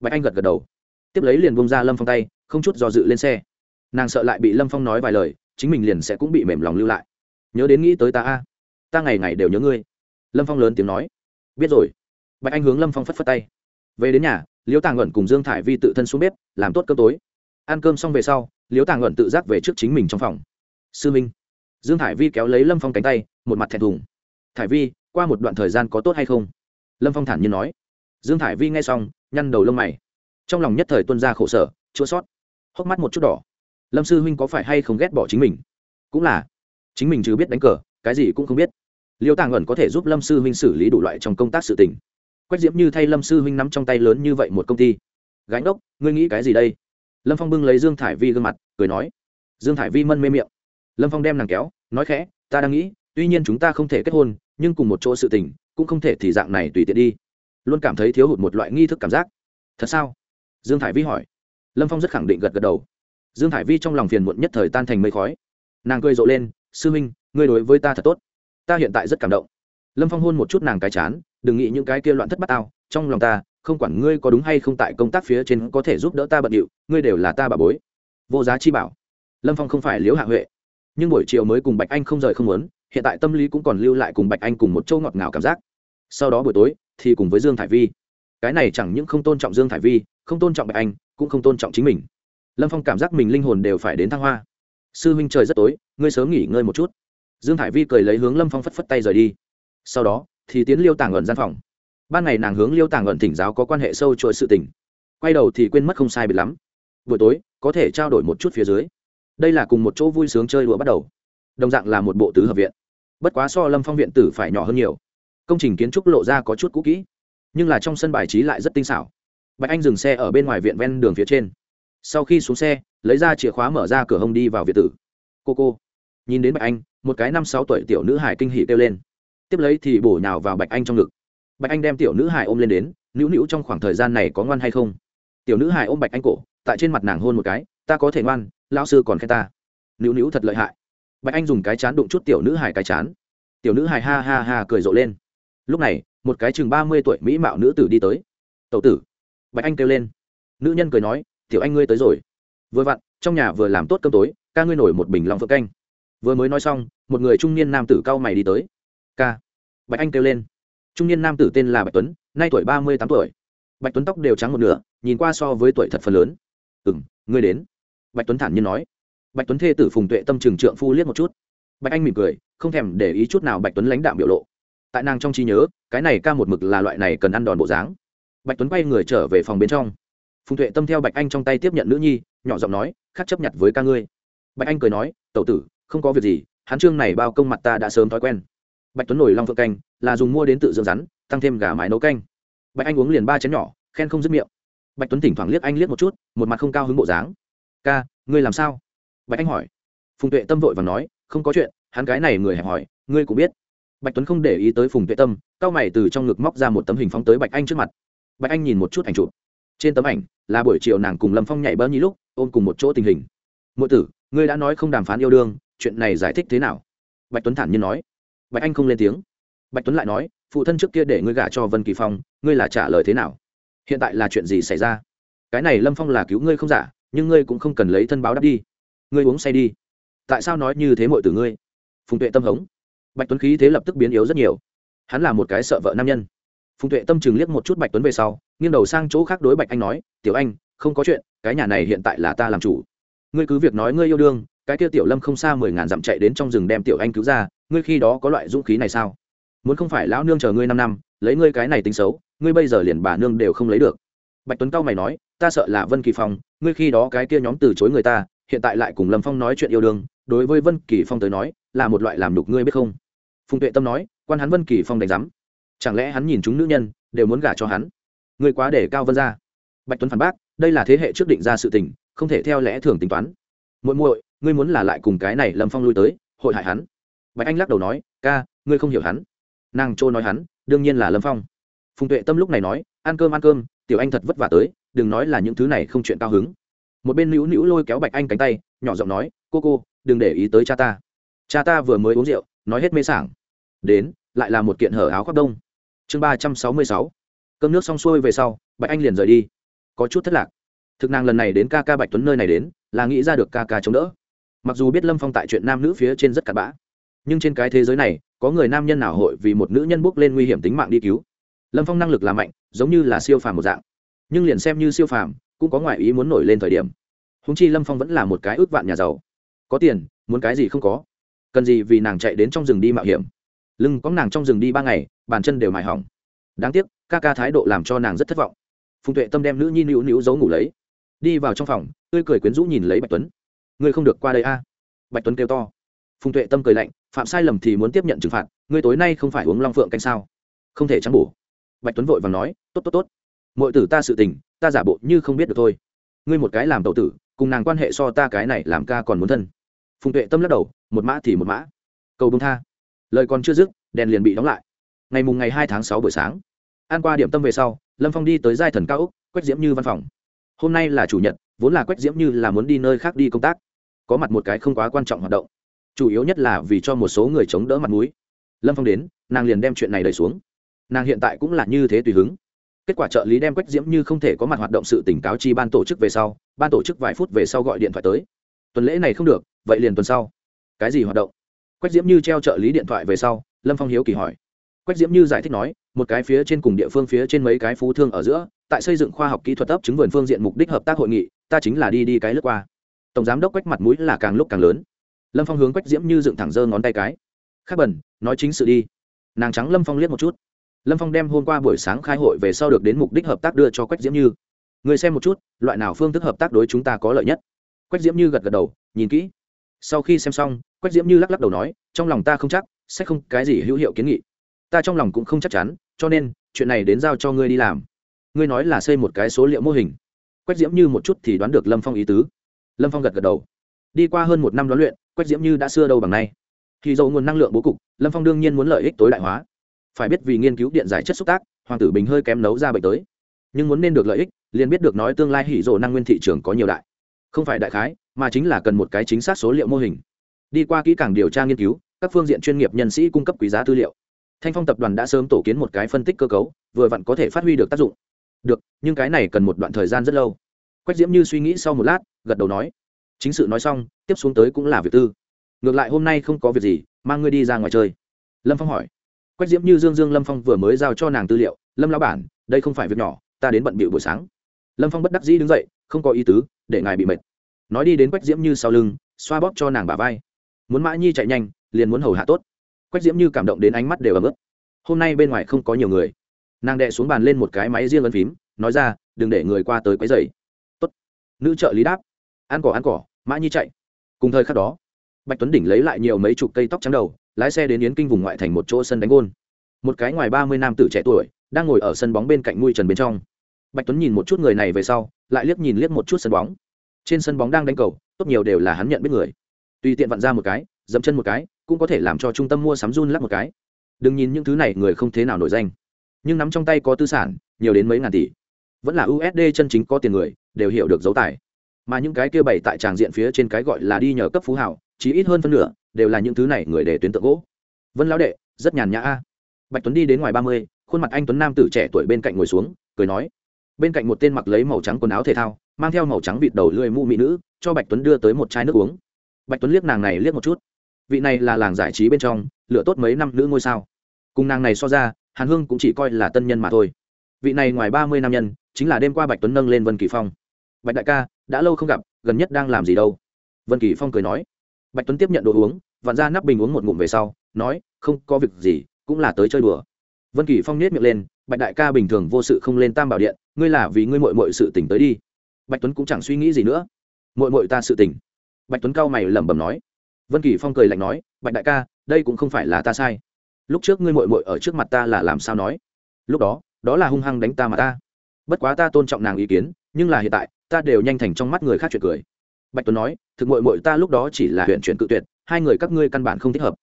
bạch anh gật gật đầu. Tiếp lấy liền bông ra lâm phong tay, không chút do dự lên xe. Nàng sợ lại bị lâm phong nói vài lời, chính mình liền sẽ cũng bị mềm lòng lưu lại. Nhớ đến nghĩ tới ta a. Ta ngày ngày đều nhớ ngươi lâm phong lớn tiếng nói. Biết rồi. Bạch anh hướng lâm phong phất phất tay. Về đến nhà, liễu tàng luận cùng dương thải vi tự thân xuống bếp, làm tốt cơm tối. Ăn cơm xong về sau, liễu tàng luận tự giác về trước chính mình trong phòng. Sư minh. Dương thải vi kéo lấy lâm phong cánh tay, một mặt thẹn thùng. Thải vi, qua một đoạn thời gian có tốt hay không? Lâm phong thản nhiên nói. Dương thải vi nghe xong, nhăn đầu lông mày. Trong lòng nhất thời tuân ra khổ sở, chua sót. Hốc mắt một chút đỏ. Lâm sư huynh có phải hay không ghét bỏ chính mình? Cũng là. Chính mình chứ biết đánh cờ, cái gì cũng không biết liêu tàng ẩn có thể giúp lâm sư huynh xử lý đủ loại trong công tác sự tình. Quách diễm như thay lâm sư huynh nắm trong tay lớn như vậy một công ty. Gánh ốc ngươi nghĩ cái gì đây? Lâm phong bưng lấy dương thải vi gương mặt, cười nói. Dương thải vi mân mê miệng. Lâm phong đem nàng kéo, nói khẽ, ta đang nghĩ, tuy nhiên chúng ta không thể kết hôn, nhưng cùng một chỗ sự tình, cũng không thể thì dạng này tùy tiện đi. Luôn cảm thấy thiếu hụt một loại nghi thức cảm giác. Thật sao? Dương thải vi hỏi. Lâm phong rất khẳng định gật gật đầu. Dương thải vi trong lòng phiền muộn nhất thời tan thành mây khói. Nàng cười rộ lên, sư minh ngươi đối với ta thật tốt ta hiện tại rất cảm động. Lâm phong hôn một chút nàng cái chán, đừng nghĩ những cái kia loạn thất bát tao, trong lòng ta, không quản ngươi có đúng hay không tại công tác phía trên có thể giúp đỡ ta bận điệu, ngươi đều là ta bà bối. Vô giá chi bảo. Lâm phong không phải liễu hạ huệ. Nhưng buổi chiều mới cùng bạch anh không rời không muốn, hiện tại tâm lý cũng còn lưu lại cùng bạch anh cùng một châu ngọt ngào cảm giác. Sau đó buổi tối, thì cùng với dương thải vi. Cái này chẳng những không tôn trọng dương thải vi, không tôn trọng bạch anh, cũng không tôn trọng chính mình. Lâm phong cảm giác mình linh hồn đều phải đến thăng hoa. Sư huynh trời rất tối, ngươi sớm nghỉ ngơi một chút dương thải vi cười lấy hướng lâm phong phất phất tay rời đi. Sau đó, thì tiến liêu tàng ẩn gian phòng. Ban ngày nàng hướng liêu tàng ẩn thỉnh giáo có quan hệ sâu chuỗi sự tình. Quay đầu thì quên mất không sai biệt lắm. Buổi tối, có thể trao đổi một chút phía dưới. Đây là cùng một chỗ vui sướng chơi đùa bắt đầu. Đồng dạng là một bộ tứ hợp viện. Bất quá so lâm phong viện tử phải nhỏ hơn nhiều. Công trình kiến trúc lộ ra có chút cũ kỹ, nhưng là trong sân bài trí lại rất tinh xảo. Bạch anh dừng xe ở bên ngoài viện ven đường phía trên. Sau khi xuống xe, lấy ra chìa khóa mở ra cửa hông đi vào viện tử. Cô cô nhìn đến bạch anh, một cái năm sáu tuổi tiểu nữ hải kinh hỉ kêu lên. Tiếp lấy thì bổ nhào vào bạch anh trong ngực. Bạch anh đem tiểu nữ hải ôm lên đến nữu nữu trong khoảng thời gian này có ngoan hay không? Tiểu nữ hải ôm bạch anh cổ, tại trên mặt nàng hôn một cái, ta có thể ngoan lao sư còn khen ta. Nữu nữu thật lợi hại. Bạch anh dùng cái chán đụng chút tiểu nữ hải cái chán. Tiểu nữ hải ha ha ha cười rộ lên. Lúc này, một cái chừng ba mươi tuổi mỹ mạo nữ tử đi tới. Tậu tử. Bạch anh kêu lên. Nữ nhân cười nói, tiểu anh ngươi tới rồi. Vừa vặn, trong nhà vừa làm tốt cơm tối, ca ngươi nổi một bình lòng phượng canh vừa mới nói xong, một người trung niên nam tử cao mày đi tới. Ca bạch anh kêu lên. Trung niên nam tử tên là bạch tuấn, nay tuổi ba mươi tám tuổi. Bạch tuấn tóc đều trắng một nửa, nhìn qua so với tuổi thật phần lớn. Ừ m ngươi đến. Bạch tuấn thản nhiên nói. Bạch tuấn thê tử phùng tuệ tâm trường trượng phu liếc một chút. Bạch anh mỉm cười, không thèm để ý chút nào bạch tuấn lãnh đạm biểu lộ. Tại nàng trong trí nhớ, cái này ca một mực là loại này cần ăn đòn bộ dáng. Bạch tuấn quay người trở về phòng bên trong. Phùng tuệ tâm theo bạch anh trong tay tiếp nhận nữ nhi, nhỏ giọng nói khắc chấp nhận với ca ngươi. Bạch anh cười nói, tẩu tử không có việc gì, hắn trương này bao công mặt ta đã sớm thói quen. Bạch tuấn nổi long phượng canh, là dùng mua đến tự dưỡng rắn, tăng thêm gà mái nấu canh. Bạch anh uống liền ba chén nhỏ, khen không dứt miệng. Bạch tuấn thỉnh thoảng liếc anh liếc một chút, một mặt không cao hứng bộ dáng. Ca, ngươi làm sao? Bạch anh hỏi. Phùng tuệ tâm vội và nói, không có chuyện, hắn cái này người hẹp hỏi ngươi cũng biết. Bạch tuấn không để ý tới phùng tuệ tâm cao mày từ trong ngực móc ra một tấm hình phóng tới bạch anh trước mặt. Bạch anh nhìn một chút ảnh chụp. Trên tấm ảnh, là buổi chiều nàng cùng lâm phong nhảy bơ nhi lúc, ôm cùng một chỗ tình hình. Mỗi tử, ngươi đã nói không đàm phán yêu đương chuyện này giải thích thế nào? Bạch tuấn thản nhiên nói. Bạch anh không lên tiếng. Bạch tuấn lại nói, phụ thân trước kia để ngươi gả cho vân kỳ phong, ngươi là trả lời thế nào? Hiện tại là chuyện gì xảy ra? Cái này lâm phong là cứu ngươi không giả, nhưng ngươi cũng không cần lấy thân báo đáp đi. Ngươi uống say đi. Tại sao nói như thế mọi từ ngươi? Phùng tuệ tâm hống. Bạch tuấn khí thế lập tức biến yếu rất nhiều. Hắn là một cái sợ vợ nam nhân. Phùng tuệ tâm chừng liếc một chút bạch tuấn về sau, nghiêng đầu sang chỗ khác đối bạch anh nói, tiểu anh, không có chuyện, cái nhà này hiện tại là ta làm chủ. Ngươi cứ việc nói ngươi yêu đương cái kia tiểu lâm không xa mười ngàn dặm chạy đến trong rừng đem tiểu anh cứu ra, ngươi khi đó có loại dũng khí này sao? Muốn không phải lão nương chờ ngươi năm năm, lấy ngươi cái này tính xấu, ngươi bây giờ liền bà nương đều không lấy được. Bạch tuấn cao mày nói, ta sợ là vân kỳ phong, ngươi khi đó cái kia nhóm từ chối người ta, hiện tại lại cùng lâm phong nói chuyện yêu đương, đối với vân kỳ phong tới nói, là một loại làm đục ngươi biết không? Phùng tuệ tâm nói, quan hắn vân kỳ phong đánh giám. Chẳng lẽ hắn nhìn chúng nữ nhân, đều muốn gả cho hắn? Ngươi quá để cao vân ra. Bạch tuấn phản bác, đây là thế hệ trước định ra sự tình, không thể theo lẽ thường tính toán. Muội muội ngươi muốn là lại cùng cái này lâm phong lui tới, hội hại hắn. Bạch anh lắc đầu nói, ca, ngươi không hiểu hắn. Nàng trô nói hắn, đương nhiên là lâm phong. Phùng tuệ tâm lúc này nói, ăn cơm ăn cơm, tiểu anh thật vất vả tới, đừng nói là những thứ này không chuyện cao hứng. Một bên nữu nữu lôi kéo bạch anh cánh tay, nhỏ giọng nói, cô cô, đừng để ý tới cha ta. Cha ta vừa mới uống rượu, nói hết mê sảng. Đến, lại là một kiện hở áo khoác đông. Chương ba trăm sáu mươi sáu. Cơm nước xong xuôi về sau, bạch anh liền rời đi. Có chút thất lạc. Thực nàng lần này đến ca ca bạch tuấn nơi này đến, là nghĩ ra được ca ca chống đỡ mặc dù biết lâm phong tại chuyện nam nữ phía trên rất cặn bã, nhưng trên cái thế giới này, có người nam nhân nào hội vì một nữ nhân bước lên nguy hiểm tính mạng đi cứu? Lâm phong năng lực là mạnh, giống như là siêu phàm một dạng. Nhưng liền xem như siêu phàm, cũng có ngoại ý muốn nổi lên thời điểm. Húng chi lâm phong vẫn là một cái ước vạn nhà giàu. Có tiền, muốn cái gì không có. Cần gì vì nàng chạy đến trong rừng đi mạo hiểm. Lưng có nàng trong rừng đi ba ngày, bàn chân đều mài hỏng. Đáng tiếc, ca ca thái độ làm cho nàng rất thất vọng. Phùng tuệ tâm đem nữ nhi nữu nữu giấu ngủ lấy. Đi vào trong phòng, tươi cười quyến rũ nhìn lấy bạch tuấn ngươi không được qua đây a. Bạch tuấn kêu to. Phùng tuệ tâm cười lạnh, phạm sai lầm thì muốn tiếp nhận trừng phạt, ngươi tối nay không phải uống long phượng canh sao? Không thể trắng bổ. Bạch tuấn vội và nói, tốt tốt tốt. Mọi tử ta sự tình, ta giả bộ như không biết được thôi. Ngươi một cái làm tậu tử, cùng nàng quan hệ so ta cái này làm ca còn muốn thân. Phùng tuệ tâm lắc đầu, một mã thì một mã. Cầu bông tha. Lời còn chưa dứt, đèn liền bị đóng lại. Ngày mùng ngày hai tháng sáu buổi sáng An qua điểm tâm về sau, lâm phong đi tới giai thần cao úc quách diễm như văn phòng. Hôm nay là chủ nhật, vốn là quách diễm như là muốn đi nơi khác đi công tác có mặt một cái không quá quan trọng hoạt động. Chủ yếu nhất là vì cho một số người chống đỡ mặt m ũ i lâm phong đến, nàng liền đem chuyện này đẩy xuống. Nàng hiện tại cũng là như thế tùy hứng. Kết quả trợ lý đem quách diễm như không thể có mặt hoạt động sự tỉnh cáo chi ban tổ chức về sau, ban tổ chức vài phút về sau gọi điện thoại tới. Tuần lễ này không được, vậy liền tuần sau. Cái gì hoạt động? Quách diễm như treo trợ lý điện thoại về sau, lâm phong hiếu kỳ hỏi. Quách diễm như giải thích nói, một cái phía trên cùng địa phương phía trên mấy cái phú thương ở giữa, tại xây dựng khoa học kỹ thuật ấp chứng vườn phương diện mục đích hợp tác hội nghị, ta chính là đi đi cái lướt qua tổng giám đốc quách mặt mũi là càng lúc càng lớn. Lâm phong hướng quách diễm như dựng thẳng dơ ngón tay cái. Khắc bẩn, nói chính sự đi. Nàng trắng lâm phong liếc một chút. Lâm phong đem hôm qua buổi sáng khai hội về sau được đến mục đích hợp tác đưa cho quách diễm như. Người xem một chút, loại nào phương thức hợp tác đối chúng ta có lợi nhất? Quách diễm như gật gật đầu, nhìn kỹ. Sau khi xem xong, quách diễm như lắc lắc đầu nói, trong lòng ta không chắc, sẽ không cái gì hữu hiệu kiến nghị. Ta trong lòng cũng không chắc chắn, cho nên, chuyện này đến giao cho ngươi đi làm. Ngươi nói là xây một cái số liệu mô hình. Quách diễm như một chút thì đoán được lâm phong ý tứ lâm phong gật gật đầu. Đi qua hơn một năm đoán luyện, quách diễm như đã xưa đâu bằng nay. Khi dầu nguồn năng lượng bố cục, lâm phong đương nhiên muốn lợi ích tối đại hóa. Phải biết vì nghiên cứu điện giải chất xúc tác, hoàng tử bình hơi kém nấu ra bệnh tới. Nhưng muốn nên được lợi ích, liền biết được nói tương lai hỉ rộ năng nguyên thị trường có nhiều đại. Không phải đại khái, mà chính là cần một cái chính xác số liệu mô hình. Đi qua kỹ càng điều tra nghiên cứu, các phương diện chuyên nghiệp nhân sĩ cung cấp quý giá tư liệu. Thanh phong tập đoàn đã sớm tổ kiến một cái phân tích cơ cấu, vừa vặn có thể phát huy được tác dụng. Được, nhưng cái này cần một đoạn thời gian rất lâu. Quách diễm như suy nghĩ sau một lát gật đầu nói. Chính sự nói xong, tiếp xuống tới cũng là việc tư. Ngược lại hôm nay không có việc gì, mang ngươi đi ra ngoài chơi. Lâm phong hỏi. Quách diễm như dương dương lâm phong vừa mới giao cho nàng tư liệu, lâm lao bản, đây không phải việc nhỏ, ta đến bận bịu buổi sáng. Lâm phong bất đắc dĩ đứng dậy, không có ý tứ, để ngài bị mệt. Nói đi đến quách diễm như sau lưng, xoa bóp cho nàng bà vai. Muốn mã nhi chạy nhanh, liền muốn hầu hạ tốt. Quách diễm như cảm động đến ánh mắt đều ấm ức hôm nay bên ngoài không có nhiều người. Nàng đệ xuống bàn lên một cái máy riêng ấn phím, nói ra, đừng để người qua tới quấy dày tốt. Nữ trợ lý đáp ăn cỏ ăn cỏ, mã nhi chạy. Cùng thời khắc đó, bạch tuấn đỉnh lấy lại nhiều mấy chục cây tóc trắng đầu, lái xe đến yến kinh vùng ngoại thành một chỗ sân đánh gôn. Một cái ngoài ba mươi nam tử trẻ tuổi đang ngồi ở sân bóng bên cạnh mui trần bên trong. Bạch tuấn nhìn một chút người này về sau, lại liếc nhìn liếc một chút sân bóng. Trên sân bóng đang đánh cầu, tốt nhiều đều là hắn nhận biết người. Tùy tiện vặn ra một cái, dẫm chân một cái, cũng có thể làm cho trung tâm mua sắm run lắc một cái. Đừng nhìn những thứ này người không thế nào nổi danh. Nhưng nắm trong tay có tư sản, nhiều đến mấy ngàn tỷ. Vẫn là usd chân chính có tiền người, đều hiểu được dấu tài mà những cái kia bày tại tràng diện phía trên cái gọi là đi nhờ cấp phú hảo chỉ ít hơn phân nửa đều là những thứ này người để tuyến tượng gỗ. Vân lão đệ, rất nhàn nhã a. Bạch tuấn đi đến ngoài ba mươi, khuôn mặt anh tuấn nam tử trẻ tuổi bên cạnh ngồi xuống, cười nói. Bên cạnh một tên mặc lấy màu trắng quần áo thể thao, mang theo màu trắng vịt đầu lưỡi mụ mỹ nữ, cho bạch tuấn đưa tới một chai nước uống. Bạch tuấn liếc nàng này liếc một chút. Vị này là làng giải trí bên trong, lựa tốt mấy năm nữ ngôi sao. Cùng nàng này so ra, hàn hương cũng chỉ coi là tân nhân mà thôi. Vị này ngoài ba mươi năm nhân, chính là đêm qua bạch tuấn nâng lên vân kỳ phong. Bạch đại ca đã lâu không gặp, gần nhất đang làm gì đâu. Vân kỳ phong cười nói. Bạch tuấn tiếp nhận đồ uống, vặn ra nắp bình uống một ngụm về sau, nói, không, có việc gì, cũng là tới chơi đùa. Vân kỳ phong nết miệng lên, bạch đại ca bình thường vô sự không lên tam bảo điện, ngươi là vì ngươi mội mội sự tỉnh tới đi. Bạch tuấn cũng chẳng suy nghĩ gì nữa. Mội mội ta sự tỉnh bạch tuấn cao mày lẩm bẩm nói. Vân kỳ phong cười lạnh nói, bạch đại ca, đây cũng không phải là ta sai. Lúc trước ngươi mội mội ở trước mặt ta là làm sao nói? Lúc đó đó là hung hăng đánh ta mà ta. Bất quá ta tôn trọng nàng ý kiến, nhưng là hiện tại ta đều nhanh thành trong mắt người khác chuyện cười. Bạch tuấn nói, thực mội mội ta lúc đó chỉ là huyện chuyển cự tuyệt, hai người các ngươi căn bản không thích hợp.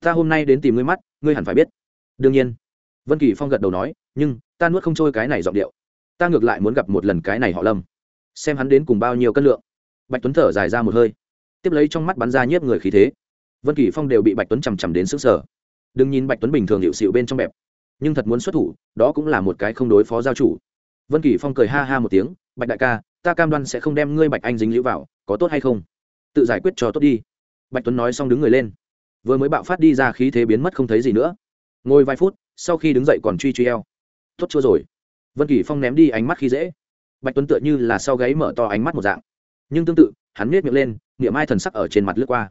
Ta hôm nay đến tìm ngươi mắt, ngươi hẳn phải biết. Đương nhiên. Vân kỳ phong gật đầu nói, nhưng, ta nuốt không trôi cái này giọng điệu. Ta ngược lại muốn gặp một lần cái này họ lâm, xem hắn đến cùng bao nhiêu cân lượng. Bạch tuấn thở dài ra một hơi, tiếp lấy trong mắt bắn ra nhiếp người khí thế. Vân kỳ phong đều bị bạch tuấn chằm chằm đến sức sở đừng nhìn bạch tuấn bình thường hiệu xịu bên trong bẹp, nhưng thật muốn xuất thủ, đó cũng là một cái không đối phó giao chủ. Vân kỳ phong cười ha ha một tiếng bạch đại ca, ta cam đoan sẽ không đem ngươi bạch anh dính lũ vào, có tốt hay không? Tự giải quyết cho tốt đi. Bạch tuấn nói xong đứng người lên. Vừa mới bạo phát đi ra khí thế biến mất không thấy gì nữa. Ngồi vài phút, sau khi đứng dậy còn truy truy eo. Tốt chưa rồi. Vân kỳ phong ném đi ánh mắt khi dễ. Bạch tuấn tựa như là sau gáy mở to ánh mắt một dạng. Nhưng tương tự, hắn miết miệng lên, niệm ai thần sắc ở trên mặt lướt qua.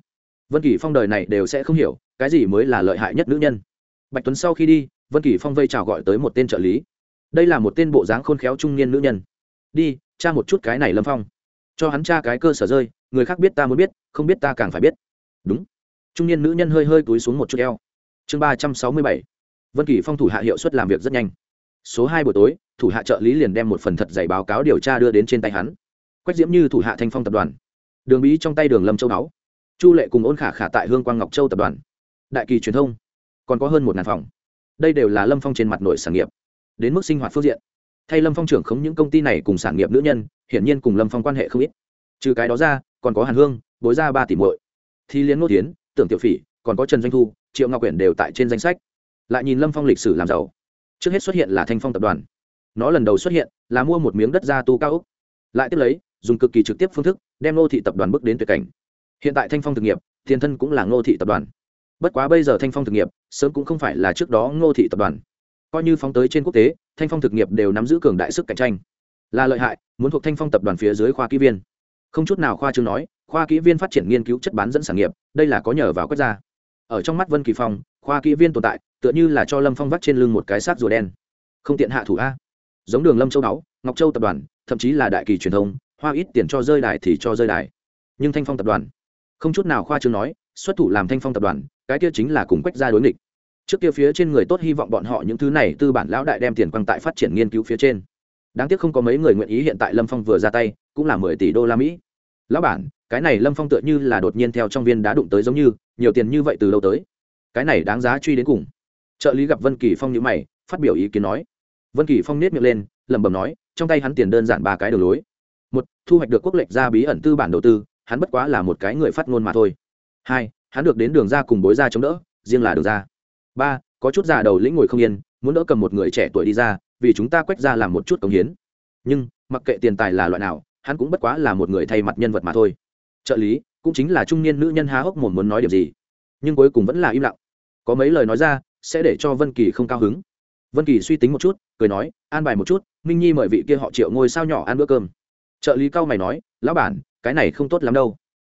Vân kỳ phong đời này đều sẽ không hiểu, cái gì mới là lợi hại nhất nữ nhân. Bạch tuấn sau khi đi, vân kỳ phong vây chào gọi tới một tên trợ lý. Đây là một tên bộ dáng khôn khéo trung niên nữ nhân đi, tra một chút cái này lâm phong. Cho hắn tra cái cơ sở rơi, người khác biết ta muốn biết, không biết ta càng phải biết. Đúng. Trung niên nữ nhân hơi hơi túi xuống một chút eo. Chương ba trăm sáu mươi bảy. Vân kỳ phong thủ hạ hiệu suất làm việc rất nhanh. Số hai buổi tối, thủ hạ trợ lý liền đem một phần thật dày báo cáo điều tra đưa đến trên tay hắn. Quách diễm như thủ hạ thanh phong tập đoàn. Đường bí trong tay đường lâm châu đáo chu lệ cùng ôn khả khả tại hương quang ngọc châu tập đoàn. Đại kỳ truyền thông. Còn có hơn một ngàn phòng. Đây đều là lâm phong trên mặt nội sản nghiệp. Đến mức sinh hoạt phương diện thay lâm phong trưởng khống những công ty này cùng sản nghiệp nữ nhân, hiển nhiên cùng lâm phong quan hệ không ít. Trừ cái đó ra, còn có hàn hương, bối ra ba tỷ muội. Thi liên ngô tiến, tưởng tiểu phỉ, còn có trần doanh thu, triệu ngọc quyển đều tại trên danh sách. Lại nhìn lâm phong lịch sử làm giàu. Trước hết xuất hiện là thanh phong tập đoàn. Nó lần đầu xuất hiện là mua một miếng đất gia tu cao úc lại tiếp lấy, dùng cực kỳ trực tiếp phương thức, đem ngô thị tập đoàn bước đến tuyệt cảnh. Hiện tại thanh phong thực nghiệp, tiền thân cũng là ngô thị tập đoàn. Bất quá bây giờ thanh phong thực nghiệp, sớm cũng không phải là trước đó ngô thị tập đoàn coi như phóng tới trên quốc tế, thanh phong thực nghiệp đều nắm giữ cường đại sức cạnh tranh. Là lợi hại, muốn thuộc thanh phong tập đoàn phía dưới khoa kỹ viên. Không chút nào khoa chương nói, khoa kỹ viên phát triển nghiên cứu chất bán dẫn sản nghiệp, đây là có nhờ vào quốc gia. Ở trong mắt vân kỳ phong, khoa kỹ viên tồn tại, tựa như là cho lâm phong vắt trên lưng một cái xác rùa đen. Không tiện hạ thủ a. Giống đường lâm châu đáo ngọc châu tập đoàn, thậm chí là đại kỳ truyền thông, hoa ít tiền cho rơi đài thì cho rơi đài. Nhưng thanh phong tập đoàn, không chút nào khoa chương nói, xuất thủ làm thanh phong tập đoàn, cái kia chính là cùng quách gia đối nghịch trước kia phía trên người tốt hy vọng bọn họ những thứ này tư bản lão đại đem tiền quăng tại phát triển nghiên cứu phía trên. Đáng tiếc không có mấy người nguyện ý hiện tại lâm phong vừa ra tay, cũng là mười tỷ đô la mỹ. Lão bản, cái này lâm phong tựa như là đột nhiên theo trong viên đá đụng tới giống như, nhiều tiền như vậy từ đâu tới? Cái này đáng giá truy đến cùng. Trợ lý gặp vân kỳ phong nhữ mày, phát biểu ý kiến nói. Vân kỳ phong nết miệng lên, lẩm bẩm nói, trong tay hắn tiền đơn giản ba cái đường lối. Một, thu hoạch được quốc lệch ra bí ẩn tư bản đầu tư, hắn bất quá là một cái người phát ngôn mà thôi. Hai, hắn được đến đường ra cùng bối ra chống đỡ, riêng là đường ra ba, có chút già đầu lĩnh ngồi không yên, muốn đỡ cầm một người trẻ tuổi đi ra, vì chúng ta quét ra làm một chút công hiến. Nhưng, mặc kệ tiền tài là loại nào, hắn cũng bất quá là một người thay mặt nhân vật mà thôi. Trợ lý, cũng chính là trung niên nữ nhân há hốc mồm muốn nói điểm gì. Nhưng cuối cùng vẫn là im lặng. Có mấy lời nói ra, sẽ để cho vân kỳ không cao hứng. Vân kỳ suy tính một chút, cười nói, an bài một chút, minh nhi mời vị kia họ triệu ngôi sao nhỏ ăn bữa cơm. Trợ lý cao mày nói, lão bản, cái này không tốt lắm đâu.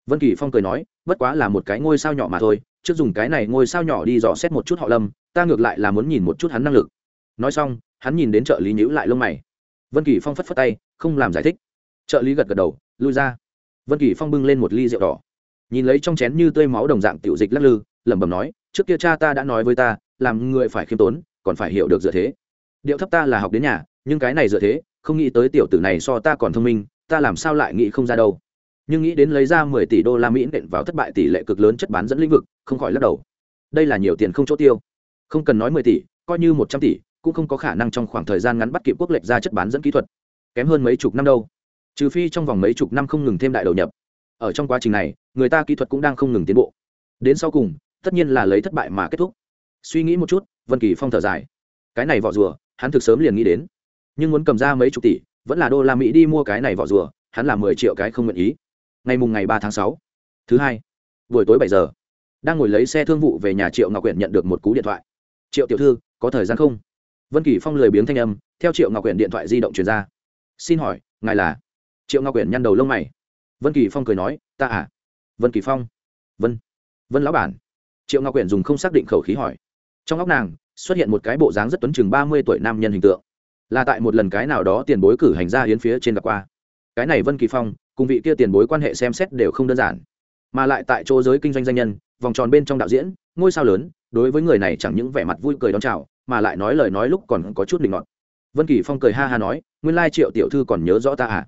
Vân kỳ phong cười nói, bất quá là một cái ngôi sao nhỏ mà thôi trước dùng cái này ngôi sao nhỏ đi dò xét một chút họ lâm, ta ngược lại là muốn nhìn một chút hắn năng lực. Nói xong, hắn nhìn đến trợ lý nhữ lại lông mày. Vân kỳ phong phất phất tay, không làm giải thích. Trợ lý gật gật đầu, lui ra. Vân kỳ phong bưng lên một ly rượu đỏ. Nhìn lấy trong chén như tươi máu đồng dạng tiểu dịch lắc lư, lẩm bẩm nói, trước kia cha ta đã nói với ta, làm người phải khiêm tốn, còn phải hiểu được dựa thế. Điệu thấp ta là học đến nhà, nhưng cái này dựa thế, không nghĩ tới tiểu tử này so ta còn thông minh, ta làm sao lại nghĩ không ra đâu nhưng nghĩ đến lấy ra mười tỷ đô la mỹ nện vào thất bại tỷ lệ cực lớn chất bán dẫn lĩnh vực, không khỏi lắc đầu. Đây là nhiều tiền không chỗ tiêu. Không cần nói mười tỷ, coi như một trăm tỷ, cũng không có khả năng trong khoảng thời gian ngắn bắt kịp quốc lệch ra chất bán dẫn kỹ thuật. Kém hơn mấy chục năm đâu. Trừ phi trong vòng mấy chục năm không ngừng thêm đại đầu nhập. Ở trong quá trình này, người ta kỹ thuật cũng đang không ngừng tiến bộ. Đến sau cùng, tất nhiên là lấy thất bại mà kết thúc. Suy nghĩ một chút, vân kỳ phong thở dài. Cái này vỏ rùa, hắn thực sớm liền nghĩ đến. Nhưng muốn cầm ra mấy chục tỷ, vẫn là đô la mỹ đi mua cái này vỏ rùa, hắn là mười triệu cái không nguyện ý ngày mùng ngày ba tháng sáu, thứ hai, buổi tối bảy giờ, đang ngồi lấy xe thương vụ về nhà triệu ngọc quyển nhận được một cú điện thoại. Triệu tiểu thư, có thời gian không? Vân kỳ phong lười biếng thanh âm, theo triệu ngọc quyển điện thoại di động truyền ra. Xin hỏi, ngài là? Triệu ngọc quyển nhăn đầu lông mày. Vân kỳ phong cười nói, ta à? Vân kỳ phong, vân vân lão bản. Triệu ngọc quyển dùng không xác định khẩu khí hỏi. Trong óc nàng, xuất hiện một cái bộ dáng rất tuấn chừng ba mươi tuổi nam nhân hình tượng. Là tại một lần cái nào đó tiền bối cử hành ra hiến phía trên gặp qua. Cái này vân kỳ phong cùng vị kia tiền bối quan hệ xem xét đều không đơn giản. Mà lại tại chỗ giới kinh doanh danh nhân, vòng tròn bên trong đạo diễn, ngôi sao lớn, đối với người này chẳng những vẻ mặt vui cười đón chào, mà lại nói lời nói lúc còn có chút định ngọt. Vân kỳ phong cười ha ha nói, nguyên lai triệu tiểu thư còn nhớ rõ ta à?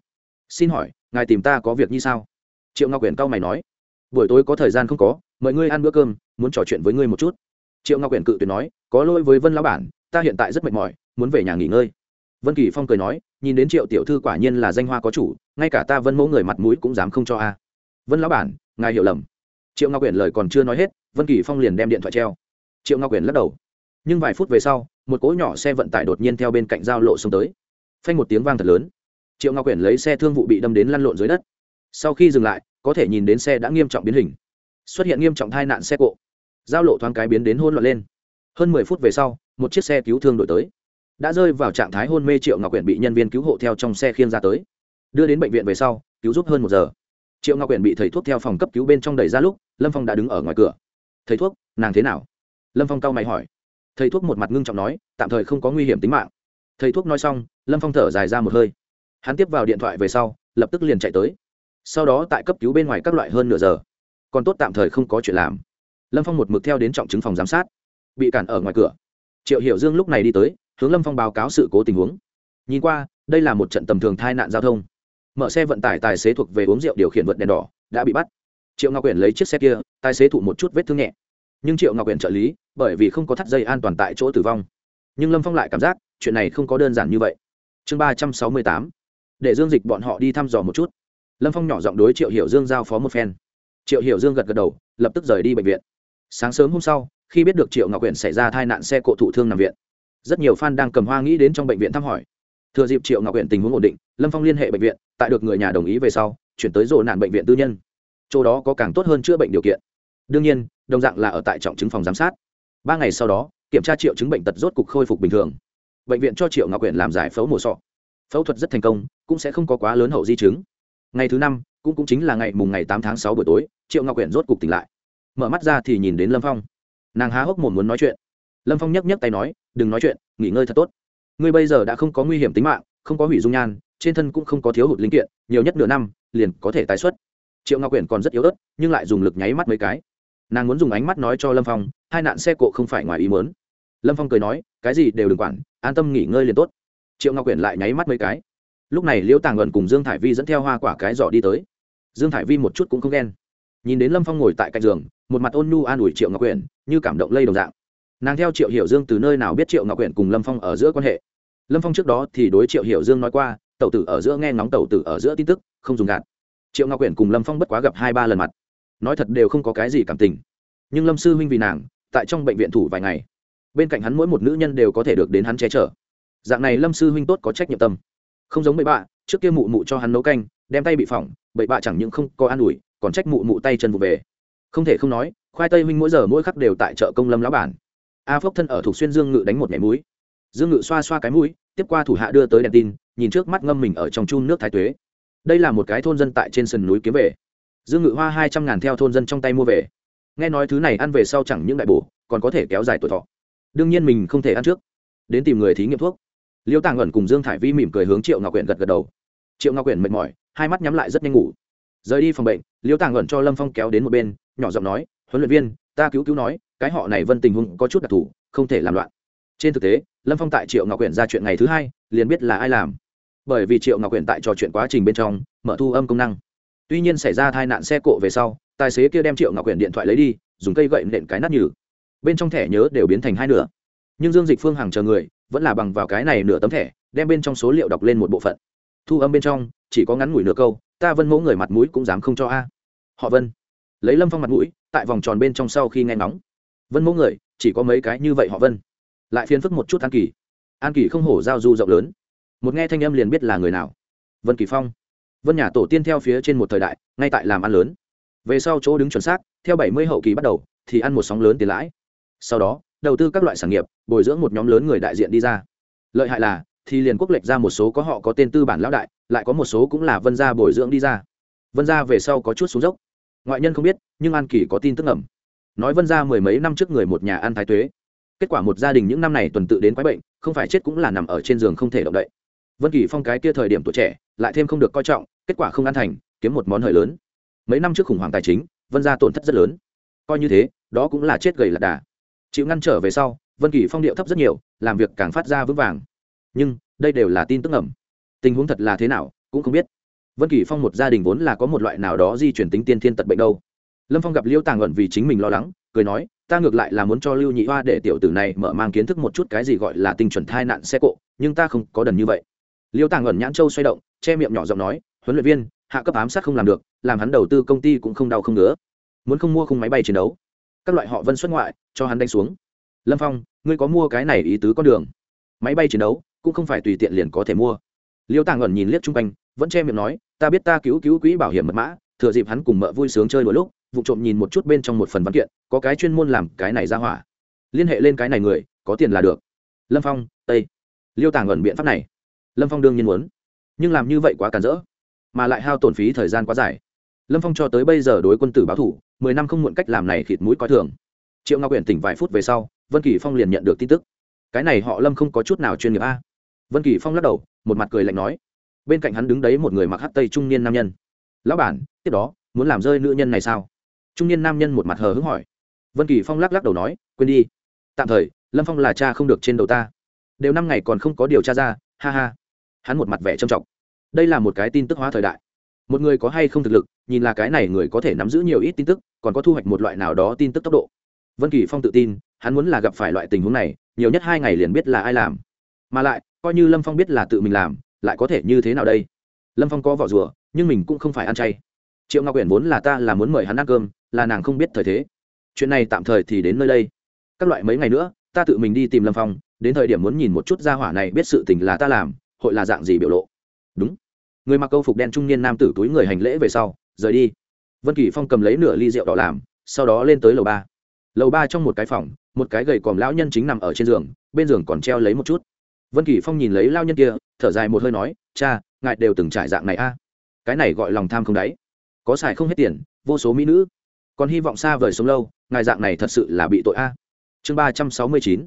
Xin hỏi, ngài tìm ta có việc như sao? Triệu ngọc quyển cau mày nói, buổi tối có thời gian không có, mời ngươi ăn bữa cơm, muốn trò chuyện với ngươi một chút. Triệu ngọc quyển cự tuyệt nói, có lỗi với vân lão bản, ta hiện tại rất mệt mỏi, muốn về nhà nghỉ ngơi vân kỳ phong cười nói, nhìn đến triệu tiểu thư quả nhiên là danh hoa có chủ, ngay cả ta vân mẫu người mặt mũi cũng dám không cho a. Vân lão bản, ngài hiểu lầm. Triệu ngọc quyển lời còn chưa nói hết, vân kỳ phong liền đem điện thoại treo. Triệu ngọc quyển lắc đầu. Nhưng vài phút về sau, một cỗ nhỏ xe vận tải đột nhiên theo bên cạnh giao lộ xuống tới. Phanh một tiếng vang thật lớn. Triệu ngọc quyển lấy xe thương vụ bị đâm đến lăn lộn dưới đất. Sau khi dừng lại, có thể nhìn đến xe đã nghiêm trọng biến hình. Xuất hiện nghiêm trọng tai nạn xe cộ. Giao lộ thoáng cái biến đến hôn loạn lên. Hơn mười phút về sau, một chiếc xe cứu thương đổi tới đã rơi vào trạng thái hôn mê triệu ngọc quyển bị nhân viên cứu hộ theo trong xe khiêng ra tới. Đưa đến bệnh viện về sau, cứu giúp hơn một giờ. Triệu ngọc quyển bị thầy thuốc theo phòng cấp cứu bên trong đẩy ra lúc, lâm phong đã đứng ở ngoài cửa. Thầy thuốc, nàng thế nào? Lâm phong cau mày hỏi. Thầy thuốc một mặt ngưng trọng nói, tạm thời không có nguy hiểm tính mạng. Thầy thuốc nói xong, lâm phong thở dài ra một hơi. Hắn tiếp vào điện thoại về sau, lập tức liền chạy tới. Sau đó tại cấp cứu bên ngoài các loại hơn nửa giờ. Còn tốt tạm thời không có chuyện làm. Lâm phong một mực theo đến trọng chứng phòng giám sát. Bị cản ở ngoài cửa. Triệu hiểu dương lúc này đi tới hướng lâm phong báo cáo sự cố tình huống. Nhìn qua, đây là một trận tầm thường tai nạn giao thông. Mở xe vận tải tài xế thuộc về uống rượu điều khiển vượt đèn đỏ, đã bị bắt. Triệu ngọc quyển lấy chiếc xe kia, tài xế thụ một chút vết thương nhẹ. Nhưng triệu ngọc quyển trợ lý, bởi vì không có thắt dây an toàn tại chỗ tử vong. Nhưng lâm phong lại cảm giác, chuyện này không có đơn giản như vậy. Chương ba trăm sáu mươi tám. Để dương dịch bọn họ đi thăm dò một chút. Lâm phong nhỏ giọng đối triệu hiểu dương giao phó một phen. Triệu hiểu dương gật gật đầu, lập tức rời đi bệnh viện. Sáng sớm hôm sau, khi biết được triệu ngọc quyển xảy ra tai nạn xe cộ thụ thương nằm viện rất nhiều fan đang cầm hoa nghĩ đến trong bệnh viện thăm hỏi. Thừa dịp triệu ngọc huyện tình huống ổn định lâm phong liên hệ bệnh viện tại được người nhà đồng ý về sau chuyển tới rộ nạn bệnh viện tư nhân. Chỗ đó có càng tốt hơn chữa bệnh điều kiện. Đương nhiên đồng dạng là ở tại trọng chứng phòng giám sát. Ba ngày sau đó kiểm tra triệu chứng bệnh tật rốt cục khôi phục bình thường. Bệnh viện cho triệu ngọc huyện làm giải phẫu mổ sọ. Phẫu thuật rất thành công cũng sẽ không có quá lớn hậu di chứng. Ngày thứ năm cũng, cũng chính là ngày mùng ngày tám tháng sáu buổi tối triệu ngọc huyện rốt cục tỉnh lại. Mở mắt ra thì nhìn đến lâm phong. Nàng há hốc mồm muốn nói chuyện lâm phong nhấc nhấc tay nói, đừng nói chuyện, nghỉ ngơi thật tốt. Ngươi bây giờ đã không có nguy hiểm tính mạng, không có hủy dung nhan, trên thân cũng không có thiếu hụt linh kiện, nhiều nhất nửa năm, liền có thể tái xuất. Triệu ngọc quyển còn rất yếu ớt, nhưng lại dùng lực nháy mắt mấy cái. Nàng muốn dùng ánh mắt nói cho lâm phong, hai nạn xe cộ không phải ngoài ý mớn lâm phong cười nói, cái gì đều đừng quản, an tâm nghỉ ngơi liền tốt. Triệu ngọc quyển lại nháy mắt mấy cái. Lúc này liễu tàng ẩn cùng dương thải vi dẫn theo hoa quả cái giỏ đi tới. Dương thải vi một chút cũng không ghen. Nhìn đến lâm phong ngồi tại cạnh giường, một mặt ôn nhu an ủi triệu ngọc quyển như cảm động lây đồng dạng nàng theo triệu hiểu dương từ nơi nào biết triệu ngọc huyện cùng lâm phong ở giữa quan hệ lâm phong trước đó thì đối triệu hiểu dương nói qua tẩu tử ở giữa nghe ngóng tẩu tử ở giữa tin tức không dùng gạt triệu ngọc huyện cùng lâm phong bất quá gặp hai ba lần mặt nói thật đều không có cái gì cảm tình nhưng lâm sư huynh vì nàng tại trong bệnh viện thủ vài ngày bên cạnh hắn mỗi một nữ nhân đều có thể được đến hắn che chở dạng này lâm sư huynh tốt có trách nhiệm tâm không giống bậy bạ trước kia mụ mụ cho hắn nấu canh đem tay bị phỏng bậy bạ chẳng những không có an ủi còn trách mụ mụ tay chân vụ về không thể không nói khoai tây huynh mỗi giờ mỗi khắc đều tại chợ công lâm lão bản a phốc thân ở thuộc xuyên dương ngự đánh một mẻ mũi. Dương ngự xoa xoa cái mũi, tiếp qua thủ hạ đưa tới đèn tin, nhìn trước mắt ngâm mình ở trong chun nước thái tuế. Đây là một cái thôn dân tại trên sườn núi kiếm về. Dương ngự hoa hai trăm ngàn theo thôn dân trong tay mua về. Nghe nói thứ này ăn về sau chẳng những đại bổ, còn có thể kéo dài tuổi thọ. Đương nhiên mình không thể ăn trước. Đến tìm người thí nghiệm thuốc. Liêu tàng ẩn cùng dương thải vi mỉm cười hướng triệu ngọc quyển gật gật đầu. Triệu ngọc quyển mệt mỏi, hai mắt nhắm lại rất nhanh ngủ. Rời đi phòng bệnh, liêu tàng ẩn cho lâm phong kéo đến một bên, nhỏ giọng nói huấn luyện viên, ta cứu cứu nói, cái họ này vân tình huống có chút đặc thù, không thể làm loạn. Trên thực tế, lâm phong tại triệu ngọc quyển ra chuyện ngày thứ hai, liền biết là ai làm. Bởi vì triệu ngọc quyển tại trò chuyện quá trình bên trong, mở thu âm công năng. Tuy nhiên xảy ra tai nạn xe cộ về sau, tài xế kia đem triệu ngọc quyển điện thoại lấy đi, dùng cây gậy nện cái nát nhử bên trong thẻ nhớ đều biến thành hai nửa. Nhưng dương dịch phương hàng chờ người, vẫn là bằng vào cái này nửa tấm thẻ, đem bên trong số liệu đọc lên một bộ phận. Thu âm bên trong, chỉ có ngắn ngủi nửa câu, ta vân mẫu người mặt mũi cũng dám không cho a. Họ vân lấy lâm phong mặt mũi, tại vòng tròn bên trong sau khi nghe ngóng. Vân mẫu người, chỉ có mấy cái như vậy họ vân. Lại phiền phức một chút an kỳ. An kỳ không hổ giao du rộng lớn. Một nghe thanh âm liền biết là người nào. Vân kỳ phong. Vân nhà tổ tiên theo phía trên một thời đại, ngay tại làm ăn lớn. Về sau chỗ đứng chuẩn xác, theo bảy mươi hậu kỳ bắt đầu, thì ăn một sóng lớn tiền lãi. Sau đó, đầu tư các loại sản nghiệp, bồi dưỡng một nhóm lớn người đại diện đi ra. Lợi hại là, thì liền quốc lệch ra một số có họ có tên tư bản lão đại, lại có một số cũng là vân gia bồi dưỡng đi ra. Vân gia về sau có chút xuống dốc ngoại nhân không biết, nhưng an kỳ có tin tức ẩm nói vân gia mười mấy năm trước người một nhà ăn thái tuế. Kết quả một gia đình những năm này tuần tự đến quái bệnh, không phải chết cũng là nằm ở trên giường không thể động đậy. Vân kỳ phong cái kia thời điểm tuổi trẻ, lại thêm không được coi trọng, kết quả không ăn thành, kiếm một món hời lớn. Mấy năm trước khủng hoảng tài chính, vân gia tổn thất rất lớn. Coi như thế, đó cũng là chết gầy lạc đà. Chịu ngăn trở về sau, vân kỳ phong điệu thấp rất nhiều, làm việc càng phát ra vững vàng. Nhưng, đây đều là tin tức ẩm tình huống thật là thế nào, cũng không biết vân kỳ phong một gia đình vốn là có một loại nào đó di chuyển tính tiên thiên tật bệnh đâu. Lâm phong gặp liêu tàng ẩn vì chính mình lo lắng, cười nói, ta ngược lại là muốn cho lưu nhị hoa để tiểu tử này mở mang kiến thức một chút cái gì gọi là tinh chuẩn thai nạn xe cộ, nhưng ta không có đần như vậy. Liêu tàng ẩn nhãn châu xoay động, che miệng nhỏ giọng nói, huấn luyện viên, hạ cấp ám sát không làm được, làm hắn đầu tư công ty cũng không đau không nữa muốn không mua khung máy bay chiến đấu. Các loại họ vân xuất ngoại, cho hắn đánh xuống. Lâm phong, ngươi có mua cái này ý tứ con đường. Máy bay chiến đấu cũng không phải tùy tiện liền có thể mua. Liêu tàng ẩn nhìn liếc chung quanh vẫn che miệng nói, ta biết ta cứu cứu quỹ bảo hiểm mật mã, thừa dịp hắn cùng mợ vui sướng chơi đôi lúc, vụ trộm nhìn một chút bên trong một phần văn kiện, có cái chuyên môn làm cái này ra hỏa. Liên hệ lên cái này người, có tiền là được. Lâm phong, tây. Liêu tàng ẩn biện pháp này. Lâm phong đương nhiên muốn. Nhưng làm như vậy quá cản rỡ, mà lại hao tổn phí thời gian quá dài. Lâm phong cho tới bây giờ đối quân tử báo thủ, mười năm không muộn cách làm này khịt mũi coi thường. Triệu ngọc huyện tỉnh vài phút về sau, vân kỳ phong liền nhận được tin tức. Cái này họ lâm không có chút nào chuyên nghiệp a. Vân kỳ phong lắc đầu, một mặt cười lạnh nói bên cạnh hắn đứng đấy một người mặc hát tây trung niên nam nhân. Lão bản, tiếp đó, muốn làm rơi nữ nhân này sao? Trung niên nam nhân một mặt hờ hứng hỏi. Vân kỳ phong lắc lắc đầu nói, quên đi. Tạm thời, lâm phong là cha không được trên đầu ta. Đều năm ngày còn không có điều tra ra, ha ha. Hắn một mặt vẻ trầm trọng. Đây là một cái tin tức hóa thời đại. Một người có hay không thực lực, nhìn là cái này người có thể nắm giữ nhiều ít tin tức, còn có thu hoạch một loại nào đó tin tức tốc độ. Vân kỳ phong tự tin, hắn muốn là gặp phải loại tình huống này, nhiều nhất hai ngày liền biết là ai làm. Mà lại, coi như lâm phong biết là tự mình làm lại có thể như thế nào đây? Lâm phong có vỏ rùa, nhưng mình cũng không phải ăn chay. Triệu ngọc quyển vốn là ta là muốn mời hắn ăn cơm, là nàng không biết thời thế. Chuyện này tạm thời thì đến nơi đây. Các loại mấy ngày nữa, ta tự mình đi tìm lâm phong, đến thời điểm muốn nhìn một chút gia hỏa này biết sự tình là ta làm, hội là dạng gì biểu lộ. Đúng. Người mặc câu phục đen trung niên nam tử túi người hành lễ về sau, rời đi. Vân kỳ phong cầm lấy nửa ly rượu đỏ làm, sau đó lên tới lầu ba. Lầu ba trong một cái phòng, một cái gầy còm lão nhân chính nằm ở trên giường, bên giường còn treo lấy một chút vân kỳ phong nhìn lấy lao nhân kia, thở dài một hơi nói, cha, ngài đều từng trải dạng này a. Cái này gọi lòng tham không đáy. Có xài không hết tiền, vô số mỹ nữ. Còn hy vọng xa vời sống lâu, ngài dạng này thật sự là bị tội a. Chương ba trăm sáu mươi chín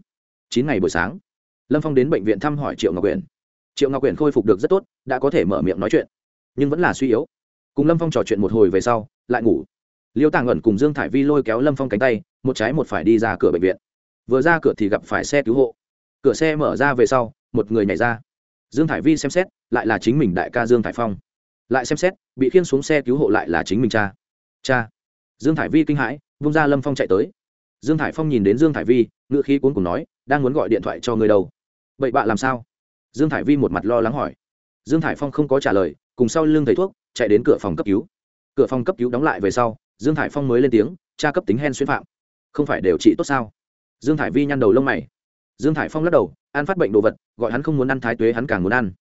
chín ngày buổi sáng. Lâm phong đến bệnh viện thăm hỏi triệu ngọc quyển triệu ngọc quyển khôi phục được rất tốt, đã có thể mở miệng nói chuyện, nhưng vẫn là suy yếu. Cùng lâm phong trò chuyện một hồi về sau, lại ngủ. Liêu tàng ẩn cùng dương thải vi lôi kéo lâm phong cánh tay, một trái một phải đi ra cửa bệnh viện. Vừa ra cửa thì gặp phải xe cứu hộ cửa xe mở ra về sau, một người nhảy ra. Dương thải vi xem xét, lại là chính mình đại ca dương thải phong. Lại xem xét, bị khiên xuống xe cứu hộ lại là chính mình cha. Cha. Dương thải vi kinh hãi, vung ra lâm phong chạy tới. Dương thải phong nhìn đến dương thải vi ngự khí cuốn cùng nói, đang muốn gọi điện thoại cho người đâu. Bậy bạ làm sao? Dương thải vi một mặt lo lắng hỏi. Dương thải phong không có trả lời, cùng sau lưng thầy thuốc, chạy đến cửa phòng cấp cứu. Cửa phòng cấp cứu đóng lại về sau, dương thải phong mới lên tiếng, cha cấp tính hen xuyên phạm. Không phải đều trị tốt sao? Dương thải vi nhăn đầu lông mày dương thải phong lắc đầu ăn phát bệnh đồ vật, gọi hắn không muốn ăn thái tuế, hắn càng muốn ăn.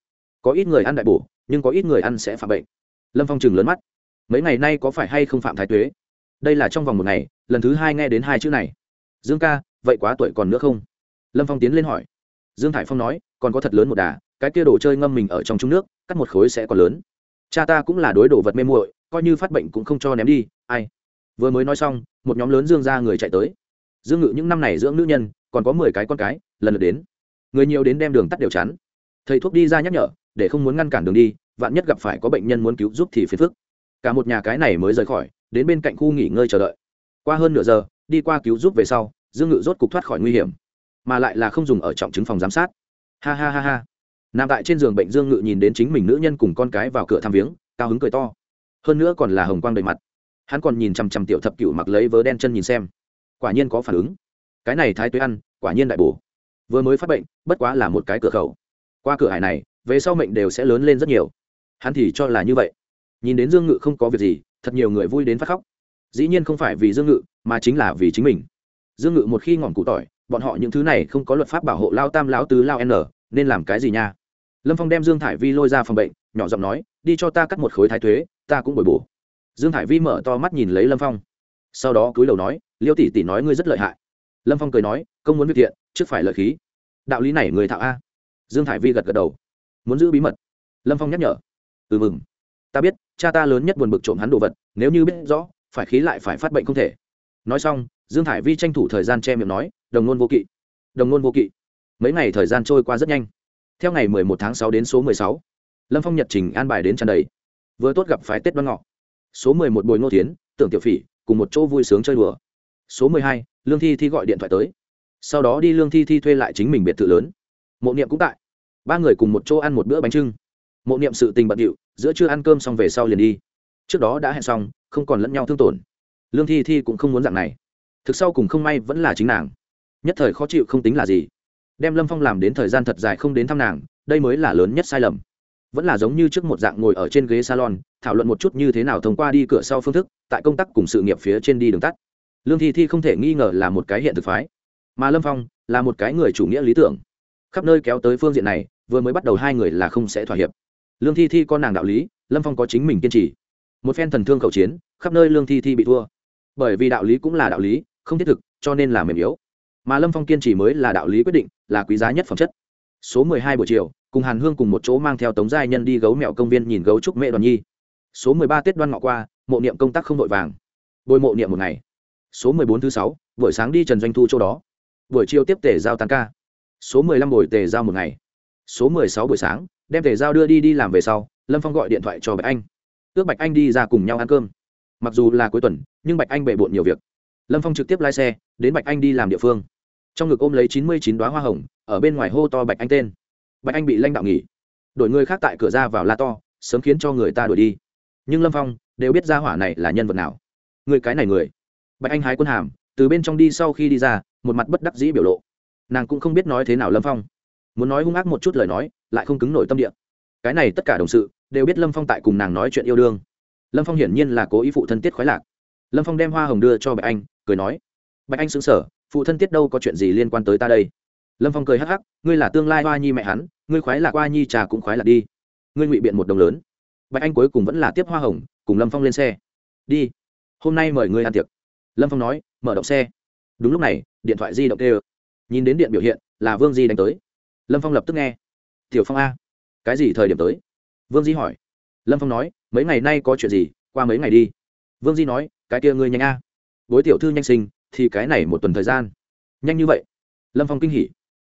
Có ít người ăn đại bổ, nhưng có ít người ăn sẽ phạm bệnh. Lâm phong chừng lớn mắt. Mấy ngày nay có phải hay không phạm thái tuế? Đây là trong vòng một ngày, lần thứ hai nghe đến hai chữ này. Dương ca, vậy quá tuổi còn nữa không? Lâm phong tiến lên hỏi. Dương thải phong nói, còn có thật lớn một đà, cái kia đồ chơi ngâm mình ở trong trung nước, cắt một khối sẽ còn lớn. Cha ta cũng là đối đồ vật mê muội, coi như phát bệnh cũng không cho ném đi, ai? Vừa mới nói xong, một nhóm lớn dương ra người chạy tới dương ngự những năm này dưỡng nữ nhân, còn có mười cái con cái, lần lượt đến. Người nhiều đến đem đường tắt đều chắn. Thầy thuốc đi ra nhắc nhở, để không muốn ngăn cản đường đi, vạn nhất gặp phải có bệnh nhân muốn cứu giúp thì phiền phức. Cả một nhà cái này mới rời khỏi, đến bên cạnh khu nghỉ ngơi chờ đợi. Qua hơn nửa giờ, đi qua cứu giúp về sau, dương ngự rốt cục thoát khỏi nguy hiểm, mà lại là không dùng ở trọng chứng phòng giám sát. Ha ha ha ha. Nằm tại trên giường bệnh dương ngự nhìn đến chính mình nữ nhân cùng con cái vào cửa thăm viếng, cao hứng cười to. Hơn nữa còn là hồng quang đầy mặt. Hắn còn nhìn chằm chằm tiểu thập cựu mặc lấy vớ đen chân nhìn xem quả nhiên có phản ứng. Cái này thái tuế ăn, quả nhiên đại bổ. Vừa mới phát bệnh, bất quá là một cái cửa khẩu. Qua cửa hải này, về sau mệnh đều sẽ lớn lên rất nhiều. Hắn thì cho là như vậy. Nhìn đến dương ngự không có việc gì, thật nhiều người vui đến phát khóc. Dĩ nhiên không phải vì dương ngự, mà chính là vì chính mình. Dương ngự một khi ngọn cụ tỏi, bọn họ những thứ này không có luật pháp bảo hộ lao tam lão tứ lao n, nên làm cái gì nha? Lâm phong đem dương thải vi lôi ra phòng bệnh, nhỏ giọng nói, đi cho ta cắt một khối thái thuế ta cũng bồi bổ. Dương thải vi mở to mắt nhìn lấy lâm phong sau đó cúi đầu nói, liêu tỷ tỷ nói ngươi rất lợi hại. Lâm phong cười nói, công muốn việc thiện, trước phải lợi khí. Đạo lý này người thạo a. Dương thải vi gật gật đầu. Muốn giữ bí mật. Lâm phong nhắc nhở. Ừ mừng. Ta biết, cha ta lớn nhất buồn bực trộm hắn đồ vật, nếu như biết rõ, phải khí lại phải phát bệnh không thể. Nói xong, dương thải vi tranh thủ thời gian che miệng nói, đồng nôn vô kỵ. Đồng nôn vô kỵ. Mấy ngày thời gian trôi qua rất nhanh. Theo ngày mười một tháng sáu đến số mười sáu, lâm phong nhật trình an bài đến tràn đầy. Vừa tốt gặp phái tết đoan ngọ. Số mười một bồi ngô tiến tưởng tiểu phỉ cùng một chỗ vui sướng chơi đùa. Số mười hai, lương thi thi gọi điện thoại tới. Sau đó đi lương thi thi thuê lại chính mình biệt thự lớn. Mộ niệm cũng tại. Ba người cùng một chỗ ăn một bữa bánh trưng. Mộ niệm sự tình bận điệu, giữa chưa ăn cơm xong về sau liền đi. Trước đó đã hẹn xong, không còn lẫn nhau thương tổn. Lương thi thi cũng không muốn dạng này. Thực sau cùng không may vẫn là chính nàng. Nhất thời khó chịu không tính là gì. Đem lâm phong làm đến thời gian thật dài không đến thăm nàng, đây mới là lớn nhất sai lầm vẫn là giống như trước một dạng ngồi ở trên ghế salon, thảo luận một chút như thế nào thông qua đi cửa sau phương thức, tại công tác cùng sự nghiệp phía trên đi đường tắt. Lương thi thi không thể nghi ngờ là một cái hiện thực phái. Mà lâm phong là một cái người chủ nghĩa lý tưởng. Khắp nơi kéo tới phương diện này, vừa mới bắt đầu hai người là không sẽ thỏa hiệp. Lương thi thi có nàng đạo lý, lâm phong có chính mình kiên trì. Một phen thần thương khẩu chiến, khắp nơi lương thi thi bị thua. Bởi vì đạo lý cũng là đạo lý, không thiết thực, cho nên là mềm yếu. Mà lâm phong kiên trì mới là đạo lý quyết định, là quý giá nhất phẩm chất. Số mười hai buổi chiều cùng hàn hương cùng một chỗ mang theo tống giai nhân đi gấu mẹo công viên nhìn gấu trúc mẹ đoàn nhi. Số mười ba tết đoan ngọ qua, mộ niệm công tác không vội vàng. Bồi mộ niệm một ngày. Số mười bốn thứ sáu, buổi sáng đi trần doanh thu chỗ đó. Buổi chiều tiếp tể giao tan ca. Số mười lăm buổi tề giao một ngày. Số mười sáu buổi sáng, đem tề giao đưa đi đi làm về sau, lâm phong gọi điện thoại cho bạch anh. Ước bạch anh đi ra cùng nhau ăn cơm. Mặc dù là cuối tuần, nhưng bạch anh bề bộn nhiều việc. Lâm phong trực tiếp lái xe, đến bạch anh đi làm địa phương. Trong ngực ôm lấy chín mươi chín đoá hoa hồng, ở bên ngoài hô to bạch anh tên bạch anh bị lãnh đạo nghỉ. Đổi người khác tại cửa ra vào la to, sớm khiến cho người ta đuổi đi. Nhưng lâm phong đều biết ra hỏa này là nhân vật nào. Người cái này người. Bạch anh hái quân hàm, từ bên trong đi sau khi đi ra, một mặt bất đắc dĩ biểu lộ. Nàng cũng không biết nói thế nào lâm phong. Muốn nói hung ác một chút lời nói, lại không cứng nổi tâm địa. Cái này tất cả đồng sự đều biết lâm phong tại cùng nàng nói chuyện yêu đương. Lâm phong hiển nhiên là cố ý phụ thân tiết khoái lạc. Lâm phong đem hoa hồng đưa cho bạch anh, cười nói, bạch anh xứng sở phụ thân tiết đâu có chuyện gì liên quan tới ta đây? Lâm phong cười hắc hắc, ngươi là tương lai hoa nhi mẹ hắn, ngươi khoái lạc hoa nhi trà cũng khoái lạc đi. Ngươi ngụy biện một đồng lớn. Bạch anh cuối cùng vẫn là tiếp hoa hồng, cùng lâm phong lên xe. Đi. Hôm nay mời ngươi ăn tiệc. Lâm phong nói, mở động xe. Đúng lúc này, điện thoại di động tê nhìn đến điện biểu hiện, là vương di đánh tới. Lâm phong lập tức nghe. Tiểu phong a. Cái gì thời điểm tới? Vương di hỏi. Lâm phong nói, mấy ngày nay có chuyện gì, qua mấy ngày đi. Vương di nói, cái kia ngươi nhanh a. Bối tiểu thư nhanh sinh, thì cái này một tuần thời gian. Nhanh như vậy. Lâm phong kinh hỉ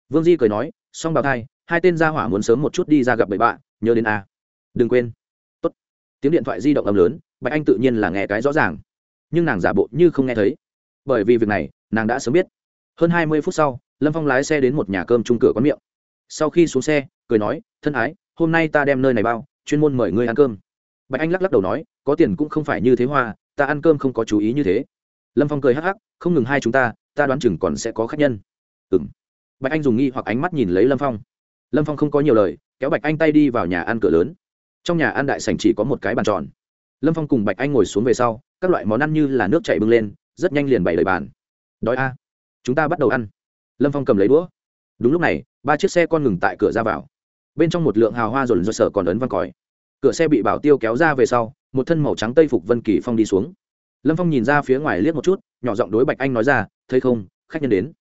vương di cười nói, xong bào thai, hai tên gia hỏa muốn sớm một chút đi ra gặp bậy bạ, nhớ đến a. Đừng quên. Tốt. tiếng điện thoại di động ầm lớn, bạch anh tự nhiên là nghe cái rõ ràng. Nhưng nàng giả bộ như không nghe thấy. Bởi vì việc này, nàng đã sớm biết. Hơn hai mươi phút sau, lâm phong lái xe đến một nhà cơm trung cửa quán miệng. Sau khi xuống xe, cười nói, thân ái, hôm nay ta đem nơi này bao, chuyên môn mời ngươi ăn cơm. Bạch anh lắc lắc đầu nói, có tiền cũng không phải như thế hoa, ta ăn cơm không có chú ý như thế. Lâm phong cười hắc hắc, không ngừng hai chúng ta ta đoán chừng còn sẽ có khách nhân. Ừ m bạch anh dùng nghi hoặc ánh mắt nhìn lấy lâm phong. Lâm phong không có nhiều lời, kéo bạch anh tay đi vào nhà ăn cửa lớn. Trong nhà ăn đại sành chỉ có một cái bàn tròn. Lâm phong cùng bạch anh ngồi xuống về sau, các loại món ăn như là nước chảy bưng lên, rất nhanh liền bày đầy bàn. Đói a, chúng ta bắt đầu ăn. Lâm phong cầm lấy đũa. Đúng lúc này, ba chiếc xe con ngừng tại cửa ra vào. Bên trong một lượng hào hoa dồn dơ sở còn ấn văn còi. Cửa xe bị bảo tiêu kéo ra về sau, một thân màu trắng tây phục vân kỳ phong đi xuống. Lâm phong nhìn ra phía ngoài liếc một chút, nhỏ giọng đối bạch anh nói ra, thấy không, khách nhân đến.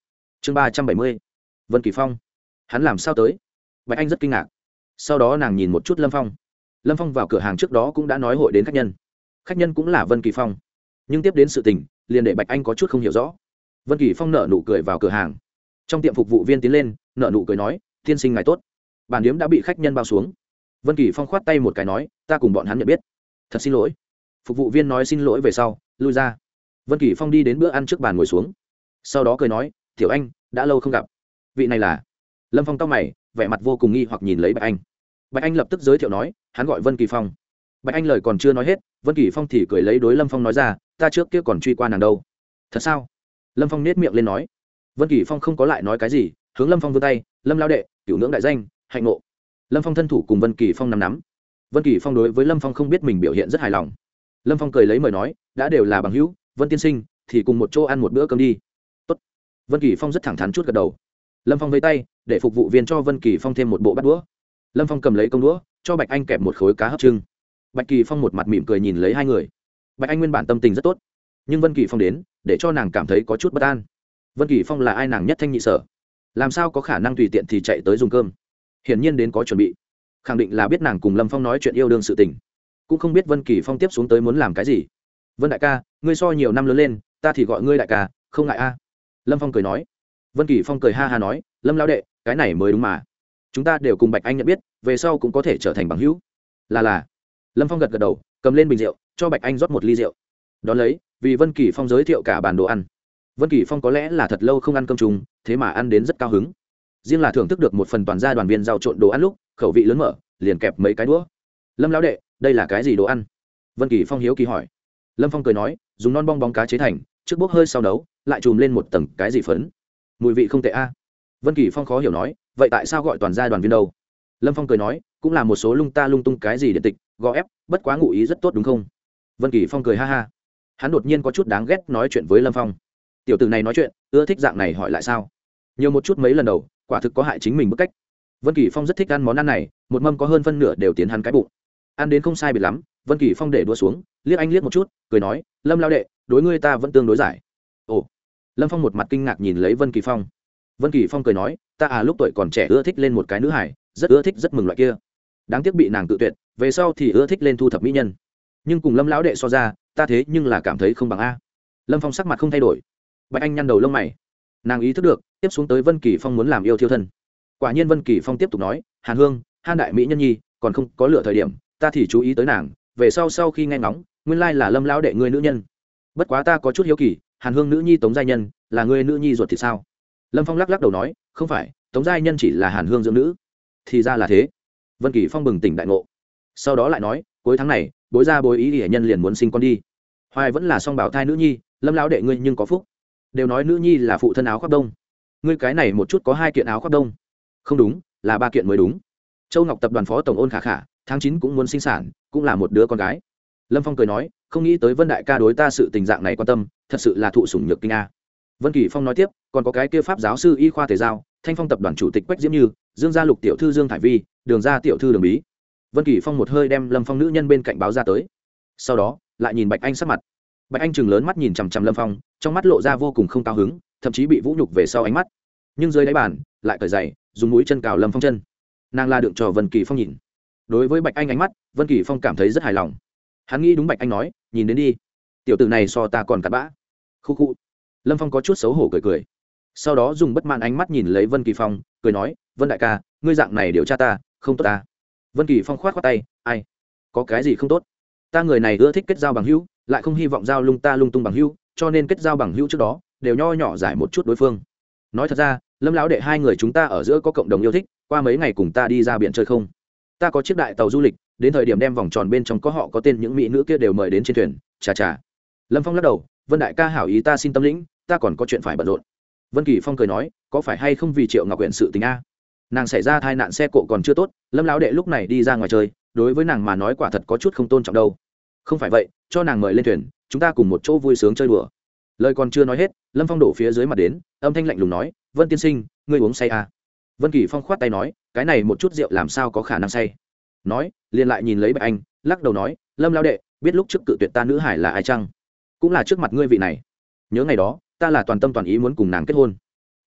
Chương ba trăm bảy mươi vân kỳ phong. Hắn làm sao tới? Bạch anh rất kinh ngạc. Sau đó nàng nhìn một chút lâm phong. Lâm phong vào cửa hàng trước đó cũng đã nói hội đến khách nhân. Khách nhân cũng là vân kỳ phong. Nhưng tiếp đến sự tình, liền để bạch anh có chút không hiểu rõ. Vân kỳ phong nợ nụ cười vào cửa hàng. Trong tiệm phục vụ viên tiến lên nợ nụ cười nói, tiên sinh ngài tốt. Bàn điếm đã bị khách nhân bao xuống. Vân kỳ phong khoát tay một cái nói, ta cùng bọn hắn nhận biết. Thật xin lỗi. Phục vụ viên nói xin lỗi về sau, lui ra. Vân kỳ phong đi đến bữa ăn trước bàn ngồi xuống. Sau đó cười nói, tiểu anh, đã lâu không gặp vị này là? Lâm phong tóc mày, vẻ mặt vô cùng nghi hoặc nhìn lấy bạch anh. Bạch anh lập tức giới thiệu nói, hắn gọi vân kỳ phong. Bạch anh lời còn chưa nói hết, vân kỳ phong thì cười lấy đối lâm phong nói ra, ta trước kia còn truy qua nàng đâu. Thật sao? Lâm phong nết miệng lên nói. Vân kỳ phong không có lại nói cái gì, hướng lâm phong vươn tay, lâm lao đệ cựu ngưỡng đại danh, hạnh ngộ. Lâm phong thân thủ cùng vân kỳ phong nắm nắm. Vân kỳ phong đối với lâm phong không biết mình biểu hiện rất hài lòng. Lâm phong cười lấy mời nói, đã đều là bằng hữu, vân tiên sinh, thì cùng một chỗ ăn một bữa cơm đi. Tốt. vân kỳ phong rất thẳng thắn chút gật đầu lâm phong vây tay, để phục vụ viên cho vân kỳ phong thêm một bộ bát đũa. Lâm phong cầm lấy công đũa, cho bạch anh kẹp một khối cá hấp trưng. Bạch kỳ phong một mặt mỉm cười nhìn lấy hai người. Bạch anh nguyên bản tâm tình rất tốt, nhưng vân kỳ phong đến, để cho nàng cảm thấy có chút bất an. Vân kỳ phong là ai nàng nhất thanh nhị sở? Làm sao có khả năng tùy tiện thì chạy tới dùng cơm? Hiển nhiên đến có chuẩn bị. Khẳng định là biết nàng cùng lâm phong nói chuyện yêu đương sự tình. Cũng không biết vân kỳ phong tiếp xuống tới muốn làm cái gì. Vân đại ca, ngươi so nhiều năm lớn lên, ta thì gọi ngươi đại ca, không ngại a. Lâm phong cười nói vân kỳ phong cười ha ha nói lâm lao đệ cái này mới đúng mà. Chúng ta đều cùng bạch anh nhận biết về sau cũng có thể trở thành bằng hữu. Là là. Lâm phong gật gật đầu cầm lên bình rượu cho bạch anh rót một ly rượu. Đón lấy vì vân kỳ phong giới thiệu cả bàn đồ ăn. Vân kỳ phong có lẽ là thật lâu không ăn cơm trùng thế mà ăn đến rất cao hứng. Riêng là thưởng thức được một phần toàn gia đoàn viên rau trộn đồ ăn lúc khẩu vị lớn mở liền kẹp mấy cái đũa. Lâm lão đệ đây là cái gì đồ ăn? Vân kỳ phong hiếu kỳ hỏi. Lâm phong cười nói dùng non bong bóng cá chế thành trước bốc hơi sau nấu, lại chùm lên một tầng cái gì phấn mùi vị không tệ a. Vân kỳ phong khó hiểu nói, vậy tại sao gọi toàn gia đoàn viên đâu? Lâm phong cười nói, cũng là một số lung ta lung tung cái gì điện tịch, gò ép, bất quá ngụ ý rất tốt đúng không? Vân kỳ phong cười ha ha. Hắn đột nhiên có chút đáng ghét nói chuyện với lâm phong. Tiểu t ử này nói chuyện, ưa thích dạng này hỏi lại sao? Nhiều một chút mấy lần đầu, quả thực có hại chính mình bức cách. Vân kỳ phong rất thích ăn món ăn này, một mâm có hơn phân nửa đều tiến hắn cái bụng. Ăn đến không sai biệt lắm, vân kỳ phong để đua xuống, liếc anh liếc một chút, cười nói, lâm lao đệ, đối ngươi ta vẫn tương đối giải. Ồ lâm phong một mặt kinh ngạc nhìn lấy vân kỳ phong vân kỳ phong cười nói ta à lúc tuổi còn trẻ ưa thích lên một cái nữ hải rất ưa thích rất mừng loại kia đáng tiếc bị nàng tự tuyệt về sau thì ưa thích lên thu thập mỹ nhân nhưng cùng lâm lão đệ so ra ta thế nhưng là cảm thấy không bằng a lâm phong sắc mặt không thay đổi bạch anh nhăn đầu lông mày nàng ý thức được tiếp xuống tới vân kỳ phong muốn làm yêu thiêu thân quả nhiên vân kỳ phong tiếp tục nói hàn hương han đại mỹ nhân nhi còn không có lựa thời điểm ta thì chú ý tới nàng về sau sau khi nghe ngóng nguyên lai là lâm lão đệ người nữ nhân bất quá ta có chút hiếu kỳ hàn hương nữ nhi tống giai nhân, là người nữ nhi ruột thì sao? Lâm phong lắc lắc đầu nói, không phải, tống giai nhân chỉ là hàn hương dưỡng nữ. Thì ra là thế. Vân kỳ phong bừng tỉnh đại ngộ. Sau đó lại nói, cuối tháng này, bối ra bối ý hệ nhân liền muốn sinh con đi. Hoài vẫn là song bảo thai nữ nhi, lâm lão đệ ngươi nhưng có phúc. Đều nói nữ nhi là phụ thân áo khoác đông. Ngươi cái này một chút có hai kiện áo khoác đông. Không đúng, là ba kiện mới đúng. Châu ngọc tập đoàn phó tổng ôn khả khả, tháng chín cũng muốn sinh sản, cũng là một đứa con gái. Lâm phong cười nói không nghĩ tới vân đại ca đối ta sự tình dạng này quan tâm, thật sự là thụ sủng nhược kinh a. Vân kỳ phong nói tiếp, còn có cái kia pháp giáo sư y khoa thể giao, thanh phong tập đoàn chủ tịch quách diễm như, dương gia lục tiểu thư dương thải vi, đường gia tiểu thư đường bí. Vân kỳ phong một hơi đem lâm phong nữ nhân bên cạnh báo ra tới. Sau đó, lại nhìn bạch anh sắc mặt. Bạch anh chừng lớn mắt nhìn chằm chằm lâm phong, trong mắt lộ ra vô cùng không cao hứng, thậm chí bị vũ nhục về sau ánh mắt. Nhưng dưới đáy bàn, lại cởi dày dùng mũi chân cào lâm phong chân. Nàng la đựng cho vân kỳ phong nhìn. Đối với bạch anh ánh mắt, vân kỳ phong cảm thấy rất hài lòng hắn nghĩ đúng bạch anh nói, nhìn đến đi. Tiểu t ử này so ta còn cặn bã. Khu khu. Lâm phong có chút xấu hổ cười cười. Sau đó dùng bất mãn ánh mắt nhìn lấy vân kỳ phong, cười nói, vân đại ca, ngươi dạng này điều tra ta, không tốt ta. Vân kỳ phong khoát khoát tay, ai? Có cái gì không tốt? Ta người này ưa thích kết giao bằng hữu, lại không hy vọng giao lung ta lung tung bằng hữu, cho nên kết giao bằng hữu trước đó, đều nho nhỏ giải một chút đối phương. Nói thật ra, lâm lão đệ hai người chúng ta ở giữa có cộng đồng yêu thích, qua mấy ngày cùng ta đi ra biển chơi không? Ta có chiếc đại tàu du lịch đến thời điểm đem vòng tròn bên trong có họ có tên những mỹ nữ kia đều mời đến trên thuyền, chà chà. Lâm phong lắc đầu, vân đại ca hảo ý ta xin tâm lĩnh, ta còn có chuyện phải bận rộn. Vân kỳ phong cười nói, có phải hay không vì triệu ngọc huyện sự tình a? Nàng xảy ra tai nạn xe cộ còn chưa tốt, lâm lão đệ lúc này đi ra ngoài chơi, đối với nàng mà nói quả thật có chút không tôn trọng đâu. Không phải vậy, cho nàng mời lên thuyền, chúng ta cùng một chỗ vui sướng chơi đùa. Lời còn chưa nói hết, lâm phong đổ phía dưới mặt đến, âm thanh lạnh lùng nói, vân tiên sinh, ngươi uống say à. vân kỳ phong khoát tay nói, cái này một chút rượu làm sao có khả năng say? Nói, liền lại nhìn lấy bạch anh, lắc đầu nói, lâm lao đệ, biết lúc trước cự tuyệt ta nữ hải là ai chăng? Cũng là trước mặt ngươi vị này. Nhớ ngày đó, ta là toàn tâm toàn ý muốn cùng nàng kết hôn.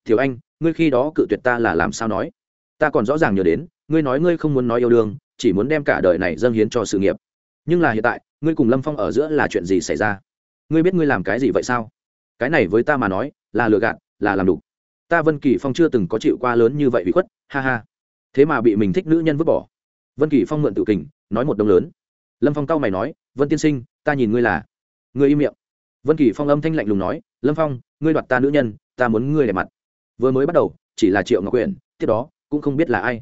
Thiếu anh, ngươi khi đó cự tuyệt ta là làm sao nói? Ta còn rõ ràng nhớ đến, ngươi nói ngươi không muốn nói yêu đương, chỉ muốn đem cả đời này dâng hiến cho sự nghiệp. Nhưng là hiện tại, ngươi cùng lâm phong ở giữa là chuyện gì xảy ra? Ngươi biết ngươi làm cái gì vậy sao? Cái này với ta mà nói, là lừa gạt, là làm đủ ta vân kỳ phong chưa từng có chịu qua lớn như vậy bị khuất, ha ha. Thế mà bị mình thích nữ nhân vứt bỏ vân kỳ phong mượn tự kình, nói một đồng lớn. Lâm phong cao mày nói, vân tiên sinh, ta nhìn ngươi là ngươi im miệng. Vân kỳ phong âm thanh lạnh lùng nói, lâm phong, ngươi đoạt ta nữ nhân, ta muốn ngươi đẹp mặt. Vừa mới bắt đầu, chỉ là triệu ngọc quyển tiếp đó, cũng không biết là ai.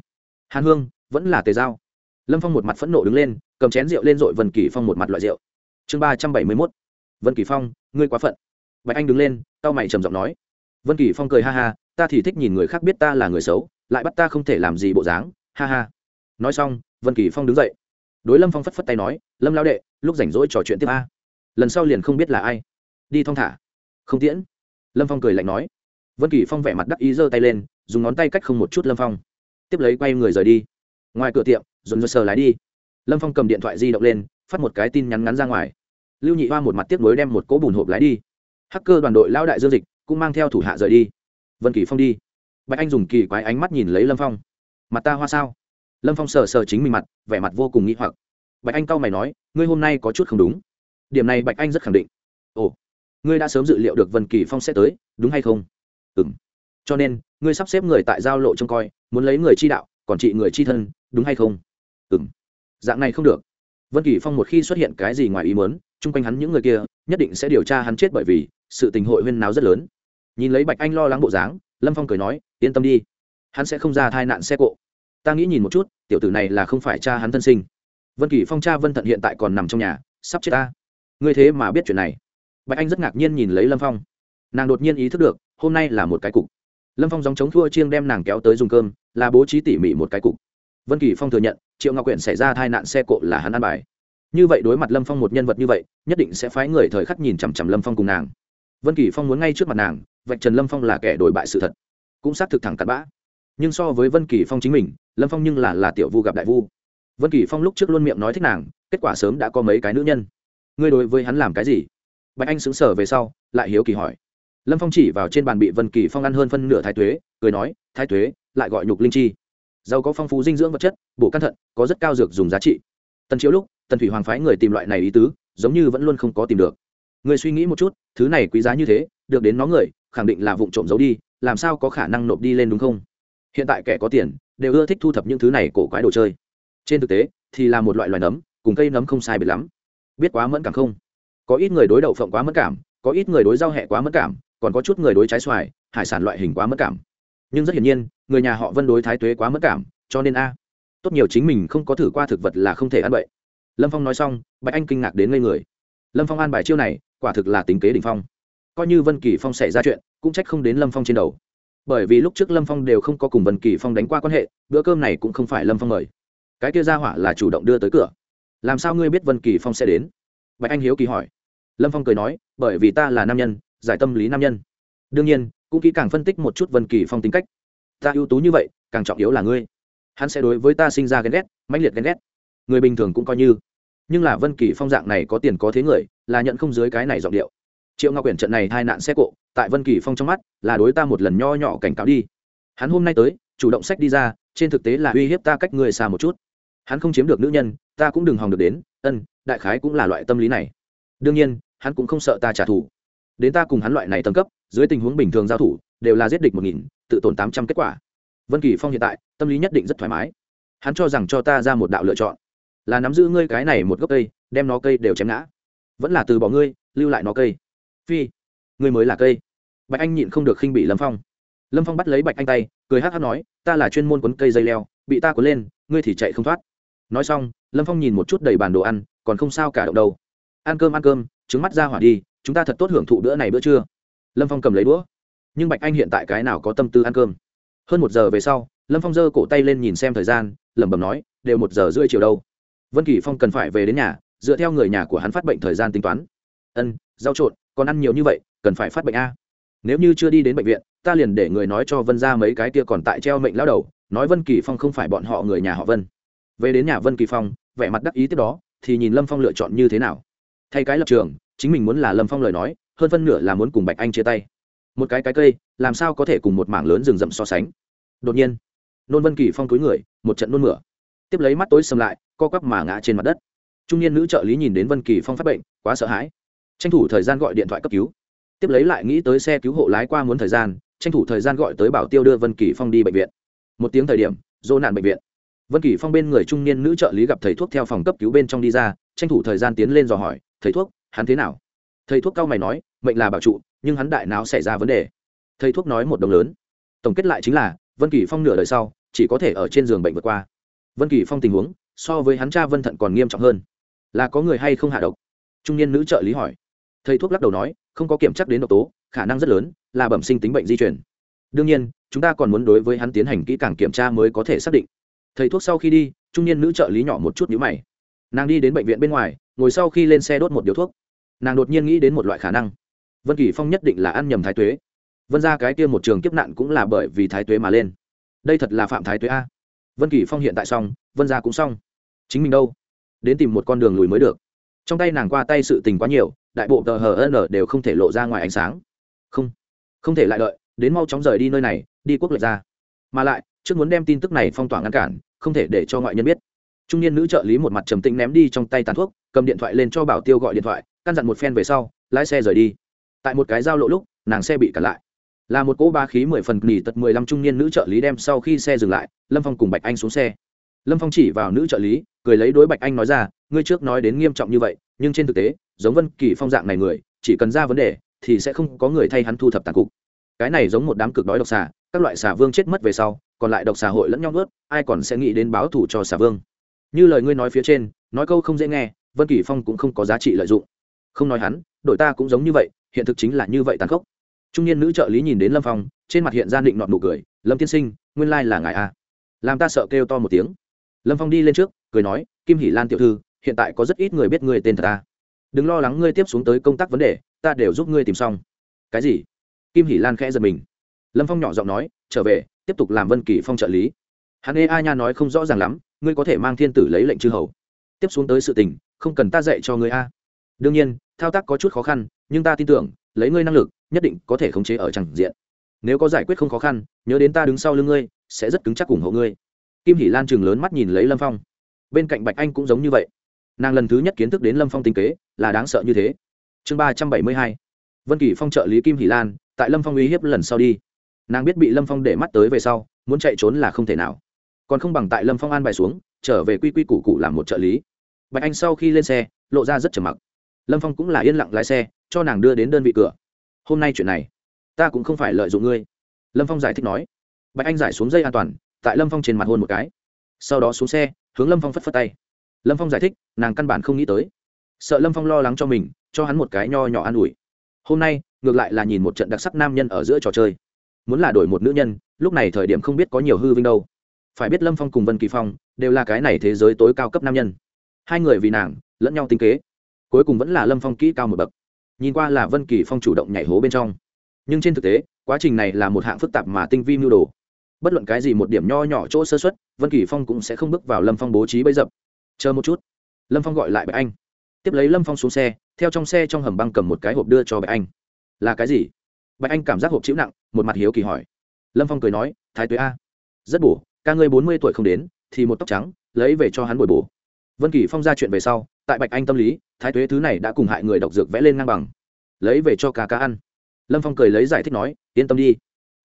Hàn hương, vẫn là tề giao. Lâm phong một mặt phẫn nộ đứng lên, cầm chén rượu lên dội vân kỳ phong một mặt loại rượu. Chương ba trăm bảy mươi mốt. Vân kỳ phong, ngươi quá phận. Bạch anh đứng lên tao mày trầm giọng nói. Vân kỳ phong cười ha ha, ta thì thích nhìn người khác biết ta là người xấu, lại bắt ta không thể làm gì bộ dáng, ha ha nói xong, vân kỳ phong đứng dậy. Đối lâm phong phất phất tay nói, lâm lao đệ, lúc rảnh rỗi trò chuyện tiếp a. Lần sau liền không biết là ai. Đi thong thả. Không tiễn. Lâm phong cười lạnh nói. Vân kỳ phong vẻ mặt đắc ý giơ tay lên, dùng ngón tay cách không một chút lâm phong. Tiếp lấy quay người rời đi. Ngoài cửa tiệm dồn dơ sờ lái đi. Lâm phong cầm điện thoại di động lên, phát một cái tin nhắn ngắn ra ngoài. Lưu nhị hoa một mặt tiếp nối đem một cỗ bùn hộp lái đi. Hacker đoàn đội lao đại dương dịch cũng mang theo thủ hạ rời đi. Vân kỳ phong đi. Bạch anh dùng kỳ quái ánh mắt nhìn lấy lâm phong. Mặt ta hoa sao? Lâm phong sờ sờ chính mình mặt, vẻ mặt vô cùng nghĩ hoặc. Bạch anh cau mày nói, ngươi hôm nay có chút không đúng. Điểm này bạch anh rất khẳng định. Ồ, ngươi đã sớm dự liệu được vân kỳ phong sẽ tới, đúng hay không? Ừ m cho nên, ngươi sắp xếp người tại giao lộ trông coi, muốn lấy người chi đạo, còn trị người chi thân, đúng hay không? Ừ m dạng này không được. Vân kỳ phong một khi xuất hiện cái gì ngoài ý muốn, chung quanh hắn những người kia, nhất định sẽ điều tra hắn chết bởi vì sự tình hội huyên náo rất lớn. Nhìn lấy bạch anh lo lắng bộ dáng, lâm phong cười nói, yên tâm đi. Hắn sẽ không ra tai nạn xe cộ ta nghĩ nhìn một chút, tiểu tử này là không phải cha hắn thân sinh. Vân kỳ phong cha vân thận hiện tại còn nằm trong nhà, sắp chết ta. Ngươi thế mà biết chuyện này. Bạch anh rất ngạc nhiên nhìn lấy lâm phong. Nàng đột nhiên ý thức được, hôm nay là một cái cục. Lâm phong dòng chống thua chiêng đem nàng kéo tới dùng cơm, là bố trí tỉ mỉ một cái cục. Vân kỳ phong thừa nhận, triệu ngọc quyển xảy ra tai nạn xe cộ là hắn ăn bài. Như vậy đối mặt lâm phong một nhân vật như vậy, nhất định sẽ phái người thời khắc nhìn chằm chằm lâm phong cùng nàng. Vân kỳ phong muốn ngay trước mặt nàng, vạch trần lâm phong là kẻ đổi bại sự thật. Cũng xác thực thẳng cặn bã. Nhưng so với vân kỳ phong chính mình lâm phong nhưng là là tiểu vu gặp đại vu vân kỳ phong lúc trước luôn miệng nói thích nàng kết quả sớm đã có mấy cái nữ nhân ngươi đối với hắn làm cái gì bạch anh xứng sở về sau lại hiếu kỳ hỏi lâm phong chỉ vào trên bàn bị vân kỳ phong ăn hơn phân nửa thái tuế cười nói thái tuế lại gọi nhục linh chi giàu có phong phú dinh dưỡng vật chất bổ căn thận có rất cao dược dùng giá trị tần chiếu lúc tần thủy hoàng phái người tìm loại này ý tứ giống như vẫn luôn không có tìm được người suy nghĩ một chút thứ này quý giá như thế được đến nó người khẳng định là vụ trộm giấu đi làm sao có khả năng nộp đi lên đúng không hiện tại kẻ có tiền đều ưa thích thu thập những thứ này cổ quái đồ chơi. Trên thực tế, thì là một loại loài nấm, cùng cây nấm không sai biệt lắm. Biết quá mẫn cảm không? Có ít người đối đậu phộng quá mẫn cảm, có ít người đối rau hẹ quá mẫn cảm, còn có chút người đối trái xoài, hải sản loại hình quá mẫn cảm. Nhưng rất hiển nhiên, người nhà họ vân đối thái tuế quá mẫn cảm, cho nên a, tốt nhiều chính mình không có thử qua thực vật là không thể ăn bậy. Lâm phong nói xong, bạch anh kinh ngạc đến ngây người. Lâm phong an bài chiêu này, quả thực là tính kế đình phong. Coi như vân kỳ phong xảy ra chuyện, cũng trách không đến lâm phong trên đầu bởi vì lúc trước lâm phong đều không có cùng vân kỳ phong đánh qua quan hệ, bữa cơm này cũng không phải lâm phong mời. Cái kia ra hỏa là chủ động đưa tới cửa. Làm sao ngươi biết vân kỳ phong sẽ đến? Bạch anh hiếu kỳ hỏi. Lâm phong cười nói, bởi vì ta là nam nhân, giải tâm lý nam nhân. Đương nhiên, cũng kỹ càng phân tích một chút vân kỳ phong tính cách. Ta ưu tú như vậy, càng trọng yếu là ngươi. Hắn sẽ đối với ta sinh ra ghen ghét, mãnh liệt ghen ghét. Người bình thường cũng coi như. Nhưng là vân kỳ phong dạng này có tiền có thế người, là nhận không dưới cái này giọng điệu. Triệu ngọc quyển trận này hai nạn xe cộ tại vân kỳ phong trong mắt, là đối ta một lần nho nhỏ cảnh cáo đi. Hắn hôm nay tới, chủ động sách đi ra, trên thực tế là uy hiếp ta cách người xa một chút. Hắn không chiếm được nữ nhân, ta cũng đừng hòng được đến, ân, đại khái cũng là loại tâm lý này. Đương nhiên, hắn cũng không sợ ta trả thù. Đến ta cùng hắn loại này tầng cấp, dưới tình huống bình thường giao thủ, đều là giết địch một nghìn, tự tổn tám trăm kết quả. Vân kỳ phong hiện tại, tâm lý nhất định rất thoải mái. Hắn cho rằng cho ta ra một đạo lựa chọn, là nắm giữ ngươi cái này một gốc cây, đem nó cây đều chém ngã. Vẫn là từ bỏ ngươi, lưu lại nó cây. Phi ngươi mới là cây. Bạch anh nhịn không được khinh bị lâm phong. Lâm phong bắt lấy bạch anh tay, cười hát hát nói, ta là chuyên môn quấn cây dây leo, bị ta cuốn lên, ngươi thì chạy không thoát. Nói xong, lâm phong nhìn một chút đầy bàn đồ ăn, còn không sao cả động đâu. Ăn cơm ăn cơm, trứng mắt ra hỏa đi, chúng ta thật tốt hưởng thụ bữa này bữa trưa. Lâm phong cầm lấy đũa. Nhưng bạch anh hiện tại cái nào có tâm tư ăn cơm? Hơn một giờ về sau, lâm phong giơ cổ tay lên nhìn xem thời gian, lẩm bẩm nói, đều một giờ rưỡi chiều đâu. Vân kỳ phong cần phải về đến nhà, dựa theo người nhà của hắn phát bệnh thời gian tính toán. Ân, rau trộn, còn ăn nhiều như vậy cần phải phát bệnh a. Nếu như chưa đi đến bệnh viện, ta liền để người nói cho vân ra mấy cái kia còn tại treo mệnh lao đầu, nói vân kỳ phong không phải bọn họ người nhà họ vân. Về đến nhà vân kỳ phong, vẻ mặt đắc ý tiếp đó, thì nhìn lâm phong lựa chọn như thế nào. Thay cái lập trường, chính mình muốn là lâm phong lời nói, hơn phân nửa là muốn cùng bạch anh chia tay. Một cái cái cây, làm sao có thể cùng một mảng lớn rừng rậm so sánh? Đột nhiên, nôn vân kỳ phong túi người, một trận nôn mửa. Tiếp lấy mắt tối xâm lại, co quắp mà ngã trên mặt đất. Trung niên nữ trợ lý nhìn đến vân kỳ phong phát bệnh, quá sợ hãi. Tranh thủ thời gian gọi điện thoại cấp cứu tiếp lấy lại nghĩ tới xe cứu hộ lái qua muốn thời gian, tranh thủ thời gian gọi tới bảo tiêu đưa vân kỳ phong đi bệnh viện. Một tiếng thời điểm, dô nạn bệnh viện. Vân kỳ phong bên người trung niên nữ trợ lý gặp thầy thuốc theo phòng cấp cứu bên trong đi ra, tranh thủ thời gian tiến lên dò hỏi, thầy thuốc, hắn thế nào? Thầy thuốc cao mày nói, mệnh là bảo trụ, nhưng hắn đại não xảy ra vấn đề. Thầy thuốc nói một đồng lớn. Tổng kết lại chính là, vân kỳ phong nửa đời sau, chỉ có thể ở trên giường bệnh vượt qua. Vân kỳ phong tình huống, so với hắn cha vân thận còn nghiêm trọng hơn. Là có người hay không hạ độc? Trung niên nữ trợ lý hỏi thầy thuốc lắc đầu nói, không có kiểm chắc đến độc tố, khả năng rất lớn, là bẩm sinh tính bệnh di chuyển đương nhiên, chúng ta còn muốn đối với hắn tiến hành kỹ càng kiểm tra mới có thể xác định. Thầy thuốc sau khi đi, trung niên nữ trợ lý nhỏ một chút nhữ mày. Nàng đi đến bệnh viện bên ngoài, ngồi sau khi lên xe đốt một điếu thuốc. Nàng đột nhiên nghĩ đến một loại khả năng. Vân kỳ phong nhất định là ăn nhầm thái tuế. Vân ra cái kia một trường kiếp nạn cũng là bởi vì thái tuế mà lên. Đây thật là phạm thái tuế a. Vân kỳ phong hiện tại xong, vân ra cũng xong. Chính mình đâu? Đến tìm một con đường lùi mới được. Trong tay nàng qua tay sự tình quá nhiều đại bộ tờ hn đều không thể lộ ra ngoài ánh sáng. Không không thể lại đợi, đến mau chóng rời đi nơi này, đi quốc lệch ra. Mà lại, trước muốn đem tin tức này phong tỏa ngăn cản, không thể để cho ngoại nhân biết. Trung niên nữ trợ lý một mặt trầm tĩnh ném đi trong tay tàn thuốc, cầm điện thoại lên cho bảo tiêu gọi điện thoại, căn dặn một phen về sau, lái xe rời đi. Tại một cái giao lộ lúc, nàng xe bị cản lại. Là một cỗ ba khí mười phần nghỉ tật mười lăm trung niên nữ trợ lý đem sau khi xe dừng lại, lâm phong cùng bạch anh xuống xe. Lâm phong chỉ vào nữ trợ lý cười lấy đối bạch anh nói ra, ngươi trước nói đến nghiêm trọng như vậy, nhưng trên thực tế, giống vân kỳ phong dạng này người, chỉ cần ra vấn đề, thì sẽ không có người thay hắn thu thập tàn cục. Cái này giống một đám cực đói độc xà, các loại xà vương chết mất về sau, còn lại độc xà hội lẫn nhau ướt ai còn sẽ nghĩ đến báo thù cho xà vương? Như lời ngươi nói phía trên, nói câu không dễ nghe, vân kỳ phong cũng không có giá trị lợi dụng. Không nói hắn, đội ta cũng giống như vậy, hiện thực chính là như vậy tàn khốc. Trung niên nữ trợ lý nhìn đến lâm phong, trên mặt hiện ra định nọt nụ cười, lâm tiên sinh, nguyên lai là ngài a làm ta sợ kêu to một tiếng lâm phong đi lên trước, cười nói, kim hỷ lan tiểu thư, hiện tại có rất ít người biết ngươi tên thật ta. Đừng lo lắng ngươi tiếp xuống tới công tác vấn đề, ta đều giúp ngươi tìm xong. Cái gì? Kim hỷ lan khẽ giật mình. Lâm phong nhỏ giọng nói, trở về, tiếp tục làm vân kỳ phong trợ lý. Hắn ê a nha nói không rõ ràng lắm, ngươi có thể mang thiên tử lấy lệnh chư hầu. Tiếp xuống tới sự tình, không cần ta dạy cho ngươi a. Đương nhiên, thao tác có chút khó khăn, nhưng ta tin tưởng, lấy ngươi năng lực, nhất định có thể khống chế ở chẳng diện. Nếu có giải quyết không khó khăn, nhớ đến ta đứng sau lưng ngươi, sẽ rất cứng chắc ủng hộ ngươi kim hỷ lan chừng lớn mắt nhìn lấy lâm phong. Bên cạnh bạch anh cũng giống như vậy. Nàng lần thứ nhất kiến thức đến lâm phong tinh kế, là đáng sợ như thế. Chương ba trăm bảy mươi hai. Vân kỳ phong trợ lý kim hỷ lan, tại lâm phong uy hiếp lần sau đi. Nàng biết bị lâm phong để mắt tới về sau, muốn chạy trốn là không thể nào. Còn không bằng tại lâm phong an bài xuống, trở về quy quy củ cụ làm một trợ lý. Bạch anh sau khi lên xe, lộ ra rất trầm mặc. Lâm phong cũng là yên lặng lái xe, cho nàng đưa đến đơn vị cửa. Hôm nay chuyện này, ta cũng không phải lợi dụng ngươi. Lâm phong giải thích nói. Bạch anh giải xuống dây an toàn tại lâm phong trên mặt hôn một cái sau đó xuống xe hướng lâm phong phất phất tay lâm phong giải thích nàng căn bản không nghĩ tới sợ lâm phong lo lắng cho mình cho hắn một cái nho nhỏ an ủi hôm nay ngược lại là nhìn một trận đặc sắc nam nhân ở giữa trò chơi muốn là đổi một nữ nhân lúc này thời điểm không biết có nhiều hư vinh đâu phải biết lâm phong cùng vân kỳ phong đều là cái này thế giới tối cao cấp nam nhân hai người vì nàng lẫn nhau tinh kế cuối cùng vẫn là lâm phong kỹ cao một bậc nhìn qua là vân kỳ phong chủ động nhảy hố bên trong nhưng trên thực tế quá trình này là một hạng phức tạp mà tinh vi mưu đồ bất luận cái gì một điểm nho nhỏ chỗ sơ xuất vân kỳ phong cũng sẽ không bước vào lâm phong bố trí bấy dập. Chờ một chút. Lâm phong gọi lại bạch anh. Tiếp lấy lâm phong xuống xe, theo trong xe trong hầm băng cầm một cái hộp đưa cho bạch anh. Là cái gì? Bạch anh cảm giác hộp chịu nặng, một mặt hiếu kỳ hỏi. Lâm phong cười nói, thái tuế a. Rất bổ, ca ngươi bốn mươi tuổi không đến, thì một tóc trắng, lấy về cho hắn bồi bổ. Vân kỳ phong ra chuyện về sau, tại bạch anh tâm lý, thái tuế thứ này đã cùng hại người độc dược vẽ lên ngang bằng. Lấy về cho ca ca ăn. Lâm phong cười lấy giải thích nói, yên tâm đi.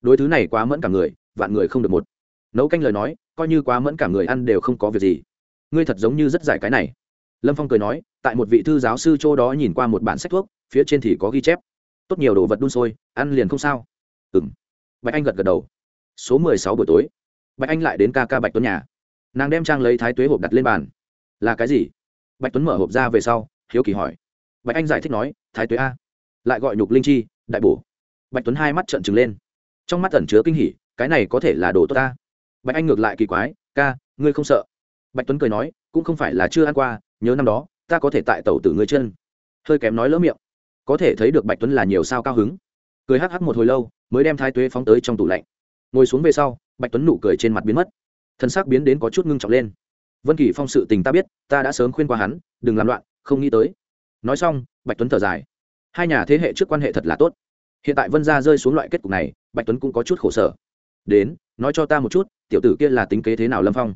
Đối thứ này quá mẫn cả người vạn người không được một. Nấu canh lời nói, coi như quá mẫn cả người ăn đều không có việc gì. Ngươi thật giống như rất giải cái này. Lâm phong cười nói, tại một vị thư giáo sư châu đó nhìn qua một bản sách thuốc, phía trên thì có ghi chép. Tốt nhiều đồ vật đun sôi, ăn liền không sao. Ừ m bạch anh gật gật đầu. Số mười sáu buổi tối. Bạch anh lại đến ca ca bạch tuấn nhà. Nàng đem trang lấy thái tuế hộp đặt lên bàn. Là cái gì? Bạch tuấn mở hộp ra về sau, hiếu kỳ hỏi. Bạch anh giải thích nói, thái tuế a. Lại gọi nhục linh chi, đại bổ. Bạch tuấn hai mắt trợn trừng lên. Trong mắt ẩn chứa kinh hỉ cái này có thể là đồ tốt ta. Bạch anh ngược lại kỳ quái, ca, ngươi không sợ? Bạch tuấn cười nói, cũng không phải là chưa ăn qua, nhớ năm đó, ta có thể tại tàu tử ngươi chân. Hơi kém nói lỡ miệng. Có thể thấy được bạch tuấn là nhiều sao cao hứng. Cười hắc hắc một hồi lâu, mới đem thái tuế phóng tới trong tủ lạnh. Ngồi xuống về sau, bạch tuấn nụ cười trên mặt biến mất. Thân xác biến đến có chút ngưng trọng lên. Vân kỳ phong sự tình ta biết, ta đã sớm khuyên qua hắn, đừng làm loạn, không nghĩ tới. Nói xong, bạch tuấn thở dài. Hai nhà thế hệ trước quan hệ thật là tốt. Hiện tại vân gia rơi xuống loại kết cục này, bạch tuấn cũng có chút khổ sở đến, nói cho ta một chút, tiểu tử kia là tính kế thế nào lâm phong?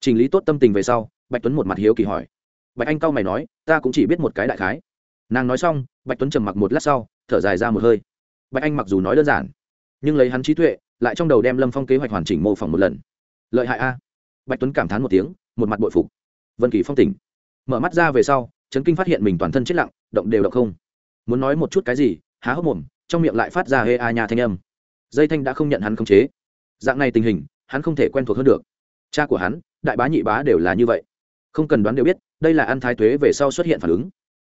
Trình lý tốt tâm tình về sau, bạch tuấn một mặt hiếu kỳ hỏi. Bạch anh cau mày nói, ta cũng chỉ biết một cái đại khái. Nàng nói xong, bạch tuấn trầm mặc một lát sau, thở dài ra một hơi. Bạch anh mặc dù nói đơn giản, nhưng lấy hắn trí tuệ, lại trong đầu đem lâm phong kế hoạch hoàn chỉnh mô phỏng một lần. Lợi hại a. Bạch tuấn cảm thán một tiếng, một mặt bội phục. Vân kỳ phong tỉnh. Mở mắt ra về sau, trấn kinh phát hiện mình toàn thân chết lặng, động đều động không. Muốn nói một chút cái gì, há hốc mồm, trong miệng lại phát ra hê a nhà thanh âm. Dây thanh đã không nhận hắn khống chế dạng này tình hình, hắn không thể quen thuộc hơn được. Cha của hắn, đại bá nhị bá đều là như vậy. Không cần đoán đều biết, đây là ăn thái thuế về sau xuất hiện phản ứng.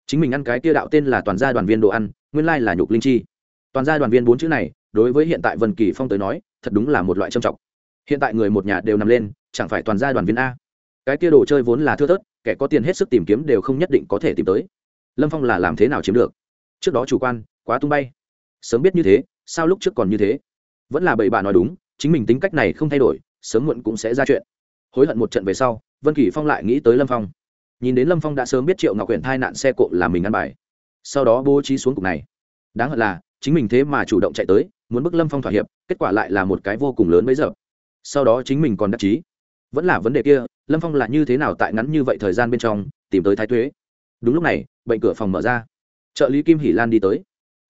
Chính mình ăn cái kia đạo tên là toàn gia đoàn viên đồ ăn, nguyên lai là nhục linh chi. Toàn gia đoàn viên bốn chữ này, đối với hiện tại vân kỳ phong tới nói, thật đúng là một loại trầm trọng. Hiện tại người một nhà đều nằm lên, chẳng phải toàn gia đoàn viên a. Cái kia đồ chơi vốn là thưa thớt, kẻ có tiền hết sức tìm kiếm đều không nhất định có thể tìm tới. Lâm phong là làm thế nào chiếm được? Trước đó chủ quan, quá tung bay. Sớm biết như thế, sao lúc trước còn như thế? Vẫn là bậy bà nói đúng chính mình tính cách này không thay đổi, sớm muộn cũng sẽ ra chuyện. Hối hận một trận về sau, vân kỳ phong lại nghĩ tới lâm phong. Nhìn đến lâm phong đã sớm biết triệu ngọc quyển thai nạn xe cộ làm mình ăn bài. Sau đó bố trí xuống cục này. Đáng hận là, chính mình thế mà chủ động chạy tới, muốn bức lâm phong thỏa hiệp, kết quả lại là một cái vô cùng lớn bấy giờ. Sau đó chính mình còn đắc chí. Vẫn là vấn đề kia, lâm phong là như thế nào tại ngắn như vậy thời gian bên trong, tìm tới thái thuế đúng lúc này, bệnh cửa phòng mở ra. Trợ lý kim hỷ lan đi tới.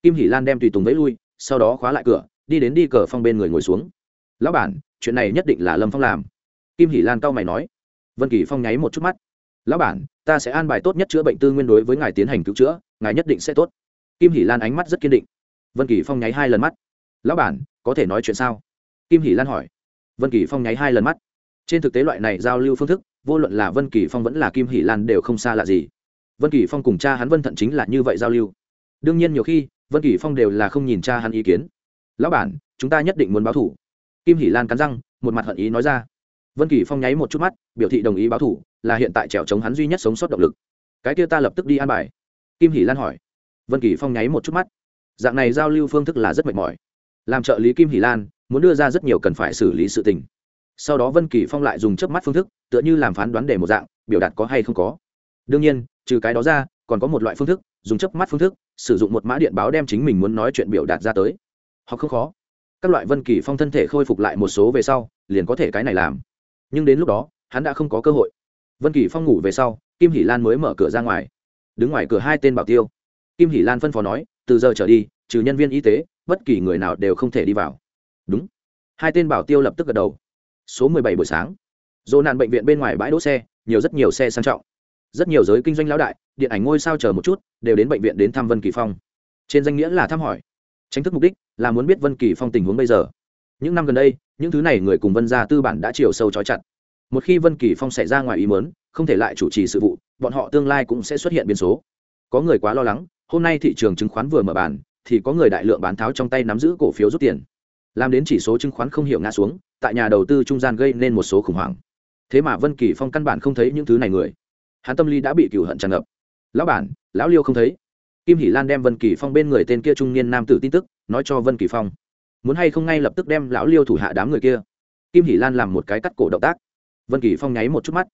Kim hỷ lan đem tùy tùng vẫy lui, sau đó khóa lại cửa, đi đến đi cờ phong bên người ngồi xuống lão bản, chuyện này nhất định là lâm phong làm. Kim hỷ lan cao mày nói. Vân kỳ phong nháy một chút mắt. Lão bản, ta sẽ an bài tốt nhất chữa bệnh tư nguyên đối với ngài tiến hành cứu chữa, ngài nhất định sẽ tốt. Kim hỷ lan ánh mắt rất kiên định. Vân kỳ phong nháy hai lần mắt. Lão bản, có thể nói chuyện sao? Kim hỷ lan hỏi. Vân kỳ phong nháy hai lần mắt. Trên thực tế loại này giao lưu phương thức, vô luận là vân kỳ phong vẫn là kim hỷ lan đều không xa lạ gì. Vân kỳ phong cùng cha hắn vân thận chính là như vậy giao lưu. Đương nhiên nhiều khi, vân kỳ phong đều là không nhìn cha hắn ý kiến. Lão bản, chúng ta nhất định muốn báo thủ kim hỷ lan cắn răng, một mặt hận ý nói ra. Vân kỳ phong nháy một chút mắt, biểu thị đồng ý báo thủ, là hiện tại trèo chống hắn duy nhất sống sót động lực. Cái kia ta lập tức đi an bài. Kim hỷ lan hỏi. Vân kỳ phong nháy một chút mắt. Dạng này giao lưu phương thức là rất mệt mỏi. Làm trợ lý kim hỷ lan, muốn đưa ra rất nhiều cần phải xử lý sự tình. Sau đó vân kỳ phong lại dùng chớp mắt phương thức, tựa như làm phán đoán để một dạng, biểu đạt có hay không có. Đương nhiên, trừ cái đó ra, còn có một loại phương thức, dùng chớp mắt phương thức, sử dụng một mã điện báo đem chính mình muốn nói chuyện biểu đạt ra tới. Họ không khó các loại vân kỳ phong thân thể khôi phục lại một số về sau, liền có thể cái này làm. Nhưng đến lúc đó, hắn đã không có cơ hội. Vân kỳ phong ngủ về sau, kim hỷ lan mới mở cửa ra ngoài. Đứng ngoài cửa hai tên bảo tiêu. Kim hỷ lan phân phó nói, từ giờ trở đi, trừ nhân viên y tế, bất kỳ người nào đều không thể đi vào. Đúng. Hai tên bảo tiêu lập tức gật đầu. Số mười bảy buổi sáng. Dỗ nạn bệnh viện bên ngoài bãi đỗ xe, nhiều rất nhiều xe sang trọng. Rất nhiều giới kinh doanh lão đại, điện ảnh ngôi sao chờ một chút, đều đến bệnh viện đến thăm vân kỳ phong. Trên danh nghĩa là thăm hỏi tránh thức mục đích là muốn biết vân kỳ phong tình huống bây giờ. Những năm gần đây, những thứ này người cùng vân gia tư bản đã chiều sâu trói chặt. Một khi vân kỳ phong xảy ra ngoài ý mớn không thể lại chủ trì sự vụ, bọn họ tương lai cũng sẽ xuất hiện biến số. Có người quá lo lắng, hôm nay thị trường chứng khoán vừa mở bàn, thì có người đại lượng bán tháo trong tay nắm giữ cổ phiếu rút tiền. Làm đến chỉ số chứng khoán không hiểu ngã xuống, tại nhà đầu tư trung gian gây nên một số khủng hoảng. Thế mà vân kỳ phong căn bản không thấy những thứ này người. Hắn tâm lý đã bị cựu hận tràn ngập. Lão bản, lão liêu không thấy kim hỷ lan đem vân kỳ phong bên người tên kia trung niên nam tử tin tức, nói cho vân kỳ phong. Muốn hay không ngay lập tức đem lão liêu thủ hạ đám người kia. Kim hỷ lan làm một cái cắt cổ động tác. Vân kỳ phong nháy một chút mắt.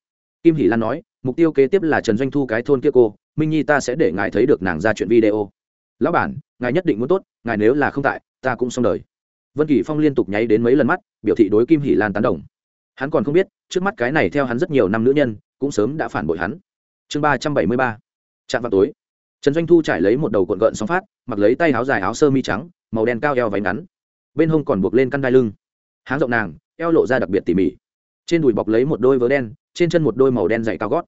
Kim hỷ lan nói, mục tiêu kế tiếp là trần doanh thu cái thôn kia cô, minh nhi ta sẽ để ngài thấy được nàng ra chuyện video. Lão bản, ngài nhất định muốn tốt, ngài nếu là không tại, ta cũng xong đời. Vân kỳ phong liên tục nháy đến mấy lần mắt, biểu thị đối kim hỷ lan tán đồng. Hắn còn không biết, trước mắt cái này theo hắn rất nhiều năm nữ nhân, cũng sớm đã phản bội hắn. Chương ba trăm bảy mươi ba. Trạm vào tối trần doanh thu trải lấy một đầu cuộn gợn sóng phát, mặc lấy tay áo dài áo sơ mi trắng, màu đen cao eo váy ngắn. Bên hông còn buộc lên căn đai lưng. Háng rộng nàng, eo lộ ra đặc biệt tỉ mỉ. Trên đùi bọc lấy một đôi vớ đen, trên chân một đôi màu đen dày cao gót.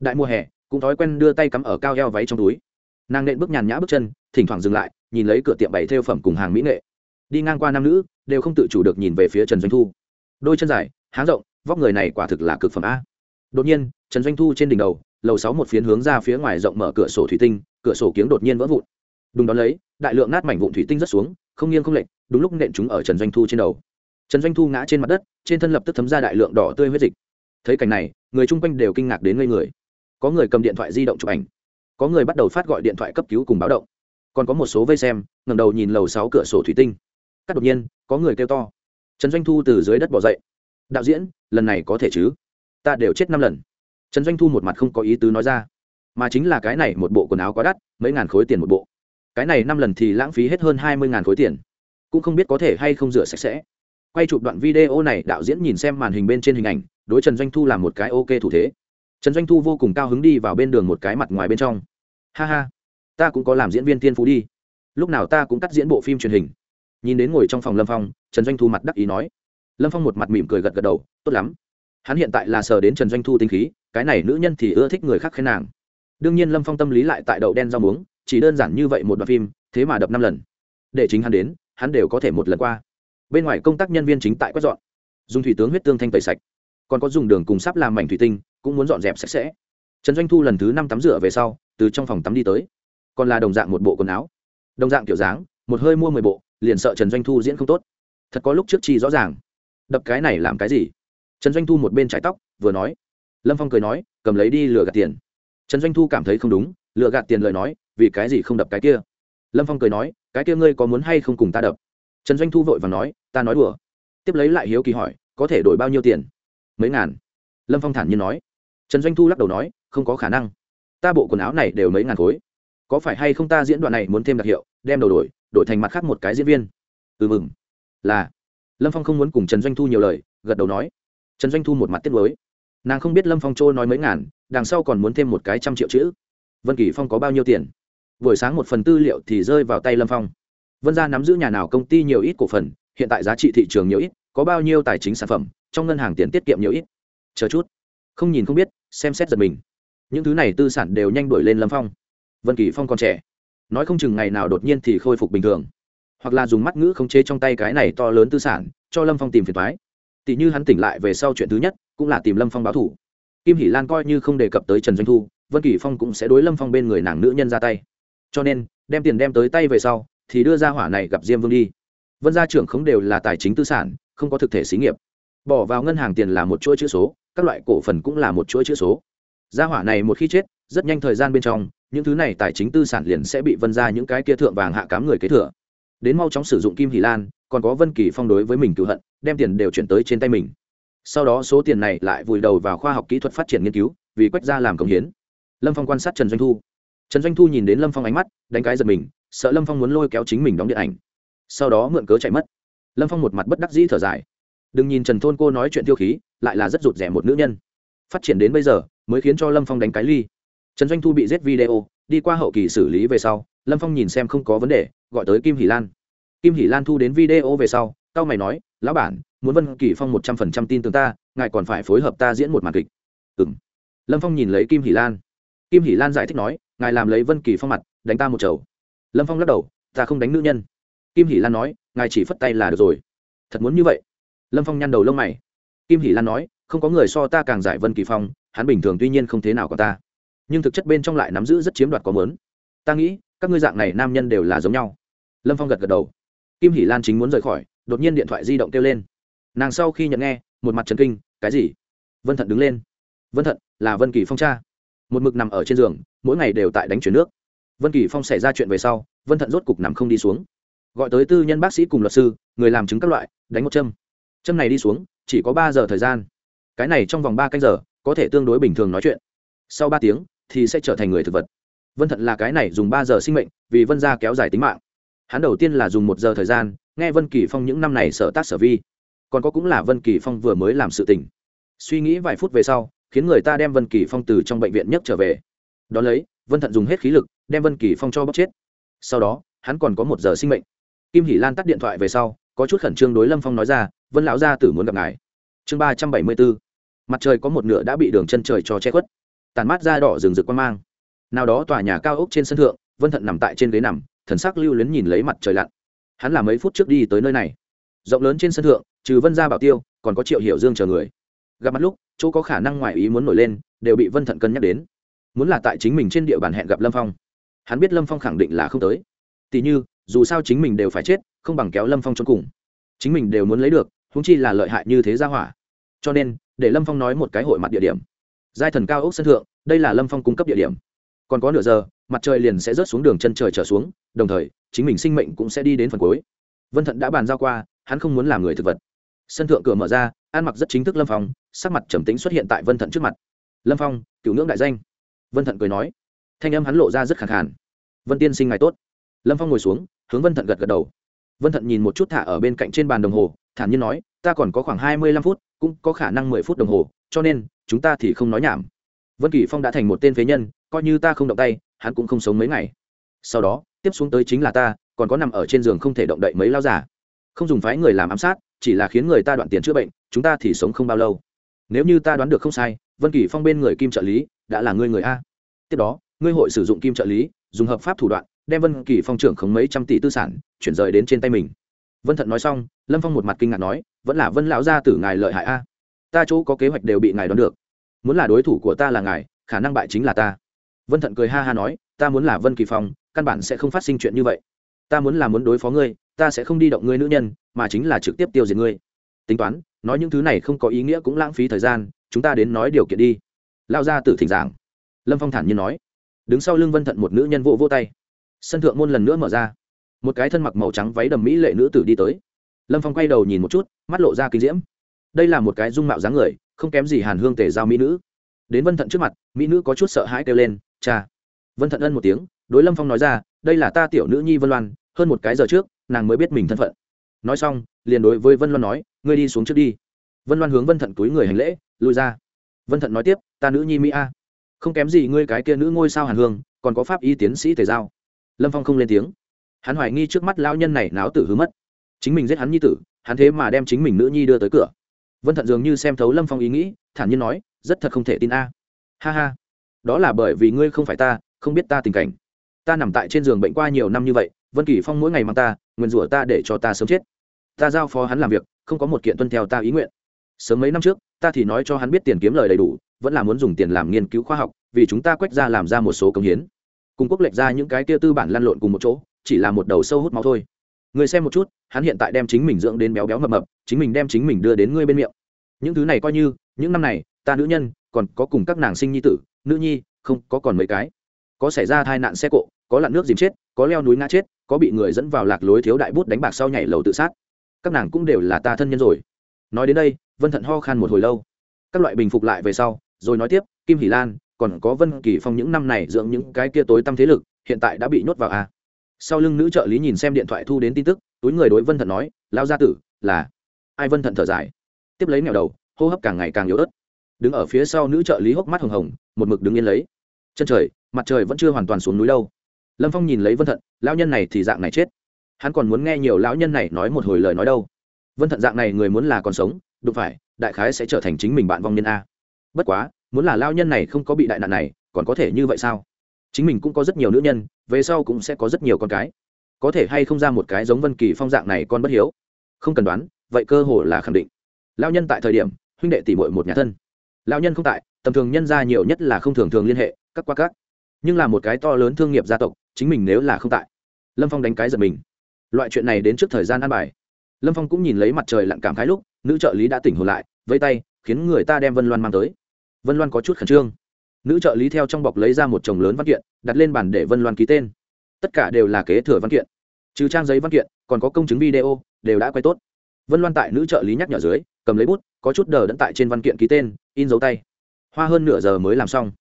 Đại mùa hè, cũng thói quen đưa tay cắm ở cao eo váy trong túi. Nàng nện bước nhàn nhã bước chân, thỉnh thoảng dừng lại, nhìn lấy cửa tiệm bày theo phẩm cùng hàng mỹ nghệ. Đi ngang qua nam nữ, đều không tự chủ được nhìn về phía trần doanh thu. Đôi chân dài, háng rộng, vóc người này quả thực là cực phẩm a. Đột nhiên, trần doanh thu trên đỉnh đầu lầu sáu một phiến hướng ra phía ngoài rộng mở cửa sổ thủy tinh, cửa sổ kiếng đột nhiên vỡ vụn. Đúng đón lấy, đại lượng nát mảnh vụn thủy tinh rất xuống, không nghiêng không lệch, đúng lúc nện chúng ở trần doanh thu trên đầu. Trần doanh thu ngã trên mặt đất, trên thân lập tức thấm ra đại lượng đỏ tươi huyết dịch. Thấy cảnh này, người chung quanh đều kinh ngạc đến ngây người. Có người cầm điện thoại di động chụp ảnh, có người bắt đầu phát gọi điện thoại cấp cứu cùng báo động. Còn có một số vây xem ngầm đầu nhìn lầu sáu cửa sổ thủy tinh. Các đột nhiên, có người kêu to. Trần doanh thu từ dưới đất bỏ dậy. Đạo diễn, lần này có thể chứ? Ta đều chết năm lần trần doanh thu một mặt không có ý tứ nói ra. Mà chính là cái này một bộ quần áo quá đắt, mấy ngàn khối tiền một bộ. Cái này năm lần thì lãng phí hết hơn hai mươi ngàn khối tiền. Cũng không biết có thể hay không rửa sạch sẽ. Quay chụp đoạn video này, đạo diễn nhìn xem màn hình bên trên hình ảnh, đối trần doanh thu làm một cái ok thủ thế. Trần doanh thu vô cùng cao hứng đi vào bên đường một cái mặt ngoài bên trong. Ha ha, ta cũng có làm diễn viên tiên phú đi. Lúc nào ta cũng cắt diễn bộ phim truyền hình. Nhìn đến ngồi trong phòng lâm phong, trần doanh thu mặt đắc ý nói. Lâm phong một mặt mỉm cười gật gật đầu, tốt lắm hắn hiện tại là sờ đến trần doanh thu tinh khí, cái này nữ nhân thì ưa thích người khác khen nàng. Đương nhiên lâm phong tâm lý lại tại đậu đen rau muống, chỉ đơn giản như vậy một đoạn phim, thế mà đập năm lần. Để chính hắn đến, hắn đều có thể một lần qua. Bên ngoài công tác nhân viên chính tại quét dọn. Dùng thủy tướng huyết tương thanh tẩy sạch. Còn có dùng đường cùng sáp làm mảnh thủy tinh, cũng muốn dọn dẹp sạch sẽ. Trần doanh thu lần thứ năm tắm rửa về sau, từ trong phòng tắm đi tới. Còn là đồng dạng một bộ quần áo. Đồng dạng kiểu dáng, một hơi mua mười bộ, liền sợ trần doanh thu diễn không tốt. Thật có lúc trước chi rõ ràng. Đập cái này làm cái gì? Trần doanh thu một bên trái tóc, vừa nói. Lâm phong cười nói, cầm lấy đi lừa gạt tiền. Trần doanh thu cảm thấy không đúng, lừa gạt tiền lời nói, vì cái gì không đập cái kia? Lâm phong cười nói, cái kia ngươi có muốn hay không cùng ta đập? Trần doanh thu vội và nói, ta nói đùa. Tiếp lấy lại hiếu kỳ hỏi, có thể đổi bao nhiêu tiền? Mấy ngàn. Lâm phong thản nhiên nói. Trần doanh thu lắc đầu nói, không có khả năng. Ta bộ quần áo này đều mấy ngàn khối. Có phải hay không ta diễn đoạn này muốn thêm đặc hiệu, đem đầu đổi đổi thành mặt khác một cái diễn viên? Ừ mừng. Là. Lâm phong không muốn cùng trần doanh thu nhiều lời, gật đầu nói trần doanh thu một mặt tiết mới nàng không biết lâm phong châu nói mấy ngàn, đằng sau còn muốn thêm một cái trăm triệu chữ. Vân kỳ phong có bao nhiêu tiền? Buổi sáng một phần tư liệu thì rơi vào tay lâm phong. Vân gia nắm giữ nhà nào công ty nhiều ít cổ phần, hiện tại giá trị thị trường nhiều ít, có bao nhiêu tài chính sản phẩm, trong ngân hàng tiền tiết kiệm nhiều ít. Chờ chút. Không nhìn không biết, xem xét giật mình. Những thứ này tư sản đều nhanh đuổi lên lâm phong. Vân kỳ phong còn trẻ. Nói không chừng ngày nào đột nhiên thì khôi phục bình thường. Hoặc là dùng mắt ngữ khống chế trong tay cái này to lớn tư sản, cho lâm phong tìm phiền thoái tỷ như hắn tỉnh lại về sau chuyện thứ nhất, cũng là tìm lâm phong báo thủ. Kim hỷ lan coi như không đề cập tới trần doanh thu, vân kỳ phong cũng sẽ đối lâm phong bên người nàng nữ nhân ra tay. Cho nên, đem tiền đem tới tay về sau, thì đưa ra hỏa này gặp diêm vương đi. Vân gia trưởng không đều là tài chính tư sản, không có thực thể xí nghiệp. Bỏ vào ngân hàng tiền là một chuỗi chữ số, các loại cổ phần cũng là một chuỗi chữ số. Gia hỏa này một khi chết, rất nhanh thời gian bên trong, những thứ này tài chính tư sản liền sẽ bị vân ra những cái kia thượng vàng hạ cám người kế thừa. Đến mau chóng sử dụng kim hỷ lan còn có vân kỳ phong đối với mình cựu hận, đem tiền đều chuyển tới trên tay mình. Sau đó số tiền này lại vùi đầu vào khoa học kỹ thuật phát triển nghiên cứu, vì quách gia làm công hiến. Lâm phong quan sát trần doanh thu. Trần doanh thu nhìn đến lâm phong ánh mắt, đánh cái giật mình, sợ lâm phong muốn lôi kéo chính mình đóng điện ảnh. Sau đó mượn cớ chạy mất. Lâm phong một mặt bất đắc dĩ thở dài. Đừng nhìn trần thôn cô nói chuyện tiêu khí, lại là rất rụt rẻ một nữ nhân. Phát triển đến bây giờ, mới khiến cho lâm phong đánh cái ly. Trần doanh thu bị giết video, đi qua hậu kỳ xử lý về sau, lâm phong nhìn xem không có vấn đề, gọi tới kim hỷ lan kim hỷ lan thu đến video về sau tao mày nói, lão bản, muốn vân kỳ phong một trăm phần trăm tin tưởng ta, ngài còn phải phối hợp ta diễn một màn kịch. Ừ m lâm phong nhìn lấy kim hỷ lan. Kim hỷ lan giải thích nói, ngài làm lấy vân kỳ phong mặt, đánh ta một chầu. Lâm phong lắc đầu, ta không đánh nữ nhân. Kim hỷ lan nói, ngài chỉ phất tay là được rồi. Thật muốn như vậy? Lâm phong nhăn đầu lông mày. Kim hỷ lan nói, không có người so ta càng giải vân kỳ phong, hắn bình thường tuy nhiên không thế nào có ta, nhưng thực chất bên trong lại nắm giữ rất chiếm đoạt có mớn ta nghĩ, các ngươi dạng này nam nhân đều là giống nhau. Lâm phong gật gật đầu kim hỷ lan chính muốn rời khỏi, đột nhiên điện thoại di động kêu lên. Nàng sau khi nhận nghe, một mặt trần kinh, cái gì? Vân thận đứng lên. Vân thận, là vân kỳ phong cha. Một mực nằm ở trên giường, mỗi ngày đều tại đánh chuyển nước. Vân kỳ phong xảy ra chuyện về sau, vân thận rốt cục nằm không đi xuống. Gọi tới tư nhân bác sĩ cùng luật sư, người làm chứng các loại, đánh một châm. Châm này đi xuống, chỉ có ba giờ thời gian. Cái này trong vòng ba canh giờ, có thể tương đối bình thường nói chuyện. Sau ba tiếng, thì sẽ trở thành người thực vật. Vân thận là cái này dùng ba giờ sinh mệnh, vì vân gia kéo dài tính mạng hắn đầu tiên là dùng một giờ thời gian, nghe vân kỳ phong những năm này sở tác sở vi. Còn có cũng là vân kỳ phong vừa mới làm sự tình. Suy nghĩ vài phút về sau, khiến người ta đem vân kỳ phong từ trong bệnh viện nhất trở về. Đón lấy, vân thận dùng hết khí lực, đem vân kỳ phong cho bóc chết. Sau đó, hắn còn có một giờ sinh mệnh. Kim hỷ lan tắt điện thoại về sau, có chút khẩn trương đối lâm phong nói ra, vân lão gia tử muốn gặp ngài. Chương ba trăm bảy mươi bốn. Mặt trời có một nửa đã bị đường chân trời cho che khuất. Tàn mát da đỏ rừng rực quan mang. Nào đó tòa nhà cao ốc trên sân thượng, vân thận nằm tại trên ghế nằm thần sắc lưu luyến nhìn lấy mặt trời lặn. Hắn là mấy phút trước đi tới nơi này. Rộng lớn trên sân thượng, trừ vân gia bảo tiêu, còn có triệu hiểu dương chờ người. Gặp mặt lúc, chỗ có khả năng ngoài ý muốn nổi lên, đều bị vân thận cân nhắc đến. Muốn là tại chính mình trên địa bàn hẹn gặp lâm phong, hắn biết lâm phong khẳng định là không tới. Tỉ như, dù sao chính mình đều phải chết, không bằng kéo lâm phong cho cùng. Chính mình đều muốn lấy được húng chi là lợi hại như thế ra hỏa. Cho nên, để lâm phong nói một cái hội mặt địa điểm. Giai thần cao ốc sân thượng, đây là lâm phong cung cấp địa điểm. Còn có nửa giờ mặt trời liền sẽ rớt xuống đường chân trời trở xuống, đồng thời, chính mình sinh mệnh cũng sẽ đi đến phần cuối. Vân thận đã bàn giao qua, hắn không muốn làm người thực vật. Sân thượng cửa mở ra, an mặc rất chính thức lâm phong, sắc mặt trầm tính xuất hiện tại vân thận trước mặt. Lâm phong, cựu ngưỡng đại danh. Vân thận cười nói. Thanh âm hắn lộ ra rất khẳng khàn. Vân tiên sinh ngày tốt. Lâm phong ngồi xuống, hướng vân thận gật gật đầu. Vân thận nhìn một chút thả ở bên cạnh trên bàn đồng hồ, thản nhiên nói, ta còn có khoảng hai mươi lăm phút, cũng có khả năng mười phút đồng hồ, cho nên, chúng ta thì không nói nhảm vân kỳ phong đã thành một tên phế nhân, coi như ta không động tay, hắn cũng không sống mấy ngày. Sau đó, tiếp xuống tới chính là ta, còn có nằm ở trên giường không thể động đậy mấy lao giả không dùng phái người làm ám sát, chỉ là khiến người ta đoạn tiền chữa bệnh, chúng ta thì sống không bao lâu. Nếu như ta đoán được không sai, vân kỳ phong bên người kim trợ lý đã là ngươi người a. Tiếp đó, ngươi hội sử dụng kim trợ lý, dùng hợp pháp thủ đoạn, đem vân kỳ phong trưởng khống mấy trăm tỷ tư sản, chuyển rời đến trên tay mình. Vân thận nói xong, lâm phong một mặt kinh ngạc nói, vẫn là vân lão gia tử ngài lợi hại a. Ta chỗ có kế hoạch đều bị ngài đoán được muốn là đối thủ của ta là ngài, khả năng bại chính là ta. Vân thận cười ha ha nói, ta muốn là vân kỳ phong, căn bản sẽ không phát sinh chuyện như vậy. Ta muốn là muốn đối phó ngươi, ta sẽ không đi động ngươi nữ nhân, mà chính là trực tiếp tiêu diệt ngươi. Tính toán, nói những thứ này không có ý nghĩa cũng lãng phí thời gian, chúng ta đến nói điều kiện đi. Lao ra từ thỉnh giảng. Lâm phong thản nhiên nói. Đứng sau lưng vân thận một nữ nhân vô vô tay. Sân thượng môn lần nữa mở ra. Một cái thân mặc màu trắng váy đầm mỹ lệ nữ tử đi tới. Lâm phong quay đầu nhìn một chút, mắt lộ ra kinh diễm. Đây là một cái dung mạo dáng người không kém gì hàn hương tề giao mỹ nữ. Đến vân thận trước mặt, mỹ nữ có chút sợ hãi kêu lên, cha. Vân thận ân một tiếng, đối lâm phong nói ra, đây là ta tiểu nữ nhi vân loan, hơn một cái giờ trước, nàng mới biết mình thân phận. Nói xong, liền đối với vân loan nói, ngươi đi xuống trước đi. Vân loan hướng vân thận túi người hành lễ, lui ra. Vân thận nói tiếp, ta nữ nhi mỹ a. Không kém gì ngươi cái kia nữ ngôi sao hàn hương, còn có pháp y tiến sĩ tề giao. Lâm phong không lên tiếng. Hắn hoài nghi trước mắt lão nhân này náo tử hứa mất. Chính mình giết hắn nhi tử, hắn thế mà đem chính mình nữ nhi đưa tới cửa vân thận dường như xem thấu lâm phong ý nghĩ, thản nhiên nói, rất thật không thể tin a. Ha ha, đó là bởi vì ngươi không phải ta, không biết ta tình cảnh. Ta nằm tại trên giường bệnh qua nhiều năm như vậy, vân kỳ phong mỗi ngày mang ta nguyền rủa ta để cho ta sớm chết. Ta giao phó hắn làm việc, không có một kiện tuân theo ta ý nguyện. Sớm mấy năm trước, ta thì nói cho hắn biết tiền kiếm lời đầy đủ, vẫn là muốn dùng tiền làm nghiên cứu khoa học, vì chúng ta quét ra làm ra một số công hiến. Cùng quốc lệch ra những cái kia tư bản lăn lộn cùng một chỗ, chỉ là một đầu sâu hút máu thôi người xem một chút, hắn hiện tại đem chính mình dưỡng đến béo béo mập mập, chính mình đem chính mình đưa đến ngươi bên miệng. Những thứ này coi như, những năm này, ta nữ nhân, còn có cùng các nàng sinh nhi tử, nữ nhi, không, có còn mấy cái. Có xảy ra tai nạn xe cộ, có lặn nước dìm chết, có leo núi ngã chết, có bị người dẫn vào lạc lối thiếu đại bút đánh bạc sau nhảy lầu tự sát. Các nàng cũng đều là ta thân nhân rồi. Nói đến đây, vân thận ho khan một hồi lâu. Các loại bình phục lại về sau, rồi nói tiếp, kim hỷ lan, còn có vân kỳ phong những năm này dưỡng những cái kia tối tăm thế lực, hiện tại đã bị nhốt vào a sau lưng nữ trợ lý nhìn xem điện thoại thu đến tin tức, túi người đối vân thận nói lao gia tử, là ai vân thận thở dài. Tiếp lấy mèo đầu, hô hấp càng ngày càng yếu ớt. Đứng ở phía sau nữ trợ lý hốc mắt hồng hồng, một mực đứng yên lấy. Chân trời, mặt trời vẫn chưa hoàn toàn xuống núi đâu. Lâm phong nhìn lấy vân thận, lão nhân này thì dạng này chết. Hắn còn muốn nghe nhiều lão nhân này nói một hồi lời nói đâu. Vân thận dạng này người muốn là còn sống, đụng phải, đại khái sẽ trở thành chính mình bạn vong niên a. Bất quá, muốn là lao nhân này không có bị đại nạn này, còn có thể như vậy sao? Chính mình cũng có rất nhiều nữ nhân, về sau cũng sẽ có rất nhiều con cái. Có thể hay không ra một cái giống vân kỳ phong dạng này con bất hiếu? Không cần đoán, vậy cơ hồ là khẳng định. Lao nhân tại thời điểm, huynh đệ tỷ muội một nhà thân. Lao nhân không tại, tầm thường nhân ra nhiều nhất là không thường thường liên hệ, các qua các. Nhưng là một cái to lớn thương nghiệp gia tộc, chính mình nếu là không tại, lâm phong đánh cái giật mình. Loại chuyện này đến trước thời gian ăn bài. Lâm phong cũng nhìn lấy mặt trời lặn cảm khái lúc, nữ trợ lý đã tỉnh hồn lại vây tay, khiến người ta đem vân loan mang tới. Vân loan có chút khẩn trương nữ trợ lý theo trong bọc lấy ra một chồng lớn văn kiện, đặt lên bàn để vân loan ký tên. Tất cả đều là kế thừa văn kiện. Trừ trang giấy văn kiện, còn có công chứng video, đều đã quay tốt. Vân loan tại nữ trợ lý nhắc nhở dưới, cầm lấy bút, có chút đờ đẫn tại trên văn kiện ký tên, in dấu tay. Hoa hơn nửa giờ mới làm xong.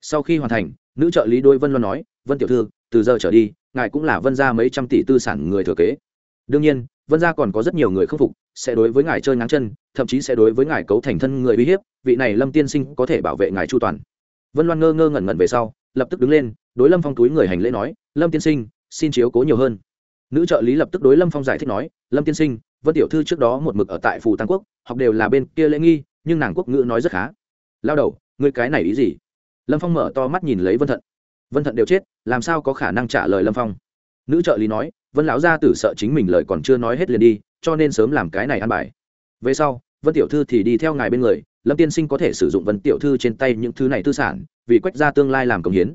Sau khi hoàn thành, nữ trợ lý đôi vân loan nói, vân tiểu thư, từ giờ trở đi, ngài cũng là vân ra mấy trăm tỷ tư sản người thừa kế. Đương nhiên, vân ra còn có rất nhiều người k phục, sẽ đối với ngài chơi ngáng chân, thậm chí sẽ đối với ngài cấu thành thân người uy hiếp, vị này lâm tiên sinh có thể bảo vệ ngài chu toàn vân loan ngơ ngơ ngẩn ngẩn về sau, lập tức đứng lên, đối lâm phong túi người hành lễ nói, lâm tiên sinh, xin chiếu cố nhiều hơn. Nữ trợ lý lập tức đối lâm phong giải thích nói, lâm tiên sinh, vân tiểu thư trước đó một mực ở tại phủ tăng quốc, học đều là bên kia lễ nghi, nhưng nàng quốc ngữ nói rất khá. Lao đầu người cái này ý gì? Lâm phong mở to mắt nhìn lấy vân thận. Vân thận đều chết, làm sao có khả năng trả lời lâm phong? Nữ trợ lý nói, vân lão gia tử sợ chính mình lời còn chưa nói hết liền đi, cho nên sớm làm cái này ăn bài. Về sau, vân tiểu thư thì đi theo ngài bên người lâm tiên sinh có thể sử dụng vân tiểu thư trên tay những thứ này tư sản, vì quách ra tương lai làm công hiến.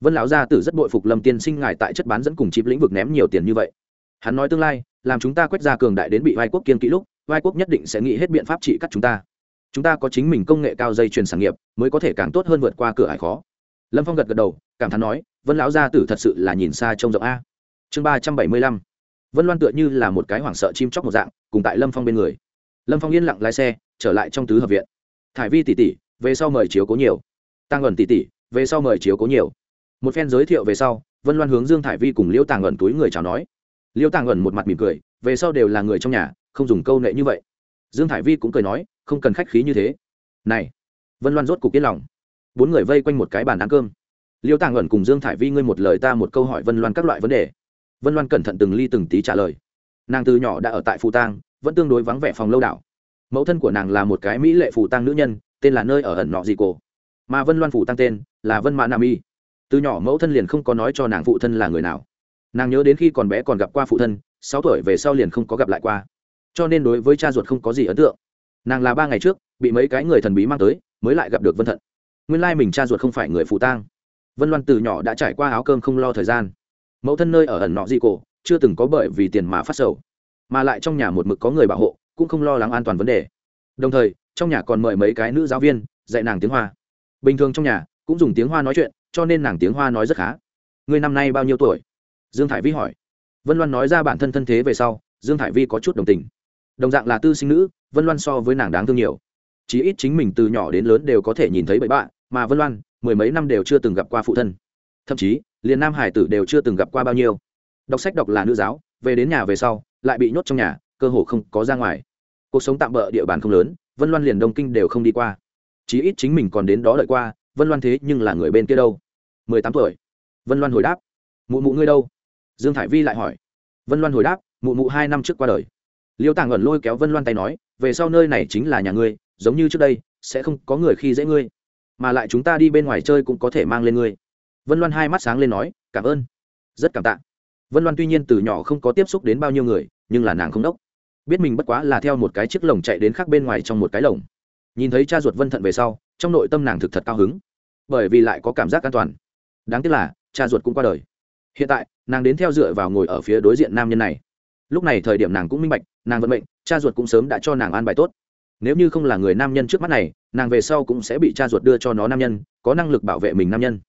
Vân lão gia tử rất bội phục lâm tiên sinh ngài tại chất bán dẫn cùng chịp lĩnh vực ném nhiều tiền như vậy. Hắn nói tương lai, làm chúng ta quét ra cường đại đến bị vai quốc kiên kỹ lúc, vai quốc nhất định sẽ nghĩ hết biện pháp trị cắt chúng ta. Chúng ta có chính mình công nghệ cao dây chuyền sản nghiệp, mới có thể càng tốt hơn vượt qua cửa hải khó. Lâm phong gật gật đầu, cảm thán nói, vân lão gia tử thật sự là nhìn xa trông rộng a. Chương ba trăm bảy mươi lăm. Vân loan tựa như là một cái hoảng sợ chim chóc một dạng, cùng tại lâm phong bên người. Lâm phong yên lặng lái xe, trở lại trong tứ hợp viện thải vi tỷ tỷ, về sau mời chiếu cố nhiều. Tăng ẩn tỷ tỷ, về sau mời chiếu cố nhiều. Một phen giới thiệu về sau, vân loan hướng dương thải vi cùng liễu tàng ẩn túi người chào nói. Liễu tàng ẩn một mặt mỉm cười, về sau đều là người trong nhà, không dùng câu nệ như vậy. Dương thải vi cũng cười nói, không cần khách khí như thế. Này, vân loan rốt cục yên lòng. Bốn người vây quanh một cái bàn ăn cơm. Liêu tàng ẩn cùng dương thải vi ngươi một lời ta một câu hỏi vân loan các loại vấn đề. Vân loan cẩn thận từng ly từng tí trả lời. Nàng từ nhỏ đã ở tại phù tang vẫn tương đối vắng vẻ phòng lâu đảo mẫu thân của nàng là một cái mỹ lệ phù tăng nữ nhân, tên là nơi ở ẩn nọ gì cổ. Mà vân loan phủ tăng tên là vân mã nam y. Từ nhỏ mẫu thân liền không có nói cho nàng phụ thân là người nào. Nàng nhớ đến khi còn bé còn gặp qua phụ thân, sáu tuổi về sau liền không có gặp lại qua. Cho nên đối với cha ruột không có gì ấn tượng. Nàng là ba ngày trước, bị mấy cái người thần bí mang tới, mới lại gặp được vân thận. Nguyên lai mình cha ruột không phải người phụ tang. Vân loan từ nhỏ đã trải qua áo cơm không lo thời gian. Mẫu thân nơi ở ẩn nọ di cổ, chưa từng có bởi vì tiền mà phát sầu, mà lại trong nhà một mực có người bảo hộ cũng không lo lắng an toàn vấn đề. Đồng thời, trong nhà còn mời mấy cái nữ giáo viên dạy nàng tiếng hoa. Bình thường trong nhà cũng dùng tiếng hoa nói chuyện, cho nên nàng tiếng hoa nói rất khá. Người năm nay bao nhiêu tuổi? Dương thải vi hỏi. Vân loan nói ra bản thân thân thế về sau, dương thải vi có chút đồng tình. Đồng dạng là tư sinh nữ, vân loan so với nàng đáng thương nhiều. Chí ít chính mình từ nhỏ đến lớn đều có thể nhìn thấy bậy bạ mà vân loan, mười mấy năm đều chưa từng gặp qua phụ thân. Thậm chí, liền nam hải tử đều chưa từng gặp qua bao nhiêu. Đọc sách đọc là nữ giáo, về đến nhà về sau, lại bị nhốt trong nhà, cơ hồ không có ra ngoài cuộc sống tạm bỡ địa bàn không lớn, vân loan liền đông kinh đều không đi qua. Chí ít chính mình còn đến đó đợi qua, vân loan thế nhưng là người bên kia đâu? Mười tám tuổi. Vân loan hồi đáp. Mụ mụ ngươi đâu? Dương thải vi lại hỏi. Vân loan hồi đáp, mụ mụ hai năm trước qua đời. Liêu tàng ẩn lôi kéo vân loan tay nói, về sau nơi này chính là nhà ngươi, giống như trước đây, sẽ không có người khi dễ ngươi. Mà lại chúng ta đi bên ngoài chơi cũng có thể mang lên ngươi. Vân loan hai mắt sáng lên nói, cảm ơn. Rất cảm tạ. Vân loan tuy nhiên từ nhỏ không có tiếp xúc đến bao nhiêu người, nhưng là nàng không đốc biết mình bất quá là theo một cái chiếc lồng chạy đến khác bên ngoài trong một cái lồng. Nhìn thấy cha ruột vân thận về sau, trong nội tâm nàng thực thật cao hứng. Bởi vì lại có cảm giác an toàn. Đáng tiếc là, cha ruột cũng qua đời. Hiện tại, nàng đến theo dựa vào ngồi ở phía đối diện nam nhân này. Lúc này thời điểm nàng cũng minh bạch, nàng vận mệnh, cha ruột cũng sớm đã cho nàng an bài tốt. Nếu như không là người nam nhân trước mắt này, nàng về sau cũng sẽ bị cha ruột đưa cho nó nam nhân, có năng lực bảo vệ mình nam nhân.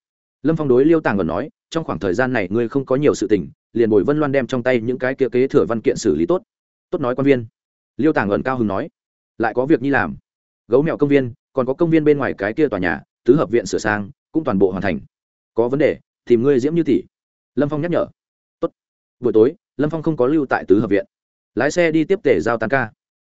Lâm phong đối liêu tàng còn nói, trong khoảng thời gian này ngươi không có nhiều sự tình, liền bồi vân loan đem trong tay những cái kia kế thừa văn kiện xử lý tốt tốt nói quan viên. Liêu tàng ẩn cao hứng nói, lại có việc nhi làm. Gấu mẹo công viên, còn có công viên bên ngoài cái kia tòa nhà, tứ hợp viện sửa sang, cũng toàn bộ hoàn thành. Có vấn đề, tìm ngươi diễm như tỷ. Lâm phong nhắc nhở. Tốt. buổi tối, lâm phong không có lưu tại tứ hợp viện. Lái xe đi tiếp tề giao tan ca.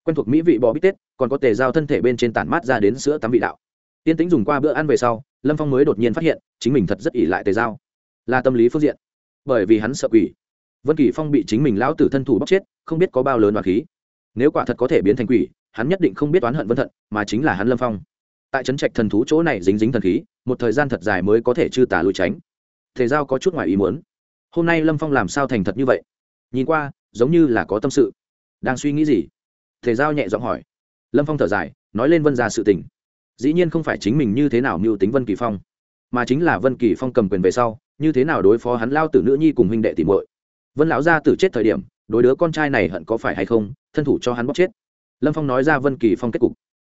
Quen thuộc mỹ vị bò bít tết, còn có tề giao thân thể bên trên tản mát ra đến sữa tắm vị đạo. Tiên tính dùng qua bữa ăn về sau, lâm phong mới đột nhiên phát hiện, chính mình thật rất ỉ lại tề giao. Là tâm lý phương diện. Bởi vì hắn sợ quỷ vân kỳ phong bị chính mình lão tử thân thủ bóc chết, không biết có bao lớn đoàn khí. Nếu quả thật có thể biến thành quỷ, hắn nhất định không biết oán hận vân thận, mà chính là hắn lâm phong. Tại trấn trạch thần thú chỗ này dính dính thần khí, một thời gian thật dài mới có thể chư tả lùi tránh. Thể giao có chút ngoài ý muốn. Hôm nay lâm phong làm sao thành thật như vậy? Nhìn qua, giống như là có tâm sự. Đang suy nghĩ gì? Thể giao nhẹ giọng hỏi. Lâm phong thở dài, nói lên vân ra sự tình. Dĩ nhiên không phải chính mình như thế nào mưu tính vân kỳ phong, mà chính là vân kỳ phong cầm quyền về sau, như thế nào đối phó hắn lao tử nữ nhi cùng huynh đệ tìm muội? Vân lão gia tử chết thời điểm, đối đứa con trai này hận có phải hay không, thân thủ cho hắn bóc chết. Lâm phong nói ra vân kỳ phong kết cục.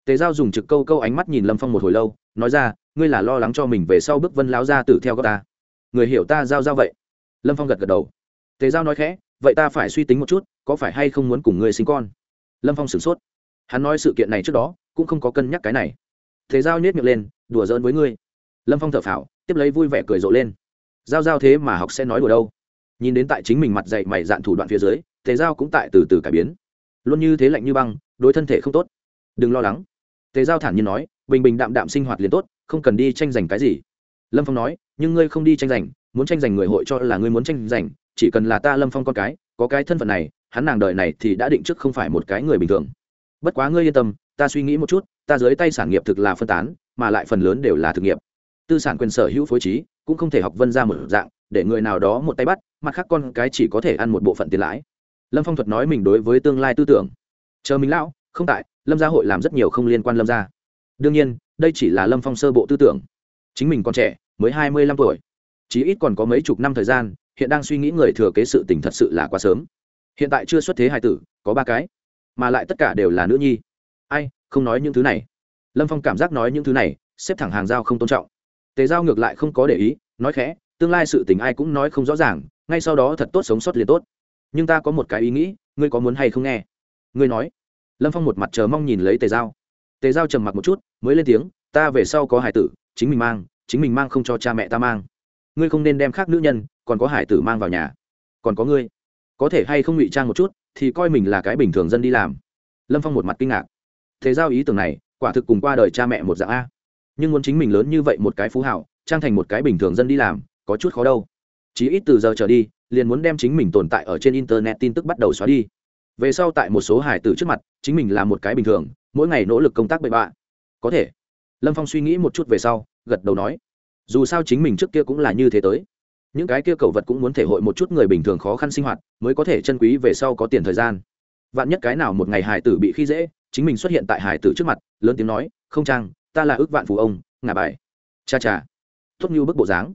Tề giao dùng trực câu câu ánh mắt nhìn lâm phong một hồi lâu, nói ra, ngươi là lo lắng cho mình về sau bước vân lão gia tử theo góc ta. Người hiểu ta giao giao vậy? Lâm phong gật gật đầu. Tề giao nói khẽ, vậy ta phải suy tính một chút, có phải hay không muốn cùng ngươi sinh con? Lâm phong sửng sốt. Hắn nói sự kiện này trước đó, cũng không có cân nhắc cái này. Thế giao nhét miệng lên, đùa giỡn với ngươi. Lâm phong thở phào, tiếp lấy vui vẻ cười rộ lên. Giao giao thế mà học sẽ nói đùa đâu? Nhìn đến tại chính mình mặt dạy mày dạn thủ đoạn phía dưới, tề giao cũng tại từ từ cải biến. Luôn như thế lạnh như băng, đối thân thể không tốt. Đừng lo lắng. Tề giao thản nhiên nói, bình bình đạm đạm sinh hoạt liền tốt, không cần đi tranh giành cái gì. Lâm phong nói, nhưng ngươi không đi tranh giành, muốn tranh giành người hội cho là ngươi muốn tranh giành, chỉ cần là ta lâm phong con cái, có cái thân phận này, hắn nàng đời này thì đã định trước không phải một cái người bình thường. Bất quá ngươi yên tâm, ta suy nghĩ một chút, ta dưới tay sản nghiệp thực là phân tán, mà lại phần lớn đều là thực nghiệp. Tư sản quyền sở hữu phối trí, cũng không thể học vân ra một dạng để người nào đó một tay bắt, mặt khác con cái chỉ có thể ăn một bộ phận tiền lãi. Lâm phong thuật nói mình đối với tương lai tư tưởng. Chờ mình lão, không tại, lâm gia hội làm rất nhiều không liên quan lâm gia. Đương nhiên, đây chỉ là lâm phong sơ bộ tư tưởng. Chính mình còn trẻ, mới hai mươi lăm tuổi. Chí ít còn có mấy chục năm thời gian, hiện đang suy nghĩ người thừa kế sự tình thật sự là quá sớm. Hiện tại chưa xuất thế hài tử, có ba cái. Mà lại tất cả đều là nữ nhi. Ai, không nói những thứ này. Lâm phong cảm giác nói những thứ này, xếp thẳng hàng giao không tôn trọng. Tề giao ngược lại không có để ý, nói khẽ tương lai sự tình ai cũng nói không rõ ràng, ngay sau đó thật tốt sống sót liền tốt. Nhưng ta có một cái ý nghĩ, ngươi có muốn hay không nghe? Ngươi nói. Lâm phong một mặt chờ mong nhìn lấy tề giao. Tề giao trầm mặc một chút, mới lên tiếng, ta về sau có hải tử, chính mình mang, chính mình mang không cho cha mẹ ta mang. Ngươi không nên đem khác nữ nhân, còn có hải tử mang vào nhà. Còn có ngươi. Có thể hay không ngụy trang một chút, thì coi mình là cái bình thường dân đi làm. Lâm phong một mặt kinh ngạc. Thế giao ý tưởng này, quả thực cùng qua đời cha mẹ một dạng a. Nhưng muốn chính mình lớn như vậy một cái phú hảo, trang thành một cái bình thường dân đi làm có chút khó đâu. Chí ít từ giờ trở đi, liền muốn đem chính mình tồn tại ở trên internet tin tức bắt đầu xóa đi. Về sau tại một số hải tử trước mặt, chính mình là một cái bình thường, mỗi ngày nỗ lực công tác bậy bạ. Có thể. Lâm phong suy nghĩ một chút về sau, gật đầu nói, dù sao chính mình trước kia cũng là như thế tới. Những cái kia cầu vật cũng muốn thể hội một chút người bình thường khó khăn sinh hoạt, mới có thể chân quý về sau có tiền thời gian. Vạn nhất cái nào một ngày hải tử bị khi dễ, chính mình xuất hiện tại hải tử trước mặt, lớn tiếng nói, không trang, ta là ước vạn phù ông ngà bài. Cha cha. Tốt như bức bộ dáng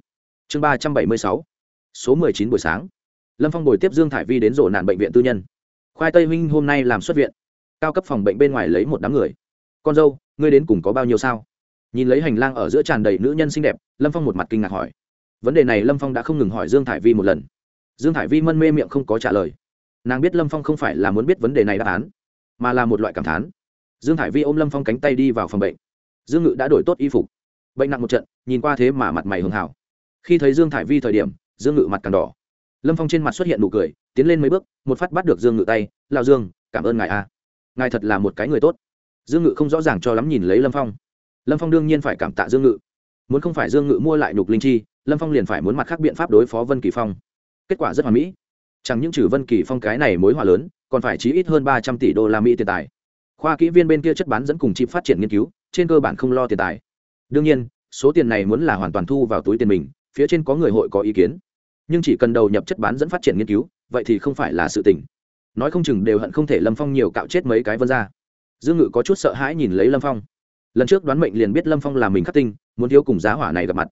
chương ba trăm bảy mươi sáu, số mười chín buổi sáng. Lâm phong bồi tiếp dương thải vi đến rổ nạn bệnh viện tư nhân. Khoai tây huynh hôm nay làm xuất viện. Cao cấp phòng bệnh bên ngoài lấy một đám người. Con dâu, ngươi đến cùng có bao nhiêu sao? Nhìn lấy hành lang ở giữa tràn đầy nữ nhân xinh đẹp, lâm phong một mặt kinh ngạc hỏi. Vấn đề này lâm phong đã không ngừng hỏi dương thải vi một lần. Dương thải vi mân mê miệng không có trả lời. Nàng biết lâm phong không phải là muốn biết vấn đề này đáp án, mà là một loại cảm thán. Dương thải vi ôm lâm phong cánh tay đi vào phòng bệnh. Dương ngự đã đổi tốt y phục. Bệnh nặng một trận, nhìn qua thế mà mặt mày hường hảo khi thấy dương thải vi thời điểm, dương ngự mặt càng đỏ. Lâm phong trên mặt xuất hiện nụ cười, tiến lên mấy bước, một phát bắt được dương ngự tay lao dương, cảm ơn ngài a. Ngài thật là một cái người tốt. Dương ngự không rõ ràng cho lắm nhìn lấy lâm phong. Lâm phong đương nhiên phải cảm tạ dương ngự. Muốn không phải dương ngự mua lại nhục linh chi, lâm phong liền phải muốn mặt khác biện pháp đối phó vân kỳ phong. Kết quả rất hoàn mỹ. Chẳng những trừ vân kỳ phong cái này mối hòa lớn, còn phải chí ít hơn ba trăm tỷ đô la mỹ tiền tài. Khoa kỹ viên bên kia chất bán dẫn cùng chịp phát triển nghiên cứu, trên cơ bản không lo tiền tài. Đương nhiên, số tiền này muốn là hoàn toàn thu vào túi tiền mình phía trên có người hội có ý kiến. Nhưng chỉ cần đầu nhập chất bán dẫn phát triển nghiên cứu, vậy thì không phải là sự tình. Nói không chừng đều hận không thể lâm phong nhiều cạo chết mấy cái vân ra dương ngự có chút sợ hãi nhìn lấy lâm phong. Lần trước đoán mệnh liền biết lâm phong là mình khắc tinh, muốn thiếu cùng giá hỏa này gặp mặt.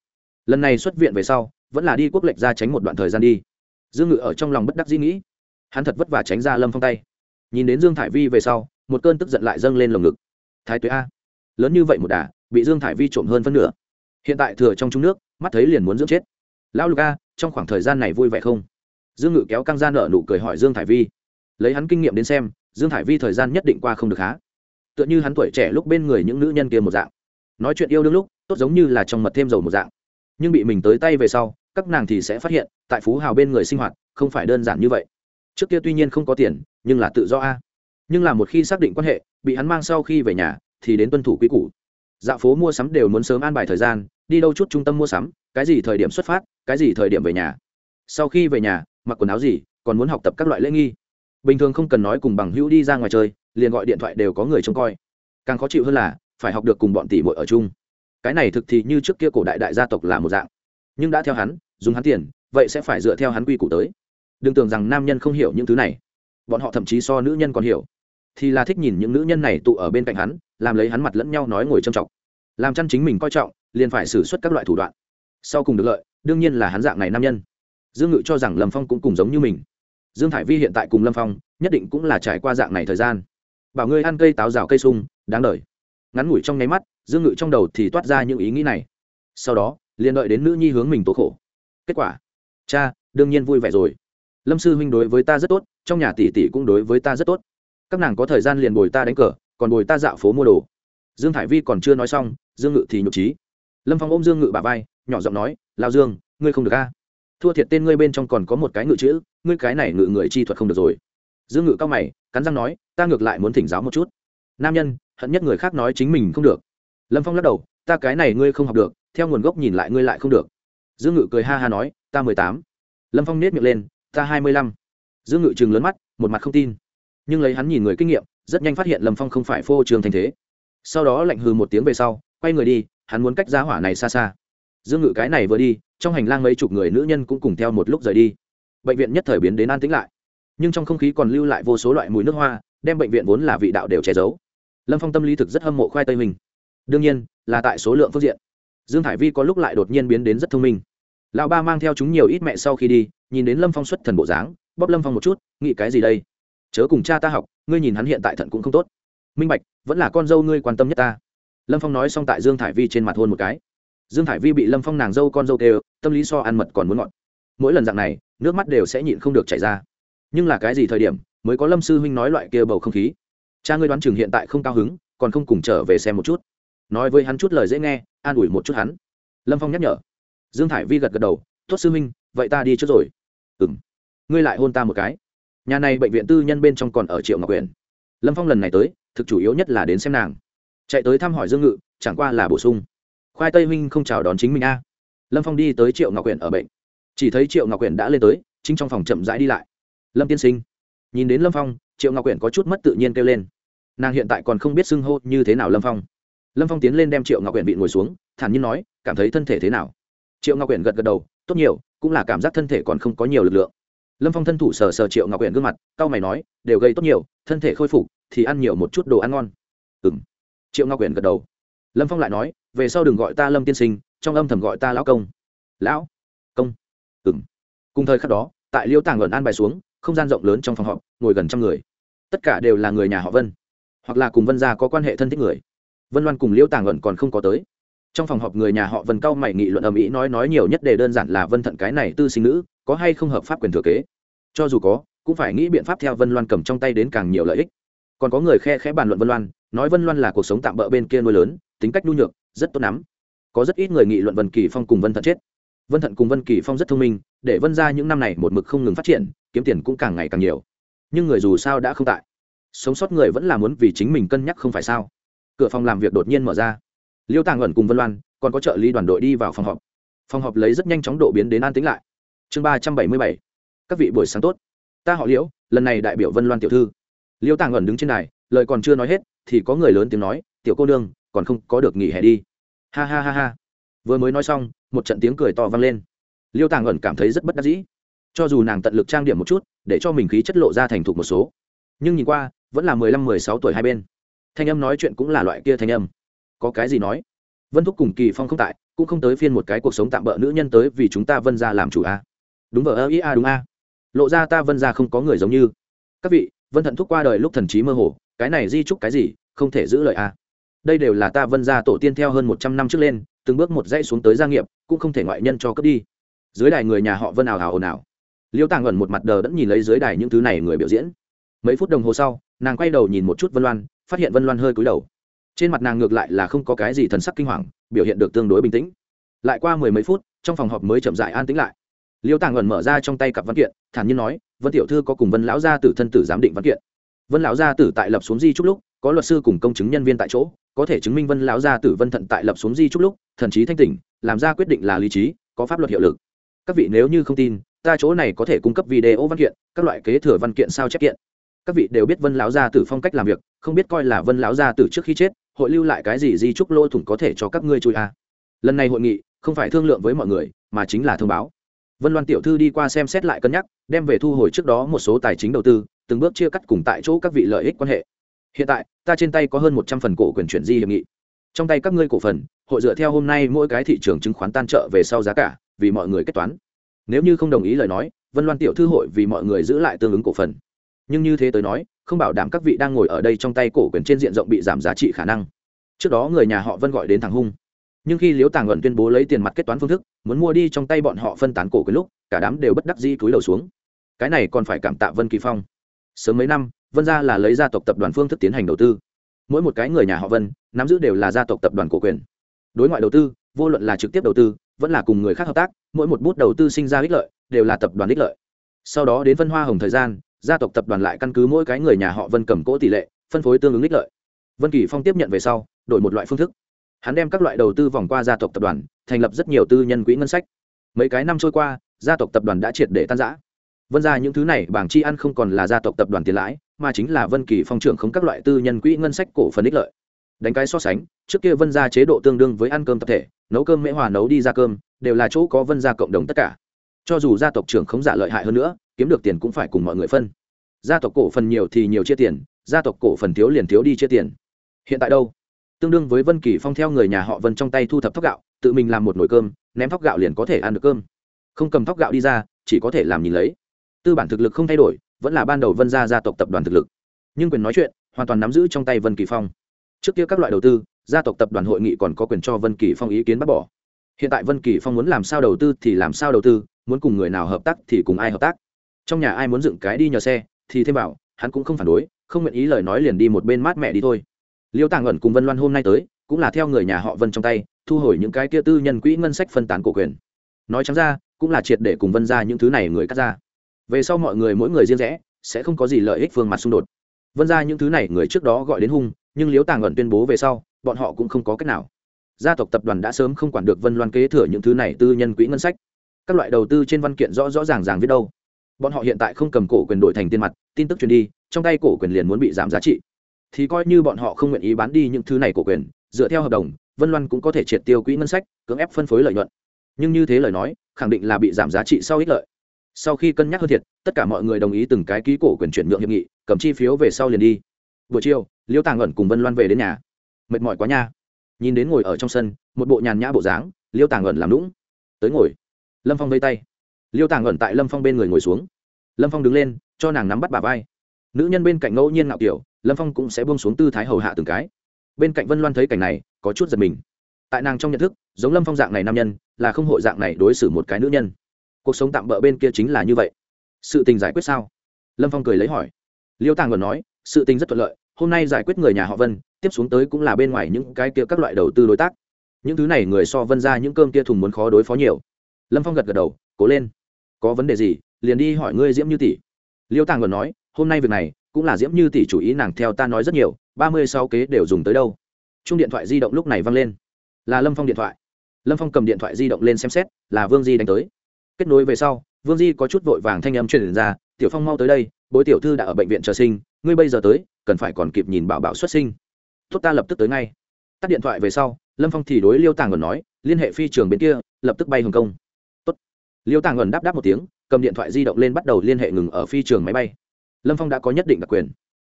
Lần này xuất viện về sau, vẫn là đi quốc lệnh ra tránh một đoạn thời gian đi. Dương ngự ở trong lòng bất đắc dĩ nghĩ. Hắn thật vất vả tránh ra lâm phong tay. Nhìn đến dương thải vi về sau, một cơn tức giận lại dâng lên lồng ngực. Thái tuế a. Lớn như vậy một đà, bị dương thải vi trộm hơn phân nửa hiện tại thừa trong trung nước, mắt thấy liền muốn dưỡng chết. Lão lục a trong khoảng thời gian này vui vẻ không? Dương ngự kéo căng ra nợ nụ cười hỏi dương thải vi. Lấy hắn kinh nghiệm đến xem, dương thải vi thời gian nhất định qua không được há tựa như hắn tuổi trẻ lúc bên người những nữ nhân kia một dạng. Nói chuyện yêu đương lúc, tốt giống như là trong mật thêm dầu một dạng. Nhưng bị mình tới tay về sau, các nàng thì sẽ phát hiện, tại phú hào bên người sinh hoạt, không phải đơn giản như vậy. Trước kia tuy nhiên không có tiền, nhưng là tự do a. Nhưng là một khi xác định quan hệ, bị hắn mang sau khi về nhà, thì đến tuân thủ quy củ dạo phố mua sắm đều muốn sớm an bài thời gian, đi đâu chút trung tâm mua sắm, cái gì thời điểm xuất phát, cái gì thời điểm về nhà. Sau khi về nhà, mặc quần áo gì, còn muốn học tập các loại lễ nghi. Bình thường không cần nói cùng bằng hữu đi ra ngoài chơi, liền gọi điện thoại đều có người trông coi. Càng khó chịu hơn là, phải học được cùng bọn tỷ muội ở chung. Cái này thực thì như trước kia cổ đại đại gia tộc là một dạng. Nhưng đã theo hắn, dùng hắn tiền, vậy sẽ phải dựa theo hắn quy củ tới. Đừng tưởng rằng nam nhân không hiểu những thứ này. Bọn họ thậm chí so nữ nhân còn hiểu thì là thích nhìn những nữ nhân này tụ ở bên cạnh hắn, làm lấy hắn mặt lẫn nhau nói ngồi trầm trọng. Làm chăn chính mình coi trọng, liền phải xử suất các loại thủ đoạn. Sau cùng được lợi, đương nhiên là hắn dạng này nam nhân. Dương ngự cho rằng lâm phong cũng cùng giống như mình. Dương thải vi hiện tại cùng lâm phong, nhất định cũng là trải qua dạng này thời gian. Bảo ngươi ăn cây táo rào cây sung, đáng đời. Ngắn ngủi trong nháy mắt, dương ngự trong đầu thì toát ra những ý nghĩ này. Sau đó, liền đợi đến nữ nhi hướng mình tố khổ. Kết quả? Cha, đương nhiên vui vẻ rồi. Lâm sư huynh đối với ta rất tốt, trong nhà tỷ tỷ cũng đối với ta rất tốt các nàng có thời gian liền bồi ta đánh cờ, còn bồi ta dạo phố mua đồ. Dương thải vi còn chưa nói xong, dương ngự thì nhục trí lâm phong ôm dương ngự bà vai, nhỏ giọng nói lao dương, ngươi không được a. Thua thiệt tên ngươi bên trong còn có một cái ngự chữ, ngươi cái này ngự người chi thuật không được rồi. Dương ngự cao mày, cắn răng nói, ta ngược lại muốn thỉnh giáo một chút. Nam nhân, hận nhất người khác nói chính mình không được. Lâm phong lắc đầu, ta cái này ngươi không học được, theo nguồn gốc nhìn lại ngươi lại không được. Dương ngự cười ha ha nói, ta mười tám. Lâm phong nết miệng lên, ta hai mươi lăm. Dương ngự chừng lớn mắt, một mặt không tin nhưng lấy hắn nhìn người kinh nghiệm, rất nhanh phát hiện lâm phong không phải phô trường thành thế. Sau đó lạnh hừ một tiếng về sau, quay người đi, hắn muốn cách giá hỏa này xa xa. Dương ngự cái này vừa đi, trong hành lang mấy chục người nữ nhân cũng cùng theo một lúc rời đi. Bệnh viện nhất thời biến đến an tĩnh lại. Nhưng trong không khí còn lưu lại vô số loại mùi nước hoa, đem bệnh viện vốn là vị đạo đều che giấu. Lâm phong tâm lý thực rất hâm mộ khoai tây mình. Đương nhiên, là tại số lượng phương diện. Dương thải vi có lúc lại đột nhiên biến đến rất thông minh. Lão ba mang theo chúng nhiều ít mẹ sau khi đi, nhìn đến lâm phong xuất thần bộ dáng, bóp lâm phong một chút, nghĩ cái gì đây? Chớ cùng cha ta học, ngươi nhìn hắn hiện tại thận cũng không tốt. Minh bạch, vẫn là con dâu ngươi quan tâm nhất ta. Lâm phong nói xong tại dương thải vi trên mặt hôn một cái. Dương thải vi bị lâm phong nàng dâu con dâu kêu, tâm lý so ăn mật còn muốn ngọt. Mỗi lần dạng này, nước mắt đều sẽ nhịn không được chảy ra. Nhưng là cái gì thời điểm, mới có lâm sư huynh nói loại kia bầu không khí? Cha ngươi đoán chừng hiện tại không cao hứng, còn không cùng trở về xem một chút. Nói với hắn chút lời dễ nghe, an ủi một chút hắn. Lâm phong nhắc nhở. Dương thải vi gật gật đầu, tốt sư huynh, vậy ta đi trước rồi. Ừ m ngươi lại hôn ta một cái nhà này bệnh viện tư nhân bên trong còn ở triệu ngọc huyền lâm phong lần này tới, thực chủ yếu nhất là đến xem nàng. Chạy tới thăm hỏi dương ngự, chẳng qua là bổ sung. Khoai tây huynh không chào đón chính mình a. Lâm phong đi tới triệu ngọc huyền ở bệnh. Chỉ thấy triệu ngọc huyền đã lên tới, chính trong phòng chậm rãi đi lại. Lâm tiên sinh. Nhìn đến lâm phong, triệu ngọc huyền có chút mất tự nhiên kêu lên. Nàng hiện tại còn không biết xưng hô như thế nào lâm phong. Lâm phong tiến lên đem triệu ngọc huyền bị ngồi xuống, thản nhiên nói, cảm thấy thân thể thế nào? Triệu ngọc huyền gật gật đầu, tốt nhiều, cũng là cảm giác thân thể còn không có nhiều lực lượng lâm phong thân thủ sờ sờ triệu ngọc huyện gương mặt c a o mày nói, đều gây tốt nhiều, thân thể khôi phục thì ăn nhiều một chút đồ ăn ngon. Ừ m triệu ngọc huyện gật đầu. Lâm phong lại nói, về sau đừng gọi ta lâm tiên sinh, trong âm thầm gọi ta lão công. Lão? Công. Ừ m cùng thời khắc đó, tại liêu tàng luận an bài xuống, không gian rộng lớn trong phòng họp, ngồi gần trăm người. Tất cả đều là người nhà họ vân, hoặc là cùng vân gia có quan hệ thân thích người. Vân loan cùng liêu tàng luận còn không có tới. Trong phòng họp người nhà họ vân cao mày nghị luận ầm ĩ nói nói nhiều nhất đề đơn giản là vân thận cái này tư sinh nữ có hay không hợp pháp quyền thừa kế? Cho dù có, cũng phải nghĩ biện pháp theo vân loan cầm trong tay đến càng nhiều lợi ích. Còn có người khe khẽ bàn luận vân loan, nói vân loan là cuộc sống tạm bỡ bên kia nuôi lớn, tính cách nhu nhược, rất tốt lắm. Có rất ít người nghị luận vân kỳ phong cùng vân thận chết. Vân thận cùng vân kỳ phong rất thông minh, để vân ra những năm này một mực không ngừng phát triển, kiếm tiền cũng càng ngày càng nhiều. Nhưng người dù sao đã không tại. Sống sót người vẫn là muốn vì chính mình cân nhắc không phải sao? Cửa phòng làm việc đột nhiên mở ra. Liêu tàng ẩn cùng vân loan, còn có trợ lý đoàn đội đi vào phòng họp. Phòng họp lấy rất nhanh chóng độ biến đến an tĩnh lại chương ba trăm bảy mươi bảy. Các vị buổi sáng tốt. Ta họ liễu, lần này đại biểu vân loan tiểu thư. Liễu tàng ẩn đứng trên này lời còn chưa nói hết, thì có người lớn tiếng nói, tiểu cô nương, còn không có được nghỉ hè đi. Ha ha ha ha. Vừa mới nói xong, một trận tiếng cười to vang lên. Liêu tàng ẩn cảm thấy rất bất đắc dĩ. Cho dù nàng tận lực trang điểm một chút, để cho mình khí chất lộ ra thành thục một số, nhưng nhìn qua, vẫn là mười lăm, mười sáu tuổi hai bên. Thanh âm nói chuyện cũng là loại kia thanh âm. Có cái gì nói? Vân thúc cùng kỳ phong không tại, cũng không tới phiên một cái cuộc sống tạm bỡ nữ nhân tới vì chúng ta vân ra làm chủ a đúng vợ ơ ý a đúng a. Lộ ra ta vân ra không có người giống như. Các vị, vân thận thúc qua đời lúc thần trí mơ hồ, cái này di trúc cái gì, không thể giữ lời a. Đây đều là ta vân ra tổ tiên theo hơn một trăm năm trước lên, từng bước một dãy xuống tới gia nghiệp, cũng không thể ngoại nhân cho cướp đi. Dưới đài người nhà họ vân ào ào ồn ào. Liêu tàng ẩn một mặt đờ đẫn nhìn lấy dưới đài những thứ này người biểu diễn. Mấy phút đồng hồ sau, nàng quay đầu nhìn một chút vân loan, phát hiện vân loan hơi cúi đầu. Trên mặt nàng ngược lại là không có cái gì thần sắc kinh hoàng, biểu hiện được tương đối bình tĩnh. Lại qua mười mấy phút, trong phòng họp mới chậm dại an tĩnh lại liêu tàng ẩn mở ra trong tay cặp văn kiện, thản nhiên nói, vân tiểu thư có cùng vân lão gia tử thân tử giám định văn kiện. Vân lão gia tử tại lập xuống di trúc lúc, có luật sư cùng công chứng nhân viên tại chỗ, có thể chứng minh vân lão gia tử vân thận tại lập xuống di trúc lúc, thần trí thanh tỉnh, làm ra quyết định là lý trí, có pháp luật hiệu lực. Các vị nếu như không tin, ta chỗ này có thể cung cấp video văn kiện, các loại kế thừa văn kiện sao chép kiện. Các vị đều biết vân lão gia tử phong cách làm việc, không biết coi là vân lão gia tử trước khi chết, hội lưu lại cái gì di trúc lỗ thủng có thể cho các ngươi chui a à. lần này hội nghị, không phải thương lượng với mọi người, mà chính là thông báo vân loan tiểu thư đi qua xem xét lại cân nhắc, đem về thu hồi trước đó một số tài chính đầu tư, từng bước chia cắt cùng tại chỗ các vị lợi ích quan hệ. Hiện tại, ta trên tay có hơn một trăm phần cổ quyền chuyển di hiệp nghị. Trong tay các ngươi cổ phần, hội dựa theo hôm nay mỗi cái thị trường chứng khoán tan trợ về sau giá cả, vì mọi người kết toán. Nếu như không đồng ý lời nói, vân loan tiểu thư hội vì mọi người giữ lại tương ứng cổ phần. Nhưng như thế tới nói, không bảo đảm các vị đang ngồi ở đây trong tay cổ quyền trên diện rộng bị giảm giá trị khả năng. Trước đó người nhà họ vân gọi đến thằng hung nhưng khi liễu tàng ẩn tuyên bố lấy tiền mặt kết toán phương thức, muốn mua đi trong tay bọn họ phân tán cổ quyền lúc, cả đám đều bất đắc di cúi đầu xuống. Cái này còn phải cảm tạ vân kỳ phong. Sớm mấy năm, vân gia là lấy gia tộc tập đoàn phương thức tiến hành đầu tư. Mỗi một cái người nhà họ vân, nắm giữ đều là gia tộc tập đoàn cổ quyền. Đối ngoại đầu tư, vô luận là trực tiếp đầu tư, vẫn là cùng người khác hợp tác, mỗi một bút đầu tư sinh ra ích lợi, đều là tập đoàn ích lợi. Sau đó đến Vân hoa hồng thời gian, gia tộc tập đoàn lại căn cứ mỗi cái người nhà họ vân cầm cỗ tỷ lệ, phân phối tương ứng ích lợi. Vân kỳ phong tiếp nhận về sau, đổi một loại phương thức hắn đem các loại đầu tư vòng qua gia tộc tập đoàn, thành lập rất nhiều tư nhân quỹ ngân sách. Mấy cái năm trôi qua, gia tộc tập đoàn đã triệt để tan giã vân ra những thứ này, bảng chi ăn không còn là gia tộc tập đoàn tiền lãi, mà chính là vân kỳ phong trưởng không các loại tư nhân quỹ ngân sách cổ phần ích lợi. Đánh cái so sánh, trước kia vân ra chế độ tương đương với ăn cơm tập thể, nấu cơm mễ hòa nấu đi ra cơm, đều là chỗ có vân ra cộng đồng tất cả. Cho dù gia tộc trưởng không giả lợi hại hơn nữa, kiếm được tiền cũng phải cùng mọi người phân. Gia tộc cổ phần nhiều thì nhiều chia tiền, gia tộc cổ phần thiếu liền thiếu đi chia tiền. Hiện tại đâu? Tương đương với vân kỳ phong theo người nhà họ vân trong tay thu thập thóc gạo, tự mình làm một nồi cơm, ném thóc gạo liền có thể ăn được cơm. Không cầm thóc gạo đi ra, chỉ có thể làm nhìn lấy. Tư bản thực lực không thay đổi, vẫn là ban đầu vân gia gia tộc tập đoàn thực lực. Nhưng quyền nói chuyện, hoàn toàn nắm giữ trong tay vân kỳ phong. Trước kia các loại đầu tư, gia tộc tập đoàn hội nghị còn có quyền cho vân kỳ phong ý kiến bác bỏ. Hiện tại vân kỳ phong muốn làm sao đầu tư thì làm sao đầu tư, muốn cùng người nào hợp tác thì cùng ai hợp tác. Trong nhà ai muốn dựng cái đi nhờ xe, thì thêm bảo hắn cũng không phản đối, không nguyện ý lời nói liền đi một bên mát mẹ đi thôi liêu tàng ẩn cùng vân loan hôm nay tới, cũng là theo người nhà họ vân trong tay, thu hồi những cái kia tư nhân quỹ ngân sách phân tán cổ quyền. Nói chẳng ra, cũng là triệt để cùng vân ra những thứ này người cắt ra. Về sau mọi người mỗi người riêng rẽ, sẽ không có gì lợi ích phương mặt xung đột. Vân ra những thứ này người trước đó gọi đến hung, nhưng liếu tàng ẩn tuyên bố về sau, bọn họ cũng không có cách nào. Gia tộc tập đoàn đã sớm không quản được vân loan kế thừa những thứ này tư nhân quỹ ngân sách. Các loại đầu tư trên văn kiện rõ rõ ràng ràng viết đâu. Bọn họ hiện tại không cầm cổ quyền đổi thành tiền mặt, tin tức truyền đi, trong tay cổ quyền liền muốn bị giảm giá trị thì coi như bọn họ không nguyện ý bán đi những thứ này cổ quyền, dựa theo hợp đồng, vân loan cũng có thể triệt tiêu quỹ ngân sách, cưỡng ép phân phối lợi nhuận. Nhưng như thế lời nói, khẳng định là bị giảm giá trị sau ích lợi. Sau khi cân nhắc hơn thiệt, tất cả mọi người đồng ý từng cái ký cổ quyền chuyển nhượng hiệp nghị, cầm chi phiếu về sau liền đi. Buổi chiều, liêu tàng ẩn cùng vân loan về đến nhà. Mệt mỏi quá nha. Nhìn đến ngồi ở trong sân, một bộ nhàn nhã bộ dáng, liêu tàng ẩn làm lũng tới ngồi. Lâm phong vây tay. Liêu tàng ẩn tại lâm phong bên người ngồi xuống. Lâm phong đứng lên, cho nàng nắm bắt bà vai nữ nhân bên cạnh ngẫu nhiên ngạo kiểu, lâm phong cũng sẽ buông xuống tư thái hầu hạ từng cái. Bên cạnh vân loan thấy cảnh này, có chút giật mình. Tại nàng trong nhận thức, giống lâm phong dạng này nam nhân, là không hội dạng này đối xử một cái nữ nhân. Cuộc sống tạm bỡ bên kia chính là như vậy. Sự tình giải quyết sao? Lâm phong cười lấy hỏi. Liêu tàng còn nói, sự tình rất thuận lợi, hôm nay giải quyết người nhà họ vân, tiếp xuống tới cũng là bên ngoài những cái kia các loại đầu tư đối tác. Những thứ này người so vân ra những cơm kia thùng muốn khó đối phó nhiều. Lâm phong gật gật đầu, cố lên. Có vấn đề gì, liền đi hỏi ngươi diễm như tỷ. Liêu tàng còn nói hôm nay việc này cũng là diễm như tỷ chủ ý nàng theo ta nói rất nhiều, ba mươi sáu kế đều dùng tới đâu. Chung điện thoại di động lúc này văng lên. Là lâm phong điện thoại. Lâm phong cầm điện thoại di động lên xem xét, là vương di đánh tới. Kết nối về sau, vương di có chút vội vàng thanh âm truyền ra, tiểu phong mau tới đây, bối tiểu thư đã ở bệnh viện chờ sinh, ngươi bây giờ tới, cần phải còn kịp nhìn bảo bảo xuất sinh. Tốt ta lập tức tới ngay. Tắt điện thoại về sau, lâm phong thì đối liêu tàng ẩn nói, liên hệ phi trường bên kia, lập tức bay hồng kông. Tốt. liêu tàng ẩn đáp đáp một tiếng, cầm điện thoại di động lên bắt đầu liên hệ ngừng ở phi trường máy bay lâm phong đã có nhất định đặc quyền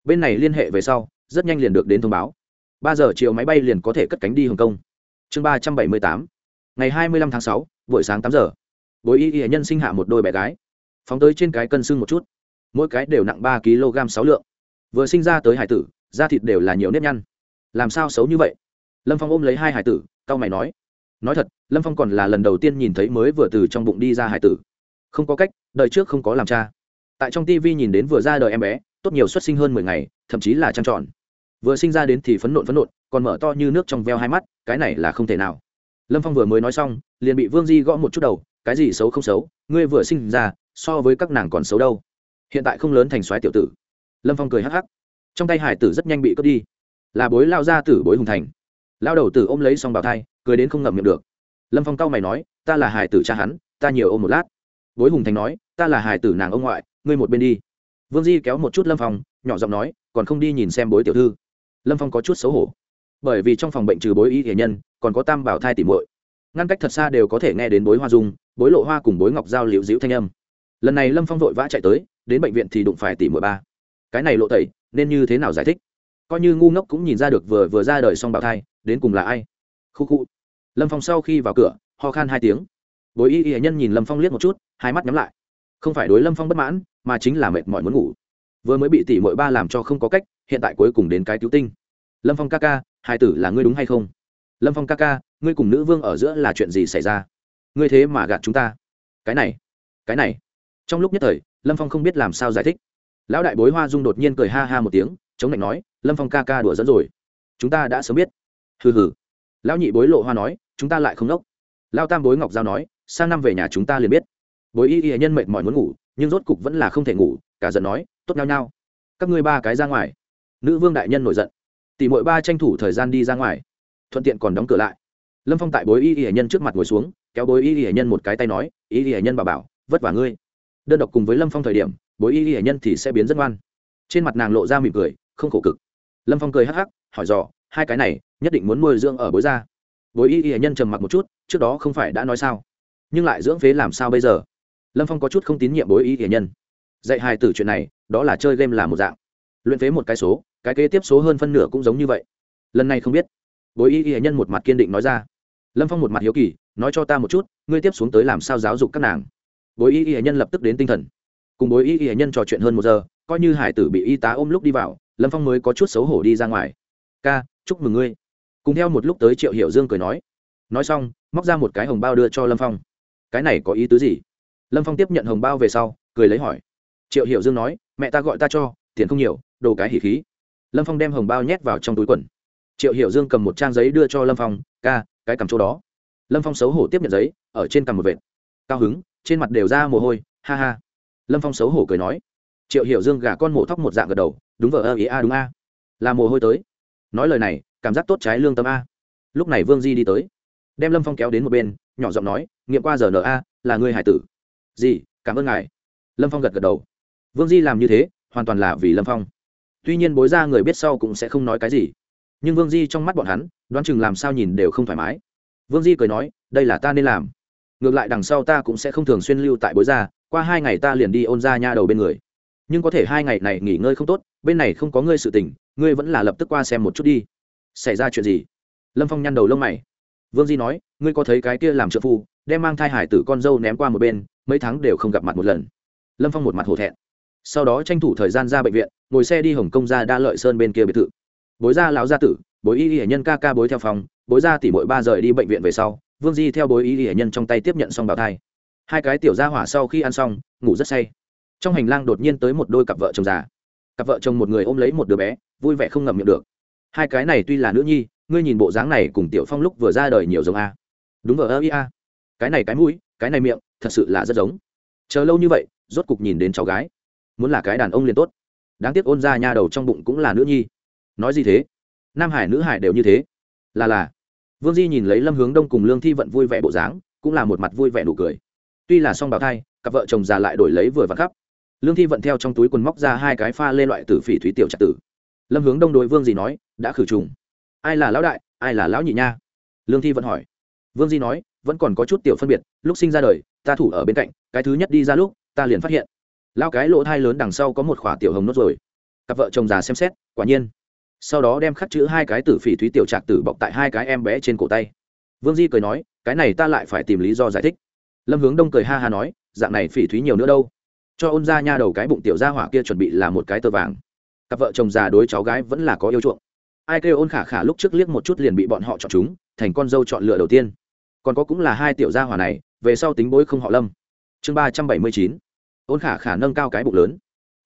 bên này liên hệ về sau rất nhanh liền được đến thông báo ba giờ chiều máy bay liền có thể cất cánh đi hồng kông chương ba trăm bảy mươi tám ngày hai mươi lăm tháng sáu buổi sáng tám giờ bối y y nhân sinh hạ một đôi bé gái phóng tới trên cái cân xương một chút mỗi cái đều nặng ba kg sáu lượng vừa sinh ra tới hải tử da thịt đều là nhiều nếp nhăn làm sao xấu như vậy lâm phong ôm lấy hai hải tử c mày nói nói thật lâm phong còn là lần đầu tiên nhìn thấy mới vừa từ trong bụng đi ra hải tử không có cách đời trước không có làm cha tại trong tv nhìn đến vừa ra đời em bé tốt nhiều xuất sinh hơn mười ngày thậm chí là trăng tròn, vừa sinh ra đến thì phấn nộn phấn nộn còn mở to như nước trong veo hai mắt cái này là không thể nào. Lâm phong vừa mới nói xong liền bị vương di gõ một chút đầu cái gì xấu không xấu ngươi vừa sinh ra so với các nàng còn xấu đâu. Hiện tại không lớn thành soái tiểu tử. Lâm phong cười hắc hắc. Trong tay hải tử rất nhanh bị cướp đi. Là bối lao ra tử bối hùng thành. Lao đầu tử ôm lấy xong bào thai cười đến không ngậm miệng được. Lâm phong cau mày nói ta là hải tử cha hắn ta nhiều ôm một lát. Bối hùng thành nói ta là hải tử nàng ông ngoại ngươi một bên đi. Vương di kéo một chút lâm phong, nhỏ giọng nói, còn không đi nhìn xem bối tiểu thư. Lâm phong có chút xấu hổ. Bởi vì trong phòng bệnh trừ bối y thể nhân, còn có tam bảo thai tỉ muội. Ngăn cách thật xa đều có thể nghe đến bối hoa dung, bối lộ hoa cùng bối ngọc giao liễu dĩu thanh âm. Lần này lâm phong vội vã chạy tới, đến bệnh viện thì đụng phải tỉ muội ba. Cái này lộ tẩy, nên như thế nào giải thích? Coi như ngu ngốc cũng nhìn ra được vừa vừa ra đời xong bảo thai, đến cùng là ai? Khu khu. Lâm phong sau khi vào cửa, ho khan hai tiếng. Bối y y nhân nhìn lâm phong liếc một chút, hai mắt nhắm lại không phải đối lâm phong bất mãn, mà chính là mệt mỏi muốn ngủ. Vừa mới bị tỷ mội ba làm cho không có cách, hiện tại cuối cùng đến cái cứu tinh. Lâm phong ca ca, hai tử là ngươi đúng hay không? Lâm phong ca ca, ngươi cùng nữ vương ở giữa là chuyện gì xảy ra? Ngươi thế mà gạt chúng ta. Cái này cái này. Trong lúc nhất thời, lâm phong không biết làm sao giải thích. Lão đại bối hoa dung đột nhiên cười ha ha một tiếng, chống lạnh nói, lâm phong ca ca đùa dẫn rồi. Chúng ta đã sớm biết. Hừ hừ. Lão nhị bối lộ hoa nói, chúng ta lại không nốc lao tam bối ngọc giao nói, sang năm về nhà chúng ta liền biết bối y y nhân mệt mỏi muốn ngủ, nhưng rốt cục vẫn là không thể ngủ, cả giận nói, tốt nhau nhau các ngươi ba cái ra ngoài. Nữ vương đại nhân nổi giận. Tỷ mỗi ba tranh thủ thời gian đi ra ngoài, thuận tiện còn đóng cửa lại. Lâm phong tại bối y y nhân trước mặt ngồi xuống, kéo bối y y nhân một cái tay nói, y y nhân bà bảo, vất vả ngươi. Đơn độc cùng với lâm phong thời điểm, bối y y nhân thì sẽ biến rất ngoan. Trên mặt nàng lộ ra mỉm cười, không khổ cực. Lâm phong cười hắc hắc, hỏi dò, hai cái này, nhất định muốn nuôi dưỡng ở bối ra bối y y nhân trầm mặc một chút, trước đó không phải đã nói sao, nhưng lại dưỡng phế làm sao bây giờ? Lâm phong có chút không tín nhiệm bối y y nhân. Dạy hài tử chuyện này, đó là chơi game là một dạng. Luyện phế một cái số, cái kế tiếp số hơn phân nửa cũng giống như vậy. Lần này không biết. Bối y y nhân một mặt kiên định nói ra. Lâm phong một mặt hiếu kỳ, nói cho ta một chút, ngươi tiếp xuống tới làm sao giáo dục các nàng? Bối y y nhân lập tức đến tinh thần. Cùng bối y y nhân trò chuyện hơn một giờ, coi như hải tử bị y tá ôm lúc đi vào, lâm phong mới có chút xấu hổ đi ra ngoài. Ca, chúc mừng ngươi. Cùng theo một lúc tới triệu hiểu dương cười nói. Nói xong, móc ra một cái hồng bao đưa cho lâm phong. Cái này có ý tứ gì? Lâm phong tiếp nhận hồng bao về sau, cười lấy hỏi. Triệu hiểu dương nói, mẹ ta gọi ta cho, tiền không nhiều, đồ cái hỉ khí. Lâm phong đem hồng bao nhét vào trong túi quần. Triệu hiểu dương cầm một trang giấy đưa cho lâm phong, ca, cái cầm chỗ đó. Lâm phong xấu hổ tiếp nhận giấy, ở trên cầm một vệt. Cao hứng, trên mặt đều ra mồ hôi, ha ha. Lâm phong xấu hổ cười nói. Triệu hiểu dương gả con mổ thóc một dạng gật đầu, đúng vờ ơ, ý a, đúng a. Là mồ hôi tới. Nói lời này, cảm giác tốt trái lương tâm a. Lúc này vương di đi tới. Đem lâm phong kéo đến một bên, nhỏ giọng nói, nghiệm qua giờ n a, là người hải tử gì, cảm ơn ngài. Lâm phong gật gật đầu. Vương di làm như thế, hoàn toàn là vì lâm phong. Tuy nhiên bối ra người biết sau cũng sẽ không nói cái gì. Nhưng vương di trong mắt bọn hắn, đoán chừng làm sao nhìn đều không thoải mái. Vương di cười nói, đây là ta nên làm. Ngược lại đằng sau ta cũng sẽ không thường xuyên lưu tại bối ra, qua hai ngày ta liền đi ôn ra nha đầu bên người. Nhưng có thể hai ngày này nghỉ ngơi không tốt, bên này không có ngươi sự tình, ngươi vẫn là lập tức qua xem một chút đi. Xảy ra chuyện gì? Lâm phong nhăn đầu lông mày. Vương di nói, ngươi có thấy cái kia làm trợ phu, đem mang thai hải tử con dâu ném qua một bên mấy tháng đều không gặp mặt một lần. Lâm phong một mặt hổ thẹn. Sau đó tranh thủ thời gian ra bệnh viện, ngồi xe đi hồng kông ra đa lợi sơn bên kia biệt thự. Bối ra lão gia tử, bối y y hệ nhân ca ca bối theo phòng, bối ra tỉ mỗi ba rời đi bệnh viện về sau, vương di theo bối y y hệ nhân trong tay tiếp nhận xong bào thai. Hai cái tiểu gia hỏa sau khi ăn xong, ngủ rất say. Trong hành lang đột nhiên tới một đôi cặp vợ chồng già. Cặp vợ chồng một người ôm lấy một đứa bé, vui vẻ không ngậm miệng được. Hai cái này tuy là nữ nhi, ngươi nhìn bộ dáng này cùng tiểu phong lúc vừa ra đời nhiều giống a. Đúng vợ ơ ia cái này cái mũi, cái này miệng thật sự là rất giống. Chờ lâu như vậy, rốt cục nhìn đến cháu gái. Muốn là cái đàn ông liền tốt. Đáng tiếc ôn ra nha đầu trong bụng cũng là nữ nhi. Nói gì thế? Nam hải, nữ hải đều như thế. Là là. Vương di nhìn lấy lâm hướng đông cùng lương thi vận vui vẻ bộ dáng, cũng là một mặt vui vẻ nụ cười. Tuy là song bào thai, cặp vợ chồng già lại đổi lấy vừa vặt khắp. Lương thi vận theo trong túi quần móc ra hai cái pha lê loại tử phỉ thúy tiểu trạc tử. Lâm hướng đông đối vương di nói, đã khử trùng. Ai là lão đại, ai là lão nhị nha? Lương thi vận hỏi. Vương di nói, vẫn còn có chút tiểu phân biệt, lúc sinh ra đời ta thủ ở bên cạnh, cái thứ nhất đi ra lúc, ta liền phát hiện. Lao cái lỗ thai lớn đằng sau có một khỏa tiểu hồng nốt rồi. Cặp vợ chồng già xem xét, quả nhiên. Sau đó đem khắc chữ hai cái tử phỉ thúy tiểu trạc tử bọc tại hai cái em bé trên cổ tay. Vương di cười nói, cái này ta lại phải tìm lý do giải thích. Lâm hướng đông cười ha ha nói, dạng này phỉ thúy nhiều nữa đâu. Cho ôn ra nha đầu cái bụng tiểu gia hỏa kia chuẩn bị là một cái tờ vàng. Cặp vợ chồng già đối cháu gái vẫn là có yêu chuộng. Ai kêu ôn khả khả lúc trước liếc một chút liền bị bọn họ chọn chúng, thành con dâu chọn lựa đầu tiên. Còn có cũng là hai tiểu gia hỏa này về sau tính bối không họ lâm chương ba trăm bảy mươi chín ôn khả khả nâng cao cái bụng lớn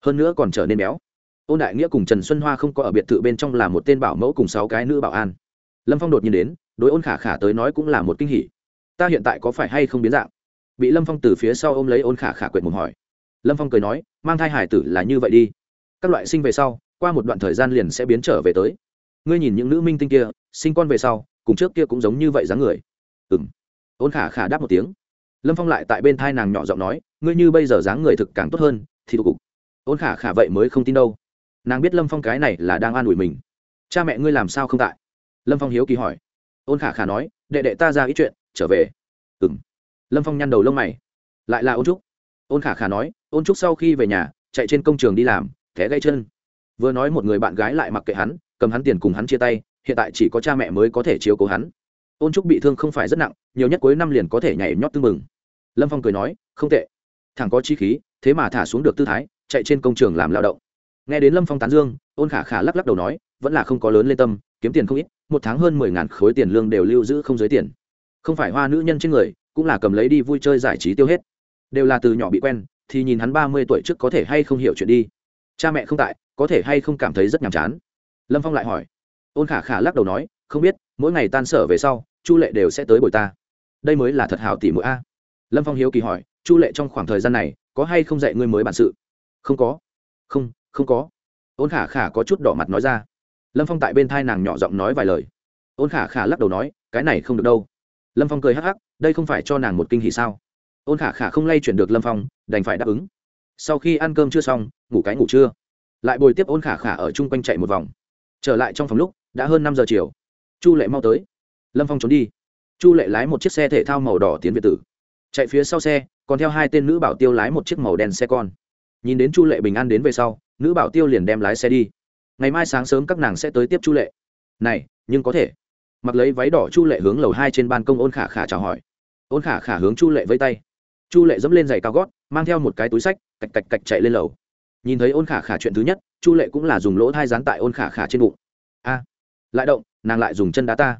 hơn nữa còn trở nên béo ôn đại nghĩa cùng trần xuân hoa không có ở biệt thự bên trong là một tên bảo mẫu cùng sáu cái nữ bảo an lâm phong đột nhiên đến đối ôn khả khả tới nói cũng là một kinh hỉ ta hiện tại có phải hay không biến dạng bị lâm phong từ phía sau ôm lấy ôn khả khả quyệt mồm hỏi lâm phong cười nói mang thai hải tử là như vậy đi các loại sinh về sau qua một đoạn thời gian liền sẽ biến trở về tới ngươi nhìn những nữ minh tinh kia sinh con về sau cùng trước kia cũng giống như vậy dáng người ừ m ôn khả khả đáp một tiếng lâm phong lại tại bên thai nàng nhỏ giọng nói, ngươi như bây giờ dáng người thực càng tốt hơn, thì tụ cục. Ôn khả khả vậy mới không tin đâu. Nàng biết lâm phong cái này là đang an ủi mình. Cha mẹ ngươi làm sao không tại? Lâm phong hiếu kỳ hỏi. Ôn khả khả nói, đệ đệ ta ra ít chuyện, trở về. Ừ m lâm phong nhăn đầu lông mày. Lại là ôn trúc. Ôn khả khả nói, ôn trúc sau khi về nhà, chạy trên công trường đi làm thẻ gãy chân. Vừa nói một người bạn gái lại mặc kệ hắn, cầm hắn tiền cùng hắn chia tay, hiện tại chỉ có cha mẹ mới có thể chiếu cố hắn. Ôn trúc bị thương không phải rất nặng, nhiều nhất cuối năm liền có thể nhảy nhót tư mừng lâm phong cười nói, không tệ. Thằng có chi khí, thế mà thả xuống được tư thái, chạy trên công trường làm lao động. Nghe đến lâm phong tán dương, ôn khả khả lắc lắc đầu nói, vẫn là không có lớn lên tâm, kiếm tiền không ít, một tháng hơn mười ngàn khối tiền lương đều lưu giữ không giới tiền. Không phải hoa nữ nhân trên người, cũng là cầm lấy đi vui chơi giải trí tiêu hết. Đều là từ nhỏ bị quen, thì nhìn hắn ba mươi tuổi trước có thể hay không hiểu chuyện đi. Cha mẹ không tại, có thể hay không cảm thấy rất nhàm chán. Lâm phong lại hỏi. Ôn khả khả lắc đầu nói, không biết, mỗi ngày tan sở về sau, chu lệ đều sẽ tới bồi ta. Đây mới là thật hảo tỷ mũi a lâm phong hiếu kỳ hỏi, chu lệ trong khoảng thời gian này, có hay không dạy ngươi mới bản sự? Không có. Không không có. Ôn khả khả có chút đỏ mặt nói ra. Lâm phong tại bên thai nàng nhỏ giọng nói vài lời. Ôn khả khả lắc đầu nói, cái này không được đâu. Lâm phong cười hắc hắc, đây không phải cho nàng một kinh hỷ sao? Ôn khả khả không lay chuyển được lâm phong, đành phải đáp ứng. Sau khi ăn cơm chưa xong, ngủ cái ngủ trưa. Lại bồi tiếp ôn khả khả ở chung quanh chạy một vòng. Trở lại trong phòng lúc, đã hơn năm giờ chiều. Chu lệ mau tới. Lâm phong trốn đi. Chu lệ lái một chiếc xe thể thao màu đỏ tiến việt tử chạy phía sau xe, còn theo hai tên nữ bảo tiêu lái một chiếc màu đen xe con. Nhìn đến chu lệ bình an đến về sau, nữ bảo tiêu liền đem lái xe đi. Ngày mai sáng sớm các nàng sẽ tới tiếp chu lệ. Này, nhưng có thể. Mặc lấy váy đỏ chu lệ hướng lầu hai trên ban công ôn khả khả chào hỏi. Ôn khả khả hướng chu lệ vây tay. Chu lệ dẫm lên giày cao gót, mang theo một cái túi sách, cạch cạch cạch chạy lên lầu. Nhìn thấy ôn khả khả chuyện thứ nhất, chu lệ cũng là dùng lỗ thai dán tại ôn khả khả trên bụng. A, lại động, nàng lại dùng chân đá ta.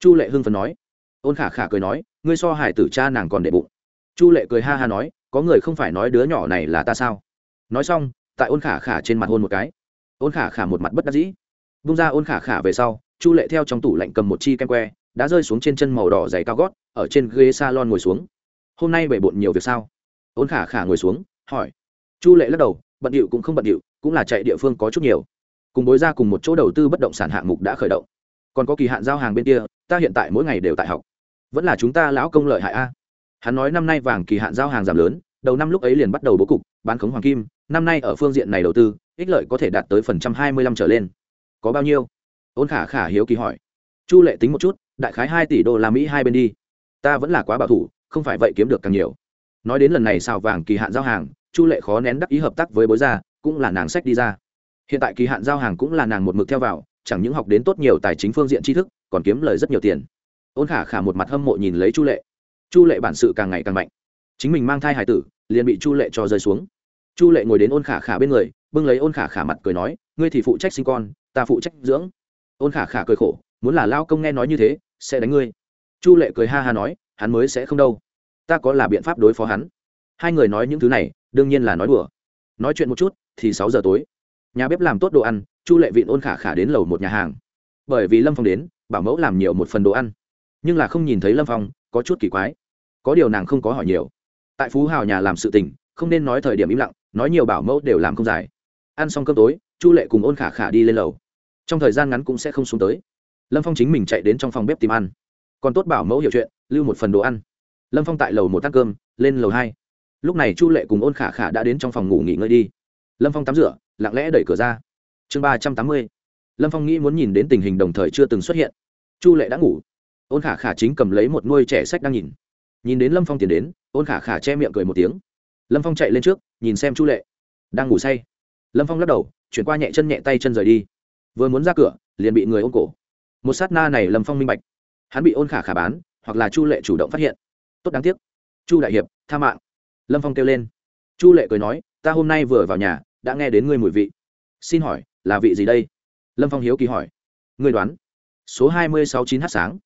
Chu lệ hưng phần nói. Ôn khả khả cười nói, ngươi so hải tử cha nàng còn để bụng chu lệ cười ha ha nói, có người không phải nói đứa nhỏ này là ta sao? Nói xong, tại ôn khả khả trên mặt hôn một cái. Ôn khả khả một mặt bất đắc dĩ. Bung ra ôn khả khả về sau, chu lệ theo trong tủ lạnh cầm một chi kem que, đã rơi xuống trên chân màu đỏ dày cao gót, ở trên ghế s a lon ngồi xuống. Hôm nay bể bộn nhiều việc sao? Ôn khả khả ngồi xuống, hỏi. Chu lệ lắc đầu, bận điệu cũng không bận điệu, cũng là chạy địa phương có chút nhiều. Cùng bối ra cùng một chỗ đầu tư bất động sản hạng mục đã khởi động. Còn có kỳ hạn giao hàng bên kia, ta hiện tại mỗi ngày đều tại học. Vẫn là chúng ta lão công lợi hại a hắn nói năm nay vàng kỳ hạn giao hàng giảm lớn, đầu năm lúc ấy liền bắt đầu bố cục, bán khống hoàng kim, năm nay ở phương diện này đầu tư, ích lợi có thể đạt tới phần trăm hai mươi lăm trở lên. Có bao nhiêu? Ôn khả khả hiếu kỳ hỏi. Chu lệ tính một chút, đại khái hai tỷ đô la mỹ hai bên đi. Ta vẫn là quá bảo thủ, không phải vậy kiếm được càng nhiều. Nói đến lần này xào vàng kỳ hạn giao hàng, chu lệ khó nén đắc ý hợp tác với bối gia, cũng là nàng sách đi ra. Hiện tại kỳ hạn giao hàng cũng là nàng một mực theo vào, chẳng những học đến tốt nhiều tài chính phương diện tri thức, còn kiếm lời rất nhiều tiền. Ôn khả khả một mặt hâm mộ nhìn lấy chu lệ chu lệ bản sự càng ngày càng mạnh. Chính mình mang thai hải tử, liền bị chu lệ cho rơi xuống. Chu lệ ngồi đến ôn khả khả bên người, bưng lấy ôn khả khả mặt cười nói, ngươi thì phụ trách sinh con, ta phụ trách dưỡng. Ôn khả khả cười khổ, muốn là lao công nghe nói như thế, sẽ đánh ngươi. Chu lệ cười ha ha nói, hắn mới sẽ không đâu. Ta có là biện pháp đối phó hắn. Hai người nói những thứ này, đương nhiên là nói đùa. Nói chuyện một chút, thì sáu giờ tối. Nhà bếp làm tốt đồ ăn, chu lệ vịn ôn khả khả đến lầu một nhà hàng. Bởi vì lâm phong đến, bảo mẫu làm nhiều một phần đồ ăn. Nhưng là không nhìn thấy lâm phong có chút kỳ quái. Có điều nàng không có hỏi nhiều. Tại phú hào nhà làm sự tình, không nên nói thời điểm im lặng, nói nhiều bảo mẫu đều làm không dài ăn xong cơm tối, chu lệ cùng ôn khả khả đi lên lầu. Trong thời gian ngắn cũng sẽ không xuống tới. Lâm phong chính mình chạy đến trong phòng bếp tìm ăn. Còn tốt bảo mẫu hiểu chuyện, lưu một phần đồ ăn. Lâm phong tại lầu một tắt cơm, lên lầu hai. Lúc này chu lệ cùng ôn khả khả đã đến trong phòng ngủ nghỉ ngơi đi. Lâm phong tắm rửa, lặng lẽ đẩy cửa ra. Chương ba trăm tám mươi. Lâm phong nghĩ muốn nhìn đến tình hình đồng thời chưa từng xuất hiện. Chu lệ đã ngủ ôn khả khả chính cầm lấy một nuôi trẻ sách đang nhìn. Nhìn đến lâm phong tiến đến, ôn khả khả che miệng cười một tiếng. Lâm phong chạy lên trước, nhìn xem chu lệ. Đang ngủ say. Lâm phong lắc đầu, chuyển qua nhẹ chân nhẹ tay chân rời đi. Vừa muốn ra cửa, liền bị người ôm cổ. Một sát na này lâm phong minh bạch. Hắn bị ôn khả khả bán, hoặc là chu lệ chủ động phát hiện. Tốt đáng tiếc. Chu đại hiệp, tha mạng. Lâm phong kêu lên. Chu lệ cười nói, ta hôm nay vừa vào nhà, đã nghe đến ngươi mùi vị. Xin hỏi, là vị gì đây? Lâm phong hiếu kỳ hỏi. Ngươi đoán. Số hai mươi sáu chín h sáng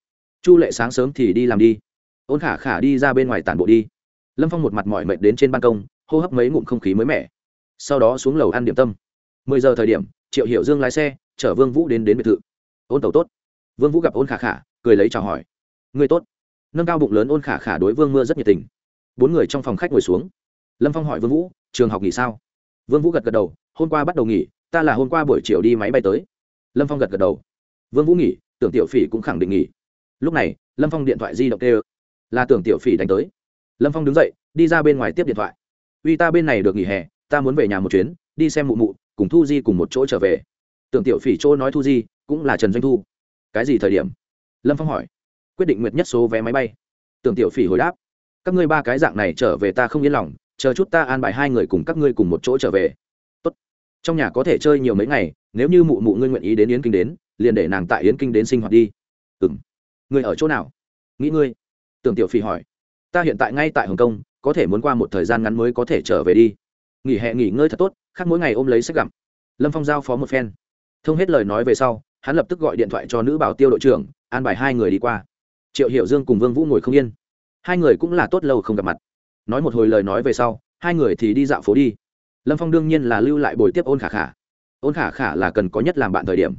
chu lệ sáng sớm thì đi làm đi. Ôn khả khả đi ra bên ngoài tản bộ đi. Lâm phong một mặt mỏi mệt đến trên ban công, hô hấp mấy ngụm không khí mới mẻ. Sau đó xuống lầu ăn điểm tâm. Mười giờ thời điểm, triệu Hiểu dương lái xe, chở vương vũ đến đến biệt thự. Ôn tàu tốt. Vương vũ gặp ôn khả khả, cười lấy chào hỏi. Người tốt. Nâng cao bụng lớn ôn khả khả đối vương mưa rất nhiệt tình. Bốn người trong phòng khách ngồi xuống. Lâm phong hỏi vương vũ, trường học nghỉ sao? Vương vũ gật gật đầu, hôm qua bắt đầu nghỉ, ta là hôm qua buổi chiều đi máy bay tới. Lâm phong gật gật đầu. Vương vũ nghỉ, tưởng tiểu phỉ cũng khẳng định nghỉ lúc này, lâm phong điện thoại di động kêu, là tưởng tiểu phỉ đánh tới. Lâm phong đứng dậy, đi ra bên ngoài tiếp điện thoại. Uy, ta bên này được nghỉ hè, ta muốn về nhà một chuyến, đi xem mụ mụ, cùng thu di cùng một chỗ trở về. Tưởng tiểu phỉ chỗ nói thu di, cũng là trần doanh thu. Cái gì thời điểm? Lâm phong hỏi. Quyết định nguyệt nhất số vé máy bay. Tưởng tiểu phỉ hồi đáp. Các ngươi ba cái dạng này trở về ta không yên lòng, chờ chút ta an bài hai người cùng các ngươi cùng một chỗ trở về. Tốt. trong nhà có thể chơi nhiều mấy ngày, nếu như mụ mụ ngươi nguyện ý đến yến kinh đến, liền để nàng tại yến kinh đến sinh hoạt đi. Ừ m người ở chỗ nào? Nghĩ ngươi. Tưởng tiểu phi hỏi. Ta hiện tại ngay tại hồng kông, có thể muốn qua một thời gian ngắn mới có thể trở về đi. Nghỉ hè nghỉ ngơi thật tốt, khác mỗi ngày ôm lấy sách gặm. Lâm phong giao phó một phen. Thông hết lời nói về sau, hắn lập tức gọi điện thoại cho nữ bảo tiêu đội trưởng, an bài hai người đi qua. Triệu hiểu dương cùng vương vũ ngồi không yên. Hai người cũng là tốt lâu không gặp mặt. Nói một hồi lời nói về sau, hai người thì đi dạo phố đi. Lâm phong đương nhiên là lưu lại buổi tiếp ôn khả khả. Ôn khả khả là cần có nhất làm bạn thời điểm.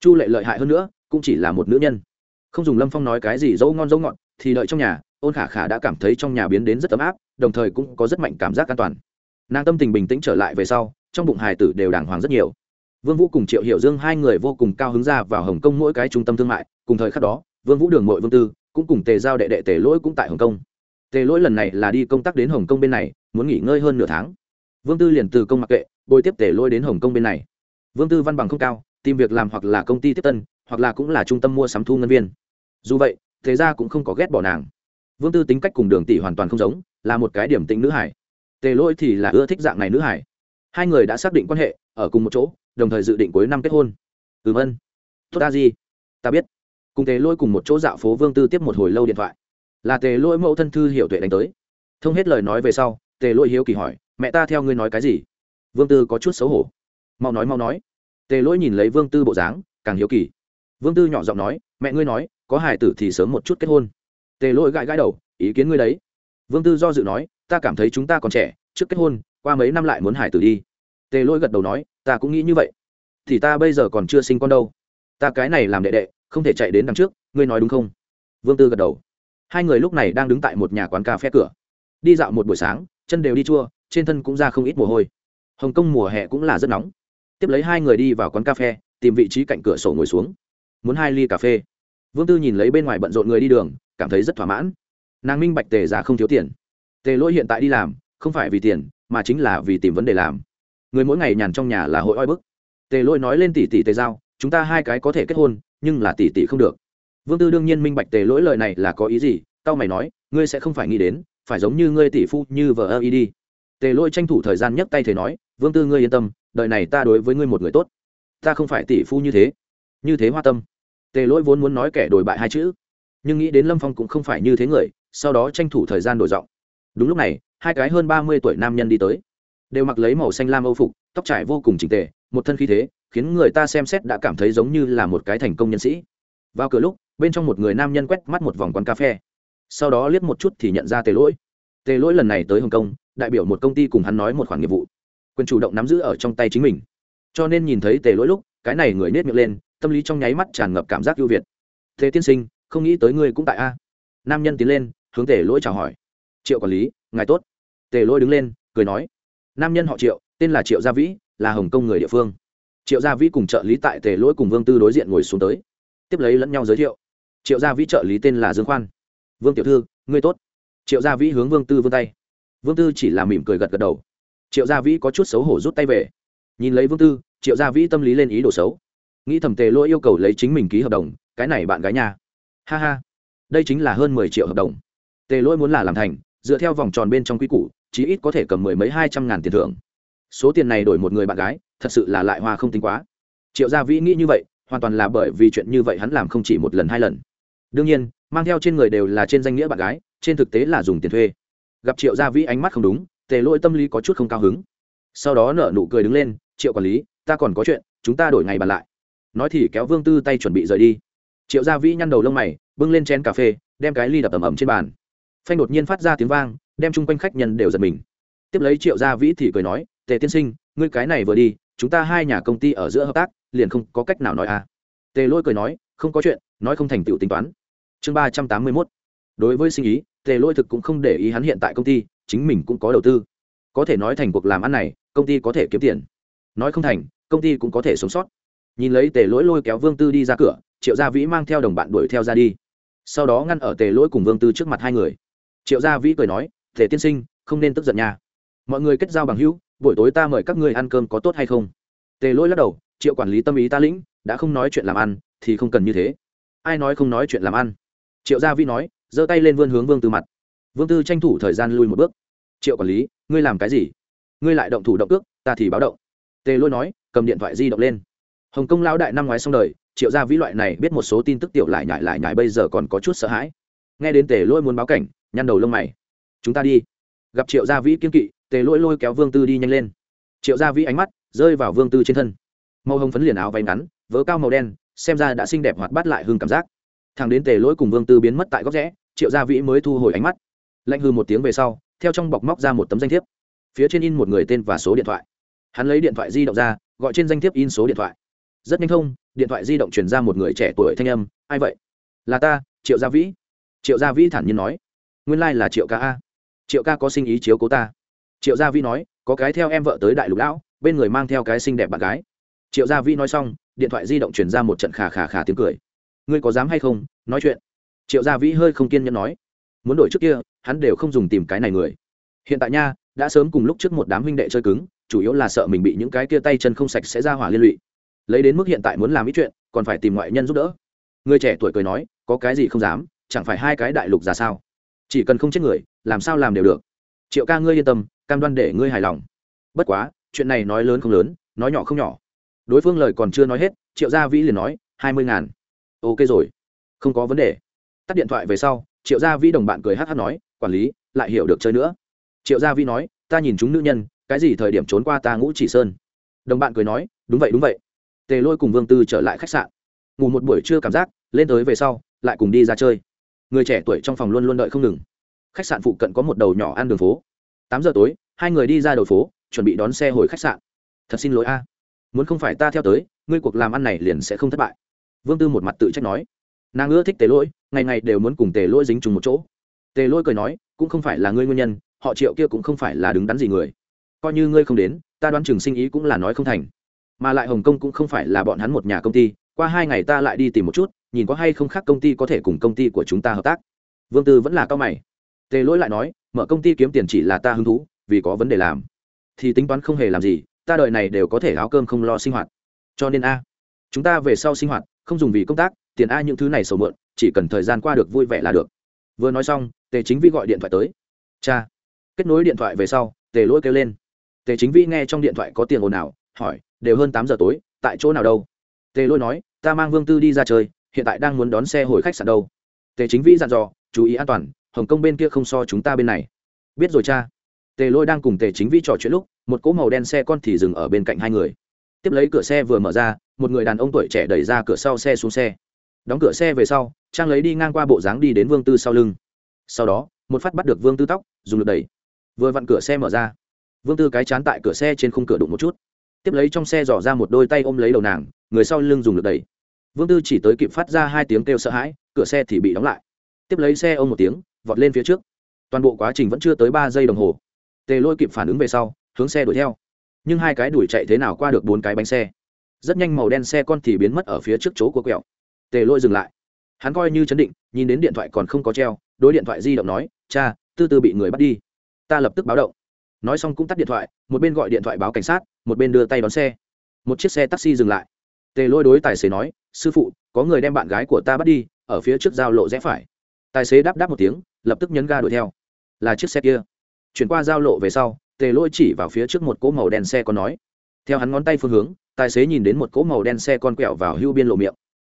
Chu lệ lợi hại hơn nữa, cũng chỉ là một nữ nhân không dùng lâm phong nói cái gì, dấu ngon, dấu ngọt, thì đợi trong nhà, ôn khả khả đã cảm thấy trong nhà biến đến rất ấm áp, đồng thời cũng có rất mạnh cảm giác an toàn. Nàng tâm tình bình tĩnh trở lại về sau, trong bụng hài tử đều đàng hoàng rất nhiều. Vương vũ cùng triệu hiểu dương hai người vô cùng cao hứng ra vào hồng kông mỗi cái trung tâm thương mại, cùng thời khắc đó, vương vũ đường mội vương tư, cũng cùng tề giao đệ đệ tề lỗi cũng tại hồng kông. Tề lỗi lần này là đi công tác đến hồng kông bên này, muốn nghỉ ngơi hơn nửa tháng. Vương tư liền từ công mặc kệ, bồi tiếp tề lỗi đến hồng kông bên này. Vương tư văn bằng không cao, tìm việc làm hoặc là công ty tiếp tân, hoặc là cũng là trung tâm mua sắm thu ngân viên dù vậy, thế ra cũng không có ghét bỏ nàng. Vương tư tính cách cùng đường tỷ hoàn toàn không giống, là một cái điểm tính nữ hải. Tề lỗi thì là ưa thích dạng này nữ hải. Hai người đã xác định quan hệ, ở cùng một chỗ, đồng thời dự định cuối năm kết hôn. Ừm ân. Tốt ta gì? Ta biết. Cùng tề lỗi cùng một chỗ dạo phố vương tư tiếp một hồi lâu điện thoại. Là tề lỗi mẫu thân thư hiểu tuệ đánh tới. Thông hết lời nói về sau, tề lỗi hiếu kỳ hỏi, mẹ ta theo ngươi nói cái gì? Vương tư có chút xấu hổ. Mau nói mau nói. Tề lỗi nhìn lấy vương tư bộ dáng, càng hiếu kỳ. Vương tư nhỏ giọng nói, mẹ ngươi nói có hài tử thì sớm một chút kết hôn. Tề lỗi gãi gãi đầu, ý kiến ngươi đấy. Vương tư do dự nói, ta cảm thấy chúng ta còn trẻ, trước kết hôn, qua mấy năm lại muốn hài tử đi. Tề lỗi gật đầu nói, ta cũng nghĩ như vậy. Thì ta bây giờ còn chưa sinh con đâu. Ta cái này làm đệ đệ, không thể chạy đến đằng trước, ngươi nói đúng không? Vương tư gật đầu. Hai người lúc này đang đứng tại một nhà quán cà phê cửa. Đi dạo một buổi sáng, chân đều đi chua, trên thân cũng ra không ít mồ hôi. Hồng kông mùa hè cũng là rất nóng. Tiếp lấy hai người đi vào quán cà phê, tìm vị trí cạnh cửa sổ ngồi xuống. Muốn hai ly cà phê vương tư nhìn lấy bên ngoài bận rộn người đi đường, cảm thấy rất thỏa mãn. Nàng minh bạch tề giả không thiếu tiền. Tề lỗi hiện tại đi làm, không phải vì tiền, mà chính là vì tìm vấn đề làm. Người mỗi ngày nhàn trong nhà là hội oi bức. Tề lỗi nói lên tỷ tỷ tề giao, chúng ta hai cái có thể kết hôn, nhưng là tỷ tỷ không được. Vương tư đương nhiên minh bạch tề lỗi lời này là có ý gì tao mày nói, ngươi sẽ không phải nghĩ đến, phải giống như ngươi tỷ phu như vợ ơ y đi. Tề lỗi tranh thủ thời gian nhấc tay thề nói, vương tư ngươi yên tâm đợi này ta đối với ngươi một người tốt. Ta không phải tỷ phu như thế. Như thế hoa tâm tề lỗi vốn muốn nói kẻ đổi bại hai chữ. Nhưng nghĩ đến lâm phong cũng không phải như thế người, sau đó tranh thủ thời gian đổi giọng. Đúng lúc này, hai cái hơn ba mươi tuổi nam nhân đi tới. Đều mặc lấy màu xanh lam âu phục, tóc trải vô cùng trình tề, một thân khí thế, khiến người ta xem xét đã cảm thấy giống như là một cái thành công nhân sĩ. Vào cửa lúc, bên trong một người nam nhân quét mắt một vòng quán cà phê. Sau đó liếc một chút thì nhận ra tề lỗi. Tề lỗi lần này tới hồng kông, đại biểu một công ty cùng hắn nói một khoản nghiệp vụ. Quyền chủ động nắm giữ ở trong tay chính mình. Cho nên nhìn thấy tề lỗi lúc, cái này người nết miệng lên tâm lý trong nháy mắt tràn ngập cảm giác ưu việt. Thế tiên sinh, không nghĩ tới ngươi cũng tại a. Nam nhân tiến lên, hướng tề lỗi chào hỏi. Triệu quản lý, ngài tốt. Tề lỗi đứng lên, cười nói. Nam nhân họ triệu, tên là triệu gia vĩ, là hồng kông người địa phương. Triệu gia vĩ cùng trợ lý tại tề lỗi cùng vương tư đối diện ngồi xuống tới. Tiếp lấy lẫn nhau giới thiệu. Triệu gia vĩ trợ lý tên là dương khoan. Vương tiểu thư, ngươi tốt. Triệu gia vĩ hướng vương tư vươn tay. Vương tư chỉ là mỉm cười gật gật đầu. Triệu gia vĩ có chút xấu hổ rút tay về. Nhìn lấy vương tư, triệu gia vĩ tâm lý lên ý đồ xấu nghĩ thầm tề lỗi yêu cầu lấy chính mình ký hợp đồng, cái này bạn gái nhà ha ha, đây chính là hơn mười triệu hợp đồng. Tề lỗi muốn là làm thành, dựa theo vòng tròn bên trong quy củ, chí ít có thể cầm mười mấy hai trăm ngàn tiền thưởng. Số tiền này đổi một người bạn gái, thật sự là lại hoa không tính quá. Triệu gia vĩ nghĩ như vậy, hoàn toàn là bởi vì chuyện như vậy hắn làm không chỉ một lần hai lần. Đương nhiên, mang theo trên người đều là trên danh nghĩa bạn gái, trên thực tế là dùng tiền thuê. Gặp triệu gia vĩ ánh mắt không đúng, tề lỗi tâm lý có chút không cao hứng. Sau đó nở nụ cười đứng lên, triệu quản lý, ta còn có chuyện, chúng ta đổi ngày bàn lại nói thì kéo vương tư tay chuẩn bị rời đi. Triệu gia vĩ nhăn đầu lông mày, bưng lên chén cà phê, đem cái ly đập ầm ầm trên bàn. Phanh đột nhiên phát ra tiếng vang, đem chung quanh khách nhân đều giật mình. Tiếp lấy triệu gia vĩ thì cười nói, tề tiên sinh, ngươi cái này vừa đi, chúng ta hai nhà công ty ở giữa hợp tác, liền không có cách nào nói à. Tề lôi cười nói, không có chuyện, nói không thành tựu tính toán. Chương ba trăm tám mươi mốt. Đối với sinh ý, tề lôi thực cũng không để ý hắn hiện tại công ty, chính mình cũng có đầu tư. Có thể nói thành cuộc làm ăn này, công ty có thể kiếm tiền. Nói không thành, công ty cũng có thể sống sót nhìn lấy tề lỗi lôi kéo vương tư đi ra cửa, triệu gia vĩ mang theo đồng bạn đuổi theo ra đi. Sau đó ngăn ở tề lỗi cùng vương tư trước mặt hai người. Triệu gia vĩ cười nói thể tiên sinh, không nên tức giận nha. Mọi người kết giao bằng hữu, buổi tối ta mời các ngươi ăn cơm có tốt hay không? Tề lỗi lắc đầu, triệu quản lý tâm ý ta lĩnh, đã không nói chuyện làm ăn, thì không cần như thế. Ai nói không nói chuyện làm ăn? Triệu gia vĩ nói, giơ tay lên vươn hướng vương tư mặt. Vương tư tranh thủ thời gian lui một bước. Triệu quản lý, ngươi làm cái gì? Ngươi lại động thủ động ước ta thì báo động. Tề Lỗi nói, cầm điện thoại di động lên hồng kông lão đại năm ngoái xong đời, triệu gia vĩ loại này biết một số tin tức tiểu lại nhại lại nhại bây giờ còn có chút sợ hãi. Nghe đến tề lôi muốn báo cảnh, nhăn đầu lông mày. Chúng ta đi. Gặp triệu gia vĩ kiên kỵ, tề lôi lôi kéo vương tư đi nhanh lên. Triệu gia vĩ ánh mắt rơi vào vương tư trên thân. Màu hồng phấn liền áo váy ngắn, vớ cao màu đen, xem ra đã xinh đẹp hoạt bát lại hương cảm giác. Thằng đến tề lỗi cùng vương tư biến mất tại góc rẽ, triệu gia vĩ mới thu hồi ánh mắt. Lạnh hư một tiếng về sau, theo trong bọc móc ra một tấm danh thiếp. Phía trên in một người tên và số điện thoại. Hắn lấy điện thoại di động ra, gọi trên danh thiếp in số điện thoại rất nhanh thông điện thoại di động truyền ra một người trẻ tuổi thanh âm, ai vậy? Là ta, triệu gia vĩ. Triệu gia vĩ thản nhiên nói, nguyên lai、like、là triệu ca a. Triệu ca có sinh ý chiếu cố ta. Triệu gia vĩ nói, có cái theo em vợ tới đại lục lão, bên người mang theo cái xinh đẹp bạn gái. Triệu gia vĩ nói xong, điện thoại di động truyền ra một trận khà khà khà tiếng cười. Ngươi có dám hay không? Nói chuyện. Triệu gia vĩ hơi không kiên nhẫn nói, muốn đổi trước kia, hắn đều không dùng tìm cái này người. Hiện tại nha, đã sớm cùng lúc trước một đám huynh đệ chơi cứng, chủ yếu là sợ mình bị những cái kia tay chân không sạch sẽ ra hỏa liên lụy lấy đến mức hiện tại muốn làm ít chuyện, còn phải tìm ngoại nhân giúp đỡ. Người trẻ tuổi cười nói, có cái gì không dám, chẳng phải hai cái đại lục ra sao? Chỉ cần không chết người, làm sao làm đều được. Triệu ca ngươi yên tâm, cam đoan để ngươi hài lòng. Bất quá, chuyện này nói lớn không lớn, nói nhỏ không nhỏ. Đối phương lời còn chưa nói hết, triệu gia vĩ liền nói, hai mươi ngàn. Ok rồi, không có vấn đề. Tắt điện thoại về sau, triệu gia vĩ đồng bạn cười hát hát nói, quản lý, lại hiểu được chơi nữa. Triệu gia vĩ nói, ta nhìn chúng nữ nhân, cái gì thời điểm trốn qua ta ngũ chỉ sơn. Đồng bạn cười nói, đúng vậy đúng vậy tề lôi cùng vương tư trở lại khách sạn. Ngủ một buổi trưa cảm giác, lên tới về sau, lại cùng đi ra chơi. Người trẻ tuổi trong phòng luôn luôn đợi không ngừng. Khách sạn phụ cận có một đầu nhỏ ăn đường phố. Tám giờ tối, hai người đi ra đầu phố, chuẩn bị đón xe hồi khách sạn. Thật xin lỗi a. Muốn không phải ta theo tới, ngươi cuộc làm ăn này liền sẽ không thất bại. Vương tư một mặt tự trách nói. Nàng ưa thích tề lỗi ngày ngày đều muốn cùng tề lỗi dính chung một chỗ. Tề lỗi cười nói, cũng không phải là ngươi nguyên nhân, họ triệu kia cũng không phải là đứng đắn gì người. Coi như ngươi không đến, ta đoán chừng sinh ý cũng là nói không thành mà lại hồng kông cũng không phải là bọn hắn một nhà công ty, qua hai ngày ta lại đi tìm một chút, nhìn có hay không khác công ty có thể cùng công ty của chúng ta hợp tác. Vương tư vẫn là cao mày. Tề lỗi lại nói, mở công ty kiếm tiền chỉ là ta hứng thú, vì có vấn đề làm. Thì tính toán không hề làm gì, ta đợi này đều có thể áo cơm không lo sinh hoạt. Cho nên a, chúng ta về sau sinh hoạt, không dùng vì công tác, tiền a những thứ này sầu mượn, chỉ cần thời gian qua được vui vẻ là được. Vừa nói xong, tề chính vi gọi điện thoại tới. Cha, kết nối điện thoại về sau, tề lỗi kêu lên. Tề chính vi nghe trong điện thoại có tiền ồn ào hỏi, đều hơn tám giờ tối, tại chỗ nào đâu? Tề Lôi nói, ta mang vương tư đi ra chơi, hiện tại đang muốn đón xe hồi khách sạn đâu. Tề chính vi dặn dò, chú ý an toàn, hồng kông bên kia không so chúng ta bên này. Biết rồi cha. Tề lôi đang cùng tề chính vi trò chuyện lúc, một cỗ màu đen xe con thì dừng ở bên cạnh hai người. Tiếp lấy cửa xe vừa mở ra, một người đàn ông tuổi trẻ đẩy ra cửa sau xe xuống xe. Đóng cửa xe về sau, trang lấy đi ngang qua bộ dáng đi đến vương tư sau lưng. Sau đó, một phát bắt được vương tư tóc, dùng lực đẩy. Vừa vặn cửa xe mở ra. Vương tư cái chán tại cửa xe trên khung cửa đụng một chút tiếp lấy trong xe dò ra một đôi tay ôm lấy đầu nàng, người sau lưng dùng lực đẩy. Vương tư chỉ tới kịp phát ra hai tiếng kêu sợ hãi, cửa xe thì bị đóng lại. Tiếp lấy xe ôm một tiếng, vọt lên phía trước. Toàn bộ quá trình vẫn chưa tới ba giây đồng hồ. Tề lôi kịp phản ứng về sau, hướng xe đuổi theo. Nhưng hai cái đuổi chạy thế nào qua được bốn cái bánh xe? Rất nhanh màu đen xe con thì biến mất ở phía trước chỗ của quẹo. Tề lôi dừng lại. Hắn coi như chấn định, nhìn đến điện thoại còn không có treo, đối điện thoại di động nói, cha, tư tư bị người bắt đi. Ta lập tức báo động. Nói xong cũng tắt điện thoại, một bên gọi điện thoại báo cảnh sát một bên đưa tay đón xe. Một chiếc xe taxi dừng lại. Tề lôi đối tài xế nói, sư phụ, có người đem bạn gái của ta bắt đi, ở phía trước giao lộ rẽ phải. Tài xế đáp đáp một tiếng, lập tức nhấn ga đuổi theo. Là chiếc xe kia. Chuyển qua giao lộ về sau, tề Lôi chỉ vào phía trước một cỗ màu đen xe con nói. Theo hắn ngón tay phương hướng, tài xế nhìn đến một cỗ màu đen xe con quẹo vào hưu biên lộ miệng.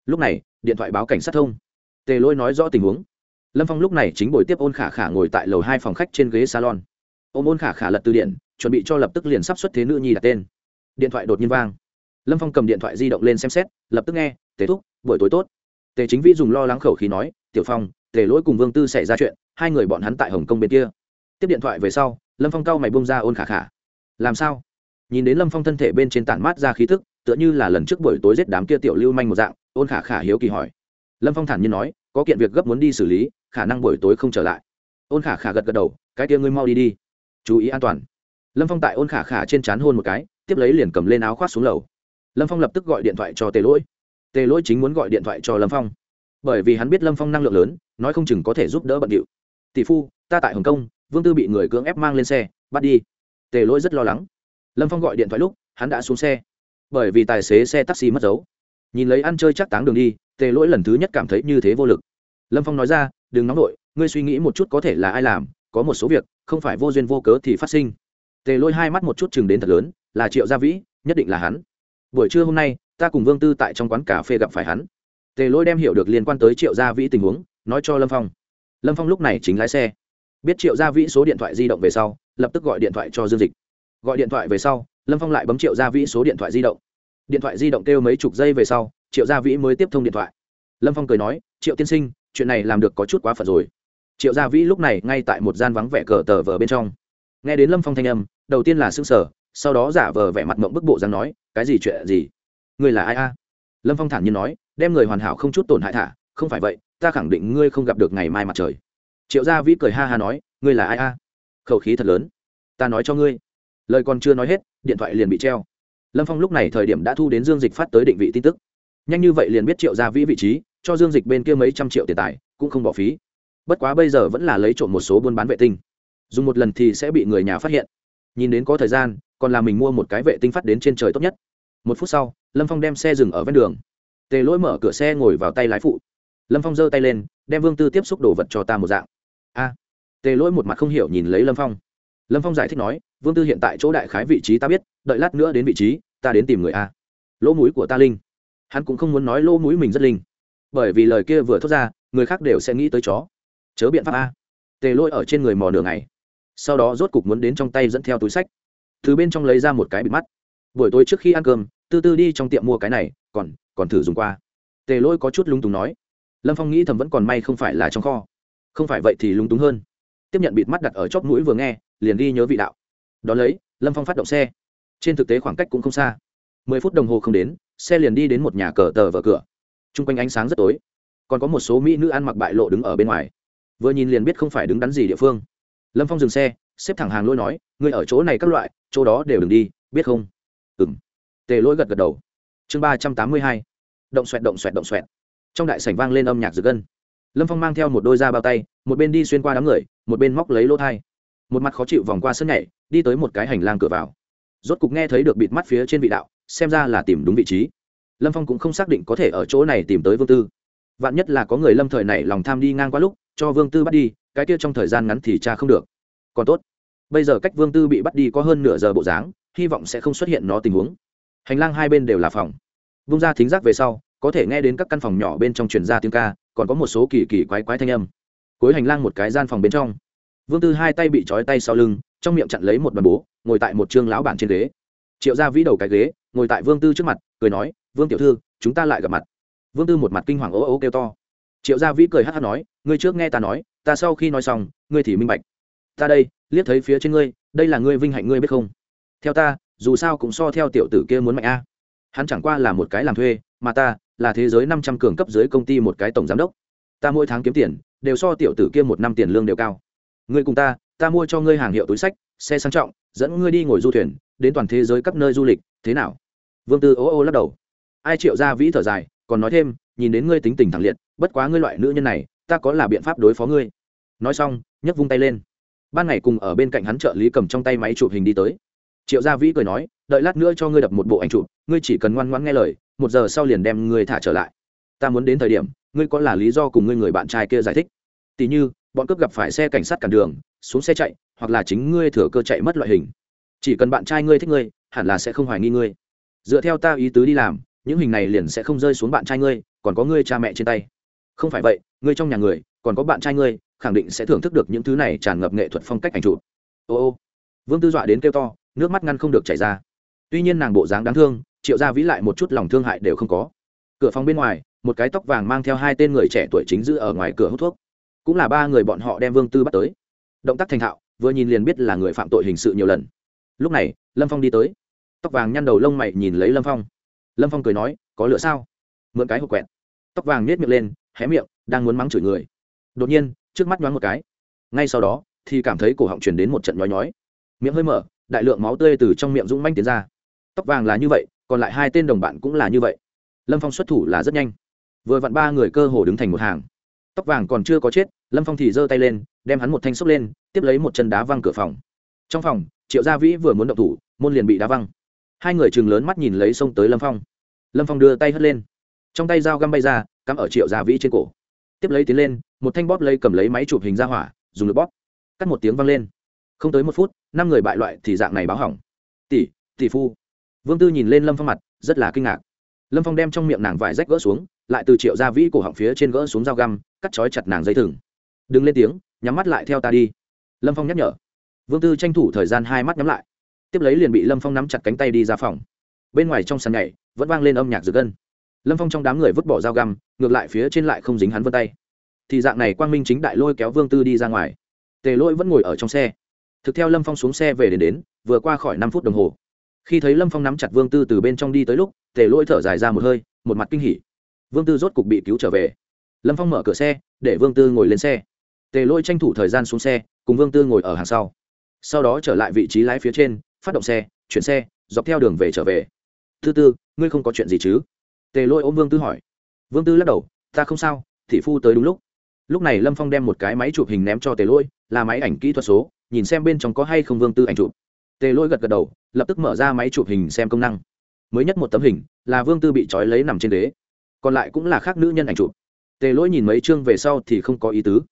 Lúc này, điện thoại báo cảnh sát thông. Tề Lôi nói rõ tình huống. Lâm phong lúc này chính buổi tiếp ôn khả khả ngồi tại lầu hai phòng khách trên ghế salon. Ôm ôn khả khả lật từ điện chuẩn bị cho lập tức liền sắp xuất thế nữ nhi đặt tên. Điện thoại đột nhiên vang. Lâm phong cầm điện thoại di động lên xem xét, lập tức nghe, tề thúc, buổi tối tốt. Tề chính vĩ dùng lo lắng khẩu khí nói, tiểu phong, tề lỗi cùng vương tư xảy ra chuyện, hai người bọn hắn tại hồng kông bên kia. Tiếp điện thoại về sau, lâm phong cau mày bông ra ôn khả khả. Làm sao? Nhìn đến lâm phong thân thể bên trên tản mát ra khí thức tựa như là lần trước buổi tối giết đám kia tiểu lưu manh một dạng, ôn khả khả hiếu kỳ hỏi. Lâm phong thản nhiên nói, có kiện việc gấp muốn đi xử lý, khả năng buổi tối không trở lại. Ôn khả khả gật gật đầu, cái kia ngươi mau đi đi. Chú ý an toàn lâm phong tại ôn khả khả trên c h á n hôn một cái, tiếp lấy liền cầm lên áo khoác xuống lầu. Lâm phong lập tức gọi điện thoại cho tề lỗi. Tề lỗi chính muốn gọi điện thoại cho lâm phong. Bởi vì hắn biết lâm phong năng lượng lớn, nói không chừng có thể giúp đỡ bận điệu. Tỷ phu, ta tại hồng kông, vương tư bị người cưỡng ép mang lên xe, bắt đi. Tề lỗi rất lo lắng. Lâm phong gọi điện thoại lúc, hắn đã xuống xe. Bởi vì tài xế xe taxi mất dấu. Nhìn lấy ăn chơi chắc táng đường đi, tề lỗi lần thứ nhất cảm thấy như thế vô lực. Lâm phong nói ra, đừng nóng nổi ngươi suy nghĩ một chút có thể là ai làm, có một số việc, không phải vô duyên vô cớ thì phát sinh tề lôi hai mắt một chút chừng đến thật lớn, là triệu gia vĩ, nhất định là hắn. Buổi trưa hôm nay, ta cùng vương tư tại trong quán cà phê gặp phải hắn. Tề lôi đem hiểu được liên quan tới triệu gia vĩ tình huống, nói cho lâm phong. Lâm phong lúc này chính lái xe. Biết triệu gia vĩ số điện thoại di động về sau, lập tức gọi điện thoại cho dương dịch. Gọi điện thoại về sau, lâm phong lại bấm triệu gia vĩ số điện thoại di động. Điện thoại di động kêu mấy chục giây về sau, triệu gia vĩ mới tiếp thông điện thoại. Lâm phong cười nói, triệu tiên sinh, chuyện này làm được có chút quá phật rồi. Triệu gia vĩ lúc này ngay tại một gian vắng vẻ cờ tờ vờ bên trong. Nghe đến lâm phong thanh âm đầu tiên là s ư n g sở sau đó giả vờ vẻ mặt mộng bức bộ dáng nói, cái gì chuyện gì? Ngươi là ai a? Lâm phong thản nhiên nói, đem người hoàn hảo không chút tổn hại thả, không phải vậy, ta khẳng định ngươi không gặp được ngày mai mặt trời. Triệu gia vĩ cười ha ha nói, ngươi là ai a? Khẩu khí thật lớn. Ta nói cho ngươi. Lời còn chưa nói hết, điện thoại liền bị treo. Lâm phong lúc này thời điểm đã thu đến dương dịch phát tới định vị tin tức. Nhanh như vậy liền biết triệu gia vĩ vị trí, cho dương dịch bên kia mấy trăm triệu tiền tài, cũng không bỏ phí. Bất quá bây giờ vẫn là lấy trộm một số buôn bán vệ tinh. Dùng một lần thì sẽ bị người nhà phát hiện nhìn đến có thời gian, còn là mình mua một cái vệ tinh phát đến trên trời tốt nhất. Một phút sau, lâm phong đem xe dừng ở ven đường. Tề lỗi mở cửa xe ngồi vào tay lái phụ. Lâm phong giơ tay lên, đem vương tư tiếp xúc đồ vật cho ta một dạng. A! Tề lỗi một mặt không hiểu nhìn lấy lâm phong. Lâm phong giải thích nói, vương tư hiện tại chỗ đại khái vị trí ta biết, đợi lát nữa đến vị trí, ta đến tìm người a. Lỗ mũi của ta linh. Hắn cũng không muốn nói lỗ mũi mình rất linh. Bởi vì lời kia vừa thốt ra, người khác đều sẽ nghĩ tới chó. Chớ biện pháp a. Tề Lỗi ở trên người mò nửa ngày sau đó rốt cục muốn đến trong tay dẫn theo túi sách. Từ bên trong lấy ra một cái bịt mắt. Buổi tối trước khi ăn cơm, tư tư đi trong tiệm mua cái này, còn còn thử dùng qua. Tề lôi có chút lúng túng nói. Lâm phong nghĩ thầm vẫn còn may không phải là trong kho. Không phải vậy thì lúng túng hơn. Tiếp nhận bịt mắt đặt ở chóp mũi vừa nghe, liền đi nhớ vị đạo. Đón lấy, lâm phong phát động xe. Trên thực tế khoảng cách cũng không xa. Mười phút đồng hồ không đến, xe liền đi đến một nhà cờ tờ vờ cửa. T r u n g quanh ánh sáng rất tối. Còn có một số mỹ nữ ăn mặc bại lộ đứng ở bên ngoài. Vừa nhìn liền biết không phải đứng đắn gì địa phương lâm phong dừng xe, xếp thẳng hàng lôi nói người ở chỗ này các loại, chỗ đó đều đừng đi, biết không? Ừ m tề lỗi gật gật đầu. Chương ba trăm tám mươi hai. Động xoẹt động xoẹt động xoẹt. Trong đại sảnh vang lên âm nhạc rực gân. Lâm phong mang theo một đôi da bao tay, một bên đi xuyên qua đám người, một bên móc lấy lỗ thai. Một mặt khó chịu vòng qua sân nhảy, đi tới một cái hành lang cửa vào. Rốt cục nghe thấy được bịt mắt phía trên vị đạo, xem ra là tìm đúng vị trí. Lâm phong cũng không xác định có thể ở chỗ này tìm tới vương tư. Vạn nhất là có người lâm thời này lòng tham đi ngang qua lúc, cho vương tư bắt đi cái kia trong thời gian ngắn thì cha không được. Còn tốt, bây giờ cách vương tư bị bắt đi có hơn nửa giờ bộ dáng, hy vọng sẽ không xuất hiện nó tình huống. Hành lang hai bên đều là phòng. Vung ra thính giác về sau, có thể nghe đến các căn phòng nhỏ bên trong truyền ra tiếng ca, còn có một số kỳ kỳ quái quái thanh âm. Cuối hành lang một cái gian phòng bên trong. Vương tư hai tay bị trói tay sau lưng, trong miệng chặn lấy một bàn bố, ngồi tại một chương lão bản trên ghế. Triệu ra vĩ đầu cái ghế, ngồi tại vương tư trước mặt, cười nói, vương tiểu thư, chúng ta lại gặp mặt. Vương tư một mặt kinh hoàng ố ố kêu to. Triệu gia vĩ cười hát hát nói, ngươi trước nghe ta nói ta sau khi nói xong, ngươi thì minh bạch. Ta đây, liếc thấy phía trên ngươi, đây là ngươi vinh hạnh ngươi biết không? Theo ta, dù sao cũng so theo tiểu tử kia muốn mạnh a. Hắn chẳng qua là một cái làm thuê, mà ta là thế giới năm trăm cường cấp dưới công ty một cái tổng giám đốc. Ta mỗi tháng kiếm tiền, đều so tiểu tử kia một năm tiền lương đều cao. Ngươi cùng ta ta mua cho ngươi hàng hiệu túi sách, xe sang trọng, dẫn ngươi đi ngồi du thuyền, đến toàn thế giới các nơi du lịch, thế nào? Vương tư ô ô lắc đầu. Ai triệu ra vĩ thở dài, còn nói thêm, nhìn đến ngươi tính tình thẳng liệt, bất quá ngươi loại nữ nhân này ta có là biện pháp đối phó ngươi. Nói xong, nhấc vung tay lên. Ban ngày cùng ở bên cạnh hắn trợ lý cầm trong tay máy chụp hình đi tới. Triệu gia vĩ cười nói, đợi lát nữa cho ngươi đập một bộ ảnh chụp, ngươi chỉ cần ngoan ngoãn nghe lời, một giờ sau liền đem ngươi thả trở lại. Ta muốn đến thời điểm, ngươi có là lý do cùng ngươi người bạn trai kia giải thích. Tỉ như, bọn cướp gặp phải xe cảnh sát cản đường, xuống xe chạy, hoặc là chính ngươi thừa cơ chạy mất loại hình. Chỉ cần bạn trai ngươi thích ngươi, hẳn là sẽ không hoài nghi ngươi. Dựa theo ta ý tứ đi làm, những hình này liền sẽ không rơi xuống bạn trai ngươi, còn có ngươi cha mẹ trên tay không phải vậy, ngươi trong nhà người, còn có bạn trai ngươi, khẳng định sẽ thưởng thức được những thứ này tràn ngập nghệ thuật phong cách ảnh chụp. Ô ô. Vương tư dọa đến kêu to, nước mắt ngăn không được chảy ra. Tuy nhiên nàng bộ dáng đáng thương, triệu gia vĩ lại một chút lòng thương hại đều không có. Cửa phòng bên ngoài, một cái tóc vàng mang theo hai tên người trẻ tuổi chính giữ ở ngoài cửa hút thuốc. Cũng là ba người bọn họ đem vương tư bắt tới. Động tác thành thạo, vừa nhìn liền biết là người phạm tội hình sự nhiều lần. Lúc này, lâm phong đi tới. Tóc vàng nhăn đầu lông mày nhìn lấy lâm phong. Lâm phong cười nói, có lửa sao? Mượn cái hộp quẹt. Tóc vàng nết miệng lên hé miệng, đang muốn mắng chửi người. Đột nhiên, trước mắt nhoáng một cái. Ngay sau đó, thì cảm thấy cổ họng truyền đến một trận nhói nhói. Miệng hơi mở, đại lượng máu tươi từ trong miệng dũng manh tiến ra. Tóc vàng là như vậy, còn lại hai tên đồng bạn cũng là như vậy. Lâm phong xuất thủ là rất nhanh. Vừa vặn ba người cơ hồ đứng thành một hàng. Tóc vàng còn chưa có chết, lâm phong thì giơ tay lên, đem hắn một thanh xốc lên, tiếp lấy một chân đá văng cửa phòng. Trong phòng, triệu gia vĩ vừa muốn động thủ, môn liền bị đá văng. Hai người chừng lớn mắt nhìn lấy xông tới lâm phong. Lâm phong đưa tay hất lên. Trong tay dao găm bay ra cắm ở triệu gia vĩ trên cổ. Tiếp lấy tiến lên, một thanh bóp lấy cầm lấy máy chụp hình ra hỏa, dùng lực bóp. Cắt một tiếng vang lên. Không tới một phút, năm người bại loại thì dạng này báo hỏng. Tỷ tỷ phu. Vương tư nhìn lên lâm phong mặt, rất là kinh ngạc. Lâm phong đem trong miệng nàng vải rách gỡ xuống, lại từ triệu gia vĩ cổ họng phía trên gỡ xuống dao găm, cắt chói chặt nàng dây thừng. Đừng lên tiếng, nhắm mắt lại theo ta đi. Lâm phong nhắc nhở. Vương tư tranh thủ thời gian hai mắt nhắm lại. Tiếp lấy liền bị lâm phong nắm chặt cánh tay đi ra phòng. Bên ngoài trong sàn nhảy, vẫn vang lên âm nhạc rực gân lâm phong trong đám người vứt bỏ dao găm, ngược lại phía trên lại không dính hắn vân tay. Thì dạng này quang minh chính đại lôi kéo vương tư đi ra ngoài. Tề lôi vẫn ngồi ở trong xe. Thực theo lâm phong xuống xe về đến đến, vừa qua khỏi năm phút đồng hồ. Khi thấy lâm phong nắm chặt vương tư từ bên trong đi tới lúc, tề lôi thở dài ra một hơi, một mặt kinh hỉ. Vương tư rốt cục bị cứu trở về. Lâm phong mở cửa xe, để vương tư ngồi lên xe. Tề lôi tranh thủ thời gian xuống xe, cùng vương tư ngồi ở hàng sau. Sau đó trở lại vị trí lái phía trên, phát động xe, chuyển xe, dọc theo đường về trở về. Thứ tư, ngươi không có chuyện gì chứ? Tề lôi ôm vương tư hỏi. Vương tư lắc đầu, ta không sao, thị phu tới đúng lúc. Lúc này lâm phong đem một cái máy chụp hình ném cho tề lôi, là máy ảnh kỹ thuật số, nhìn xem bên trong có hay không vương tư ảnh chụp. Tề lôi gật gật đầu, lập tức mở ra máy chụp hình xem công năng. Mới nhất một tấm hình, là vương tư bị trói lấy nằm trên đế. còn lại cũng là khác nữ nhân ảnh chụp. Tề lỗi nhìn mấy chương về sau thì không có ý tứ.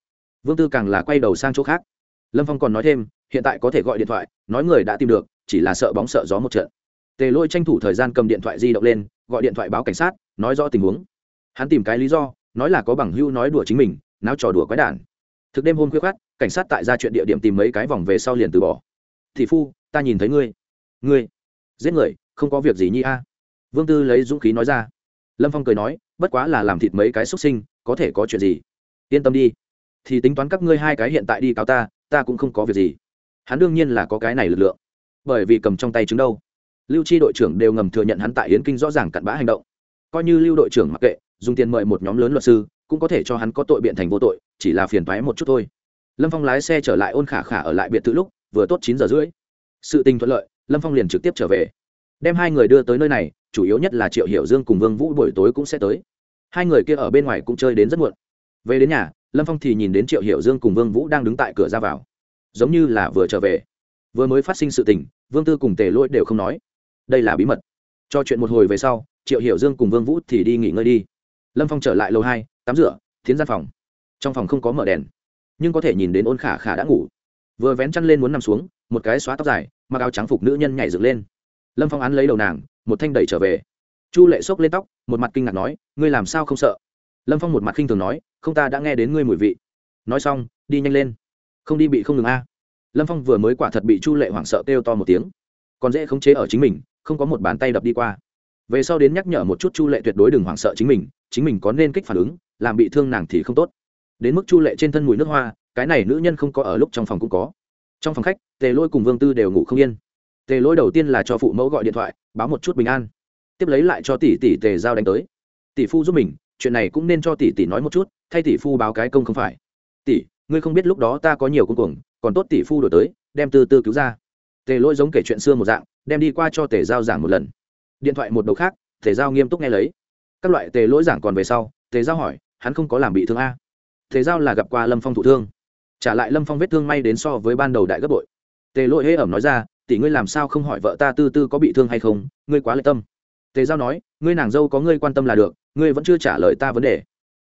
Vương tư càng là quay đầu sang chỗ khác. Lâm phong còn nói thêm, hiện tại có thể gọi điện thoại, nói người đã tìm được, chỉ là sợ bóng sợ gió một trận. Tề lỗi tranh thủ thời gian cầm điện thoại di động lên gọi điện thoại báo cảnh sát, nói rõ tình huống. Hắn tìm cái lý do, nói là có bằng hưu nói đùa chính mình, náo trò đùa quái đản. Thực đêm hôm khuya khát cảnh sát tại ra chuyện địa điểm tìm mấy cái vòng về sau liền từ bỏ. Thị phu, ta nhìn thấy ngươi. Ngươi? Giết người, không có việc gì nhi a. Vương tư lấy dũng khí nói ra. Lâm phong cười nói, bất quá là làm thịt mấy cái xuất sinh, có thể có chuyện gì? Yên tâm đi, thì tính toán các ngươi hai cái hiện tại đi cáo ta ta cũng không có việc gì. Hắn đương nhiên là có cái này lực lượng, bởi vì cầm trong tay chứng đâu lưu chi đội trưởng đều ngầm thừa nhận hắn tại yến kinh rõ ràng cặn bã hành động. Coi như lưu đội trưởng mặc kệ, dùng tiền mời một nhóm lớn luật sư, cũng có thể cho hắn có tội biện thành vô tội, chỉ là phiền thoái một chút thôi. Lâm phong lái xe trở lại ôn khả khả ở lại biệt thự lúc, vừa tốt chín giờ rưỡi. Sự tình thuận lợi, lâm phong liền trực tiếp trở về. Đem hai người đưa tới nơi này, chủ yếu nhất là triệu hiểu dương cùng vương vũ buổi tối cũng sẽ tới. Hai người kia ở bên ngoài cũng chơi đến rất muộn. Về đến nhà, lâm phong thì nhìn đến triệu hiểu dương cùng vương vũ đang đứng tại cửa ra vào. Giống như là vừa trở về. Vừa mới phát sinh sự tình, vương tư cùng tề lỗi đều không nói đây là bí mật. Cho chuyện một hồi về sau, triệu hiểu dương cùng vương vũ thì đi nghỉ ngơi đi. Lâm phong trở lại lầu hai, tắm rửa, tiến gian phòng. Trong phòng không có mở đèn, nhưng có thể nhìn đến ôn khả khả đã ngủ. Vừa vén chăn lên muốn nằm xuống, một cái xóa tóc dài, mặc áo trắng phục nữ nhân nhảy dựng lên. Lâm phong án lấy đầu nàng, một thanh đẩy trở về. Chu lệ xốc lên tóc, một mặt kinh ngạc nói, ngươi làm sao không sợ? Lâm phong một mặt khinh thường nói, không ta đã nghe đến ngươi mùi vị. Nói xong, đi nhanh lên. Không đi bị không ngừng a. Lâm phong vừa mới quả thật bị chu lệ hoảng sợ kêu to một tiếng còn dễ khống chế ở chính mình, không có một bàn tay đập đi qua. Về sau đến nhắc nhở một chút chu lệ tuyệt đối đừng hoảng sợ chính mình chính mình có nên kích phản ứng, làm bị thương nàng thì không tốt. Đến mức chu lệ trên thân mùi nước hoa, cái này nữ nhân không có ở lúc trong phòng cũng có. Trong phòng khách, tề lôi cùng vương tư đều ngủ không yên. Tề lỗi đầu tiên là cho phụ mẫu gọi điện thoại, báo một chút bình an. Tiếp lấy lại cho tỷ tỷ tề giao đánh tới. Tỷ phu giúp mình, chuyện này cũng nên cho tỷ tỷ nói một chút, thay tỷ phu báo cái công không phải. Tỷ, ngươi không biết lúc đó ta có nhiều công cuồng, còn tốt tỷ phu đổi tới, đem tư tư cứu ra tề lỗi giống kể chuyện xưa một dạng, đem đi qua cho tề giao giảng một lần. Điện thoại một đầu khác, tề giao nghiêm túc nghe lấy. Các loại tề lỗi giảng còn về sau, tề giao hỏi, hắn không có làm bị thương a. Tề giao là gặp qua lâm phong thủ thương. Trả lại lâm phong vết thương may đến so với ban đầu đại gấp bội. Tề lỗi hễ ẩm nói ra, tỷ ngươi làm sao không hỏi vợ ta tư tư có bị thương hay không? Ngươi quá lệ tâm. Tề giao nói, ngươi nàng dâu có ngươi quan tâm là được, ngươi vẫn chưa trả lời ta vấn đề.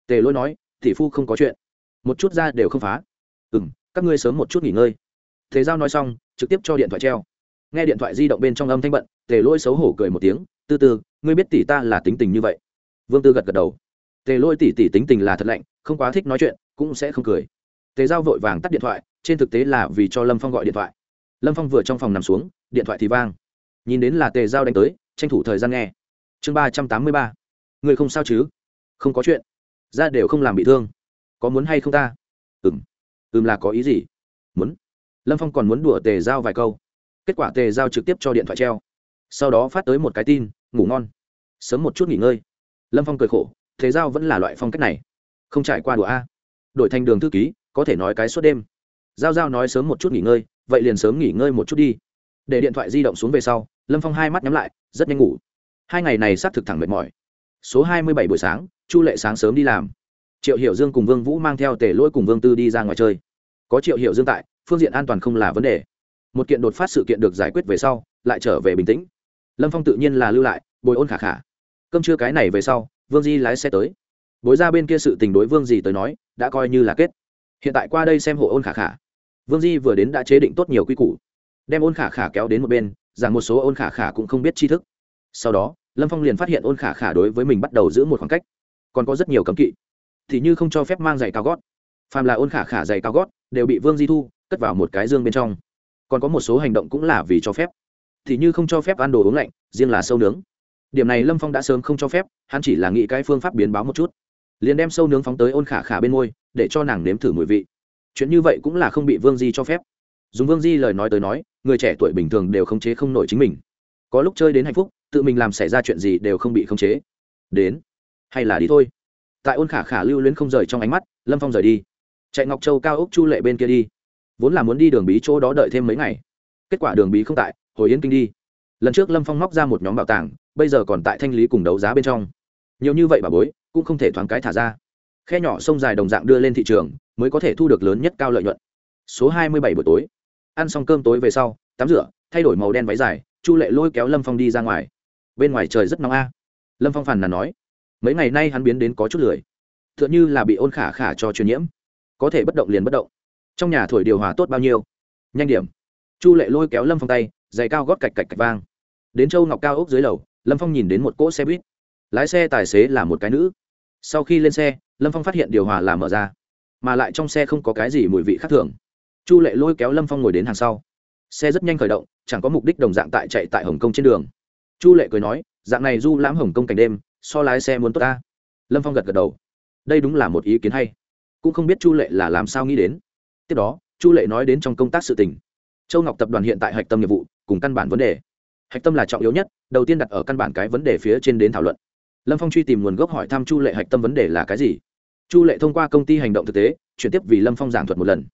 Tề lỗi nói, tỷ phu không có chuyện. Một chút ra đều không phá. Ừ m các ngươi sớm một chút nghỉ ngơi. Tề giao nói xong trực tiếp cho điện thoại treo. Nghe điện thoại di động bên trong âm thanh bận, tề lỗi xấu hổ cười một tiếng, tư tư, ngươi biết tỷ ta là tính tình như vậy? Vương tư gật gật đầu. Tề lỗi tỷ tỷ tính tình là thật lạnh, không quá thích nói chuyện, cũng sẽ không cười. Tề giao vội vàng tắt điện thoại, trên thực tế là vì cho lâm phong gọi điện thoại. Lâm phong vừa trong phòng nằm xuống, điện thoại thì vang. Nhìn đến là tề giao đánh tới, tranh thủ thời gian nghe. Chương ba trăm tám mươi ba. Người không sao chứ? Không có chuyện. Ra đều không làm bị thương. Có muốn hay không ta? Ừng ừng là có ý gì? Muốn lâm phong còn muốn đùa tề giao vài câu. Kết quả tề giao trực tiếp cho điện thoại treo. Sau đó phát tới một cái tin, ngủ ngon. Sớm một chút nghỉ ngơi. Lâm phong cười khổ thế giao vẫn là loại phong cách này. Không trải qua đùa a. Đổi thành đường thư ký, có thể nói cái suốt đêm. Giao giao nói sớm một chút nghỉ ngơi, vậy liền sớm nghỉ ngơi một chút đi. Để điện thoại di động xuống về sau, lâm phong hai mắt nhắm lại, rất nhanh ngủ. Hai ngày này xác thực thẳng mệt mỏi. Số hai mươi bảy buổi sáng, chu lệ sáng sớm đi làm. Triệu hiểu dương cùng vương vũ mang theo tể lỗi cùng vương tư đi ra ngoài chơi. Có triệu hiểu dương tại phương diện an toàn không là vấn đề. Một kiện đột phát sự kiện được giải quyết về sau, lại trở về bình tĩnh. Lâm phong tự nhiên là lưu lại, bồi ôn khả khả. Cơm trưa cái này về sau, vương di lái xe tới. Bối ra bên kia sự tình đối vương di tới nói, đã coi như là kết. Hiện tại qua đây xem hộ ôn khả khả. Vương di vừa đến đã chế định tốt nhiều quy củ. Đem ôn khả khả kéo đến một bên rằng một số ôn khả khả cũng không biết tri thức. Sau đó, lâm phong liền phát hiện ôn khả khả đối với mình bắt đầu giữ một khoảng cách. Còn có rất nhiều cấm kỵ. Thì như không cho phép mang giày cao gót. Phàm là ôn khả khả giày cao gót, đều bị vương di thu cất vào một cái dương bên trong. Còn có một số hành động cũng là vì cho phép. Thì như không cho phép ăn đồ uống lạnh, riêng là sâu nướng. Điểm này lâm phong đã sớm không cho phép, hắn chỉ là nghĩ cái phương pháp biến báo một chút. Liền đem sâu nướng phóng tới ôn khả khả bên môi, để cho nàng nếm thử mùi vị. Chuyện như vậy cũng là không bị vương di cho phép. Dùng vương di lời nói tới nói, người trẻ tuổi bình thường đều khống chế không nổi chính mình. Có lúc chơi đến hạnh phúc, tự mình làm xảy ra chuyện gì đều không bị khống chế. Đến, hay là đi thôi. Tại ôn khả khả lưu luyến không rời trong ánh mắt, lâm phong rời đi. Chạy ngọc châu cao ốc chu lệ bên kia đi vốn là muốn đi đường bí chỗ đó đợi thêm mấy ngày. Kết quả đường bí không tại, hồi yên kinh đi. Lần trước lâm phong móc ra một nhóm bảo tàng, bây giờ còn tại thanh lý cùng đấu giá bên trong. Nhiều như vậy bà bối, cũng không thể thoáng cái thả ra. Khe nhỏ sông dài đồng dạng đưa lên thị trường, mới có thể thu được lớn nhất cao lợi nhuận. Số hai mươi bảy buổi tối. Ăn xong cơm tối về sau, tắm rửa, thay đổi màu đen váy dài, chu lệ lôi kéo lâm phong đi ra ngoài. Bên ngoài trời rất nóng a. Lâm phong phàn là nói, mấy ngày nay hắn biến đến có chút lười. T h ư ợ n như là bị ôn khả khả cho truyền nhiễm. Có thể bất động liền bất động trong nhà thổi điều hòa tốt bao nhiêu? Nhanh điểm. Chu lệ lôi kéo lâm phong tay, giày cao gót cạch cạch cạch vang. Đến châu ngọc cao ốc dưới lầu, lâm phong nhìn đến một cỗ xe buýt. Lái xe tài xế là một cái nữ. Sau khi lên xe, lâm phong phát hiện điều hòa là mở ra, mà lại trong xe không có cái gì mùi vị khác thường. Chu lệ lôi kéo lâm phong ngồi đến hàng sau. Xe rất nhanh khởi động, chẳng có mục đích đồng dạng tại chạy tại hồng kông trên đường. Chu lệ cười nói, dạng này du lãm hồng kông cảnh đêm, so lái xe muốn tốt ta. Lâm phong gật gật đầu. Đây đúng là một ý kiến hay. Cũng không biết chu lệ là làm sao nghĩ đến tiếp đó, chu lệ nói đến trong công tác sự tình. Châu ngọc tập đoàn hiện tại hạch tâm nhiệm vụ, cùng căn bản vấn đề. Hạch tâm là trọng yếu nhất, đầu tiên đặt ở căn bản cái vấn đề phía trên đến thảo luận. Lâm phong truy tìm nguồn gốc hỏi thăm chu lệ hạch tâm vấn đề là cái gì. Chu lệ thông qua công ty hành động thực tế, chuyển tiếp vì lâm phong giảng thuật một lần.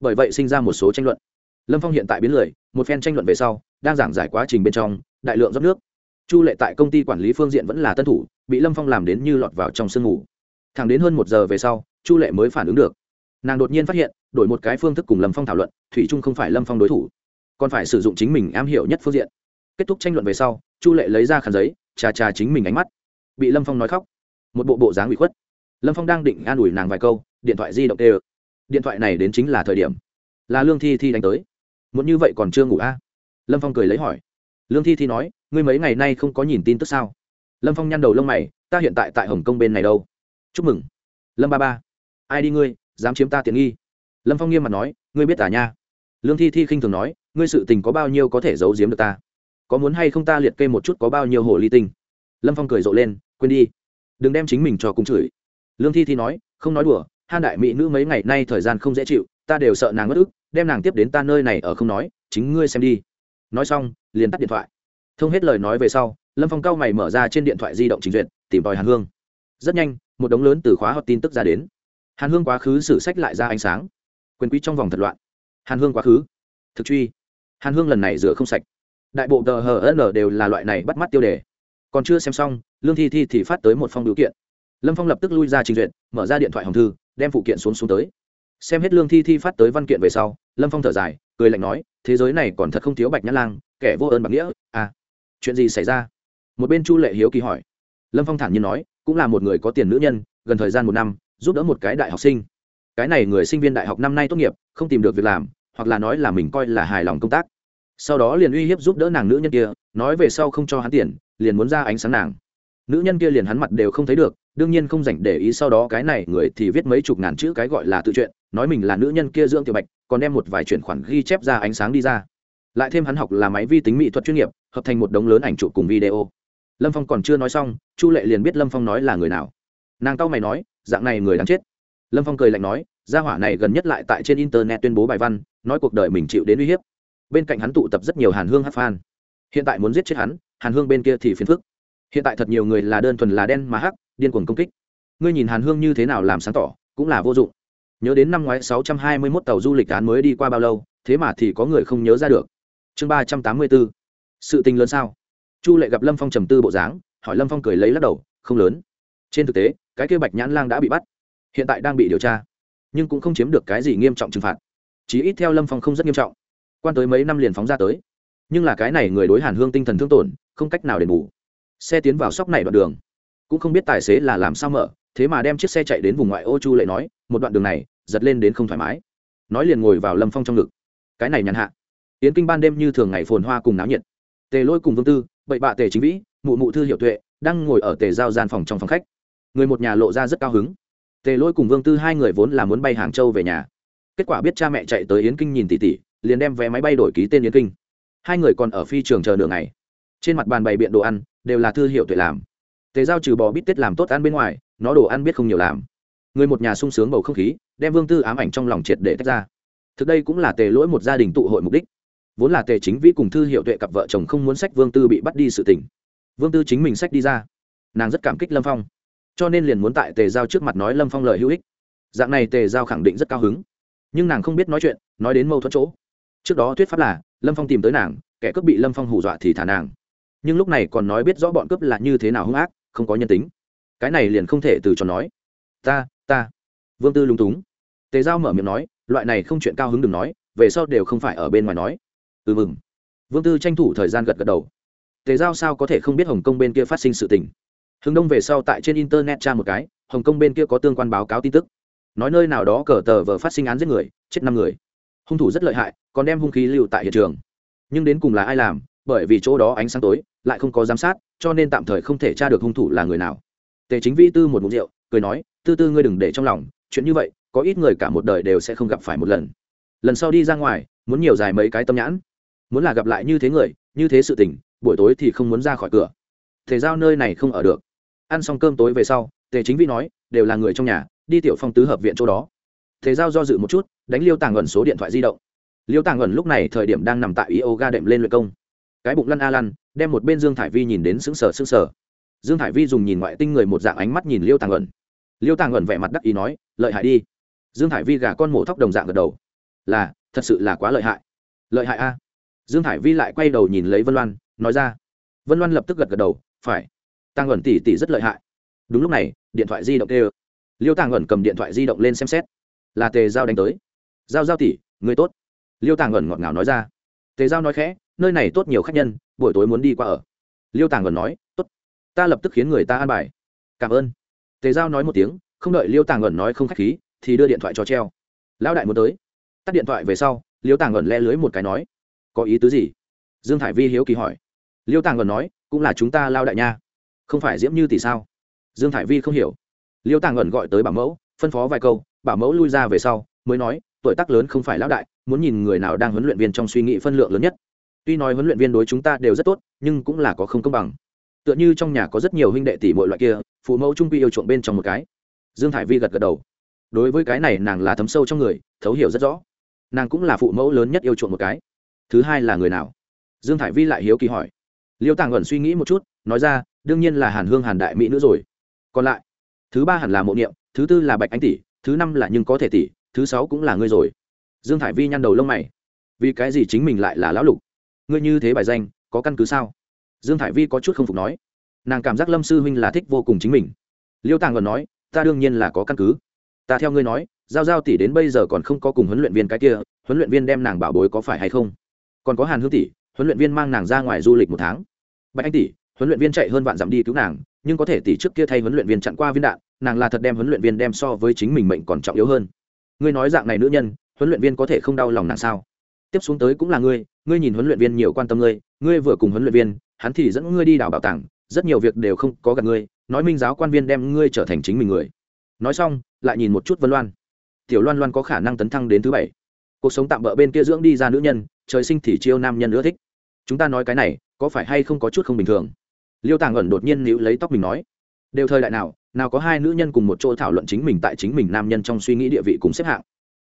Bởi vậy sinh ra một số tranh luận. Lâm phong hiện tại biến lười, một phen tranh luận về sau, đang giảng giải quá trình bên trong, đại lượng rót nước. Chu lệ tại công ty quản lý phương diện vẫn là tân thủ, bị lâm phong làm đến như lọt vào trong sương ngủ thẳng đến hơn một giờ về sau, chu lệ mới phản ứng được. Nàng đột nhiên phát hiện đổi một cái phương thức cùng lâm phong thảo luận, thủy trung không phải lâm phong đối thủ, còn phải sử dụng chính mình am hiểu nhất phương diện. Kết thúc tranh luận về sau, chu lệ lấy ra khăn giấy, trà trà chính mình ánh mắt. Bị lâm phong nói khóc. Một bộ bộ dáng bị khuất. Lâm phong đang định an ủi nàng vài câu, điện thoại di động tê ơ điện thoại này đến chính là thời điểm. Là lương thi thi đánh tới. Muốn như vậy còn chưa ngủ a à? lâm phong cười lấy hỏi. Lương thi thi nói, ngươi mấy ngày nay không có nhìn tin tức sao? Lâm phong nhăn đầu lông mày, ta hiện tại tại hồng kông bên này đâu. Chúc mừng. Lâm ba ba. Ai đi ngươi, dám chiếm ta tiện nghi lâm phong nghiêm mặt nói, ngươi biết à nha. Lương thi thi khinh thường nói, ngươi sự tình có bao nhiêu có thể giấu giếm được ta? Có muốn hay không ta liệt kê một chút có bao nhiêu hồ ly tinh? Lâm phong cười rộ lên, quên đi. Đừng đem chính mình cho cung chửi. Lương thi thi nói, không nói đùa, han đại mỹ nữ mấy ngày nay thời gian không dễ chịu, ta đều sợ nàng mất ức, đem nàng tiếp đến ta nơi này ở không nói, chính ngươi xem đi. Nói xong, liền tắt điện thoại. Thông hết lời nói về sau, lâm phong cao mày mở ra trên điện thoại di động trình duyệt, tìm tòi hàn hương. Rất nhanh, một đống lớn từ khóa hoặc tin tức ra đến. Hàn hương quá khứ sử sách lại ra ánh sáng quyền quý trong vòng thật loạn. Hàn hương quá khứ. Thực truy. Hàn hương lần này rửa không sạch. Đại bộ tờ hờ n đều là loại này bắt mắt tiêu đề. Còn chưa xem xong, lương thi thi thì phát tới một phong biểu kiện. Lâm phong lập tức lui ra trình duyệt, mở ra điện thoại hồng thư, đem phụ kiện xuống xuống tới. Xem hết lương thi thi phát tới văn kiện về sau, lâm phong thở dài, cười lạnh nói, thế giới này còn thật không thiếu bạch nhã lang, kẻ vô ơn bạc nghĩa à chuyện gì xảy ra? Một bên chu lệ hiếu kỳ hỏi. Lâm phong thản nhiên nói, cũng là một người có tiền nữ nhân, gần thời gian một năm, giúp đỡ một cái đại học sinh cái này người sinh viên đại học năm nay tốt nghiệp, không tìm được việc làm, hoặc là nói là mình coi là hài lòng công tác. Sau đó liền uy hiếp giúp đỡ nàng nữ nhân kia, nói về sau không cho hắn tiền, liền muốn ra ánh sáng nàng. Nữ nhân kia liền hắn mặt đều không thấy được, đương nhiên không dành để ý sau đó cái này người thì viết mấy chục ngàn chữ cái gọi là tự chuyện nói mình là nữ nhân kia dưỡng tiểu bạch, còn đem một vài chuyển khoản ghi chép ra ánh sáng đi ra. Lại thêm hắn học là máy vi tính mỹ thuật chuyên nghiệp, hợp thành một đống lớn ảnh chụp cùng video. Lâm phong còn chưa nói xong, chu lệ liền biết lâm phong nói là người nào. Nàng tao mày nói, dạng này người đáng chết lâm phong cười lạnh nói, gia hỏa này gần nhất lại tại trên internet tuyên bố bài văn, nói cuộc đời mình chịu đến uy hiếp. Bên cạnh hắn tụ tập rất nhiều hàn hương hát phan hiện tại muốn giết chết hắn, hàn hương bên kia thì phiền phức. Hiện tại thật nhiều người là đơn thuần là đen mà hắc, điên cuồng công kích. Ngươi nhìn hàn hương như thế nào làm sáng tỏ, cũng là vô dụng. Nhớ đến năm ngoái sáu trăm hai mươi 621 tàu du lịch án mới đi qua bao lâu, thế mà thì có người không nhớ ra được. Chương ba trăm tám mươi bốn sự tình lớn sao? Chu lệ gặp lâm phong trầm tư bộ dáng, hỏi lâm phong cười lấy lắc đầu, không lớn. Trên thực tế, cái kia bạch nhãn lang đã bị bắt hiện tại đang bị điều tra, nhưng cũng không chiếm được cái gì nghiêm trọng trừng phạt. Chí ít theo lâm phong không rất nghiêm trọng. Quan tới mấy năm liền phóng ra tới. Nhưng là cái này người đối hàn hương tinh thần thương tổn, không cách nào đền bù. Xe tiến vào sóc này đoạn đường, cũng không biết tài xế là làm sao mở, thế mà đem chiếc xe chạy đến vùng ngoại ô chu lệ nói, một đoạn đường này, giật lên đến không thoải mái. Nói liền ngồi vào lâm phong trong ngực. Cái này nhàn hạ. Yến kinh ban đêm như thường ngày phồn hoa cùng náo nhiệt. Tề lôi cùng vương tư, bậy bạ tề chính vĩ, mụ mụ thư hiệu tuệ, đang ngồi ở tề giao gian phòng trong phòng khách. Người một nhà lộ ra rất cao hứng tề lôi cùng vương tư hai người vốn là muốn bay hàng châu về nhà. Kết quả biết cha mẹ chạy tới yến kinh nhìn tỷ tỷ, liền đem vé máy bay đổi ký tên yến kinh. Hai người còn ở phi trường chờ đường này trên mặt bàn bày biện đồ ăn, đều là thư hiệu tuệ làm. Tề giao trừ bò bít tết làm tốt ăn bên ngoài, nó đồ ăn biết không nhiều làm. Người một nhà sung sướng bầu không khí, đem vương tư ám ảnh trong lòng triệt để tách ra. Thực đây cũng là tề lỗi một gia đình tụ hội mục đích. Vốn là tề chính vĩ cùng thư hiệu tuệ cặp vợ chồng không muốn sách vương tư bị bắt đi sự tỉnh vương tư chính mình sách đi ra. Nàng rất cảm kích lâm phong cho nên liền muốn tại tề giao trước mặt nói lâm phong lời hữu ích. Dạng này tề giao khẳng định rất cao hứng. Nhưng nàng không biết nói chuyện, nói đến mâu thuẫn chỗ. Trước đó thuyết pháp là, lâm phong tìm tới nàng, kẻ cướp bị lâm phong hù dọa thì thả nàng. Nhưng lúc này còn nói biết rõ bọn cướp là như thế nào hung ác, không có nhân tính. Cái này liền không thể từ cho nói. Ta ta. Vương tư lúng túng. Tề giao mở miệng nói, loại này không chuyện cao hứng đừng nói, về sau đều không phải ở bên ngoài nói. Ừ mừng. Vương tư tranh thủ thời gian gật gật đầu. Tề giao sao có thể không biết hồng kông bên kia phát sinh sự tình? Hướng đông về sau tại trên internet tra một cái, hồng kông bên kia có tương quan báo cáo tin tức. Nói nơi nào đó cờ tờ vờ phát sinh án giết người, chết năm người. Hung thủ rất lợi hại, còn đem hung khí lưu tại hiện trường. Nhưng đến cùng là ai làm, bởi vì chỗ đó ánh sáng tối, lại không có giám sát, cho nên tạm thời không thể tra được hung thủ là người nào. Tề chính vĩ tư một mục rượu, cười nói, tư tư ngươi đừng để trong lòng, chuyện như vậy, có ít người cả một đời đều sẽ không gặp phải một lần. Lần sau đi ra ngoài, muốn nhiều dài mấy cái tâm nhãn. Muốn là gặp lại như thế người, như thế sự tình, buổi tối thì không muốn ra khỏi cửa. Thể giao nơi này không ở được ăn xong cơm tối về sau, tề chính vĩ nói, đều là người trong nhà, đi tiểu phong tứ hợp viện chỗ đó. Thế giao do dự một chút, đánh liêu tàng ẩn số điện thoại di động. Liêu tàng ẩn lúc này thời điểm đang nằm tại yoga đệm lên luyện công. Cái bụng lăn a lăn, đem một bên dương thải vi nhìn đến sững sờ sững sờ. Dương thải vi dùng nhìn ngoại tinh người một dạng ánh mắt nhìn liêu tàng ẩn. Liêu tàng ẩn vẻ mặt đắc ý nói, lợi hại đi. Dương thải vi gà con mổ thóc đồng dạng gật đầu. Là, thật sự là quá lợi hại. Lợi hại a? Dương thải vi lại quay đầu nhìn lấy vân loan, nói ra. Vân loan lập tức gật gật đầu, phải tàng ẩn tỉ tỉ rất lợi hại. Đúng lúc này, điện thoại di động tê liêu tàng ẩn cầm điện thoại di động lên xem xét. Là tề giao đánh tới. Giao giao tỉ người tốt. Liêu tàng ẩn ngọt ngào nói ra. Tề giao nói khẽ, nơi này tốt nhiều khách nhân, buổi tối muốn đi qua ở. Liêu tàng ẩn nói, tốt, ta lập tức khiến người ta an bài. Cảm ơn. Tề giao nói một tiếng, không đợi liêu tàng ẩn nói không k h á c h khí, thì đưa điện thoại cho treo. Lão đại muốn tới. Tắt điện thoại về sau, liêu tàng ẩn le lưới một cái nói, có ý tứ gì? Dương thải vi hiếu kỳ hỏi. Liêu tàng ẩn nói, cũng là chúng ta lao đại nha không phải diễm như tỷ sao? Dương thải vi không hiểu. Liêu tàng ẩn gọi tới bảo mẫu, phân phó vài câu bảo mẫu lui ra về sau, mới nói, tuổi tác lớn không phải lão đại, muốn nhìn người nào đang huấn luyện viên trong suy nghĩ phân lượng lớn nhất. Tuy nói huấn luyện viên đối chúng ta đều rất tốt, nhưng cũng là có không công bằng. Tựa như trong nhà có rất nhiều huynh đệ tỷ mọi loại kia, phụ mẫu trung quy yêu chuộng bên trong một cái. Dương thải vi gật gật đầu. Đối với cái này nàng là thấm sâu trong người, thấu hiểu rất rõ. Nàng cũng là phụ mẫu lớn nhất yêu chuộng một cái. Thứ hai là người nào? Dương thải vi lại hiếu kỳ hỏi. Liêu tàng ẩn suy nghĩ một chút, nói ra đương nhiên là hàn hương hàn đại mỹ nữa rồi. Còn lại, thứ ba hẳn là mộ niệm, thứ tư là bạch anh tỷ, thứ năm là nhưng có thể tỷ, thứ sáu cũng là ngươi rồi. Dương thải vi nhăn đầu lông mày. Vì cái gì chính mình lại là lão lục? Ngươi như thế bài danh, có căn cứ sao? Dương thải vi có chút không phục nói. Nàng cảm giác lâm sư huynh là thích vô cùng chính mình. Liêu tàng còn nói, ta đương nhiên là có căn cứ. Ta theo ngươi nói, giao giao tỷ đến bây giờ còn không có cùng huấn luyện viên cái kia, huấn luyện viên đem nàng bảo bối có phải hay không? Còn có hàn hương tỷ, huấn luyện viên mang nàng ra ngoài du lịch một tháng. Bạch anh tỷ huấn luyện viên chạy hơn vạn dặm đi cứu nàng, nhưng có thể tỷ trước kia thay huấn luyện viên chặn qua viên đạn, nàng là thật đem huấn luyện viên đem so với chính mình mệnh còn trọng yếu hơn. Ngươi nói dạng này nữ nhân, huấn luyện viên có thể không đau lòng nàng sao? Tiếp xuống tới cũng là ngươi ngươi nhìn huấn luyện viên nhiều quan tâm ngươi ngươi vừa cùng huấn luyện viên, hắn thì dẫn ngươi đi đào bảo tàng, rất nhiều việc đều không có gặp ngươi, nói minh giáo quan viên đem ngươi trở thành chính mình người. Nói xong, lại nhìn một chút vân loan. Tiểu loan loan có khả năng tấn thăng đến thứ bảy. Cuộc sống tạm bỡ bên kia dưỡng đi ra nữ nhân, trời sinh thì chiêu nam nhân ưa thích. Chúng ta nói cái này, có phải hay không có chút không bình thường? Liêu tàng ẩn đột nhiên níu lấy tóc mình nói, đều thời đại nào nào có hai nữ nhân cùng một chỗ thảo luận chính mình tại chính mình nam nhân trong suy nghĩ địa vị cùng xếp hạng.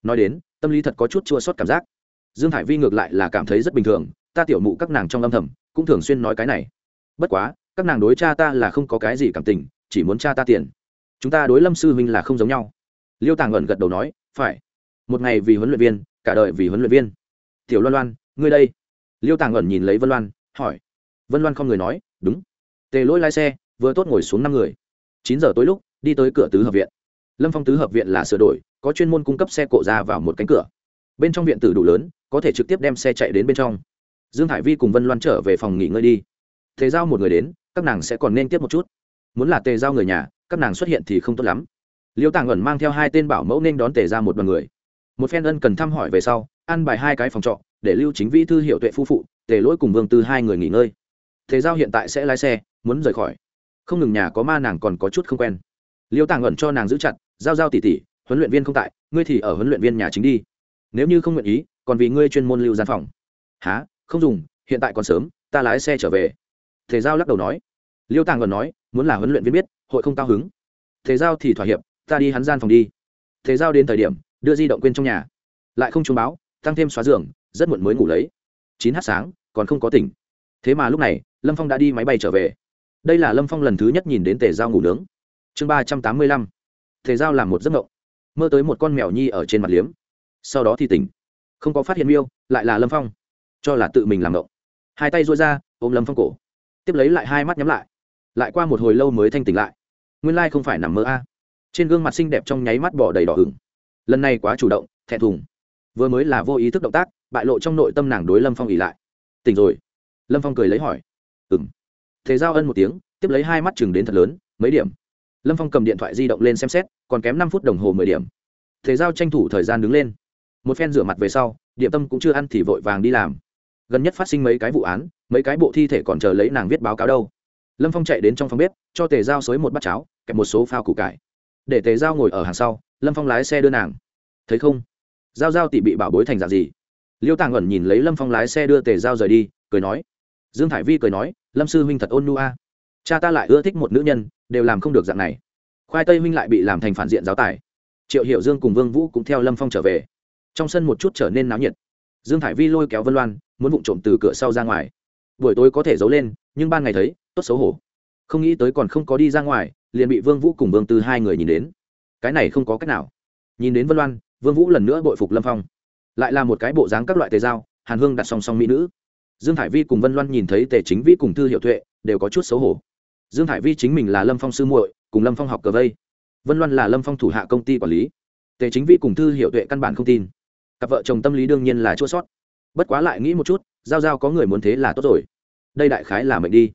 Nói đến, tâm lý thật có chút chua sót cảm giác. Dương hải vi ngược lại là cảm thấy rất bình thường, ta tiểu mụ các nàng trong âm thầm, cũng thường xuyên nói cái này. Bất quá, các nàng đối cha ta là không có cái gì cảm tình, chỉ muốn cha ta tiền. Chúng ta đối lâm sư huynh là không giống nhau. Liêu tàng ẩn gật đầu nói, phải. Một ngày vì huấn luyện viên, cả đời vì huấn luyện viên. Tiểu loan loan, ngươi đây. Liêu tàng ẩn nhìn lấy vân loan, hỏi. Vân loan không người nói, đúng tề lỗi lái xe, vừa tốt ngồi xuống năm người. Chín giờ tối lúc, đi tới cửa tứ hợp viện. Lâm phong tứ hợp viện là sửa đổi, có chuyên môn cung cấp xe cộ ra vào một cánh cửa. Bên trong viện tử đủ lớn, có thể trực tiếp đem xe chạy đến bên trong. Dương hải vi cùng vân loan trở về phòng nghỉ ngơi đi. Tề giao một người đến, các nàng sẽ còn nên tiếp một chút. Muốn là tề giao người nhà, các nàng xuất hiện thì không tốt lắm. Liêu tàng ẩn mang theo hai tên bảo mẫu nên đón tề ra một đoàn người. Một phen ân cần thăm hỏi về sau ăn bài hai cái phòng trọ, để lưu chính vĩ thư hiệu tuệ phu phụ, tề lỗi cùng vương tư hai người nghỉ ngơi thế giao hiện tại sẽ lái xe, muốn rời khỏi. Không ngừng nhà có ma nàng còn có chút không quen. Liêu tàng ẩn cho nàng giữ chặt, giao giao tỉ tỉ, huấn luyện viên không tại, ngươi thì ở huấn luyện viên nhà chính đi. Nếu như không nguyện ý, còn vì ngươi chuyên môn lưu gian phòng. Há không dùng, hiện tại còn sớm, ta lái xe trở về. Thể giao lắc đầu nói. Liêu tàng ẩn nói, muốn là huấn luyện viên biết, hội không cao hứng. Thế giao thì thỏa hiệp, ta đi hắn gian phòng đi. Thế giao đến thời điểm, đưa di động quên trong nhà. Lại không trung báo, tăng thêm xóa giường, rất muộn mới ngủ lấy. Chín h sáng, còn không có tỉnh. Thế mà lúc này lâm phong đã đi máy bay trở về. Đây là lâm phong lần thứ nhất nhìn đến tề giao ngủ nướng. Chương ba trăm tám mươi lăm. Tề giao làm một giấc mộng. Mơ tới một con mèo nhi ở trên mặt liếm. Sau đó thì tỉnh. Không có phát hiện miêu, lại là lâm phong. Cho là tự mình làm mộng. Hai tay dối ra, ôm lâm phong cổ. Tiếp lấy lại hai mắt nhắm lại. Lại qua một hồi lâu mới thanh tỉnh lại. Nguyên lai không phải nằm mơ a. Trên gương mặt xinh đẹp trong nháy mắt bỏ đầy đỏ hửng. Lần này quá chủ động, thẹn thùng. Vừa mới là vô ý thức động tác, bại lộ trong nội tâm nàng đối lâm phong ỉ lại. Tỉnh rồi. Lâm phong cười lấy hỏi ừng thế giao ân một tiếng, tiếp lấy hai mắt chừng đến thật lớn, mấy điểm? Lâm phong cầm điện thoại di động lên xem xét, còn kém năm phút đồng hồ mười điểm. Thế giao tranh thủ thời gian đứng lên. Một phen rửa mặt về sau điểm tâm cũng chưa ăn thì vội vàng đi làm. Gần nhất phát sinh mấy cái vụ án, mấy cái bộ thi thể còn chờ lấy nàng viết báo cáo đâu. Lâm phong chạy đến trong phòng bếp, cho tề giao xới một bát cháo, kẹp một số phao củ cải. Để tề giao ngồi ở hàng sau, lâm phong lái xe đưa nàng. Thấy không? Giao giao tỉ bị bảo bối thành dạng gì? Liêu tàng ẩn nhìn lấy lâm phong lái xe đưa tề giao rời đi, cười nói. Dương thải vi cười nói lâm sư huynh thật ôn nu a. Cha ta lại ưa thích một nữ nhân, đều làm không được dạng này. Khoai tây huynh lại bị làm thành phản diện giáo tài. Triệu hiệu dương cùng vương vũ cũng theo lâm phong trở về. Trong sân một chút trở nên náo nhiệt. Dương thải vi lôi kéo vân loan, muốn vụng trộm từ cửa sau ra ngoài. Buổi tối có thể giấu lên, nhưng ban ngày thấy, tốt xấu hổ. Không nghĩ tới còn không có đi ra ngoài, liền bị vương vũ cùng vương tư hai người nhìn đến. Cái này không có cách nào. Nhìn đến vân loan, vương vũ lần nữa bội phục lâm phong. Lại là một cái bộ dáng các loại tề dao, hàn hương đặt song song mỹ nữ dương thải vi cùng vân loan nhìn thấy tề chính vĩ cùng thư hiệu tuệ đều có chút xấu hổ. Dương thải vi chính mình là lâm phong sư muội, cùng lâm phong học cờ vây. Vân loan là lâm phong thủ hạ công ty quản lý. Tề chính vĩ cùng thư hiệu tuệ căn bản không tin. Cặp vợ chồng tâm lý đương nhiên là chua sót. Bất quá lại nghĩ một chút, giao giao có người muốn thế là tốt rồi. Đây đại khái là mệnh đi.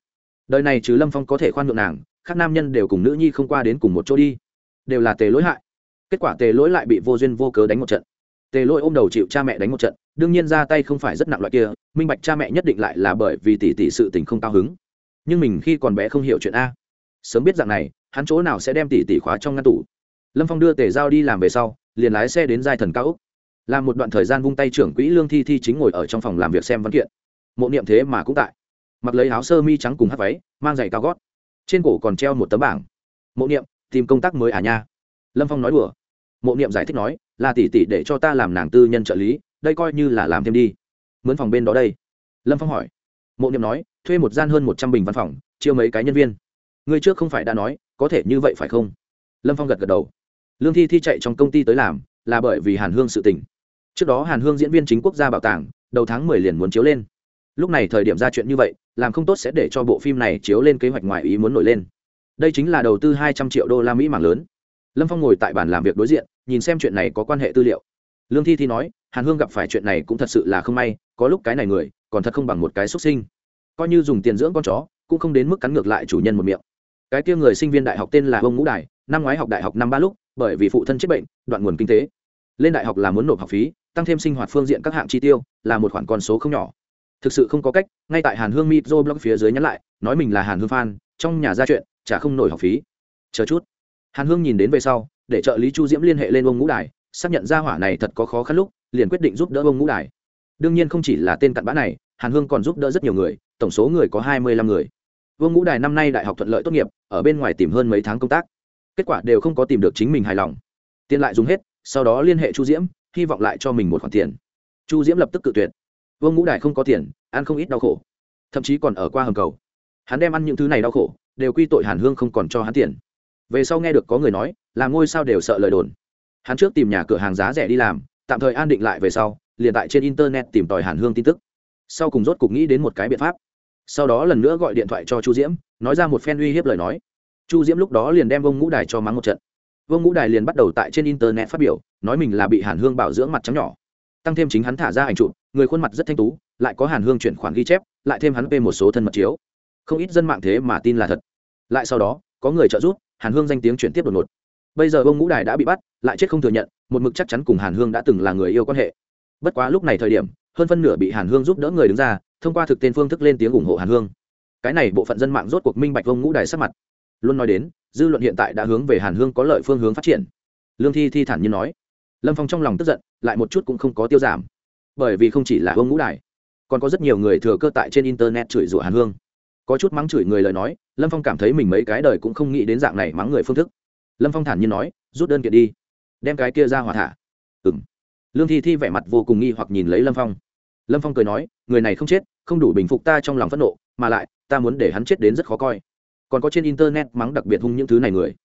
Đời này chứ lâm phong có thể khoan nhượng nàng các nam nhân đều cùng nữ nhi không qua đến cùng một chỗ đi. Đều là tề lỗi hại. Kết quả tề lỗi lại bị vô duyên vô cớ đánh một trận. Tề lỗi ôm đầu chịu cha mẹ đánh một trận đương nhiên ra tay không phải rất nặng loại kia, minh bạch cha mẹ nhất định lại là bởi vì tỷ tỷ sự tình không cao hứng. Nhưng mình khi còn bé không hiểu chuyện a. Sớm biết dạng này, hắn chỗ nào sẽ đem tỷ tỷ khóa trong ngăn tủ. Lâm phong đưa tề giao đi làm về sau, liền lái xe đến giai thần cao úc làm một đoạn thời gian vung tay trưởng quỹ lương thi thi chính ngồi ở trong phòng làm việc xem văn kiện. Mộ niệm thế mà cũng tại. Mặc lấy áo sơ mi trắng cùng hát váy, mang giày cao gót. Trên cổ còn treo một tấm bảng. Mộ niệm, tìm công tác mới à nha? Lâm phong nói đùa. Mộ niệm giải thích nói, là tỷ tỷ để cho ta làm nàng tư nhân trợ lý đây coi như là làm thêm đi. Mướn phòng bên đó đây. Lâm phong hỏi. Mộ niệm nói, thuê một gian hơn một trăm bình văn phòng, chiêu mấy cái nhân viên. Người trước không phải đã nói, có thể như vậy phải không? Lâm phong gật gật đầu. Lương thi thi chạy trong công ty tới làm, là bởi vì hàn hương sự tỉnh trước đó hàn hương diễn viên chính quốc gia bảo tàng, đầu tháng mười liền muốn chiếu lên. Lúc này thời điểm ra chuyện như vậy, làm không tốt sẽ để cho bộ phim này chiếu lên kế hoạch ngoài ý muốn nổi lên. Đây chính là đầu tư hai trăm triệu đô la mỹ mảng lớn. Lâm phong ngồi tại bàn làm việc đối diện, nhìn xem chuyện này có quan hệ tư liệu. Lương thi thi nói hàn hương gặp phải chuyện này cũng thật sự là không may, có lúc cái này người, còn thật không bằng một cái xuất sinh. Coi như dùng tiền dưỡng con chó, cũng không đến mức cắn ngược lại chủ nhân một miệng. Cái kia người sinh viên đại học tên là ông ngũ đài, năm ngoái học đại học năm ba lúc, bởi vì phụ thân chết bệnh, đoạn nguồn kinh tế. Lên đại học là muốn nộp học phí, tăng thêm sinh hoạt phương diện các hạng chi tiêu, là một khoản con số không nhỏ. Thực sự không có cách, ngay tại hàn hương mitro blog phía dưới nhắn lại, nói mình là hàn hương phan trong nhà ra chuyện, chả không nổi học phí. Chờ chút. Hàn hương nhìn đến về sau, để trợ lý chu diễm liên hệ lên ông ngũ đài, xác nhận ra hỏa này thật có khó khăn lúc liền quyết định giúp đỡ ông ngũ đài. Đương nhiên không chỉ là tên cặn bã này, hàn hương còn giúp đỡ rất nhiều người, tổng số người có hai mươi lăm người. Vương ngũ đài năm nay đại học thuận lợi tốt nghiệp, ở bên ngoài tìm hơn mấy tháng công tác. Kết quả đều không có tìm được chính mình hài lòng. Tiền lại dùng hết, sau đó liên hệ chu diễm, hy vọng lại cho mình một khoản tiền. Chu diễm lập tức cự tuyệt. Vương ngũ đài không có tiền, ăn không ít đau khổ. Thậm chí còn ở qua hầm cầu. Hắn đem ăn những thứ này đau khổ, đều quy tội hàn hương không còn cho hắn tiền. Về sau nghe được có người nói, là ngôi sao đều sợ lời đồn. Hắn trước tìm nhà cửa hàng giá rẻ đi làm tạm thời an định lại về sau, liền tại trên internet tìm tòi hàn hương tin tức. Sau cùng rốt cục nghĩ đến một cái biện pháp. Sau đó lần nữa gọi điện thoại cho chu diễm, nói ra một phen uy hiếp lời nói. Chu diễm lúc đó liền đem vông ngũ đài cho mắng một trận. Vông ngũ đài liền bắt đầu tại trên internet phát biểu, nói mình là bị hàn hương bảo dưỡng mặt trắng nhỏ. Tăng thêm chính hắn thả ra ảnh chụp, người khuôn mặt rất thanh tú, lại có hàn hương chuyển khoản ghi chép, lại thêm hắn p một số thân mật chiếu. Không ít dân mạng thế mà tin là thật. Lại sau đó, có người trợ giúp, hàn hương danh tiếng chuyển tiếp đột ngột. Bây giờ Vương ngũ đài đã bị bắt lại chết không thừa nhận, một mực chắc chắn cùng hàn hương đã từng là người yêu quan hệ. Bất quá lúc này thời điểm, hơn phân nửa bị hàn hương giúp đỡ người đứng ra, thông qua thực tên phương thức lên tiếng ủng hộ hàn hương. Cái này bộ phận dân mạng rốt cuộc minh bạch vông ngũ đài sắc mặt. Luôn nói đến, dư luận hiện tại đã hướng về hàn hương có lợi phương hướng phát triển. Lương thi thi thản nhiên nói. Lâm phong trong lòng tức giận, lại một chút cũng không có tiêu giảm. Bởi vì không chỉ là vông ngũ đài, còn có rất nhiều người thừa cơ tại trên internet chửi rủa hàn hương. Có chút mắng chửi người lời nói, lâm phong cảm thấy mình mấy cái đời cũng không nghĩ đến dạng này mắng người phương thức. Lâm phong thản nhiên nói, rút đơn kiện đi đem cái kia ra hỏa thả. Ừng lương thi thi vẻ mặt vô cùng nghi hoặc nhìn lấy lâm phong. Lâm phong cười nói, người này không chết, không đủ bình phục ta trong lòng phẫn nộ, mà lại, ta muốn để hắn chết đến rất khó coi. Còn có trên internet mắng đặc biệt hung những thứ này người.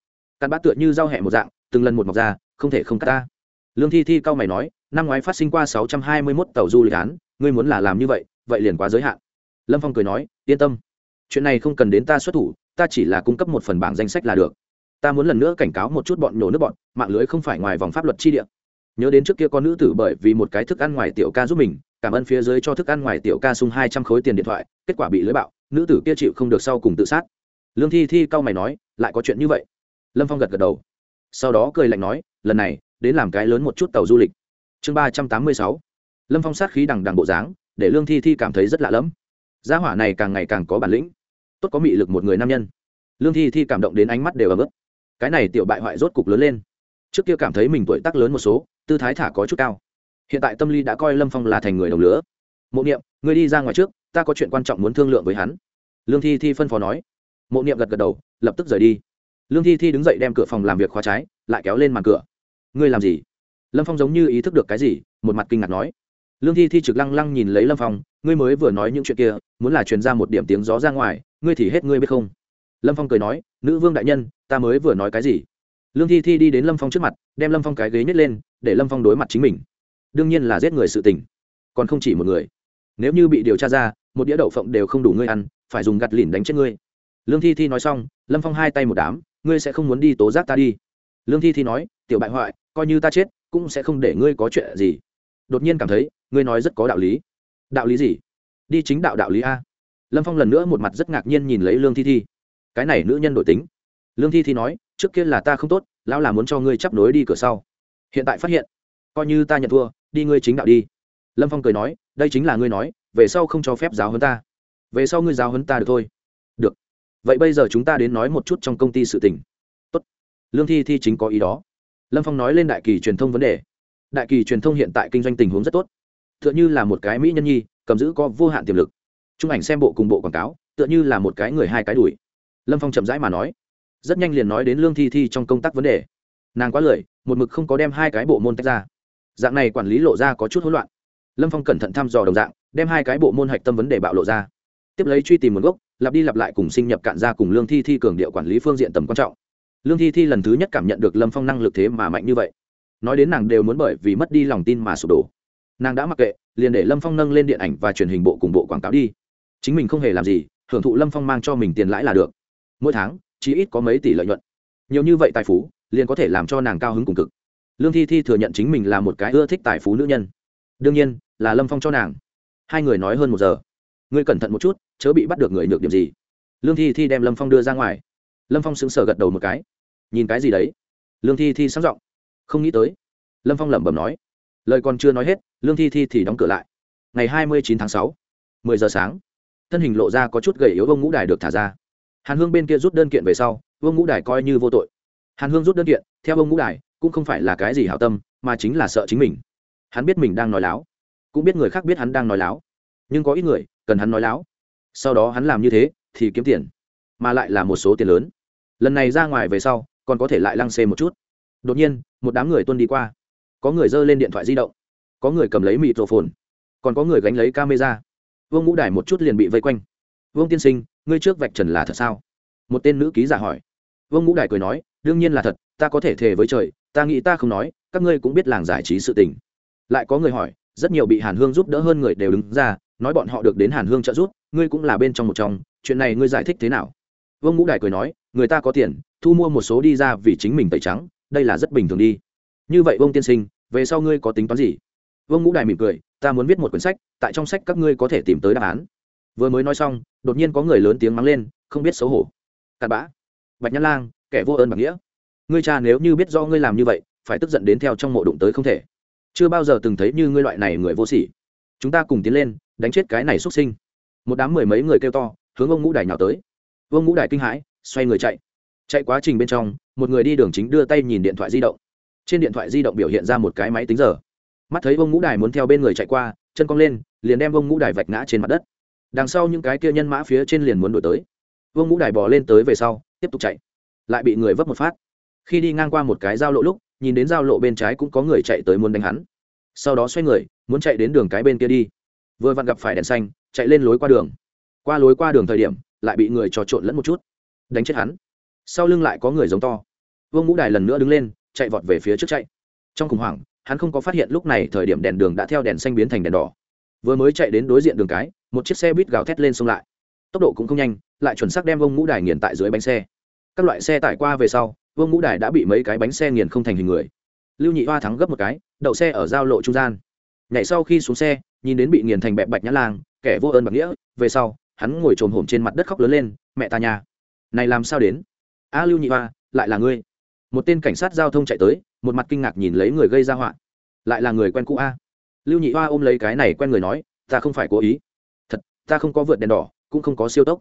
Cặn bát tựa như giao hẹ một dạng, từng lần một mọc ra, không thể không cắt ta. Lương thi thi cao mày nói, năm ngoái phát sinh qua sáu trăm hai mươi mốt tàu du lịch án, ngươi muốn là làm như vậy vậy liền quá giới hạn. Lâm phong cười nói, yên tâm. Chuyện này không cần đến ta xuất thủ, ta chỉ là cung cấp một phần bảng danh sách là được ta muốn lần nữa cảnh cáo một chút bọn nhổ nước bọn, mạng lưới không phải ngoài vòng pháp luật chi địa. Nhớ đến trước kia con nữ tử bởi vì một cái thức ăn ngoài tiểu ca giúp mình, cảm ơn phía dưới cho thức ăn ngoài tiểu ca sung hai trăm khối tiền điện thoại, kết quả bị lưới bạo, nữ tử kia chịu không được sau cùng tự sát. Lương thi thi cau mày nói, lại có chuyện như vậy. Lâm phong gật gật đầu. Sau đó cười lạnh nói, lần này, đến làm cái lớn một chút tàu du lịch. Chương ba trăm tám mươi sáu. Lâm phong sát khí đằng đằng bộ dáng, để lương thi thi cảm thấy rất lạ lẫm. Gia hỏa này càng ngày càng có bản lĩnh. Tốt có mị lực một người nam nhân. Lương thi thi cảm động đến ánh mắt đều ấm ức cái này tiểu bại hoại rốt cục lớn lên. Trước kia cảm thấy mình tuổi tác lớn một số, tư thái thả có chút cao. Hiện tại tâm lý đã coi lâm phong là thành người đồng lứa. Mộ niệm người đi ra ngoài trước, ta có chuyện quan trọng muốn thương lượng với hắn. Lương thi thi phân phó nói. Mộ niệm gật gật đầu, lập tức rời đi. Lương thi thi đứng dậy đem cửa phòng làm việc khóa trái, lại kéo lên màn cửa. Ngươi làm gì? Lâm phong giống như ý thức được cái gì, một mặt kinh ngạc nói. Lương thi thi trực lăng lăng nhìn lấy lâm phong, ngươi mới vừa nói những chuyện kia, muốn là truyền ra một điểm tiếng gió ra ngoài, ngươi thì hết ngươi biết không? Lâm phong cười nói, nữ vương đại nhân, ta mới vừa nói cái gì? Lương thi thi đi đến lâm phong trước mặt, đem lâm phong cái ghế nhét lên, để lâm phong đối mặt chính mình. Đương nhiên là giết người sự tình, còn không chỉ một người. Nếu như bị điều tra ra, một đĩa đậu phộng đều không đủ ngươi ăn, phải dùng gặt lỉn đánh chết ngươi. Lương thi thi nói xong, lâm phong hai tay một đám, ngươi sẽ không muốn đi tố giác ta đi. Lương thi thi nói, tiểu bại hoại, coi như ta chết, cũng sẽ không để ngươi có chuyện gì. Đột nhiên cảm thấy, ngươi nói rất có đạo lý. Đạo lý gì? Đi chính đạo đạo lý a. Lâm phong lần nữa một mặt rất ngạc nhiên nhìn lấy lương thi thi cái này nữ nhân đổi tính. Lương thi thi nói, trước kia là ta không tốt, lão là muốn cho ngươi chấp nối đi cửa sau. Hiện tại phát hiện, coi như ta nhận thua, đi ngươi chính đạo đi. Lâm phong cười nói, đây chính là ngươi nói, về sau không cho phép giáo hấn ta. Về sau ngươi giáo hấn ta được thôi. Được. Vậy bây giờ chúng ta đến nói một chút trong công ty sự tình. Tốt. lương thi thi chính có ý đó. Lâm phong nói lên đại kỳ truyền thông vấn đề. Đại kỳ truyền thông hiện tại kinh doanh tình huống rất tốt. T h ư ợ n h ư là một cái mỹ nhân nhi, cầm giữ có vô hạn tiềm lực. T ảnh xem bộ cùng bộ quảng cáo, tựa như là một cái người hai cái đùi lâm phong chậm rãi mà nói rất nhanh liền nói đến lương thi thi trong công tác vấn đề nàng quá lười, một mực không có đem hai cái bộ môn tách ra. dạng này quản lý lộ ra có chút hỗn loạn. lâm phong cẩn thận thăm dò đồng dạng, đem hai cái bộ môn hạch tâm vấn đề bạo lộ ra. tiếp lấy truy tìm nguồn gốc, lặp đi lặp lại cùng sinh nhập cạn ra cùng lương thi thi cường điệu quản lý phương diện tầm quan trọng. lương thi thi lần thứ nhất cảm nhận được lâm phong năng lực thế mà mạnh như vậy. nói đến nàng đều muốn bởi vì mất đi lòng tin mà sụp đổ. nàng đã mặc kệ, liền để lâm phong nâng lên điện ảnh và truyền hình bộ cùng bộ quảng cáo đi. chính mình không hề làm gì, hưởng thụ lâm phong mang cho mình tiền lãi là được mỗi tháng, chỉ ít có mấy tỷ lợi nhuận. Nhiều như vậy tài phú, liền có thể làm cho nàng cao hứng cùng cực. Lương thi thi thừa nhận chính mình là một cái ưa thích tài phú nữ nhân. Đương nhiên, là lâm phong cho nàng. Hai người nói hơn một giờ. Ngươi cẩn thận một chút, chớ bị bắt được người nhược điểm gì. Lương thi thi đem lâm phong đưa ra ngoài. Lâm phong sững sờ gật đầu một cái. Nhìn cái gì đấy? Lương thi thi sáng giọng. Không nghĩ tới. Lâm phong lẩm bẩm nói. Lời còn chưa nói hết, lương thi thi thì đóng cửa lại. Ngày hai mươi chín tháng sáu, mười giờ sáng, thân hình lộ ra có chút gầy yếu ông ngũ đài được thả ra hàn hương bên kia rút đơn kiện về sau, vương ngũ đài coi như vô tội. Hàn hương rút đơn kiện, theo vương ngũ đài, cũng không phải là cái gì hảo tâm, mà chính là sợ chính mình. Hắn biết mình đang nói láo, cũng biết người khác biết hắn đang nói láo. Nhưng có ít người, cần hắn nói láo. Sau đó hắn làm như thế, thì kiếm tiền, mà lại là một số tiền lớn. Lần này ra ngoài về sau, còn có thể lại lăng xê một chút. Đột nhiên, một đám người tuân đi qua. Có người giơ lên điện thoại di động, có người cầm lấy mịt rổ phồn còn có người gánh lấy camera. Vương ngũ đài một chút liền bị vây quanh. Vương tiên sinh ngươi trước vạch trần là thật sao? Một tên nữ ký giả hỏi. Vương ngũ đài cười nói, đương nhiên là thật, ta có thể thề với trời, ta nghĩ ta không nói, các ngươi cũng biết làng giải trí sự tình. Lại có người hỏi, rất nhiều bị hàn hương giúp đỡ hơn người đều đứng ra, nói bọn họ được đến hàn hương trợ giúp, ngươi cũng là bên trong một trong, chuyện này ngươi giải thích thế nào? Vương ngũ đài cười nói, người ta có tiền, thu mua một số đi ra vì chính mình tẩy trắng, đây là rất bình thường đi. Như vậy vương tiên sinh, về sau ngươi có tính toán gì? Vương ngũ đài mỉm cười, ta muốn viết một quyển sách, tại trong sách các ngươi có thể tìm tới đáp án vừa mới nói xong, đột nhiên có người lớn tiếng mắng lên, không biết xấu hổ. Cặn bã, bạch nhã lang, kẻ vô ơn bạc nghĩa. Ngươi cha nếu như biết do ngươi làm như vậy, phải tức giận đến theo trong mộ đụng tới không thể. Chưa bao giờ từng thấy như ngươi loại này người vô sỉ. Chúng ta cùng tiến lên, đánh chết cái này xuất sinh. Một đám mười mấy người kêu to, hướng ông ngũ đài nhào tới. Ông ngũ đài kinh hãi, xoay người chạy. Chạy quá trình bên trong, một người đi đường chính đưa tay nhìn điện thoại di động. Trên điện thoại di động biểu hiện ra một cái máy tính giờ. Mắt thấy ông ngũ đài muốn theo bên người chạy qua, chân cong lên, liền đem ông ngũ đài vạch ngã trên mặt đất đằng sau những cái kia nhân mã phía trên liền muốn đổi tới. Vương ngũ đài bỏ lên tới về sau, tiếp tục chạy. Lại bị người vấp một phát. Khi đi ngang qua một cái giao lộ lúc, nhìn đến giao lộ bên trái cũng có người chạy tới muốn đánh hắn. Sau đó xoay người, muốn chạy đến đường cái bên kia đi. Vừa vặn gặp phải đèn xanh, chạy lên lối qua đường. Qua lối qua đường thời điểm, lại bị người trò trộn lẫn một chút. Đánh chết hắn. Sau lưng lại có người giống to. Vương ngũ đài lần nữa đứng lên, chạy vọt về phía trước chạy. Trong khủng hoảng, hắn không có phát hiện lúc này thời điểm đèn đường đã theo đèn xanh biến thành đèn đỏ. Vừa mới chạy đến đối diện đường cái một chiếc xe buýt gào thét lên xông lại. Tốc độ cũng không nhanh, lại chuẩn xác đem vông ngũ đài nghiền tại dưới bánh xe. Các loại xe tải qua về sau, vương ngũ đài đã bị mấy cái bánh xe nghiền không thành hình người. Lưu nhị hoa thắng gấp một cái, đậu xe ở giao lộ trung gian. Nhảy sau khi xuống xe, nhìn đến bị nghiền thành bẹp bạch nhã lang, kẻ vô ơn bạc nghĩa, về sau, hắn ngồi trồm hổm trên mặt đất khóc lớn lên, mẹ ta nhà, này làm sao đến? A, lưu nhị hoa, lại là ngươi. Một tên cảnh sát giao thông chạy tới, một mặt kinh ngạc nhìn lấy người gây ra họa. Lại là người quen cũ a. Lưu nhị hoa ôm lấy cái này quen người nói, ta không phải cố ý ta không có vượt đèn đỏ cũng không có siêu tốc.